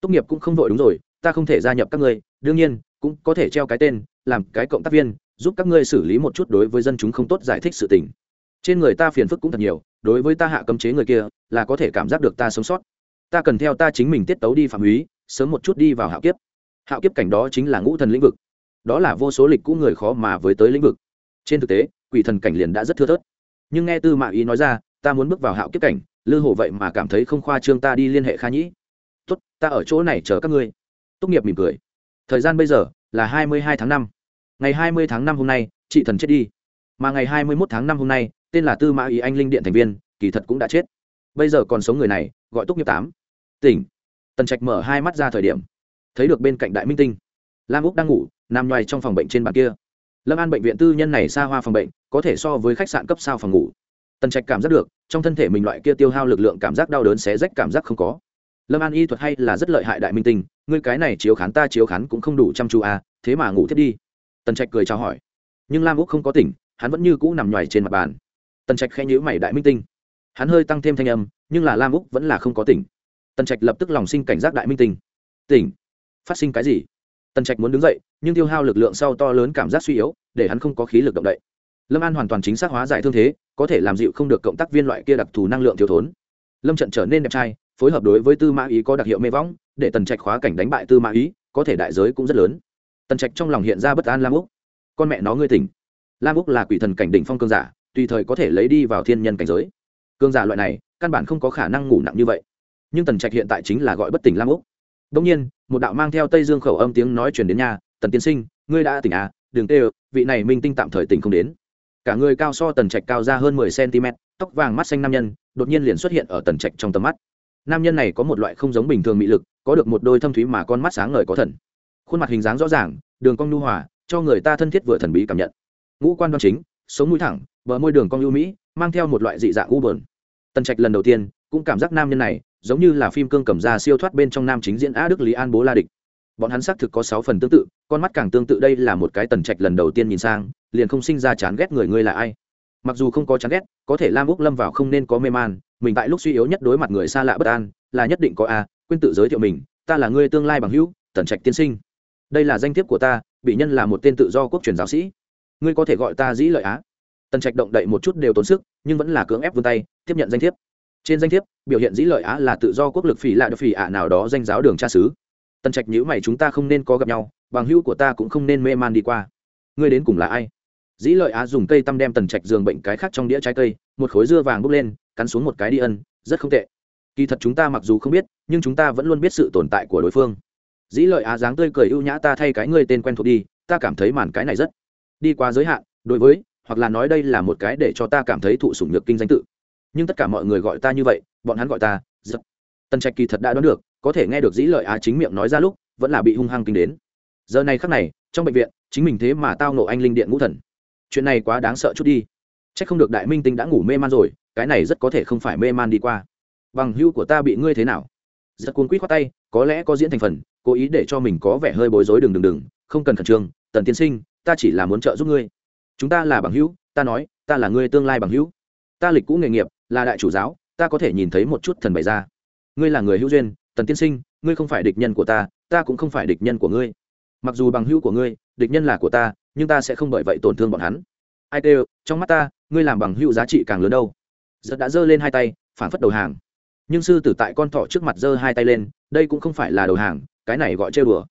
Tốt nghiệp cũng không vội đúng rồi, ta không thể gia nhập các ngươi, đương nhiên cũng có thể treo cái tên, làm cái cộng tác viên, giúp các ngươi xử lý một chút đối với dân chúng không tốt giải thích sự tình. Trên người ta phiền phức cũng thật nhiều, đối với ta hạ cấm chế người kia, là có thể cảm giác được ta sống sót. Ta cần theo ta chính mình tiết tấu đi phạm húy sớm một chút đi vào hạo kiếp. Hạo kiếp cảnh đó chính là ngũ thần lĩnh vực. Đó là vô số lịch cũ người khó mà với tới lĩnh vực. Trên thực tế, quỷ thần cảnh liền đã rất thưa thớt. Nhưng nghe tư mã ý nói ra, ta muốn bước vào hạo kiếp cảnh, lư hồ vậy mà cảm thấy không khoa trương ta đi liên hệ kha nhĩ. Tốt, ta ở chỗ này chờ các ngươi. Tốt nghiệp mỉm cười thời gian bây giờ là hai mươi hai tháng năm. Ngày hai mươi tháng năm hôm nay, chị thần chết đi. Mà ngày hai mươi mốt tháng năm hôm nay, tên là tư mã ý anh linh điện thành viên, kỳ thật cũng đã chết. Bây giờ còn sống người này, gọi túc nghiệp tám. Tỉnh. Tần trạch mở hai mắt ra thời điểm. Thấy được bên cạnh đại minh tinh. Lam úc đang ngủ, nằm ngoài trong phòng bệnh trên bàn kia. Lâm an bệnh viện tư nhân này xa hoa phòng bệnh, có thể so với khách sạn cấp sao phòng ngủ. Tần trạch cảm giác được, trong thân thể mình loại kia tiêu hao lực lượng cảm giác đau đớn xé rách cảm giác không có lâm an y thuật hay là rất lợi hại đại minh tinh, ngươi cái này chiếu khán ta chiếu khán cũng không đủ chăm chú à thế mà ngủ thiết đi. Tần trạch cười chào hỏi. Nhưng lam úc không có tỉnh, hắn vẫn như cũ nằm nhoài trên mặt bàn. Tần trạch khẽ nhữ mày đại minh tinh. Hắn hơi tăng thêm thanh âm, nhưng là lam úc vẫn là không có tỉnh. Tần trạch lập tức lòng sinh cảnh giác đại minh tinh. Tỉnh? Phát sinh cái gì? Tần trạch muốn đứng dậy, nhưng tiêu hao lực lượng sau to lớn cảm giác suy yếu, để hắn không có khí lực động đậy. Lâm an hoàn toàn chính xác hóa giải thương thế, có thể làm dịu không được cộng tác viên loại kia đặc thù năng lượng thiếu thốn. Lâm trận trở nên đẹp trai phối hợp đối với tư mã ý có đặc hiệu mê võng, để tần trạch khóa cảnh đánh bại tư mã ý, có thể đại giới cũng rất lớn. Tần trạch trong lòng hiện ra bất an lam úc. Con mẹ nó ngươi tỉnh. Lam úc là quỷ thần cảnh đỉnh phong cương giả, tùy thời có thể lấy đi vào thiên nhân cảnh giới. Cương giả loại này, căn bản không có khả năng ngủ nặng như vậy. Nhưng tần trạch hiện tại chính là gọi bất tỉnh lam úc. Đông nhiên, một đạo mang theo tây dương khẩu âm tiếng nói truyền đến nhà, tần tiên sinh, ngươi đã tỉnh à? Đường tê vị này minh tinh tạm thời tỉnh không đến. Cả người cao so tần trạch cao ra hơn mười cm tóc vàng mắt xanh nam nhân, đột nhiên liền xuất hiện ở tần trạch trong tầm mắt nam nhân này có một loại không giống bình thường mị lực, có được một đôi thâm thúy mà con mắt sáng ngời có thần. Khuôn mặt hình dáng rõ ràng, đường cong nhu hòa, cho người ta thân thiết vừa thần bí cảm nhận. Ngũ quan đoan chính, sống mũi thẳng, bờ môi đường cong ưu mỹ, mang theo một loại dị dạng u bờn tần trạch lần đầu tiên, cũng cảm giác nam nhân này, giống như là phim cương cầm ra siêu thoát bên trong nam chính diễn á đức lý an bố la địch. Bọn hắn xác thực có sáu phần tương tự, con mắt càng tương tự đây là một cái tần trạch lần đầu tiên nhìn sang, liền không sinh ra chán ghét người ngươi là ai. Mặc dù không có chán ghét, có thể lam úc lâm vào không nên có mê man mình tại lúc suy yếu nhất đối mặt người xa lạ bất an là nhất định có a, quên tự giới thiệu mình, ta là người tương lai bằng hữu, tần trạch tiên sinh. Đây là danh thiếp của ta, bị nhân là một tên tự do quốc truyền giáo sĩ. Ngươi có thể gọi ta dĩ lợi á. Tần trạch động đậy một chút đều tốn sức, nhưng vẫn là cưỡng ép vươn tay, tiếp nhận danh thiếp. Trên danh thiếp, biểu hiện dĩ lợi á là tự do quốc lực phỉ lạ được phỉ ạ nào đó danh giáo đường cha xứ. Tần trạch nhữ mày, chúng ta không nên có gặp nhau, bằng hữu của ta cũng không nên mê man đi qua. Ngươi đến cùng là ai? Dĩ lợi á dùng cây tăm đem tần trạch giường bệnh cái khác trong đĩa trái cây một khối dưa vàng bốc lên, cắn xuống một cái đi ân, rất không tệ. Kỳ thật chúng ta mặc dù không biết, nhưng chúng ta vẫn luôn biết sự tồn tại của đối phương. Dĩ lợi á dáng tươi cười ưu nhã ta thay cái ngươi tên quen thuộc đi, ta cảm thấy màn cái này rất đi qua giới hạn, đối với, hoặc là nói đây là một cái để cho ta cảm thấy thụ sủng nhược kinh danh tự. Nhưng tất cả mọi người gọi ta như vậy, bọn hắn gọi ta rất tần trạch kỳ thật đã đoán được, có thể nghe được dĩ lợi á chính miệng nói ra lúc, vẫn là bị hung hăng kinh đến. Giờ này khắc này, trong bệnh viện, chính mình thế mà tao nộ anh linh điện ngũ thần. Chuyện này quá đáng sợ chút đi. Chắc không được đại minh tinh đã ngủ mê man rồi, cái này rất có thể không phải mê man đi qua. Bằng hưu của ta bị ngươi thế nào? Giật cuốn quýt khoát tay, có lẽ có diễn thành phần, cố ý để cho mình có vẻ hơi bối rối đừng đừng đừng, không cần khẩn trương, tần tiên sinh, ta chỉ là muốn trợ giúp ngươi. Chúng ta là bằng hữu, ta nói, ta là ngươi tương lai bằng hữu. Ta lịch cũ nghề nghiệp, là đại chủ giáo, ta có thể nhìn thấy một chút thần bày ra. Ngươi là người hữu duyên, tần tiên sinh, ngươi không phải địch nhân của ta ta cũng không phải địch nhân của ngươi. Mặc dù bằng hữu của ngươi, địch nhân là của ta, nhưng ta sẽ không bởi vậy tổn thương bọn hắn ai tê trong mắt ta, ngươi làm bằng hữu giá trị càng lớn đâu. Giật đã giơ lên hai tay, phản phất đầu hàng. Nhưng sư tử tại con thỏ trước mặt giơ hai tay lên, đây cũng không phải là đầu hàng, cái này gọi chơi đùa.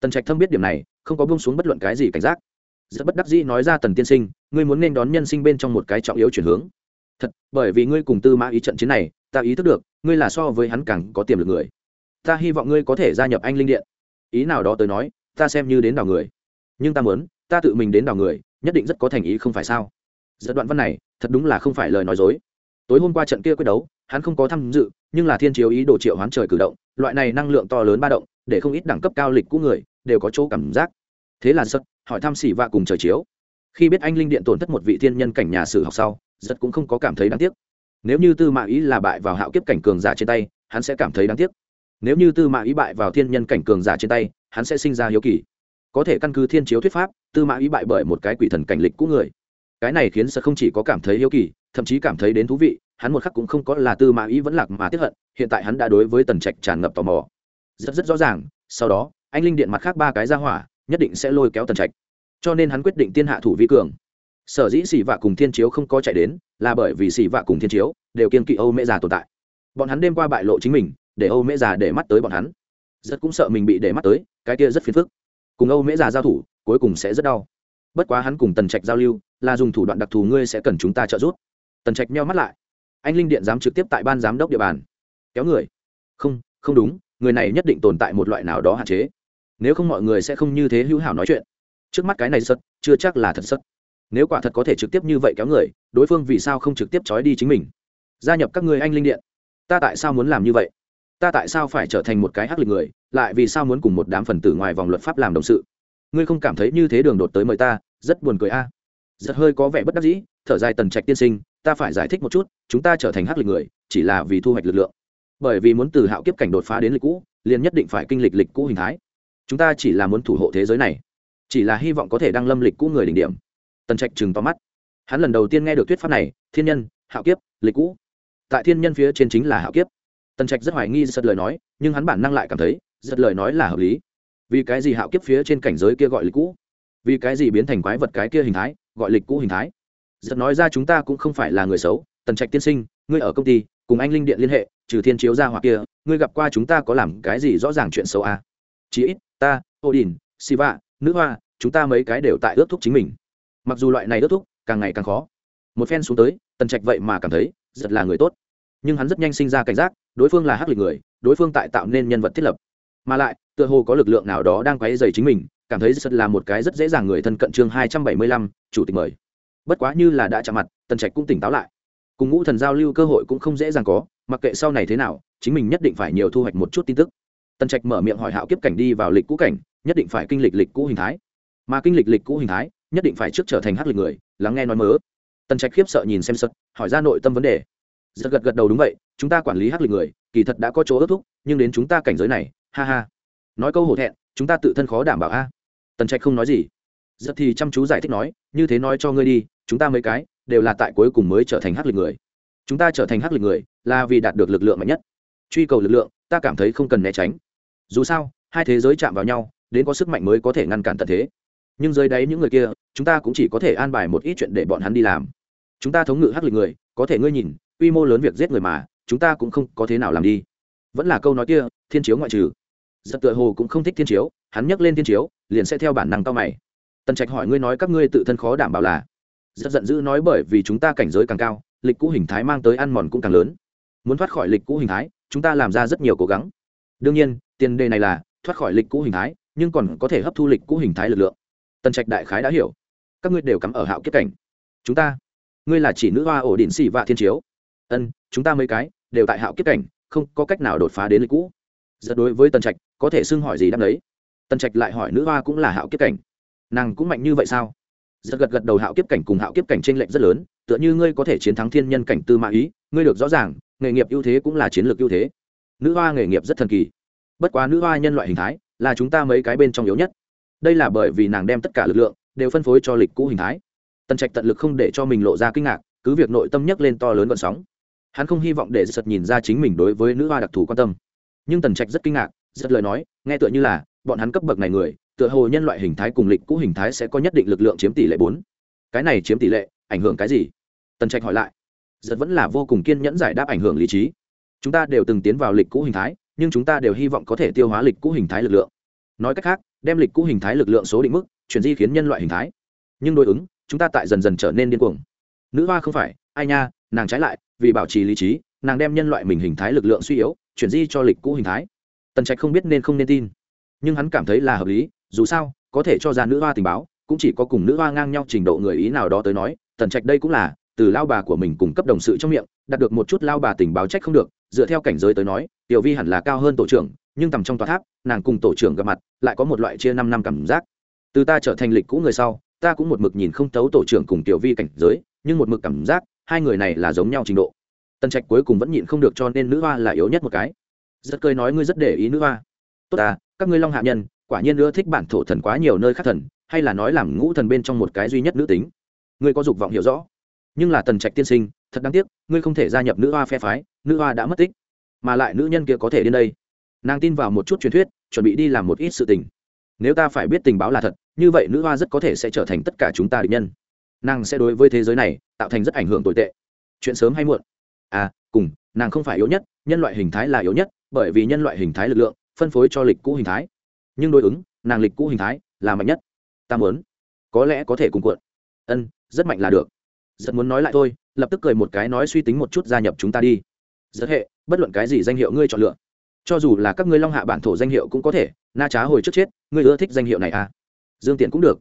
Tần trạch thâm biết điểm này, không có bông xuống bất luận cái gì cảnh giác. Rất bất đắc dĩ nói ra tần tiên sinh, ngươi muốn nên đón nhân sinh bên trong một cái trọng yếu chuyển hướng. Thật, bởi vì ngươi cùng tư mã ý trận chiến này, ta ý thức được, ngươi là so với hắn càng có tiềm lực người. Ta hy vọng ngươi có thể gia nhập anh linh điện. Ý nào đó tới nói, ta xem như đến đào người. Nhưng ta muốn, ta tự mình đến đào người nhất định rất có thành ý không phải sao? Giữa đoạn văn này, thật đúng là không phải lời nói dối. Tối hôm qua trận kia quyết đấu, hắn không có tham dự, nhưng là thiên chiếu ý đồ triệu hoán trời cử động, loại này năng lượng to lớn ba động, để không ít đẳng cấp cao lịch của người, đều có chỗ cảm giác. Thế là sật hỏi thăm xỉ vạ cùng trời chiếu. Khi biết anh linh điện tổn thất một vị thiên nhân cảnh nhà sử học sau, giật cũng không có cảm thấy đáng tiếc. Nếu như tư mã ý là bại vào hạo kiếp cảnh cường giả trên tay, hắn sẽ cảm thấy đáng tiếc. Nếu như tư mã ý bại vào thiên nhân cảnh cường giả trên tay, hắn sẽ sinh ra hiếu kỳ có thể căn cứ thiên chiếu thuyết pháp, tư mã ý bại bởi một cái quỷ thần cảnh lịch cũ người. Cái này khiến sợ không chỉ có cảm thấy yêu kỳ, thậm chí cảm thấy đến thú vị, hắn một khắc cũng không có là tư mã ý vẫn lạc mà tiếp hận, hiện tại hắn đã đối với tần trạch tràn ngập tò mò. Rất rất rõ ràng, sau đó, anh linh điện mặt khác ba cái ra hỏa, nhất định sẽ lôi kéo tần trạch. Cho nên hắn quyết định tiên hạ thủ vi cường. Sở dĩ xỉ vạ cùng thiên chiếu không có chạy đến, là bởi vì xỉ vạ cùng thiên chiếu đều kiên kỵ âu mễ già tồn tại. Bọn hắn đêm qua bại lộ chính mình, để âu mễ già để mắt tới bọn hắn. Rất cũng sợ mình bị để mắt tới, cái kia rất phiền phức cùng âu mễ già giao thủ, cuối cùng sẽ rất đau. Bất quá hắn cùng tần trạch giao lưu, là dùng thủ đoạn đặc thù ngươi sẽ cần chúng ta trợ giúp. Tần trạch meo mắt lại. Anh linh điện dám trực tiếp tại ban giám đốc địa bàn. Kéo người. Không không đúng, người này nhất định tồn tại một loại nào đó hạn chế. Nếu không mọi người sẽ không như thế hữu hảo nói chuyện. Trước mắt cái này sất chưa chắc là thật sất nếu quả thật có thể trực tiếp như vậy kéo người, đối phương vì sao không trực tiếp trói đi chính mình? Gia nhập các ngươi anh linh điện. Ta tại sao muốn làm như vậy? Ta tại sao phải trở thành một cái hắc lịch người, lại vì sao muốn cùng một đám phần tử ngoài vòng luật pháp làm đồng sự? Ngươi không cảm thấy như thế đường đột tới mời ta, rất buồn cười a. À. rất hơi có vẻ bất đắc dĩ, thở dài tần trạch tiên sinh, ta phải giải thích một chút, chúng ta trở thành hắc lịch người, chỉ là vì thu hoạch lực lượng. Bởi vì muốn từ hạo kiếp cảnh đột phá đến lịch cũ, liền nhất định phải kinh lịch lịch cũ hình thái. Chúng ta chỉ là muốn thủ hộ thế giới này, chỉ là hy vọng có thể đăng lâm lịch cũ người đỉnh điểm. Tần trạch chừng to mắt. Hắn lần đầu tiên nghe được thuyết pháp này, thiên nhân, hạo kiếp, lịch cũ. Tại thiên nhân phía trên chính là hạo kiếp tần trạch rất hoài nghi giật lời nói, nhưng hắn bản năng lại cảm thấy, giật lời nói là hợp lý. Vì cái gì hạo kiếp phía trên cảnh giới kia gọi lịch cũ? Vì cái gì biến thành quái vật cái kia hình thái, gọi lịch cũ hình thái? Giật nói ra chúng ta cũng không phải là người xấu. Tần trạch tiên sinh, ngươi ở công ty, cùng anh linh điện liên hệ, trừ thiên chiếu ra hoặc kia, ngươi gặp qua chúng ta có làm cái gì rõ ràng chuyện xấu à? chí ít, ta, odin, siva, nữ hoa, chúng ta mấy cái đều tại ước thúc chính mình. Mặc dù loại này ước thúc, càng ngày càng khó. Một phen xuống tới, tần trạch vậy mà cảm thấy, giật là người tốt. Nhưng hắn rất nhanh sinh ra cảnh giác đối phương là hắc lịch người, đối phương tại tạo nên nhân vật thiết lập. Mà lại, tựa hồ có lực lượng nào đó đang quấy dày chính mình, cảm thấy rất là một cái rất dễ dàng người thân cận chương hai trăm bảy mươi lăm, chủ tịch mời. Bất quá như là đã chạm mặt, tần trạch cũng tỉnh táo lại. Cùng ngũ thần giao lưu cơ hội cũng không dễ dàng có, mặc kệ sau này thế nào, chính mình nhất định phải nhiều thu hoạch một chút tin tức. Tần trạch mở miệng hỏi hạo kiếp cảnh đi vào lịch cũ cảnh, nhất định phải kinh lịch lịch cũ hình thái. Mà kinh lịch lịch cũ hình thái, nhất định phải trước trở thành hắc lịch người, lắng nghe nói mớ. Tần trạch khiếp sợ nhìn xem sật, hỏi ra nội tâm vấn đề. Rất gật gật đầu đúng vậy chúng ta quản lý hắc lịch người, kỳ thật đã có chỗ ước thúc, nhưng đến chúng ta cảnh giới này, ha ha. Nói câu hổ thẹn, chúng ta tự thân khó đảm bảo a. Tần trạch không nói gì. Giật thì chăm chú giải thích nói, như thế nói cho ngươi đi, chúng ta mấy cái, đều là tại cuối cùng mới trở thành hắc lịch người. Chúng ta trở thành hắc lịch người, là vì đạt được lực lượng mạnh nhất. Truy cầu lực lượng, ta cảm thấy không cần né tránh. Dù sao, hai thế giới chạm vào nhau, đến có sức mạnh mới có thể ngăn cản tận thế. Nhưng dưới đáy những người kia, chúng ta cũng chỉ có thể an bài một ít chuyện để bọn hắn đi làm. Chúng ta thống ngự hắc lịch người, có thể ngươi nhìn, quy mô lớn việc giết người mà chúng ta cũng không có thế nào làm đi. Vẫn là câu nói kia, thiên chiếu ngoại trừ. Giật tựa hồ cũng không thích thiên chiếu, hắn nhắc lên thiên chiếu, liền sẽ theo bản năng cao mày. Tần trạch hỏi ngươi nói các ngươi tự thân khó đảm bảo là? Rất giận dữ nói bởi vì chúng ta cảnh giới càng cao, lịch cũ hình thái mang tới ăn mòn cũng càng lớn. Muốn thoát khỏi lịch cũ hình thái, chúng ta làm ra rất nhiều cố gắng. Đương nhiên, tiền đề này là thoát khỏi lịch cũ hình thái, nhưng còn có thể hấp thu lịch cũ hình thái lực lượng. Tần trạch đại khái đã hiểu. Các ngươi đều cắm ở hạo kiếp cảnh. Chúng ta, ngươi là chỉ nữ hoa ổ đỉnh xì và thiên chiếu ân, chúng ta mấy cái đều tại hạo kiếp cảnh, không có cách nào đột phá đến lịch cũ. Giật đối với tần trạch, có thể xưng hỏi gì đáp đấy. Tần trạch lại hỏi nữ hoa cũng là hạo kiếp cảnh. Nàng cũng mạnh như vậy sao? Giật gật gật đầu hạo kiếp cảnh cùng hạo kiếp cảnh t r ê n lệch rất lớn, tựa như ngươi có thể chiến thắng thiên nhân cảnh tư mã ý, ngươi được rõ ràng, nghề nghiệp ưu thế cũng là chiến lược ưu thế. Nữ hoa nghề nghiệp rất thần kỳ. Bất quá nữ hoa nhân loại hình thái là chúng ta mấy cái bên trong yếu nhất. Đây là bởi vì nàng đem tất cả lực lượng đều phân phối cho lịch cũ hình thái. Tần trạch tận lực không để cho mình lộ ra kinh ngạc, cứ việc nội tâm nhấc lên to lớn vận sóng hắn không hy vọng để giật nhìn ra chính mình đối với nữ hoa đặc thù quan tâm. Nhưng tần trạch rất kinh ngạc, giật lời nói, nghe tựa như là, bọn hắn cấp bậc này người, tựa hồ nhân loại hình thái cùng lịch cũ hình thái sẽ có nhất định lực lượng chiếm tỷ lệ bốn. Cái này chiếm tỷ lệ, ảnh hưởng cái gì? Tần trạch hỏi lại. Giật vẫn là vô cùng kiên nhẫn giải đáp ảnh hưởng lý trí. Chúng ta đều từng tiến vào lịch cũ hình thái, nhưng chúng ta đều hy vọng có thể tiêu hóa lịch cũ hình thái lực lượng. Nói cách khác, đem lịch cũ hình thái lực lượng số định mức, chuyển di khiến nhân loại hình thái. Nhưng đối ứng, chúng ta tại dần dần trở nên điên cuồng. Nữ hoa không phải, ai nha, nàng trái lại vì bảo trì lý trí, nàng đem nhân loại mình hình thái lực lượng suy yếu, chuyển di cho lịch cũ hình thái. Tần trạch không biết nên không nên tin, nhưng hắn cảm thấy là hợp lý, dù sao, có thể cho ra nữ hoa tình báo, cũng chỉ có cùng nữ hoa ngang nhau trình độ người ý nào đó tới nói, tần trạch đây cũng là, từ lao bà của mình cùng cấp đồng sự trong miệng, đạt được một chút lao bà tình báo trách không được, dựa theo cảnh giới tới nói, tiểu vi hẳn là cao hơn tổ trưởng, nhưng tầm trong tòa tháp, nàng cùng tổ trưởng gặp mặt, lại có một loại chia năm năm cảm giác. Từ ta trở thành lịch cũ người sau, ta cũng một mực nhìn không tấu tổ trưởng cùng tiểu vi cảnh giới, nhưng một mực cảm giác hai người này là giống nhau trình độ. Tần trạch cuối cùng vẫn nhịn không được cho nên nữ hoa là yếu nhất một cái. Rất cười nói ngươi rất để ý nữ hoa. Tốt à các ngươi long hạ nhân, quả nhiên ưa thích bản thổ thần quá nhiều nơi khác thần, hay là nói làm ngũ thần bên trong một cái duy nhất nữ tính. Ngươi có dục vọng hiểu rõ. Nhưng là tần trạch tiên sinh, thật đáng tiếc, ngươi không thể gia nhập nữ hoa phe phái, nữ hoa đã mất tích. Mà lại nữ nhân kia có thể đến đây. Nàng tin vào một chút truyền thuyết, chuẩn bị đi làm một ít sự tình. Nếu ta phải biết tình báo là thật, như vậy nữ hoa rất có thể sẽ trở thành tất cả chúng ta địch nhân nàng sẽ đối với thế giới này tạo thành rất ảnh hưởng tồi tệ. Chuyện sớm hay muộn? À cùng, nàng không phải yếu nhất, nhân loại hình thái là yếu nhất, bởi vì nhân loại hình thái lực lượng phân phối cho lịch cũ hình thái. Nhưng đối ứng, nàng lịch cũ hình thái là mạnh nhất. Ta muốn, có lẽ có thể cùng cuộn. Ân, rất mạnh là được. Rất muốn nói lại thôi, lập tức cười một cái nói suy tính một chút gia nhập chúng ta đi. Rất hệ, bất luận cái gì danh hiệu ngươi chọn lựa. Cho dù là các ngươi long hạ bản thổ danh hiệu cũng có thể, na trá hồi trước chết, ngươi ưa thích danh hiệu này à? Dương tiện cũng được.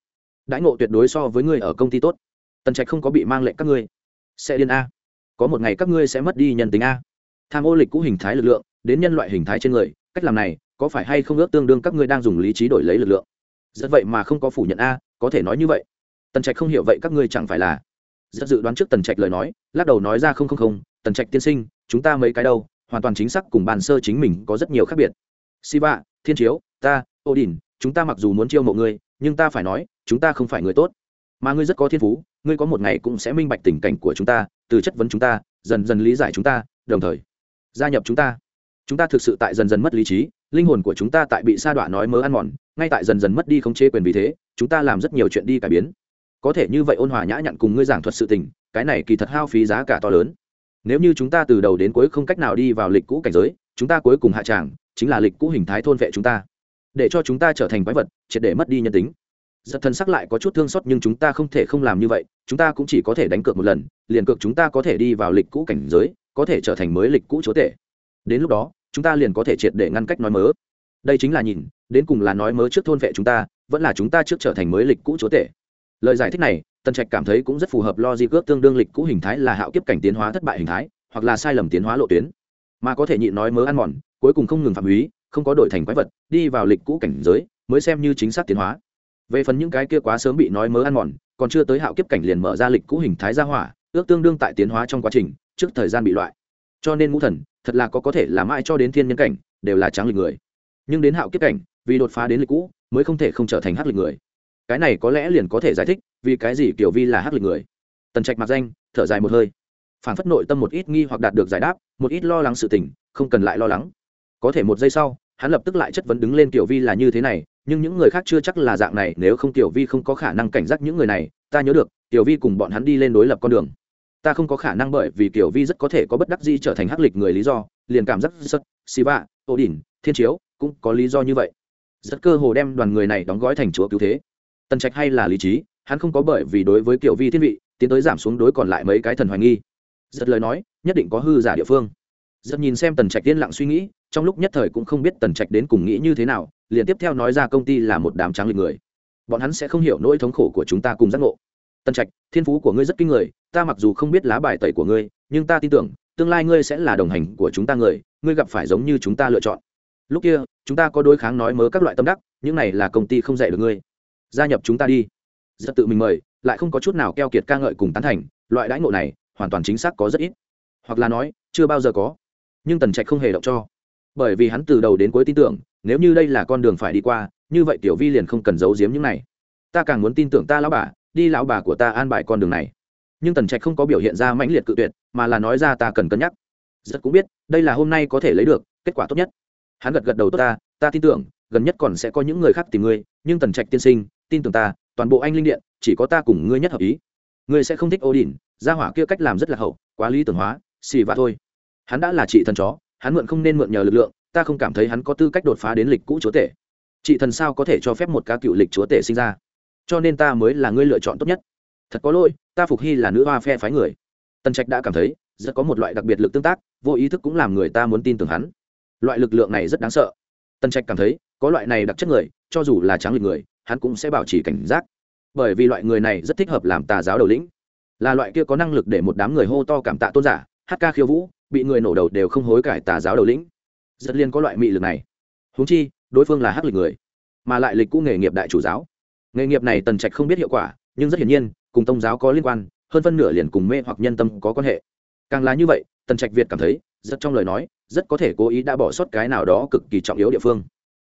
Đãi ngộ tuyệt đối so với ngươi ở công ty tốt tần trạch không có bị mang lệnh các ngươi. Sẽ điên a. Có một ngày các ngươi sẽ mất đi nhân tính a. Tham ô lịch cũ hình thái lực lượng, đến nhân loại hình thái trên người, cách làm này, có phải hay không ước tương đương các ngươi đang dùng lý trí đổi lấy lực lượng? Rất vậy mà không có phủ nhận a, có thể nói như vậy. Tần trạch không hiểu vậy các ngươi chẳng phải là. Rất dự đoán trước tần trạch lời nói, lắc đầu nói ra không không không, tần trạch tiên sinh, chúng ta mấy cái đâu, hoàn toàn chính xác cùng bàn sơ chính mình có rất nhiều khác biệt. Siva, thiên chiếu, ta, odin, chúng ta mặc dù muốn chiêu mộ ngươi, nhưng ta phải nói, chúng ta không phải người tốt mà ngươi rất có thiên phú, ngươi có một ngày cũng sẽ minh bạch tình cảnh của chúng ta, từ chất vấn chúng ta, dần dần lý giải chúng ta, đồng thời gia nhập chúng ta. Chúng ta thực sự tại dần dần mất lý trí, linh hồn của chúng ta tại bị sa đọa nói mớ ăn mòn, ngay tại dần dần mất đi không chế quyền vì thế, chúng ta làm rất nhiều chuyện đi cải biến. Có thể như vậy ôn hòa nhã nhặn cùng ngươi giảng thuật sự tình, cái này kỳ thật hao phí giá cả to lớn. Nếu như chúng ta từ đầu đến cuối không cách nào đi vào lịch cũ cảnh giới, chúng ta cuối cùng hạ tràng, chính là lịch cũ hình thái thôn vệ chúng ta. Để cho chúng ta trở thành quái vật, triệt để mất đi nhân tính giật thần sắc lại có chút thương xót nhưng chúng ta không thể không làm như vậy, chúng ta cũng chỉ có thể đánh cược một lần, liền cược chúng ta có thể đi vào lịch cũ cảnh giới, có thể trở thành mới lịch cũ chúa tể. Đến lúc đó, chúng ta liền có thể triệt để ngăn cách nói mớ. Đây chính là nhìn, đến cùng là nói mớ trước thôn vệ chúng ta, vẫn là chúng ta trước trở thành mới lịch cũ chúa tể. Lời giải thích này, tần trạch cảm thấy cũng rất phù hợp lo di cước tương đương lịch cũ hình thái là hạo kiếp cảnh tiến hóa thất bại hình thái, hoặc là sai lầm tiến hóa lộ tuyến. Mà có thể nhịn nói mớ ăn mòn, cuối cùng không ngừng phạm húy không có đổi thành quái vật, đi vào lịch cũ cảnh giới, mới xem như chính xác tiến hóa về phần những cái kia quá sớm bị nói mớ ăn mòn, còn chưa tới hạo kiếp cảnh liền mở ra lịch cũ hình thái gia hỏa, ước tương đương tại tiến hóa trong quá trình, trước thời gian bị loại. Cho nên ngũ thần, thật là có có thể làm ai cho đến thiên nhân cảnh, đều là trắng lịch người. Nhưng đến hạo kiếp cảnh, vì đột phá đến lịch cũ, mới không thể không trở thành hắc lịch người. Cái này có lẽ liền có thể giải thích, vì cái gì kiểu vi là hắc lịch người. Tần trạch mặc danh, thở dài một hơi. Phản phất nội tâm một ít nghi hoặc đạt được giải đáp, một ít lo lắng sự tình, không cần lại lo lắng. Có thể một giây sau hắn lập tức lại chất vấn đứng lên tiểu vi là như thế này, nhưng những người khác chưa chắc là dạng này, nếu không tiểu vi không có khả năng cảnh giác những người này, ta nhớ được tiểu vi cùng bọn hắn đi lên đối lập con đường. Ta không có khả năng bởi vì tiểu vi rất có thể có bất đắc dĩ trở thành hắc lịch người lý do, liền cảm giác sất siva ô đình thiên chiếu cũng có lý do như vậy. Rất cơ hồ đem đoàn người này đóng gói thành chúa cứu thế. Tần trạch hay là lý trí, hắn không có bởi vì đối với tiểu vi thiên vị, tiến tới giảm xuống đối còn lại mấy cái thần hoài nghi. Rất lời nói, nhất định có hư giả địa phương giật nhìn xem tần trạch tiên lặng suy nghĩ, trong lúc nhất thời cũng không biết tần trạch đến cùng nghĩ như thế nào, liền tiếp theo nói ra công ty là một đám trắng lịch người. Bọn hắn sẽ không hiểu nỗi thống khổ của chúng ta cùng giác ngộ. Tần trạch, thiên phú của ngươi rất kinh người, ta mặc dù không biết lá bài tẩy của ngươi, nhưng ta tin tưởng, tương lai ngươi sẽ là đồng hành của chúng ta người, ngươi gặp phải giống như chúng ta lựa chọn. Lúc kia, chúng ta có đối kháng nói mớ các loại tâm đắc, những này là công ty không dạy được ngươi. Gia nhập chúng ta đi. Rất tự mình mời, lại không có chút nào keo kiệt ca ngợi cùng tán thành, loại đãi ngộ này, hoàn toàn chính xác có rất ít. Hoặc là nói, chưa bao giờ có nhưng tần trạch không hề động cho. Bởi vì hắn từ đầu đến cuối tin tưởng, nếu như đây là con đường phải đi qua, như vậy tiểu vi liền không cần giấu giếm những này. Ta càng muốn tin tưởng ta lão bà, đi lão bà của ta an bài con đường này. Nhưng tần trạch không có biểu hiện ra mãnh liệt cự tuyệt, mà là nói ra ta cần cân nhắc. Rất cũng biết, đây là hôm nay có thể lấy được, kết quả tốt nhất. Hắn gật gật đầu, tốt ta ta tin tưởng, gần nhất còn sẽ có những người khác tìm ngươi, nhưng tần trạch tiên sinh, tin tưởng ta, toàn bộ anh linh điện, chỉ có ta cùng ngươi nhất hợp ý. Ngươi sẽ không thích ô đình gia hỏa kia cách làm rất là hậu, quá lý tưởng hóa, xì và thôi hắn đã là chị thần chó, hắn mượn không nên mượn nhờ lực lượng, ta không cảm thấy hắn có tư cách đột phá đến lịch cũ chúa tể. Chị thần sao có thể cho phép một ca cựu lịch chúa tể sinh ra? Cho nên ta mới là ngươi lựa chọn tốt nhất. Thật có lỗi, ta phục hy là nữ hoa phe phái người. Tần trạch đã cảm thấy, rất có một loại đặc biệt lực tương tác, vô ý thức cũng làm người ta muốn tin tưởng hắn. Loại lực lượng này rất đáng sợ. Tần trạch cảm thấy, có loại này đặc chất người, cho dù là tráng lịch người, hắn cũng sẽ bảo trì cảnh giác. Bởi vì loại người này rất thích hợp làm tà giáo đầu lĩnh. Là loại kia có năng lực để một đám người hô to cảm tạ tôn giả, hát ca khiêu vũ bị người nổ đầu đều không hối cải tà giáo đầu lĩnh. Rất liên có loại mị lực này. Húng chi, đối phương là hắc lịch người, mà lại lịch cũ nghề nghiệp đại chủ giáo. Nghề nghiệp này tần trạch không biết hiệu quả, nhưng rất hiển nhiên, cùng tông giáo có liên quan, hơn phân nửa liền cùng mê hoặc nhân tâm có quan hệ. Càng là như vậy, tần trạch việt cảm thấy, rất trong lời nói, rất có thể cố ý đã bỏ sót cái nào đó cực kỳ trọng yếu địa phương.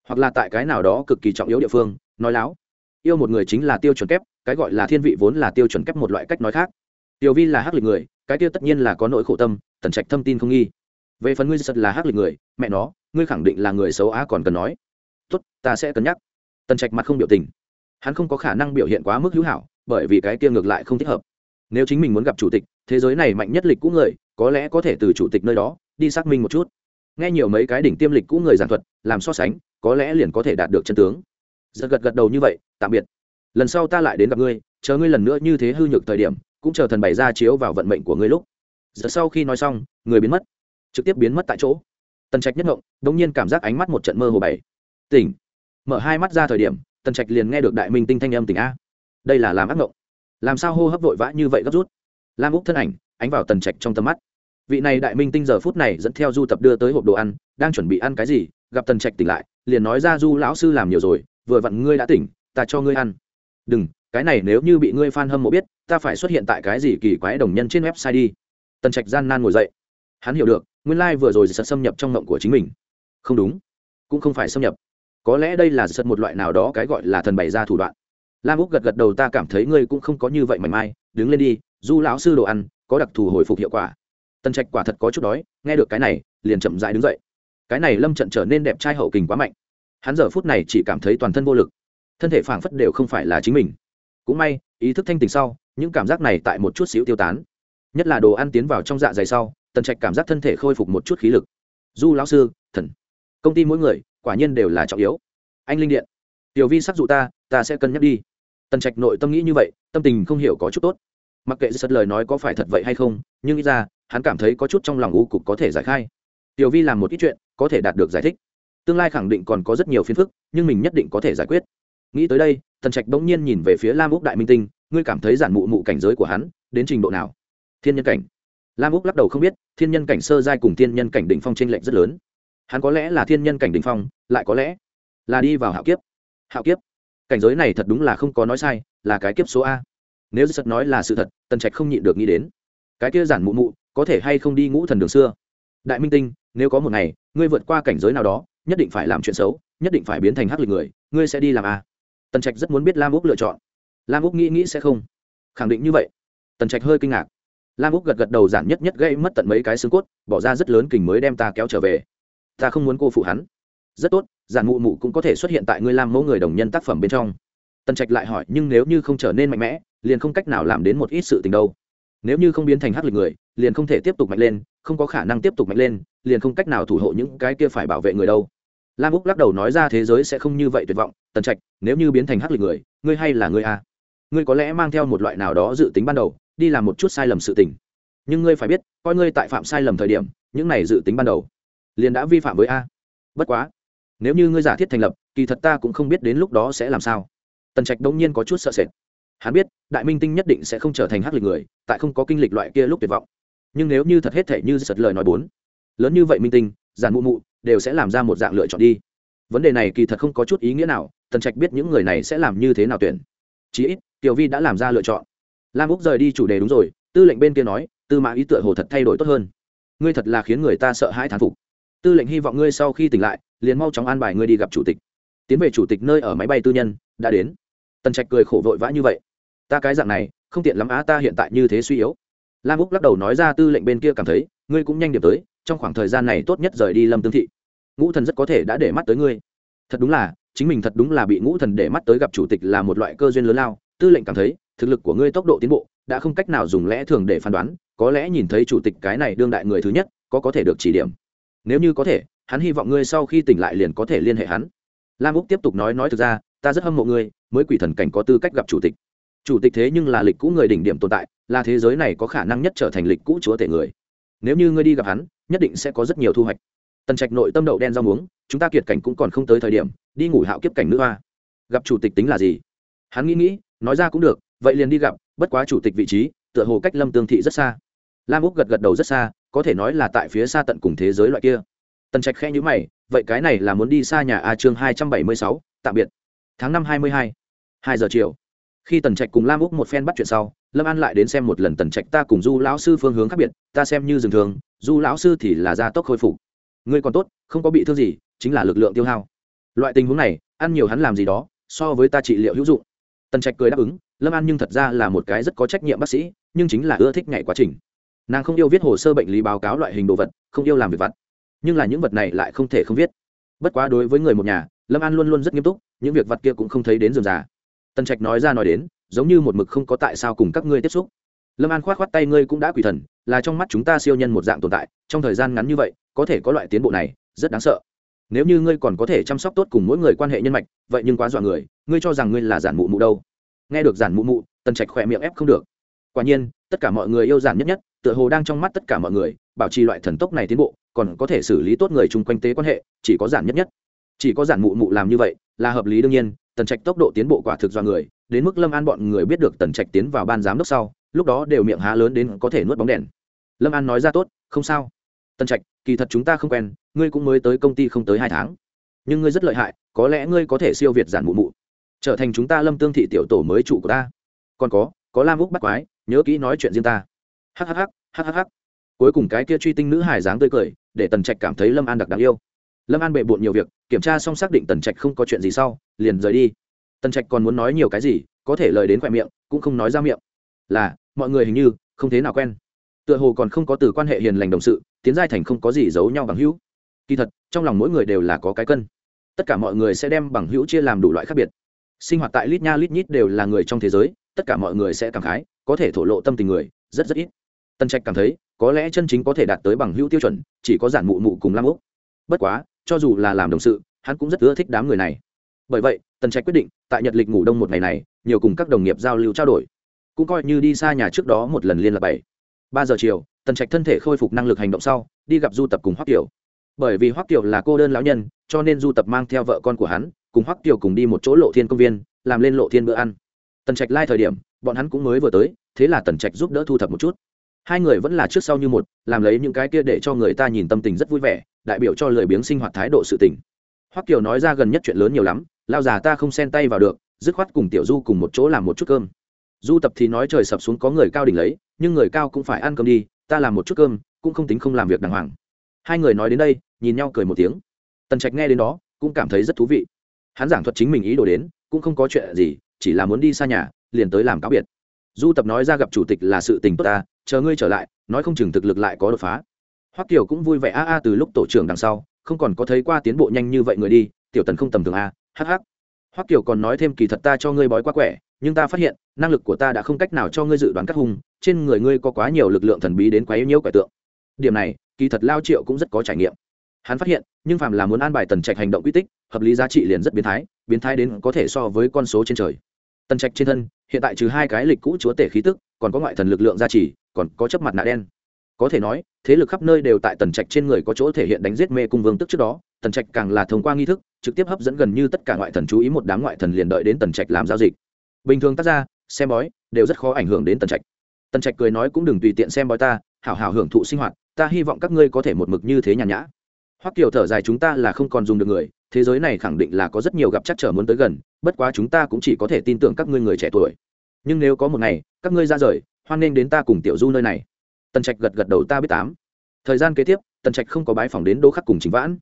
Hoặc là tại cái nào đó cực kỳ trọng yếu địa phương, nói láo. Yêu một người chính là tiêu chuẩn kép, cái gọi là thiên vị vốn là tiêu chuẩn kép một loại cách nói khác. Tiểu vi là hắc lịch người cái kia tất nhiên là có nỗi khổ tâm, tần trạch thâm tin không nghi. Về phần ngươi sật là hắc lịch người, mẹ nó, ngươi khẳng định là người xấu á còn cần nói. Tốt, ta sẽ cân nhắc. Tần trạch mặt không biểu tình. Hắn không có khả năng biểu hiện quá mức hữu hảo, bởi vì cái kia ngược lại không thích hợp. Nếu chính mình muốn gặp chủ tịch, thế giới này mạnh nhất lịch cũ người, có lẽ có thể từ chủ tịch nơi đó đi xác minh một chút. Nghe nhiều mấy cái đỉnh tiêm lịch cũ người giảng thuật, làm so sánh, có lẽ liền có thể đạt được chân tướng. Giật gật gật đầu như vậy, tạm biệt. Lần sau ta lại đến gặp ngươi, chờ ngươi lần nữa như thế hư nhược thời điểm cũng chờ thần bày ra chiếu vào vận mệnh của ngươi lúc. Giờ sau khi nói xong, người biến mất, trực tiếp biến mất tại chỗ. Tần trạch nhất ngộng đ ỗ n g nhiên cảm giác ánh mắt một trận mơ hồ bảy. Tỉnh. Mở hai mắt ra thời điểm, tần trạch liền nghe được đại minh tinh thanh âm tỉnh a. Đây là làm ác ngộng. Làm sao hô hấp vội vã như vậy gấp rút? Lam úc thân ảnh, ánh vào tần trạch trong tầm mắt. Vị này đại minh tinh giờ phút này dẫn theo du tập đưa tới hộp đồ ăn, đang chuẩn bị ăn cái gì, gặp tần trạch tỉnh lại, liền nói ra du lão sư làm nhiều rồi, vừa vặn ngươi đã tỉnh, ta cho ngươi ăn. Đừng cái này nếu như bị ngươi fan hâm mộ biết, ta phải xuất hiện tại cái gì kỳ quái đồng nhân trên website đi. Tần trạch gian nan ngồi dậy. Hắn hiểu được, nguyên lai、like、vừa rồi sật xâm nhập trong mộng của chính mình. Không đúng, cũng không phải xâm nhập. Có lẽ đây là sật một loại nào đó cái gọi là thần bày ra thủ đoạn. Lam úc gật gật đầu, ta cảm thấy ngươi cũng không có như vậy mảnh mai, đứng lên đi, du lão sư đồ ăn, có đặc thù hồi phục hiệu quả. Tần trạch quả thật có chút đói, nghe được cái này, liền chậm rãi đứng dậy. Cái này lâm trận trở nên đẹp trai hậu kình quá mạnh. Hắn giờ phút này chỉ cảm thấy toàn thân vô lực. Thân thể phảng phất đều không phải là chính mình cũng may, ý thức thanh tình sau, những cảm giác này tại một chút xíu tiêu tán. Nhất là đồ ăn tiến vào trong dạ dày sau, tần trạch cảm giác thân thể khôi phục một chút khí lực. Du lão sư, thần. Công ty mỗi người, quả nhiên đều là trọng yếu. Anh linh điện. Tiểu vi sắc dụ ta ta sẽ cân nhắc đi. Tần trạch nội tâm nghĩ như vậy, tâm tình không hiểu có chút tốt. Mặc kệ sật lời nói có phải thật vậy hay không, nhưng nghĩ ra, hắn cảm thấy có chút trong lòng u cục có thể giải khai. Tiểu vi làm một ít chuyện, có thể đạt được giải thích. Tương lai khẳng định còn có rất nhiều phiền phức, nhưng mình nhất định có thể giải quyết nghĩ tới đây, tần trạch bỗng nhiên nhìn về phía lam úc đại minh tinh, ngươi cảm thấy giản mụ mụ cảnh giới của hắn đến trình độ nào? Thiên nhân cảnh. Lam úc lắc đầu không biết, thiên nhân cảnh sơ giai cùng thiên nhân cảnh đỉnh phong t r ê n lệch rất lớn. Hắn có lẽ là thiên nhân cảnh đỉnh phong, lại có lẽ là đi vào hạo kiếp. Hạo kiếp? Cảnh giới này thật đúng là không có nói sai, là cái kiếp số a. Nếu sật nói là sự thật, tần trạch không nhịn được nghĩ đến. Cái kia giản mụ mụ, có thể hay không đi ngũ thần đường xưa? Đại minh tinh, nếu có một ngày, ngươi vượt qua cảnh giới nào đó, nhất định phải làm chuyện xấu, nhất định phải biến thành hắc lịch người, ngươi sẽ đi làm a tần trạch rất muốn biết lam úc lựa chọn lam úc nghĩ nghĩ sẽ không khẳng định như vậy tần trạch hơi kinh ngạc lam úc gật gật đầu giản nhất nhất gây mất tận mấy cái xương cốt bỏ ra rất lớn kình mới đem ta kéo trở về ta không muốn cô phụ hắn rất tốt giản mụ mụ cũng có thể xuất hiện tại ngươi lam mẫu người đồng nhân tác phẩm bên trong tần trạch lại hỏi nhưng nếu như không trở nên mạnh mẽ liền không cách nào làm đến một ít sự tình đâu nếu như không biến thành hắc lực người liền không thể tiếp tục mạnh lên không có khả năng tiếp tục mạnh lên liền không cách nào thủ hộ những cái kia phải bảo vệ người đâu lam úc lắc đầu nói ra thế giới sẽ không như vậy tuyệt vọng, tần trạch, nếu như biến thành hắc lịch người, ngươi hay là ngươi a ngươi có lẽ mang theo một loại nào đó dự tính ban đầu, đi làm một chút sai lầm sự tình. Nhưng ngươi phải biết, coi ngươi tại phạm sai lầm thời điểm, những này dự tính ban đầu liền đã vi phạm với a. Bất quá, nếu như ngươi giả thiết thành lập, kỳ thật ta cũng không biết đến lúc đó sẽ làm sao. Tần trạch đông nhiên có chút sợ sệt. Hắn biết, đại minh tinh nhất định sẽ không trở thành hắc lịch người, tại không có kinh lịch loại kia lúc tuyệt vọng. Nhưng nếu như thật hết thể như sật lời nói bốn, lớn như vậy minh tinh, giàn mụ mụ đều sẽ làm ra một dạng lựa chọn đi. Vấn đề này kỳ thật không có chút ý nghĩa nào, tần trạch biết những người này sẽ làm như thế nào tuyển. Chí ít, tiểu vi đã làm ra lựa chọn. Lam úc rời đi chủ đề đúng rồi, tư lệnh bên kia nói, tư mã ý tựa hồ thật thay đổi tốt hơn. Ngươi thật là khiến người ta sợ hãi thán phục. Tư lệnh hy vọng ngươi sau khi tỉnh lại, liền mau chóng an bài ngươi đi gặp chủ tịch. Tiến về chủ tịch nơi ở máy bay tư nhân, đã đến. Tần trạch cười khổ vội vã như vậy. Ta cái dạng này, không tiện lắm á, ta hiện tại như thế suy yếu. Lam úc lắc đầu nói ra tư lệnh bên kia cảm thấy, ngươi cũng nhanh điểm tới trong khoảng thời gian này tốt nhất rời đi lâm tương thị. Ngũ thần rất có thể đã để mắt tới ngươi. Thật đúng là, chính mình thật đúng là bị ngũ thần để mắt tới gặp chủ tịch là một loại cơ duyên lớn lao. Tư lệnh cảm thấy, thực lực của ngươi tốc độ tiến bộ, đã không cách nào dùng lẽ thường để phán đoán, có lẽ nhìn thấy chủ tịch cái này đương đại người thứ nhất, có có thể được chỉ điểm. Nếu như có thể, hắn hy vọng ngươi sau khi tỉnh lại liền có thể liên hệ hắn. Lam úc tiếp tục nói nói thực ra, ta rất hâm mộ ngươi, mới quỷ thần cảnh có tư cách gặp chủ tịch. Chủ tịch thế nhưng là lịch cũ người đỉnh điểm tồn tại, là thế giới này có khả năng nhất trở thành lịch cũ chúa tể người. Nếu như ngươi đi gặp hắn nhất định sẽ có rất nhiều thu hoạch. Tần trạch nội tâm đậu đen rau muống, chúng ta kiệt cảnh cũng còn không tới thời điểm, đi ngủ hạo kiếp cảnh nữ hoa. Gặp chủ tịch tính là gì? Hắn nghĩ nghĩ, nói ra cũng được, vậy liền đi gặp, bất quá chủ tịch vị trí, tựa hồ cách lâm tương thị rất xa. Lam úc gật gật đầu rất xa, có thể nói là tại phía xa tận cùng thế giới loại kia. Tần trạch khe nhữ mày, vậy cái này là muốn đi xa nhà a chương hai trăm bảy mươi sáu, tạm biệt. Tháng năm hai mươi hai hai giờ chiều khi tần trạch cùng lam úc một phen bắt chuyện sau, lâm an lại đến xem một lần tần trạch ta cùng du lão sư phương hướng khác biệt, ta xem như dừng thường, du lão sư thì là gia tốc khôi phục. Ngươi còn tốt, không có bị thương gì, chính là lực lượng tiêu hao. Loại tình huống này, ăn nhiều hắn làm gì đó, so với ta trị liệu hữu dụng. Tần trạch cười đáp ứng, lâm an nhưng thật ra là một cái rất có trách nhiệm bác sĩ, nhưng chính là ưa thích nhảy quá trình. Nàng không yêu viết hồ sơ bệnh lý báo cáo loại hình đồ vật, không yêu làm việc vặt. Nhưng là những vật này lại không thể không viết. Bất quá đối với người một nhà, lâm an luôn luôn rất nghiêm túc, những việc vặt kia cũng không thấy đến dườm già tần trạch nói ra nói đến, giống như một mực không có tại sao cùng các ngươi tiếp xúc. Lâm an k h o á t k h o á t tay ngươi cũng đã quỷ thần, là trong mắt chúng ta siêu nhân một dạng tồn tại, trong thời gian ngắn như vậy, có thể có loại tiến bộ này, rất đáng sợ. Nếu như ngươi còn có thể chăm sóc tốt cùng mỗi người quan hệ nhân mạch, vậy nhưng quá dọa người, ngươi cho rằng ngươi là giản mụ mụ đâu? Nghe được giản mụ mụ, tần trạch khỏe miệng ép không được. Quả nhiên, tất cả mọi người yêu giản nhất nhất, tựa hồ đang trong mắt tất cả mọi người, bảo trì loại thần tốc này tiến bộ, còn có thể xử lý tốt người chung quanh tế quan hệ, chỉ có giản nhất nhất. Chỉ có giản mụ mụ làm như vậy, là hợp lý đương nhiên tần trạch tốc độ tiến bộ quả thực do người, đến mức lâm an bọn người biết được tần trạch tiến vào ban giám đốc sau, lúc đó đều miệng há lớn đến có thể nuốt bóng đèn. Lâm an nói ra tốt, không sao. Tần trạch, kỳ thật chúng ta không quen, ngươi cũng mới tới công ty không tới hai tháng. Nhưng ngươi rất lợi hại, có lẽ ngươi có thể siêu việt giản mụ mụ. Trở thành chúng ta lâm tương thị tiểu tổ mới chủ của ta. Còn có có lam úc bắt quái, nhớ kỹ nói chuyện riêng ta. Hhh hhh cuối cùng cái kia truy tinh nữ hài dáng tươi cười, để tần trạch cảm thấy lâm an đặc đáng yêu lâm an bệ bộn nhiều việc, kiểm tra xong xác định tần trạch không có chuyện gì sau, liền rời đi. Tần trạch còn muốn nói nhiều cái gì, có thể lời đến khoe miệng, cũng không nói ra miệng. Là, mọi người hình như không thế nào quen. Tựa hồ còn không có từ quan hệ hiền lành đồng sự, tiến giai thành không có gì giấu nhau bằng hữu. Kỳ thật, trong lòng mỗi người đều là có cái cân. Tất cả mọi người sẽ đem bằng hữu chia làm đủ loại khác biệt. Sinh hoạt tại lít nha lít nhít đều là người trong thế giới, tất cả mọi người sẽ cảm khái, có thể thổ lộ tâm tình người, rất rất ít. Tân trạch cảm thấy, có lẽ chân chính có thể đạt tới bằng hữu tiêu chuẩn, chỉ có giản mụ mụ cùng lam úc. Bất quá cho dù là làm đồng sự, hắn cũng rất ưa thích đám người này. Bởi vậy, tần trạch quyết định, tại nhật lịch ngủ đông một ngày này, nhiều cùng các đồng nghiệp giao lưu trao đổi. Cũng coi như đi xa nhà trước đó một lần liên lạc bảy. Ba giờ chiều, tần trạch thân thể khôi phục năng lực hành động sau, đi gặp du tập cùng hoắc kiều. Bởi vì hoắc kiều là cô đơn lão nhân, cho nên du tập mang theo vợ con của hắn, cùng hoắc kiều cùng đi một chỗ lộ thiên công viên, làm lên lộ thiên bữa ăn. Tần trạch lai thời điểm, bọn hắn cũng mới vừa tới, thế là tần trạch giúp đỡ thu thập một chút. Hai người vẫn là trước sau như một, làm lấy những cái kia để cho người ta nhìn tâm tình rất vui vẻ đại biểu cho lười biếng sinh hoạt thái độ sự tình. Hoắc kiều nói ra gần nhất chuyện lớn nhiều lắm, lao già ta không xen tay vào được, dứt khoát cùng tiểu du cùng một chỗ làm một chút cơm. Du tập thì nói trời sập xuống có người cao đỉnh lấy, nhưng người cao cũng phải ăn cơm đi, ta làm một chút cơm, cũng không tính không làm việc đàng hoàng. Hai người nói đến đây, nhìn nhau cười một tiếng. Tần trạch nghe đến đó, cũng cảm thấy rất thú vị. Hắn giảng thuật chính mình ý đồ đến, cũng không có chuyện gì, chỉ là muốn đi xa nhà, liền tới làm cáo biệt. Du tập nói ra gặp chủ tịch là sự tình tốt ta, chờ ngươi trở lại, nói không chừng thực lực lại có đột phá hoắc kiều cũng vui vẻ a a từ lúc tổ trưởng đằng sau, không còn có thấy qua tiến bộ nhanh như vậy người đi, tiểu tần không tầm thường a hh hoắc kiều còn nói thêm kỳ thật ta cho ngươi bói quá quẻ, nhưng ta phát hiện, năng lực của ta đã không cách nào cho ngươi dự đoán các hung, trên người ngươi có quá nhiều lực lượng thần bí đến quá yếu nhiễu quẻ tượng. Điểm này, kỳ thật lao triệu cũng rất có trải nghiệm. Hắn phát hiện, nhưng phàm là muốn an bài tần trạch hành động quy tích, hợp lý giá trị liền rất biến thái biến thái đến có thể so với con số trên trời. Tần trạch trên thân, hiện tại trừ hai cái lịch cũ chúa tể khí tức, còn có ngoại thần lực lượng gia trì, còn có chấp mặt nạ đen có thể nói, thế lực khắp nơi đều tại tần trạch trên người có chỗ thể hiện đánh giết mê cung vương tức trước đó, tần trạch càng là thông qua nghi thức, trực tiếp hấp dẫn gần như tất cả ngoại thần chú ý một đám ngoại thần liền đợi đến tần trạch làm giao dịch. Bình thường tác ra xem bói, đều rất khó ảnh hưởng đến tần trạch. Tần trạch cười nói cũng đừng tùy tiện xem bói ta, hảo hảo hưởng thụ sinh hoạt, ta hy vọng các ngươi có thể một mực như thế nhàn nhã. Hoắc kiều thở dài, chúng ta là không còn dùng được người, thế giới này khẳng định là có rất nhiều gặp chắc trở muốn tới gần, bất quá chúng ta cũng chỉ có thể tin tưởng các ngươi người trẻ tuổi. Nhưng nếu có một ngày, các ngươi ra rời, hoan nghênh đến ta cùng tiểu du nơi này tần trạch gật gật đầu ta biết tám. Thời gian kế tiếp, tần trạch không có bái phỏng đến đỗ khắc cùng chính vãn.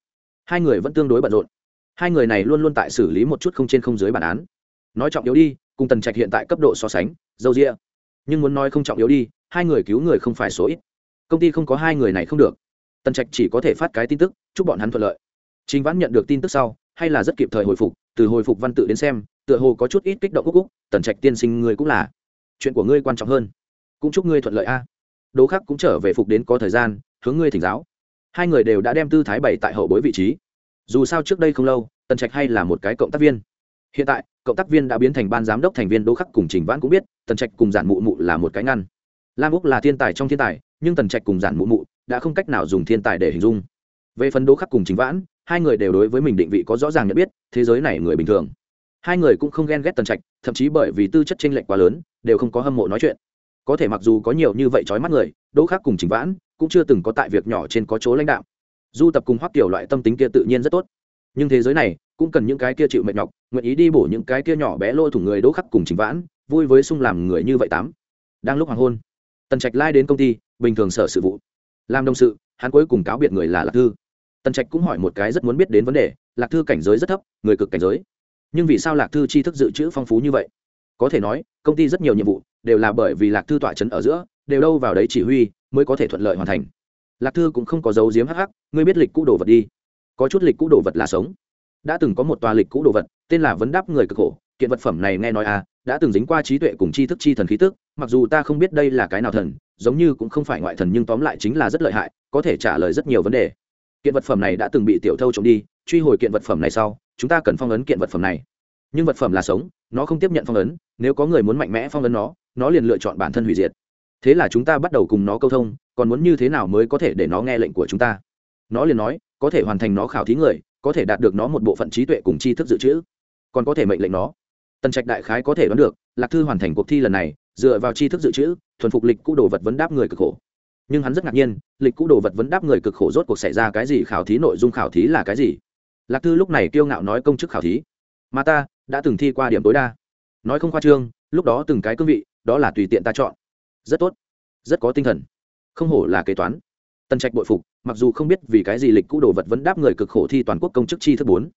Hai người vẫn tương đối bận rộn. Hai người này luôn luôn tại xử lý một chút không trên không dưới bản án. Nói trọng yếu đi, cùng tần trạch hiện tại cấp độ so sánh, dâu rĩa nhưng muốn nói không trọng yếu đi, hai người cứu người không phải số ít. Công ty không có hai người này không được. Tần trạch chỉ có thể phát cái tin tức, chúc bọn hắn thuận lợi. Chính vãn nhận được tin tức sau, hay là rất kịp thời hồi phục, từ hồi phục văn tự đến xem, tựa hồ có chút ít kích động cúc cúc tần trạch tiên sinh ngươi cũng là. Chuyện của ngươi quan trọng hơn. Cũng chúc ngươi thuận lợi a đỗ khắc cũng trở về phục đến có thời gian, hướng ngươi thỉnh giáo. Hai người đều đã đem tư thái bày tại hậu bối vị trí. Dù sao trước đây không lâu, tần trạch hay là một cái cộng tác viên. Hiện tại, cộng tác viên đã biến thành ban giám đốc thành viên đỗ khắc cùng trình vãn cũng biết, tần trạch cùng giản mụ mụ là một cái ngăn. Lam úc là thiên tài trong thiên tài, nhưng tần trạch cùng giản mụ mụ đã không cách nào dùng thiên tài để hình dung. Về phần đỗ khắc cùng Trình vãn, hai người đều đối với mình định vị có rõ ràng nhận biết, thế giới này người bình thường. Hai người cũng không ghen ghét tần trạch, thậm chí bởi vì tư chất tranh lệch quá lớn, đều không có hâm mộ nói chuyện có thể mặc dù có nhiều như vậy trói mắt người, đỗ khác cùng chính vãn cũng chưa từng có tại việc nhỏ trên có chỗ lãnh đạo. Du tập cùng hoắc tiểu loại tâm tính kia tự nhiên rất tốt. Nhưng thế giới này cũng cần những cái kia chịu mệt nhọc, nguyện ý đi bổ những cái kia nhỏ bé lôi thủ người đỗ khắc cùng chính vãn, vui với sung làm người như vậy tám. Đang lúc hoàng hôn, tần trạch lai đến công ty, bình thường sở sự vụ. Làm đồng sự, hắn cuối cùng cáo biệt người là lạc thư. Tần trạch cũng hỏi một cái rất muốn biết đến vấn đề, lạc thư cảnh giới rất thấp, người cực cảnh giới. Nhưng vì sao lạc thư tri thức dự trữ phong phú như vậy? Có thể nói, công ty rất nhiều nhiệm vụ đều là bởi vì lạc thư tọa trấn ở giữa, đều đâu vào đấy chỉ huy, mới có thể thuận lợi hoàn thành. Lạc thư cũng không có dấu diếm hắc hắc, ngươi biết lịch cũ đồ vật đi. Có chút lịch cũ đồ vật là sống. Đã từng có một tòa lịch cũ đồ vật, tên là vấn đáp người cực khổ, kiện vật phẩm này nghe nói à đã từng dính qua trí tuệ cùng tri thức chi thần khí tức, mặc dù ta không biết đây là cái nào thần, giống như cũng không phải ngoại thần nhưng tóm lại chính là rất lợi hại, có thể trả lời rất nhiều vấn đề. Kiện vật phẩm này đã từng bị tiểu thâu trộm đi, truy hồi kiện vật phẩm này sau, chúng ta cần phong ấn kiện vật phẩm này. Nhưng vật phẩm là sống, nó không tiếp nhận phong ấn, nếu có người muốn mạnh mẽ phong ấn nó nó liền lựa chọn bản thân hủy diệt. Thế là chúng ta bắt đầu cùng nó câu thông, còn muốn như thế nào mới có thể để nó nghe lệnh của chúng ta? Nó liền nói, có thể hoàn thành nó khảo thí người, có thể đạt được nó một bộ phận trí tuệ cùng tri thức dự trữ. Còn có thể mệnh lệnh nó. Tần trạch đại khái có thể đoán được, lạc thư hoàn thành cuộc thi lần này, dựa vào tri thức dự trữ, thuần phục lịch cũ đồ vật vấn đáp người cực khổ. Nhưng hắn rất ngạc nhiên, lịch cũ đồ vật vấn đáp người cực khổ rốt cuộc xảy ra cái gì, khảo thí nội dung khảo thí là cái gì? Lạc thư lúc này kiêu ngạo nói công chức khảo thí. Mà ta đã từng thi qua điểm tối đa. Nói không khoa trương, lúc đó từng cái cương vị đó là tùy tiện ta chọn. Rất tốt. Rất có tinh thần. Không hổ là kế toán. Tần trạch bội phục, mặc dù không biết vì cái gì lịch cũ đồ vật vẫn đáp người cực khổ thi toàn quốc công chức chi thức bốn.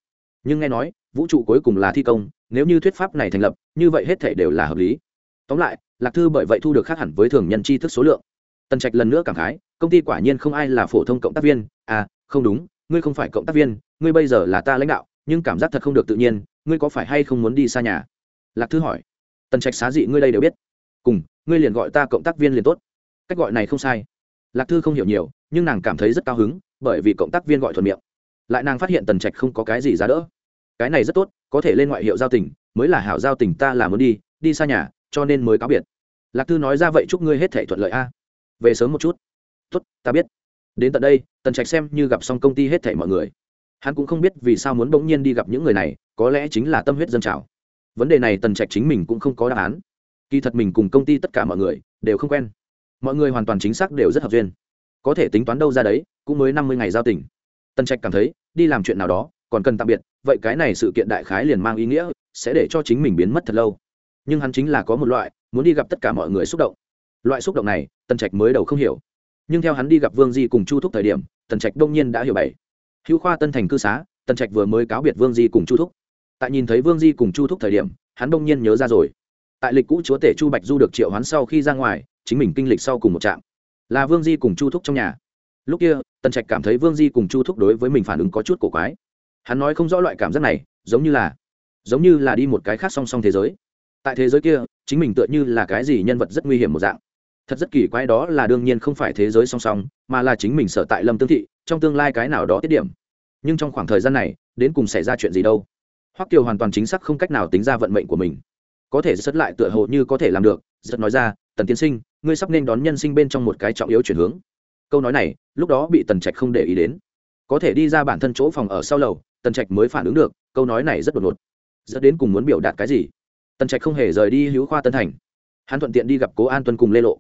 Nhưng nghe nói, vũ trụ cuối cùng là thi công, nếu như thuyết pháp này thành lập, như vậy hết thể đều là hợp lý. Tóm lại, lạc thư bởi vậy thu được khác hẳn với thường nhân chi thức số lượng. Tần trạch lần nữa cảm khái, công ty quả nhiên không ai là phổ thông cộng tác viên. À không đúng, ngươi không phải cộng tác viên, ngươi bây giờ là ta lãnh đạo, nhưng cảm giác thật không được tự nhiên, ngươi có phải hay không muốn đi xa nhà? Lạc thư hỏi. Tần trạch xá dị ngươi đây đều biết cùng, ngươi liền gọi ta cộng tác viên liền tốt. Cách gọi này không sai. Lạc thư không hiểu nhiều, nhưng nàng cảm thấy rất cao hứng, bởi vì cộng tác viên gọi thuận miệng. Lại nàng phát hiện tần trạch không có cái gì giá đỡ. Cái này rất tốt, có thể lên ngoại hiệu giao tình, mới là hảo giao tình ta là muốn đi đi xa nhà, cho nên mới cáo biệt. Lạc thư nói ra vậy chúc ngươi hết thể thuận lợi a. Về sớm một chút. Tốt, ta biết. Đến tận đây, tần trạch xem như gặp xong công ty hết thể mọi người. Hắn cũng không biết vì sao muốn bỗng nhiên đi gặp những người này, có lẽ chính là tâm huyết dân trào. Vấn đề này tần trạch chính mình cũng không có đáp án kỳ thật mình cùng công ty tất cả mọi người đều không quen. Mọi người hoàn toàn chính xác đều rất hợp duyên. Có thể tính toán đâu ra đấy, cũng mới năm mươi ngày giao tình. Tần trạch cảm thấy, đi làm chuyện nào đó, còn cần tạm biệt, vậy cái này sự kiện đại khái liền mang ý nghĩa, sẽ để cho chính mình biến mất thật lâu. Nhưng hắn chính là có một loại, muốn đi gặp tất cả mọi người xúc động. Loại xúc động này tần trạch mới đầu không hiểu. Nhưng theo hắn đi gặp vương di cùng chu thúc thời điểm tần trạch đông nhiên đã hiểu bảy hữu khoa tân thành cư xá tần trạch vừa mới cáo biệt vương di cùng chu thúc. Tại nhìn thấy vương di cùng chu thúc thời điểm, hắn đông nhiên nhớ ra rồi tại lịch cũ chúa tể chu bạch du được triệu hoán sau khi ra ngoài, chính mình kinh lịch sau cùng một trạm. Là vương di cùng chu thúc trong nhà. Lúc kia, tần trạch cảm thấy vương di cùng chu thúc đối với mình phản ứng có chút cổ quái. Hắn nói không rõ loại cảm giác này, giống như là, giống như là đi một cái khác song song thế giới. Tại thế giới kia, chính mình tựa như là cái gì nhân vật rất nguy hiểm một dạng. Thật rất kỳ quái đó là đương nhiên không phải thế giới song song, mà là chính mình sở tại lâm tương thị, trong tương lai cái nào đó tiết điểm. Nhưng trong khoảng thời gian này, đến cùng xảy ra chuyện gì đâu? Hoắc kiều hoàn toàn chính xác không cách nào tính ra vận mệnh của mình có thể rất lại tựa hồ như có thể làm được rất nói ra, tần tiên sinh, ngươi sắp nên đón nhân sinh bên trong một cái trọng yếu chuyển hướng. Câu nói này, lúc đó bị tần trạch không để ý đến. Có thể đi ra bản thân chỗ phòng ở sau lầu, tần trạch mới phản ứng được, câu nói này rất đột ngột. Dẫn đến cùng muốn biểu đạt cái gì? Tần trạch không hề rời đi hữu khoa tân thành. Hắn thuận tiện đi gặp cố an tuân cùng lê lộ.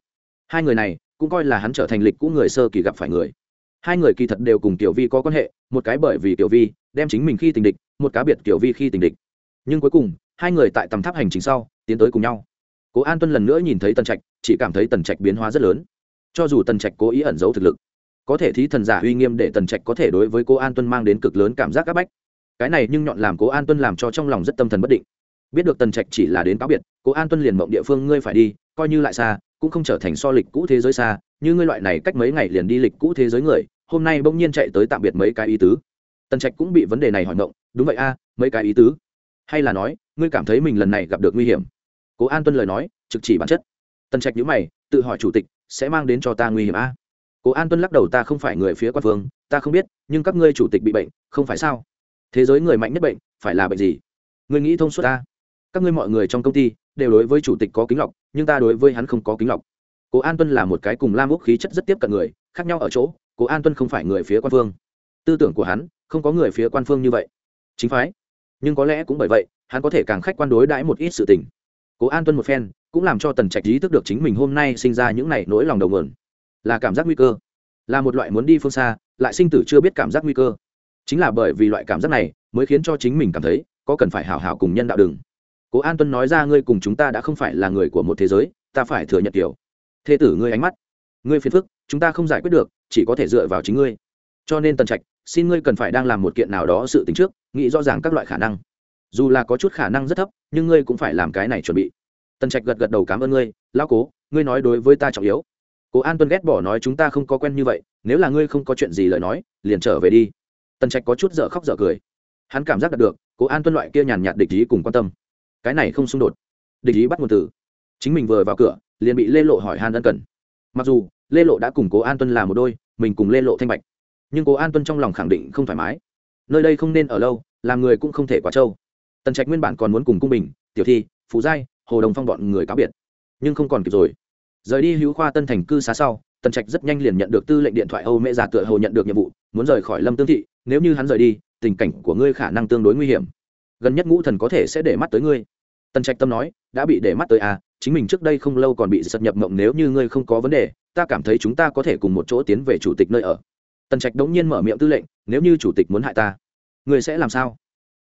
Hai người này, cũng coi là hắn trở thành lịch cũ người sơ kỳ gặp phải người. Hai người kỳ thật đều cùng tiểu vi có quan hệ, một cái bởi vì tiểu vi, đem chính mình khi tình địch, một cá biệt tiểu vi khi tình địch nhưng cuối cùng, hai người tại tầm tháp hành trình sau, tiến tới cùng nhau. Cố an tuân lần nữa nhìn thấy tần trạch, chỉ cảm thấy tần trạch biến hóa rất lớn. Cho dù tần trạch cố ý ẩn giấu thực lực, có thể thí thần giả uy nghiêm để tần trạch có thể đối với cố an tuân mang đến cực lớn cảm giác áp bách. Cái này nhưng nhọn làm cố an tuân làm cho trong lòng rất tâm thần bất định. Biết được tần trạch chỉ là đến cáo biệt, cố an tuân liền mộng địa phương ngươi phải đi, coi như lại xa, cũng không trở thành so lịch cũ thế giới xa, như ngươi loại này cách mấy ngày liền đi lịch cũ thế giới người, hôm nay bỗng nhiên chạy tới tạm biệt mấy cái ý tứ. Tần trạch cũng bị vấn đề này hỏi ngộng, đúng vậy a, mấy cái ý tứ? Hay là nói, ngươi cảm thấy mình lần này gặp được nguy hiểm? Cố an tuân lời nói, trực chỉ bản chất. Tần trạch nhữ mày, tự hỏi chủ tịch, sẽ mang đến cho ta nguy hiểm a? Cố an tuân lắc đầu, ta không phải người phía quan phương, ta không biết, nhưng các ngươi chủ tịch bị bệnh, không phải sao? Thế giới người mạnh nhất bệnh, phải là bệnh gì? Ngươi nghĩ thông suốt ta? Các ngươi mọi người trong công ty, đều đối với chủ tịch có kính lọc, nhưng ta đối với hắn không có kính lọc. Cố an tuân là một cái cùng lam úc khí chất rất tiếp cận người, khác nhau ở chỗ, cố an tuân không phải người phía quan phương. Tư tưởng của hắn, không có người phía quan phương như vậy. Chính phái nhưng có lẽ cũng bởi vậy, hắn có thể càng khách quan đối đãi một ít sự tình. Cố an tuân một phen, cũng làm cho tần trạch ý thức được chính mình hôm nay sinh ra những này nỗi lòng đầu mượn là cảm giác nguy cơ, là một loại muốn đi phương xa, lại sinh tử chưa biết cảm giác nguy cơ. Chính là bởi vì loại cảm giác này, mới khiến cho chính mình cảm thấy, có cần phải hảo hảo cùng nhân đạo đừng cố an tuân nói ra ngươi cùng chúng ta đã không phải là người của một thế giới, ta phải thừa nhận kiểu thê tử ngươi ánh mắt, ngươi phiền phức, chúng ta không giải quyết được, chỉ có thể dựa vào chính ngươi. Cho nên tần trạch xin ngươi cần phải đang làm một kiện nào đó sự tính trước, nghĩ rõ ràng các loại khả năng. Dù là có chút khả năng rất thấp, nhưng ngươi cũng phải làm cái này chuẩn bị. Tần trạch gật gật đầu cảm ơn ngươi lao cố, ngươi nói đối với ta trọng yếu. Cố an tuân ghét bỏ nói, chúng ta không có quen như vậy, nếu là ngươi không có chuyện gì lời nói, liền trở về đi. Tần trạch có chút dở khóc dở cười. Hắn cảm giác đạt được, cố an tuân loại kia nhàn nhạt địch ý cùng quan tâm. Cái này không xung đột. Địch ý bắt nguồn từ. Chính mình vừa vào cửa, liền bị lê lộ hỏi han ân cần. Mặc dù, lê lộ đã cùng cố an tuân là một đôi, mình cùng lê lộ thanh bạch nhưng cố an tuân trong lòng khẳng định không thoải mái. Nơi đây không nên ở lâu, làm người cũng không thể quá trâu. Tần trạch nguyên bản còn muốn cùng cung bình, tiểu thi phú giai, hồ đồng phong bọn người cáo biệt, nhưng không còn kịp rồi. Rời đi hữu khoa tân thành cư xá sau, tần trạch rất nhanh liền nhận được tư lệnh điện thoại âu mẹ già tựa hồ nhận được nhiệm vụ, muốn rời khỏi lâm tương thị, nếu như hắn rời đi, tình cảnh của ngươi khả năng tương đối nguy hiểm. Gần nhất ngũ thần có thể sẽ để mắt tới ngươi. Tần trạch tâm nói, đã bị để mắt tới à chính mình trước đây không lâu còn bị sập nhập mộng, nếu như ngươi không có vấn đề, ta cảm thấy chúng ta có thể cùng một chỗ tiến về chủ tịch nơi ở tần trạch đống nhiên mở miệng tư lệnh, nếu như chủ tịch muốn hại ta người sẽ làm sao?